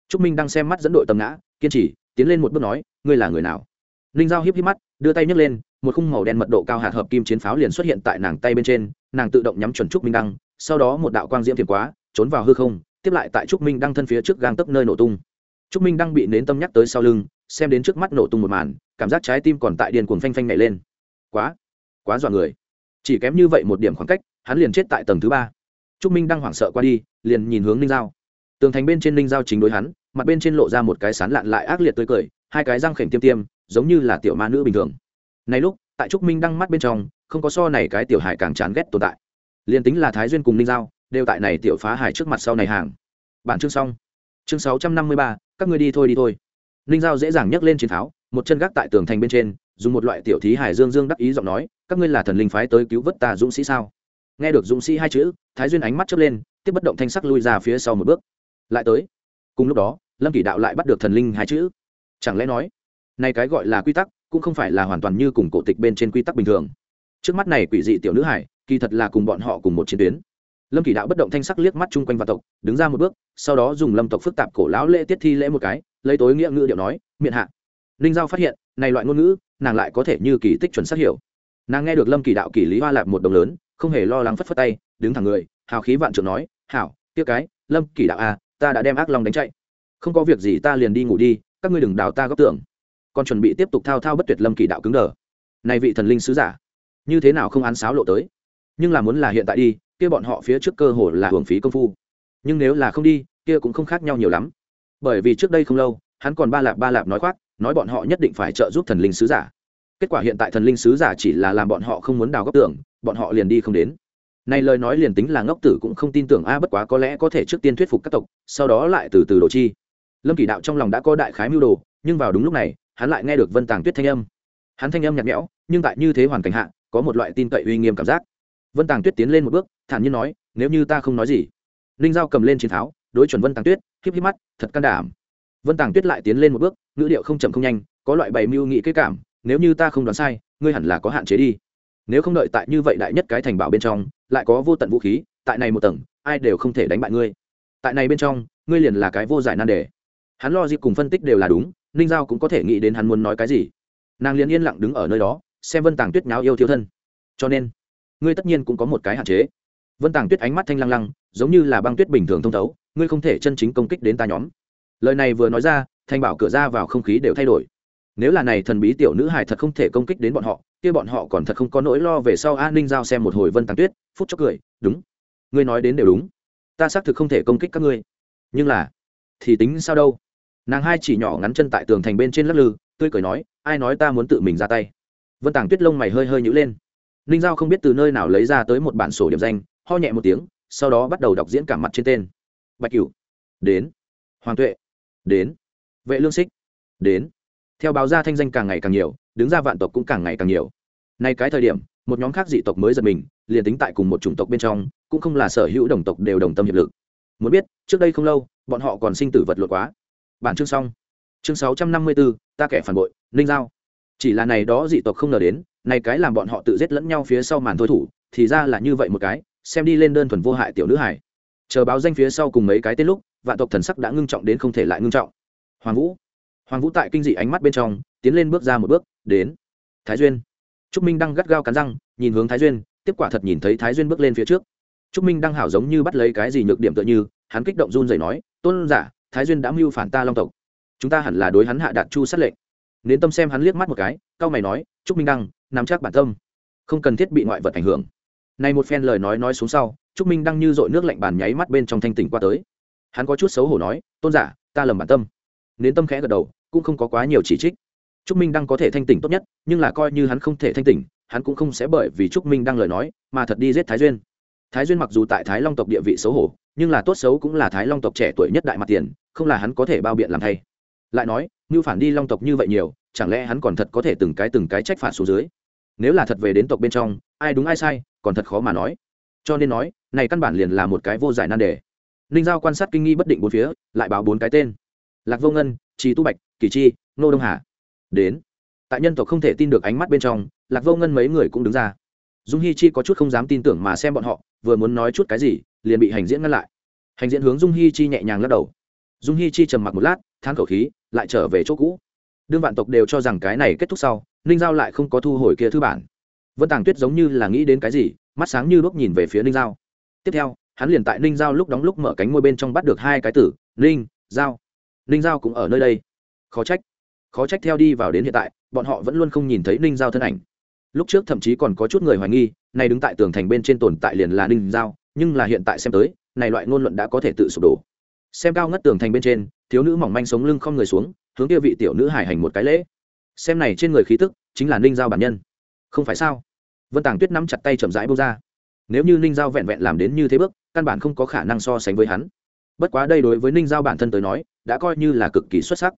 Trúc minh đang xem mắt dẫn đội tầm ngã, kiên trì, tiến lên một bước nói, ngươi là người nào? Ninh giao hiếp hiếp mắt, đưa tay nhấc lên, một khung màu đen mật độ cao hạt hợp kim chiến pháo liền xuất hiện tại nàng tay bên trên, nàng tự động nhắm chuẩn trúc minh đăng, sau đó một đạo quang diễm thiền quá, trốn vào hư không, tiếp lại tại trúc minh đăng thân phía trước gang tấp nơi nổ tung. Trúc minh đăng bị nến tâm nhắc tới sau lưng xem đến trước mắt nổ tung một màn, cảm giác trái tim còn tại điền cuồng phanh phanh nhảy lên. Quá quá dọa người. Chỉ kém như vậy một điểm khoảng cách, hắn liền chết tại tầng thứ ba. Trúc minh đang hoảng sợ qua đi, liền nhìn hướng ninh giao. Tường thành bên trên ninh giao chính đối hắn, mặt bên trên lộ ra một cái sán lạn lại ác liệt tươi cười, hai cái răng khểnh tiêm tiêm, giống như là tiểu ma nữ bình thường. Này lúc, tại trúc minh đang mắt bên trong, không có so này cái tiểu hải càng chán ghét tồn tại. Liền tính là thái duyên cùng ninh giao, đều tại này tiểu phá hải trước mặt sau này hàng. Bản chương xong. Chương sáu trăm năm mươi ba, các ngươi đi thôi đi thôi ninh giao dễ dàng nhấc lên chiến tháo một chân gác tại tường thành bên trên, dùng một loại tiểu thí hải dương dương đắc ý giọng nói, các ngươi là thần linh phái tới cứu vớt ta dũng sĩ sao? Nghe được dũng sĩ hai chữ, thái duyên ánh mắt chớp lên, tiếp bất động thanh sắc lui ra phía sau một bước. Lại tới. Cùng lúc đó, lâm kỷ đạo lại bắt được thần linh hai chữ. Chẳng lẽ nói, này cái gọi là quy tắc, cũng không phải là hoàn toàn như cùng cổ tịch bên trên quy tắc bình thường. Trước mắt này quỷ dị tiểu nữ hải kỳ thật là cùng bọn họ cùng một chiến tuyến. Lâm kỷ đạo bất động thanh sắc liếc mắt chung quanh và tộc, đứng ra một bước, sau đó dùng lâm tộc phức tạp cổ lão lễ tiết thi lễ một cái lấy tối nghĩa ngữ điệu nói miệng hạ. Ninh giao phát hiện, này loại ngôn ngữ, nàng lại có thể như kỳ tích chuẩn xác hiểu. Nàng nghe được lâm kỳ đạo kỳ lý hoa lạp một đồng lớn, không hề lo lắng phất phất tay, đứng thẳng người, hào khí vạn trượng nói, hảo tiếc cái, lâm kỳ đạo à ta đã đem ác long đánh chạy. Không có việc gì ta liền đi ngủ đi, các ngươi đừng đào ta góp tưởng còn chuẩn bị tiếp tục thao thao bất tuyệt lâm kỳ đạo cứng đờ. Này vị thần linh sứ giả, như thế nào không án sáo lộ tới? Nhưng là muốn là hiện tại đi, kia bọn họ phía trước cơ hồ là hưởng phí công phu. Nhưng nếu là không đi, kia cũng không khác nhau nhiều lắm bởi vì trước đây không lâu, hắn còn ba lạp ba lạp nói khoác, nói bọn họ nhất định phải trợ giúp thần linh sứ giả. Kết quả hiện tại thần linh sứ giả chỉ là làm bọn họ không muốn đào góc tưởng, bọn họ liền đi không đến. Này lời nói liền tính là ngốc tử cũng không tin tưởng a, bất quá có lẽ có thể trước tiên thuyết phục các tộc, sau đó lại từ từ đồ chi. Lâm kỷ đạo trong lòng đã có đại khái mưu đồ, nhưng vào đúng lúc này, hắn lại nghe được vân tàng tuyết thanh âm. Hắn thanh âm nhạt nhẽo, nhưng tại như thế hoàn cảnh hạ, có một loại tin cậy uy nghiêm cảm giác. Vân tàng tuyết tiến lên một bước, thản nhiên nói, nếu như ta không nói gì ninh giao cầm lên chiến tháo đối chuẩn vân tàng tuyết, híp híp mắt, thật can đảm. Vân tàng tuyết lại tiến lên một bước, ngữ điệu không chậm không nhanh, có loại bày mưu nghị kế cảm, nếu như ta không đoán sai, ngươi hẳn là có hạn chế đi. Nếu không đợi tại như vậy đại nhất cái thành bảo bên trong, lại có vô tận vũ khí, tại này một tầng, ai đều không thể đánh bại ngươi. Tại này bên trong, ngươi liền là cái vô giải nan đề. Hắn lo dịp cùng phân tích đều là đúng, ninh giao cũng có thể nghĩ đến hắn muốn nói cái gì. Nàng liền yên lặng đứng ở nơi đó, xem vân tàng tuyết nháo yêu thiếu thân. Cho nên, ngươi tất nhiên cũng có một cái hạn chế. Vân tàng tuyết ánh mắt thanh lăng lăng, giống như là băng tuyết bình thường thông thấu ngươi không thể chân chính công kích đến ta nhóm. Lời này vừa nói ra, thanh bảo cửa ra vào không khí đều thay đổi. Nếu là này thần bí tiểu nữ hải thật không thể công kích đến bọn họ, kia bọn họ còn thật không có nỗi lo về sau an ninh giao xem một hồi vân tàng tuyết, phút chốc cười, đúng, ngươi nói đến đều đúng. Ta xác thực không thể công kích các ngươi. Nhưng là, thì tính sao đâu? Nàng hai chỉ nhỏ ngắn chân tại tường thành bên trên lắc lư, tươi cười nói, ai nói ta muốn tự mình ra tay? Vân tàng tuyết lông mày hơi hơi nhữ lên. Ninh giao không biết từ nơi nào lấy ra tới một bản sổ điểm danh, ho nhẹ một tiếng, sau đó bắt đầu đọc diễn cả mặt trên tên bạch cửu. Đến. Hoàng tuệ. Đến. Vệ lương xích. Đến. Theo báo ra thanh danh càng ngày càng nhiều, đứng ra vạn tộc cũng càng ngày càng nhiều. Nay cái thời điểm, một nhóm khác dị tộc mới giật mình, liền tính tại cùng một chủng tộc bên trong, cũng không là sở hữu đồng tộc đều đồng tâm hiệp lực. Muốn biết, trước đây không lâu, bọn họ còn sinh tử vật lộn quá. Bản chương xong. Chương sáu trăm năm mươi bốn ta kẻ phản bội, ninh giao. Chỉ là này đó dị tộc không ngờ đến, này cái làm bọn họ tự giết lẫn nhau phía sau màn thôi thủ, thì ra là như vậy một cái, xem đi lên đơn thuần vô hại tiểu nữ hải chờ báo danh phía sau cùng mấy cái tên lúc, vạn tộc thần sắc đã ngưng trọng đến không thể lại ngưng trọng. Hoàng vũ. Hoàng vũ tại kinh dị ánh mắt bên trong, tiến lên bước ra một bước, đến. Thái duyên. Trúc minh đang gắt gao cắn răng, nhìn hướng thái duyên, tiếp quả thật nhìn thấy thái duyên bước lên phía trước. Trúc minh đang hảo giống như bắt lấy cái gì nhược điểm tựa như, hắn kích động run rẩy nói, tôn giả, thái duyên đã mưu phản ta long tộc. Chúng ta hẳn là đối hắn hạ đạt chu sát lệnh. Nên tâm xem hắn liếc mắt một cái cao mày nói, trúc minh đăng, nắm chắc bản tâm. Không cần thiết bị ngoại vật ảnh hưởng này một phen lời nói nói xuống sau, trúc minh đăng như dội nước lạnh bàn nháy mắt bên trong thanh tỉnh qua tới. Hắn có chút xấu hổ nói, tôn giả, ta lầm bản tâm. Nên tâm khẽ gật đầu, cũng không có quá nhiều chỉ trích. Trúc minh đăng có thể thanh tỉnh tốt nhất, nhưng là coi như hắn không thể thanh tỉnh, hắn cũng không sẽ bởi vì trúc minh đăng lời nói, mà thật đi giết thái duyên. Thái duyên mặc dù tại thái long tộc địa vị xấu hổ, nhưng là tốt xấu cũng là thái long tộc trẻ tuổi nhất đại mặt tiền, không là hắn có thể bao biện làm thay. Lại nói như phản đi long tộc như vậy nhiều, chẳng lẽ hắn còn thật có thể từng cái từng cái trách phạt xuống dưới? Nếu là thật về đến tộc bên trong, ai đúng ai sai còn thật khó mà nói. Cho nên nói, này căn bản liền là một cái vô giải nan đề. Ninh giao quan sát kinh nghi bất định bốn phía, lại báo bốn cái tên. Lạc vô ngân trí tu bạch kỳ chi, nô đông hà. Đến. Tại nhân tộc không thể tin được ánh mắt bên trong, lạc vô ngân mấy người cũng đứng ra. Dung hi chi có chút không dám tin tưởng mà xem bọn họ, vừa muốn nói chút cái gì, liền bị hành diễn ngăn lại. Hành diễn hướng dung hi chi nhẹ nhàng lắc đầu. Dung hi chi trầm mặc một lát than khẩu khí, lại trở về chỗ cũ. Đương vạn tộc đều cho rằng cái này kết thúc sau, ninh giao lại không có thu hồi kia thư bản vân tàng tuyết giống như là nghĩ đến cái gì, mắt sáng như lúc nhìn về phía ninh giao. Tiếp theo, hắn liền tại ninh giao lúc đóng lúc mở cánh môi bên trong bắt được hai cái tử, ninh, giao. Ninh giao cũng ở nơi đây. Khó trách khó trách theo đi vào đến hiện tại, bọn họ vẫn luôn không nhìn thấy ninh giao thân ảnh. Lúc trước thậm chí còn có chút người hoài nghi, này đứng tại tường thành bên trên tồn tại liền là ninh giao, nhưng là hiện tại xem tới, này loại ngôn luận đã có thể tự sụp đổ. Xem cao ngất tường thành bên trên, thiếu nữ mỏng manh sống lưng không người xuống, hướng kia vị tiểu nữ hải hành một cái lễ. Xem này trên người khí tức, chính là ninh giao bản nhân không phải sao? Vân tàng tuyết nắm chặt tay chậm rãi bông ra. Nếu như ninh giao vẹn vẹn làm đến như thế bước, căn bản không có khả năng so sánh với hắn. Bất quá đây đối với ninh giao bản thân tới nói, đã coi như là cực kỳ xuất sắc.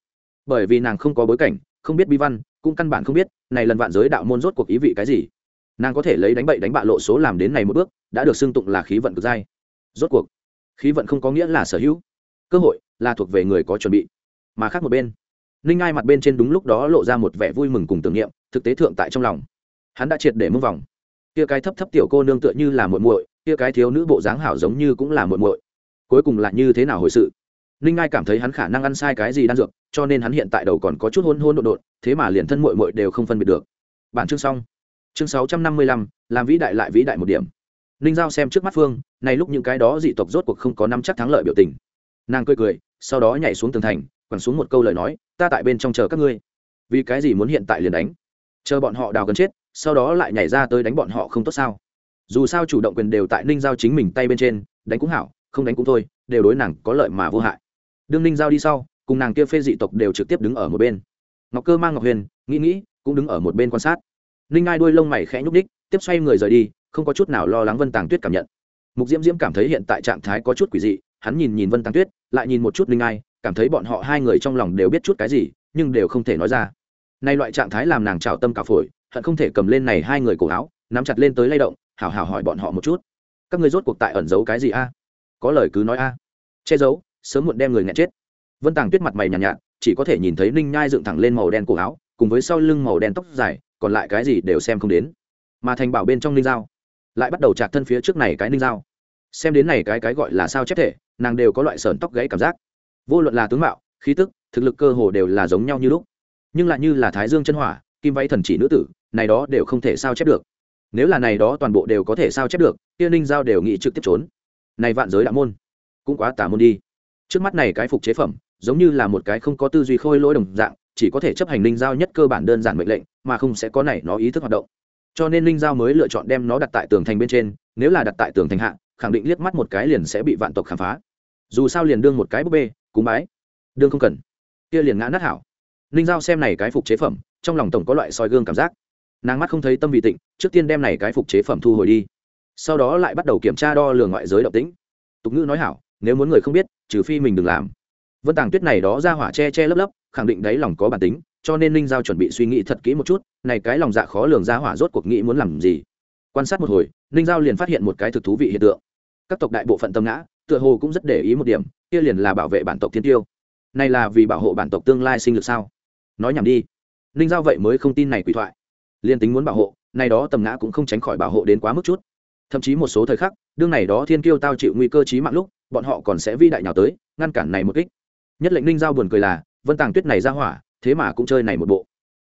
Bởi vì nàng không có bối cảnh, không biết bi văn, cũng căn bản không biết, này lần vạn giới đạo môn rốt cuộc ý vị cái gì. Nàng có thể lấy đánh bậy đánh bạ lộ số làm đến này một bước, đã được xưng tụng là khí vận cực dai rốt cuộc, khí vận không có nghĩa là sở hữu. Cơ hội là thuộc về người có chuẩn bị. Mà khác một bên, ninh ai mặt bên trên đúng lúc đó lộ ra một vẻ vui mừng cùng tưởng niệm, thực tế thượng tại trong lòng hắn đã triệt để mưng vòng. Kia cái thấp thấp tiểu cô nương tựa như là muội muội, kia cái thiếu nữ bộ dáng hảo giống như cũng là muội muội. Cuối cùng là như thế nào hồi sự? Ninh ngai cảm thấy hắn khả năng ăn sai cái gì đan dược, cho nên hắn hiện tại đầu còn có chút hôn hôn đột đột thế mà liền thân muội muội đều không phân biệt được. Bản chương xong. Chương sáu trăm năm mươi lăm, làm vĩ đại lại vĩ đại một điểm. Ninh giao xem trước mắt phương, này lúc những cái đó dị tộc rốt cuộc không có năm chắc thắng lợi biểu tình. Nàng cười cười, sau đó nhảy xuống tường thành, quẳng xuống một câu lời nói, ta tại bên trong chờ các ngươi. Vì cái gì muốn hiện tại liền đánh? Chờ bọn họ đào gần chết sau đó lại nhảy ra tới đánh bọn họ không tốt sao? Dù sao chủ động quyền đều tại ninh giao chính mình tay bên trên, đánh cũng hảo, không đánh cũng thôi, đều đối nàng có lợi mà vô hại. Đương ninh giao đi sau, cùng nàng kia phê dị tộc đều trực tiếp đứng ở một bên. Ngọc cơ mang ngọc huyền, nghĩ nghĩ cũng đứng ở một bên quan sát. Ninh ai đuôi lông mày khẽ nhúc đích tiếp xoay người rời đi, không có chút nào lo lắng vân tàng tuyết cảm nhận. Mục diễm diễm cảm thấy hiện tại trạng thái có chút quỷ dị, hắn nhìn nhìn vân tàng tuyết, lại nhìn một chút ninh ai, cảm thấy bọn họ hai người trong lòng đều biết chút cái gì, nhưng đều không thể nói ra. Nay loại trạng thái làm nàng trào tâm cả phổi hận không thể cầm lên này hai người cổ áo nắm chặt lên tới lay động hảo hảo hỏi bọn họ một chút. Các người rốt cuộc tại ẩn giấu cái gì a? Có lời cứ nói a. Che giấu sớm muộn đem người nghẹn chết. Vân tàng tuyết mặt mày nhàn nhạt, nhạt chỉ có thể nhìn thấy ninh nhai dựng thẳng lên màu đen cổ áo cùng với sau lưng màu đen tóc dài còn lại cái gì đều xem không đến. Mà thành bảo bên trong ninh dao lại bắt đầu chạc thân phía trước này cái ninh dao xem đến này cái cái gọi là sao chép thể nàng đều có loại sờn tóc gãy cảm giác. Vô luận là tướng mạo khí tức thực lực cơ hồ đều là giống nhau như lúc. Nhưng lại như là thái dương chân hỏa kim váy thần chỉ nữ tử, này đó đều không thể sao chép được. Nếu là này đó toàn bộ đều có thể sao chép được kia ninh giao đều nghĩ trực tiếp trốn. Này vạn giới đạo môn, cũng quá tả môn đi. Trước mắt này cái phục chế phẩm, giống như là một cái không có tư duy khôi lỗi đồng dạng, chỉ có thể chấp hành ninh giao nhất cơ bản đơn giản mệnh lệnh, mà không sẽ có này nó ý thức hoạt động. Cho nên ninh giao mới lựa chọn đem nó đặt tại tường thành bên trên, nếu là đặt tại tường thành hạ, khẳng định liếc mắt một cái liền sẽ bị vạn tộc khám phá. Dù sao liền đương một cái búp bê, cúng bái, đương không cần. Kia liền ngã nát hảo. Ninh giao xem này cái phục chế phẩm trong lòng tổng có loại soi gương cảm giác. Nàng mắt không thấy tâm vị tịnh, trước tiên đem này cái phục chế phẩm thu hồi đi. Sau đó lại bắt đầu kiểm tra đo lường ngoại giới động tĩnh. Tục ngữ nói hảo, nếu muốn người không biết, trừ phi mình đừng làm. Vân tàng tuyết này đó ra hỏa che che lấp lấp, khẳng định đấy lòng có bản tính, cho nên ninh giao chuẩn bị suy nghĩ thật kỹ một chút, này cái lòng dạ khó lường ra hỏa rốt cuộc nghĩ muốn làm gì. Quan sát một hồi ninh giao liền phát hiện một cái thực thú vị hiện tượng. Các tộc đại bộ phận tâm ngã, tựa hồ cũng rất để ý một điểm, kia liền là bảo vệ bản tộc thiên tiêu. Này là vì bảo hộ bản tộc tương lai sinh lực sao? Nói nhảm đi ninh giao vậy mới không tin này quỷ thoại. Liên tính muốn bảo hộ này đó tầm ngã cũng không tránh khỏi bảo hộ đến quá mức chút. Thậm chí một số thời khắc, đương này đó thiên kiêu tao chịu nguy cơ chí mạng lúc, bọn họ còn sẽ vi đại nhào tới, ngăn cản này một kích. Nhất lệnh ninh giao buồn cười là, vân tàng tuyết này ra hỏa, thế mà cũng chơi này một bộ.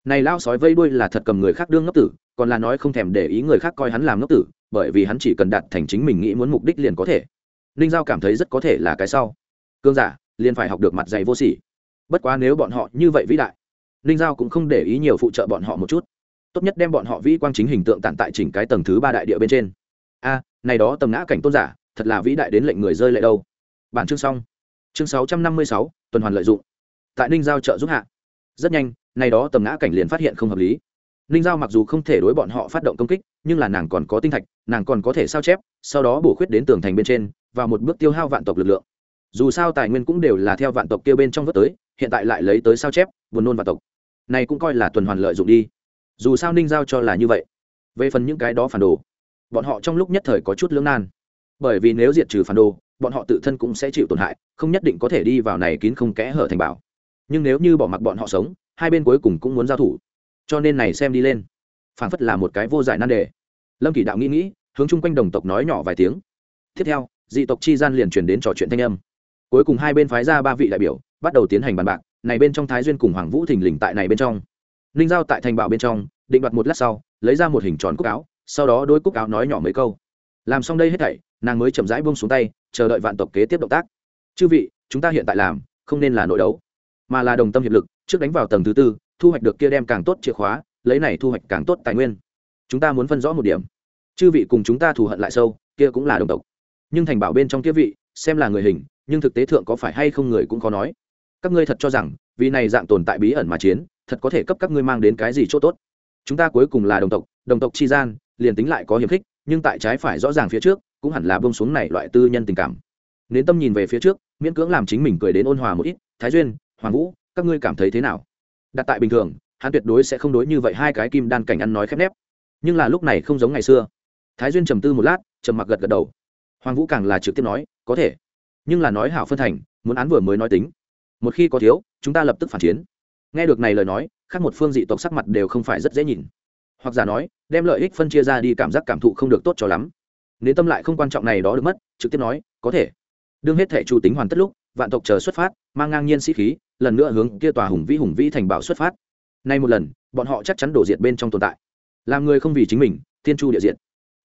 Này lao sói vây đuôi là thật cầm người khác đương ngốc tử, còn là nói không thèm để ý người khác coi hắn làm ngốc tử, bởi vì hắn chỉ cần đạt thành chính mình nghĩ muốn mục đích liền có thể. Ninh giao cảm thấy rất có thể là cái sau. Cương giả, liền phải học được mặt dày vô sỉ. Bất quá nếu bọn họ như vậy vĩ đại ninh giao cũng không để ý nhiều phụ trợ bọn họ một chút. Tốt nhất đem bọn họ vĩ quang chính hình tượng tàn tại chỉnh cái tầng thứ ba đại địa bên trên. A, này đó tầm ngã cảnh tôn giả, thật là vĩ đại đến lệnh người rơi lệ đâu. Bản chương xong. Chương sáu trăm năm mươi sáu, tuần hoàn lợi dụng. Tại ninh giao trợ giúp hạ. Rất nhanh, này đó tầm ngã cảnh liền phát hiện không hợp lý. Ninh giao mặc dù không thể đối bọn họ phát động công kích, nhưng là nàng còn có tinh thạch, nàng còn có thể sao chép, sau đó bổ khuyết đến tường thành bên trên và một bước tiêu hao vạn tộc lực lượng. Dù sao tài nguyên cũng đều là theo vạn tộc kêu bên trong vớt tới, hiện tại lại lấy tới sao chép, buồn nôn vạn tộc này cũng coi là tuần hoàn lợi dụng đi. Dù sao ninh giao cho là như vậy. Về phần những cái đó phản đồ, bọn họ trong lúc nhất thời có chút lưỡng nan. Bởi vì nếu diệt trừ phản đồ, bọn họ tự thân cũng sẽ chịu tổn hại, không nhất định có thể đi vào này kín không kẽ hở thành bảo. Nhưng nếu như bỏ mặc bọn họ sống, hai bên cuối cùng cũng muốn giao thủ. Cho nên này xem đi lên. Phản phất là một cái vô giải nan đề. Lâm kỷ đạo nghĩ nghĩ, hướng chung quanh đồng tộc nói nhỏ vài tiếng. Tiếp theo, dị tộc chi gian liền truyền đến trò chuyện thanh âm. Cuối cùng hai bên phái ra ba vị đại biểu, bắt đầu tiến hành bàn bạc này bên trong thái duyên cùng hoàng vũ thình lình tại này bên trong. Ninh giao tại thành bảo bên trong, định đoạt một lát sau, lấy ra một hình tròn cúc áo, sau đó đôi cúc áo nói nhỏ mấy câu. Làm xong đây hết thảy, nàng mới chậm rãi buông xuống tay, chờ đợi vạn tộc kế tiếp động tác. Chư vị, chúng ta hiện tại làm, không nên là nội đấu, mà là đồng tâm hiệp lực, trước đánh vào tầng thứ tư, thu hoạch được kia đem càng tốt chìa khóa, lấy này thu hoạch càng tốt tài nguyên. Chúng ta muốn phân rõ một điểm. Chư vị cùng chúng ta thù hận lại sâu, kia cũng là đồng tộc. Nhưng thành bảo bên trong kia vị, xem là người hình, nhưng thực tế thượng có phải hay không người cũng khó nói các ngươi thật cho rằng, vì này dạng tồn tại bí ẩn mà chiến, thật có thể cấp các ngươi mang đến cái gì chỗ tốt? Chúng ta cuối cùng là đồng tộc đồng tộc chi gian, liền tính lại có hiềm khích, nhưng tại trái phải rõ ràng phía trước, cũng hẳn là bông xuống này loại tư nhân tình cảm. Nến tâm nhìn về phía trước, miễn cưỡng làm chính mình cười đến ôn hòa một ít, thái duyên, hoàng vũ, các ngươi cảm thấy thế nào? Đặt tại bình thường, hắn tuyệt đối sẽ không đối như vậy hai cái kim đan cảnh ăn nói khép nép. Nhưng là lúc này không giống ngày xưa. Thái duyên trầm tư một lát, trầm mặc gật gật đầu. Hoàng vũ càng là trực tiếp nói, có thể. Nhưng là nói hảo phân thành, muốn án vừa mới nói tính một khi có thiếu chúng ta lập tức phản chiến. Nghe được này lời nói khác một phương dị tộc sắc mặt đều không phải rất dễ nhìn. Hoặc giả nói đem lợi ích phân chia ra đi cảm giác cảm thụ không được tốt cho lắm. Nếu tâm lại không quan trọng này đó được mất trực tiếp nói có thể. Đương hết thể chủ tính hoàn tất lúc vạn tộc chờ xuất phát mang ngang nhiên sĩ khí lần nữa hướng kia tòa hùng vĩ hùng vĩ thành bảo xuất phát. Nay một lần bọn họ chắc chắn đổ diệt bên trong tồn tại. Làm người không vì chính mình thiên chu địa diệt,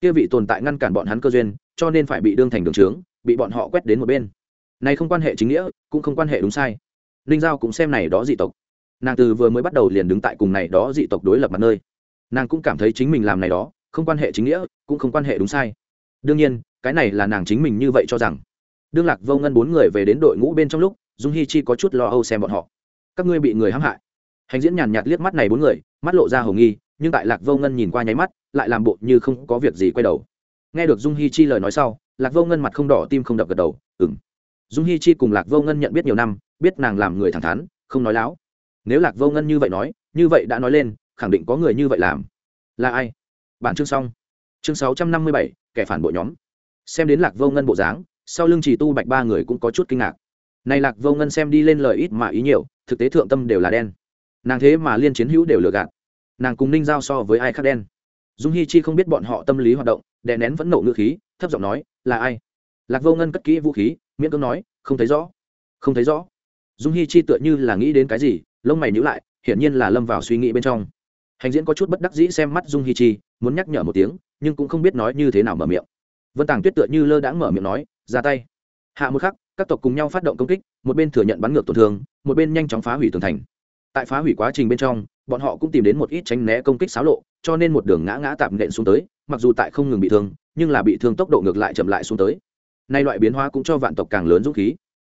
kia vị tồn tại ngăn cản bọn hắn cơ duyên cho nên phải bị đương thành đường trướng bị bọn họ quét đến một bên này không quan hệ chính nghĩa, cũng không quan hệ đúng sai. Linh giao cũng xem này đó dị tộc. Nàng từ vừa mới bắt đầu liền đứng tại cùng này đó dị tộc đối lập mặt nơi. Nàng cũng cảm thấy chính mình làm này đó, không quan hệ chính nghĩa, cũng không quan hệ đúng sai. Đương nhiên, cái này là nàng chính mình như vậy cho rằng. Đương lạc vô ngân bốn người về đến đội ngũ bên trong lúc, dung hi chi có chút lo âu xem bọn họ. Các ngươi bị người hãm hại. Hành diễn nhàn nhạt liếc mắt này bốn người, mắt lộ ra hồng nghi, nhưng tại lạc vô ngân nhìn qua nháy mắt, lại làm bộ như không có việc gì quay đầu. Nghe được dung hi chi lời nói sau, lạc vô ngân mặt không đỏ, tim không đập gật đầu ừng dung hi chi cùng lạc vô ngân nhận biết nhiều năm, biết nàng làm người thẳng thắn, không nói láo. Nếu lạc vô ngân như vậy nói, như vậy đã nói lên, khẳng định có người như vậy làm. Là ai? Bản chương xong. Chương sáu trăm năm mươi bảy, kẻ phản bội nhóm. Xem đến lạc vô ngân bộ dáng, sau lưng chỉ tu bạch ba người cũng có chút kinh ngạc. Này lạc vô ngân xem đi lên lời ít mà ý nhiều, thực tế thượng tâm đều là đen. Nàng thế mà liên chiến hữu đều lừa gạt. Nàng cùng ninh giao so với ai khác đen? Dung hi chi không biết bọn họ tâm lý hoạt động, đè nén vẫn nộ ngữ khí, thấp giọng nói, là ai? Lạc vô ngân cất kỹ vũ khí, miễn cưỡng nói, không thấy rõ, không thấy rõ. Dung hi chi tựa như là nghĩ đến cái gì, lông mày nhíu lại, hiển nhiên là lâm vào suy nghĩ bên trong. Hành diễn có chút bất đắc dĩ xem mắt dung hi chi, muốn nhắc nhở một tiếng, nhưng cũng không biết nói như thế nào mở miệng. Vân tàng tuyết tựa như lơ đãng mở miệng nói, ra tay. Hạ một khắc, các tộc cùng nhau phát động công kích, một bên thừa nhận bắn ngược tổn thương, một bên nhanh chóng phá hủy tường thành. Tại phá hủy quá trình bên trong, bọn họ cũng tìm đến một ít tránh né công kích xáo lộ, cho nên một đường ngã ngã tạm nện xuống tới, mặc dù tại không ngừng bị thương, nhưng là bị thương tốc độ ngược lại chậm lại xuống tới nay loại biến hóa cũng cho vạn tộc càng lớn dũng khí.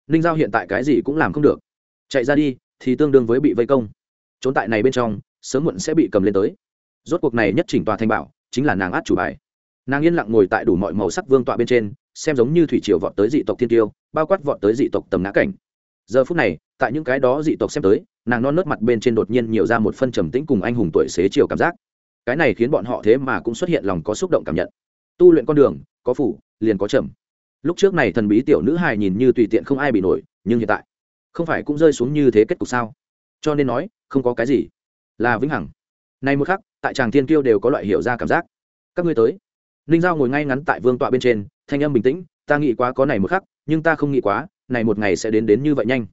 Ninh giao hiện tại cái gì cũng làm không được. Chạy ra đi, thì tương đương với bị vây công. Trốn tại này bên trong, sớm muộn sẽ bị cầm lên tới. Rốt cuộc này nhất chỉnh tòa thanh bảo, chính là nàng át chủ bài. Nàng yên lặng ngồi tại đủ mọi màu sắc vương tọa bên trên, xem giống như thủy triều vọt tới dị tộc thiên tiêu, bao quát vọt tới dị tộc tầm ngã cảnh. Giờ phút này, tại những cái đó dị tộc xem tới, nàng non nớt mặt bên trên đột nhiên nhiều ra một phân trầm tĩnh cùng anh hùng tuổi xế chiều cảm giác. Cái này khiến bọn họ thế mà cũng xuất hiện lòng có xúc động cảm nhận. Tu luyện con đường, có phủ, liền có trầm lúc trước này thần bí tiểu nữ hài nhìn như tùy tiện không ai bị nổi, nhưng hiện tại, không phải cũng rơi xuống như thế kết cục sao? Cho nên nói, không có cái gì. Là vĩnh hằng. Nay một khắc, tại tràng thiên kiêu đều có loại hiểu ra cảm giác. Các ngươi tới. Ninh giao ngồi ngay ngắn tại vương tọa bên trên, thanh âm bình tĩnh, ta nghĩ quá có này một khắc, nhưng ta không nghĩ quá, này một ngày sẽ đến đến như vậy nhanh.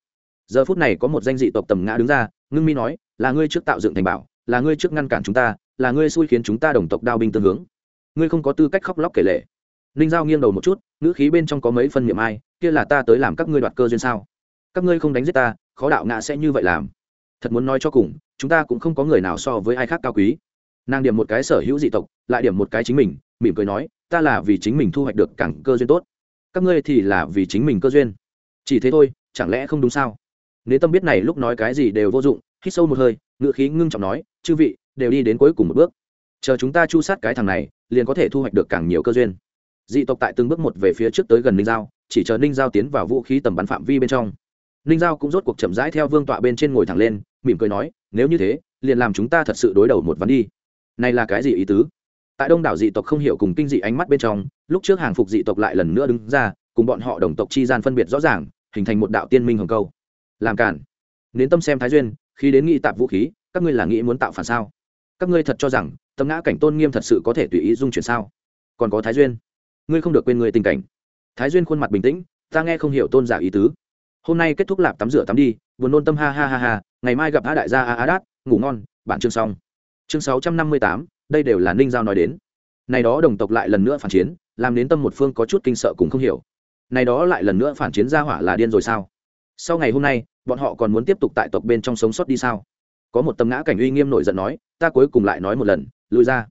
Giờ phút này có một danh dị tộc tầm ngã đứng ra, ngưng mi nói, là ngươi trước tạo dựng thành bảo, là ngươi trước ngăn cản chúng ta, là ngươi xui khiến chúng ta đồng tộc đao binh tương hướng. Ngươi không có tư cách khóc lóc kể lệ ninh giao nghiêng đầu một chút, ngữ khí bên trong có mấy phân miệng ai, kia là ta tới làm các ngươi đoạt cơ duyên sao? Các ngươi không đánh giết ta, khó đạo ngã sẽ như vậy làm. Thật muốn nói cho cùng, chúng ta cũng không có người nào so với ai khác cao quý. Nàng điểm một cái sở hữu dị tộc, lại điểm một cái chính mình, mỉm cười nói, ta là vì chính mình thu hoạch được cảng cơ duyên tốt. Các ngươi thì là vì chính mình cơ duyên. Chỉ thế thôi, chẳng lẽ không đúng sao? Nếu tâm biết này lúc nói cái gì đều vô dụng, hít sâu một hơi ngựa khí ngưng trọng nói, chư vị, đều đi đến cuối cùng một bước. Chờ chúng ta chu sát cái thằng này, liền có thể thu hoạch được càng nhiều cơ duyên dị tộc tại từng bước một về phía trước tới gần ninh giao, chỉ chờ ninh giao tiến vào vũ khí tầm bắn phạm vi bên trong. Ninh giao cũng rốt cuộc chậm rãi theo vương tọa bên trên ngồi thẳng lên, mỉm cười nói, nếu như thế, liền làm chúng ta thật sự đối đầu một ván đi. Này là cái gì ý tứ? Tại đông đảo dị tộc không hiểu cùng kinh dị ánh mắt bên trong, lúc trước hàng phục dị tộc lại lần nữa đứng ra, cùng bọn họ đồng tộc chi gian phân biệt rõ ràng, hình thành một đạo tiên minh hồng câu. Làm cản. Nến tâm xem thái duyên, khi đến nghĩ tạp vũ khí, các ngươi là nghĩ muốn tạo phản sao? Các ngươi thật cho rằng, tâm ngã cảnh tôn nghiêm thật sự có thể tùy ý dung chuyển sao? Còn có thái duyên ngươi không được quên người tình cảnh. Thái duyên khuôn mặt bình tĩnh, ta nghe không hiểu tôn giả ý tứ. Hôm nay kết thúc lạp tắm rửa tắm đi, buồn nôn tâm ha ha ha ha, ngày mai gặp a đại gia a a đát, ngủ ngon bản chương xong. Chương sáu trăm năm mươi tám, đây đều là ninh giao nói đến. Này đó đồng tộc lại lần nữa phản chiến, làm đến tâm một phương có chút kinh sợ cũng không hiểu. Này đó lại lần nữa phản chiến ra hỏa là điên rồi sao? Sau ngày hôm nay, bọn họ còn muốn tiếp tục tại tộc bên trong sống sót đi sao? Có một tầm ngã cảnh uy nghiêm nổi giận nói, ta cuối cùng lại nói một lần, lùi ra.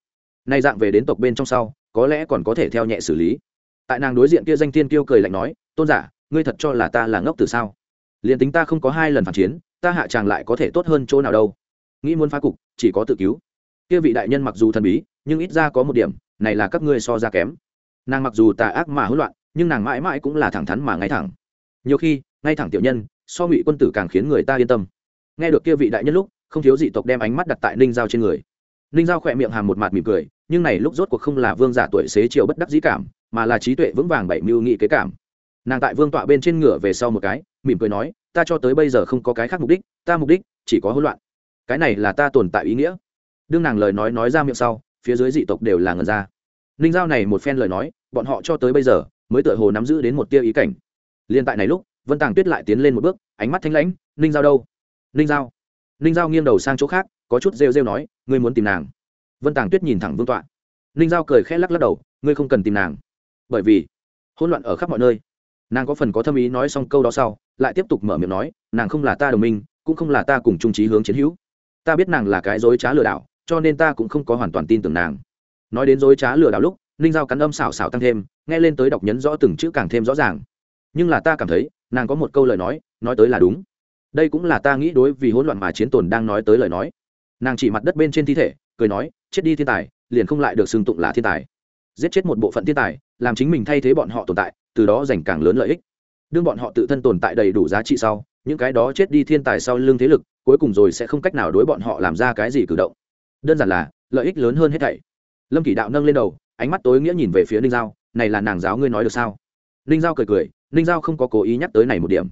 Nay dạng về đến tộc bên trong sau có lẽ còn có thể theo nhẹ xử lý. Tại nàng đối diện kia danh tiên kiêu cười lạnh nói, tôn giả, ngươi thật cho là ta là ngốc từ sao? Liền tính ta không có hai lần phản chiến, ta hạ tràng lại có thể tốt hơn chỗ nào đâu? Nghĩ muốn phá cục, chỉ có tự cứu. Kia vị đại nhân mặc dù thần bí, nhưng ít ra có một điểm, này là các ngươi so ra kém. Nàng mặc dù tà ác mà hỗn loạn, nhưng nàng mãi mãi cũng là thẳng thắn mà ngay thẳng. Nhiều khi, ngay thẳng tiểu nhân, so ngụy quân tử càng khiến người ta yên tâm. Nghe được kia vị đại nhân lúc, không thiếu dị tộc đem ánh mắt đặt tại ninh giao trên người ninh giao khỏe miệng hàm một mặt mỉm cười, nhưng này lúc rốt cuộc không là vương giả tuổi xế chiều bất đắc dĩ cảm, mà là trí tuệ vững vàng bảy mưu nghị kế cảm. Nàng tại vương tọa bên trên ngựa về sau một cái, mỉm cười nói, ta cho tới bây giờ không có cái khác mục đích, ta mục đích chỉ có hỗn loạn. Cái này là ta tồn tại ý nghĩa. Đương nàng lời nói nói ra miệng sau, phía dưới dị tộc đều là ngần ra. Ninh giao này một phen lời nói, bọn họ cho tới bây giờ mới tựa hồ nắm giữ đến một tia ý cảnh. Liên tại này lúc, vân tàng tuyết lại tiến lên một bước, ánh mắt thanh lãnh, ninh giao đâu? Ninh giao. Ninh giao nghiêng đầu sang chỗ khác, có chút rêu rêu nói ngươi muốn tìm nàng. Vân tàng tuyết nhìn thẳng vương tọa. Ninh giao cười khẽ lắc lắc đầu, ngươi không cần tìm nàng. Bởi vì, hỗn loạn ở khắp mọi nơi. Nàng có phần có thâm ý nói xong câu đó sau, lại tiếp tục mở miệng nói, nàng không là ta đồng minh, cũng không là ta cùng trung trí hướng chiến hữu. Ta biết nàng là cái dối trá lừa đảo, cho nên ta cũng không có hoàn toàn tin tưởng nàng. Nói đến dối trá lừa đảo lúc, ninh giao cắn âm xảo xảo tăng thêm, nghe lên tới đọc nhấn rõ từng chữ càng thêm rõ ràng. Nhưng là ta cảm thấy, nàng có một câu lời nói nói tới là đúng. Đây cũng là ta nghĩ đối vì hỗn loạn mà chiến tồn đang nói tới lời nói nàng chỉ mặt đất bên trên thi thể, cười nói, chết đi thiên tài, liền không lại được xưng tụng là thiên tài. Giết chết một bộ phận thiên tài, làm chính mình thay thế bọn họ tồn tại, từ đó giành càng lớn lợi ích. Đương bọn họ tự thân tồn tại đầy đủ giá trị sau, những cái đó chết đi thiên tài sau lưng thế lực, cuối cùng rồi sẽ không cách nào đối bọn họ làm ra cái gì cử động. Đơn giản là, lợi ích lớn hơn hết thảy. Lâm kỷ đạo nâng lên đầu, ánh mắt tối nghĩa nhìn về phía ninh giao, này là nàng giáo ngươi nói được sao? Ninh giao cười cười, ninh giao không có cố ý nhắc tới này một điểm.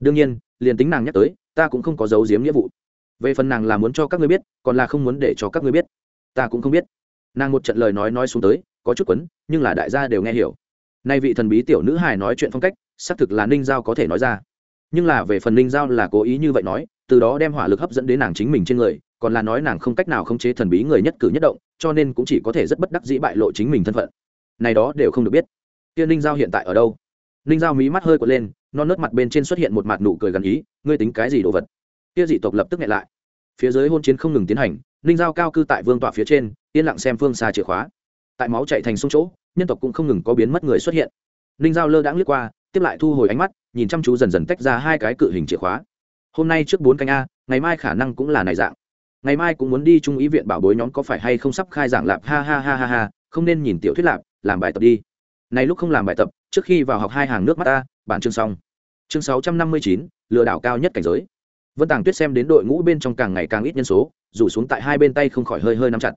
Đương nhiên, liền tính nàng nhắc tới, ta cũng không có giấu giếm nghĩa vụ về phần nàng là muốn cho các ngươi biết, còn là không muốn để cho các ngươi biết. Ta cũng không biết. Nàng một trận lời nói nói xuống tới, có chút quấn, nhưng là đại gia đều nghe hiểu. Nay vị thần bí tiểu nữ hài nói chuyện phong cách, xác thực là ninh giao có thể nói ra. Nhưng là về phần ninh giao là cố ý như vậy nói, từ đó đem hỏa lực hấp dẫn đến nàng chính mình trên người, còn là nói nàng không cách nào khống chế thần bí người nhất cử nhất động, cho nên cũng chỉ có thể rất bất đắc dĩ bại lộ chính mình thân phận. Này đó đều không được biết. Kia ninh giao hiện tại ở đâu? Ninh giao mí mắt hơi quật lên, non nớt mặt bên trên xuất hiện một mặt nụ cười gần ý, ngươi tính cái gì đồ vật? Kia dị tộc lập tức nghẹn lại. Phía dưới hôn chiến không ngừng tiến hành, ninh giao cao cư tại vương tọa phía trên, yên lặng xem phương xa chìa khóa. Tại máu chạy thành sông chỗ, nhân tộc cũng không ngừng có biến mất người xuất hiện. Ninh giao lơ đãng lướt qua, tiếp lại thu hồi ánh mắt, nhìn chăm chú dần dần tách ra hai cái cự hình chìa khóa. Hôm nay trước bốn canh a, ngày mai khả năng cũng là này dạng. Ngày mai cũng muốn đi trung ý viện bảo bối nhóm có phải hay không sắp khai giảng lạp, ha ha ha ha ha, không nên nhìn tiểu thuyết lạp, làm bài tập đi. Này lúc không làm bài tập, trước khi vào học hai hàng nước mắt ta bản chương xong. Chương sáu trăm năm mươi chín, lừa đảo cao nhất cảnh giới vân tàng tuyết xem đến đội ngũ bên trong càng ngày càng ít nhân số, rủ xuống tại hai bên tay không khỏi hơi hơi nắm chặt.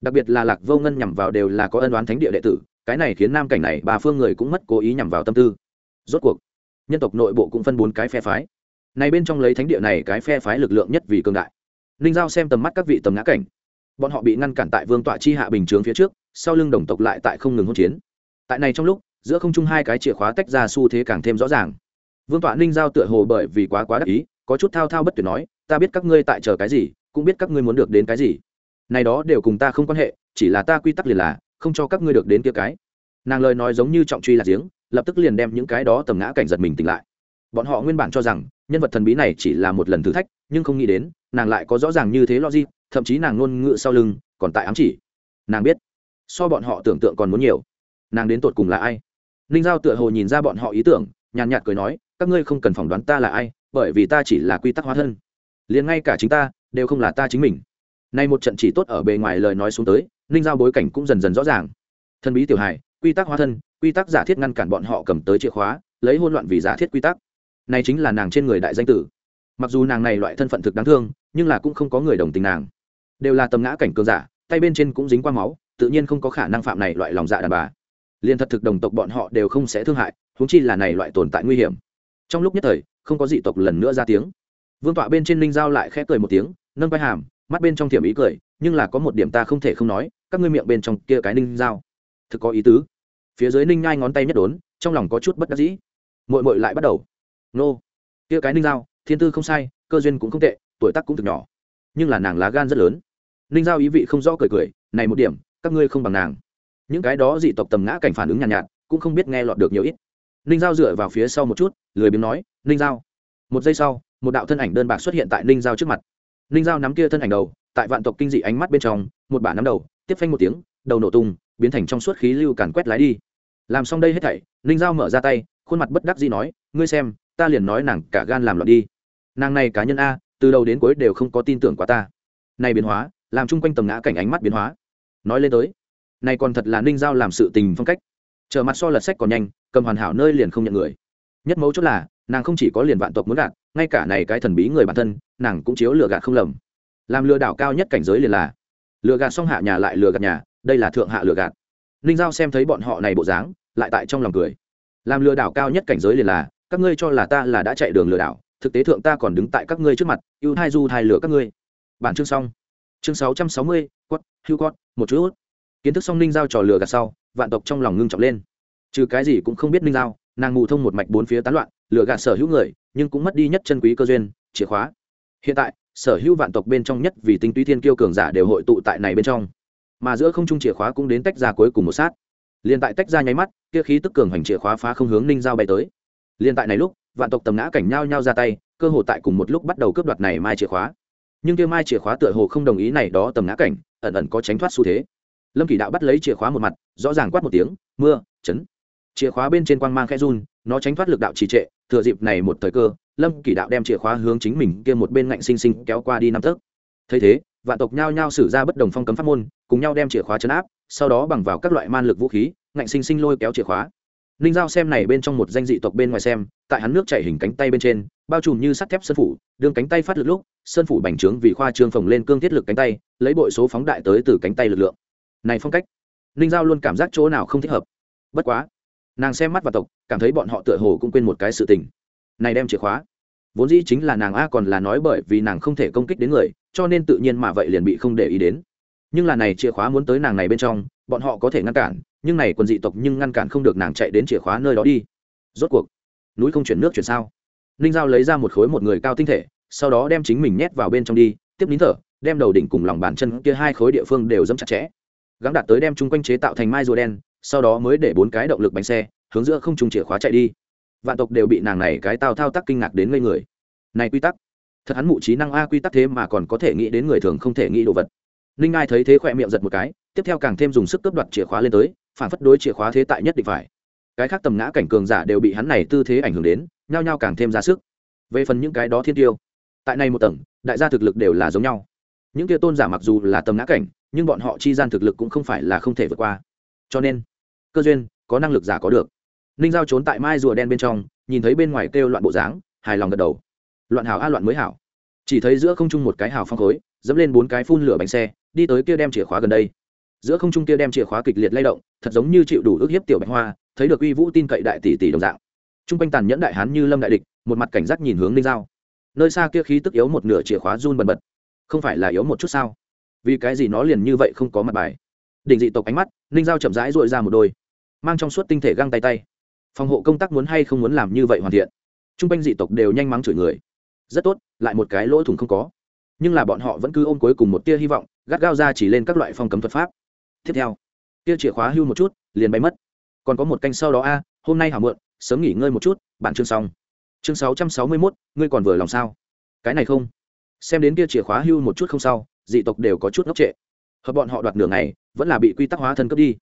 Đặc biệt là lạc vô ngân nhằm vào đều là có ân oán thánh địa đệ tử, cái này khiến nam cảnh này bà phương người cũng mất cố ý nhằm vào tâm tư. Rốt cuộc, nhân tộc nội bộ cũng phân bốn cái phe phái. Này bên trong lấy thánh địa này cái phe phái lực lượng nhất vì cường đại. Ninh giao xem tầm mắt các vị tầm ngã cảnh. Bọn họ bị ngăn cản tại vương tọa chi hạ bình chướng phía trước, sau lưng đồng tộc lại tại không ngừng hỗn chiến. Tại này trong lúc, giữa không trung hai cái chìa khóa tách ra xu thế càng thêm rõ ràng. Vương tọa ninh giao tựa hồ bởi vì quá quá đắc ý có chút thao thao bất tuyệt nói, ta biết các ngươi tại chờ cái gì, cũng biết các ngươi muốn được đến cái gì. Này đó đều cùng ta không quan hệ, chỉ là ta quy tắc liền là, không cho các ngươi được đến kia cái. Nàng lời nói giống như trọng truy là giếng, lập tức liền đem những cái đó tầm ngã cảnh giật mình tỉnh lại. Bọn họ nguyên bản cho rằng, nhân vật thần bí này chỉ là một lần thử thách, nhưng không nghĩ đến, nàng lại có rõ ràng như thế logic, thậm chí nàng ngôn ngữ sau lưng còn tại ám chỉ. Nàng biết, so bọn họ tưởng tượng còn muốn nhiều. Nàng đến tột cùng là ai? Ninh giao tựa hồ nhìn ra bọn họ ý tưởng, nhàn nhạt cười nói, các ngươi không cần phỏng đoán ta là ai bởi vì ta chỉ là quy tắc hóa thân. Liền ngay cả chính ta, đều không là ta chính mình. Nay một trận chỉ tốt ở bề ngoài lời nói xuống tới, ninh giao bối cảnh cũng dần dần rõ ràng. Thân bí tiểu hài, quy tắc hóa thân, quy tắc giả thiết ngăn cản bọn họ cầm tới chìa khóa, lấy hôn loạn vì giả thiết quy tắc. Này chính là nàng trên người đại danh tử. Mặc dù nàng này loại thân phận thực đáng thương, nhưng là cũng không có người đồng tình nàng. Đều là tầm ngã cảnh cường giả, tay bên trên cũng dính qua máu, tự nhiên không có khả năng phạm này loại lòng dạ đàn bà. Liền thật thực đồng tộc bọn họ đều không sẽ thương hại, huống chi là này loại tồn tại nguy hiểm. Trong lúc nhất thời không có dị tộc lần nữa ra tiếng. Vương tọa bên trên Ninh giao lại khẽ cười một tiếng nâng vai hàm mắt bên trong thiểm ý cười nhưng là có một điểm ta không thể không nói các ngươi miệng bên trong kia cái ninh giao thực có ý tứ. Phía dưới ninh nhai ngón tay nhất đốn trong lòng có chút bất đắc dĩ. Mội mội lại bắt đầu. Nô kia cái ninh giao thiên tư không sai cơ duyên cũng không tệ tuổi tác cũng thực nhỏ. Nhưng là nàng lá gan rất lớn. Ninh giao ý vị không rõ cười cười này một điểm các ngươi không bằng nàng. Những cái đó dị tộc tầm ngã cảnh phản ứng nhàn nhạt, nhạt cũng không biết nghe lọt được nhiều ít ninh giao dựa vào phía sau một chút, lười biếng nói, ninh giao. Một giây sau, một đạo thân ảnh đơn bạc xuất hiện tại ninh giao trước mặt. Ninh giao nắm kia thân ảnh đầu, tại vạn tộc kinh dị ánh mắt bên trong, một bản nắm đầu, tiếp phanh một tiếng, đầu nổ tung, biến thành trong suốt khí lưu càn quét lái đi. Làm xong đây hết thảy, ninh giao mở ra tay, khuôn mặt bất đắc dĩ nói, ngươi xem, ta liền nói nàng cả gan làm loạn đi. Nàng này cá nhân a, từ đầu đến cuối đều không có tin tưởng quá ta. Này biến hóa, làm chung quanh tầm ngã cảnh ánh mắt biến hóa. Nói lên tới, này còn thật là ninh giao làm sự tình phong cách trở mặt so lật sách còn nhanh, cầm hoàn hảo nơi liền không nhận người. Nhất mấu chốt là, nàng không chỉ có liền vạn tộc muốn gạt, ngay cả này cái thần bí người bản thân, nàng cũng chiếu lừa gạt không lầm. Làm lừa đảo cao nhất cảnh giới liền là, lừa gạt xong hạ nhà lại lừa gạt nhà, đây là thượng hạ lừa gạt. Ninh giao xem thấy bọn họ này bộ dáng, lại tại trong lòng cười. Làm lừa đảo cao nhất cảnh giới liền là, các ngươi cho là ta là đã chạy đường lừa đảo, thực tế thượng ta còn đứng tại các ngươi trước mặt, ưu hai du hai lừa các ngươi. Bản chương xong. Chương sáu trăm sáu mươi, quất, hưu quất, một chút. Kiến thức xong ninh giao trò lừa gạt sau vạn tộc trong lòng ngưng trọng lên. Trừ cái gì cũng không biết ninh giao, nàng mù thông một mạch bốn phía tán loạn lựa gạt sở hữu người, nhưng cũng mất đi nhất chân quý cơ duyên, chìa khóa. Hiện tại, sở hữu vạn tộc bên trong nhất vì tinh túy thiên kiêu cường giả đều hội tụ tại này bên trong. Mà giữa không trung chìa khóa cũng đến tách ra cuối cùng một sát. Liền tại tách ra nháy mắt, kia khí tức cường hành chìa khóa phá không hướng ninh giao bay tới. Liền tại này lúc, vạn tộc tầm ngã cảnh nhau nhau ra tay, cơ hồ tại cùng một lúc bắt đầu cướp đoạt này mai chìa khóa. Nhưng kia mai chìa khóa tựa hồ không đồng ý này đó tầm ngã cảnh, ẩn ẩn có tránh thoát xu thế lâm kỷ đạo bắt lấy chìa khóa một mặt rõ ràng quát một tiếng mưa chấn chìa khóa bên trên quang mang khẽ run nó tránh thoát lực đạo trì trệ thừa dịp này một thời cơ lâm kỷ đạo đem chìa khóa hướng chính mình kia một bên ngạnh sinh sinh kéo qua đi năm tấc thấy thế vạn tộc nhao nhao xử ra bất đồng phong cấm pháp môn cùng nhau đem chìa khóa chấn áp sau đó bằng vào các loại man lực vũ khí ngạnh sinh sinh lôi kéo chìa khóa ninh giao xem này bên trong một danh dị tộc bên ngoài xem tại hắn nước chảy hình cánh tay bên trên bao trùm như sắt thép sơn phủ đương cánh tay phát lực lúc sơn phủ bành trướng vì khoa trương phồng lên cương thiết lực cánh tay lấy bội số phóng đại tới từ cánh tay lực lượng này phong cách, ninh giao luôn cảm giác chỗ nào không thích hợp. Bất quá, nàng xem mắt và tộc, cảm thấy bọn họ tựa hồ cũng quên một cái sự tình. Này đem chìa khóa. Vốn dĩ chính là nàng a còn là nói bởi vì nàng không thể công kích đến người, cho nên tự nhiên mà vậy liền bị không để ý đến. Nhưng là này chìa khóa muốn tới nàng này bên trong, bọn họ có thể ngăn cản, nhưng này quần dị tộc nhưng ngăn cản không được nàng chạy đến chìa khóa nơi đó đi. Rốt cuộc, núi không chuyển nước chuyển sao? Ninh giao lấy ra một khối một người cao tinh thể, sau đó đem chính mình nhét vào bên trong đi, tiếp nín thở, đem đầu đỉnh cùng lòng bàn chân kia hai khối địa phương đều dẫm chặt chẽ gắng đạt tới đem chung quanh chế tạo thành mai rùa đen, sau đó mới để bốn cái động lực bánh xe hướng giữa không trùng chìa khóa chạy đi. Vạn tộc đều bị nàng này cái tao thao tác kinh ngạc đến ngây người. Này quy tắc, thật hắn mụ trí năng a quy tắc thế mà còn có thể nghĩ đến người thường không thể nghĩ đồ vật. Ninh ai thấy thế khỏe miệng giật một cái, tiếp theo càng thêm dùng sức cướp đoạt chìa khóa lên tới, phản phất đối chìa khóa thế tại nhất định phải. Cái khác tầm ngã cảnh cường giả đều bị hắn này tư thế ảnh hưởng đến, nhao nhao càng thêm ra sức. Về phần những cái đó thiên tiêu, tại này một tầng, đại gia thực lực đều là giống nhau. Những kia tôn giả mặc dù là tầm ngã cảnh nhưng bọn họ chi gian thực lực cũng không phải là không thể vượt qua. Cho nên, cơ duyên, có năng lực giả có được. Ninh giao trốn tại mai rùa đen bên trong, nhìn thấy bên ngoài kêu loạn bộ dáng, hài lòng gật đầu. Loạn hảo a, loạn mới hảo. Chỉ thấy giữa không trung một cái hào phong khối, dẫm lên bốn cái phun lửa bánh xe, đi tới kia đem chìa khóa gần đây. Giữa không trung kia đem chìa khóa kịch liệt lay động, thật giống như chịu đủ ức hiếp tiểu bạch hoa, thấy được uy vũ tin cậy đại tỷ tỷ đồng dạng. T r u n g quanh tàn nhẫn đại hán như lâm đại địch, một mặt cảnh giác nhìn hướng ninh giao. Nơi xa kia khí tức yếu một nửa chìa khóa run bần bật. Không phải là yếu một chút sao? Vì cái gì nó liền như vậy không có mặt bài? Đỉnh dị tộc ánh mắt, ninh giao chậm rãi dội ra một đôi, mang trong suốt tinh thể găng tay tay. Phòng hộ công tác muốn hay không muốn làm như vậy hoàn thiện? T r u n g quanh dị tộc đều nhanh mắng chửi người. Rất tốt, lại một cái lỗ thủng không có. Nhưng là bọn họ vẫn cứ ôm cuối cùng một tia hy vọng, gắt gao ra chỉ lên các loại phong cấm thuật pháp. Tiếp theo, tia chìa khóa hưu một chút, liền bay mất. Còn có một canh sau đó a, hôm nay hảo mượn sớm nghỉ ngơi một chút, bản chương xong. Chương sáu trăm sáu mươi mốt, ngươi còn vừa lòng sao? Cái này không. Xem đến tia chìa khóa hưu một chút không sao dị tộc đều có chút ngốc trệ. Hợp bọn họ đoạt nửa ngày, vẫn là bị quy tắc hóa thân cướp đi.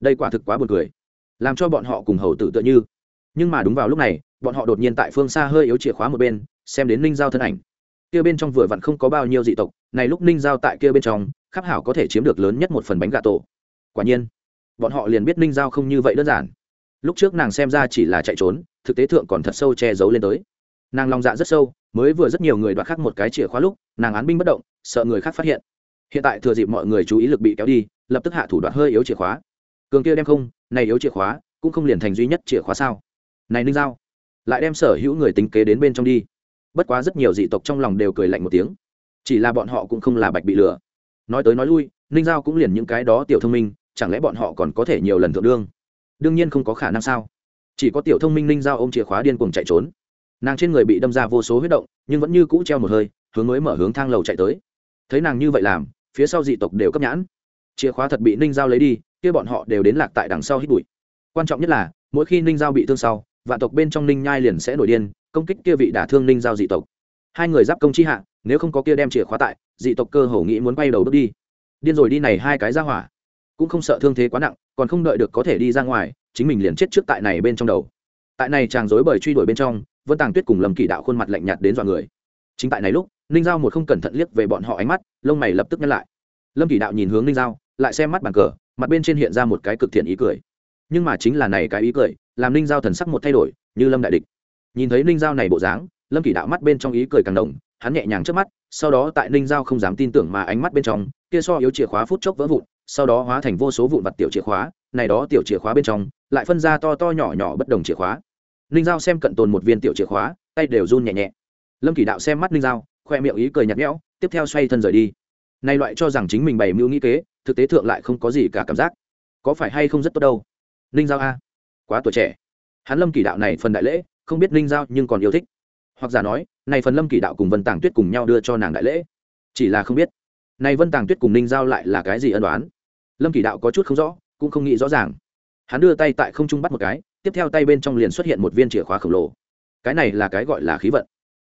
Đây quả thực quá buồn cười. Làm cho bọn họ cùng hầu tử tựa như. Nhưng mà đúng vào lúc này, bọn họ đột nhiên tại phương xa hơi yếu chìa khóa một bên, xem đến ninh giao thân ảnh. Kia bên trong vừa vặn không có bao nhiêu dị tộc, này lúc ninh giao tại kia bên trong khắc hảo có thể chiếm được lớn nhất một phần bánh gà tổ. Quả nhiên, bọn họ liền biết ninh giao không như vậy đơn giản. Lúc trước nàng xem ra chỉ là chạy trốn, thực tế thượng còn thật sâu che giấu lên tới. Nàng lòng dạ rất sâu, mới vừa rất nhiều người đoạt khắc một cái chìa khóa lúc, nàng án binh bất động sợ người khác phát hiện. Hiện tại thừa dịp mọi người chú ý lực bị kéo đi, lập tức hạ thủ đoạn hơi yếu chìa khóa. Cường kia đem không, này yếu chìa khóa, cũng không liền thành duy nhất chìa khóa sao? Này ninh giao, lại đem sở hữu người tính kế đến bên trong đi. Bất quá rất nhiều dị tộc trong lòng đều cười lạnh một tiếng. Chỉ là bọn họ cũng không là bạch bị lừa. Nói tới nói lui, ninh giao cũng liền những cái đó tiểu thông minh, chẳng lẽ bọn họ còn có thể nhiều lần thượng đương? Đương nhiên không có khả năng sao? Chỉ có tiểu thông minh ninh giao ôm chìa khóa điên cuồng chạy trốn. Nàng trên người bị đâm ra vô số huyết động, nhưng vẫn như cũ treo một hơi, hướng mới mở hướng thang lầu chạy tới thấy nàng như vậy làm, phía sau dị tộc đều cấp nhãn. Chìa khóa thật bị ninh giao lấy đi, kia bọn họ đều đến lạc tại đằng sau hít bụi. Quan trọng nhất là, mỗi khi ninh giao bị thương sau, vạn tộc bên trong ninh nhai liền sẽ nổi điên, công kích kia vị đả thương ninh giao dị tộc. Hai người giáp công chi hạ, nếu không có kia đem chìa khóa tại, dị tộc cơ hồ nghĩ muốn bay đầu bước đi. Điên rồi đi này hai cái ra hỏa. Cũng không sợ thương thế quá nặng, còn không đợi được có thể đi ra ngoài, chính mình liền chết trước tại này bên trong đầu. Tại này chàng dối bời truy đuổi bên trong, vân tàng tuyết cùng lầm kỳ đạo khuôn mặt lạnh nhạt đến dọa người. Chính tại này lúc ninh giao một không cẩn thận liếc về bọn họ ánh mắt, lông mày lập tức nhắc lại. Lâm kỳ đạo nhìn hướng ninh giao, lại xem mắt bàn cờ, mặt bên trên hiện ra một cái cực thiện ý cười. Nhưng mà chính là này cái ý cười, làm ninh giao thần sắc một thay đổi, như lâm đại địch. Nhìn thấy ninh giao này bộ dáng, lâm kỳ đạo mắt bên trong ý cười càng đồng hắn nhẹ nhàng trước mắt, sau đó tại ninh giao không dám tin tưởng mà ánh mắt bên trong, kia so yếu chìa khóa phút chốc vỡ vụn, sau đó hóa thành vô số vụn vặt tiểu chìa khóa, này đó tiểu chìa khóa bên trong, lại phân ra to to nhỏ nhỏ bất đồng chìa khóa. Ninh giao xem cận tồn một viên tiểu chìa khóa, tay đều run nhẹ nhẹ. Lâm kỳ đạo xem mắt ninh giao khoe miệng ý cười nhạt nhẽo, tiếp theo xoay thân rời đi. Nay loại cho rằng chính mình bày mưu nghĩ kế, thực tế thượng lại không có gì cả cảm giác. Có phải hay không rất tốt đâu. Ninh giao a. Quá tuổi trẻ. Hắn lâm kỳ đạo này phần đại lễ, không biết ninh giao nhưng còn yêu thích. Hoặc giả nói, này phần lâm kỳ đạo cùng vân tàng tuyết cùng nhau đưa cho nàng đại lễ. Chỉ là không biết. Này vân tàng tuyết cùng ninh giao lại là cái gì ân đoán lâm kỳ đạo có chút không rõ, cũng không nghĩ rõ ràng. Hắn đưa tay tại không trung bắt một cái, tiếp theo tay bên trong liền xuất hiện một viên chìa khóa khổng lồ. Cái này là cái gọi là khí vận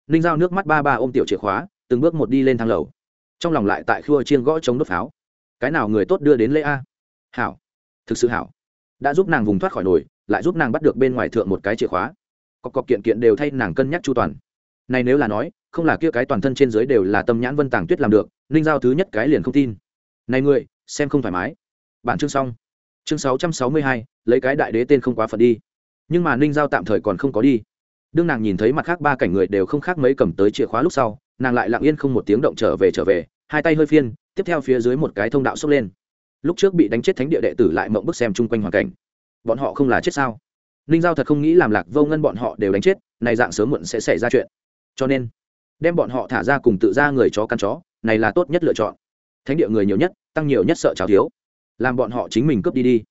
ninh giao nước mắt ba ba ôm tiểu chìa khóa, từng bước một đi lên thang lầu. Trong lòng lại tại khua chiên gõ chống đốt pháo. Cái nào người tốt đưa đến lễ a? Hảo. Thực sự hảo. Đã giúp nàng vùng thoát khỏi nồi, lại giúp nàng bắt được bên ngoài thượng một cái chìa khóa. Cọc cọc kiện kiện đều thay nàng cân nhắc chu toàn. Này nếu là nói, không là kia cái toàn thân trên dưới đều là tâm nhãn vân tàng tuyết làm được, ninh giao thứ nhất cái liền không tin. Này người, xem không thoải mái. Bản chương xong. Chương sáu trăm sáu mươi hai, lấy cái đại đế tên không quá phận đi. Nhưng mà ninh giao tạm thời còn không có đi đương nàng nhìn thấy mặt khác ba cảnh người đều không khác mấy cầm tới chìa khóa lúc sau, nàng lại lặng yên không một tiếng động trở về trở về, hai tay hơi phiên, tiếp theo phía dưới một cái thông đạo xốc lên. Lúc trước bị đánh chết thánh địa đệ tử lại mộng bức xem chung quanh hoàn cảnh. Bọn họ không là chết sao? Ninh giao thật không nghĩ làm lạc vô ngân bọn họ đều đánh chết, này dạng sớm muộn sẽ xảy ra chuyện. Cho nên, đem bọn họ thả ra cùng tự ra người chó căn chó, này là tốt nhất lựa chọn. Thánh địa người nhiều nhất, tăng nhiều nhất sợ cháo thiếu. Làm bọn họ chính mình cướp đi đi.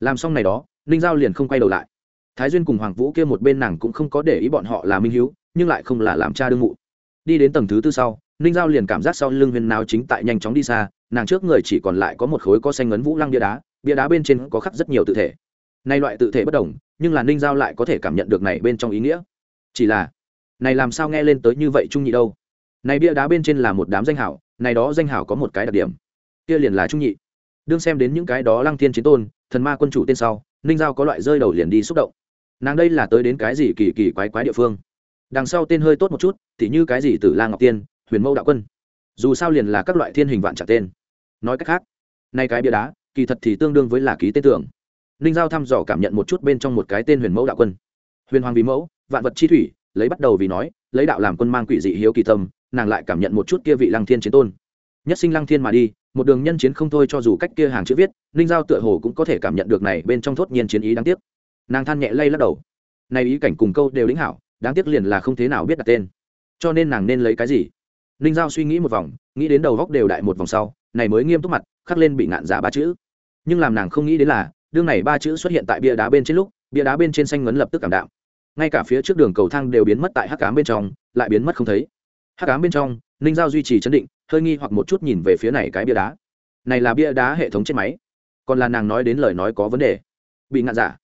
Làm xong này đó ninh giao liền không quay đầu lại thái duyên cùng hoàng vũ kia một bên nàng cũng không có để ý bọn họ là minh hiếu, nhưng lại không là làm cha đương mụ. Đi đến tầng thứ tư sau, ninh giao liền cảm giác sau lưng huyền nào chính tại nhanh chóng đi xa, nàng trước người chỉ còn lại có một khối có xanh ngấn vũ lăng bia đá bia đá bên trên có khắc rất nhiều tự thể. Nay loại tự thể bất đồng, nhưng là ninh giao lại có thể cảm nhận được này bên trong ý nghĩa. Chỉ là, này làm sao nghe lên tới như vậy trung nhị đâu? Này bia đá bên trên là một đám danh hảo, này đó danh hảo có một cái đặc điểm. Kia liền là trung nhị. Đương xem đến những cái đó lăng thiên chiến tôn, thần ma quân chủ tên sau, ninh giao có loại rơi đầu liền đi xúc động nàng đây là tới đến cái gì kỳ kỳ quái quái địa phương? Đằng sau tên hơi tốt một chút, thì như cái gì tử la ngọc tiên, huyền mẫu đạo quân. Dù sao liền là các loại thiên hình vạn trả tên. Nói cách khác, nay cái bia đá, kỳ thật thì tương đương với là ký tên tưởng. Ninh giao thăm dò cảm nhận một chút bên trong một cái tên huyền mẫu đạo quân. Huyền hoàng vì mẫu, vạn vật chi thủy, lấy bắt đầu vì nói, lấy đạo làm quân mang quỷ dị hiếu kỳ tâm nàng lại cảm nhận một chút kia vị lăng thiên chiến tôn. Nhất sinh lăng thiên mà đi, một đường nhân chiến không thôi cho dù cách kia hàng chữ viết, ninh giao tựa hồ cũng có thể cảm nhận được này bên trong thốt nhiên chiến ý đáng tiếc nàng than nhẹ lay lắc đầu. Này ý cảnh cùng câu đều lĩnh hảo, đáng tiếc liền là không thế nào biết đặt tên. Cho nên nàng nên lấy cái gì? Ninh giao suy nghĩ một vòng, nghĩ đến đầu góc đều đại một vòng sau, này mới nghiêm túc mặt, khắc lên bị ngạn giả ba chữ. Nhưng làm nàng không nghĩ đến là, đương này ba chữ xuất hiện tại bia đá bên trên lúc, bia đá bên trên xanh ngấn lập tức cảm đạo ngay cả phía trước đường cầu thang đều biến mất tại hắc cám bên trong, lại biến mất không thấy. Hắc cám bên trong, ninh giao duy trì chấn định, hơi nghi hoặc một chút nhìn về phía này cái bia đá. Này là bia đá hệ thống trên máy. Còn là nàng nói đến lời nói có vấn đề. Bị ngạn giả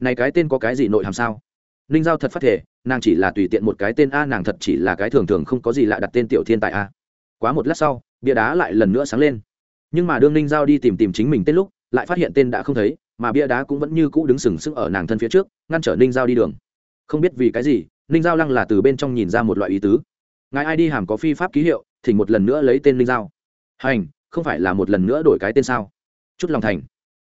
này cái tên có cái gì nội hàm sao? Ninh giao thật phát thể nàng chỉ là tùy tiện một cái tên a, nàng thật chỉ là cái thường thường không có gì lạ đặt tên tiểu thiên tại a. Quá một lát sau, bia đá lại lần nữa sáng lên. Nhưng mà đương ninh giao đi tìm tìm chính mình tên lúc, lại phát hiện tên đã không thấy, mà bia đá cũng vẫn như cũ đứng sừng sững ở nàng thân phía trước, ngăn trở ninh giao đi đường. Không biết vì cái gì, ninh giao lăng là từ bên trong nhìn ra một loại ý tứ. Ngài ai đi hàm có phi pháp ký hiệu, thì một lần nữa lấy tên ninh giao. Hành, không phải là một lần nữa đổi cái tên sao? Chút lòng thành.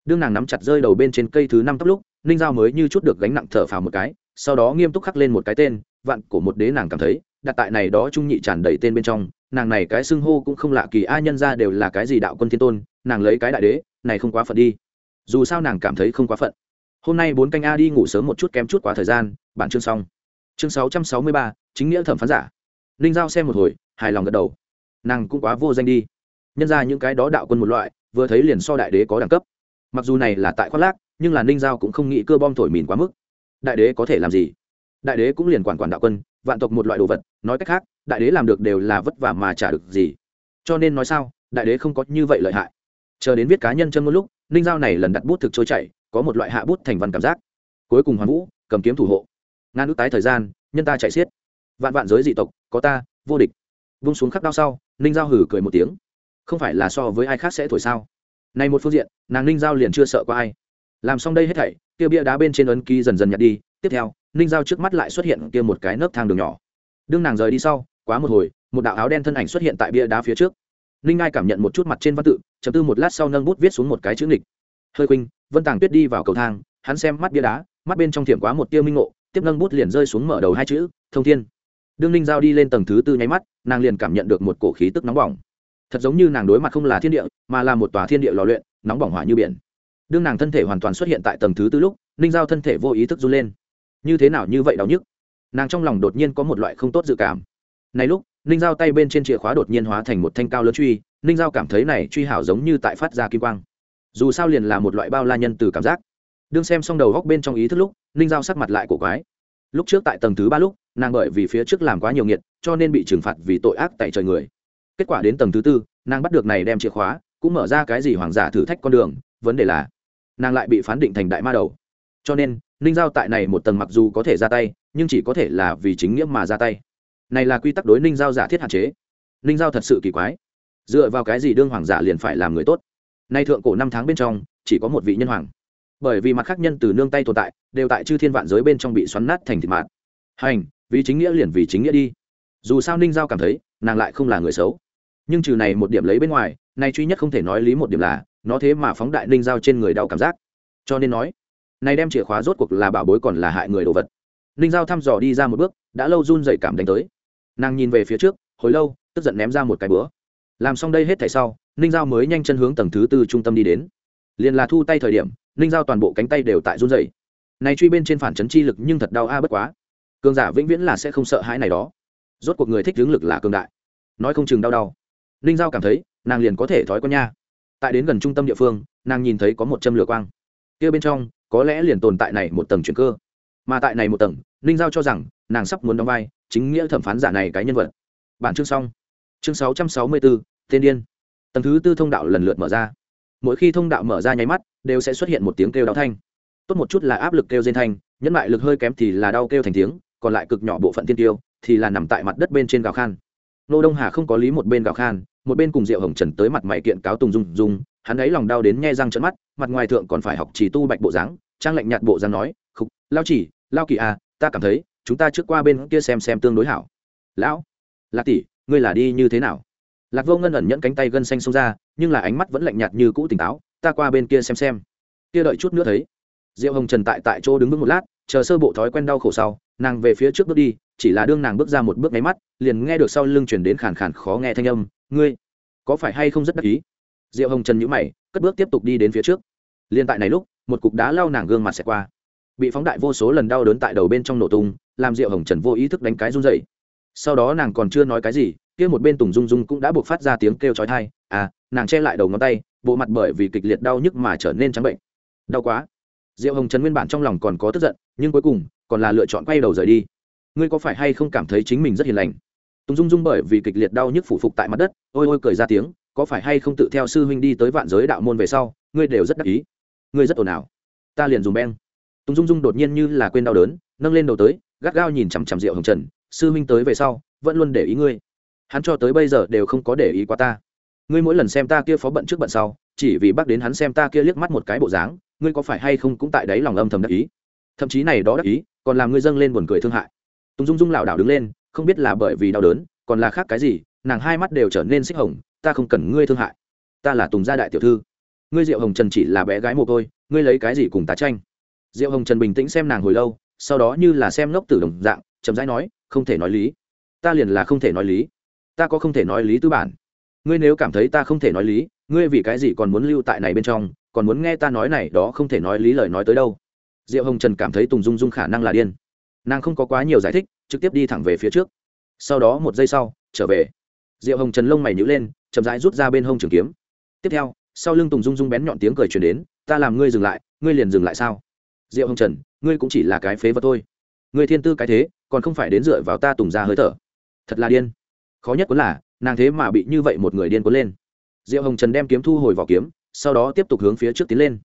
Đương nàng nắm chặt rơi đầu bên trên cây thứ năm tóc lúc ninh giao mới như chút được gánh nặng thở phào một cái, sau đó nghiêm túc khắc lên một cái tên, vạn của một đế nàng cảm thấy, đặt tại này đó trung nhị tràn đầy tên bên trong, nàng này cái xưng hô cũng không lạ kỳ, a nhân ra đều là cái gì đạo quân thiên tôn, nàng lấy cái đại đế, này không quá phận đi. Dù sao nàng cảm thấy không quá phận. Hôm nay bốn canh a đi ngủ sớm một chút kém chút quá thời gian, bản chương xong. Chương sáu trăm sáu mươi ba, chính nghĩa thẩm phán giả. Ninh giao xem một hồi, hài lòng gật đầu. Nàng cũng quá vô danh đi. Nhân ra những cái đó đạo quân một loại, vừa thấy liền so đại đế có đẳng cấp. Mặc dù này là tại khoác lác nhưng là ninh giao cũng không nghĩ cơ bom thổi mìn quá mức. Đại đế có thể làm gì? Đại đế cũng liền quản quản đạo quân, vạn tộc một loại đồ vật, nói cách khác, đại đế làm được đều là vất vả mà trả được gì. Cho nên nói sao, đại đế không có như vậy lợi hại. Chờ đến viết cá nhân chân một lúc, ninh giao này lần đặt bút thực trôi chảy, có một loại hạ bút thành văn cảm giác. Cuối cùng hoàn vũ, cầm kiếm thủ hộ. Ngàn ước tái thời gian, nhân ta chạy xiết. Vạn vạn giới dị tộc, có ta, vô địch. Vung xuống khắc đao sau, ninh giao hử cười một tiếng. Không phải là so với ai khác sẽ thổi sao? Này một phương diện, nàng ninh giao liền chưa sợ có ai làm xong đây hết thảy, kia bia đá bên trên ấn ký dần dần nhặt đi, tiếp theo, ninh giao trước mắt lại xuất hiện kia một cái nấc thang đường nhỏ. Đương nàng rời đi sau, quá một hồi, một đạo áo đen thân ảnh xuất hiện tại bia đá phía trước. Ninh ngai cảm nhận một chút mặt trên văn tự chấm tư một lát sau nâng bút viết xuống một cái chữ nghịch. Hơi khuynh vân tàng tuyết đi vào cầu thang, hắn xem mắt bia đá, mắt bên trong thiểm quá một tiêu minh ngộ, tiếp nâng bút liền rơi xuống mở đầu hai chữ, thông thiên. Đương ninh giao đi lên tầng thứ tư nháy mắt, nàng liền cảm nhận được một cổ khí tức nóng bỏng. Thật giống như nàng đối mặt không là thiên địa, mà là một tòa thiên địa lò luyện, nóng bỏng hỏa như biển đương nàng thân thể hoàn toàn xuất hiện tại tầng thứ tư lúc, ninh giao thân thể vô ý thức run lên. Như thế nào như vậy đau nhức? Nàng trong lòng đột nhiên có một loại không tốt dự cảm. Này lúc, ninh giao tay bên trên chìa khóa đột nhiên hóa thành một thanh cao lớn truy, ninh giao cảm thấy này truy hảo giống như tại phát ra kim quang. Dù sao liền là một loại bao la nhân từ cảm giác. Đương xem xong đầu góc bên trong ý thức lúc, ninh giao sắc mặt lại cổ quái. Lúc trước tại tầng thứ ba lúc, nàng bởi vì phía trước làm quá nhiều nghiệt, cho nên bị trừng phạt vì tội ác tại trời người. Kết quả đến tầng thứ tư, nàng bắt được này đem chìa khóa, cũng mở ra cái gì hoàng giả thử thách con đường, vấn đề là nàng lại bị phán định thành đại ma đầu. Cho nên, ninh giao tại này một tầng mặc dù có thể ra tay, nhưng chỉ có thể là vì chính nghĩa mà ra tay. Này là quy tắc đối ninh giao giả thiết hạn chế. Ninh giao thật sự kỳ quái. Dựa vào cái gì đương hoàng giả liền phải làm người tốt? Nay thượng cổ năm tháng bên trong, chỉ có một vị nhân hoàng. Bởi vì mặt khác nhân từ nương tay tồn tại, đều tại chư thiên vạn giới bên trong bị xoắn nát thành thịt mạt. Hành, vì chính nghĩa liền vì chính nghĩa đi. Dù sao ninh giao cảm thấy, nàng lại không là người xấu. Nhưng trừ này một điểm lấy bên ngoài, nay duy nhất không thể nói lý một điểm là nó thế mà phóng đại ninh giao trên người đau cảm giác. Cho nên nói, này đem chìa khóa rốt cuộc là bảo bối còn là hại người đồ vật. Ninh giao thăm dò đi ra một bước, đã lâu run dậy cảm đánh tới. Nàng nhìn về phía trước, hồi lâu, tức giận ném ra một cái bữa. Làm xong đây hết thảy sau, ninh giao mới nhanh chân hướng tầng thứ tư trung tâm đi đến. Liền là thu tay thời điểm, ninh giao toàn bộ cánh tay đều tại run dậy này truy bên trên phản chấn chi lực nhưng thật đau a à bất quá. Cường giả vĩnh viễn là sẽ không sợ hãi này đó. Rốt cuộc người thích hướng lực là cường đại. Nói không chừng đau đau. Ninh giao cảm thấy, nàng liền có thể thói quen nha tại đến gần trung tâm địa phương, nàng nhìn thấy có một châm lửa quang. Kia bên trong, có lẽ liền tồn tại này một tầng chuyển cơ. Mà tại này một tầng, ninh giao cho rằng, nàng sắp muốn đóng vai chính nghĩa thẩm phán giả này cái nhân vật. Bản chương xong. Chương sáu trăm sáu mươi bốn tên điên. Tầng thứ tư thông đạo lần lượt mở ra. Mỗi khi thông đạo mở ra nháy mắt, đều sẽ xuất hiện một tiếng kêu đau thanh. Tốt một chút là áp lực kêu trên thanh, nhẫn mại lực hơi kém thì là đau kêu thành tiếng, còn lại cực nhỏ bộ phận tiên tiêu thì là nằm tại mặt đất bên trên gào khan. Nô đông hà không có lý một bên gào khan một bên cùng diệu hồng trần tới mặt mày kiện cáo tùng dung dung, hắn ấy lòng đau đến nhe răng trận mắt, mặt ngoài thượng còn phải học chỉ tu bạch bộ dáng, trang lệnh nhạt bộ dáng nói, khục, lao chỉ, lao kỳ à ta cảm thấy chúng ta trước qua bên kia xem xem tương đối hảo. Lão, lạc tỷ, ngươi là đi như thế nào? Lạc vô ngân ẩn nhẫn cánh tay gân xanh xông ra, nhưng là ánh mắt vẫn lạnh nhạt như cũ tỉnh táo, ta qua bên kia xem xem. Kia đợi chút nữa thấy, diệu hồng trần tại tại chỗ đứng bước một lát, chờ sơ bộ thói quen đau khổ sau, nàng về phía trước bước đi chỉ là đương nàng bước ra một bước nháy mắt, liền nghe được sau lưng chuyển đến khàn khàn khó nghe thanh âm, ngươi, có phải hay không rất đắc ý? Diệu hồng trần nhữ mày, cất bước tiếp tục đi đến phía trước. Liền tại này lúc, một cục đá lao nàng gương mặt xẹt qua. Bị phóng đại vô số lần đau đớn tại đầu bên trong nổ tung, làm diệu hồng trần vô ý thức đánh cái run dậy sau đó nàng còn chưa nói cái gì, kia một bên tùng dung dung cũng đã buộc phát ra tiếng kêu chói tai à nàng che lại đầu ngón tay, bộ mặt bởi vì kịch liệt đau nhức mà trở nên trắng bệnh. Đau quá. Diệu hồng trần nguyên bản trong lòng còn có tức giận, nhưng cuối cùng, còn là lựa chọn quay đầu rời đi ngươi có phải hay không cảm thấy chính mình rất hiền lành? Tùng dung dung bởi vì kịch liệt đau nhức phủ phục tại mặt đất, ôi ôi cười ra tiếng, có phải hay không tự theo sư huynh đi tới vạn giới đạo môn về sau, ngươi đều rất đắc ý? Ngươi rất ồn ào. Ta liền dùng beng. Tùng dung dung đột nhiên như là quên đau đớn, nâng lên đầu tới, gắt gao nhìn chằm chằm rượu hồng trần, sư huynh tới về sau, vẫn luôn để ý ngươi. Hắn cho tới bây giờ đều không có để ý qua ta. Ngươi mỗi lần xem ta kia phó bận trước bận sau, chỉ vì bác đến hắn xem ta kia liếc mắt một cái bộ dáng, ngươi có phải hay không cũng tại đấy lòng âm thầm đắc ý? Thậm chí này đó đắc ý, còn làm ngươi dâng lên buồn cười thương hại tùng dung dung lảo đảo đứng lên, không biết là bởi vì đau đớn, còn là khác cái gì, nàng hai mắt đều trở nên xích hồng, ta không cần ngươi thương hại. Ta là tùng gia đại tiểu thư. Ngươi diệu hồng trần chỉ là bé gái mồ côi, ngươi lấy cái gì cùng tá tranh? Diệu hồng trần bình tĩnh xem nàng hồi lâu, sau đó như là xem ngốc tử đồng dạng, chậm rãi nói, không thể nói lý. Ta liền là không thể nói lý. Ta có không thể nói lý tư bản. Ngươi nếu cảm thấy ta không thể nói lý, ngươi vì cái gì còn muốn lưu tại này bên trong, còn muốn nghe ta nói này, đó không thể nói lý lời nói tới đâu. Diệu hồng trần cảm thấy tùng dung dung khả năng là điên nàng không có quá nhiều giải thích, trực tiếp đi thẳng về phía trước. Sau đó một giây sau, trở về. Diệu hồng trần lông mày nhữ lên, chậm rãi rút ra bên hông trường kiếm. Tiếp theo, sau lưng tùng dung dung bén nhọn tiếng cười truyền đến, ta làm ngươi dừng lại, ngươi liền dừng lại sao? Diệu hồng trần, ngươi cũng chỉ là cái phế vật thôi. Ngươi thiên tư cái thế, còn không phải đến dựa vào ta tùng ra hơi thở. Thật là điên. Khó nhất cũng là, nàng thế mà bị như vậy một người điên cuốn lên. Diệu hồng trần đem kiếm thu hồi vỏ kiếm, sau đó tiếp tục hướng phía trước tiến lên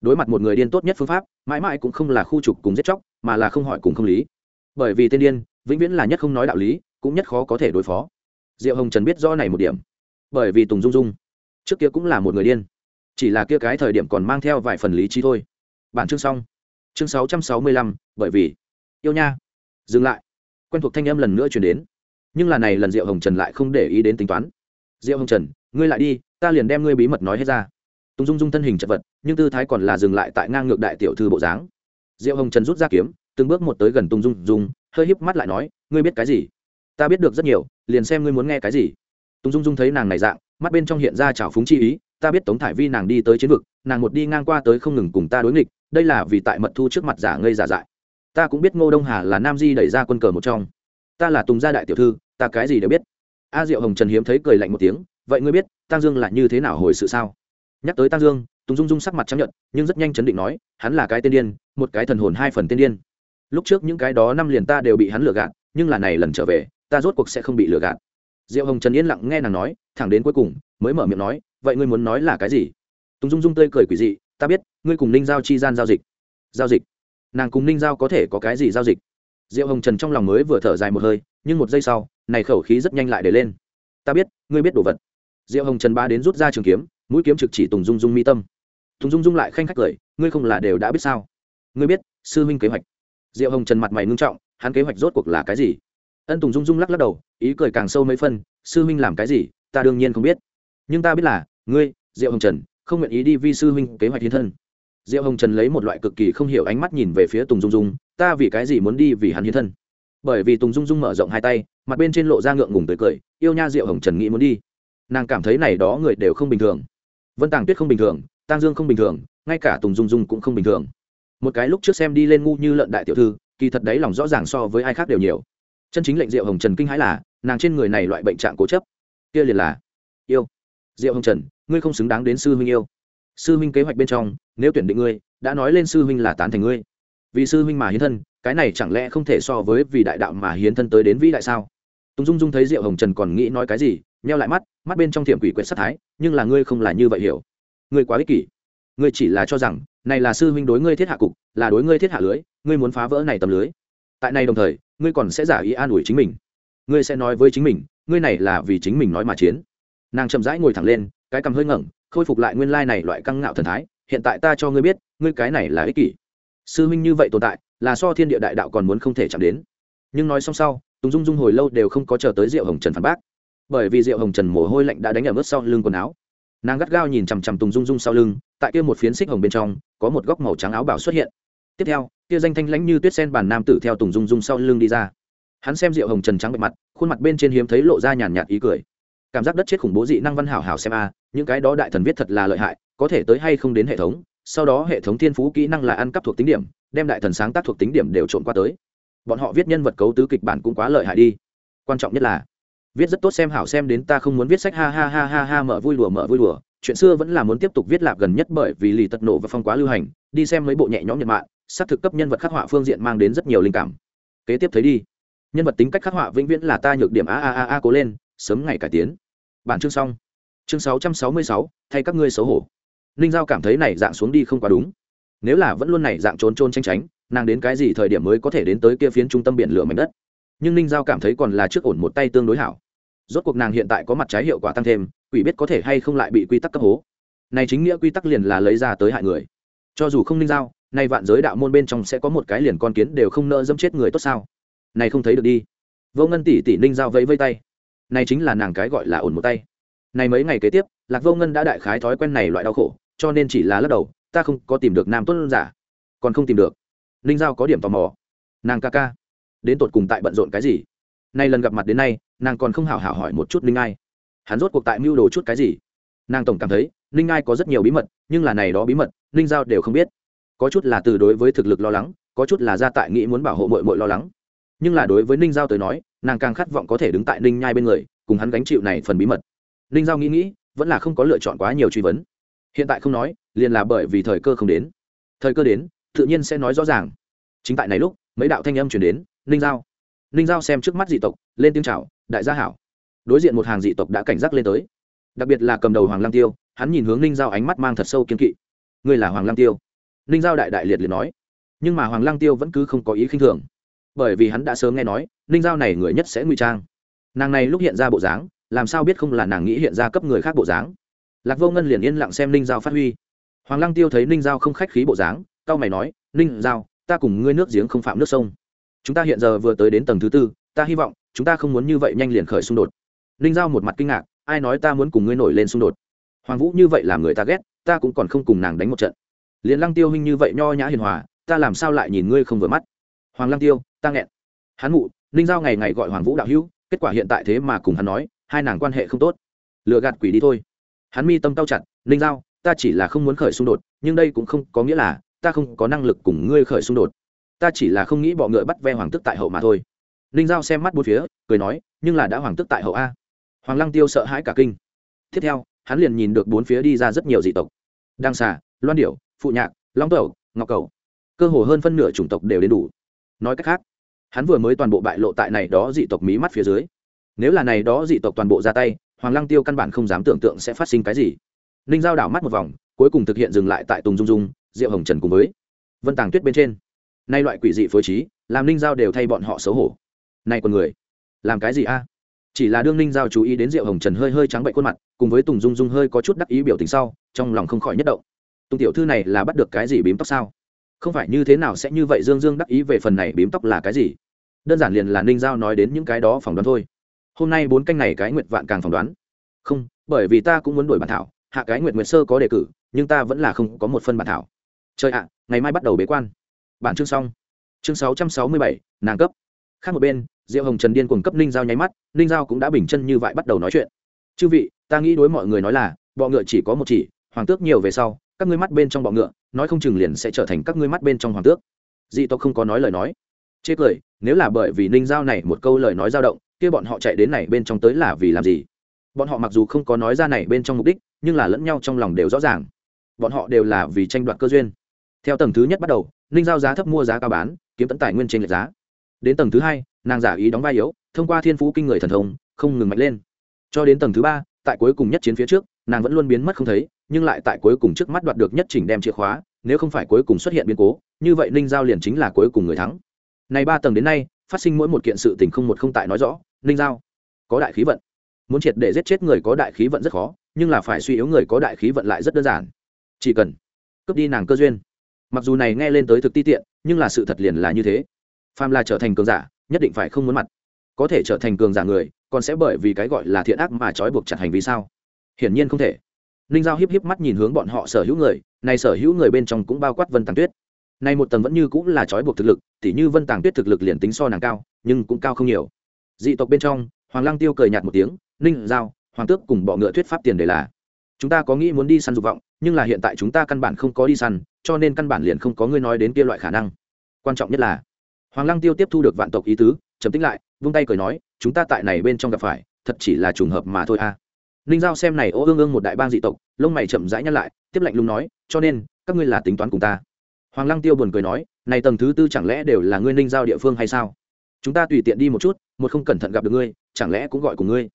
đối mặt một người điên tốt nhất phương pháp, mãi mãi cũng không là khu trục cùng giết chóc, mà là không hỏi cùng không lý. Bởi vì tên điên, vĩnh viễn là nhất không nói đạo lý, cũng nhất khó có thể đối phó. Diệu hồng trần biết rõ này một điểm. Bởi vì tùng dung dung, trước kia cũng là một người điên. Chỉ là kia cái thời điểm còn mang theo vài phần lý trí thôi. Bản chương xong. Chương sáu trăm sáu mươi lăm, bởi vì. Yêu nha. Dừng lại. Quen thuộc thanh âm lần nữa chuyển đến. Nhưng là này lần diệu hồng trần lại không để ý đến tính toán. Diệu hồng trần, ngươi lại đi, ta liền đem ngươi bí mật nói hết ra tùng dung dung thân hình chật vật, nhưng tư thái còn là dừng lại tại ngang ngược đại tiểu thư bộ dáng. Diệu hồng trần rút ra kiếm, từng bước một tới gần tùng dung dung, hơi híp mắt lại nói, ngươi biết cái gì? Ta biết được rất nhiều, liền xem ngươi muốn nghe cái gì. Tùng dung dung thấy nàng này dạng, mắt bên trong hiện ra trào phúng chi ý, ta biết tống thải vi nàng đi tới chiến vực, nàng một đi ngang qua tới không ngừng cùng ta đối nghịch, đây là vì tại mật thu trước mặt giả ngây giả dại. Ta cũng biết ngô đông hà là nam di đẩy ra quân cờ một trong. Ta là tùng gia đại tiểu thư, ta cái gì đều biết. A diệu hồng trần hiếm thấy cười lạnh một tiếng, vậy ngươi biết tăng dương là như thế nào hồi sự sao? Nhắc tới tăng dương, tùng dung dung sắc mặt chấp nhận nhưng rất nhanh chấn định nói, hắn là cái tên điên, một cái thần hồn hai phần tên điên. Lúc trước những cái đó năm liền ta đều bị hắn lừa gạt, nhưng là này lần trở về, ta rốt cuộc sẽ không bị lừa gạt. Diệu hồng trần yên lặng nghe nàng nói, thẳng đến cuối cùng, mới mở miệng nói, vậy ngươi muốn nói là cái gì? Tùng dung dung tươi cười quỷ dị, ta biết, ngươi cùng ninh giao chi gian giao dịch. Giao dịch? Nàng cùng ninh giao có thể có cái gì giao dịch? Diệu hồng trần trong lòng mới vừa thở dài một hơi, nhưng một giây sau, này khẩu khí rất nhanh lại để lên. Ta biết, ngươi biết đồ vật. Diệu hồng trần ba đến rút ra trường kiếm mũi kiếm trực chỉ tùng dung dung mi tâm. Tùng dung dung lại khanh khách cười, ngươi không là đều đã biết sao? Ngươi biết, sư huynh kế hoạch. Diệu hồng trần mặt mày ngưng trọng, hắn kế hoạch rốt cuộc là cái gì? Ân tùng dung dung lắc lắc đầu, ý cười càng sâu mấy phân, sư huynh làm cái gì, ta đương nhiên không biết. Nhưng ta biết là, ngươi, diệu hồng trần, không nguyện ý đi vi sư huynh kế hoạch hiến thân. Diệu hồng trần lấy một loại cực kỳ không hiểu ánh mắt nhìn về phía tùng dung dung, ta vì cái gì muốn đi vì hắn hiến thân? Bởi vì tùng dung dung mở rộng hai tay, mặt bên trên lộ ra ngượng ngùng tới cười, yêu nha diệu hồng trần nghĩ muốn đi. Nàng cảm thấy này đó người đều không bình thường vân tàng tuyết không bình thường, tang dương không bình thường, ngay cả tùng dung dung cũng không bình thường. Một cái lúc trước xem đi lên ngu như lợn đại tiểu thư, kỳ thật đấy lòng rõ ràng so với ai khác đều nhiều. Chân chính lệnh diệu hồng trần kinh hãi là, nàng trên người này loại bệnh trạng cố chấp. Kia liền là, yêu, diệu hồng trần, ngươi không xứng đáng đến sư huynh yêu. Sư huynh kế hoạch bên trong, nếu tuyển định ngươi, đã nói lên sư huynh là tán thành ngươi. Vì sư huynh mà hiến thân, cái này chẳng lẽ không thể so với vì đại đạo mà hiến thân tới đến vĩ đại sao? Tùng dung dung thấy diệu hồng trần còn nghĩ nói cái gì nheo lại mắt mắt bên trong thiểm quỷ quyệt sát thái, nhưng là ngươi không là như vậy hiểu. Ngươi quá ích kỷ. Ngươi chỉ là cho rằng, này là sư huynh đối ngươi thiết hạ cục, là đối ngươi thiết hạ lưới, ngươi muốn phá vỡ này tầm lưới. Tại này đồng thời, ngươi còn sẽ giả ý an ủi chính mình. Ngươi sẽ nói với chính mình, ngươi này là vì chính mình nói mà chiến. Nàng chậm rãi ngồi thẳng lên, cái cằm hơi ngẩng, khôi phục lại nguyên lai này loại căng ngạo thần thái, hiện tại ta cho ngươi biết, ngươi cái này là ích kỷ. Sư huynh như vậy tồn tại, là so thiên địa đại đạo còn muốn không thể chạm đến. Nhưng nói xong sau, tùng dung dung hồi lâu đều không có chờ tới diệu hồng trần phản bác bởi vì rượu hồng trần mồ hôi lạnh đã đánh ở mức sau lưng quần áo. Nàng gắt gao nhìn chằm chằm tùng dung dung sau lưng, tại kia một phiến xích hồng bên trong, có một góc màu trắng áo bảo xuất hiện. Tiếp theo, kia danh thanh lãnh như tuyết sen bản nam tử theo tùng dung dung sau lưng đi ra. Hắn xem rượu hồng trần trắng bệ mặt, khuôn mặt bên trên hiếm thấy lộ ra nhàn nhạt ý cười. Cảm giác đất chết khủng bố dị năng văn hảo hảo xem a, những cái đó đại thần viết thật là lợi hại, có thể tới hay không đến hệ thống, sau đó hệ thống thiên phú kỹ năng là ăn cắp thuộc tính điểm, đem đại thần sáng tác thuộc tính điểm đều trộn qua tới. Bọn họ viết nhân vật cấu tứ kịch bản cũng quá lợi hại đi. Quan trọng nhất là viết rất tốt xem hảo xem đến ta không muốn viết sách, ha ha ha ha ha, mở vui đùa, mở vui đùa. Chuyện xưa vẫn là muốn tiếp tục viết lạp gần nhất bởi vì lì tật nổ và phong quá lưu hành, đi xem mấy bộ nhẹ nhõm nhật mạng xác thực cấp nhân vật khắc họa phương diện mang đến rất nhiều linh cảm. Kế tiếp thấy đi. Nhân vật tính cách khắc họa vĩnh viễn là ta nhược điểm a a a a cố lên, sớm ngày cải tiến. Bản chương xong. Chương sáu trăm sáu mươi sáu, thay các ngươi xấu hổ. Ninh giao cảm thấy này dạng xuống đi không quá đúng. Nếu là vẫn luôn này dạng trốn trôn tranh tránh, nàng đến cái gì thời điểm mới có thể đến tới kia phiến trung tâm biển lửa mảnh đất? Nhưng ninh giao cảm thấy còn là trước ổn một tay tương đối hảo rốt cuộc nàng hiện tại có mặt trái hiệu quả tăng thêm quỷ biết có thể hay không lại bị quy tắc cấp hố này chính nghĩa quy tắc liền là lấy ra tới hại người cho dù không ninh giao nay vạn giới đạo môn bên trong sẽ có một cái liền con kiến đều không nỡ dẫm chết người tốt sao này không thấy được đi vô ngân tỷ tỷ ninh giao vẫy vây tay này chính là nàng cái gọi là ổn một tay này mấy ngày kế tiếp lạc vô ngân đã đại khái thói quen này loại đau khổ cho nên chỉ là lắc đầu ta không có tìm được nam tuấn giả còn không tìm được ninh giao có điểm tò mò nàng ca ca đến tột cùng tại bận rộn cái gì? Nay lần gặp mặt đến nay, nàng còn không hảo hảo hỏi một chút ninh ai. Hắn rốt cuộc tại mưu đồ chút cái gì? Nàng tổng cảm thấy, ninh ai có rất nhiều bí mật, nhưng là này đó bí mật, ninh giao đều không biết. Có chút là từ đối với thực lực lo lắng, có chút là ra tại nghĩ muốn bảo hộ mội mội lo lắng. Nhưng là đối với ninh giao tới nói, nàng càng khát vọng có thể đứng tại ninh nhai bên người, cùng hắn gánh chịu này phần bí mật. Ninh giao nghĩ nghĩ, vẫn là không có lựa chọn quá nhiều truy vấn. Hiện tại không nói, liền là bởi vì thời cơ không đến. Thời cơ đến, tự nhiên sẽ nói rõ ràng. Chính tại này lúc, mấy đạo thanh âm chuyển đến ninh giao. Ninh giao xem trước mắt dị tộc, lên tiếng chào, đại gia hảo. Đối diện một hàng dị tộc đã cảnh giác lên tới. Đặc biệt là cầm đầu hoàng Lang tiêu, hắn nhìn hướng ninh giao ánh mắt mang thật sâu kiên kỵ. Ngươi là hoàng Lang tiêu? Ninh giao đại đại liệt liệt nói. Nhưng mà hoàng Lang tiêu vẫn cứ không có ý khinh thường. Bởi vì hắn đã sớm nghe nói, ninh giao này người nhất sẽ ngụy trang. Nàng này lúc hiện ra bộ dáng, làm sao biết không là nàng nghĩ hiện ra cấp người khác bộ dáng? Lạc vô ngân liền yên lặng xem ninh giao phát huy. Hoàng lăng tiêu thấy ninh giao không khách khí bộ dáng, cao mày nói, ninh giao, ta cùng ngươi nước giếng không phạm nước sông chúng ta hiện giờ vừa tới đến tầng thứ tư, ta hy vọng, chúng ta không muốn như vậy nhanh liền khởi xung đột. Ninh giao một mặt kinh ngạc, ai nói ta muốn cùng ngươi nổi lên xung đột? Hoàng vũ như vậy làm người ta ghét, ta cũng còn không cùng nàng đánh một trận. Liền lăng tiêu huynh như vậy nho nhã hiền hòa, ta làm sao lại nhìn ngươi không vừa mắt? Hoàng lăng tiêu, ta nghẹn. Hắn mụ ninh giao ngày ngày gọi hoàng vũ đạo hữu, kết quả hiện tại thế mà cùng hắn nói, hai nàng quan hệ không tốt. Lựa gạt quỷ đi thôi. Hắn mi tâm cao chặt ninh giao, ta chỉ là không muốn khởi xung đột, nhưng đây cũng không có nghĩa là ta không có năng lực cùng ngươi khởi xung đột ta chỉ là không nghĩ bọ ngựa bắt ve hoàng tức tại hậu mà thôi. Ninh giao xem mắt bốn phía, cười nói, nhưng là đã hoàng tức tại hậu a. Hoàng lăng tiêu sợ hãi cả kinh. Tiếp theo, hắn liền nhìn được bốn phía đi ra rất nhiều dị tộc. Đăng xà, loan điểu, phụ nhạc, long tẩu, ngọc cầu. Cơ hồ hơn phân nửa chủng tộc đều đến đủ. Nói cách khác, hắn vừa mới toàn bộ bại lộ tại này đó dị tộc mí mắt phía dưới. Nếu là này đó dị tộc toàn bộ ra tay, hoàng lăng tiêu căn bản không dám tưởng tượng sẽ phát sinh cái gì. Ninh giao đảo mắt một vòng, cuối cùng thực hiện dừng lại tại tùng dung dung, diệu hồng trần cùng với vân tàng tuyết bên trên nay loại quỷ dị phối trí, làm ninh giao đều thay bọn họ xấu hổ. Này con người, làm cái gì a? Chỉ là đương ninh giao chú ý đến diệu hồng trần hơi hơi trắng bệnh khuôn mặt, cùng với tùng dung dung hơi có chút đắc ý biểu tình sau, trong lòng không khỏi nhất động. Tùng tiểu thư này là bắt được cái gì bím tóc sao? Không phải như thế nào sẽ như vậy dương dương đắc ý về phần này bím tóc là cái gì? Đơn giản liền là ninh giao nói đến những cái đó phỏng đoán thôi. Hôm nay bốn canh này cái nguyệt vạn càng phỏng đoán. Không, bởi vì ta cũng muốn đổi bản thảo, hạ cái nguyệt nguyệt sơ có đề cử, nhưng ta vẫn là không có một phân bản thảo. Trời ạ, ngày mai bắt đầu bế quan bản chương xong. Chương sáu trăm sáu mươi bảy, nàng cấp. Khác một bên, diệu hồng trần điên cùng cấp ninh giao nháy mắt, ninh giao cũng đã bình chân như vậy bắt đầu nói chuyện. Chư vị, ta nghĩ đối mọi người nói là, bọ ngựa chỉ có một chỉ, hoàng tước nhiều về sau, các ngươi mắt bên trong bọ ngựa, nói không chừng liền sẽ trở thành các ngươi mắt bên trong hoàng tước. Dị tộc không có nói lời nói. Chê cười, nếu là bởi vì ninh giao này một câu lời nói dao động, kia bọn họ chạy đến này bên trong tới là vì làm gì? Bọn họ mặc dù không có nói ra này bên trong mục đích, nhưng là lẫn nhau trong lòng đều rõ ràng. Bọn họ đều là vì tranh đoạt cơ duyên. Theo tầng thứ nhất bắt đầu ninh giao giá thấp mua giá cao bán, kiếm tận tài nguyên trên lệch giá. Đến tầng thứ hai, nàng giả ý đóng vai yếu, thông qua thiên phú kinh người thần thông, không ngừng mạnh lên. Cho đến tầng thứ ba, tại cuối cùng nhất chiến phía trước, nàng vẫn luôn biến mất không thấy, nhưng lại tại cuối cùng trước mắt đoạt được nhất chỉnh đem chìa khóa, nếu không phải cuối cùng xuất hiện biến cố, như vậy ninh giao liền chính là cuối cùng người thắng. Này ba tầng đến nay, phát sinh mỗi một kiện sự tình không một không tại nói rõ ninh giao có đại khí vận. Muốn triệt để giết chết người có đại khí vận rất khó, nhưng là phải suy yếu người có đại khí vận lại rất đơn giản. Chỉ cần cướp đi nàng cơ duyên mặc dù này nghe lên tới thực ti tiện, nhưng là sự thật liền là như thế. Phàm là trở thành cường giả, nhất định phải không muốn mặt. Có thể trở thành cường giả người, còn sẽ bởi vì cái gọi là thiện ác mà trói buộc chặt hành vi sao? Hiển nhiên không thể. Ninh giao hiếp hiếp mắt nhìn hướng bọn họ sở hữu người, này sở hữu người bên trong cũng bao quát vân tàng tuyết. Này một tầng vẫn như cũng là trói buộc thực lực, tỉ như vân tàng tuyết thực lực liền tính so nàng cao, nhưng cũng cao không nhiều. Dị tộc bên trong, hoàng lăng tiêu cười nhạt một tiếng ninh giao, hoàng tước cùng bọ ngựa thuyết pháp tiền đề là, chúng ta có nghĩ muốn đi săn dục vọng, nhưng là hiện tại chúng ta căn bản không có đi săn cho nên căn bản liền không có ngươi nói đến kia loại khả năng. Quan trọng nhất là, hoàng lăng tiêu tiếp thu được vạn tộc ý tứ chấm tính lại, vung tay cười nói, chúng ta tại này bên trong gặp phải, thật chỉ là trùng hợp mà thôi a. À. ninh giao xem này ô ương ương một đại bang dị tộc, lông mày chậm rãi nhăn lại, tiếp lạnh lùng nói, cho nên, các ngươi là tính toán cùng ta. Hoàng lăng tiêu buồn cười nói, này tầng thứ tư chẳng lẽ đều là ngươi ninh giao địa phương hay sao? Chúng ta tùy tiện đi một chút, một không cẩn thận gặp được ngươi, chẳng lẽ cũng gọi của ngươi?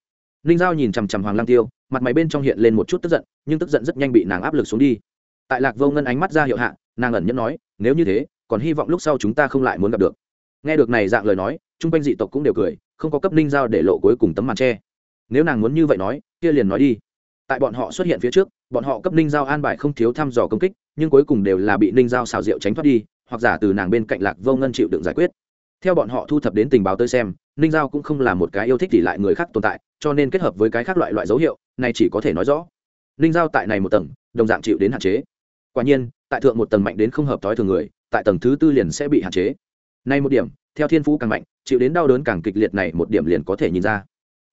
Ninh giao nhìn chằm chằm hoàng lăng tiêu, mặt mày bên trong hiện lên một chút tức giận, nhưng tức giận rất nhanh bị nàng áp lực xuống đi tại lạc vô ngân ánh mắt ra hiệu hạ, nàng ẩn nhẫn nói, nếu như thế, còn hy vọng lúc sau chúng ta không lại muốn gặp được. Nghe được này dạng lời nói chung quanh dị tộc cũng đều cười, không có cấp ninh giao để lộ cuối cùng tấm màn tre nếu nàng muốn như vậy nói, kia liền nói đi. Tại bọn họ xuất hiện phía trước, bọn họ cấp ninh giao an bài không thiếu thăm dò công kích, nhưng cuối cùng đều là bị ninh giao xào rượu tránh thoát đi, hoặc giả từ nàng bên cạnh lạc vô ngân chịu đựng giải quyết. Theo bọn họ thu thập đến tình báo tới xem, ninh giao cũng không là một cái yêu thích thì lại người khác tồn tại, cho nên kết hợp với cái khác loại loại dấu hiệu, này chỉ có thể nói rõ. Ninh giao tại này một tầng, đồng dạng chịu đến hạn chế quả nhiên, tại thượng một tầng mạnh đến không hợp thói thường người, tại tầng thứ tư liền sẽ bị hạn chế. Nay một điểm, theo thiên phú càng mạnh, chịu đến đau đớn càng kịch liệt này một điểm liền có thể nhìn ra.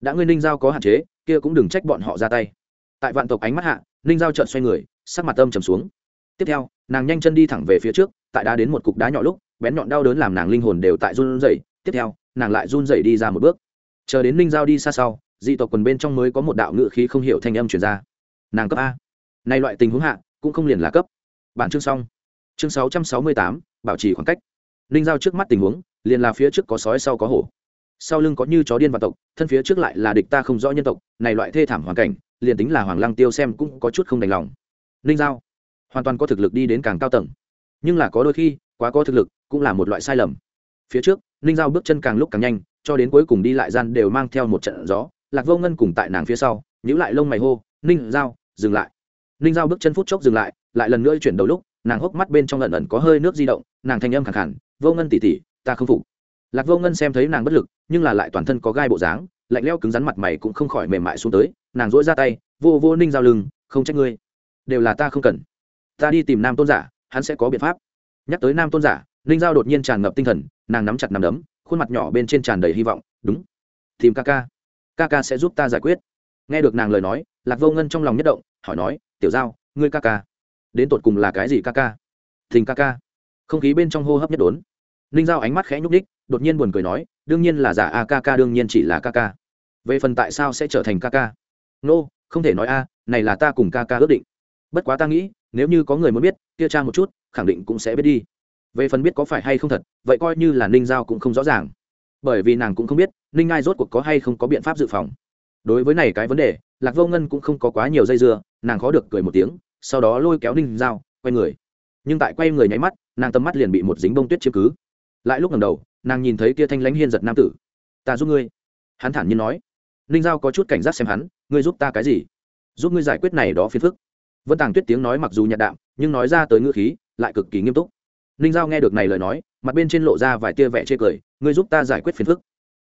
Đã ngươi ninh giao có hạn chế, kia cũng đừng trách bọn họ ra tay. Tại vạn tộc ánh mắt hạ, ninh giao trợn xoay người, sắc mặt tâm trầm xuống. Tiếp theo, nàng nhanh chân đi thẳng về phía trước, tại đá đến một cục đá nhỏ lúc, bén nhọn đau đớn làm nàng linh hồn đều tại run rẩy. Tiếp theo, nàng lại run rẩy đi ra một bước. Chờ đến ninh giao đi xa sau, dị tộc quần bên trong mới có một đạo ngự khí không hiểu thanh âm truyền ra. Nàng cấp a. Nay loại tình huống hạ, cũng không liền là cấp bản chương xong. Chương sáu trăm sáu mươi tám, bảo trì khoảng cách. Ninh giao trước mắt tình huống, liền là phía trước có sói, sau có hổ. Sau lưng có như chó điên và tộc, thân phía trước lại là địch ta không rõ nhân tộc, này loại thê thảm hoàn cảnh, liền tính là hoàng lăng tiêu xem cũng có chút không đành lòng. Ninh giao, hoàn toàn có thực lực đi đến càng cao tầng. Nhưng là có đôi khi, quá có thực lực, cũng là một loại sai lầm. Phía trước ninh giao bước chân càng lúc càng nhanh, cho đến cuối cùng đi lại gian đều mang theo một trận gió, lạc vô ngân cùng tại nàng phía sau nhữ lại lông mày hô ninh giao, dừng lại. Ninh giao bước chân phút chốc dừng lại lại lần nữa chuyển đầu lúc, nàng hốc mắt bên trong lần ẩn có hơi nước di động, nàng thanh âm khẳng khẳng, vô ngân tỉ tỉ ta không phục. Lạc vô ngân xem thấy nàng bất lực, nhưng là lại toàn thân có gai bộ dáng, lạnh leo cứng rắn mặt mày cũng không khỏi mềm mại xuống tới, nàng dỗi ra tay, vô vô ninh giao lưng, không trách ngươi. Đều là ta không cần. Ta đi tìm nam tôn giả, hắn sẽ có biện pháp. Nhắc tới nam tôn giả, ninh giao đột nhiên tràn ngập tinh thần, nàng nắm chặt nằm đấm, khuôn mặt nhỏ bên trên tràn đầy hy vọng, đúng. Tìm ca ca. Ca ca sẽ giúp ta giải quyết. Nghe được nàng lời nói, lạc vô ngân trong lòng nhất động, hỏi nói, tiểu giao, ngươi ca ca đến tột cùng là cái gì ca ca? Thình ca ca. Không khí bên trong hô hấp nhất đốn. Ninh giao ánh mắt khẽ nhúc ních đột nhiên buồn cười nói đương nhiên là giả a ca ca đương nhiên chỉ là ca ca. Về phần tại sao sẽ trở thành ca ca? Nô、no, không thể nói a này là ta cùng ca ca ước định. Bất quá ta nghĩ nếu như có người muốn biết kia cha một chút khẳng định cũng sẽ biết đi. Về phần biết có phải hay không thật vậy coi như là ninh giao cũng không rõ ràng. Bởi vì nàng cũng không biết ninh ngai rốt cuộc có hay không có biện pháp dự phòng. Đối với này cái vấn đề lạc vô ngân cũng không có quá nhiều dây dưa nàng khó được cười một tiếng sau đó lôi kéo ninh giao, quay người. Nhưng tại quay người nháy mắt, nàng tầm mắt liền bị một dính bông tuyết chiếm cứ. Lại lúc lần đầu, nàng nhìn thấy kia thanh lãnh hiên giật nam tử. Ta giúp ngươi. Hắn thản nhiên nói. Ninh giao có chút cảnh giác xem hắn, ngươi giúp ta cái gì? Giúp ngươi giải quyết này đó phiền phức. Vân tàng tuyết tiếng nói mặc dù nhạt đạm, nhưng nói ra tới ngữ khí lại cực kỳ nghiêm túc. Ninh giao nghe được này lời nói, mặt bên trên lộ ra vài tia vẻ chê cười, ngươi giúp ta giải quyết phiền phức.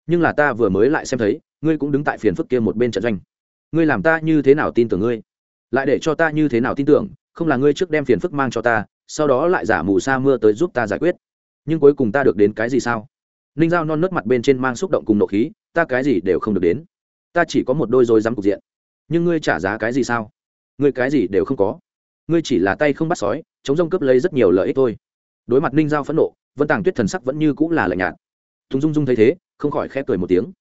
Nhưng là ta vừa mới lại xem thấy, ngươi cũng đứng tại phiền phức kia một bên trận doanh. Ngươi làm ta như thế nào tin tưởng ngươi? Lại để cho ta như thế nào tin tưởng, không là ngươi trước đem phiền phức mang cho ta, sau đó lại giả mù sa mưa tới giúp ta giải quyết. Nhưng cuối cùng ta được đến cái gì sao? Ninh giao non nớt mặt bên trên mang xúc động cùng nộ khí, ta cái gì đều không được đến. Ta chỉ có một đôi dối dám cục diện. Nhưng ngươi trả giá cái gì sao? Ngươi cái gì đều không có. Ngươi chỉ là tay không bắt sói, chống rông cướp lấy rất nhiều lợi ích thôi. Đối mặt ninh giao phẫn nộ, vân tàng tuyết thần sắc vẫn như cũng là lạnh nhạt. Thùng dung dung thấy thế, không khỏi khép cười một tiếng.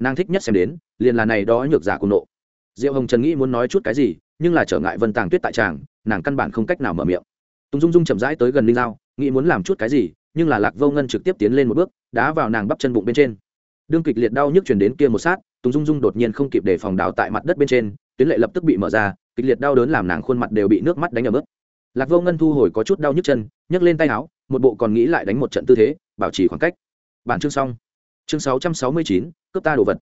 Nàng thích nhất xem đến, liền là này đó nhược giả cùng nộ. Diệu hồng trần nghĩ muốn nói chút cái gì nhưng là trở ngại vân tàng tuyết tại tràng, nàng căn bản không cách nào mở miệng. Tùng dung dung chậm rãi tới gần ninh giao, nghĩ muốn làm chút cái gì, nhưng là lạc vô ngân trực tiếp tiến lên một bước, đá vào nàng bắp chân bụng bên trên. Đương kịch liệt đau nhức chuyển đến kia một sát, tùng dung dung đột nhiên không kịp để phòng đào tại mặt đất bên trên, tuyến lệ lập tức bị mở ra, kịch liệt đau đớn làm nàng khuôn mặt đều bị nước mắt đánh ở mức lạc vô ngân thu hồi có chút đau nhức chân, nhấc lên tay áo, một bộ còn nghĩ lại đánh một trận tư thế, bảo trì khoảng cách. Bản chương xong. Chương sáu trăm sáu mươi chín, cướp ta đồ vật.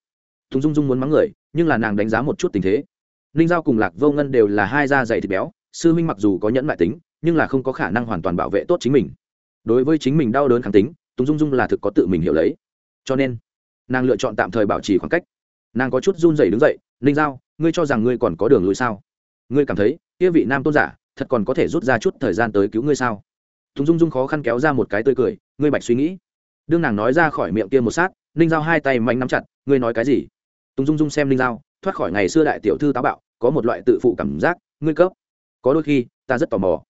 Tùng dung dung muốn mắng người, nhưng là nàng đánh giá một chút tình thế ninh giao cùng lạc vô ngân đều là hai da dày thịt béo, sư minh mặc dù có nhẫn mại tính, nhưng là không có khả năng hoàn toàn bảo vệ tốt chính mình. Đối với chính mình đau đớn kháng tính, tùng dung dung là thực có tự mình hiểu lấy. Cho nên, nàng lựa chọn tạm thời bảo trì khoảng cách. Nàng có chút run rẩy đứng dậy ninh giao, ngươi cho rằng ngươi còn có đường lùi sao? Ngươi cảm thấy, kia vị nam tôn giả, thật còn có thể rút ra chút thời gian tới cứu ngươi sao? Tùng dung dung khó khăn kéo ra một cái tươi cười, ngươi bạch suy nghĩ. Đương nàng nói ra khỏi miệng kia một sát ninh giao hai tay mạnh nắm chặt, ngươi nói cái gì? Tùng dung dung xem ninh giao thoát khỏi ngày xưa đại tiểu thư táo bạo, có một loại tự phụ cảm giác, ngươi cấp. Có đôi khi, ta rất tò mò.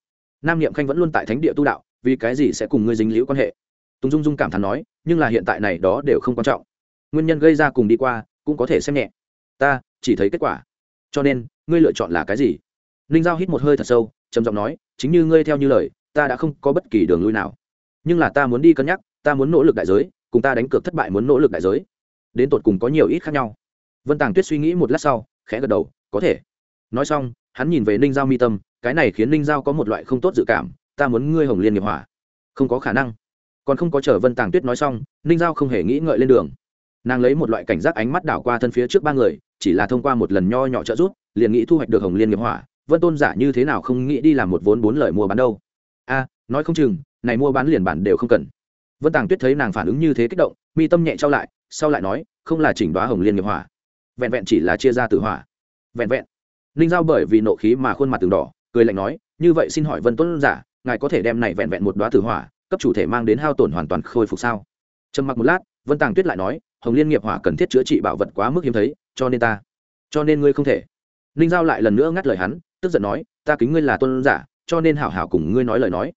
Nam niệm khanh vẫn luôn tại thánh địa tu đạo, vì cái gì sẽ cùng ngươi dính liễu quan hệ? Tùng dung dung cảm thán nói, nhưng là hiện tại này đó đều không quan trọng. Nguyên nhân gây ra cùng đi qua, cũng có thể xem nhẹ. Ta, chỉ thấy kết quả. Cho nên, ngươi lựa chọn là cái gì? Ninh giao hít một hơi thật sâu, trầm giọng nói, chính như ngươi theo như lời, ta đã không có bất kỳ đường lui nào. Nhưng là ta muốn đi cân nhắc, ta muốn nỗ lực đại giới, cùng ta đánh cược thất bại muốn nỗ lực đại giới. Đến tột cùng có nhiều ít khác nhau vân tàng tuyết suy nghĩ một lát sau, khẽ gật đầu, có thể. Nói xong, hắn nhìn về ninh giao mi tâm, cái này khiến ninh giao có một loại không tốt dự cảm, ta muốn ngươi hồng liên nghiệp hỏa. Không có khả năng. Còn không có chờ vân tàng tuyết nói xong, ninh giao không hề nghĩ ngợi lên đường. Nàng lấy một loại cảnh giác ánh mắt đảo qua thân phía trước ba người, chỉ là thông qua một lần nho nhỏ trợ giúp, liền nghĩ thu hoạch được hồng liên nghiệp hỏa. Vân tôn giả như thế nào không nghĩ đi làm một vốn bốn lời mua bán đâu. A, nói không chừng, này mua bán liền bản đều không cần. Vân tàng tuyết thấy nàng phản ứng như thế kích động, mi tâm nhẹ trao lại, sau lại nói, không là chỉnh đoá hồng liên nghiệp hỏa vẹn vẹn chỉ là chia ra tử hỏa. Vẹn vẹn. Ninh giao bởi vì nộ khí mà khuôn mặt từng đỏ, cười lạnh nói, như vậy xin hỏi vân tuấn giả, ngài có thể đem này vẹn vẹn một đoá tử hỏa, cấp chủ thể mang đến hao tổn hoàn toàn khôi phục sao? Trầm mặc một lát, vân tàng tuyết lại nói, hồng liên nghiệp hỏa cần thiết chữa trị bảo vật quá mức hiếm thấy, cho nên ta, cho nên ngươi không thể. Ninh giao lại lần nữa ngắt lời hắn, tức giận nói, ta kính ngươi là tôn giả, cho nên hảo hảo cùng ngươi nói lời nói.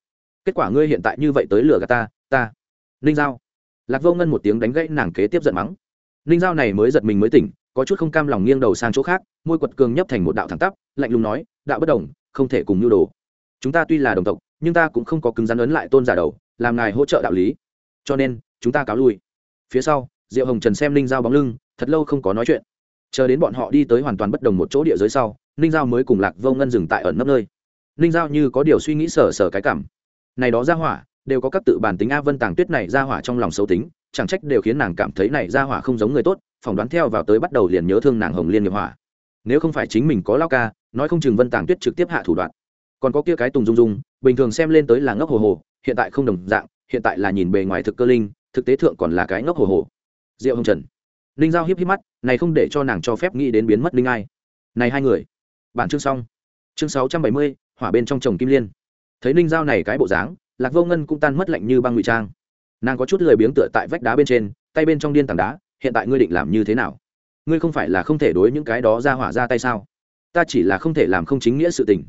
Kết quả ngươi hiện tại như vậy tới lừa gạt ta ta. Ninh giao. Lạc vô ngân một tiếng đánh gãy, nàng kế tiếp giận mắng. Ninh giao này mới giật mình mới tỉnh có chút không cam lòng nghiêng đầu sang chỗ khác, môi quật cường nhấp thành một đạo thẳng tắp, lạnh lùng nói, đạo bất đồng, không thể cùng nhu đồ. Chúng ta tuy là đồng tộc, nhưng ta cũng không có cứng rắn ấn lại tôn giả đầu, làm ngài hỗ trợ đạo lý. Cho nên, chúng ta cáo lui. Phía sau, diệu hồng trần xem ninh giao bóng lưng, thật lâu không có nói chuyện. Chờ đến bọn họ đi tới hoàn toàn bất đồng một chỗ địa giới sau, ninh giao mới cùng lạc vô ngân dừng tại ẩn nấp nơi. Ninh giao như có điều suy nghĩ sở sở cái cảm. Này đó ra hỏa, đều có các tự bản tính a vân tàng tuyết này ra hỏa trong lòng xấu tính, chẳng trách đều khiến nàng cảm thấy này ra hỏa không giống người tốt phỏng đoán theo vào tới bắt đầu liền nhớ thương nàng hồng liên nghiệp hỏa. Nếu không phải chính mình có lao ca, nói không chừng vân tàng tuyết trực tiếp hạ thủ đoạn. Còn có kia cái tùng dung dung, bình thường xem lên tới là ngốc hồ hồ, hiện tại không đồng dạng, hiện tại là nhìn bề ngoài thực cơ linh, thực tế thượng còn là cái ngốc hồ hồ. Diệu hồng trần. Ninh giao hiếp hiếp mắt, này không để cho nàng cho phép nghĩ đến biến mất linh ai. Này hai người. Bản chương xong. Chương sáu trăm bảy mươi, hỏa bên trong chồng kim liên. Thấy ninh giao này cái bộ dáng, lạc vô ngân cũng tan mất lạnh như băng ngụy trang. Nàng có chút lười biếng tựa tại vách đá bên trên, tay bên trong điên tảng đá hiện tại ngươi định làm như thế nào? Ngươi không phải là không thể đối những cái đó ra hỏa ra tay sao? Ta chỉ là không thể làm không chính nghĩa sự tình.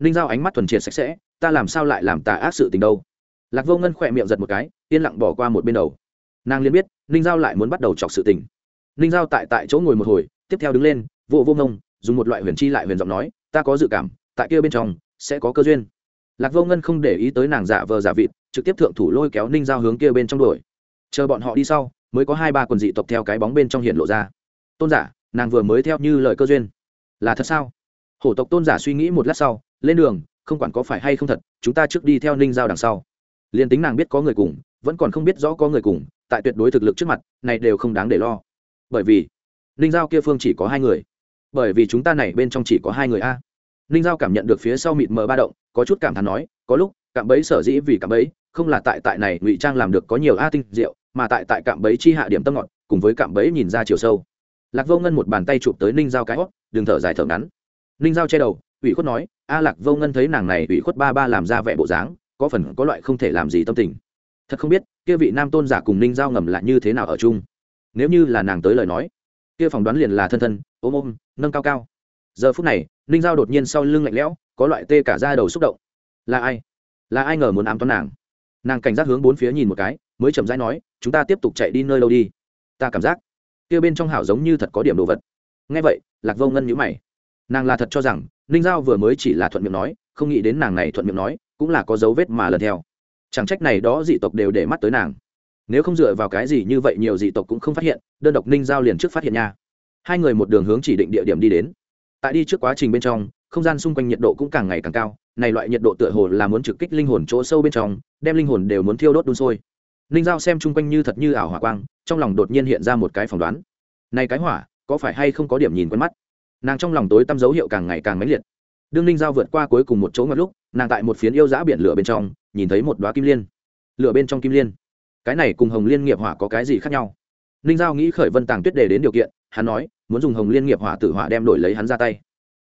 Ninh giao ánh mắt thuần triệt sạch sẽ, ta làm sao lại làm tà ác sự tình đâu? Lạc vô ngân khỏe miệng giật một cái, yên lặng bỏ qua một bên đầu. Nàng liền biết, ninh giao lại muốn bắt đầu chọc sự tình. Ninh giao tại tại chỗ ngồi một hồi, tiếp theo đứng lên vô vô ngông, dùng một loại huyền chi lại huyền giọng nói, ta có dự cảm, tại kia bên trong sẽ có cơ duyên. Lạc vô ngân không để ý tới nàng giả vờ giả vịt, trực tiếp thượng thủ lôi kéo ninh giao hướng kia bên trong đuổi. Chờ bọn họ đi sau mới có hai ba quần dị tộc theo cái bóng bên trong hiện lộ ra. Tôn giả, nàng vừa mới theo như lời cơ duyên. Là thật sao? Hổ tộc tôn giả suy nghĩ một lát sau, lên đường, không quản có phải hay không thật, chúng ta trước đi theo ninh giao đằng sau. Liền tính nàng biết có người cùng, vẫn còn không biết rõ có người cùng, tại tuyệt đối thực lực trước mặt, này đều không đáng để lo. Bởi vì, ninh giao kia phương chỉ có hai người. Bởi vì chúng ta này bên trong chỉ có hai người a. Ninh giao cảm nhận được phía sau mịt mờ ba động, có chút cảm thán nói, có lúc, cạm bẫy sở dĩ vì cạm bẫy, không là tại tại này ngụy trang làm được có nhiều a tinh diệu mà tại tại cạm bẫy chi hạ điểm tâm ngọt, cùng với cạm bẫy nhìn ra chiều sâu. Lạc vô ngân một bàn tay chụp tới ninh giao cái hót, đừng thở dài thở ngắn. Ninh giao che đầu, ủy khuất nói, a lạc vô ngân thấy nàng này ủy khuất ba ba làm ra vẻ bộ dáng, có phần có loại không thể làm gì tâm tình. Thật không biết, kia vị nam tôn giả cùng ninh giao ngầm lại như thế nào ở chung. Nếu như là nàng tới lời nói, kia phỏng đoán liền là thân thân, ôm ôm, nâng cao cao. Giờ phút này, ninh giao đột nhiên sau lưng lạnh lẽo, có loại tê cả da đầu xúc động. Là ai? Là ai ngờ muốn ám toán nàng? Nàng cảnh giác hướng bốn phía nhìn một cái mới chậm rãi nói, chúng ta tiếp tục chạy đi nơi đâu đi? Ta cảm giác kia bên trong hảo giống như thật có điểm đồ vật. Ngay vậy, lạc vô ngân nhữ mày. Nàng là thật cho rằng, ninh giao vừa mới chỉ là thuận miệng nói, không nghĩ đến nàng này thuận miệng nói, cũng là có dấu vết mà lần theo. Chẳng trách này đó dị tộc đều để mắt tới nàng. Nếu không dựa vào cái gì như vậy nhiều dị tộc cũng không phát hiện, đơn độc ninh giao liền trước phát hiện nha. Hai người một đường hướng chỉ định địa điểm đi đến. Tại đi trước quá trình bên trong, không gian xung quanh nhiệt độ cũng càng ngày càng cao, này loại nhiệt độ tựa hồ là muốn trực kích linh hồn chỗ sâu bên trong, đem linh hồn đều muốn thiêu đốt đun sôi ninh giao xem chung quanh như thật như ảo hỏa quang, trong lòng đột nhiên hiện ra một cái phỏng đoán. Này cái hỏa, có phải hay không có điểm nhìn quen mắt? Nàng trong lòng tối tăm dấu hiệu càng ngày càng mãnh liệt. Đương ninh giao vượt qua cuối cùng một chỗ ngất lúc, nàng tại một phiến yêu dã biển lửa bên trong, nhìn thấy một đoá kim liên. Lửa bên trong kim liên. Cái này cùng hồng liên nghiệp hỏa có cái gì khác nhau? Ninh giao nghĩ khởi vân tàng tuyết đề đến điều kiện, hắn nói, muốn dùng hồng liên nghiệp hỏa tử hỏa đem đổi lấy hắn ra tay.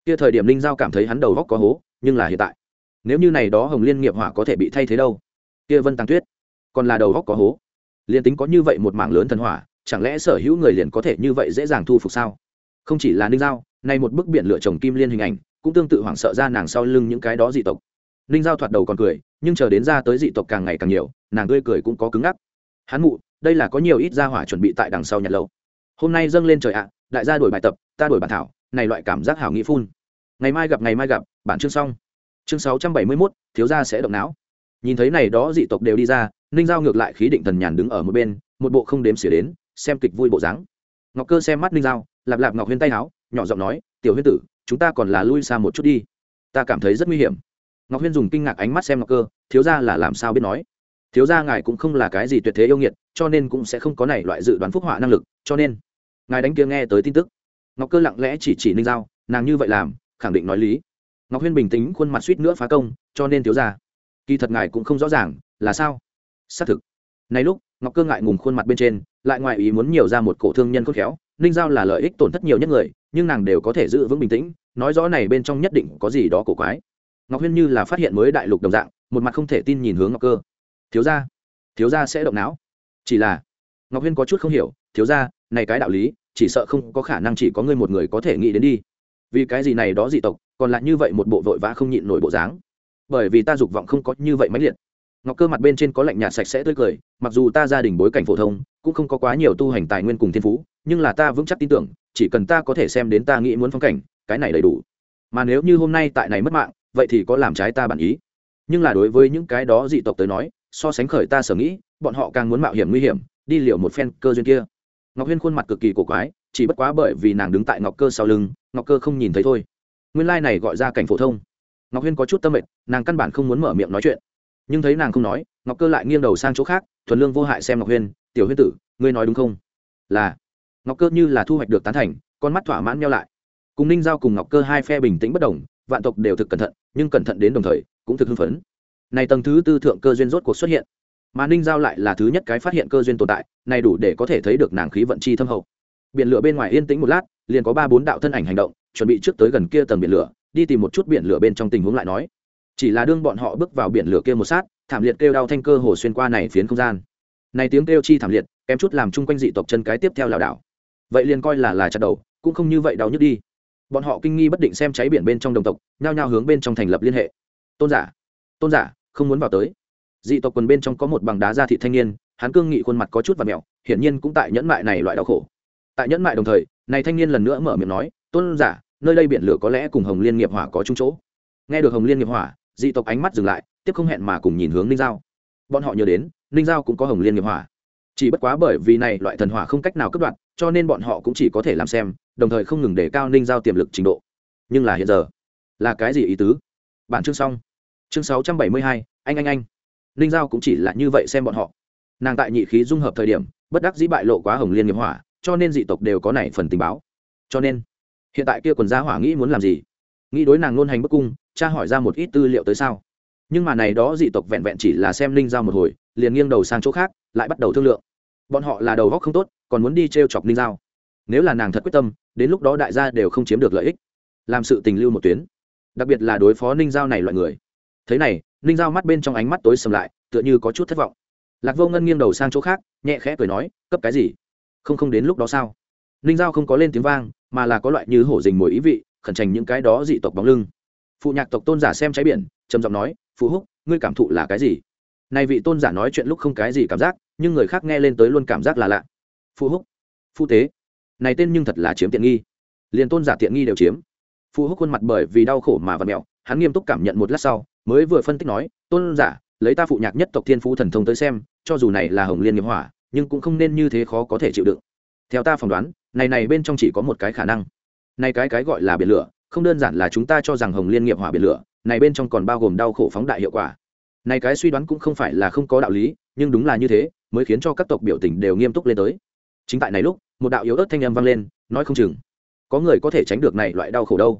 Kia thời điểm ninh giao cảm thấy hắn đầu góc có hố, nhưng là hiện tại. Nếu như này đó hồng liên nghiệp hỏa có thể bị thay thế đâu? Kia vân tàng tuyết còn là đầu góc có hố. Liền tính có như vậy một mảng lớn thần hỏa, chẳng lẽ sở hữu người liền có thể như vậy dễ dàng thu phục sao? Không chỉ là ninh giao, nay một bức biển lửa trồng kim liên hình ảnh, cũng tương tự hoảng sợ ra nàng sau lưng những cái đó dị tộc. Ninh giao thoạt đầu còn cười, nhưng chờ đến ra tới dị tộc càng ngày càng nhiều, nàng tươi cười cũng có cứng ngắc. Hắn mụ, đây là có nhiều ít gia hỏa chuẩn bị tại đằng sau nhặt lâu hôm nay dâng lên trời ạ, đại gia đổi bài tập, ta đổi bản thảo, này loại cảm giác hảo nghĩ phun. Ngày mai gặp, ngày mai gặp, bản chương xong. Chương sáu trăm bảy mươi mốt, thiếu gia sẽ động não. Nhìn thấy này đó dị tộc đều đi ra ninh giao ngược lại khí định thần nhàn đứng ở một bên, một bộ không đếm xỉa đến, xem kịch vui bộ dáng. Ngọc cơ xem mắt ninh giao, lạp lạp ngọc huyên tay áo nhỏ giọng nói, tiểu huyên tử, chúng ta còn là lui xa một chút đi. Ta cảm thấy rất nguy hiểm. Ngọc huyên dùng kinh ngạc ánh mắt xem ngọc cơ, thiếu ra là làm sao biết nói? Thiếu ra ngài cũng không là cái gì tuyệt thế yêu nghiệt, cho nên cũng sẽ không có này loại dự đoán phúc họa năng lực, cho nên ngài đánh kia nghe tới tin tức. Ngọc cơ lặng lẽ chỉ chỉ ninh giao, nàng như vậy làm, khẳng định nói lý. Ngọc huyên bình tĩnh khuôn mặt suýt nữa phá công, cho nên thiếu ra kỳ thật ngài cũng không rõ ràng, là sao? Xác thực. Này lúc, ngọc cơ ngại ngùng khuôn mặt bên trên, lại ngoại ý muốn nhiều ra một cổ thương nhân khôn khéo, ninh giao là lợi ích tổn thất nhiều nhất người, nhưng nàng đều có thể giữ vững bình tĩnh, nói rõ này bên trong nhất định có gì đó cổ quái. Ngọc huyên như là phát hiện mới đại lục đồng dạng, một mặt không thể tin nhìn hướng ngọc cơ. Thiếu gia thiếu gia sẽ động não. Chỉ là ngọc huyên có chút không hiểu, thiếu gia, này cái đạo lý, chỉ sợ không có khả năng chỉ có ngươi một người có thể nghĩ đến đi. Vì cái gì này đó dị tộc, còn lại như vậy một bộ vội vã không nhịn nổi bộ dáng? Bởi vì ta dục vọng không có như vậy mãnh liệt ngọc cơ mặt bên trên có lạnh nhạt sạch sẽ tươi cười, mặc dù ta gia đình bối cảnh phổ thông, cũng không có quá nhiều tu hành tài nguyên cùng thiên phú, nhưng là ta vững chắc tin tưởng, chỉ cần ta có thể xem đến ta nghĩ muốn phong cảnh, cái này đầy đủ. Mà nếu như hôm nay tại này mất mạng, vậy thì có làm trái ta bản ý. Nhưng là đối với những cái đó dị tộc tới nói, so sánh khởi ta sở nghĩ, bọn họ càng muốn mạo hiểm nguy hiểm, đi liệu một phen cơ duyên kia. Ngọc huyên khuôn mặt cực kỳ cổ quái, chỉ bất quá bởi vì nàng đứng tại ngọc cơ sau lưng, ngọc cơ không nhìn thấy thôi. Nguyên lai、like、này gọi ra cảnh phổ thông. Ngọc huyên có chút tâm mệt, nàng căn bản không muốn mở miệng nói chuyện nhưng thấy nàng không nói, ngọc cơ lại nghiêng đầu sang chỗ khác, thuần lương vô hại xem ngọc huyên, tiểu huyên tử, ngươi nói đúng không? Là. Ngọc cơ như là thu hoạch được tán thành, con mắt thỏa mãn nhau lại. Cùng ninh giao cùng ngọc cơ hai phe bình tĩnh bất đồng vạn tộc đều thực cẩn thận, nhưng cẩn thận đến đồng thời, cũng thực hưng phấn. Này tầng thứ tư thượng cơ duyên rốt cuộc xuất hiện. Mà ninh giao lại là thứ nhất cái phát hiện cơ duyên tồn tại, này đủ để có thể thấy được nàng khí vận chi thâm hậu. Biển lửa bên ngoài yên tĩnh một lát, liền có ba bốn đạo thân ảnh hành động, chuẩn bị trước tới gần kia tầng biển lửa, đi tìm một chút biển lửa bên trong tình huống lại nói chỉ là đương bọn họ bước vào biển lửa kia một sát, thảm liệt kêu đau thanh cơ hồ xuyên qua này phiến không gian. Này tiếng kêu chi thảm liệt, kém chút làm chung quanh dị tộc chân cái tiếp theo lảo đảo. Vậy liền coi là là chặt đầu, cũng không như vậy đau nhức đi. Bọn họ kinh nghi bất định xem cháy biển bên trong đồng tộc, nhao nhao hướng bên trong thành lập liên hệ. Tôn giả tôn giả, không muốn vào tới. Dị tộc quần bên trong có một bằng đá gia thị thanh niên, hắn cương nghị khuôn mặt có chút và mẹo, hiển nhiên cũng tại nhẫn mại này loại đau khổ. Tại nhẫn mại đồng thời, này thanh niên lần nữa mở miệng nói, tôn giả, nơi đây biển lửa có lẽ cùng hồng liên nghiệp hỏa có chung chỗ. Nghe được hồng liên nghiệp hỏa dị tộc ánh mắt dừng lại, tiếp không hẹn mà cùng nhìn hướng ninh giao. Bọn họ nhớ đến, ninh giao cũng có hồng liên nghiệp hỏa. Chỉ bất quá bởi vì này loại thần hỏa không cách nào cấp đoạn cho nên bọn họ cũng chỉ có thể làm xem, đồng thời không ngừng để cao ninh giao tiềm lực trình độ. Nhưng là hiện giờ, là cái gì ý tứ? Bản chương xong. Chương sáu trăm bảy mươi hai, anh anh anh. Ninh giao cũng chỉ là như vậy xem bọn họ. Nàng tại nhị khí dung hợp thời điểm, bất đắc dĩ bại lộ quá hồng liên nghiệp hỏa, cho nên dị tộc đều có này phần tình báo. Cho nên, hiện tại kia quần gia hỏa nghĩ muốn làm gì? Nghĩ đối nàng luôn hành bức cung, cha hỏi ra một ít tư liệu tới sao. Nhưng mà này đó dị tộc vẹn vẹn chỉ là xem ninh giao một hồi, liền nghiêng đầu sang chỗ khác, lại bắt đầu thương lượng. Bọn họ là đầu góc không tốt, còn muốn đi t r e o chọc ninh giao. Nếu là nàng thật quyết tâm, đến lúc đó đại gia đều không chiếm được lợi ích. Làm sự tình lưu một tuyến. Đặc biệt là đối phó ninh giao này loại người. Thế này ninh giao mắt bên trong ánh mắt tối sầm lại, tựa như có chút thất vọng. Lạc vô ngân nghiêng đầu sang chỗ khác, nhẹ khẽ cười nói, cấp cái gì? Không không đến lúc đó sao? Ninh giao không có lên tiếng vang, mà là có loại như hổ dình mồi ý vị khẩn trành những cái đó dị tộc bóng lưng. Phụ nhạc tộc tôn giả xem cháy biển, trầm giọng nói, phụ húc, ngươi cảm thụ là cái gì? Nay vị tôn giả nói chuyện lúc không cái gì cảm giác, nhưng người khác nghe lên tới luôn cảm giác là lạ. Phụ húc phụ tế, này tên nhưng thật là chiếm tiện nghi. Liền tôn giả tiện nghi đều chiếm. Phụ húc khuôn mặt bởi vì đau khổ mà vật mẹo hắn nghiêm túc cảm nhận một lát sau, mới vừa phân tích nói, tôn giả, lấy ta phụ nhạc nhất tộc thiên phú thần thông tới xem, cho dù này là hồng liên nghiệp hỏa, nhưng cũng không nên như thế khó có thể chịu đựng. Theo ta phỏng đoán, này này bên trong chỉ có một cái khả năng này cái cái gọi là biển lửa, không đơn giản là chúng ta cho rằng hồng liên nghiệp hỏa biển lửa, này bên trong còn bao gồm đau khổ phóng đại hiệu quả. Này cái suy đoán cũng không phải là không có đạo lý, nhưng đúng là như thế, mới khiến cho các tộc biểu tình đều nghiêm túc lên tới. Chính tại này lúc, một đạo yếu ớt thanh âm vang lên, nói không chừng, có người có thể tránh được này loại đau khổ đâu.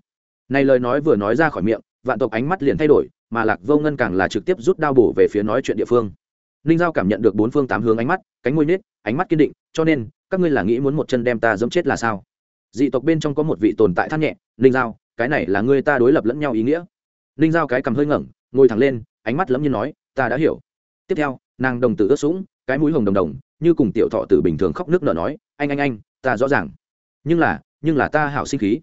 Này lời nói vừa nói ra khỏi miệng, vạn tộc ánh mắt liền thay đổi, mà lạc vô ngân càng là trực tiếp rút đao bổ về phía nói chuyện địa phương. Ninh giao cảm nhận được bốn phương tám hướng ánh mắt, cánh môi nết ánh mắt kiên định, cho nên, các ngươi là nghĩ muốn một chân đem ta giẫm chết là sao? Dị tộc bên trong có một vị tồn tại than nhẹ, ninh giao, cái này là ngươi ta đối lập lẫn nhau ý nghĩa. Ninh giao cái cầm hơi ngẩng, ngồi thẳng lên, ánh mắt lẫm như nói, ta đã hiểu. Tiếp theo, nàng đồng tử ướt sũng, cái mũi hồng đồng đồng, như cùng tiểu thọ tử bình thường khóc nước nở nói, anh anh anh, ta rõ ràng. Nhưng là nhưng là ta hảo sinh khí.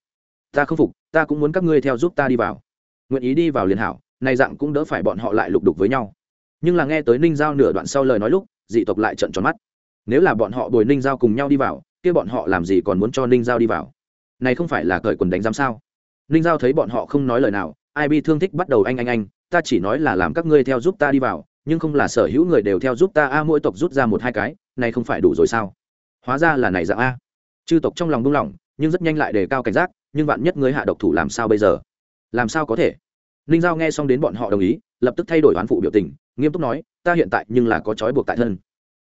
Ta không phục, ta cũng muốn các ngươi theo giúp ta đi vào. Nguyện ý đi vào liền hảo, này dạng cũng đỡ phải bọn họ lại lục đục với nhau. Nhưng là nghe tới ninh giao nửa đoạn sau lời nói lúc, dị tộc lại trận tròn mắt. Nếu là bọn họ bồi ninh giao cùng nhau đi vào kia bọn họ làm gì còn muốn cho ninh giao đi vào? Này không phải là cởi quần đánh giám sao? Ninh giao thấy bọn họ không nói lời nào, ai bi thương thích bắt đầu anh anh anh, ta chỉ nói là làm các ngươi theo giúp ta đi vào, nhưng không là sở hữu người đều theo giúp ta, a, mỗi tộc rút ra một hai cái, này không phải đủ rồi sao? Hóa ra là này dạng a. Chư tộc trong lòng buông lỏng, nhưng rất nhanh lại đề cao cảnh giác, nhưng vạn nhất ngươi hạ độc thủ làm sao bây giờ? Làm sao có thể? Ninh giao nghe xong đến bọn họ đồng ý, lập tức thay đổi oán phụ biểu tình, nghiêm túc nói, ta hiện tại nhưng là có trói buộc tại thân.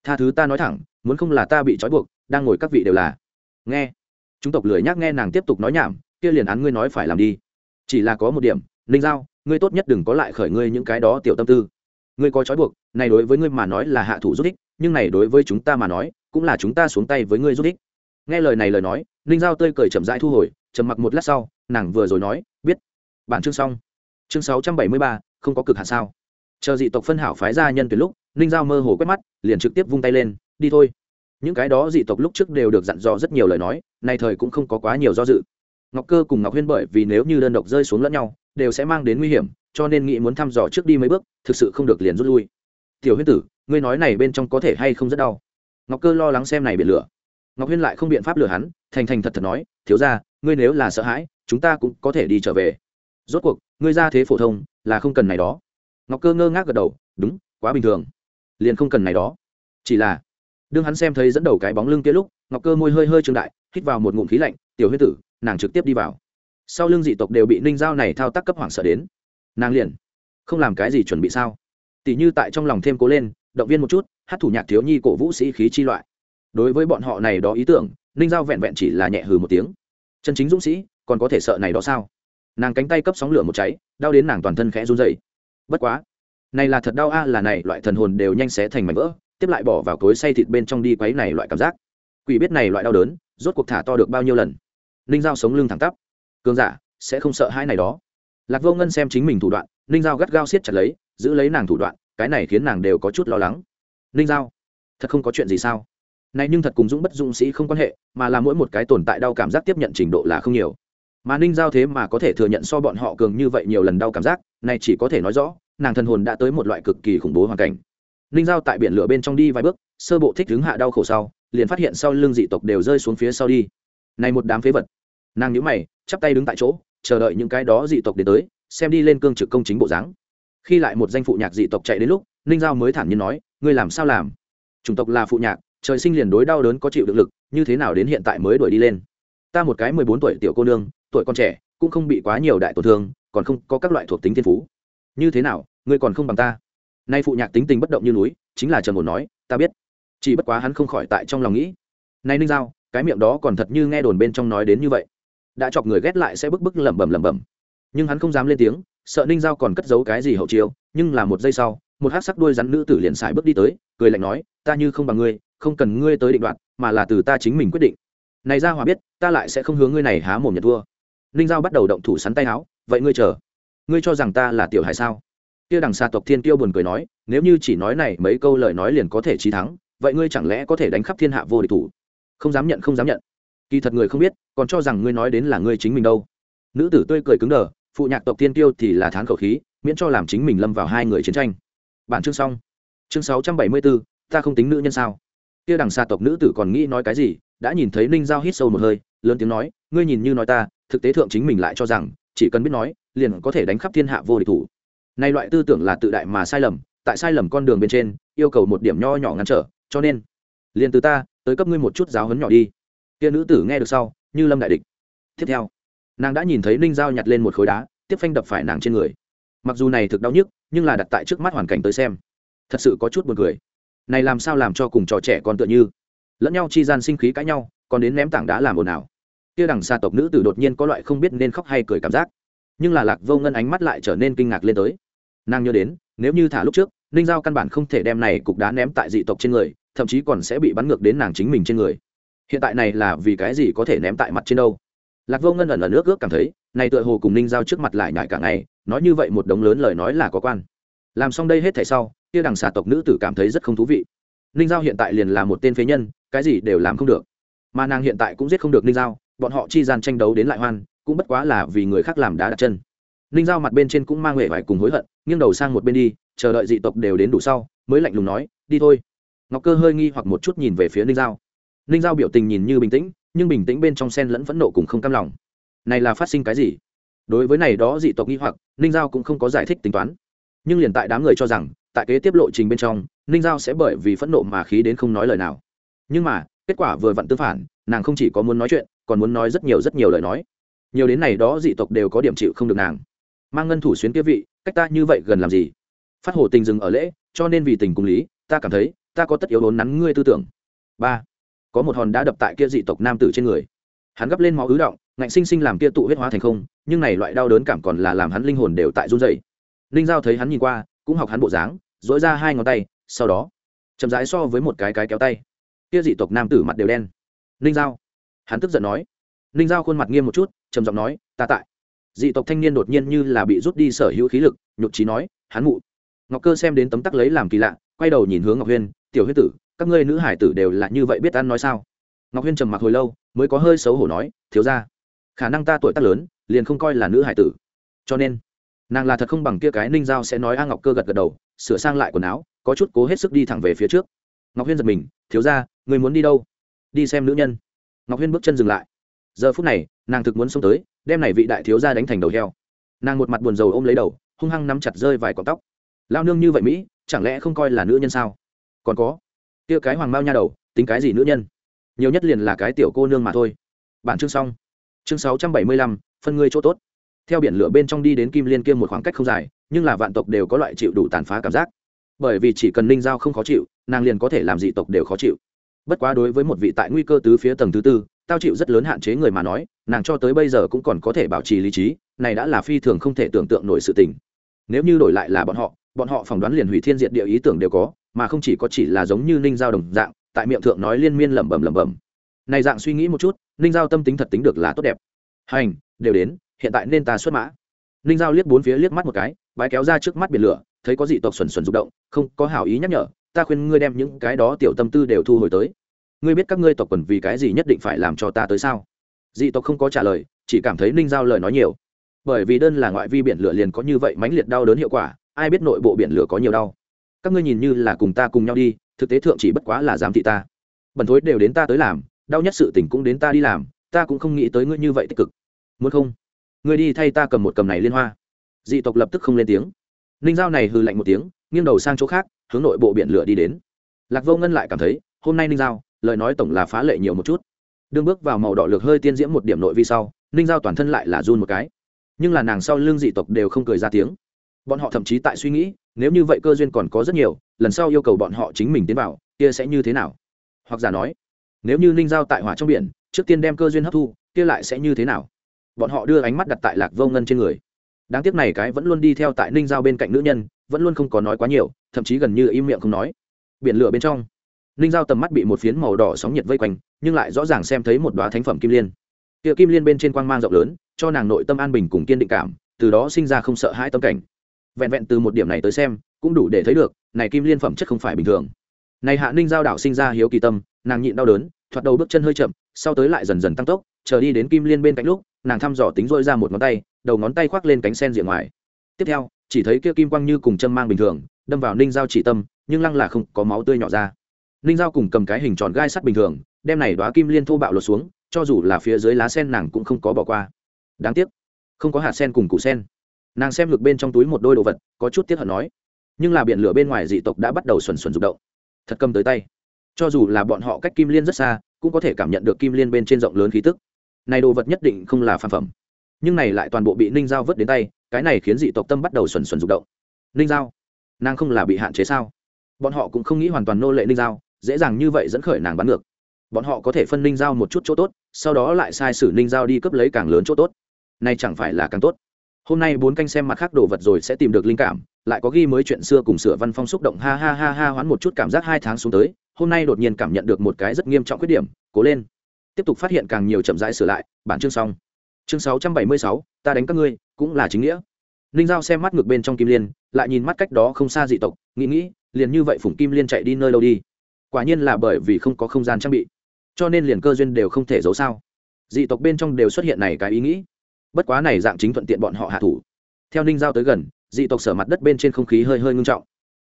Tha thứ ta nói thẳng, muốn không là ta bị trói buộc đang ngồi các vị đều là. Nghe. Chúng tộc lười nhắc nghe nàng tiếp tục nói nhảm, kia liền án ngươi nói phải làm đi. Chỉ là có một điểm, ninh giao, ngươi tốt nhất đừng có lại khởi ngươi những cái đó tiểu tâm tư. Ngươi có trói buộc, này đối với ngươi mà nói là hạ thủ rút ích, nhưng này đối với chúng ta mà nói, cũng là chúng ta xuống tay với ngươi rút ích. Nghe lời này lời nói, ninh giao tươi cười chậm rãi thu hồi, trầm mặc một lát sau, nàng vừa rồi nói, biết. Bản chương xong. Chương sáu trăm bảy mươi ba, không có cực hạ sao. Chờ dị tộc phân hảo phái ra nhân tuyển lúc, ninh giao mơ hồ quét mắt, liền trực tiếp vung tay lên, đi thôi những cái đó dị tộc lúc trước đều được dặn dò rất nhiều lời nói, nay thời cũng không có quá nhiều do dự. Ngọc cơ cùng ngọc huyên bởi vì nếu như đơn độc rơi xuống lẫn nhau, đều sẽ mang đến nguy hiểm, cho nên nghĩ muốn thăm dò trước đi mấy bước, thực sự không được liền rút lui. Tiểu huyên tử, ngươi nói này bên trong có thể hay không rất đau? Ngọc cơ lo lắng xem này biển lửa. Ngọc huyên lại không biện pháp lừa hắn, thành thành thật thật nói, thiếu ra ngươi nếu là sợ hãi, chúng ta cũng có thể đi trở về. Rốt cuộc, ngươi ra thế phổ thông, là không cần này đó. Ngọc cơ ngơ ngác gật đầu, đúng, quá bình thường. Liền không cần này đó. Chỉ là đương hắn xem thấy dẫn đầu cái bóng lưng kia lúc, ngọc cơ môi hơi hơi trương đại, hít vào một ngụm khí lạnh, tiểu huyết tử, nàng trực tiếp đi vào. Sau lưng dị tộc đều bị ninh giao này thao tác cấp hoảng sợ đến. Nàng liền, không làm cái gì chuẩn bị sao? Tỷ như tại trong lòng thêm cố lên, động viên một chút, hát thủ nhạc thiếu nhi cổ vũ sĩ khí chi loại. Đối với bọn họ này đó ý tưởng, ninh giao vẹn vẹn chỉ là nhẹ hừ một tiếng. Chân chính dũng sĩ, còn có thể sợ này đó sao? Nàng cánh tay cấp sóng lửa một cháy, đau đến nàng toàn thân khẽ run dày bất quá, này là thật đau a, là này, loại thần hồn đều nhanh xé thành mảnh vỡ tiếp lại bỏ vào cối xay thịt bên trong đi quấy này loại cảm giác. Quỷ biết này loại đau đớn, rốt cuộc thả to được bao nhiêu lần? Ninh giao sống lưng thẳng tắp. Cường giả, sẽ không sợ hai này đó. Lạc vô ngân xem chính mình thủ đoạn, ninh giao gắt gao siết chặt lấy, giữ lấy nàng thủ đoạn, cái này khiến nàng đều có chút lo lắng. Ninh giao, thật không có chuyện gì sao? Này nhưng thật cùng dũng bất dũng sĩ không quan hệ, mà là mỗi một cái tồn tại đau cảm giác tiếp nhận trình độ là không nhiều. Mà ninh giao thế mà có thể thừa nhận so bọn họ cường như vậy nhiều lần đau cảm giác, này chỉ có thể nói rõ, nàng thần hồn đã tới một loại cực kỳ khủng bố hoàn cảnh ninh giao tại biển lửa bên trong đi vài bước, sơ bộ thích đứng hạ đau khổ sau, liền phát hiện sau lưng dị tộc đều rơi xuống phía sau đi. Này một đám phế vật. Nàng nhíu mày, chắp tay đứng tại chỗ, chờ đợi những cái đó dị tộc đến tới, xem đi lên cương trực công chính bộ dáng. Khi lại một danh phụ nhạc dị tộc chạy đến lúc ninh giao mới thản nhiên nói, ngươi làm sao làm? Chủng tộc là phụ nhạc, trời sinh liền đối đau đớn có chịu được lực, như thế nào đến hiện tại mới đuổi đi lên? Ta một cái mười bốn tuổi tiểu cô nương, tuổi con trẻ, cũng không bị quá nhiều đại tổn thương, còn không có các loại thuộc tính thiên phú. Như thế nào, ngươi còn không bằng ta? Nay phụ nhạc tính tình bất động như núi, chính là trần một nói, ta biết. Chỉ bất quá hắn không khỏi tại trong lòng nghĩ nay ninh giao, cái miệng đó còn thật như nghe đồn bên trong nói đến như vậy. Đã chọc người ghét lại sẽ bức bức lẩm bẩm lẩm bẩm. Nhưng hắn không dám lên tiếng, sợ ninh giao còn cất giấu cái gì hậu chiêu, nhưng là một giây sau, một hát sắc đuôi rắn nữ tử liền xài bước đi tới, cười lạnh nói, ta như không bằng ngươi, không cần ngươi tới định đoạt, mà là từ ta chính mình quyết định. Này ra hòa biết, ta lại sẽ không hướng ngươi này há mồm nhật thua. Ninh giao bắt đầu động thủ sắn tay áo, vậy ngươi chờ. Ngươi cho rằng ta là tiểu hải sao? Kia đằng xa tộc thiên tiêu buồn cười nói, nếu như chỉ nói này mấy câu lời nói liền có thể trí thắng, vậy ngươi chẳng lẽ có thể đánh khắp thiên hạ vô địch thủ? Không dám nhận, không dám nhận. Kỳ thật người không biết, còn cho rằng ngươi nói đến là ngươi chính mình đâu. Nữ tử tươi cười cứng đờ, phụ nhạc tộc thiên tiêu thì là thán khẩu khí, miễn cho làm chính mình lâm vào hai người chiến tranh. Bản chương xong. Chương sáu trăm bảy mươi bốn ta không tính nữ nhân sao? Kia đằng xa tộc nữ tử còn nghĩ nói cái gì, đã nhìn thấy ninh giao hít sâu một hơi, lớn tiếng nói, ngươi nhìn như nói ta, thực tế thượng chính mình lại cho rằng, chỉ cần biết nói, liền có thể đánh khắp thiên hạ vô địch thủ nay loại tư tưởng là tự đại mà sai lầm, tại sai lầm con đường bên trên, yêu cầu một điểm nho nhỏ ngăn trở, cho nên, liền từ ta, tới cấp ngươi một chút giáo hấn nhỏ đi. Kia nữ tử nghe được sau, như lâm đại địch. Tiếp theo, nàng đã nhìn thấy ninh dao nhặt lên một khối đá, tiếp phanh đập phải nàng trên người. Mặc dù này thực đau nhức, nhưng là đặt tại trước mắt hoàn cảnh tới xem, thật sự có chút buồn cười. Này làm sao làm cho cùng trò trẻ con tựa như? Lẫn nhau chi gian sinh khí cãi nhau, còn đến ném tảng đá làm ồn ào. Kia đằng xa tộc nữ tử đột nhiên có loại không biết nên khóc hay cười cảm giác. Nhưng là lạc vô ngân ánh mắt lại trở nên kinh ngạc lên tới nàng nhớ đến, nếu như thả lúc trước, ninh giao căn bản không thể đem này cục đá ném tại dị tộc trên người, thậm chí còn sẽ bị bắn ngược đến nàng chính mình trên người. Hiện tại này là vì cái gì có thể ném tại mặt trên đâu? Lạc vô ngân ẩn ẩn nước ước cảm thấy, này tựa hồ cùng ninh giao trước mặt lại nhải cả ngày, nói như vậy một đống lớn lời nói là có quan. Làm xong đây hết thảy sau, kia đằng xà tộc nữ tử cảm thấy rất không thú vị. Ninh giao hiện tại liền là một tên phế nhân, cái gì đều làm không được. Mà nàng hiện tại cũng giết không được ninh giao, bọn họ chi gian tranh đấu đến lại hoan, cũng bất quá là vì người khác làm đá đặt chân. Ninh giao mặt bên trên cũng mang huệ vải cùng hối hận nghiêng đầu sang một bên đi, chờ đợi dị tộc đều đến đủ sau, mới lạnh lùng nói, đi thôi. Ngọc cơ hơi nghi hoặc một chút nhìn về phía ninh giao. Ninh giao biểu tình nhìn như bình tĩnh, nhưng bình tĩnh bên trong sen lẫn phẫn nộ cùng không cam lòng. Này là phát sinh cái gì? Đối với này đó dị tộc nghi hoặc, ninh giao cũng không có giải thích tính toán. Nhưng liền tại đám người cho rằng, tại kế tiếp lộ trình bên trong, ninh giao sẽ bởi vì phẫn nộ mà khí đến không nói lời nào. Nhưng mà, kết quả vừa vặn tương phản, nàng không chỉ có muốn nói chuyện, còn muốn nói rất nhiều rất nhiều lời nói. Nhiều đến này đó dị tộc đều có điểm chịu không được nàng mang ngân thủ xuyến kia vị, cách ta như vậy gần làm gì? Phát hổ tình dừng ở lễ, cho nên vì tình cùng lý, ta cảm thấy, ta có tất yếu đốn nắn ngươi tư tưởng. Ba, có một hòn đá đập tại kia dị tộc nam tử trên người. Hắn gấp lên máu ứ động, ngạnh sinh sinh làm kia tụ huyết hóa thành không, nhưng này loại đau đớn cảm còn là làm hắn linh hồn đều tại run dày ninh giao thấy hắn nhìn qua, cũng học hắn bộ dáng dỗi ra hai ngón tay, sau đó, chậm rãi so với một cái cái kéo tay. Kia dị tộc nam tử mặt đều đen. Ninh giao, hắn tức giận nói. Ninh giao khuôn mặt nghiêm một chút, trầm giọng nói, ta tại dị tộc thanh niên đột nhiên như là bị rút đi sở hữu khí lực, nhục trí nói hắn mụ. Ngọc cơ xem đến tấm tắc lấy làm kỳ lạ, quay đầu nhìn hướng ngọc huyên, tiểu huyết tử, các ngươi nữ hải tử đều là như vậy biết ăn nói sao? Ngọc huyên trầm mặc hồi lâu, mới có hơi xấu hổ nói, thiếu ra khả năng ta tuổi tác lớn, liền không coi là nữ hải tử. Cho nên, nàng là thật không bằng kia cái ninh giao sẽ nói a ngọc cơ gật gật đầu, sửa sang lại quần áo, có chút cố hết sức đi thẳng về phía trước. Ngọc huyên giật mình, thiếu ra người muốn đi đâu? Đi xem nữ nhân. Ngọc huyên bước chân dừng lại. Giờ phút này, nàng thực muốn xông tới đem này vị đại thiếu gia đánh thành đầu heo. Nàng một mặt buồn rầu ôm lấy đầu, hung hăng nắm chặt rơi vài cọng tóc. Lao nương như vậy mỹ, chẳng lẽ không coi là nữ nhân sao? Còn có, kia cái hoàng mao nha đầu, tính cái gì nữ nhân? Nhiều nhất liền là cái tiểu cô nương mà thôi. Bản chương xong. Chương sáu trăm bảy mươi lăm, phân ngươi chỗ tốt. Theo biển lửa bên trong đi đến kim liên kia một khoảng cách không dài, nhưng là vạn tộc đều có loại chịu đủ tàn phá cảm giác. Bởi vì chỉ cần ninh giao không khó chịu, nàng liền có thể làm dị tộc đều khó chịu bất quá đối với một vị tại nguy cơ tứ phía tầng thứ tư, tao chịu rất lớn hạn chế người mà nói, nàng cho tới bây giờ cũng còn có thể bảo trì lý trí, này đã là phi thường không thể tưởng tượng nổi sự tình. Nếu như đổi lại là bọn họ bọn họ phỏng đoán liền hủy thiên diện địa ý tưởng đều có, mà không chỉ có chỉ là giống như ninh giao đồng dạng, tại miệng thượng nói liên miên lẩm bẩm lẩm bẩm. Này dạng suy nghĩ một chút, ninh giao tâm tính thật tính được là tốt đẹp. Hành, đều đến, hiện tại nên ta xuất mã. Ninh giao liếc bốn phía liếc mắt một cái, bái kéo ra trước mắt biển lửa, thấy có dị tộc xuẩn xuẩn rụng động, không có hảo ý nhắc nhở ta khuyên ngươi đem những cái đó tiểu tâm tư đều thu hồi tới. Ngươi biết các ngươi tộc quần vì cái gì nhất định phải làm cho ta tới sao? Dị tộc không có trả lời, chỉ cảm thấy ninh giao lời nói nhiều. Bởi vì đơn là ngoại vi biển lửa liền có như vậy mãnh liệt đau đớn hiệu quả, ai biết nội bộ biển lửa có nhiều đau. Các ngươi nhìn như là cùng ta cùng nhau đi, thực tế thượng chỉ bất quá là giám thị ta. Bẩn thối đều đến ta tới làm, đau nhất sự tình cũng đến ta đi làm, ta cũng không nghĩ tới ngươi như vậy tích cực. Muốn không? Ngươi đi thay ta cầm một cầm này liên hoa. Dị tộc lập tức không lên tiếng. Ninh giao này hư lạnh một tiếng, nghiêng đầu sang chỗ khác hướng nội bộ biển lửa đi đến. Lạc vô ngân lại cảm thấy, hôm nay ninh giao, lời nói tổng là phá lệ nhiều một chút. Đương bước vào màu đỏ lược hơi tiên diễm một điểm nội vi sau, ninh giao toàn thân lại là run một cái. Nhưng là nàng sau lưng dị tộc đều không cười ra tiếng. Bọn họ thậm chí tại suy nghĩ, nếu như vậy cơ duyên còn có rất nhiều, lần sau yêu cầu bọn họ chính mình tiến vào, kia sẽ như thế nào? Hoặc giả nói, nếu như ninh giao tại hỏa trong biển, trước tiên đem cơ duyên hấp thu, kia lại sẽ như thế nào? Bọn họ đưa ánh mắt đặt tại lạc vô ngân trên người. Đáng tiếc này cái vẫn luôn đi theo tại ninh giao bên cạnh nữ nhân, vẫn luôn không có nói quá nhiều thậm chí gần như im miệng không nói. Biển lửa bên trong, ninh giao tầm mắt bị một phiến màu đỏ sóng nhiệt vây quanh, nhưng lại rõ ràng xem thấy một đoá thánh phẩm kim liên. Kia kim liên bên trên quang mang rộng lớn, cho nàng nội tâm an bình cùng kiên định cảm, từ đó sinh ra không sợ hãi tâm cảnh. Vẹn vẹn từ một điểm này tới xem, cũng đủ để thấy được, này kim liên phẩm chất không phải bình thường. Này hạ ninh giao đảo sinh ra hiếu kỳ tâm, nàng nhịn đau đớn, thoạt đầu bước chân hơi chậm, sau tới lại dần dần tăng tốc, chờ đi đến kim liên bên cạnh lúc, nàng thăm dò tính dội ra một ngón tay, đầu ngón tay khoác lên cánh sen diện ngoài. Tiếp theo, chỉ thấy kia kim quang như cùng châm mang bình thường đâm vào ninh giao chỉ tâm, nhưng lăng là không có máu tươi nhỏ ra. Ninh giao cùng cầm cái hình tròn gai sắt bình thường, đem này đoá kim liên thô bạo lột xuống, cho dù là phía dưới lá sen nàng cũng không có bỏ qua. Đáng tiếc, không có hạt sen cùng củ sen. Nàng xem ngược bên trong túi một đôi đồ vật, có chút tiếc hận nói. Nhưng là biển lửa bên ngoài dị tộc đã bắt đầu xuẩn xuẩn rụng động. Thật cầm tới tay. Cho dù là bọn họ cách kim liên rất xa, cũng có thể cảm nhận được kim liên bên trên rộng lớn khí tức. Này đồ vật nhất định không là phàm phẩm. Nhưng này lại toàn bộ bị ninh giao vứt đến tay, cái này khiến dị tộc tâm bắt đầu xuẩn xuẩn rụng động. Ninh giao nàng không là bị hạn chế sao? Bọn họ cũng không nghĩ hoàn toàn nô lệ ninh giao, dễ dàng như vậy dẫn khởi nàng bắn ngược. Bọn họ có thể phân ninh giao một chút chỗ tốt, sau đó lại sai sử ninh giao đi cấp lấy càng lớn chỗ tốt. Nay chẳng phải là càng tốt. Hôm nay bốn canh xem mặt khác đồ vật rồi sẽ tìm được linh cảm, lại có ghi mới chuyện xưa cùng sửa văn phong xúc động ha ha ha ha hoán một chút cảm giác hai tháng xuống tới, hôm nay đột nhiên cảm nhận được một cái rất nghiêm trọng khuyết điểm, cố lên. Tiếp tục phát hiện càng nhiều chậm rãi sửa lại, bản chương xong. Chương sáu trăm bảy mươi sáu, ta đánh các ngươi, cũng là chính nghĩa ninh giao xem mắt ngược bên trong kim liên, lại nhìn mắt cách đó không xa dị tộc, nghĩ nghĩ, liền như vậy phủng kim liên chạy đi nơi đâu đi? Quả nhiên là bởi vì không có không gian trang bị, cho nên liền cơ duyên đều không thể giấu sao? Dị tộc bên trong đều xuất hiện này cái ý nghĩ. Bất quá này dạng chính thuận tiện bọn họ hạ thủ. Theo ninh giao tới gần, dị tộc sở mặt đất bên trên không khí hơi hơi ngưng trọng.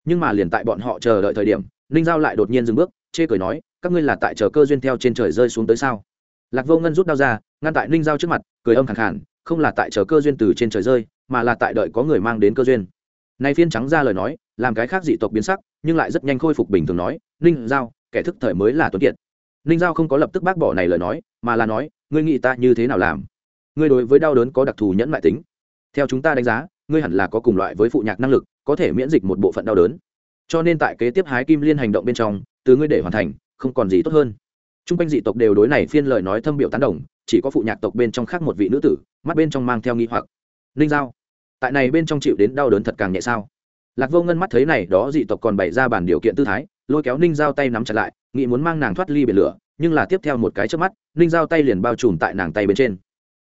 Nhưng mà liền tại bọn họ chờ đợi thời điểm, ninh giao lại đột nhiên dừng bước, chê cười nói, các ngươi là tại chờ cơ duyên theo trên trời rơi xuống tới sao? Lạc vô ngân rút đao ra, ngăn tại ninh giao trước mặt, cười âm khẳng khản không là tại chờ cơ duyên từ trên trời rơi mà là tại đợi có người mang đến cơ duyên. Nay phiên trắng ra lời nói, làm cái khác dị tộc biến sắc, nhưng lại rất nhanh khôi phục bình thường nói, ninh giao, kẻ thức thời mới là tuấn kiệt. Ninh giao không có lập tức bác bỏ này lời nói, mà là nói, ngươi nghĩ ta như thế nào làm? Ngươi đối với đau đớn có đặc thù nhẫn mại tính. Theo chúng ta đánh giá, ngươi hẳn là có cùng loại với phụ nhạc năng lực, có thể miễn dịch một bộ phận đau đớn. Cho nên tại kế tiếp hái kim liên hành động bên trong, từ ngươi để hoàn thành, không còn gì tốt hơn. T r u n g quanh dị tộc đều đối này phiên lời nói thâm biểu tán đồng, chỉ có phụ nhạc tộc bên trong khác một vị nữ tử, mắt bên trong mang theo nghi hoặc ninh giao. Tại này bên trong chịu đến đau đớn thật càng nhẹ sao? Lạc vô ngân mắt thấy này, đó dị tộc còn bày ra bản điều kiện tư thái, lôi kéo ninh giao tay nắm chặt lại, nghĩ muốn mang nàng thoát ly biển lửa, nhưng là tiếp theo một cái trước mắt, ninh giao tay liền bao trùm tại nàng tay bên trên.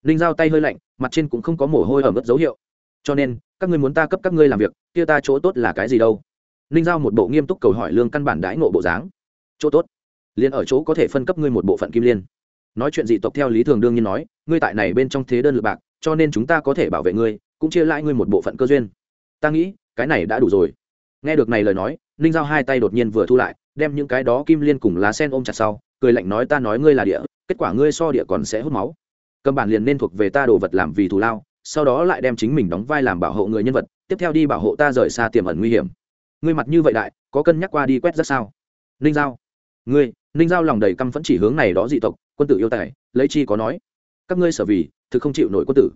Ninh giao tay hơi lạnh, mặt trên cũng không có mồ hôi ở mức dấu hiệu. Cho nên, các ngươi muốn ta cấp các ngươi làm việc, kia ta chỗ tốt là cái gì đâu? Ninh giao một bộ nghiêm túc cầu hỏi lương căn bản đãi ngộ bộ dáng. Chỗ tốt? Liền ở chỗ có thể phân cấp ngươi một bộ phận kim liên. Nói chuyện dị tộc theo lý thường đương nhiên nói, ngươi tại này bên trong thế đơn lượt bạc cho nên chúng ta có thể bảo vệ ngươi, cũng chia lại ngươi một bộ phận cơ duyên. Ta nghĩ, cái này đã đủ rồi. Nghe được này lời nói, ninh giao hai tay đột nhiên vừa thu lại, đem những cái đó kim liên cùng lá sen ôm chặt sau, cười lạnh nói, ta nói ngươi là địa, kết quả ngươi so địa còn sẽ hút máu. Cầm bản liền nên thuộc về ta đồ vật làm vì thù lao, sau đó lại đem chính mình đóng vai làm bảo hộ người nhân vật, tiếp theo đi bảo hộ ta rời xa tiềm ẩn nguy hiểm. Ngươi mặt như vậy đại, có cân nhắc qua đi quét rất sao? Ninh giao. Ngươi. Ninh giao lòng đầy căm phẫn chỉ hướng này đó dị tộc, quân tử yêu tài, lấy chi có nói. Các ngươi sở vì thực không chịu nổi quân tử.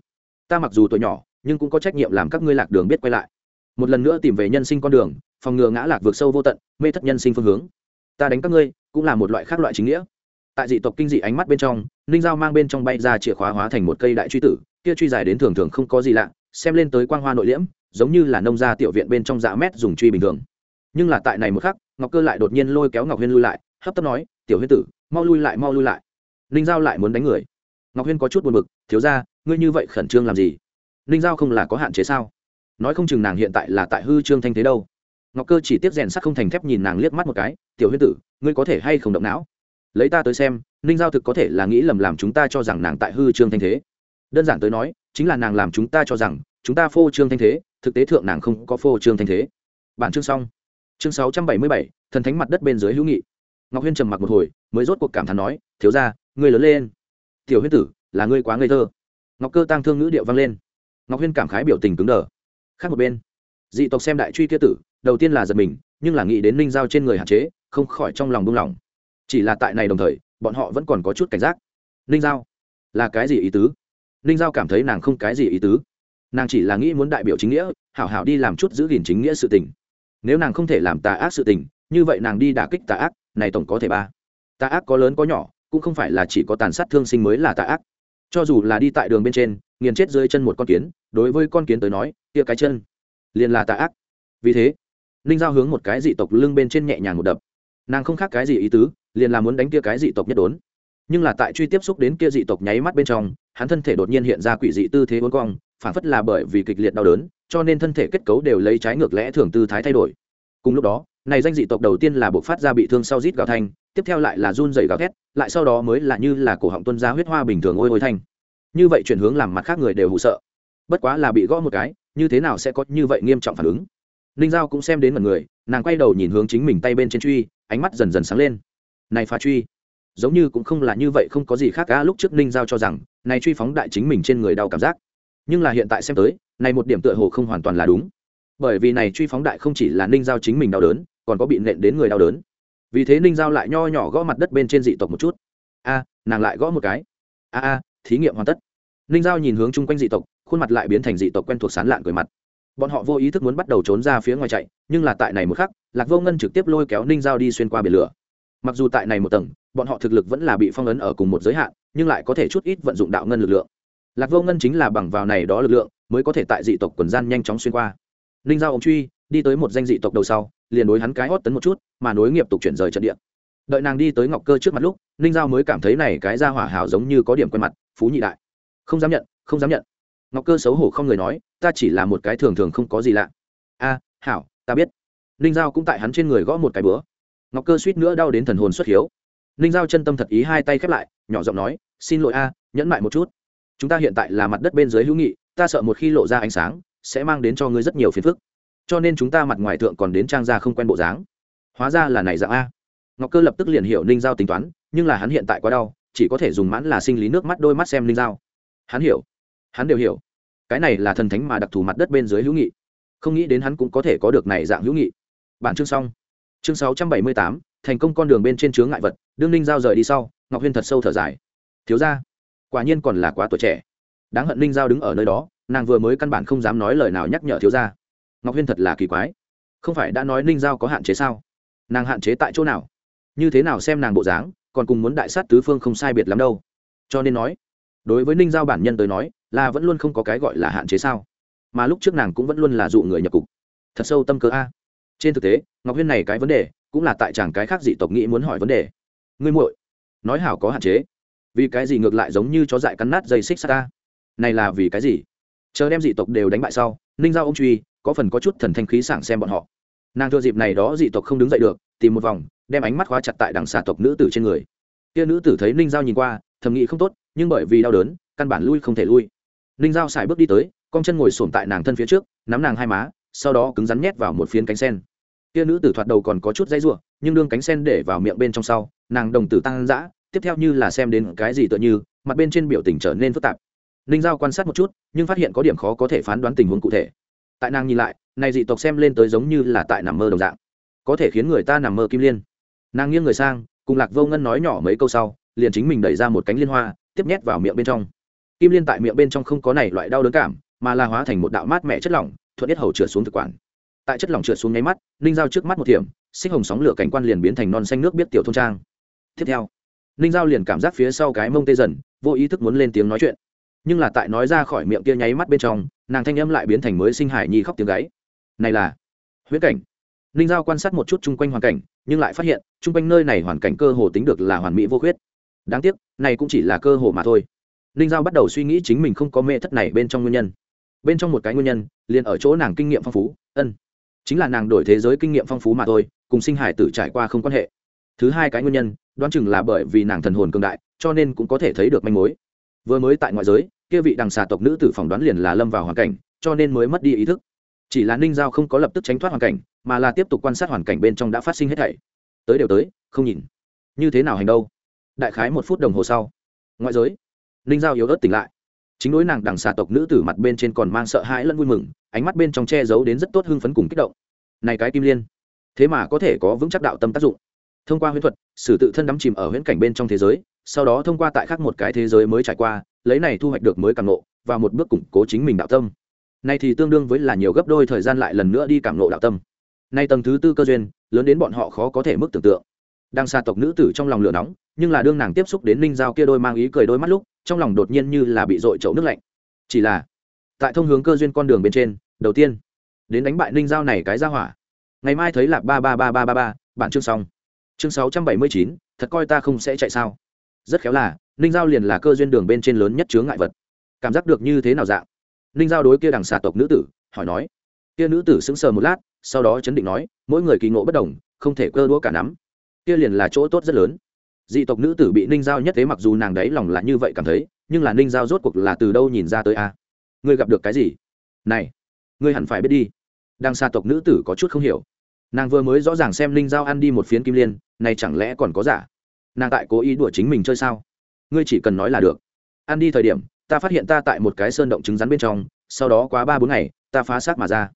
Ta mặc dù tuổi nhỏ, nhưng cũng có trách nhiệm làm các ngươi lạc đường biết quay lại. Một lần nữa tìm về nhân sinh con đường, phòng ngừa ngã lạc vượt sâu vô tận, mê thất nhân sinh phương hướng. Ta đánh các ngươi, cũng là một loại khác loại chính nghĩa. Tại dị tộc kinh dị ánh mắt bên trong, ninh giao mang bên trong bay ra chìa khóa hóa thành một cây đại truy tử, kia truy dài đến thường thường không có gì lạ, xem lên tới quang hoa nội liễm, giống như là nông gia tiểu viện bên trong dạ mét dùng truy bình thường. Nhưng là tại này một khắc, ngọc cơ lại đột nhiên lôi kéo ngọc huyên lui lại, hấp tấp nói, tiểu huyên tử, mau lui lại, mau lui lại. Ninh giao lại muốn đánh người ngọc huyên có chút buồn b ự c thiếu ra ngươi như vậy khẩn trương làm gì? Ninh giao không là có hạn chế sao? Nói không chừng nàng hiện tại là tại hư trương thanh thế đâu. Ngọc cơ chỉ tiếp rèn sắc không thành thép nhìn nàng liếc mắt một cái, tiểu huyên tử, ngươi có thể hay không động não? Lấy ta tới xem, ninh giao thực có thể là nghĩ lầm làm chúng ta cho rằng nàng tại hư trương thanh thế. Đơn giản tới nói, chính là nàng làm chúng ta cho rằng, chúng ta phô trương thanh thế, thực tế thượng nàng không có phô trương thanh thế. Bản chương xong. Chương sáu trăm bảy mươi bảy, thần thánh mặt đất bên dưới hữu nghị. Ngọc huyên trầm mặc một hồi, mới rốt cuộc cảm thán nói, thiếu ra ngươi lớn lên tiểu huyên tử, là ngươi quá ngây thơ. Ngọc cơ tăng thương ngữ điệu vang lên. Ngọc huyên cảm khái biểu tình cứng đờ. Khác một bên, dị tộc xem đại truy kia tử, đầu tiên là giật mình, nhưng là nghĩ đến ninh giao trên người hạn chế, không khỏi trong lòng buông lỏng. Chỉ là tại này đồng thời, bọn họ vẫn còn có chút cảnh giác. Ninh giao, là cái gì ý tứ? Ninh giao cảm thấy nàng không cái gì ý tứ. Nàng chỉ là nghĩ muốn đại biểu chính nghĩa, hảo hảo đi làm chút giữ gìn chính nghĩa sự tình. Nếu nàng không thể làm tà ác sự tình, như vậy nàng đi đả kích tà ác, này tổng có thể ba. Tà ác có lớn có nhỏ cũng không phải là chỉ có tàn sát thương sinh mới là tà ác. Cho dù là đi tại đường bên trên, nghiền chết dưới chân một con kiến, đối với con kiến tới nói, kia cái chân liền là tà ác. Vì thế, ninh giao hướng một cái dị tộc lưng bên trên nhẹ nhàng một đập. Nàng không khác cái gì ý tứ, liền là muốn đánh kia cái dị tộc nhất đốn. Nhưng là tại truy tiếp xúc đến kia dị tộc nháy mắt bên trong, hắn thân thể đột nhiên hiện ra quỷ dị tư thế uốn cong, phản phất là bởi vì kịch liệt đau đớn, cho nên thân thể kết cấu đều lấy trái ngược lẽ thường tư thái thay đổi. Cùng lúc đó, này danh dị tộc đầu tiên là buộc phát ra bị thương sau rít gào thanh tiếp theo lại là run dày gào thét, lại sau đó mới là như là cổ họng tuân ra huyết hoa bình thường ôi ôi thanh. Như vậy chuyển hướng làm mặt khác người đều hụ sợ. Bất quá là bị gõ một cái, như thế nào sẽ có như vậy nghiêm trọng phản ứng? Ninh giao cũng xem đến mật người, nàng quay đầu nhìn hướng chính mình tay bên trên truy, ánh mắt dần dần sáng lên. Này phá truy, giống như cũng không là như vậy, không có gì khác cả, lúc trước ninh giao cho rằng, này truy phóng đại chính mình trên người đau cảm giác. Nhưng là hiện tại xem tới, này một điểm tựa hồ không hoàn toàn là đúng. Bởi vì này truy phóng đại không chỉ là ninh giao chính mình đau đớn, còn có bị nện đến người đau đớn vì thế ninh giao lại nho nhỏ gõ mặt đất bên trên dị tộc một chút. A, nàng lại gõ một cái. A a, thí nghiệm hoàn tất. Ninh giao nhìn hướng chung quanh dị tộc, khuôn mặt lại biến thành dị tộc quen thuộc sán lạn cười mặt. Bọn họ vô ý thức muốn bắt đầu trốn ra phía ngoài chạy, nhưng là tại này một khắc, lạc vô ngân trực tiếp lôi kéo ninh giao đi xuyên qua biển lửa. Mặc dù tại này một tầng, bọn họ thực lực vẫn là bị phong ấn ở cùng một giới hạn, nhưng lại có thể chút ít vận dụng đạo ngân lực lượng. Lạc vô ngân chính là bằng vào này đó lực lượng, mới có thể tại dị tộc quần gian nhanh chóng xuyên qua. Ninh giao ông truy, đi tới một danh dị tộc đầu sau liền đối hắn cái hót tấn một chút, mà nối nghiệp tục chuyển rời trận địa. Đợi nàng đi tới ngọc cơ trước mặt lúc, ninh giao mới cảm thấy này cái ra hỏa hảo giống như có điểm quen mặt, phú nhị đại. Không dám nhận, không dám nhận. Ngọc cơ xấu hổ không người nói, ta chỉ là một cái thường thường không có gì lạ. A, hảo, ta biết. Ninh giao cũng tại hắn trên người gõ một cái bữa. Ngọc cơ suýt nữa đau đến thần hồn xuất hiếu. Ninh giao chân tâm thật ý hai tay khép lại, nhỏ giọng nói, xin lỗi a, nhẫn mại một chút. Chúng ta hiện tại là mặt đất bên dưới hữu nghị, ta sợ một khi lộ ra ánh sáng, sẽ mang đến cho ngươi rất nhiều phiền phức cho nên chúng ta mặt ngoài thượng còn đến trang ra không quen bộ dáng. Hóa ra là này dạng a. Ngọc cơ lập tức liền hiểu ninh giao tính toán, nhưng là hắn hiện tại quá đau, chỉ có thể dùng mãn là sinh lý nước mắt đôi mắt xem ninh giao. Hắn hiểu. Hắn đều hiểu. Cái này là thần thánh mà đặc thù mặt đất bên dưới hữu nghị. Không nghĩ đến hắn cũng có thể có được này dạng hữu nghị. Bản chương xong. Chương sáu trăm bảy mươi tám, thành công con đường bên trên chướng ngại vật, đương ninh giao rời đi sau, ngọc huyên thật sâu thở dài. Thiếu ra quả nhiên còn là quá tuổi trẻ. Đáng hận ninh giao đứng ở nơi đó, nàng vừa mới căn bản không dám nói lời nào nhắc nhở thiếu ra ngọc huyên thật là kỳ quái. Không phải đã nói ninh giao có hạn chế sao? Nàng hạn chế tại chỗ nào? Như thế nào xem nàng bộ dáng, còn cùng muốn đại sát tứ phương không sai biệt lắm đâu. Cho nên nói, đối với ninh giao bản nhân tới nói, là vẫn luôn không có cái gọi là hạn chế sao? Mà lúc trước nàng cũng vẫn luôn là dụ người nhập cục. Thật sâu tâm cơ a. Trên thực tế, ngọc huyên này cái vấn đề, cũng là tại chàng cái khác dị tộc nghĩ muốn hỏi vấn đề. Ngươi muội, nói hảo có hạn chế. Vì cái gì ngược lại giống như chó dại cắn nát dây xích xa ta? Này là vì cái gì? Chờ đem dị tộc đều đánh bại sau, ninh giao ông truy có phần có chút thần thanh khí sảng xem bọn họ. Nàng thừa dịp này đó dị tộc không đứng dậy được, tìm một vòng, đem ánh mắt khóa chặt tại đằng xà tộc nữ tử trên người. Kia nữ tử thấy ninh giao nhìn qua, thầm nghĩ không tốt, nhưng bởi vì đau đớn, căn bản lui không thể lui. Ninh giao xài bước đi tới, con chân ngồi sổm tại nàng thân phía trước, nắm nàng hai má, sau đó cứng rắn nhét vào một phiến cánh sen. Kia nữ tử thoạt đầu còn có chút dây ruộng nhưng đương cánh sen để vào miệng bên trong sau, nàng đồng tử tăng dã, tiếp theo như là xem đến cái gì tựa như, mặt bên trên biểu tình trở nên phức tạp. Ninh giao quan sát một chút, nhưng phát hiện có điểm khó có thể phán đoán tình huống cụ thể tại nàng nhìn lại, này dị tộc xem lên tới giống như là tại nằm mơ đồng dạng. Có thể khiến người ta nằm mơ kim liên. Nàng nghiêng người sang, cùng lạc vô ngân nói nhỏ mấy câu sau, liền chính mình đẩy ra một cánh liên hoa, tiếp nhét vào miệng bên trong. Kim liên tại miệng bên trong không có này loại đau đớn cảm, mà là hóa thành một đạo mát mẻ chất lỏng, thuận tiết hầu trượt xuống thực quản. Tại chất lỏng trượt xuống nháy mắt, ninh giao trước mắt một thiểm, xích hồng sóng lửa cảnh quan liền biến thành non xanh nước biết tiểu thôn trang. Tiếp theo, ninh giao liền cảm giác phía sau cái mông tê dần, vô ý thức muốn lên tiếng nói chuyện. Nhưng là tại nói ra khỏi miệng kia nháy mắt bên trong nàng thanh âm lại biến thành mới sinh hải nhi khóc tiếng gáy. Này là huyễn cảnh. Ninh giao quan sát một chút chung quanh hoàn cảnh, nhưng lại phát hiện, chung quanh nơi này hoàn cảnh cơ hồ tính được là hoàn mỹ vô khuyết. Đáng tiếc, này cũng chỉ là cơ hồ mà thôi. Ninh giao bắt đầu suy nghĩ chính mình không có mê thất này bên trong nguyên nhân. Bên trong một cái nguyên nhân, liền ở chỗ nàng kinh nghiệm phong phú, ân. Chính là nàng đổi thế giới kinh nghiệm phong phú mà thôi, cùng sinh hải tử trải qua không quan hệ. Thứ hai cái nguyên nhân, đoán chừng là bởi vì nàng thần hồn cường đại, cho nên cũng có thể thấy được manh mối. Vừa mới tại ngoại giới kia vị đằng xà tộc nữ tử phỏng đoán liền là lâm vào hoàn cảnh, cho nên mới mất đi ý thức. Chỉ là ninh giao không có lập tức tránh thoát hoàn cảnh, mà là tiếp tục quan sát hoàn cảnh bên trong đã phát sinh hết thảy. Tới đều tới, không nhìn. Như thế nào hành đâu? Đại khái một phút đồng hồ sau. Ngoại giới, ninh giao yếu ớt tỉnh lại. Chính đối nàng đằng xà tộc nữ tử mặt bên trên còn mang sợ hãi lẫn vui mừng, ánh mắt bên trong che giấu đến rất tốt hưng phấn cùng kích động. Này cái kim liên, thế mà có thể có vững chắc đạo tâm tác dụng. Thông qua huyễn thuật, sử tự thân đắm chìm ở huyễn cảnh bên trong thế giới, sau đó thông qua tại khác một cái thế giới mới trải qua lấy này thu hoạch được mới càng nộ và một bước củng cố chính mình đạo tâm. Này thì tương đương với là nhiều gấp đôi thời gian lại lần nữa đi cảm nộ đạo tâm. Nay tầng thứ tư cơ duyên, lớn đến bọn họ khó có thể mức tưởng tượng. Đang xa tộc nữ tử trong lòng lửa nóng, nhưng là đương nàng tiếp xúc đến ninh giao kia đôi mang ý cười đôi mắt lúc, trong lòng đột nhiên như là bị dội chậu nước lạnh. Chỉ là, tại thông hướng cơ duyên con đường bên trên, đầu tiên, đến đánh bại ninh giao này cái ra hỏa. Ngày mai thấy là ba ba ba ba ba ba bản chương xong. Chương sáu trăm bảy mươi chín, thật coi ta không sẽ chạy sao rất khéo là, ninh giao liền là cơ duyên đường bên trên lớn nhất chướng ngại vật. Cảm giác được như thế nào dạng? Ninh giao đối kia đằng xà tộc nữ tử, hỏi nói. Kia nữ tử sững sờ một lát, sau đó chấn định nói, mỗi người kỳ ngộ bất đồng, không thể cơ đũa cả nắm. Kia liền là chỗ tốt rất lớn. Dị tộc nữ tử bị ninh giao nhất thế mặc dù nàng đấy lòng là như vậy cảm thấy, nhưng là ninh giao rốt cuộc là từ đâu nhìn ra tới a? Ngươi gặp được cái gì? Này, ngươi hẳn phải biết đi. Đang xa tộc nữ tử có chút không hiểu. Nàng vừa mới rõ ràng xem ninh giao ăn đi một phiến kim liên, này chẳng lẽ còn có giả? Nàng tại cố ý đùa chính mình chơi sao? Ngươi chỉ cần nói là được. Ăn đi thời điểm, ta phát hiện ta tại một cái sơn động trứng rắn bên trong, sau đó quá ba bốn ngày, ta phá xác mà ra.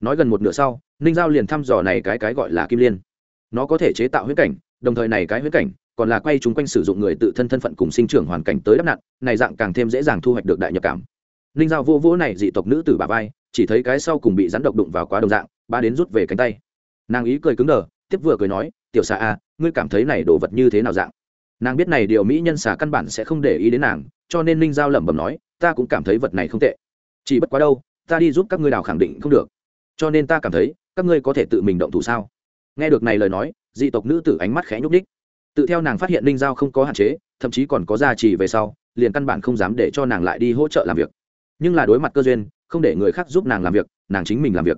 Nói gần một nửa sau, ninh giao liền thăm dò này cái cái gọi là kim liên. Nó có thể chế tạo huyết cảnh, đồng thời này cái huyết cảnh, còn là quay chúng quanh sử dụng người tự thân thân phận cùng sinh trưởng hoàn cảnh tới đắp nặn, này dạng càng thêm dễ dàng thu hoạch được đại nhập cảm. Ninh giao vô vỗ này dị tộc nữ tử bà vai, chỉ thấy cái sau cùng bị rắn độc đụng vào quá đồng dạng ba đến rút về cánh tay. Nàng ý cười cứng đờ, tiếp vừa cười nói tiểu xà a, ngươi cảm thấy này đồ vật như thế nào dạng? Nàng biết này điều mỹ nhân xà căn bản sẽ không để ý đến nàng, cho nên ninh giao lẩm bẩm nói, ta cũng cảm thấy vật này không tệ. Chỉ bất quá đâu, ta đi giúp các ngươi đào khẳng định không được. Cho nên ta cảm thấy, các ngươi có thể tự mình động thủ sao? Nghe được này lời nói, dị tộc nữ tử ánh mắt khẽ nhúc ních tự theo nàng phát hiện ninh giao không có hạn chế, thậm chí còn có gia trì về sau, liền căn bản không dám để cho nàng lại đi hỗ trợ làm việc. Nhưng là đối mặt cơ duyên, không để người khác giúp nàng làm việc, nàng chính mình làm việc.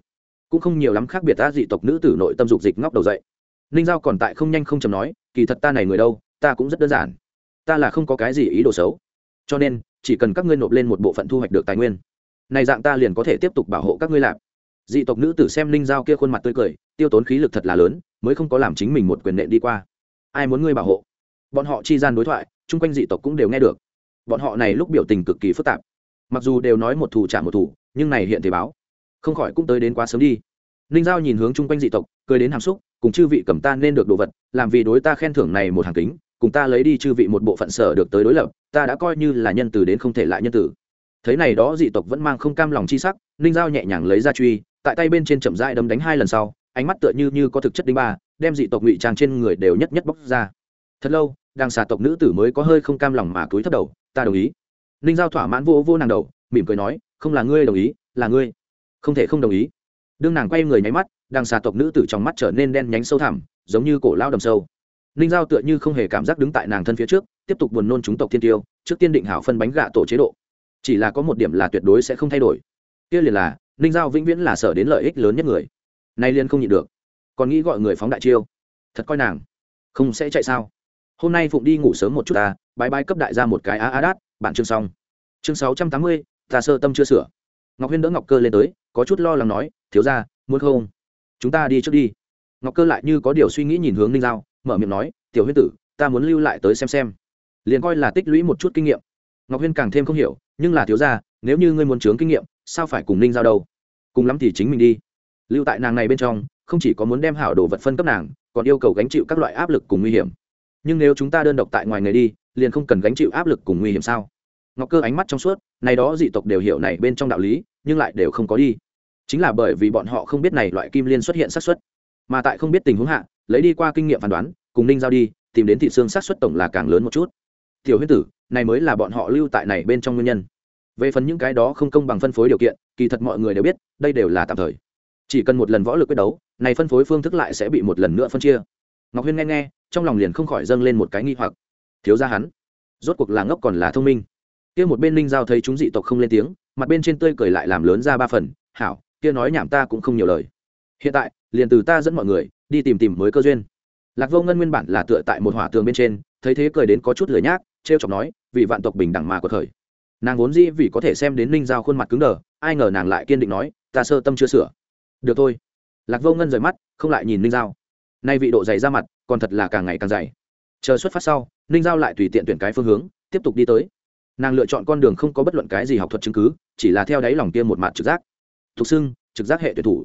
Cũng không nhiều lắm khác biệt ta dị tộc nữ tử nội tâm dục dịch ngóc đầu dậy ninh giao còn tại không nhanh không chầm nói, kỳ thật ta này người đâu, ta cũng rất đơn giản. Ta là không có cái gì ý đồ xấu. Cho nên, chỉ cần các ngươi nộp lên một bộ phận thu hoạch được tài nguyên, này dạng ta liền có thể tiếp tục bảo hộ các ngươi làm. Dị tộc nữ tử xem ninh giao kia khuôn mặt tươi cười, tiêu tốn khí lực thật là lớn, mới không có làm chính mình một quyền nện đi qua. Ai muốn ngươi bảo hộ? Bọn họ chi gian đối thoại, chung quanh dị tộc cũng đều nghe được. Bọn họ này lúc biểu tình cực kỳ phức tạp. Mặc dù đều nói một thủ trả một thủ nhưng này hiện thế báo. Không khỏi cũng tới đến quá sớm đi. Ninh giao nhìn hướng chung quanh dị tộc, cười đến hàm xúc cùng chư vị cầm ta nên được đồ vật, làm vì đối ta khen thưởng này một hàng kính, cùng ta lấy đi chư vị một bộ phận sở được tới đối lập, ta đã coi như là nhân từ đến không thể lại nhân tử thế này đó dị tộc vẫn mang không cam lòng chi sắc, ninh giao nhẹ nhàng lấy ra truy, tại tay bên trên chậm rãi đấm đánh hai lần sau, ánh mắt tựa như như có thực chất đinh ba, đem dị tộc ngụy trang trên người đều nhất nhất bóc ra. Thật lâu, đang xà tộc nữ tử mới có hơi không cam lòng mà cúi thấp đầu, ta đồng ý. Ninh giao thỏa mãn vô vô nàng đầu, mỉm cười nói, không là ngươi đồng ý, là ngươi. Không thể không đồng ý. Đương nàng quay người nháy mắt đang xà tộc nữ tử trong mắt trở nên đen nhánh sâu thẳm, giống như cổ lao đầm sâu. Ninh giao tựa như không hề cảm giác đứng tại nàng thân phía trước, tiếp tục buồn nôn chúng tộc thiên tiêu, trước tiên định hảo phân bánh gạ tổ chế độ. Chỉ là có một điểm là tuyệt đối sẽ không thay đổi. Kia liền là, ninh giao vĩnh viễn là sở đến lợi ích lớn nhất người. Nay liên không nhịn được. Còn nghĩ gọi người phóng đại chiêu. Thật coi nàng, không sẽ chạy sao? Hôm nay phụng đi ngủ sớm một chút ta bãi bãi cấp đại ra một cái á á đát bản chương xong. Chương sáu trăm tám mươi, ta sơ tâm chưa sửa. Ngọc huyên đỡ ngọc cơ lên tới, có chút lo lắng nói, thiếu ra muốn không? Chúng ta đi trước đi. Ngọc cơ lại như có điều suy nghĩ nhìn hướng ninh giao, mở miệng nói, tiểu huyên tử, ta muốn lưu lại tới xem xem. Liền coi là tích lũy một chút kinh nghiệm. Ngọc huyên càng thêm không hiểu, nhưng là thiếu ra nếu như ngươi muốn chướng kinh nghiệm, sao phải cùng ninh giao đâu? Cùng lắm thì chính mình đi. Lưu tại nàng này bên trong, không chỉ có muốn đem hảo đồ vật phân cấp nàng, còn yêu cầu gánh chịu các loại áp lực cùng nguy hiểm. Nhưng nếu chúng ta đơn độc tại ngoài nghề đi, liền không cần gánh chịu áp lực cùng nguy hiểm sao? Ngọc cơ ánh mắt trong suốt, này đó dị tộc đều hiểu này bên trong đạo lý, nhưng lại đều không có đi chính là bởi vì bọn họ không biết này loại kim liên xuất hiện xác suất. Mà tại không biết tình huống hạ, lấy đi qua kinh nghiệm phán đoán, cùng ninh giao đi, tìm đến thị xương xác suất tổng là càng lớn một chút. Tiểu huyết tử, này mới là bọn họ lưu tại này bên trong nguyên nhân. Về phần những cái đó không công bằng phân phối điều kiện, kỳ thật mọi người đều biết, đây đều là tạm thời. Chỉ cần một lần võ lực quyết đấu, này phân phối phương thức lại sẽ bị một lần nữa phân chia. Ngọc huyên nghe nghe, trong lòng liền không khỏi dâng lên một cái nghi hoặc. Thiếu ra hắn, rốt cuộc là ngốc còn là thông minh. Kia một bên ninh giao thấy chúng dị tộc không lên tiếng, mặt bên trên tươi cười lại làm lớn ra ba phần, hảo kia nói nhảm ta cũng không nhiều lời. Hiện tại, liền từ ta dẫn mọi người, đi tìm tìm mới cơ duyên. Lạc vô ngân nguyên bản là tựa tại một hỏa tường bên trên, thấy thế cười đến có chút lười nhác t r e o chọc nói, vì vạn tộc bình đẳng mà có thời. Nàng vốn dĩ vì có thể xem đến ninh giao khuôn mặt cứng đờ, ai ngờ nàng lại kiên định nói, ta sơ tâm chưa sửa. Được thôi. Lạc vô ngân rời mắt, không lại nhìn ninh giao. Nay vị độ dày ra mặt, còn thật là càng ngày càng dày. Chờ xuất phát sau, ninh giao lại tùy tiện tuyển cái phương hướng, tiếp tục đi tới. Nàng lựa chọn con đường không có bất luận cái gì học thuật chứng cứ, chỉ là theo đáy lòng kia một mặt trực giác thục xưng, trực giác hệ tuyệt thủ.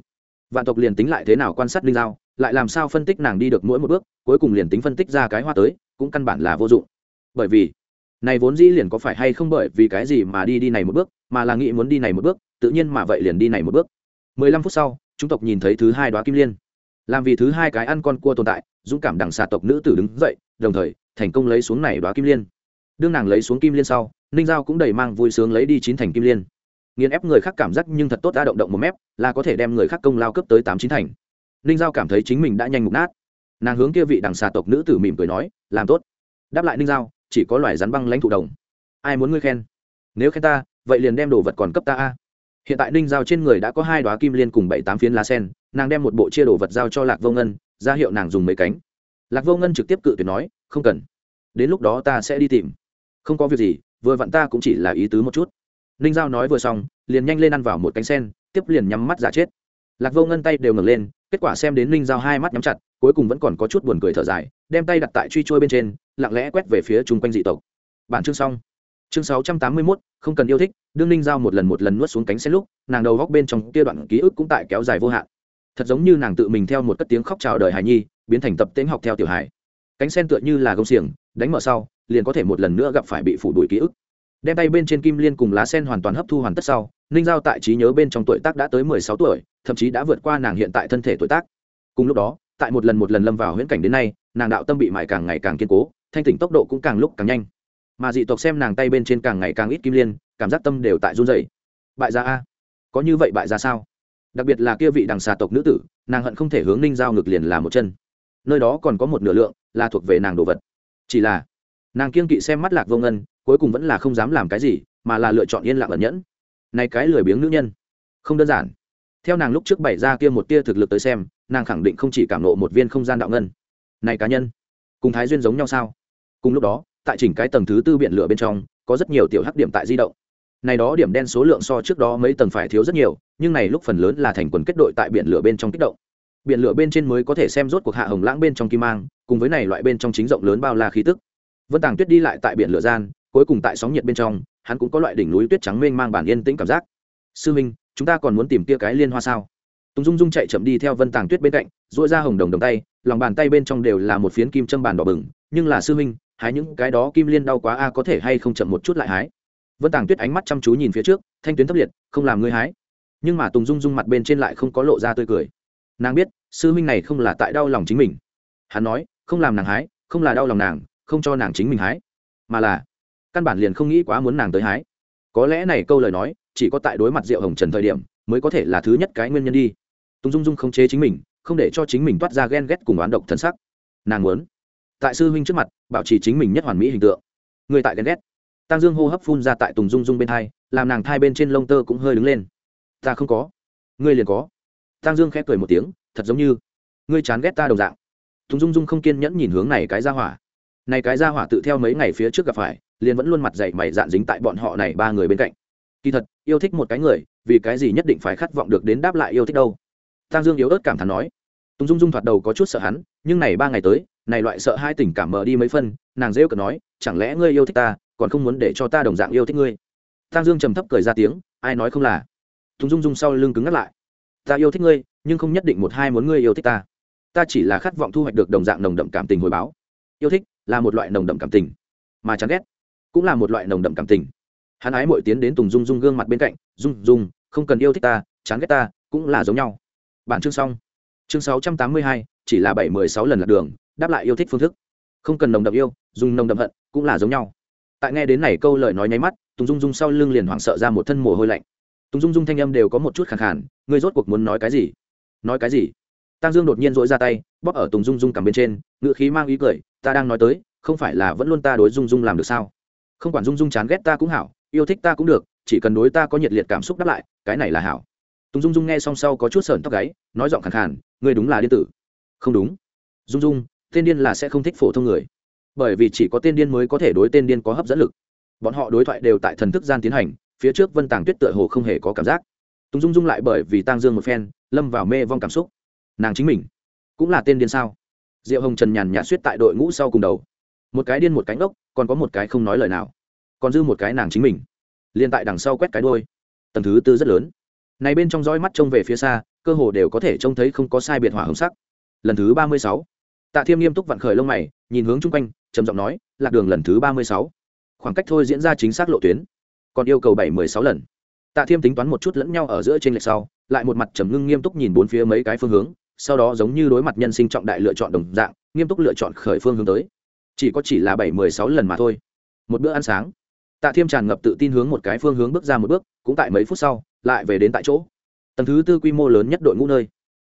Vạn tộc liền tính lại thế nào quan sát linh giao, lại làm sao phân tích nàng đi được mỗi một bước, cuối cùng liền tính phân tích ra cái hoa tới, cũng căn bản là vô dụng. Bởi vì, này vốn dĩ liền có phải hay không bởi vì cái gì mà đi đi này một bước, mà là nghĩ muốn đi này một bước, tự nhiên mà vậy liền đi này một bước. Mười lăm phút sau, chúng tộc nhìn thấy thứ hai đoá kim liên. Làm vì thứ hai cái ăn con cua tồn tại, dũng cảm đằng xà tộc nữ tử đứng dậy, đồng thời, thành công lấy xuống này đoá kim liên. Đương nàng lấy xuống kim liên sau ninh giao cũng đầy mang vui sướng lấy đi chín thành kim liên nghiền ép người khác cảm giác nhưng thật tốt đã động động một mép, là có thể đem người khác công lao cấp tới tám chín thành. Ninh giao cảm thấy chính mình đã nhanh mục nát. Nàng hướng kia vị đằng xà tộc nữ tử mỉm cười nói, làm tốt. Đáp lại ninh giao, chỉ có loài rắn băng lãnh thụ đồng. Ai muốn ngươi khen? Nếu khen ta, vậy liền đem đồ vật còn cấp ta a. Hiện tại ninh giao trên người đã có hai đoá kim liên cùng bảy tám phiến lá sen, nàng đem một bộ chia đồ vật giao cho lạc vô ngân, ra hiệu nàng dùng mấy cánh. Lạc vô ngân trực tiếp cự tuyệt nói, không cần. Đến lúc đó ta sẽ đi tìm. Không có việc gì, vừa vặn ta cũng chỉ là ý tứ một chút ninh giao nói vừa xong, liền nhanh lên ăn vào một cánh sen, tiếp liền nhắm mắt giả chết. Lạc vô ngân tay đều ngẩng lên, kết quả xem đến ninh giao hai mắt nhắm chặt, cuối cùng vẫn còn có chút buồn cười thở dài, đem tay đặt tại truy trôi bên trên, lặng lẽ quét về phía chung quanh dị tộc. Bản chương xong. Chương sáu trăm tám mươi mốt, không cần yêu thích, đương ninh giao một lần một lần nuốt xuống cánh sen lúc, nàng đầu góc bên trong kia đoạn ký ức cũng tại kéo dài vô hạn. Thật giống như nàng tự mình theo một cất tiếng khóc chào đời hài nhi, biến thành tập tễnh học theo tiểu hài. Cánh sen tựa như là gông xiềng, đánh mở sau, liền có thể một lần nữa gặp phải bị phủ đuổi ký ức đem tay bên trên kim liên cùng lá sen hoàn toàn hấp thu hoàn tất sau, ninh giao tại trí nhớ bên trong tuổi tác đã tới mười sáu tuổi, thậm chí đã vượt qua nàng hiện tại thân thể tuổi tác. Cùng lúc đó, tại một lần một lần lâm vào huyễn cảnh đến nay, nàng đạo tâm bị mại càng ngày càng kiên cố, thanh tỉnh tốc độ cũng càng lúc càng nhanh. Mà dị tộc xem nàng tay bên trên càng ngày càng ít kim liên, cảm giác tâm đều tại run dày bại gia a. Có như vậy bại gia sao? Đặc biệt là kia vị đằng xà tộc nữ tử, nàng hận không thể hướng ninh giao ngược liền là một chân. Nơi đó còn có một nửa lượng là thuộc về nàng đồ vật. Chỉ là nàng kiên kỵ xem mắt lạc vô ngân, cuối cùng vẫn là không dám làm cái gì, mà là lựa chọn yên lặng ẩn nhẫn. Này cái lười biếng nữ nhân. Không đơn giản. Theo nàng lúc trước bày ra kia một tia thực lực tới xem, nàng khẳng định không chỉ cảm nộ một viên không gian đạo ngân. Này cá nhân, cùng thái duyên giống nhau sao? Cùng lúc đó, tại chỉnh cái tầng thứ tư biển lửa bên trong, có rất nhiều tiểu hắc điểm tại di động. Này đó điểm đen số lượng so trước đó mấy tầng phải thiếu rất nhiều, nhưng này lúc phần lớn là thành quần kết đội tại biển lửa bên trong kích động. Biển lửa bên trên mới có thể xem rốt cuộc hạ hồng lãng bên trong kim mang, cùng với này loại bên trong chính rộng lớn bao la khí tức vân tàng tuyết đi lại tại biển lửa gian, cuối cùng tại sóng nhiệt bên trong, hắn cũng có loại đỉnh núi tuyết trắng mênh mang bản yên tĩnh cảm giác. Sư minh, chúng ta còn muốn tìm kia cái liên hoa sao? Tùng dung dung chạy chậm đi theo vân tàng tuyết bên cạnh dội ra hồng đồng đồng tay, lòng bàn tay bên trong đều là một phiến kim châm bàn đỏ bừng, nhưng là sư minh, hái những cái đó kim liên đau quá a, có thể hay không chậm một chút lại hái? Vân tàng tuyết ánh mắt chăm chú nhìn phía trước, thanh tuyến thấp liệt, không làm ngươi hái. Nhưng mà tùng dung dung mặt bên trên lại không có lộ ra tươi cười. Nàng biết, sư minh này không là tại đau lòng chính mình. Hắn nói, không làm nàng hái, không là đau lòng nàng không cho nàng chính mình hái, mà là, căn bản liền không nghĩ quá muốn nàng tới hái. Có lẽ này câu lời nói, chỉ có tại đối mặt rượu hồng trần thời điểm, mới có thể là thứ nhất cái nguyên nhân đi. Tùng dung dung không chế chính mình, không để cho chính mình toát ra ghen ghét cùng oán độc thân sắc. Nàng muốn, tại sư huynh trước mặt, bảo trì chính mình nhất hoàn mỹ hình tượng. Người tại ghen ghét. Tăng dương hô hấp phun ra tại tùng dung dung bên thai làm nàng thai bên trên lông tơ cũng hơi đứng lên. Ta không có. Ngươi liền có. Tăng dương khẽ cười một tiếng, thật giống như, ngươi chán ghét ta đồng dạng. Tùng dung dung không kiên nhẫn nhìn hướng này cái ra hỏa này cái ra hỏa tự theo mấy ngày phía trước gặp phải, liền vẫn luôn mặt dậy mày dạn dính tại bọn họ này ba người bên cạnh. Kỳ thật, yêu thích một cái người, vì cái gì nhất định phải khát vọng được đến đáp lại yêu thích đâu? Tăng dương yếu ớt cảm thán nói. Tùng dung dung thoạt đầu có chút sợ hắn, nhưng này ba ngày tới, này loại sợ hai tình cảm mở đi mấy phân, nàng rêu cờ nói, chẳng lẽ ngươi yêu thích ta, còn không muốn để cho ta đồng dạng yêu thích ngươi? Tăng dương trầm thấp cười ra tiếng, ai nói không là? Tùng dung dung sau lưng cứng ngắt lại. Ta yêu thích ngươi, nhưng không nhất định một hai muốn ngươi yêu thích ta. Ta chỉ là khát vọng thu hoạch được đồng dạng nồng đậm cảm tình hồi báo. Yêu thích? Là một loại nồng đậm cảm tình. Mà chán ghét cũng là một loại nồng đậm cảm tình. Hắn ái mội tiến đến tùng dung dung gương mặt bên cạnh, dung dung, không cần yêu thích ta, chán ghét ta cũng là giống nhau. Bản chương xong. Chương sáu trăm tám mươi hai, chỉ là bảy mười sáu lần lạc đường, đáp lại yêu thích phương thức. Không cần nồng đậm yêu dùng nồng đậm hận cũng là giống nhau. Tại nghe đến này câu lời nói nháy mắt, tùng dung dung sau lưng liền hoảng sợ ra một thân mồ hôi lạnh. Tùng dung dung thanh âm đều có một chút khẳng khản ngươi rốt cuộc muốn nói cái gì? Nói cái gì? Tăng dương đột nhiên dỗi ra tay, bóp ở tùng dung dung cầm bên trên ngựa khí mang ý cười ta đang nói tới, không phải là vẫn luôn ta đối dung dung làm được sao? Không quản dung dung chán ghét ta cũng hảo, yêu thích ta cũng được, chỉ cần đối ta có nhiệt liệt cảm xúc đáp lại, cái này là hảo. Tùng dung dung nghe xong sau có chút sờn tóc gáy, nói giọng khẳng khàn người đúng là điên tử. Không đúng. Dung dung, tên điên là sẽ không thích phổ thông người, bởi vì chỉ có tên điên mới có thể đối tên điên có hấp dẫn lực. Bọn họ đối thoại đều tại thần thức gian tiến hành, phía trước vân tàng tuyết tựa hồ không hề có cảm giác. Tùng dung dung lại bởi vì tang dương một phen, lâm vào mê vong cảm xúc. Nàng chính mình cũng là tên điên sao? Diệu hồng trần nhàn nhạt suýt tại đội ngũ sau cùng đầu. Một cái điên một cánh ốc còn có một cái không nói lời nào. Còn dư một cái nàng chính mình. Liên tại đằng sau quét cái đôi tầng thứ tư rất lớn. Này bên trong dõi mắt trông về phía xa, cơ hồ đều có thể trông thấy không có sai biệt hỏa hồng sắc. Lần thứ ba mươi sáu. Tạ thiêm nghiêm túc vặn khởi lông mày, nhìn hướng chung quanh, trầm giọng nói, lạc đường lần thứ ba mươi sáu. Khoảng cách thôi diễn ra chính xác lộ tuyến. Còn yêu cầu bảy mười sáu lần. Tạ thiêm tính toán một chút lẫn nhau ở giữa trên lệch sau, lại một mặt trầm ngưng nghiêm túc nhìn bốn phía mấy cái phương hướng sau đó giống như đối mặt nhân sinh trọng đại lựa chọn đồng dạng, nghiêm túc lựa chọn khởi phương hướng tới. Chỉ có chỉ là bảy mười sáu lần mà thôi. Một bữa ăn sáng, tạ thiêm tràn ngập tự tin hướng một cái phương hướng bước ra một bước, cũng tại mấy phút sau, lại về đến tại chỗ. Tầng thứ tư quy mô lớn nhất đội ngũ nơi.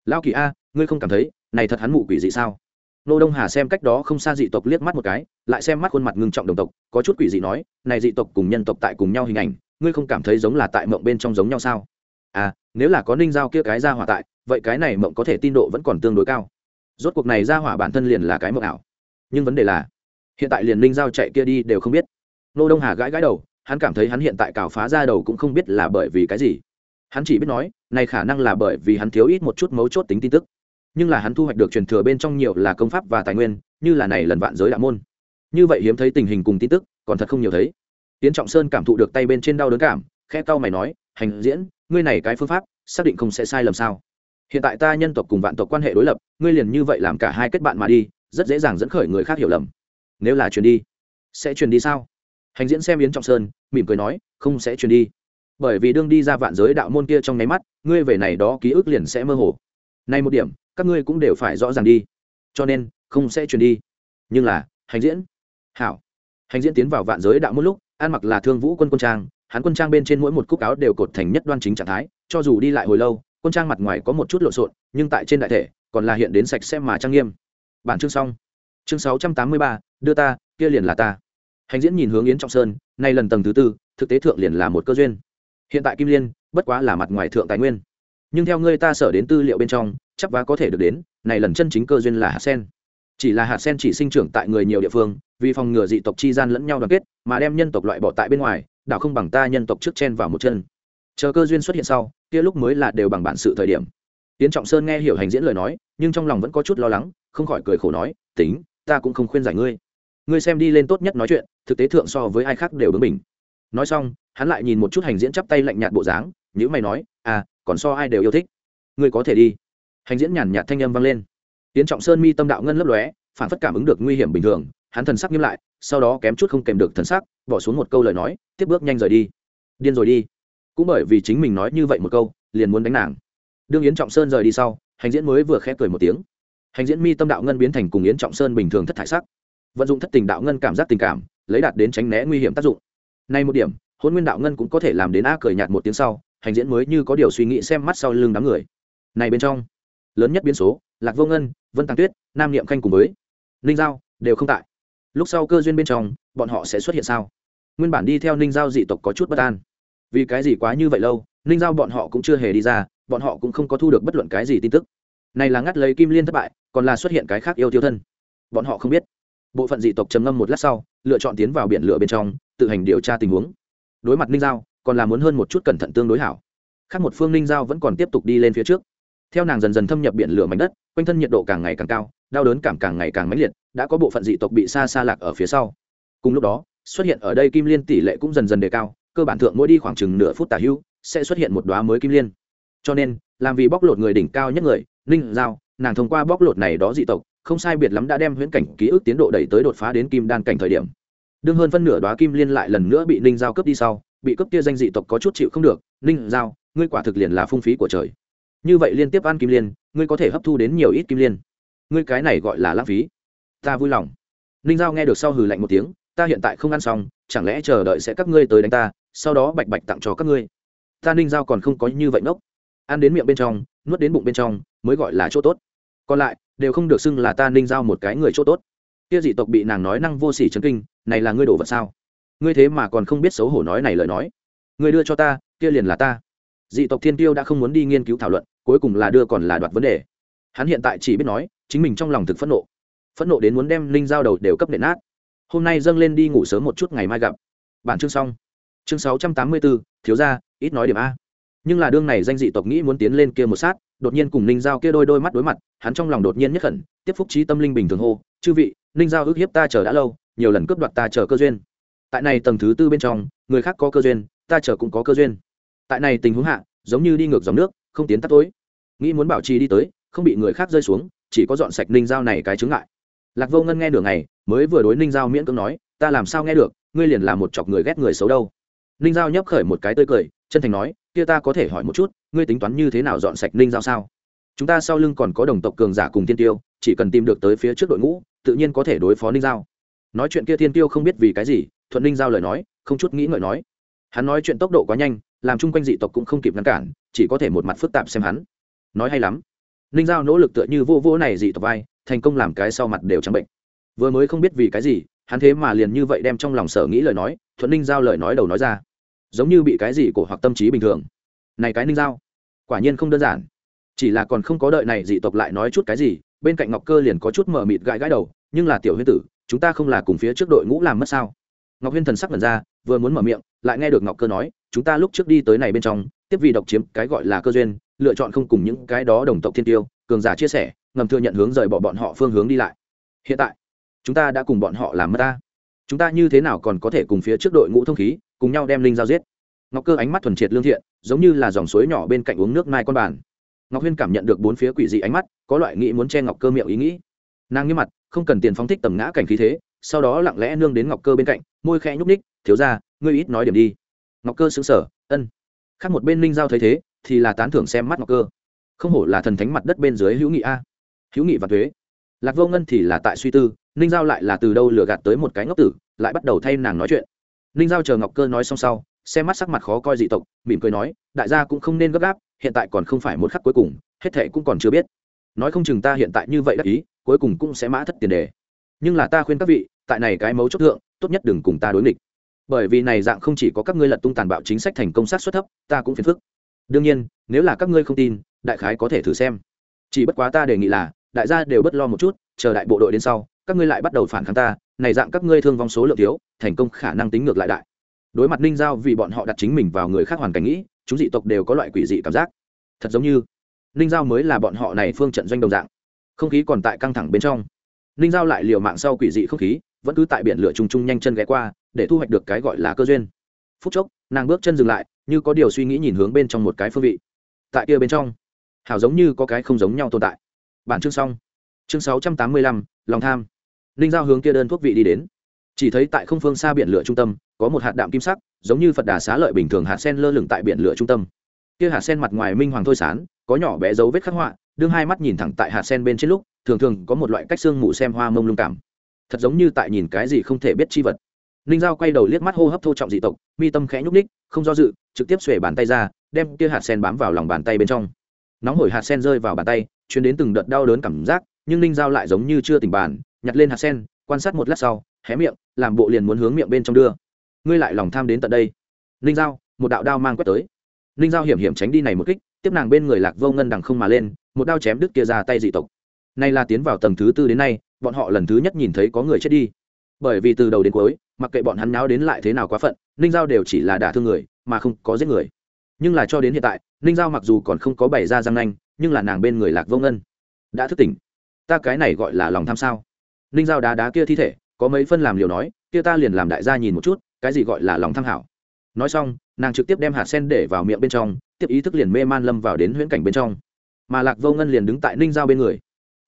Lao kỳ a, ngươi không cảm thấy, này thật hắn mụ quỷ dị sao? Nô đông hà xem cách đó không xa dị tộc liếc mắt một cái, lại xem mắt khuôn mặt ngưng trọng đồng tộc, có chút quỷ dị nói, này dị tộc cùng nhân tộc tại cùng nhau hình ảnh, ngươi không cảm thấy giống là tại mộng bên trong giống nhau sao? À nếu là có ninh giao kia cái ra hỏa tại vậy cái này mộng có thể tin độ vẫn còn tương đối cao. Rốt cuộc này ra hỏa bản thân liền là cái mộng ảo. Nhưng vấn đề là, hiện tại liền ninh giao chạy kia đi đều không biết. Nô đông hà gãi gãi đầu, hắn cảm thấy hắn hiện tại cào phá ra đầu cũng không biết là bởi vì cái gì. Hắn chỉ biết nói, này khả năng là bởi vì hắn thiếu ít một chút mấu chốt tính tin tức. Nhưng là hắn thu hoạch được truyền thừa bên trong nhiều là công pháp và tài nguyên, như là này lần vạn giới đạo môn. Như vậy hiếm thấy tình hình cùng tin tức, còn thật không nhiều thấy. Tiến trọng sơn cảm thụ được tay bên trên đau đớn cảm khe cau mày nói, hành diễn, ngươi này cái phương pháp, xác định không sẽ sai lầm sao? Hiện tại ta nhân tộc cùng vạn tộc quan hệ đối lập, ngươi liền như vậy làm cả hai kết bạn mà đi, rất dễ dàng dẫn khởi người khác hiểu lầm. Nếu là truyền đi, sẽ truyền đi sao? Hành diễn xem yến trọng sơn, mỉm cười nói, không sẽ truyền đi. Bởi vì đương đi ra vạn giới đạo môn kia trong nháy mắt, ngươi về này đó ký ức liền sẽ mơ hồ. Nay một điểm, các ngươi cũng đều phải rõ ràng đi. Cho nên, không sẽ truyền đi. Nhưng là, hành diễn, hảo. Hành diễn tiến vào vạn giới đạo môn lúc, ăn mặc là thương vũ quân quân trang, hắn quân trang bên trên mỗi một cúc áo đều cột thành nhất đoan chính trạng thái, cho dù đi lại hồi lâu quân trang mặt ngoài có một chút lộn xộn, nhưng tại trên đại thể, còn là hiện đến sạch sẽ mà trang nghiêm. Bản chương xong. Chương sáu trăm tám mươi ba, đưa ta, kia liền là ta. Hành diễn nhìn hướng yến trọng sơn, nay lần tầng thứ tư, thực tế thượng liền là một cơ duyên. Hiện tại kim liên, bất quá là mặt ngoài thượng tài nguyên. Nhưng theo ngươi ta sở đến tư liệu bên trong, chắc vá có thể được đến, này lần chân chính cơ duyên là hạt sen. Chỉ là hạt sen chỉ sinh trưởng tại người nhiều địa phương, vì phòng ngừa dị tộc chi gian lẫn nhau đoàn kết, mà đem nhân tộc loại bỏ tại bên ngoài, đảo không bằng ta nhân tộc trước chen vào một chân. Chờ cơ duyên xuất hiện sau kia lúc mới là đều bằng bản sự thời điểm. Tiến trọng sơn nghe hiểu hành diễn lời nói, nhưng trong lòng vẫn có chút lo lắng, không khỏi cười khổ nói, tính, ta cũng không khuyên giải ngươi. Ngươi xem đi lên tốt nhất nói chuyện, thực tế thượng so với ai khác đều bướng mình nói xong, hắn lại nhìn một chút hành diễn chắp tay lạnh nhạt bộ dáng nhữ mày nói à còn so ai đều yêu thích. Ngươi có thể đi. Hành diễn nhàn nhạt thanh âm vang lên. Tiến trọng sơn mi tâm đạo ngân lấp lóe, phản phất cảm ứng được nguy hiểm bình thường, hắn thần sắc nghiêm lại, sau đó kém chút không kèm được thần sắc, bỏ xuống một câu lời nói, tiếp bước nhanh rời đi. Điên rồi đi cũng bởi vì chính mình nói như vậy một câu, liền muốn đánh nàng. Đương yến trọng sơn rời đi sau, hành diễn mới vừa khẽ cười một tiếng. Hành diễn mi tâm đạo ngân biến thành cùng yến trọng sơn bình thường thất thải sắc. Vận dụng thất tình đạo ngân cảm giác tình cảm, lấy đạt đến tránh né nguy hiểm tác dụng. Nay một điểm, hôn nguyên đạo ngân cũng có thể làm đến a cười nhạt một tiếng sau, hành diễn mới như có điều suy nghĩ xem mắt sau lưng đám người. Này bên trong, lớn nhất biến số, lạc vô ngân, vân tàng tuyết, nam niệm khanh cùng với ninh giao đều không tại. Lúc sau cơ duyên bên trong, bọn họ sẽ xuất hiện sao? Nguyên bản đi theo ninh giao dị tộc có chút bất an vì cái gì quá như vậy lâu, ninh giao bọn họ cũng chưa hề đi ra, bọn họ cũng không có thu được bất luận cái gì tin tức. Này là ngắt lấy kim liên thất bại, còn là xuất hiện cái khác yêu tiêu thân. Bọn họ không biết. Bộ phận dị tộc trầm ngâm một lát sau, lựa chọn tiến vào biển lửa bên trong, tự hành điều tra tình huống. Đối mặt ninh giao, còn là muốn hơn một chút cẩn thận tương đối hảo. Khác một phương ninh giao vẫn còn tiếp tục đi lên phía trước. Theo nàng dần dần thâm nhập biển lửa mảnh đất, quanh thân nhiệt độ càng ngày càng cao, đau đớn cảm càng ngày càng mãnh liệt, đã có bộ phận dị tộc bị xa xa lạc ở phía sau. Cùng lúc đó, xuất hiện ở đây kim liên tỷ lệ cũng dần dần đề cao cơ bản thượng mỗi đi khoảng chừng nửa phút tả hưu, sẽ xuất hiện một đoá mới kim liên. Cho nên, làm vì bóc lột người đỉnh cao nhất người, ninh giao, nàng thông qua bóc lột này đó dị tộc, không sai biệt lắm đã đem huyễn cảnh ký ức tiến độ đẩy tới đột phá đến kim đan cảnh thời điểm. Đương hơn phân nửa đoá kim liên lại lần nữa bị ninh giao cướp đi sau, bị cướp kia danh dị tộc có chút chịu không được, ninh giao, ngươi quả thực liền là phung phí của trời. Như vậy liên tiếp ăn kim liên, ngươi có thể hấp thu đến nhiều ít kim liên. Ngươi cái này gọi là lãng phí. Ta vui lòng. Ninh giao nghe được sau hừ lạnh một tiếng, ta hiện tại không ăn xong, chẳng lẽ chờ đợi sẽ các ngươi tới đánh ta sau đó bạch bạch tặng cho các ngươi. Ta ninh giao còn không có như vậy ngốc. Ăn đến miệng bên trong, nuốt đến bụng bên trong, mới gọi là chỗ tốt. Còn lại, đều không được xưng là ta ninh giao một cái người chỗ tốt. Kia dị tộc bị nàng nói năng vô sỉ chấn kinh, này là ngươi đổ vật sao? Ngươi thế mà còn không biết xấu hổ nói này lời nói. Ngươi đưa cho ta, kia liền là ta. Dị tộc thiên tiêu đã không muốn đi nghiên cứu thảo luận, cuối cùng là đưa còn là đoạt vấn đề. Hắn hiện tại chỉ biết nói, chính mình trong lòng thực phẫn nộ. Phẫn nộ đến muốn đem linh giao đầu đều cấp nện nát. Hôm nay dâng lên đi ngủ sớm một chút, ngày mai gặp. Bản chương xong chương sáu trăm tám mươi bốn thiếu ra ít nói điểm a. Nhưng là đương này danh dị tộc nghĩ muốn tiến lên kia một sát đột nhiên cùng ninh giao kia đôi đôi mắt đối mặt hắn trong lòng đột nhiên nhất khẩn tiếp phúc trí tâm linh bình thường hô chư vị ninh giao ước hiếp ta chờ đã lâu nhiều lần cướp đoạt ta chờ cơ duyên. Tại này tầng thứ tư bên trong người khác có cơ duyên ta chờ cũng có cơ duyên. Tại này tình huống hạ giống như đi ngược dòng nước không tiến tắt tối. Nghĩ muốn bảo trì đi tới không bị người khác rơi xuống chỉ có dọn sạch ninh giao này cái chướng ngại. Lạc vô ngân nghe được này, mới vừa đối ninh giao miễn cưỡng nói ta làm sao nghe được ngươi liền là một chọc người ghét người xấu đâu ninh giao nhấp khởi một cái tươi cười, chân thành nói, kia ta có thể hỏi một chút, ngươi tính toán như thế nào dọn sạch ninh giao sao? Chúng ta sau lưng còn có đồng tộc cường giả cùng thiên tiêu, chỉ cần tìm được tới phía trước đội ngũ, tự nhiên có thể đối phó ninh giao. Nói chuyện kia thiên tiêu không biết vì cái gì, thuận ninh giao lời nói, không chút nghĩ ngợi nói, hắn nói chuyện tốc độ quá nhanh, làm chung quanh dị tộc cũng không kịp ngăn cản, chỉ có thể một mặt phức tạp xem hắn. Nói hay lắm. Ninh giao nỗ lực tựa như vô vô này dị tộc vai, thành công làm cái sau mặt đều trắng bệnh. Vừa mới không biết vì cái gì, hắn thế mà liền như vậy đem trong lòng sở nghĩ lời nói, thuận ninh giao lời nói đầu nói ra giống như bị cái gì cổ hoặc tâm trí bình thường. Này cái ninh giao, quả nhiên không đơn giản. Chỉ là còn không có đợi này dị tộc lại nói chút cái gì, bên cạnh ngọc cơ liền có chút mở mịt gãi gãi đầu, nhưng là tiểu huyên tử, chúng ta không là cùng phía trước đội ngũ làm mất sao? Ngọc huyên thần sắc lần ra, vừa muốn mở miệng, lại nghe được ngọc cơ nói, chúng ta lúc trước đi tới này bên trong, tiếp vì độc chiếm cái gọi là cơ duyên, lựa chọn không cùng những cái đó đồng tộc thiên tiêu, cường giả chia sẻ, ngầm thừa nhận hướng rời bỏ bọn họ phương hướng đi lại. Hiện tại, chúng ta đã cùng bọn họ làm mất ta. Chúng ta như thế nào còn có thể cùng phía trước đội ngũ thông khí cùng nhau đem linh giao giết. Ngọc cơ ánh mắt thuần triệt lương thiện, giống như là dòng suối nhỏ bên cạnh uống nước mai con bàn. Ngọc huyên cảm nhận được bốn phía quỷ dị ánh mắt, có loại nghĩ muốn che ngọc cơ miệng ý nghĩ. Nàng như mặt, không cần tiền phóng thích tầm ngã cảnh khí thế, sau đó lặng lẽ nương đến ngọc cơ bên cạnh, môi khẽ nhúc ních thiếu ra ngươi ít nói điểm đi. Ngọc cơ xứng sở ân. Khác một bên linh giao thấy thế, thì là tán thưởng xem mắt ngọc cơ. Không hổ là thần thánh mặt đất bên dưới hữu nghị a. Hữu nghị và thuế. Lạc vô ngân thì là tại suy tư ninh giao lại là từ đâu lừa gạt tới một cái ngốc tử, lại bắt đầu thay nàng nói chuyện ninh giao chờ ngọc cơ nói xong sau, xem mắt sắc mặt khó coi dị tộc, mỉm cười nói, đại gia cũng không nên gấp gáp, hiện tại còn không phải một khắc cuối cùng, hết thệ cũng còn chưa biết. Nói không chừng ta hiện tại như vậy đắc ý, cuối cùng cũng sẽ mã thất tiền đề. Nhưng là ta khuyên các vị, tại này cái mấu chốt thượng, tốt nhất đừng cùng ta đối nghịch. Bởi vì này dạng không chỉ có các ngươi lật tung tàn bạo chính sách thành công sát xuất thấp, ta cũng phiền phức. Đương nhiên, nếu là các ngươi không tin, đại khái có thể thử xem. Chỉ bất quá ta đề nghị là, đại gia đều bất lo một chút, chờ đại bộ đội đến sau, các ngươi lại bắt đầu phản kháng ta này dạng các ngươi thương vong số lượng thiếu, thành công khả năng tính ngược lại đại. Đối mặt ninh giao vì bọn họ đặt chính mình vào người khác hoàn cảnh nghĩ, chúng dị tộc đều có loại quỷ dị cảm giác. Thật giống như, ninh giao mới là bọn họ này phương trận doanh đồng dạng. Không khí còn tại căng thẳng bên trong. Ninh giao lại liều mạng sau quỷ dị không khí, vẫn cứ tại biển lửa trùng trùng nhanh chân ghé qua, để thu hoạch được cái gọi là cơ duyên. Phút chốc, nàng bước chân dừng lại, như có điều suy nghĩ nhìn hướng bên trong một cái phương vị. Tại kia bên trong hảo giống như có cái không giống nhau tồn tại. Bản chương xong. Chương sáu trăm tám mươi lăm, lòng tham ninh giao hướng kia đơn thuốc vị đi đến. Chỉ thấy tại không phương xa biển lửa trung tâm, có một hạt đạm kim sắc, giống như phật đà xá lợi bình thường hạt sen lơ lửng tại biển lửa trung tâm. Kia hạt sen mặt ngoài minh hoàng thôi sán, có nhỏ bé dấu vết khắc họa, đương hai mắt nhìn thẳng tại hạt sen bên trên lúc, thường thường có một loại cách xương mù xem hoa mông lung cảm. Thật giống như tại nhìn cái gì không thể biết chi vật. Ninh giao quay đầu liếc mắt hô hấp thô trọng dị tộc, mi tâm khẽ nhúc ních không do dự, trực tiếp xuể bàn tay ra, đem kia hạt sen bám vào lòng bàn tay bên trong. Nóng hổi hạt sen rơi vào bàn tay chuyến đến từng đợt đau đớn cảm giác, nhưng ninh giao lại giống như chưa tỉnh bàn nhặt lên hạt sen, quan sát một lát sau, hé miệng, làm bộ liền muốn hướng miệng bên trong đưa. Ngươi lại lòng tham đến tận đây. Ninh giao, một đạo đao mang quét tới. Ninh giao hiểm hiểm tránh đi này một kích, tiếp nàng bên người lạc vô ngân đằng không mà lên, một đao chém đứt kia ra tay dị tộc. Nay là tiến vào tầng thứ tư đến nay, bọn họ lần thứ nhất nhìn thấy có người chết đi. Bởi vì từ đầu đến cuối, mặc kệ bọn hắn náo đến lại thế nào quá phận, ninh giao đều chỉ là đả thương người, mà không có giết người. Nhưng là cho đến hiện tại, ninh giao mặc dù còn không có bày ra răng nanh, nhưng là nàng bên người lạc vô ngân đã thức tỉnh. Ta cái này gọi là lòng tham sao? Ninh giao đá đá kia thi thể, có mấy phân làm liều nói, kia ta liền làm đại gia nhìn một chút, cái gì gọi là lòng tham hảo. Nói xong, nàng trực tiếp đem hạt sen để vào miệng bên trong, tiếp ý thức liền mê man lâm vào đến huyễn cảnh bên trong. Mà lạc vô ngân liền đứng tại ninh giao bên người.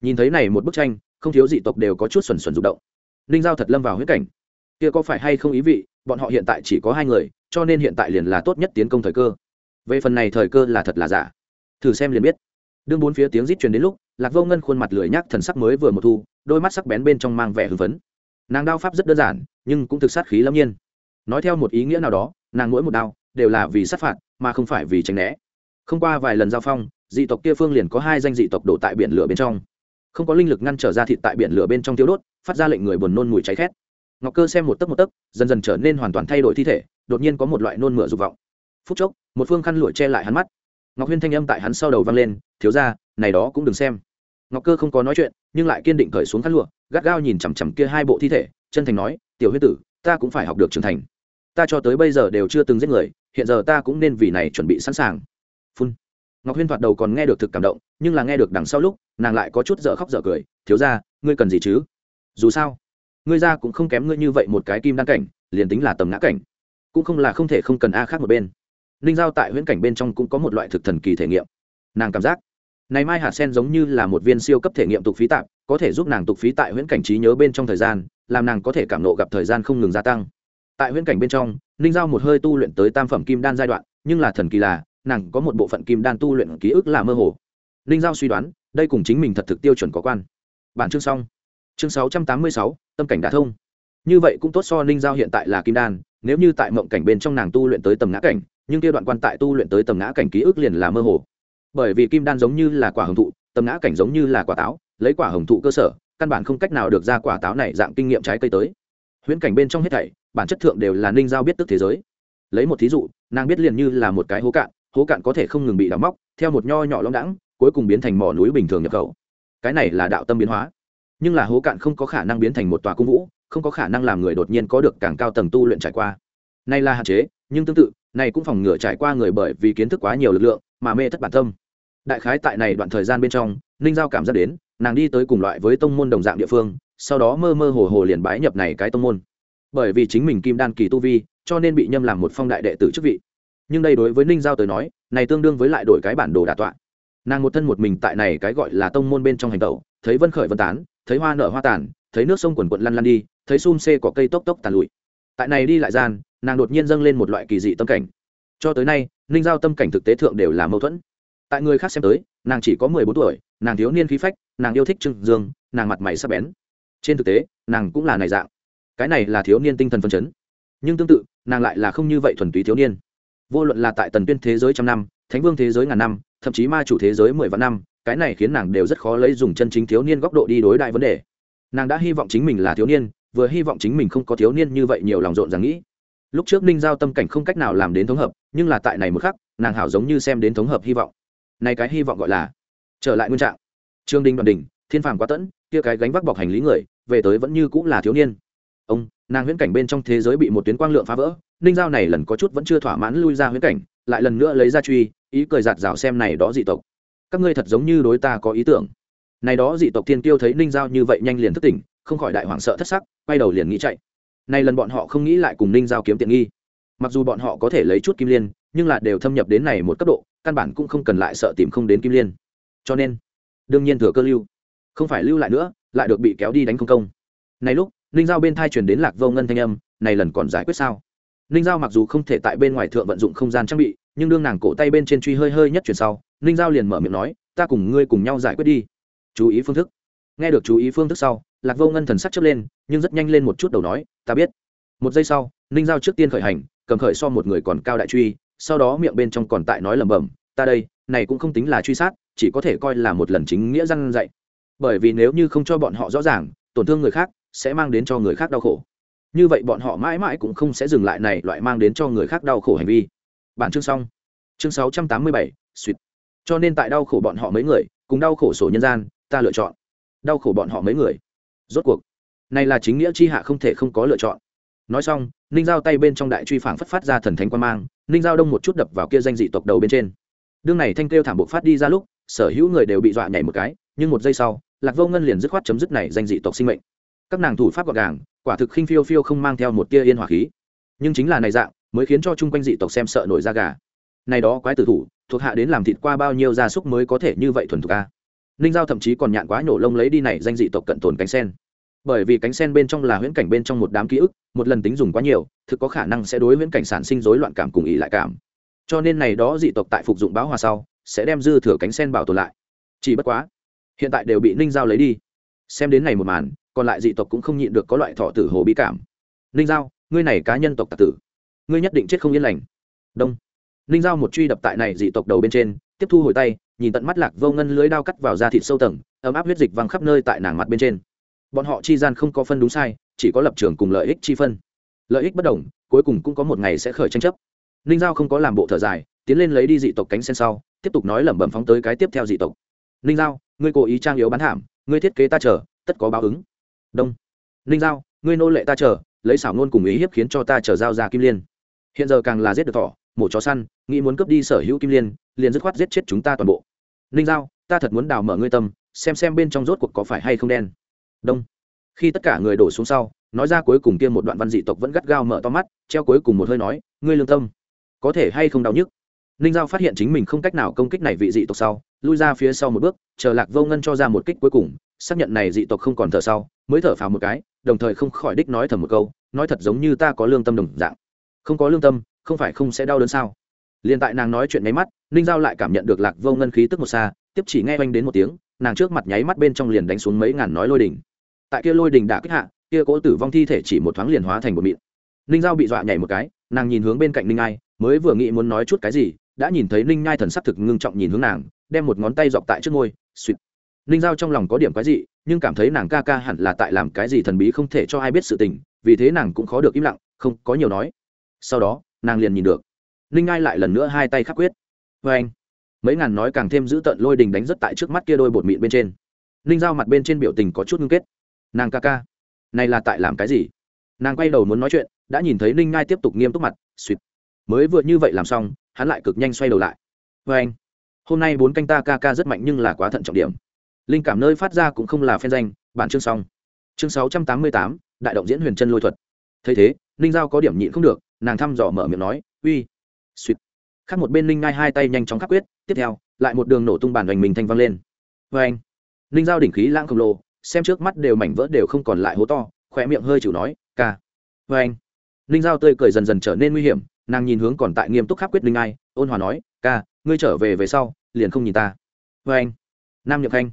Nhìn thấy này một bức tranh, không thiếu dị tộc đều có chút xuẩn xuẩn rụng động. Ninh giao thật lâm vào huyễn cảnh. Kia có phải hay không ý vị, bọn họ hiện tại chỉ có hai người, cho nên hiện tại liền là tốt nhất tiến công thời cơ. Về phần này thời cơ là thật là giả. Thử xem liền biết. Đương bốn phía tiếng rít truyền đến lúc lạc vô ngân khuôn mặt lười nhác thần sắc mới vừa một thu, đôi mắt sắc bén bên trong mang vẻ hưng phấn. Nàng đao pháp rất đơn giản, nhưng cũng thực sát khí lâm nhiên. Nói theo một ý nghĩa nào đó, nàng mỗi một đao đều là vì sát phạt, mà không phải vì tránh né. Không qua vài lần giao phong, dị tộc kia phương liền có hai danh dị tộc đổ tại biển lửa bên trong. Không có linh lực ngăn trở ra thịt tại biển lửa bên trong tiêu đốt, phát ra lệnh người buồn nôn mùi cháy khét. Ngọc cơ xem một tấc một tấc, dần dần trở nên hoàn toàn thay đổi thi thể, đột nhiên có một loại nôn mửa dục vọng. Phút chốc, một phương khăn lụa che lại hắn mắt. Ngọc huyên thanh âm tại hắn sau đầu vang lên, thiếu ra này đó cũng đừng xem ngọc cơ không có nói chuyện, nhưng lại kiên định cởi xuống khăn lụa, gắt gao nhìn chằm chằm kia hai bộ thi thể, chân thành nói, tiểu huyết tử, ta cũng phải học được trưởng thành. Ta cho tới bây giờ đều chưa từng giết người, hiện giờ ta cũng nên vì này chuẩn bị sẵn sàng. Phun. Ngọc huyên thoạt đầu còn nghe được thực cảm động, nhưng là nghe được đằng sau lúc, nàng lại có chút dở khóc dở cười, thiếu ra ngươi cần gì chứ? Dù sao, ngươi ra cũng không kém ngươi như vậy một cái kim đăng cảnh, liền tính là tầm ngã cảnh, cũng không là không thể không cần a khác một bên. Ninh giao tại huyễn cảnh bên trong cũng có một loại thực thần kỳ thể nghiệm. Nàng cảm giác này mai hạt sen giống như là một viên siêu cấp thể nghiệm tục phí tạp, có thể giúp nàng tục phí tại huyễn cảnh trí nhớ bên trong thời gian, làm nàng có thể cảm nộ gặp thời gian không ngừng gia tăng. Tại huyễn cảnh bên trong, ninh giao một hơi tu luyện tới tam phẩm kim đan giai đoạn, nhưng là thần kỳ là, nàng có một bộ phận kim đan tu luyện ký ức là mơ hồ. Ninh giao suy đoán, đây cùng chính mình thật thực tiêu chuẩn có quan. Bản chương xong. Chương sáu trăm tám mươi sáu, tâm cảnh đã thông. Như vậy cũng tốt so ninh giao hiện tại là kim đan, nếu như tại mộng cảnh bên trong nàng tu luyện tới tầm ngã cảnh, nhưng kia đoạn quan tại tu luyện tới tầm ngã cảnh ký ức liền là mơ hồ bởi vì kim đan giống như là quả hồng thụ, tầm ngã cảnh giống như là quả táo, lấy quả hồng thụ cơ sở, căn bản không cách nào được ra quả táo này dạng kinh nghiệm trái cây tới. Huyễn cảnh bên trong hết thảy, bản chất thượng đều là ninh giao biết tức thế giới. Lấy một thí dụ, nàng biết liền như là một cái hố cạn hố cạn có thể không ngừng bị đào móc, theo một nho nhỏ lõng đãng, cuối cùng biến thành mỏ núi bình thường nhập khẩu. Cái này là đạo tâm biến hóa. Nhưng là hố cạn không có khả năng biến thành một tòa cung vũ, không có khả năng làm người đột nhiên có được càng cao tầng tu luyện trải qua. Này là hạn chế, nhưng tương tự này cũng phòng ngừa trải qua người bởi vì kiến thức quá nhiều lực lượng mà mê thất bản tâm. Đại khái tại này đoạn thời gian bên trong, ninh giao cảm giác đến, nàng đi tới cùng loại với tông môn đồng dạng địa phương, sau đó mơ mơ hồ hồ liền bái nhập này cái tông môn. Bởi vì chính mình kim đan kỳ tu vi, cho nên bị nhâm làm một phong đại đệ tử chức vị. Nhưng đây đối với ninh giao tới nói, này tương đương với lại đổi cái bản đồ đà tọa. Nàng một thân một mình tại này cái gọi là tông môn bên trong hành tẩu, thấy vân khởi vân tán, thấy hoa nở hoa tàn, thấy nước sông quần quận lăn lăn đi, thấy xun xê có cây tốc tốc tàn lụi. Tại này đi lại gian, nàng đột nhiên dâng lên một loại kỳ dị tâm cảnh. Cho tới nay ninh giao tâm cảnh thực tế thượng đều là mâu thuẫn. Tại người khác xem tới, nàng chỉ có mười bốn tuổi, nàng thiếu niên khí phách, nàng yêu thích trưng dương, nàng mặt mày sắp bén. Trên thực tế, nàng cũng là này dạng. Cái này là thiếu niên tinh thần phân chấn. Nhưng tương tự, nàng lại là không như vậy thuần túy thiếu niên. Vô luận là tại tần tuyên thế giới trăm năm, thánh vương thế giới ngàn năm, thậm chí ma chủ thế giới mười vạn năm, cái này khiến nàng đều rất khó lấy dùng chân chính thiếu niên góc độ đi đối đại vấn đề. Nàng đã hy vọng chính mình là thiếu niên, vừa hy vọng chính mình không có thiếu niên như vậy nhiều lòng rộn rằng nghĩ. Lúc trước ninh giao tâm cảnh không cách nào làm đến thống hợp nhưng là tại này một khắc, nàng hảo giống như xem đến thống hợp hy vọng. Này cái hy vọng gọi là trở lại nguyên trạng. Trương đinh đoàn đình thiên phàm quá tẫn, kia cái gánh vác bọc hành lý người, về tới vẫn như cũng là thiếu niên. Ông, nàng huyễn cảnh bên trong thế giới bị một tuyến quang lượng phá vỡ, ninh giao này lần có chút vẫn chưa thỏa mãn lui ra huyễn cảnh, lại lần nữa lấy ra truy, ý cười giạt rào xem này đó dị tộc. Các ngươi thật giống như đối ta có ý tưởng. Này đó dị tộc thiên tiêu thấy ninh giao như vậy nhanh liền thức tỉnh, không khỏi đại hoảng sợ thất sắc, quay đầu liền nghĩ chạy. Nay lần bọn họ không nghĩ lại cùng ninh giao kiếm tiện nghi mặc dù bọn họ có thể lấy chút kim liên, nhưng là đều thâm nhập đến này một cấp độ, căn bản cũng không cần lại sợ tìm không đến kim liên. Cho nên, đương nhiên thừa cơ lưu. Không phải lưu lại nữa, lại được bị kéo đi đánh không công. Này lúc, ninh giao bên thai truyền đến lạc vô ngân thanh âm, này lần còn giải quyết sao? Ninh giao mặc dù không thể tại bên ngoài thượng vận dụng không gian trang bị, nhưng đương nàng cổ tay bên trên truy hơi hơi nhất chuyển sau, ninh giao liền mở miệng nói, ta cùng ngươi cùng nhau giải quyết đi. Chú ý phương thức. Nghe được chú ý phương thức sau, lạc vô ngân thần sắc chớp lên, nhưng rất nhanh lên một chút đầu nói, ta biết. Một giây sau, ninh giao trước tiên khởi hành cầm khởi so một người còn cao đại truy, sau đó miệng bên trong còn tại nói lẩm bẩm, ta đây, này cũng không tính là truy sát, chỉ có thể coi là một lần chính nghĩa răn dạy. Bởi vì nếu như không cho bọn họ rõ ràng, tổn thương người khác sẽ mang đến cho người khác đau khổ. Như vậy bọn họ mãi mãi cũng không sẽ dừng lại này loại mang đến cho người khác đau khổ hành vi. Bản chương xong. Chương sáu trăm tám mươi bảy, suýt. Cho nên tại đau khổ bọn họ mấy người, cùng đau khổ sổ nhân gian, ta lựa chọn. Đau khổ bọn họ mấy người. Rốt cuộc, này là chính nghĩa chi hạ không thể không có lựa chọn nói xong, ninh giao tay bên trong đại truy phảng phất phát ra thần thánh quan mang, ninh giao đông một chút đập vào kia danh dị tộc đầu bên trên. Đương này thanh kêu thảm bộ phát đi ra lúc, sở hữu người đều bị dọa nhảy một cái, nhưng một giây sau, lạc vô ngân liền dứt khoát chấm dứt này danh dị tộc sinh mệnh. Các nàng thủ pháp gọn gàng, quả thực khinh phiêu phiêu không mang theo một tia yên hòa khí. Nhưng chính là này dạng, mới khiến cho chung quanh dị tộc xem sợ nổi da gà. Này đó quái tử thủ, thuộc hạ đến làm thịt qua bao nhiêu gia súc mới có thể như vậy thuần thục a? Ninh giao thậm chí còn nhạn quá nhổ lông lấy đi này danh dị tộc cận tồn cánh sen bởi vì cánh sen bên trong là huyễn cảnh bên trong một đám ký ức, một lần tính dùng quá nhiều, thực có khả năng sẽ đối huyễn cảnh sản sinh rối loạn cảm cùng ý lại cảm. Cho nên này đó dị tộc tại phục dụng báo hòa sau, sẽ đem dư thừa cánh sen bảo tồn lại. Chỉ bất quá, hiện tại đều bị ninh giao lấy đi. Xem đến này một màn, còn lại dị tộc cũng không nhịn được có loại thọ tử hồ bí cảm. Ninh giao, ngươi này cá nhân tộc tạc tử, ngươi nhất định chết không yên lành. Đông. Ninh giao một truy đập tại này dị tộc đầu bên trên, tiếp thu hồi tay, nhìn tận mắt lạc vô ngân lưới đao cắt vào da thịt sâu tầng, ấm áp huyết dịch văng khắp nơi tại nàng mặt bên trên bọn họ chi gian không có phân đúng sai, chỉ có lập trường cùng lợi ích chi phân. Lợi ích bất đồng, cuối cùng cũng có một ngày sẽ khởi tranh chấp. Ninh giao không có làm bộ thở dài, tiến lên lấy đi dị tộc cánh sen sau, tiếp tục nói lẩm bẩm phóng tới cái tiếp theo dị tộc. Ninh giao, ngươi cố ý trang yếu bán hàm ngươi thiết kế ta chờ, tất có báo ứng. Đông. Ninh giao, ngươi nô lệ ta chờ, lấy xảo nôn cùng ý hiếp khiến cho ta chờ giao ra kim liên. Hiện giờ càng là giết được thỏ, mổ chó săn, nghĩ muốn cướp đi sở hữu kim liên, liền dứt khoát giết chết chúng ta toàn bộ. Ninh giao, ta thật muốn đào mở ngươi tâm, xem xem bên trong rốt cuộc có phải hay không đen đông. Khi tất cả người đổ xuống sau, nói ra cuối cùng kia một đoạn văn dị tộc vẫn gắt gao mở to mắt, treo cuối cùng một hơi nói, ngươi lương tâm, có thể hay không đau nhức? Ninh giao phát hiện chính mình không cách nào công kích này vị dị tộc sau, lui ra phía sau một bước, chờ lạc vô ngân cho ra một kích cuối cùng, xác nhận này dị tộc không còn thở sau, mới thở phào một cái, đồng thời không khỏi đích nói thầm một câu, nói thật giống như ta có lương tâm đồng dạng. Không có lương tâm, không phải không sẽ đau đớn sao? Liền tại nàng nói chuyện nháy mắt, ninh giao lại cảm nhận được lạc vô ngân khí tức một xa, tiếp chỉ nghe oanh đến một tiếng, nàng trước mặt nháy mắt bên trong liền đánh xuống mấy ngàn nói lôi đỉnh tại kia lôi đình đã kích hạ, kia cỗ tử vong thi thể chỉ một thoáng liền hóa thành một mịn. Ninh giao bị dọa nhảy một cái, nàng nhìn hướng bên cạnh ninh ai mới vừa nghĩ muốn nói chút cái gì, đã nhìn thấy ninh nhai thần sắc thực ngưng trọng nhìn hướng nàng, đem một ngón tay dọc tại trước ngôi suýt. Ninh giao trong lòng có điểm cái gì nhưng cảm thấy nàng ca ca hẳn là tại làm cái gì thần bí không thể cho ai biết sự tình, vì thế nàng cũng khó được im lặng, không có nhiều nói. Sau đó, nàng liền nhìn được. Ninh ngai lại lần nữa hai tay khắc quyết. Vê anh, mấy ngàn nói càng thêm giữ tận lôi đình đánh rất tại trước mắt kia đôi bột mịn bên trên. Ninh giao mặt bên trên biểu tình có chút ngưng kết nàng ca ca. Này là tại làm cái gì? Nàng quay đầu muốn nói chuyện, đã nhìn thấy ninh ngai tiếp tục nghiêm túc mặt suýt mới vừa như vậy làm xong, hắn lại cực nhanh xoay đầu lại. Vê anh, hôm nay bốn canh ta ca ca rất mạnh nhưng là quá thận trọng điểm. Linh cảm nơi phát ra cũng không là phen danh, bản chương xong. Chương sáu trăm tám mươi tám, đại động diễn huyền chân lôi thuật. Thấy thế, ninh giao có điểm nhịn không được, nàng thăm dò mở miệng nói, uy. Suýt khác một bên ninh ngai hai tay nhanh chóng khắc quyết, tiếp theo, lại một đường nổ tung bản hoành mình thanh văng lên. Vê anh, ninh giao đỉnh khí lãng khổng lồ xem trước mắt đều mảnh vỡ đều không còn lại hố to khỏe miệng hơi chịu nói, ca vê anh. Ninh giao tươi cười dần dần trở nên nguy hiểm, nàng nhìn hướng còn tại nghiêm túc khắc quyết ninh ai, ôn hòa nói, ca, ngươi trở về về sau, liền không nhìn ta. Vê anh. Nam nhậm khanh,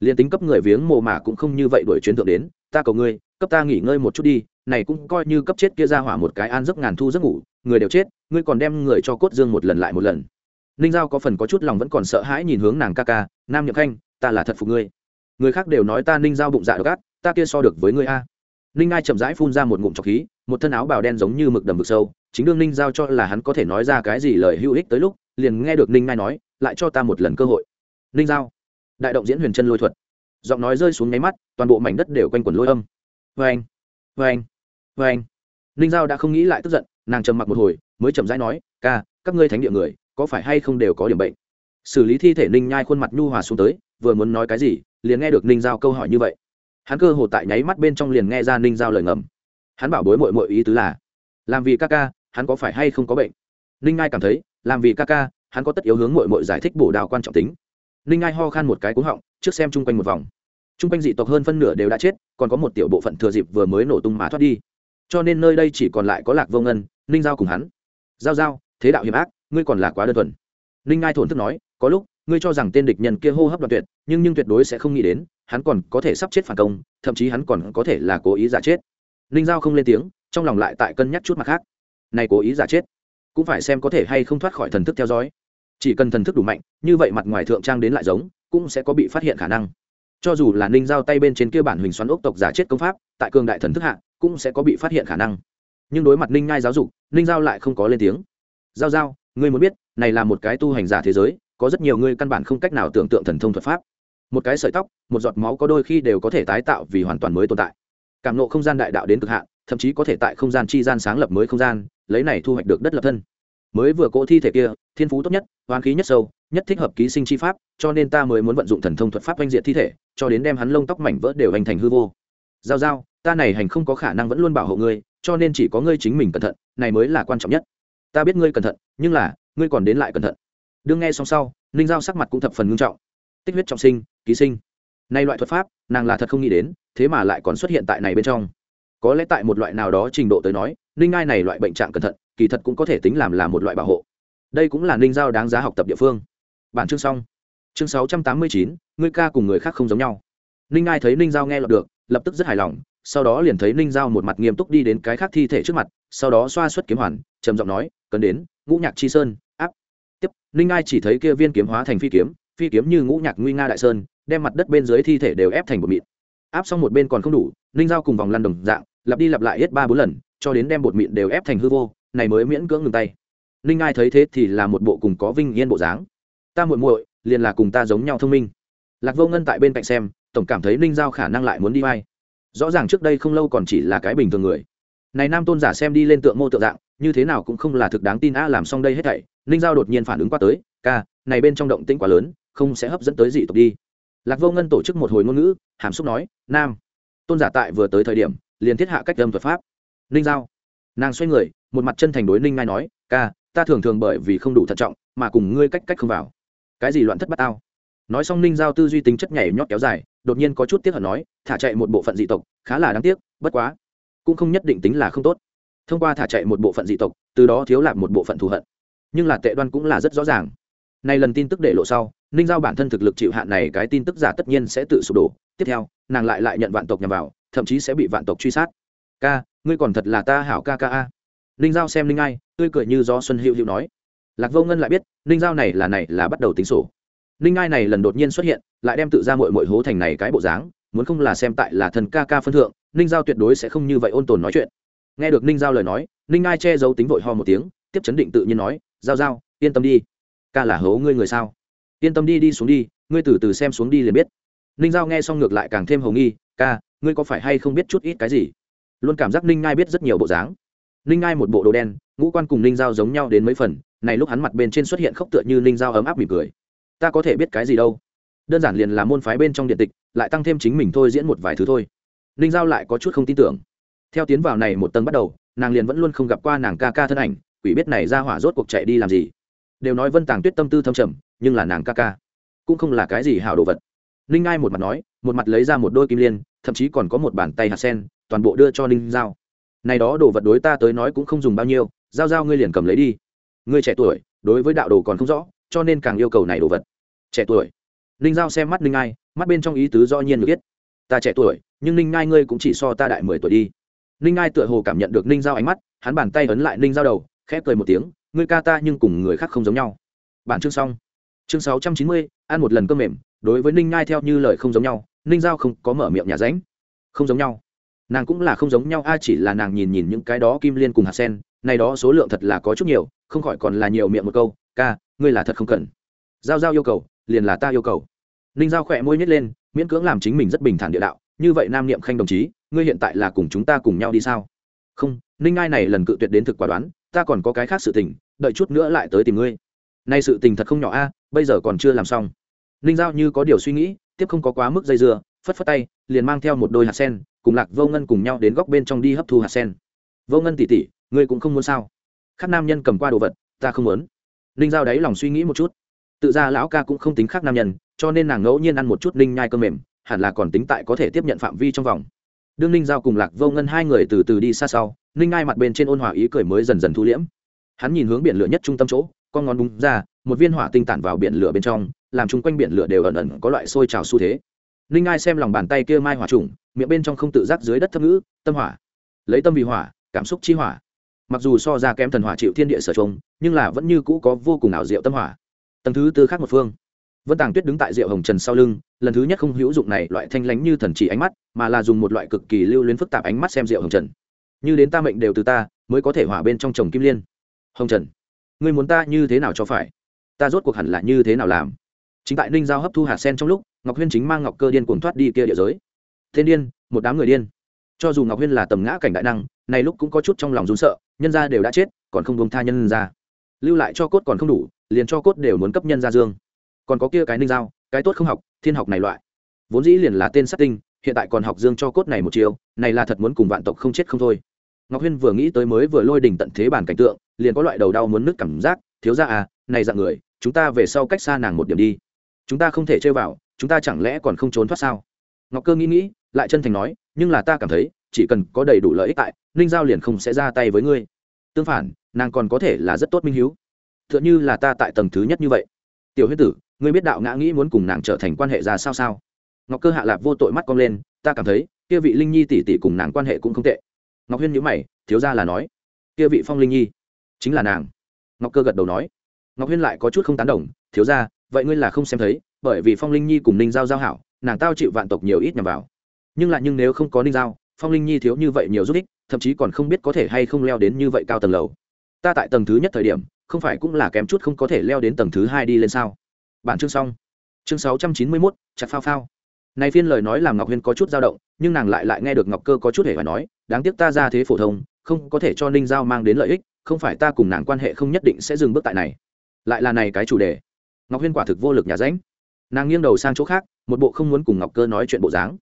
liền tính cấp người viếng mồ mà cũng không như vậy đuổi chuyến thượng đến, ta cầu ngươi, cấp ta nghỉ ngơi một chút đi, này cũng coi như cấp chết kia ra hỏa một cái an giấc ngàn thu giấc ngủ, người đều chết, ngươi còn đem người cho cốt dương một lần lại một lần. Ninh giao có phần có chút lòng vẫn còn sợ hãi nhìn hướng nàng ca ca, nam nhậm khanh, ta là thật phục ngươi người khác đều nói ta ninh giao bụng dạ độc ác, ta kia so được với ngươi a. Ninh ai chậm rãi phun ra một ngụm trọc khí, một thân áo bào đen giống như mực đầm mực sâu, chính đương ninh giao cho là hắn có thể nói ra cái gì lời hữu ích tới lúc, liền nghe được ninh ai nói, lại cho ta một lần cơ hội. Ninh giao. Đại động diễn huyền chân lôi thuật. Giọng nói rơi xuống nháy mắt, toàn bộ mảnh đất đều quanh quẩn lôi âm. Vê anh vê anh vê anh ninh giao đã không nghĩ lại tức giận, nàng trầm mặc một hồi, mới chậm rãi nói, ca, các ngươi thánh địa người, có phải hay không đều có điểm bệnh? Xử lý thi thể ninh nhai khuôn mặt nhu hòa xuống tới vừa muốn nói cái gì, liền nghe được ninh giao câu hỏi như vậy. Hắn cơ hồ tại nháy mắt bên trong liền nghe ra ninh giao lời ngầm. Hắn bảo bối mội mội ý tứ là, làm vì ca ca, hắn có phải hay không có bệnh? Ninh ngai cảm thấy, làm vì ca ca, hắn có tất yếu hướng mội mội giải thích bổ đào quan trọng tính. Ninh ngai ho khan một cái cúng họng, trước xem chung quanh một vòng. Chung quanh dị tộc hơn phân nửa đều đã chết, còn có một tiểu bộ phận thừa dịp vừa mới nổ tung mà thoát đi. Cho nên nơi đây chỉ còn lại có lạc vô ngân, ninh giao cùng hắn. Giao giao, thế đạo hiểm ác, ngươi còn là quá đơn thuần. Ninh ngai thổn thức nói, có lúc ngươi cho rằng tên địch nhân kia hô hấp đoạn tuyệt, nhưng nhưng tuyệt đối sẽ không nghĩ đến, hắn còn có thể sắp chết phản công, thậm chí hắn còn có thể là cố ý giả chết. Ninh giao không lên tiếng, trong lòng lại tại cân nhắc chút mặt khác. Này cố ý giả chết, cũng phải xem có thể hay không thoát khỏi thần thức theo dõi. Chỉ cần thần thức đủ mạnh, như vậy mặt ngoài thượng trang đến lại giống, cũng sẽ có bị phát hiện khả năng. Cho dù là ninh giao tay bên trên kia bản hình xoắn ốc tộc giả chết công pháp, tại cường đại thần thức hạ, cũng sẽ có bị phát hiện khả năng. Nhưng đối mặt ninh ngai giáo dục, ninh giao lại không có lên tiếng. Giao giao, ngươi muốn biết, này là một cái tu hành giả thế giới có rất nhiều người căn bản không cách nào tưởng tượng thần thông thuật pháp. Một cái sợi tóc, một giọt máu có đôi khi đều có thể tái tạo vì hoàn toàn mới tồn tại. Cảm nộ không gian đại đạo đến cực hạn, thậm chí có thể tại không gian chi gian sáng lập mới không gian, lấy này thu hoạch được đất lập thân. Mới vừa cỗ thi thể kia, thiên phú tốt nhất hoán khí nhất sâu, nhất thích hợp ký sinh chi pháp, cho nên ta mới muốn vận dụng thần thông thuật pháp oanh diện thi thể, cho đến đem hắn lông tóc mảnh vỡ đều hành thành hư vô. Giao giao, ta này hành không có khả năng vẫn luôn bảo hộ ngươi, cho nên chỉ có ngươi chính mình cẩn thận, này mới là quan trọng nhất. Ta biết ngươi cẩn thận, nhưng là, ngươi còn đến lại cẩn thận đương nghe xong sau, ninh giao sắc mặt cũng thập phần ngưng trọng. Tích huyết trọng sinh, ký sinh. Nay loại thuật pháp, nàng là thật không nghĩ đến, thế mà lại còn xuất hiện tại này bên trong. Có lẽ tại một loại nào đó trình độ tới nói, ninh ngai này loại bệnh trạng cẩn thận, kỳ thật cũng có thể tính làm là một loại bảo hộ. Đây cũng là ninh giao đáng giá học tập địa phương. Bản chương xong. Chương sáu trăm tám mươi chín, ngươi ca cùng người khác không giống nhau. Ninh ngai thấy ninh giao nghe lọt được, lập tức rất hài lòng, sau đó liền thấy ninh giao một mặt nghiêm túc đi đến cái khác thi thể trước mặt, sau đó xoa xuất kiếm hoàn, trầm giọng nói, cần đến, ngũ nhạc chi sơn tiếp, ninh ai chỉ thấy kia viên kiếm hóa thành phi kiếm phi kiếm như ngũ nhạc nguy nga đại sơn, đem mặt đất bên dưới thi thể đều ép thành bột mịn. Áp xong một bên còn không đủ, ninh giao cùng vòng lăn đồng dạng, lặp đi lặp lại hết ba bốn lần, cho đến đem bột mịn đều ép thành hư vô, này mới miễn cưỡng ngừng tay. Ninh ai thấy thế thì là một bộ cùng có vinh yên bộ dáng. Ta muội muội, liền là cùng ta giống nhau thông minh. Lạc vô ngân tại bên cạnh xem, tổng cảm thấy ninh giao khả năng lại muốn đi vai. Rõ ràng trước đây không lâu còn chỉ là cái bình thường người. Này nam tôn giả xem đi lên tượng mô tượng dạng, như thế nào cũng không là thực đáng tin, a, làm xong đây hết thảy ninh giao đột nhiên phản ứng qua tới, ca, này bên trong động tĩnh quá lớn, không sẽ hấp dẫn tới dị tộc đi. Lạc vô ngân tổ chức một hồi ngôn ngữ, hàm xúc nói, nam, tôn giả tại vừa tới thời điểm, liền thiết hạ cách âm thuật pháp. Ninh giao, nàng xoay người, một mặt chân thành đối ninh ngai nói, ca, ta thường thường bởi vì không đủ thận trọng, mà cùng ngươi cách cách không vào. Cái gì loạn thất bát tao? Nói xong ninh giao tư duy tính chất nhảy nhót kéo dài, đột nhiên có chút tiếc hận nói, thả chạy một bộ phận dị tộc, khá là đáng tiếc, bất quá, cũng không nhất định tính là không tốt. Thông qua thả chạy một bộ phận dị tộc, từ đó thiếu lạc một bộ phận thù hận nhưng là tệ đoan cũng là rất rõ ràng. Nay lần tin tức để lộ sau, ninh giao bản thân thực lực chịu hạn này cái tin tức giả tất nhiên sẽ tự sụp đổ. Tiếp theo, nàng lại lại nhận vạn tộc nhằm vào, thậm chí sẽ bị vạn tộc truy sát. Ca, ngươi còn thật là ta hảo ca ca a. Ninh giao xem ninh ai, tươi cười như do xuân hữu hữu nói. Lạc vô ngân lại biết, ninh giao này là này là bắt đầu tính sổ. Ninh ai này lần đột nhiên xuất hiện, lại đem tự ra mội mội hố thành này cái bộ dáng, muốn không là xem tại là thần ca ca phân thượng, ninh giao tuyệt đối sẽ không như vậy ôn tồn nói chuyện. Nghe được ninh giao lời nói, ninh ai che giấu tính vội ho một tiếng, tiếp chấn định tự nhiên nói giao giao, yên tâm đi. Ca là hố ngươi người sao? Yên tâm đi đi xuống đi, ngươi từ từ xem xuống đi liền biết. Ninh giao nghe xong ngược lại càng thêm hầu nghi, ca, ngươi có phải hay không biết chút ít cái gì? Luôn cảm giác ninh ngai biết rất nhiều bộ dáng. Ninh ngai một bộ đồ đen, ngũ quan cùng ninh giao giống nhau đến mấy phần, này lúc hắn mặt bên trên xuất hiện khóc tựa như ninh giao ấm áp mỉm cười. Ta có thể biết cái gì đâu. Đơn giản liền là môn phái bên trong điện tịch, lại tăng thêm chính mình thôi diễn một vài thứ thôi. Ninh giao lại có chút không tin tưởng. Theo tiến vào này một tầng bắt đầu, nàng liền vẫn luôn không gặp qua nàng ca ca thân ảnh quỷ biết này ra hỏa rốt cuộc chạy đi làm gì? Đều nói vân tàng tuyết tâm tư thâm trầm, nhưng là nàng ca ca cũng không là cái gì hảo đồ vật. Ninh ngai một mặt nói, một mặt lấy ra một đôi kim liên, thậm chí còn có một bàn tay hạt sen, toàn bộ đưa cho ninh giao. Này đó đồ vật đối ta tới nói cũng không dùng bao nhiêu, giao giao ngươi liền cầm lấy đi. Ngươi trẻ tuổi, đối với đạo đồ còn không rõ, cho nên càng yêu cầu này đồ vật. Trẻ tuổi. Ninh giao xem mắt ninh ai mắt bên trong ý tứ do nhiên được biết. Ta trẻ tuổi, nhưng ninh ngai ngươi cũng chỉ so ta đại mười tuổi đi. Ninh ai tựa hồ cảm nhận được ninh giao ánh mắt, hắn bàn tay ấn lại ninh giao đầu khẽ cười một tiếng, ngươi ca ta nhưng cùng người khác không giống nhau. Bản chương xong. Chương sáu trăm chín mươi, ăn một lần cơm mềm, đối với ninh ngai theo như lời không giống nhau, ninh giao không có mở miệng nhà ránh. Không giống nhau. Nàng cũng là không giống nhau, a chỉ là nàng nhìn nhìn những cái đó kim liên cùng hạt sen này đó số lượng thật là có chút nhiều, không khỏi còn là nhiều miệng một câu, ca, ngươi là thật không cần. Giao giao yêu cầu, liền là ta yêu cầu. Ninh giao khỏe môi nhét lên, miễn cưỡng làm chính mình rất bình thản địa đạo, như vậy nam niệm khanh đồng chí, ngươi hiện tại là cùng chúng ta cùng nhau đi sao? Không, ninh ngai này lần cự tuyệt đến thực quả đoán, ta còn có cái khác sự tình, đợi chút nữa lại tới tìm ngươi. Nay sự tình thật không nhỏ a, bây giờ còn chưa làm xong. Ninh giao như có điều suy nghĩ, tiếp không có quá mức dây dưa, phất phất tay, liền mang theo một đôi hạt sen, cùng lạc vô ngân cùng nhau đến góc bên trong đi hấp thu hạt sen. Vô ngân tỉ tỉ ngươi cũng không muốn sao? Khác nam nhân cầm qua đồ vật, ta không muốn. Ninh giao đáy lòng suy nghĩ một chút. Tự ra lão ca cũng không tính khác nam nhân, cho nên nàng ngẫu nhiên ăn một chút ninh nhai cơm mềm, hẳn là còn tính tại có thể tiếp nhận phạm vi trong vòng đương ninh giao cùng lạc vô ngân hai người từ từ đi xa sau, ninh ngai mặt bên trên ôn hòa ý cười mới dần dần thu liễm. Hắn nhìn hướng biển lửa nhất trung tâm chỗ, con ngón búng ra, một viên hỏa tinh tản vào biển lửa bên trong, làm chung quanh biển lửa đều ẩn ẩn có loại sôi trào xu thế. Ninh ngai xem lòng bàn tay kia mai hỏa trùng, miệng bên trong không tự giác dưới đất thâm ngữ, tâm hỏa. Lấy tâm vì hỏa, cảm xúc chi hỏa. Mặc dù so ra kém thần hỏa chịu thiên địa sở trùng nhưng là vẫn như cũ có vô cùng ảo diệu tâm hỏa. Tầng thứ tư khác một phương vân tàng tuyết đứng tại diệu hồng trần sau lưng, lần thứ nhất không hữu dụng này loại thanh lánh như thần chỉ ánh mắt, mà là dùng một loại cực kỳ lưu luyến phức tạp ánh mắt xem diệu hồng trần. Như đến ta mệnh đều từ ta, mới có thể hỏa bên trong chồng kim liên. Hồng trần, ngươi muốn ta như thế nào cho phải? Ta rốt cuộc hẳn là như thế nào làm? Chính tại ninh giao hấp thu hạt sen trong lúc, ngọc huyên chính mang ngọc cơ điên cuồng thoát đi kia địa giới. Thiên điên, một đám người điên. Cho dù ngọc huyên là tầm ngã cảnh đại năng, này lúc cũng có chút trong lòng rún sợ, nhân gia đều đã chết, còn không buông tha nhân ra lưu lại cho cốt còn không đủ, liền cho cốt đều muốn cấp nhân ra dương còn có kia cái ninh giao cái tốt không học, thiên học này loại. Vốn dĩ liền là tên sát tinh, hiện tại còn học dương cho cốt này một chiều này là thật muốn cùng vạn tộc không chết không thôi. Ngọc huyên vừa nghĩ tới mới vừa lôi đỉnh tận thế bản cảnh tượng, liền có loại đầu đau muốn nứt cảm giác, thiếu ra à này dạng người, chúng ta về sau cách xa nàng một điểm đi. Chúng ta không thể chơi vào, chúng ta chẳng lẽ còn không trốn thoát sao? Ngọc cơ nghĩ nghĩ, lại chân thành nói, nhưng là ta cảm thấy, chỉ cần có đầy đủ lợi ích tại, ninh giao liền không sẽ ra tay với ngươi. Tương phản, nàng còn có thể là rất tốt minh h t h ư ợ n như là ta tại tầng thứ nhất như vậy. Tiểu huyết tử ngươi biết đạo ngã nghĩ muốn cùng nàng trở thành quan hệ ra sao sao? Ngọc cơ hạ lạp vô tội mắt cong lên, ta cảm thấy, kia vị linh nhi tỷ tỷ cùng nàng quan hệ cũng không tệ. Ngọc huyên nhữ mày, thiếu ra là nói, kia vị phong linh nhi, chính là nàng. Ngọc cơ gật đầu nói. Ngọc huyên lại có chút không tán đồng, thiếu ra vậy ngươi là không xem thấy, bởi vì phong linh nhi cùng ninh giao giao hảo, nàng tao chịu vạn tộc nhiều ít nhằm vào. Nhưng lại nhưng nếu không có ninh giao, phong linh nhi thiếu như vậy nhiều giúp ích, thậm chí còn không biết có thể hay không leo đến như vậy cao tầng lầu. Ta tại tầng thứ nhất thời điểm, không phải cũng là kém chút không có thể leo đến tầng thứ hai đi lên sao? Bản chương xong. Chương sáu trăm chín mươi mốt, chặt phao phao. Này phiên lời nói làm ngọc huyên có chút dao động, nhưng nàng lại lại nghe được ngọc cơ có chút hề phải nói, đáng tiếc ta ra thế phổ thông, không có thể cho ninh giao mang đến lợi ích, không phải ta cùng nàng quan hệ không nhất định sẽ dừng bước tại này. Lại là này cái chủ đề. Ngọc huyên quả thực vô lực nhà ránh. Nàng nghiêng đầu sang chỗ khác, một bộ không muốn cùng ngọc cơ nói chuyện bộ dáng.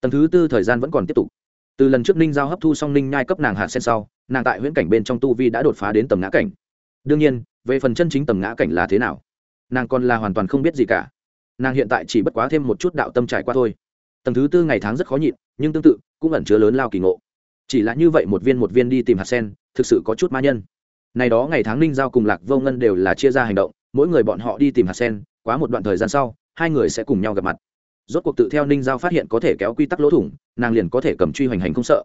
Tầng thứ tư thời gian vẫn còn tiếp tục. Từ lần trước ninh giao hấp thu xong ninh nhai cấp nàng hạt sen sau, nàng tại huyễn cảnh bên trong tu vi đã đột phá đến tầm ngã cảnh. Đương nhiên, về phần chân chính tầm ngã cảnh là thế nào? Nàng còn là hoàn toàn không biết gì cả. Nàng hiện tại chỉ bất quá thêm một chút đạo tâm trải qua thôi. Tầng thứ tư ngày tháng rất khó nhịn, nhưng tương tự, cũng ẩn chứa lớn lao kỳ ngộ. Chỉ là như vậy một viên một viên đi tìm hạt sen, thực sự có chút ma nhân. Này đó ngày tháng ninh giao cùng lạc vô ngân đều là chia ra hành động, mỗi người bọn họ đi tìm hạt sen, quá một đoạn thời gian sau, hai người sẽ cùng nhau gặp mặt. Rốt cuộc tự theo ninh giao phát hiện có thể kéo quy tắc lỗ thủng, nàng liền có thể cầm truy hoành hành không sợ.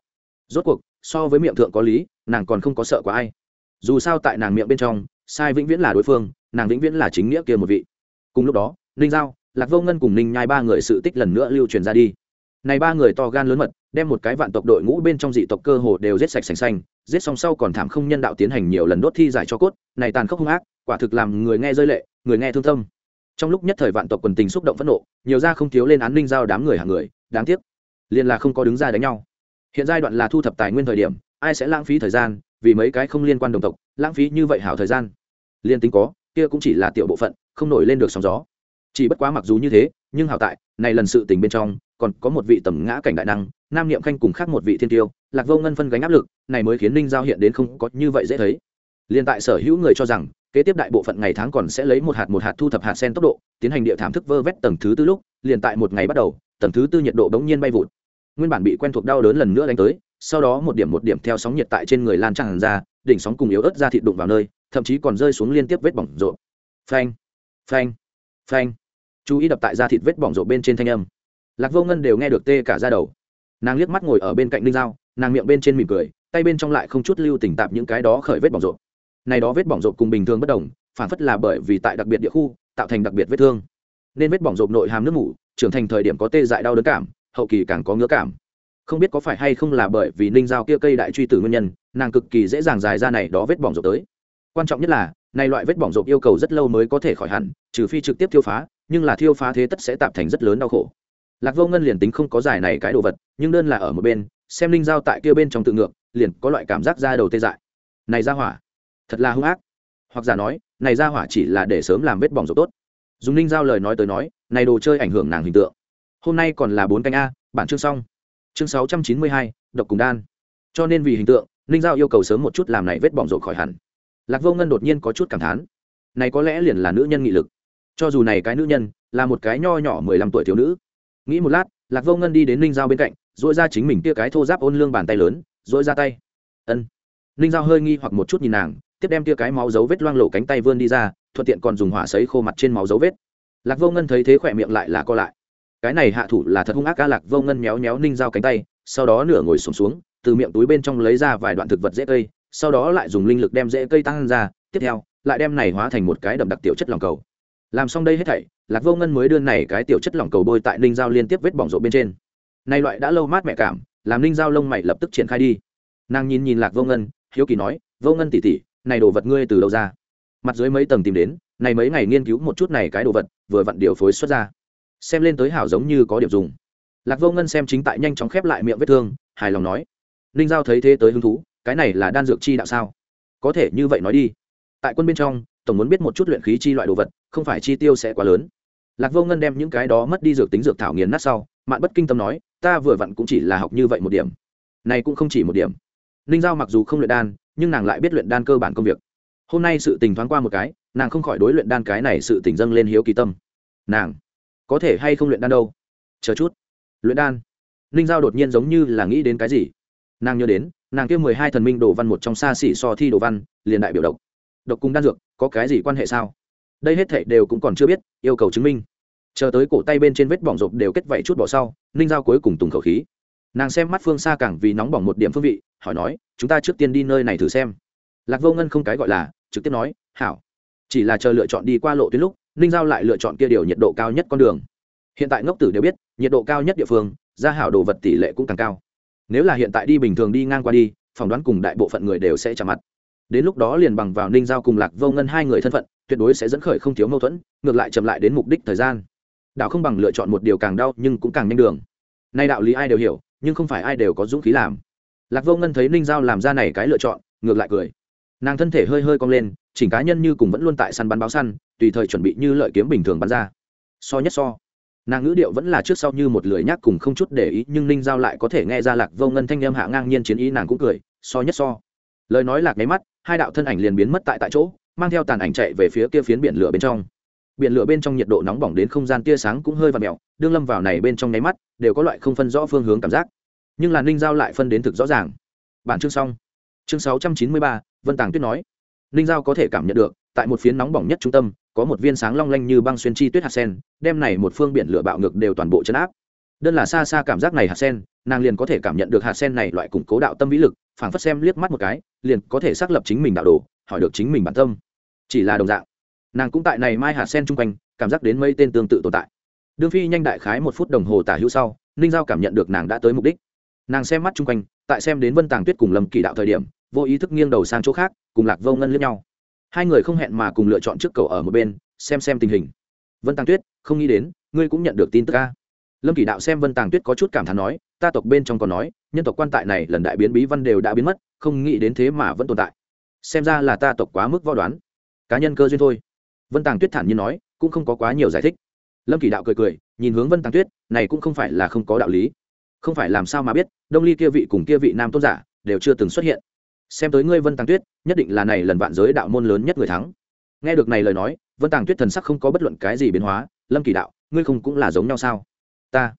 Rốt cuộc, so với miệng thượng có lý, nàng còn không có sợ của ai. Dù sao tại nàng miệng bên trong, sai vĩnh viễn là đối phương nàng vĩnh viễn là chính nghĩa kia một vị. Cùng lúc đó, ninh giao, lạc vô ngân cùng ninh nhai ba người sự tích lần nữa lưu truyền ra đi. Này ba người to gan lớn mật, đem một cái vạn tộc đội ngũ bên trong dị tộc cơ hồ đều giết sạch sành xanh giết xong sau còn thảm không nhân đạo tiến hành nhiều lần đốt thi giải cho cốt, này tàn khốc hung ác, quả thực làm người nghe rơi lệ, người nghe thương tâm. Trong lúc nhất thời vạn tộc quần tình xúc động phẫn nộ, nhiều ra không thiếu lên án ninh giao đám người hàng người, đáng tiếc, liền là không có đứng ra đánh nhau. Hiện giai đoạn là thu thập tài nguyên thời điểm, ai sẽ lãng phí thời gian, vì mấy cái không liên quan đồng tộc, lãng phí như vậy hảo thời gian. Liên tính có kia cũng chỉ là tiểu bộ phận, không nổi lên được sóng gió. Chỉ bất quá mặc dù như thế, nhưng hảo tại, này lần sự tình bên trong, còn có một vị tầm ngã cảnh đại năng, nam niệm khanh cùng khác một vị thiên tiêu, lạc vô ngân phân gánh áp lực, này mới khiến ninh giao hiện đến không có như vậy dễ thấy. Liên tại sở hữu người cho rằng, kế tiếp đại bộ phận ngày tháng còn sẽ lấy một hạt một hạt thu thập hạt sen tốc độ, tiến hành địa thảm thức vơ vét tầng thứ tư lúc, liền tại một ngày bắt đầu, tầng thứ tư nhiệt độ bỗng nhiên bay vụt. Nguyên bản bị quen thuộc đau đớn lần nữa đánh tới, sau đó một điểm một điểm theo sóng nhiệt tại trên người lan tràn ra, đỉnh sóng cùng yếu ớt ra thịt đụng vào nơi thậm chí còn rơi xuống liên tiếp vết bỏng rộn phanh phanh phanh. Chú ý đập tại da thịt vết bỏng rộn bên trên thanh âm. Lạc vô ngân đều nghe được tê cả ra đầu. Nàng liếc mắt ngồi ở bên cạnh linh dao nàng miệng bên trên mỉm cười, tay bên trong lại không chút lưu tỉnh tạp những cái đó khởi vết bỏng rộn này đó vết bỏng rộn cùng bình thường bất đồng, phản phất là bởi vì tại đặc biệt địa khu, tạo thành đặc biệt vết thương. Nên vết bỏng rộn nội hàm nước mủ, trưởng thành thời điểm có tê dại đau đớn cảm, hậu kỳ càng có ngứa cảm. Không biết có phải hay không là bởi vì ninh giao kia cây đại truy tử nguyên nhân, nàng cực kỳ dễ dàng dài ra này đó vết bỏng rộn tới quan trọng nhất là, này loại vết bỏng rộp yêu cầu rất lâu mới có thể khỏi hẳn, trừ phi trực tiếp thiêu phá, nhưng là thiêu phá thế tất sẽ tạo thành rất lớn đau khổ. Lạc vô ngân liền tính không có giải này cái đồ vật, nhưng đơn là ở một bên, xem linh giao tại kia bên trong tự ngược, liền có loại cảm giác ra đầu tê dại. Này ra hỏa, thật là hung ác. Hoặc giả nói, này ra hỏa chỉ là để sớm làm vết bỏng rộp tốt. Dùng linh giao lời nói tới nói, này đồ chơi ảnh hưởng nàng hình tượng. Hôm nay còn là bốn canh a, bản chương xong. Chương sáu trăm chín mươi hai, độc cùng đan. Cho nên vì hình tượng ninh giao yêu cầu sớm một chút làm này vết bỏng rộp khỏi hẳn lạc vô ngân đột nhiên có chút cảm thán. Này có lẽ liền là nữ nhân nghị lực. Cho dù này cái nữ nhân là một cái nho nhỏ mười lăm tuổi thiếu nữ. Nghĩ một lát lạc vô ngân đi đến ninh giao bên cạnh dội ra chính mình tia cái thô giáp ôn lương bàn tay lớn dội ra tay. Ân. Ninh giao hơi nghi hoặc một chút nhìn nàng tiếp đem tia cái máu dấu vết loang lộ cánh tay vươn đi ra thuận tiện còn dùng hỏa sấy khô mặt trên máu dấu vết. Lạc vô ngân thấy thế khỏe miệng lại là co lại. Cái này hạ thủ là thật hung ác ca lạc vô ngân méo méo ninh giao cánh tay sau đó nửa ngồi sùng xuống, xuống từ miệng túi bên trong lấy ra vài đoạn thực vật dễ cây sau đó lại dùng linh lực đem rễ cây tăng ra, tiếp theo, lại đem này hóa thành một cái đậm đặc tiểu chất lòng cầu. Làm xong đây hết thảy, lạc vô ngân mới đưa này cái tiểu chất lỏng cầu bôi tại ninh giao liên tiếp vết bỏng rộ bên trên. Nay loại đã lâu mát mẹ cảm, làm ninh giao lông mày lập tức triển khai đi. Nàng nhìn nhìn lạc vô ngân, hiếu kỳ nói, vô ngân tỉ tỉ này đồ vật ngươi từ đâu ra? Mặt dưới mấy tầng tìm đến, này mấy ngày nghiên cứu một chút này cái đồ vật, vừa vặn điều phối xuất ra. Xem lên tới hảo giống như có điểm dùng. Lạc vô ngân xem chính tại nhanh chóng khép lại miệng vết thương, hài lòng nói, ninh giao thấy thế tới hứng thú cái này là đan dược chi đạo sao? Có thể như vậy nói đi. Tại quân bên trong, tổng muốn biết một chút luyện khí chi loại đồ vật, không phải chi tiêu sẽ quá lớn. Lạc vô ngân đem những cái đó mất đi dược tính dược thảo nghiền nát sau, mạn bất kinh tâm nói, ta vừa vặn cũng chỉ là học như vậy một điểm. Này cũng không chỉ một điểm. Ninh giao mặc dù không luyện đan, nhưng nàng lại biết luyện đan cơ bản công việc. Hôm nay sự tình thoáng qua một cái, nàng không khỏi đối luyện đan cái này sự tình dâng lên hiếu kỳ tâm. Nàng có thể hay không luyện đan đâu? Chờ chút. Luyện đan? Ninh giao đột nhiên giống như là nghĩ đến cái gì. Nàng nhớ đến nàng kia mười hai thần minh đồ văn một trong xa xỉ so thi đồ văn, liền đại biểu độc. Độc cùng đan dược, có cái gì quan hệ sao? Đây hết thệ đều cũng còn chưa biết, yêu cầu chứng minh. Chờ tới cổ tay bên trên vết bỏng rộp đều kết vảy chút bỏ sau, ninh giao cuối cùng tùng khẩu khí. Nàng xem mắt phương xa càng vì nóng bỏng một điểm phương vị, hỏi nói, chúng ta trước tiên đi nơi này thử xem. Lạc vô ngân không cái gọi là, trực tiếp nói, hảo. Chỉ là chờ lựa chọn đi qua lộ tuyến lúc, ninh giao lại lựa chọn kia điều nhiệt độ cao nhất con đường. Hiện tại ngốc tử đều biết, nhiệt độ cao nhất địa phương, ra hảo đồ vật tỷ lệ cũng càng cao nếu là hiện tại đi bình thường đi ngang qua đi, phỏng đoán cùng đại bộ phận người đều sẽ chạm mặt. Đến lúc đó liền bằng vào ninh giao cùng lạc vô ngân hai người thân phận, tuyệt đối sẽ dẫn khởi không thiếu mâu thuẫn, ngược lại chậm lại đến mục đích thời gian. Đạo không bằng lựa chọn một điều càng đau nhưng cũng càng nhanh đường. Nay đạo lý ai đều hiểu, nhưng không phải ai đều có dũng khí làm. Lạc vô ngân thấy ninh giao làm ra này cái lựa chọn, ngược lại cười. Nàng thân thể hơi hơi cong lên, chỉnh cá nhân như cùng vẫn luôn tại săn bắn báo săn, tùy thời chuẩn bị như lợi kiếm bình thường bắn ra. So nhất so nàng ngữ điệu vẫn là trước sau như một lười nhác cùng không chút để ý, nhưng ninh giao lại có thể nghe ra lạc vô ngân thanh â m hạ ngang nhiên chiến ý, nàng cũng cười, so nhất so. Lời nói lạc máy mắt, hai đạo thân ảnh liền biến mất tại tại chỗ, mang theo tàn ảnh chạy về phía kia phiến biển lửa bên trong. Biển lửa bên trong nhiệt độ nóng bỏng đến không gian tia sáng cũng hơi và mẹo đương lâm vào này bên trong nháy mắt, đều có loại không phân rõ phương hướng cảm giác. Nhưng là ninh giao lại phân đến thực rõ ràng. Bản chương xong. Chương sáu trăm chín mươi ba, vân tàng tuyết nói. Ninh giao có thể cảm nhận được, tại một phiến nóng bỏng nhất trung tâm có một viên sáng long lanh như băng xuyên chi tuyết hạt sen, đem này một phương biển lửa bạo ngược đều toàn bộ chấn áp. Đơn là xa xa cảm giác này hạt sen, nàng liền có thể cảm nhận được hạt sen này loại củng cố đạo tâm vĩ lực, phảng phất xem liếc mắt một cái, liền có thể xác lập chính mình đạo đồ, hỏi được chính mình bản tâm. Chỉ là đồng dạng, nàng cũng tại này mai hạt sen chung quanh, cảm giác đến mấy tên tương tự tồn tại. Đương phi nhanh đại khái một phút đồng hồ tả hữu sau, ninh giao cảm nhận được nàng đã tới mục đích. Nàng xem mắt chung quanh, tại xem đến vân tàng tuyết cùng lâm kỳ đạo thời điểm, vô ý thức nghiêng đầu sang chỗ khác, cùng lạc vô ngân lẫn nhau hai người không hẹn mà cùng lựa chọn trước cầu ở một bên, xem xem tình hình. Vân tàng tuyết, không nghĩ đến, ngươi cũng nhận được tin tức ca lâm kỳ đạo xem vân tàng tuyết có chút cảm thán nói, ta tộc bên trong còn nói, nhân tộc quan tại này lần đại biến bí văn đều đã biến mất, không nghĩ đến thế mà vẫn tồn tại. Xem ra là ta tộc quá mức võ đoán. Cá nhân cơ duyên thôi. Vân tàng tuyết thản nhiên nói, cũng không có quá nhiều giải thích. Lâm kỳ đạo cười cười, nhìn hướng vân tàng tuyết, này cũng không phải là không có đạo lý. Không phải làm sao mà biết, đông ly kia vị cùng kia vị nam tôn giả, đều chưa từng xuất hiện xem tới ngươi vân tàng tuyết, nhất định là này lần vạn giới đạo môn lớn nhất người thắng. Nghe được này lời nói, vân tàng tuyết thần sắc không có bất luận cái gì biến hóa, lâm kỳ đạo, ngươi không cũng là giống nhau sao? Ta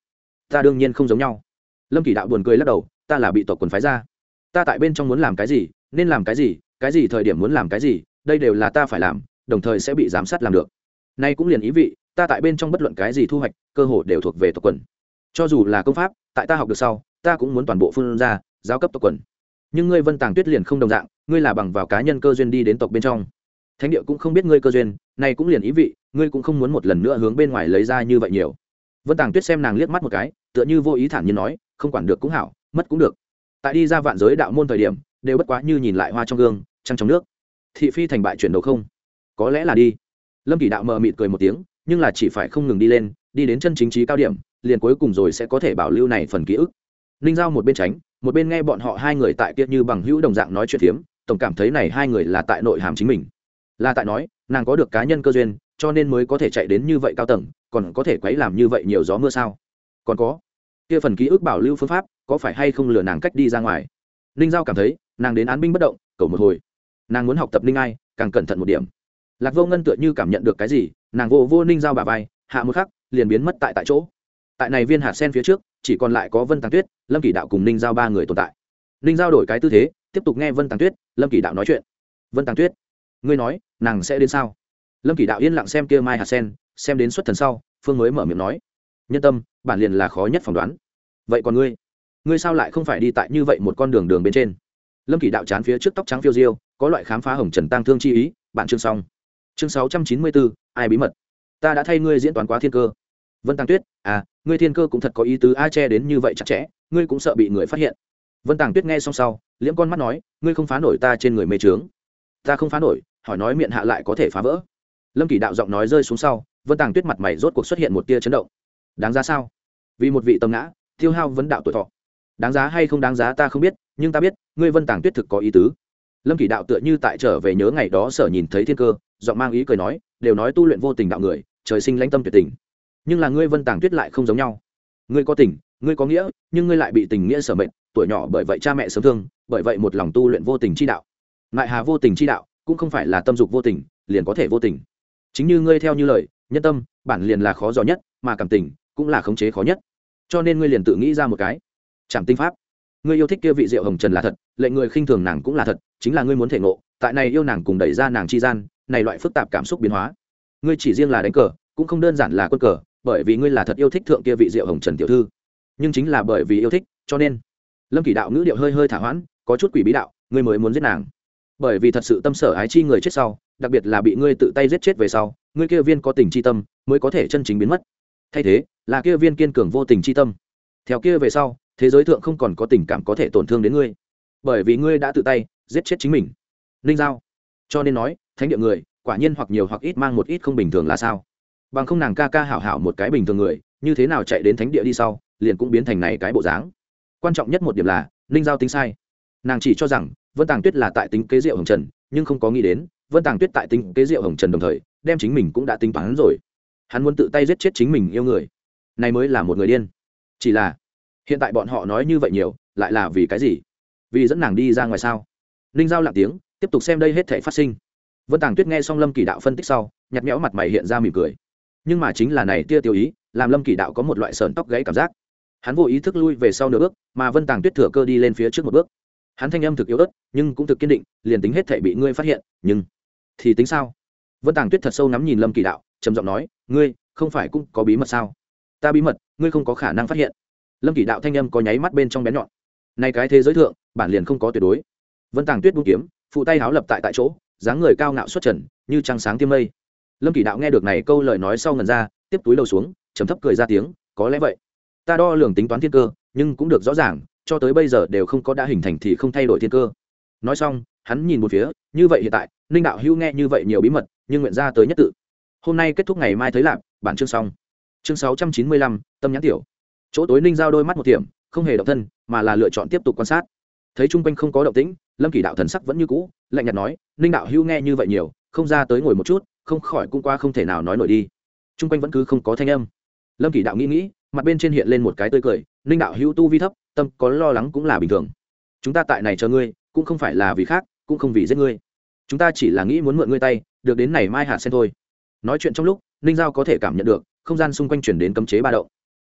ta đương nhiên không giống nhau. Lâm kỳ đạo buồn cười lắc đầu, ta là bị tộc quần phái ra. Ta tại bên trong muốn làm cái gì, nên làm cái gì cái gì thời điểm muốn làm cái gì, đây đều là ta phải làm, đồng thời sẽ bị giám sát làm được. Nay cũng liền ý vị, ta tại bên trong bất luận cái gì thu hoạch, cơ hội đều thuộc về tộc quần. Cho dù là công pháp, tại ta học được sau, ta cũng muốn toàn bộ phương ra, giáo cấp tộc quần nhưng ngươi vân tàng tuyết liền không đồng dạng ngươi là bằng vào cá nhân cơ duyên đi đến tộc bên trong thánh địa cũng không biết ngươi cơ duyên này cũng liền ý vị ngươi cũng không muốn một lần nữa hướng bên ngoài lấy ra như vậy nhiều vân tàng tuyết xem nàng liếc mắt một cái tựa như vô ý thản nhiên nói không quản được cũng hảo mất cũng được tại đi ra vạn giới đạo môn thời điểm đều bất quá như nhìn lại hoa trong gương trăng trong nước thị phi thành bại chuyển đầu không có lẽ là đi lâm kỳ đạo mờ mịt cười một tiếng nhưng là chỉ phải không ngừng đi lên đi đến chân chính trí cao điểm liền cuối cùng rồi sẽ có thể bảo lưu này phần ký ức ninh giao một bên tránh, một bên nghe bọn họ hai người tại kia như bằng hữu đồng dạng nói chuyện phiếm, tổng cảm thấy này hai người là tại nội hàm chính mình. Là tại nói, nàng có được cá nhân cơ duyên, cho nên mới có thể chạy đến như vậy cao tầng, còn có thể quấy làm như vậy nhiều gió mưa sao? Còn có, kia phần ký ức bảo lưu phương pháp, có phải hay không lừa nàng cách đi ra ngoài? Ninh giao cảm thấy, nàng đến án binh bất động, cầu một hồi. Nàng muốn học tập ninh ai, càng cẩn thận một điểm. Lạc vô ngân tựa như cảm nhận được cái gì, nàng vô vô ninh giao bà vai, hạ một khắc, liền biến mất tại tại chỗ. Tại này viên hạt sen phía trước chỉ còn lại có vân tàng tuyết, lâm kỷ đạo cùng ninh giao ba người tồn tại. Ninh giao đổi cái tư thế, tiếp tục nghe vân tàng tuyết, lâm kỷ đạo nói chuyện. Vân tàng tuyết, ngươi nói, nàng sẽ đến sao? Lâm kỷ đạo yên lặng xem kia mai hạt sen, xem đến xuất thần sau, phương mới mở miệng nói, nhân tâm, bản liền là khó nhất phỏng đoán. Vậy còn ngươi? Ngươi sao lại không phải đi tại như vậy một con đường đường bên trên? Lâm kỷ đạo chán phía trước tóc trắng phiêu diêu, có loại khám phá hồng trần tăng thương chi ý, bạn chương xong. Chương sáu trăm chín mươi bốn, ai bí mật? Ta đã thay ngươi diễn toán quá thiên cơ. Vân tàng tuyết à ngươi thiên cơ cũng thật có ý tứ a che đến như vậy chặt chẽ, ngươi cũng sợ bị người phát hiện. Vân tàng tuyết nghe xong sau, liễm con mắt nói, ngươi không phá nổi ta trên người mê trướng. Ta không phá nổi, hỏi nói miệng hạ lại có thể phá vỡ. Lâm kỷ đạo giọng nói rơi xuống sau, vân tàng tuyết mặt mày rốt cuộc xuất hiện một tia chấn động. Đáng giá sao? Vì một vị tầm ngã, tiêu hao vấn đạo tuổi thọ. Đáng giá hay không đáng giá ta không biết, nhưng ta biết, ngươi vân tàng tuyết thực có ý tứ. Lâm kỷ đạo tựa như tại trở về nhớ ngày đó sở nhìn thấy thiên cơ, giọng mang ý cười nói, đều nói tu luyện vô tình đạo người, trời sinh lãnh tâm tuyệt tình nhưng là ngươi vân tàng tuyết lại không giống nhau. Ngươi có tình, ngươi có nghĩa, nhưng ngươi lại bị tình nghĩa sở mệnh, tuổi nhỏ bởi vậy cha mẹ sớm thương, bởi vậy một lòng tu luyện vô tình chi đạo. Ngại hà vô tình chi đạo, cũng không phải là tâm dục vô tình, liền có thể vô tình. Chính như ngươi theo như lời, nhân tâm, bản liền là khó giỏi nhất, mà cảm tình, cũng là khống chế khó nhất. Cho nên ngươi liền tự nghĩ ra một cái. Trảm tinh pháp. Ngươi yêu thích kia vị diệu hồng trần là thật, lệnh người khinh thường nàng cũng là thật, chính là ngươi muốn thể ngộ, tại này yêu nàng cùng đẩy ra nàng chi gian, này loại phức tạp cảm xúc biến hóa. Ngươi chỉ riêng là đánh cờ, cũng không đơn giản là quân cờ bởi vì ngươi là thật yêu thích thượng kia vị diệu hồng trần tiểu thư. Nhưng chính là bởi vì yêu thích, cho nên, lâm kỷ đạo ngữ điệu hơi hơi thả hoãn, có chút quỷ bí đạo, ngươi mới muốn giết nàng. Bởi vì thật sự tâm sở ái chi người chết sau, đặc biệt là bị ngươi tự tay giết chết về sau, ngươi kia viên có tình chi tâm, mới có thể chân chính biến mất. Thay thế, là kia viên kiên cường vô tình chi tâm. Theo kia về sau, thế giới thượng không còn có tình cảm có thể tổn thương đến ngươi. Bởi vì ngươi đã tự tay giết chết chính mình. Ninh giao. Cho nên nói, thánh địa người, quả nhiên hoặc nhiều hoặc ít mang một ít không bình thường là sao? Bằng không nàng ca ca hảo hảo một cái bình thường người, như thế nào chạy đến thánh địa đi sau, liền cũng biến thành này cái bộ dáng. Quan trọng nhất một điểm là, ninh giao tính sai. Nàng chỉ cho rằng, vân tàng tuyết là tại tính kế rượu hồng trần, nhưng không có nghĩ đến, vân tàng tuyết tại tính kế rượu hồng trần đồng thời, đem chính mình cũng đã tính toán rồi. Hắn muốn tự tay giết chết chính mình yêu người. Này mới là một người điên. Chỉ là, hiện tại bọn họ nói như vậy nhiều, lại là vì cái gì? Vì dẫn nàng đi ra ngoài sao? Ninh giao lặng tiếng, tiếp tục xem đây hết thể phát sinh. Vân tàng tuyết nghe xong lâm kỳ đạo phân tích sau nhặt nhẽo mặt mày hiện ra mỉm cười nhưng mà chính là này tia tiêu ý, làm lâm kỳ đạo có một loại sờn tóc gãy cảm giác. Hắn vô ý thức lui về sau nửa bước, mà vân tàng tuyết thừa cơ đi lên phía trước một bước. Hắn thanh âm thực yếu ớt, nhưng cũng thực kiên định, liền tính hết thể bị ngươi phát hiện, nhưng thì tính sao? Vân tàng tuyết thật sâu nắm nhìn lâm kỳ đạo, trầm giọng nói, ngươi, không phải cũng có bí mật sao? Ta bí mật, ngươi không có khả năng phát hiện. Lâm kỳ đạo thanh âm có nháy mắt bên trong bén nhọn. Nay cái thế giới thượng, bản liền không có tuyệt đối. Vân tàng tuyết bút kiếm, phụ tay háo lập tại tại chỗ, dáng người cao ngạo xuất trần, như trăng sáng tiêm mây lâm kỳ đạo nghe được này câu lời nói sau ngần ra, tiếp túi đầu xuống chấm thấp cười ra tiếng, có lẽ vậy. Ta đo lường tính toán thiên cơ, nhưng cũng được rõ ràng, cho tới bây giờ đều không có đã hình thành thì không thay đổi thiên cơ. Nói xong, hắn nhìn một phía, như vậy hiện tại, ninh đạo hữu nghe như vậy nhiều bí mật, nhưng nguyện ra tới nhất tự. Hôm nay kết thúc ngày mai thấy lạp bản chương xong. Chương sáu trăm chín mươi lăm, tâm nhãn tiểu. Chỗ tối ninh giao đôi mắt một tiệm, không hề động thân, mà là lựa chọn tiếp tục quan sát. Thấy chung quanh không có động tĩnh, lâm kỷ đạo thần sắc vẫn như cũ, lạnh nhạt nói, ninh đạo hữu nghe như vậy nhiều, không ra tới ngồi một chút không khỏi cũng qua không thể nào nói nổi đi. Chung quanh vẫn cứ không có thanh âm. Lâm kỷ đạo nghĩ nghĩ, mặt bên trên hiện lên một cái tươi cười, ninh đạo hữu tu vi thấp, tâm có lo lắng cũng là bình thường. Chúng ta tại này chờ ngươi, cũng không phải là vì khác, cũng không vì giết ngươi. Chúng ta chỉ là nghĩ muốn mượn ngươi tay, được đến này mai hạ sen thôi. Nói chuyện trong lúc, ninh giao có thể cảm nhận được, không gian xung quanh chuyển đến cấm chế ba động.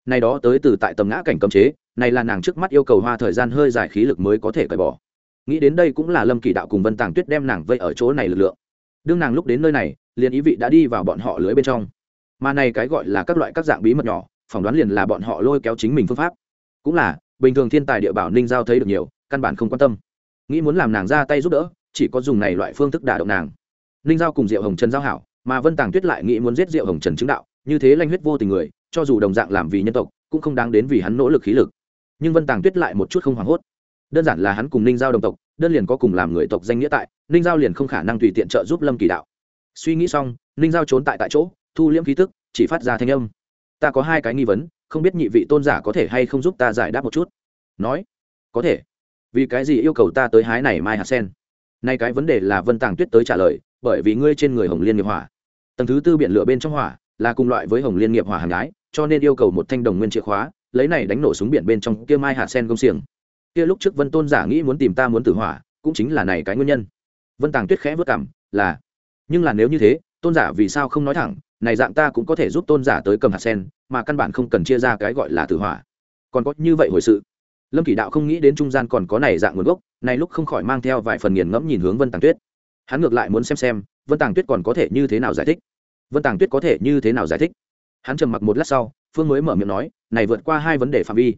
Này đó tới từ tại tầm ngã cảnh cấm chế, này là nàng trước mắt yêu cầu hoa thời gian hơi dài khí lực mới có thể cởi bỏ. Nghĩ đến đây cũng là lâm kỳ đạo cùng vân tàng tuyết đem nàng vây ở chỗ này lực lượng đương nàng lúc đến nơi này, liền ý vị đã đi vào bọn họ lưới bên trong. Mà này cái gọi là các loại các dạng bí mật nhỏ, phỏng đoán liền là bọn họ lôi kéo chính mình phương pháp. Cũng là, bình thường thiên tài địa bảo ninh giao thấy được nhiều, căn bản không quan tâm. Nghĩ muốn làm nàng ra tay giúp đỡ, chỉ có dùng này loại phương thức đả động nàng. Ninh giao cùng diệu hồng trần giao hảo, mà vân tàng tuyết lại nghĩ muốn giết diệu hồng trần chứng đạo, như thế lanh huyết vô tình người, cho dù đồng dạng làm vì nhân tộc, cũng không đáng đến vì hắn nỗ lực khí lực. Nhưng vân tàng tuyết lại một chút không hoảng hốt. Đơn giản là hắn cùng ninh giao đồng tộc đơn liền có cùng làm người tộc danh nghĩa tại, ninh giao liền không khả năng tùy tiện trợ giúp lâm kỳ đạo. Suy nghĩ xong, ninh giao trốn tại tại chỗ, thu liễm khí tức, chỉ phát ra thanh âm. Ta có hai cái nghi vấn, không biết nhị vị tôn giả có thể hay không giúp ta giải đáp một chút? Nói. Có thể. Vì cái gì yêu cầu ta tới hái này mai hạt sen? Nay cái vấn đề là vân tàng tuyết tới trả lời, bởi vì ngươi trên người hồng liên nghiệp hỏa. Tầng thứ tư biển lửa bên trong hỏa, là cùng loại với hồng liên nghiệp hỏa hàng gái cho nên yêu cầu một thanh đồng nguyên chìa khóa, lấy này đánh nổ súng biển bên trong kia mai hạt sen công xiềng kia lúc trước vân tôn giả nghĩ muốn tìm ta muốn tử hỏa, cũng chính là này cái nguyên nhân. Vân tàng tuyết khẽ vất cảm là, nhưng là nếu như thế, tôn giả vì sao không nói thẳng, này dạng ta cũng có thể giúp tôn giả tới cầm hạt sen, mà căn bản không cần chia ra cái gọi là tử hỏa. Còn có như vậy hồi sự. Lâm kỷ đạo không nghĩ đến trung gian còn có này dạng nguồn gốc, này lúc không khỏi mang theo vài phần nghiền ngẫm nhìn hướng vân tàng tuyết. Hắn ngược lại muốn xem xem, vân tàng tuyết còn có thể như thế nào giải thích. Vân tàng tuyết có thể như thế nào giải thích? Hắn trầm mặc một lát sau, phương mới mở miệng nói, này vượt qua hai vấn đề phạm vi.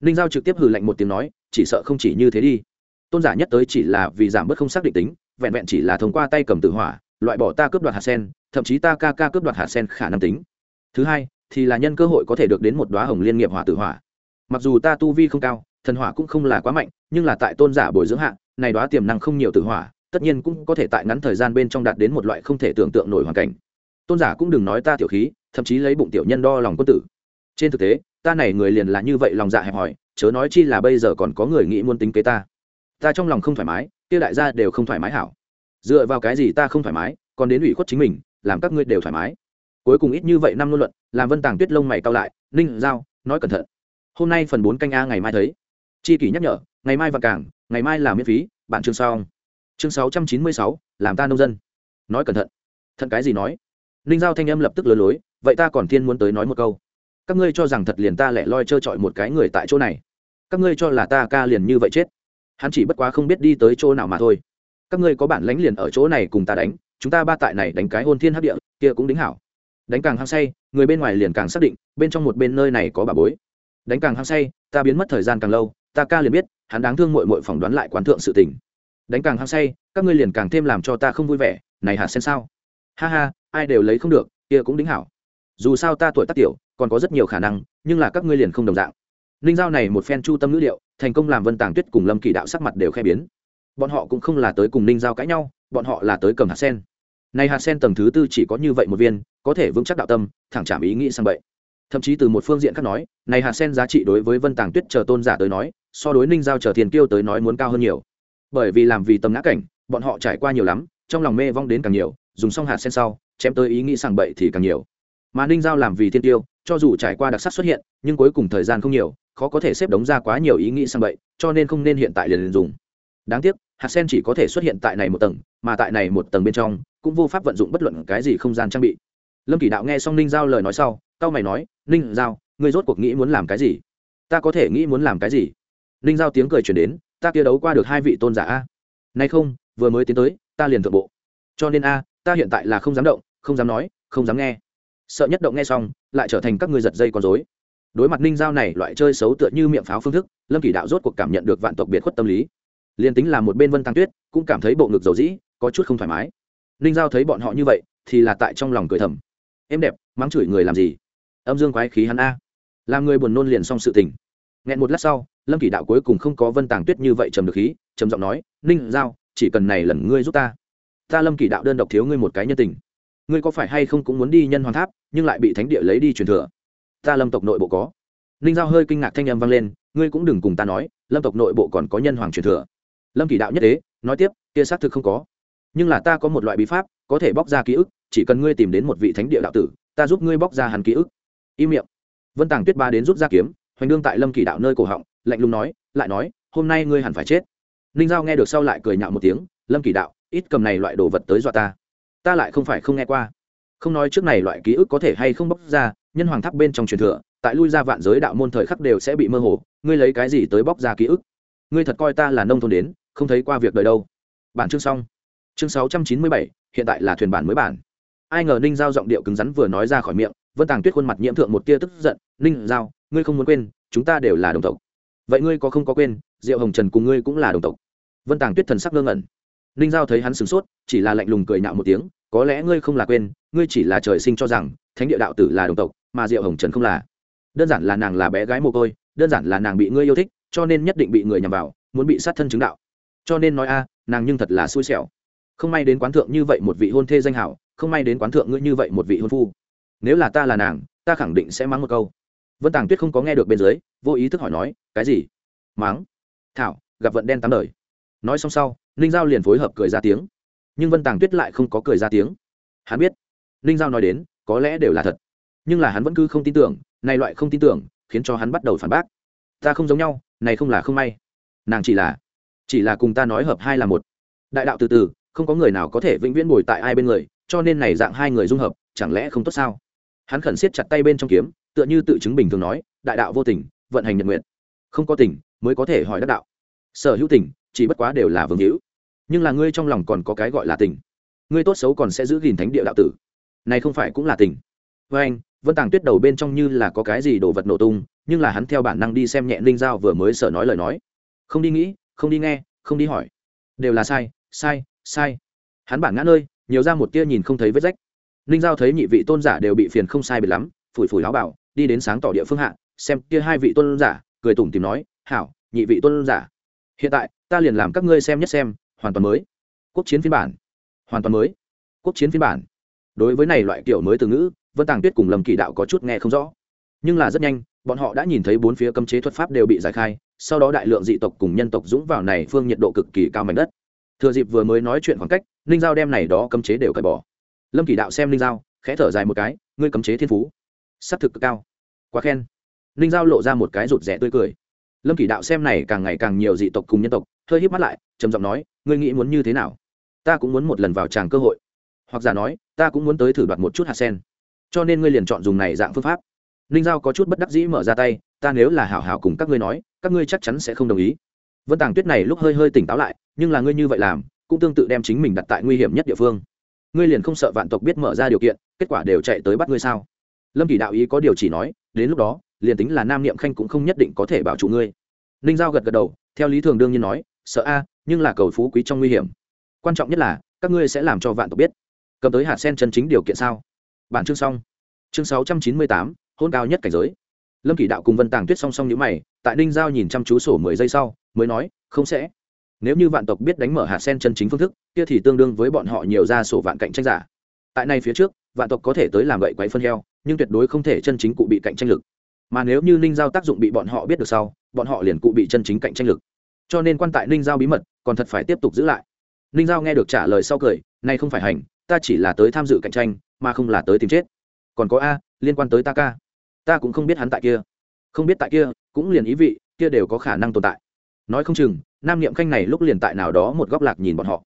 Ninh giao trực tiếp hừ lạnh một tiếng nói chỉ sợ không chỉ như thế đi. Tôn giả nhất tới chỉ là vì giảm bớt không xác định tính, vẹn vẹn chỉ là thông qua tay cầm tử hỏa, loại bỏ ta cướp đoạt hạt sen, thậm chí ta ca ca cướp đoạt hạt sen khả năng tính. Thứ hai, thì là nhân cơ hội có thể được đến một đoá hồng liên nghiệp hỏa tử hỏa. Mặc dù ta tu vi không cao, thần hỏa cũng không là quá mạnh, nhưng là tại tôn giả bồi dưỡng hạ, này đoá tiềm năng không nhiều tử hỏa, tất nhiên cũng có thể tại ngắn thời gian bên trong đạt đến một loại không thể tưởng tượng nổi hoàn cảnh. Tôn giả cũng đừng nói ta tiểu khí, thậm chí lấy bụng tiểu nhân đo lòng quân tử. Trên thực tế, ta này người liền là như vậy lòng dạ hẹp hòi chớ nói chi là bây giờ còn có người nghĩ muốn tính kế ta. Ta trong lòng không thoải mái, kia đại gia đều không thoải mái hảo. Dựa vào cái gì ta không thoải mái, còn đến ủy khuất chính mình, làm các ngươi đều thoải mái. Cuối cùng ít như vậy năm ngôn luận, làm vân tàng tuyết lông mày cao lại, ninh giao, nói cẩn thận. Hôm nay phần bốn canh a ngày mai thấy. Chi kỷ nhắc nhở, ngày mai và cảng, ngày mai là miễn phí, bạn chương sau chương sáu trăm chín mươi sáu, làm ta nông dân. Nói cẩn thận. Thận cái gì nói? Ninh giao thanh âm lập tức lừa lối, vậy ta còn thiên muốn tới nói một câu. Các ngươi cho rằng thật liền ta lẻ loi trơ trọi một cái người tại chỗ này các ngươi cho là ta ca liền như vậy chết. Hắn chỉ bất quá không biết đi tới chỗ nào mà thôi. Các ngươi có bản lánh liền ở chỗ này cùng ta đánh, chúng ta ba tại này đánh cái hôn thiên hấp địa, kia cũng đính hảo. Đánh càng hăng say, người bên ngoài liền càng xác định, bên trong một bên nơi này có bà bối. Đánh càng hăng say, ta biến mất thời gian càng lâu, ta ca liền biết, hắn đáng thương mội mội phỏng đoán lại quán thượng sự tình. Đánh càng hăng say, các ngươi liền càng thêm làm cho ta không vui vẻ, này hạt sen sao? Ha ha, ai đều lấy không được, kia cũng đính hảo. Dù sao ta tuổi tác tiểu, còn có rất nhiều khả năng, nhưng là các ngươi liền không đồng dạng ninh giao này một phen chu tâm ngữ liệu thành công làm vân tàng tuyết cùng lâm kỳ đạo sắc mặt đều khe biến. Bọn họ cũng không là tới cùng ninh giao cãi nhau, bọn họ là tới cầm hạt sen. Này hạt sen tầng thứ tư chỉ có như vậy một viên, có thể vững chắc đạo tâm, thẳng chạm ý nghĩ sang vậy thậm chí từ một phương diện khác nói, này hạt sen giá trị đối với vân tàng tuyết chờ tôn giả tới nói, so đối ninh giao chờ thiền kiêu tới nói muốn cao hơn nhiều. Bởi vì làm vì tầm ngã cảnh, bọn họ trải qua nhiều lắm, trong lòng mê vong đến càng nhiều, dùng xong hạt sen sau, chém tới ý nghĩ sàng bậy thì càng nhiều. Mà ninh giao làm vì thiên tiêu cho dù trải qua đặc sắc xuất hiện nhưng cuối cùng thời gian không nhiều khó có thể xếp đống ra quá nhiều ý nghĩ sang vậy, cho nên không nên hiện tại liền dùng. Đáng tiếc hạt sen chỉ có thể xuất hiện tại này một tầng mà tại này một tầng bên trong cũng vô pháp vận dụng bất luận cái gì không gian trang bị. Lâm kỷ đạo nghe xong ninh giao lời nói sau cao mày nói ninh giao ngươi rốt cuộc nghĩ muốn làm cái gì? Ta có thể nghĩ muốn làm cái gì? Ninh giao tiếng cười chuyển đến ta kia đấu qua được hai vị tôn giả a. Nay không vừa mới tiến tới ta liền thượng bộ. Cho nên a ta hiện tại là không dám động không dám nói không dám nghe sợ nhất động nghe xong, lại trở thành các người giật dây con dối đối mặt ninh giao này loại chơi xấu tựa như miệng pháo phương thức, lâm kỷ đạo rốt cuộc cảm nhận được vạn tộc biệt khuất tâm lý. Liền tính là một bên vân tăng tuyết, cũng cảm thấy bộ ngực dầu dĩ, có chút không thoải mái. Ninh giao thấy bọn họ như vậy, thì là tại trong lòng cười thầm. Em đẹp, mắng chửi người làm gì? Âm dương quái khí hắn a. Làm người buồn nôn liền xong sự tình. Nghẹn một lát sau, lâm kỷ đạo cuối cùng không có vân tàng tuyết như vậy trầm được khí, trầm giọng nói, ninh giao, chỉ cần này lần ngươi giúp ta ta lâm kỷ đạo đơn độc thiếu ngươi một cái nhân tình. Ngươi có phải hay không cũng muốn đi nhân hoàng tháp nhưng lại bị thánh địa lấy đi truyền thừa. Ta lâm tộc nội bộ có. Ninh giao hơi kinh ngạc thanh âm vang lên, ngươi cũng đừng cùng ta nói, lâm tộc nội bộ còn có nhân hoàng truyền thừa. Lâm kỷ đạo nhất đế, nói tiếp, kia xác thực không có. Nhưng là ta có một loại bí pháp, có thể bóc ra ký ức, chỉ cần ngươi tìm đến một vị thánh địa đạo tử, ta giúp ngươi bóc ra hẳn ký ức. Im miệng. Vân tàng tuyết ba đến rút ra kiếm, hoành đương tại lâm kỷ đạo nơi cổ họng, lạnh lùng nói, lại nói, hôm nay ngươi hẳn phải chết. Ninh giao nghe được sau lại cười nhạo một tiếng, lâm kỷ đạo, ít cầm này loại đồ vật tới dọa ta. Ta lại không phải không nghe qua không nói trước này loại ký ức có thể hay không bóc ra, nhân hoàng tháp bên trong truyền thừa, tại lui ra vạn giới đạo môn thời khắc đều sẽ bị mơ hồ. Ngươi lấy cái gì tới bóc ra ký ức? Ngươi thật coi ta là nông thôn đến, không thấy qua việc đời đâu. Bản chương xong. Chương sáu trăm chín mươi bảy, hiện tại là thuyền bản mới bản. Ai ngờ ninh giao giọng điệu cứng rắn vừa nói ra khỏi miệng, vân tàng tuyết khuôn mặt nhiễm thượng một tia tức giận. Ninh giao, ngươi không muốn quên, chúng ta đều là đồng tộc. Vậy ngươi có không có quên, diệu hồng trần cùng ngươi cũng là đồng tộc? Vân tàng tuyết thần sắc ngơ ngẩn. Ninh giao thấy hắn sửng sốt, chỉ là lạnh lùng cười nhạo một tiếng có lẽ ngươi không là quên, ngươi chỉ là trời sinh cho rằng, thánh địa đạo tử là đồng tộc, mà diệu hồng trần không là. Đơn giản là nàng là bé gái mồ côi, đơn giản là nàng bị ngươi yêu thích, cho nên nhất định bị người nhằm vào, muốn bị sát thân chứng đạo. Cho nên nói a, nàng nhưng thật là xui xẻo. Không may đến quán thượng như vậy một vị hôn thê danh hảo, không may đến quán thượng ngươi như vậy một vị hôn phu. Nếu là ta là nàng, ta khẳng định sẽ mắng một câu. Vân tàng tuyết không có nghe được bên dưới, vô ý thức hỏi nói, cái gì? Mắng. Thảo, gặp vận đen tám đời. Nói xong sau, ninh giao liền phối hợp cười ra tiếng nhưng vân tàng tuyết lại không có cười ra tiếng hắn biết ninh giao nói đến có lẽ đều là thật nhưng là hắn vẫn cứ không tin tưởng này loại không tin tưởng khiến cho hắn bắt đầu phản bác ta không giống nhau này không là không may nàng chỉ là chỉ là cùng ta nói hợp hai là một đại đạo từ từ không có người nào có thể vĩnh viễn bồi tại ai bên người cho nên này dạng hai người dung hợp chẳng lẽ không tốt sao hắn khẩn siết chặt tay bên trong kiếm tựa như tự chứng bình thường nói đại đạo vô tình vận hành nhật nguyện không có tình mới có thể hỏi đắc đạo sở hữu tình chỉ bất quá đều là vương hữu nhưng là ngươi trong lòng còn có cái gọi là tình. Ngươi tốt xấu còn sẽ giữ gìn thánh địa đạo tử. Này không phải cũng là tình. Với anh, vân tàng tuyết đầu bên trong như là có cái gì đồ vật nổ tung, nhưng là hắn theo bản năng đi xem nhẹ linh giao vừa mới sợ nói lời nói. Không đi nghĩ, không đi nghe, không đi hỏi. Đều là sai sai sai. Hắn bản ngã nơi, nhiều ra một tia nhìn không thấy vết rách. Ninh giao thấy nhị vị tôn giả đều bị phiền không sai biệt lắm, phủi phủi láo bảo, đi đến sáng tỏ địa phương hạ, xem kia hai vị tôn giả, cười tủm tìm nói, hảo, nhị vị tôn giả, hiện tại ta liền làm các ngươi xem nhất xem hoàn toàn mới. Quốc chiến phiên bản. Hoàn toàn mới. Quốc chiến phiên bản. Đối với này loại kiểu mới từ ngữ, vân tàng tuyết cùng lầm kỳ đạo có chút nghe không rõ. Nhưng là rất nhanh, bọn họ đã nhìn thấy bốn phía cấm chế thuật pháp đều bị giải khai, sau đó đại lượng dị tộc cùng nhân tộc dũng vào này phương nhiệt độ cực kỳ cao mảnh đất. Thừa dịp vừa mới nói chuyện khoảng cách, ninh giao đem này đó cấm chế đều cởi bỏ. Lâm kỳ đạo xem ninh giao, khẽ thở dài một cái, ngươi cấm chế thiên phú s ắ c thực cực cao. Quá khen. Ninh giao lộ ra một cái rụt rẻ tươi cười. Lâm kỳ đạo xem này càng ngày càng nhiều dị tộc cùng nhân tộc, hơi híp mắt lại, trầm giọng nói ngươi nghĩ muốn như thế nào? Ta cũng muốn một lần vào tràng cơ hội. Hoặc giả nói, ta cũng muốn tới thử đoạt một chút hạt sen. Cho nên ngươi liền chọn dùng này dạng phương pháp. Ninh giao có chút bất đắc dĩ mở ra tay, ta nếu là hảo hảo cùng các ngươi nói, các ngươi chắc chắn sẽ không đồng ý. Vân tàng tuyết này lúc hơi hơi tỉnh táo lại, nhưng là ngươi như vậy làm, cũng tương tự đem chính mình đặt tại nguy hiểm nhất địa phương. Ngươi liền không sợ vạn tộc biết mở ra điều kiện, kết quả đều chạy tới bắt ngươi sao? Lâm kỳ đạo ý có điều chỉ nói, đến lúc đó, liền tính là nam niệm khanh cũng không nhất định có thể bảo trụ ngươi. Ninh giao gật gật đầu, theo lý thường đương nhiên nói, sợ a nhưng là cầu phú quý trong nguy hiểm. Quan trọng nhất là, các ngươi sẽ làm cho vạn tộc biết. Cầm tới hạt sen chân chính điều kiện sao? Bản chương xong. Chương sáu trăm chín mươi tám, hôn cao nhất cảnh giới. Lâm kỷ đạo cùng vân tàng tuyết song song n h ữ mày, tại ninh giao nhìn chăm chú sổ mười giây sau, mới nói, không sẽ. Nếu như vạn tộc biết đánh mở hạt sen chân chính phương thức, kia thì tương đương với bọn họ nhiều ra sổ vạn cạnh tranh giả. Tại này phía trước, vạn tộc có thể tới làm gậy quấy phân heo, nhưng tuyệt đối không thể chân chính cụ bị cạnh tranh lực. Mà nếu như ninh giao tác dụng bị bọn họ biết được sau, bọn họ liền cụ bị chân chính cạnh tranh lực cho nên quan tại ninh giao bí mật, còn thật phải tiếp tục giữ lại. Ninh giao nghe được trả lời sau cười nay không phải hành, ta chỉ là tới tham dự cạnh tranh, mà không là tới tìm chết. Còn có a, liên quan tới ta ca. Ta cũng không biết hắn tại kia. Không biết tại kia, cũng liền ý vị, kia đều có khả năng tồn tại. Nói không chừng, nam niệm khanh này lúc liền tại nào đó một góc lạc nhìn bọn họ.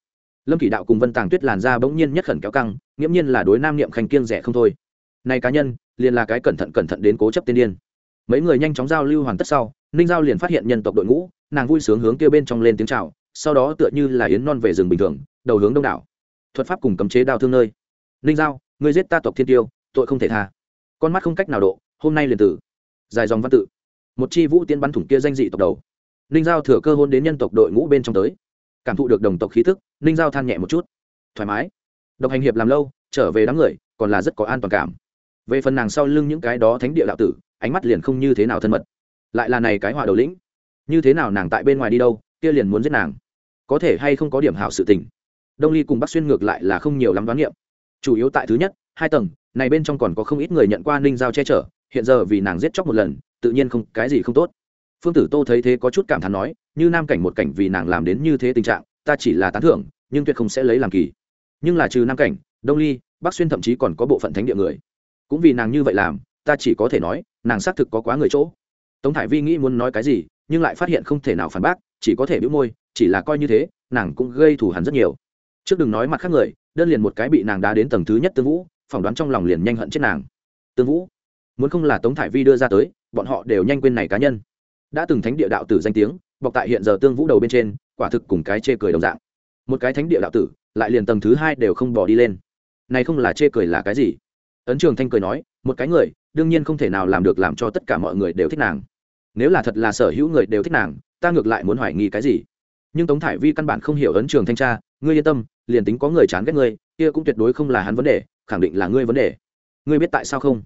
Lâm kỷ đạo cùng vân tàng tuyết làn ra bỗng nhiên nhất khẩn kéo căng, nghiễm nhiên là đối nam niệm khanh kiêng rẻ không thôi. Này cá nhân, liền là cái cẩn thận cẩn thận đến cố chấp tiên điên. Mấy người nhanh chóng giao lưu hoàn tất sau ninh giao liền phát hiện nhân tộc đội ngũ, nàng vui sướng hướng kia bên trong lên tiếng chào, sau đó tựa như là yến non về rừng bình thường, đầu hướng đông đảo. Thuật pháp cùng cấm chế đao thương nơi. Ninh giao người giết ta tộc thiên tiêu, tội không thể tha. Con mắt không cách nào độ, hôm nay liền tử. Dài dòng văn tự. Một chi vũ tiên bắn thủng kia danh dị tộc đầu. Ninh giao thừa cơ hôn đến nhân tộc đội ngũ bên trong tới. Cảm thụ được đồng tộc khí thức, ninh giao than nhẹ một chút. Thoải mái. Độc hành hiệp làm lâu, trở về đám người, còn là rất có an toàn cảm. Về phần nàng sau lưng những cái đó thánh địa đạo tử, ánh mắt liền không như thế nào thân mật lại là này cái họa đầu lĩnh. Như thế nào nàng tại bên ngoài đi đâu, kia liền muốn giết nàng. Có thể hay không có điểm hảo sự tình. Đông ly cùng bắc xuyên ngược lại là không nhiều lắm đoán niệm chủ yếu tại thứ nhất, hai tầng, này bên trong còn có không ít người nhận qua ninh giao che chở, hiện giờ vì nàng giết chóc một lần, tự nhiên không, cái gì không tốt. Phương tử tô thấy thế có chút cảm thán nói, như nam cảnh một cảnh vì nàng làm đến như thế tình trạng, ta chỉ là tán thưởng, nhưng tuyệt không sẽ lấy làm kỳ. Nhưng là trừ nam cảnh, đông ly, bắc xuyên thậm chí còn có bộ phận thánh địa người. Cũng vì nàng như vậy làm, ta chỉ có thể nói, nàng xác thực có quá người chỗ tống thải vi nghĩ muốn nói cái gì, nhưng lại phát hiện không thể nào phản bác, chỉ có thể bĩu môi, chỉ là coi như thế, nàng cũng gây thù hẳn rất nhiều. Trước đừng nói mặt khác người, đơn liền một cái bị nàng đá đến tầng thứ nhất tương vũ, phỏng đoán trong lòng liền nhanh hận chết nàng. Tương vũ, muốn không là tống thải vi đưa ra tới, bọn họ đều nhanh quên này cá nhân. Đã từng thánh địa đạo tử danh tiếng, bọc tại hiện giờ tương vũ đầu bên trên, quả thực cùng cái chê cười đồng dạng. Một cái thánh địa đạo tử, lại liền tầng thứ hai đều không bỏ đi lên. Này không là chê cười là cái gì? Ấn trường thanh cười nói, một cái người, đương nhiên không thể nào làm được làm cho tất cả mọi người đều thích nàng nếu là thật là sở hữu người đều thích nàng, ta ngược lại muốn hoài nghi cái gì? Nhưng tống thải vi căn bản không hiểu ấn trường thanh tra, ngươi yên tâm, liền tính có người chán ghét ngươi, kia cũng tuyệt đối không là hắn vấn đề, khẳng định là ngươi vấn đề. Ngươi biết tại sao không?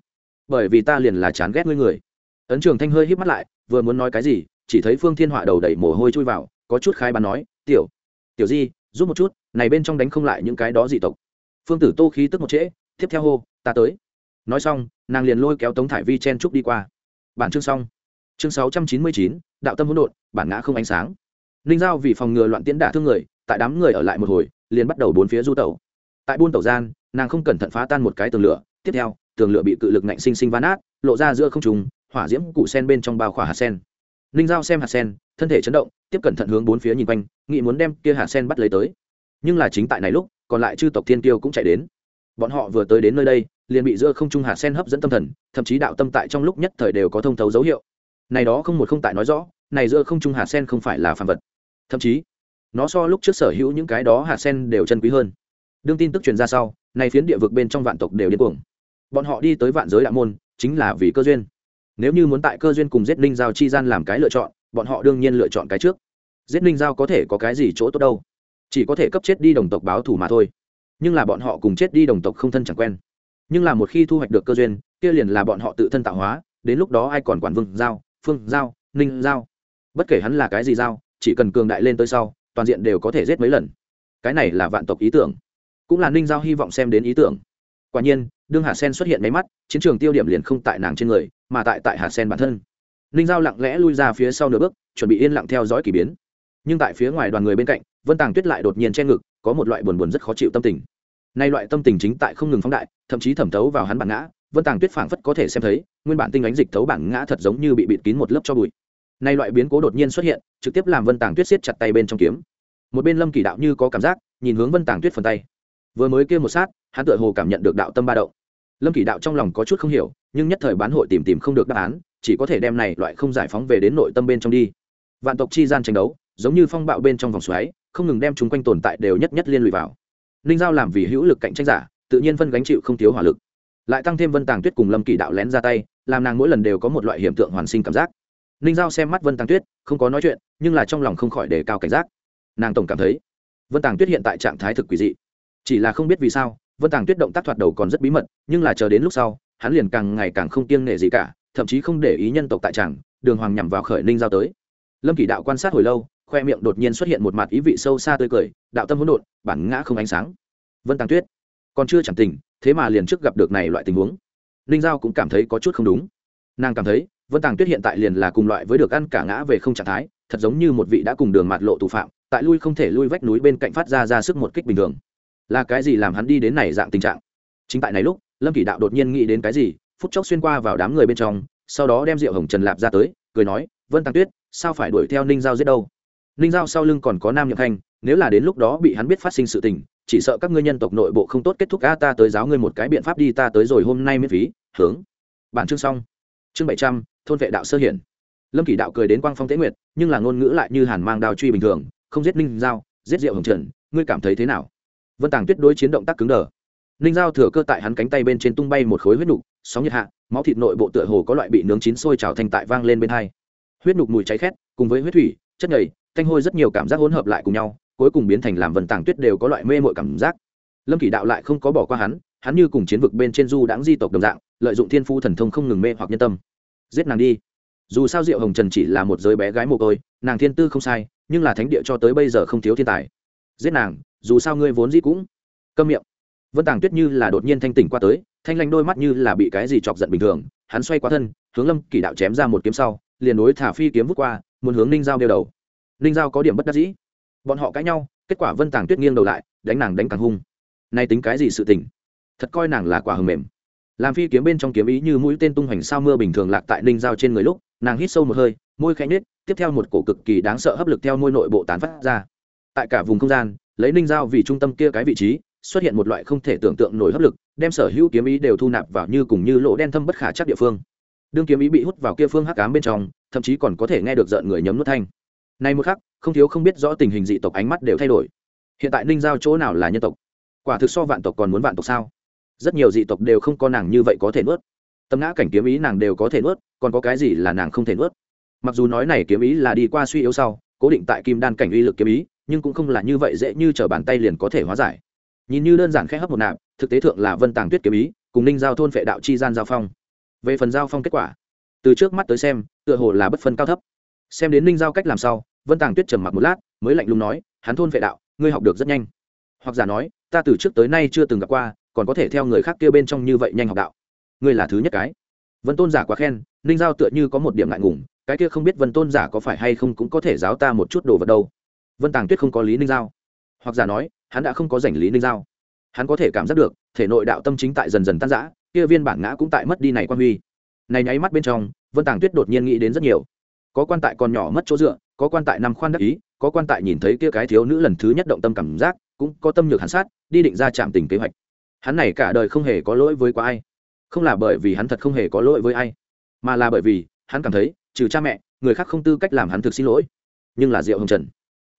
Bởi vì ta liền là chán ghét ngươi người. Ấn trường thanh hơi hít mắt lại, vừa muốn nói cái gì, chỉ thấy phương thiên họa đầu đẩy mồ hôi chui vào, có chút khai bán nói, tiểu tiểu di, giúp một chút, này bên trong đánh không lại những cái đó dị tộc. Phương tử tô khí tức một trễ, tiếp theo hô, ta tới. Nói xong, nàng liền lôi kéo tống thải vi chen trúc đi qua. Bản chương xong chương sáu trăm chín mươi chín, đạo tâm hỗn độn, bản ngã không ánh sáng. Ninh giao vì phòng ngừa loạn tiễn đả thương người, tại đám người ở lại một hồi, liền bắt đầu bốn phía du tẩu. Tại buôn tẩu gian, nàng không cẩn thận phá tan một cái tường lửa, tiếp theo, tường lửa bị cự lực nạnh sinh sinh ván át lộ ra giữa không trùng hỏa diễm cụ sen bên trong bao khỏa hạt sen. Ninh giao xem hạt sen, thân thể chấn động, tiếp cẩn thận hướng bốn phía nhìn quanh, nghĩ muốn đem kia hạt sen bắt lấy tới. Nhưng là chính tại này lúc, còn lại chư tộc thiên tiêu cũng chạy đến. Bọn họ vừa tới đến nơi đây, liền bị giữa không trung hạt sen hấp dẫn tâm thần, thậm chí đạo tâm tại trong lúc nhất thời đều có thông thấu dấu hiệu này đó không một không tại nói rõ, này giữa không trung hạt sen không phải là phàm vật. Thậm chí, nó so lúc trước sở hữu những cái đó hạt sen đều chân quý hơn. Đương tin tức truyền ra sau, này phiến địa vực bên trong vạn tộc đều điên cuồng. Bọn họ đi tới vạn giới đạo môn, chính là vì cơ duyên. Nếu như muốn tại cơ duyên cùng giết ninh giao chi gian làm cái lựa chọn, bọn họ đương nhiên lựa chọn cái trước. Giết ninh giao có thể có cái gì chỗ tốt đâu? Chỉ có thể cấp chết đi đồng tộc báo thù mà thôi. Nhưng là bọn họ cùng chết đi đồng tộc không thân chẳng quen. Nhưng là một khi thu hoạch được cơ duyên, kia liền là bọn họ tự thân tạo hóa, đến lúc đó ai còn quản vương, giao? Phương giao, ninh giao. Bất kể hắn là cái gì giao, chỉ cần cường đại lên tới sau, toàn diện đều có thể giết mấy lần. Cái này là vạn tộc ý tưởng. Cũng là ninh giao hy vọng xem đến ý tưởng. Quả nhiên, đương Hà sen xuất hiện máy mắt, chiến trường tiêu điểm liền không tại nàng trên người, mà tại tại Hà sen bản thân. Ninh giao lặng lẽ lui ra phía sau nửa bước, chuẩn bị yên lặng theo dõi k ỳ biến. Nhưng tại phía ngoài đoàn người bên cạnh, vân tàng tuyết lại đột nhiên che ngực, có một loại buồn buồn rất khó chịu tâm tình. Nay loại tâm tình chính tại không ngừng phóng đại, thậm chí thẩm thấu vào hắn bản ngã vân tàng tuyết phảng phất có thể xem thấy, nguyên bản tinh ánh dịch thấu bảng ngã thật giống như bị bịt kín một lớp cho bụi. Nay loại biến cố đột nhiên xuất hiện, trực tiếp làm vân tàng tuyết siết chặt tay bên trong kiếm. Một bên lâm kỳ đạo như có cảm giác, nhìn hướng vân tàng tuyết phần tay. Vừa mới kêu một sát, hắn tựa hồ cảm nhận được đạo tâm ba động. Lâm kỳ đạo trong lòng có chút không hiểu, nhưng nhất thời bán hội tìm tìm không được đáp án, chỉ có thể đem này loại không giải phóng về đến nội tâm bên trong đi. Vạn tộc chi gian tranh đấu, giống như phong bạo bên trong vòng xoáy, không ngừng đem chúng quanh tồn tại đều nhất nhất liên lụy vào. Ninh giao làm vì hữu lực cạnh tranh giả, tự nhiên phân gánh chịu không thiếu hỏa lực lại tăng thêm vân tàng tuyết cùng lâm kỳ đạo lén ra tay, làm nàng mỗi lần đều có một loại hiện tượng hoàn sinh cảm giác. Ninh giao xem mắt vân tàng tuyết, không có nói chuyện, nhưng là trong lòng không khỏi đề cao cảnh giác. Nàng tổng cảm thấy, vân tàng tuyết hiện tại trạng thái thực quỷ dị. Chỉ là không biết vì sao, vân tàng tuyết động tác thoạt đầu còn rất bí mật, nhưng là chờ đến lúc sau, hắn liền càng ngày càng không kiêng nể gì cả, thậm chí không để ý nhân tộc tại tràng, đường hoàng nhằm vào khởi ninh giao tới. Lâm kỷ đạo quan sát hồi lâu, khoe miệng đột nhiên xuất hiện một mặt ý vị sâu xa tươi cười, đạo tâm hỗn độn, bản ngã không ánh sáng. Vân tàng tuyết còn chưa chẳng tình thế mà liền trước gặp được này loại tình huống. Ninh giao cũng cảm thấy có chút không đúng. Nàng cảm thấy, vân tàng tuyết hiện tại liền là cùng loại với được ăn cả ngã về không trạng thái, thật giống như một vị đã cùng đường mạt lộ tù phạm, tại lui không thể lui vách núi bên cạnh phát ra ra sức một kích bình thường. Là cái gì làm hắn đi đến này dạng tình trạng? Chính tại này lúc, lâm kỷ đạo đột nhiên nghĩ đến cái gì, phút chốc xuyên qua vào đám người bên trong, sau đó đem rượu hồng trần lạp ra tới, cười nói, vân tàng tuyết, sao phải đuổi theo ninh giao giết đâu? Ninh giao sau lưng còn có nam nhậm thanh nếu là đến lúc đó bị hắn biết phát sinh sự tình, chỉ sợ các ngươi nhân tộc nội bộ không tốt kết thúc a ta tới giáo ngươi một cái biện pháp đi, ta tới rồi hôm nay miễn phí, hướng. Bản chương xong. Chương bảy trăm, thôn vệ đạo sơ hiển. Lâm kỷ đạo cười đến quang phong tế nguyệt, nhưng là ngôn ngữ lại như hàn mang đào truy bình thường, không giết ninh giao, giết diệu hồng trần, ngươi cảm thấy thế nào? Vân tàng tuyết đối chiến động tác cứng đờ. Ninh giao thừa cơ tại hắn cánh tay bên trên tung bay một khối huyết nục, sóng nhiệt hạ, máu thịt nội bộ tựa hồ có loại bị nướng chín sôi trào thành tại vang lên bên hai. Huyết nục mùi cháy khét, cùng với huyết thủy, chất nhầy, thanh hôi rất nhiều cảm giác hỗn hợp lại cùng nhau cuối cùng biến thành làm vần tàng tuyết đều có loại mê mội cảm giác. Lâm kỷ đạo lại không có bỏ qua hắn hắn như cùng chiến vực bên trên du đãng di tộc đồng dạng, lợi dụng thiên phu thần thông không ngừng mê hoặc nhân tâm. Giết nàng đi. Dù sao diệu hồng trần chỉ là một giới bé gái mồ côi, nàng thiên tư không sai, nhưng là thánh địa cho tới bây giờ không thiếu thiên tài. Giết nàng, dù sao ngươi vốn dĩ cũng câm miệng. Vân tàng tuyết như là đột nhiên thanh tỉnh qua tới, thanh lanh đôi mắt như là bị cái gì chọc giận bình thường, hắn xoay qua thân, hướng lâm kỷ đạo chém ra một kiếm sau, liền đối thả phi kiếm vút qua, muốn hướng ninh giao đeo đầu. Ninh giao có điểm bất đắc dĩ bọn họ cãi nhau, kết quả vân tàng tuyết nghiêng đầu lại, đánh nàng đánh càng hung. Nay tính cái gì sự tình? Thật coi nàng là quả hầm mềm. Làm phi kiếm bên trong kiếm ý như mũi tên tung hoành sao mưa bình thường lạc tại ninh giao trên người lúc, nàng hít sâu một hơi, môi khẽ nhếch, tiếp theo một cổ cực kỳ đáng sợ hấp lực theo môi nội bộ tán phát ra. Tại cả vùng không gian, lấy ninh giao vì trung tâm kia cái vị trí, xuất hiện một loại không thể tưởng tượng nổi hấp lực, đem sở hữu kiếm ý đều thu nạp vào như cùng như lỗ đen thâm bất khả chắc địa phương. Đương kiếm ý bị hút vào kia phương hắc ám bên trong, thậm chí còn có thể nghe được giận người nhấm nuốt thanh. Nay một khắc không thiếu không biết rõ tình hình dị tộc ánh mắt đều thay đổi. Hiện tại ninh giao chỗ nào là nhân tộc? Quả thực so vạn tộc còn muốn vạn tộc sao? Rất nhiều dị tộc đều không có nàng như vậy có thể nuốt. Tâm ngã cảnh kiếm ý nàng đều có thể nuốt, còn có cái gì là nàng không thể nuốt? Mặc dù nói này kiếm ý là đi qua suy yếu sau, cố định tại kim đan cảnh uy lực kiếm ý, nhưng cũng không là như vậy dễ như t r ở bàn tay liền có thể hóa giải. Nhìn như đơn giản khẽ hấp một nạp, thực tế thượng là vân tàng tuyết kiếm ý, cùng ninh giao thôn phệ đạo chi gian giao phong. Về phần giao phong kết quả, từ trước mắt tới xem, tựa hồ là bất phân cao thấp. Xem đến ninh giao cách làm sao vân tàng tuyết trầm mặc một lát, mới lạnh lùng nói, hắn thôn phệ đạo, ngươi học được rất nhanh. Hoặc giả nói, ta từ trước tới nay chưa từng gặp qua, còn có thể theo người khác kia bên trong như vậy nhanh học đạo. Ngươi là thứ nhất cái. Vân tôn giả quá khen, ninh giao tựa như có một điểm ngại ngùng, cái kia không biết vân tôn giả có phải hay không cũng có thể giáo ta một chút đồ vật đâu? Vân tàng tuyết không có lý ninh giao. Hoặc giả nói, hắn đã không có giành lý ninh giao. Hắn có thể cảm giác được, thể nội đạo tâm chính tại dần dần tan rã, kia viên bản ngã cũng tại mất đi này quan huy. Này nháy mắt bên trong, vân tàng tuyết đột nhiên nghĩ đến rất nhiều có quan tại con nhỏ mất chỗ dựa, có quan tại nằm khoan đắc ý, có quan tại nhìn thấy kia cái thiếu nữ lần thứ nhất động tâm cảm giác, cũng có tâm nhược hắn sát, đi định ra chạm tình kế hoạch. Hắn này cả đời không hề có lỗi với quá ai. Không là bởi vì hắn thật không hề có lỗi với ai, mà là bởi vì hắn cảm thấy, trừ cha mẹ, người khác không tư cách làm hắn thực xin lỗi. Nhưng là diệu hồng trần,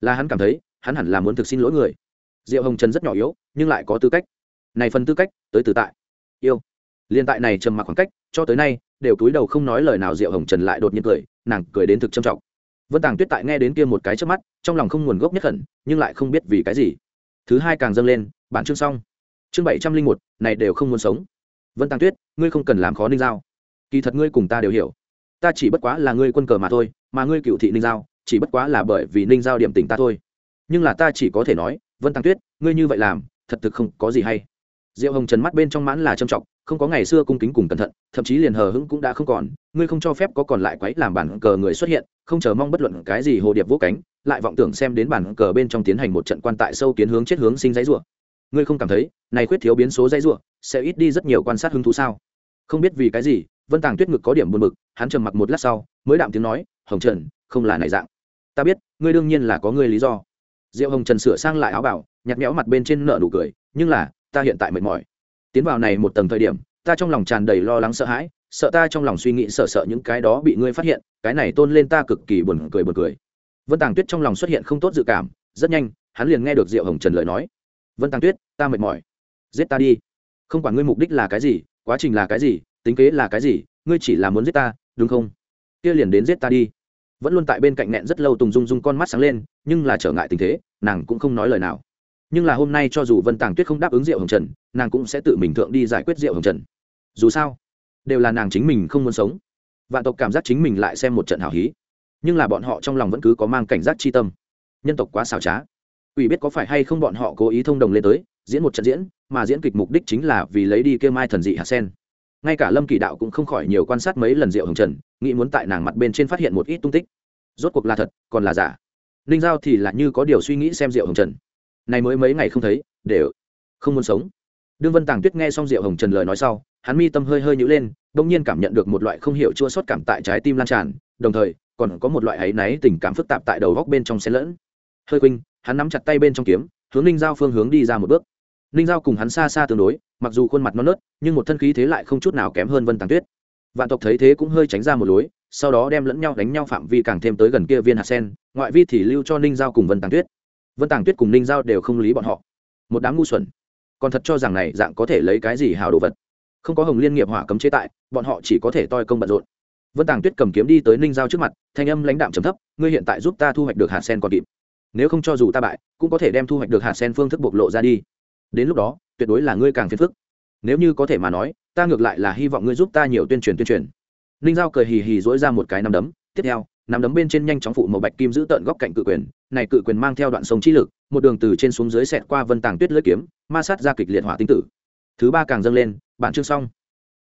là hắn cảm thấy, hắn hẳn là muốn thực xin lỗi người. Diệu hồng trần rất nhỏ yếu, nhưng lại có tư cách. Này phần tư cách, tới từ tại. Yêu. Liên tại này trầm mặc khoảng cách, cho tới nay đều cúi đầu không nói lời nào, diệu hồng trần lại đột nhiên cười, nàng cười đến thực trầm trọng. Vân tàng tuyết tại nghe đến kia một cái trước mắt, trong lòng không nguồn gốc nhất khẩn nhưng lại không biết vì cái gì. Thứ hai càng dâng lên, bản chương xong. Chương bảy trăm linh một, này đều không muốn sống. Vân tàng tuyết, ngươi không cần làm khó ninh giao. Kỳ thật ngươi cùng ta đều hiểu. Ta chỉ bất quá là ngươi quân cờ mà thôi, mà ngươi cựu thị ninh giao, chỉ bất quá là bởi vì ninh giao điểm tình ta thôi. Nhưng là ta chỉ có thể nói, vân Tàng tuyết, ngươi như vậy làm, thật thực không có gì hay. Diệu hồng trần mắt bên trong mãn là trầm trọng không có ngày xưa cung kính cùng cẩn thận, thậm chí liền hờ hững cũng đã không còn, ngươi không cho phép có còn lại quấy làm bản cờ người xuất hiện, không chờ mong bất luận cái gì hồ điệp vỗ cánh, lại vọng tưởng xem đến bản cờ bên trong tiến hành một trận quan tại sâu kiến hướng chết hướng sinh dãy rủa. Ngươi không cảm thấy, này khuyết thiếu biến số dãy rủa sẽ ít đi rất nhiều quan sát hứng thú sao? Không biết vì cái gì, vân tàng tuyết ngực có điểm buồn bực, hắn trầm mặc một lát sau, mới đạm tiếng nói, hồng trần, không là này dạng. Ta biết, ngươi đương nhiên là có ngươi lý do. Diệu hồng trần sửa sang lại áo bảo nhặt nhẽo mặt bên trên nợ nụ cười, nhưng là, ta hiện tại mệt mỏi tiến vào này một tầng thời điểm, ta trong lòng tràn đầy lo lắng sợ hãi, sợ ta trong lòng suy nghĩ sợ sợ những cái đó bị ngươi phát hiện, cái này tôn lên ta cực kỳ buồn cười buồn cười. Vân tàng tuyết trong lòng xuất hiện không tốt dự cảm, rất nhanh, hắn liền nghe được diệu hồng trần lời nói. Vân tàng tuyết, ta mệt mỏi. Giết ta đi. Không quản ngươi mục đích là cái gì, quá trình là cái gì, tính kế là cái gì, ngươi chỉ là muốn giết ta, đúng không? Kia liền đến giết ta đi. Vẫn luôn tại bên cạnh nẹn rất lâu tùng dung dung con mắt sáng lên, nhưng là trở ngại tình thế, nàng cũng không nói lời nào nhưng là hôm nay cho dù vân tàng tuyết không đáp ứng diệu hồng trần, nàng cũng sẽ tự mình thượng đi giải quyết diệu hồng trần. Dù sao, đều là nàng chính mình không muốn sống. Vạn tộc cảm giác chính mình lại xem một trận hào hí. Nhưng là bọn họ trong lòng vẫn cứ có mang cảnh giác chi tâm. Nhân tộc quá xảo trá. Ủy biết có phải hay không bọn họ cố ý thông đồng lên tới, diễn một trận diễn, mà diễn kịch mục đích chính là vì lấy đi kêu mai thần dị hạt sen. Ngay cả lâm kỳ đạo cũng không khỏi nhiều quan sát mấy lần diệu hồng trần, nghĩ muốn tại nàng mặt bên trên phát hiện một ít tung tích. Rốt cuộc là thật, còn là giả. Ninh giao thì là như có điều suy nghĩ xem diệu hồng trần này mới mấy ngày không thấy, đều không muốn sống. Đương vân tàng tuyết nghe xong diệu hồng trần lời nói sau, hắn mi tâm hơi hơi nhữ lên đ ỗ n g nhiên cảm nhận được một loại không hiểu chua sót cảm tại trái tim lan tràn, đồng thời, còn có một loại áy náy tình cảm phức tạp tại đầu góc bên trong xen lẫn. Hơi quỳnh hắn nắm chặt tay bên trong kiếm, hướng ninh giao phương hướng đi ra một bước. Ninh giao cùng hắn xa xa tương đối, mặc dù khuôn mặt non nớt, nhưng một thân khí thế lại không chút nào kém hơn vân tàng tuyết. Vạn tộc thấy thế cũng hơi tránh ra một lối, sau đó đem lẫn nhau đánh nhau phạm vi càng thêm tới gần kia viên hạt sen, ngoại vi thì lưu cho ninh giao cùng vân tàng tuyết vân tàng tuyết cùng ninh giao đều không lý bọn họ một đám ngu xuẩn còn thật cho rằng này dạng có thể lấy cái gì hào đồ vật không có hồng liên nghiệp hỏa cấm chế tại bọn họ chỉ có thể toi công bận rộn vân tàng tuyết cầm kiếm đi tới ninh giao trước mặt thanh âm lãnh đạm trầm thấp ngươi hiện tại giúp ta thu hoạch được hạt sen còn kịp nếu không cho dù ta bại cũng có thể đem thu hoạch được hạt sen phương thức bộc lộ ra đi đến lúc đó tuyệt đối là ngươi càng phiền phức nếu như có thể mà nói ta ngược lại là hy vọng ngươi giúp ta nhiều tuyên truyền tuyên truyền ninh giao cười hì hì dỗi ra một cái nắm đấm tiếp theo nắm đấm bên trên nhanh chóng phụ màu bạch kim giữ tợn góc cạnh cự quyền này cự quyền mang theo đoạn sông chi lực, một đường từ trên xuống dưới xẹt qua vân tàng tuyết lưỡi kiếm, ma sát ra kịch liệt hỏa tinh tử. Thứ ba càng dâng lên, bản chương xong.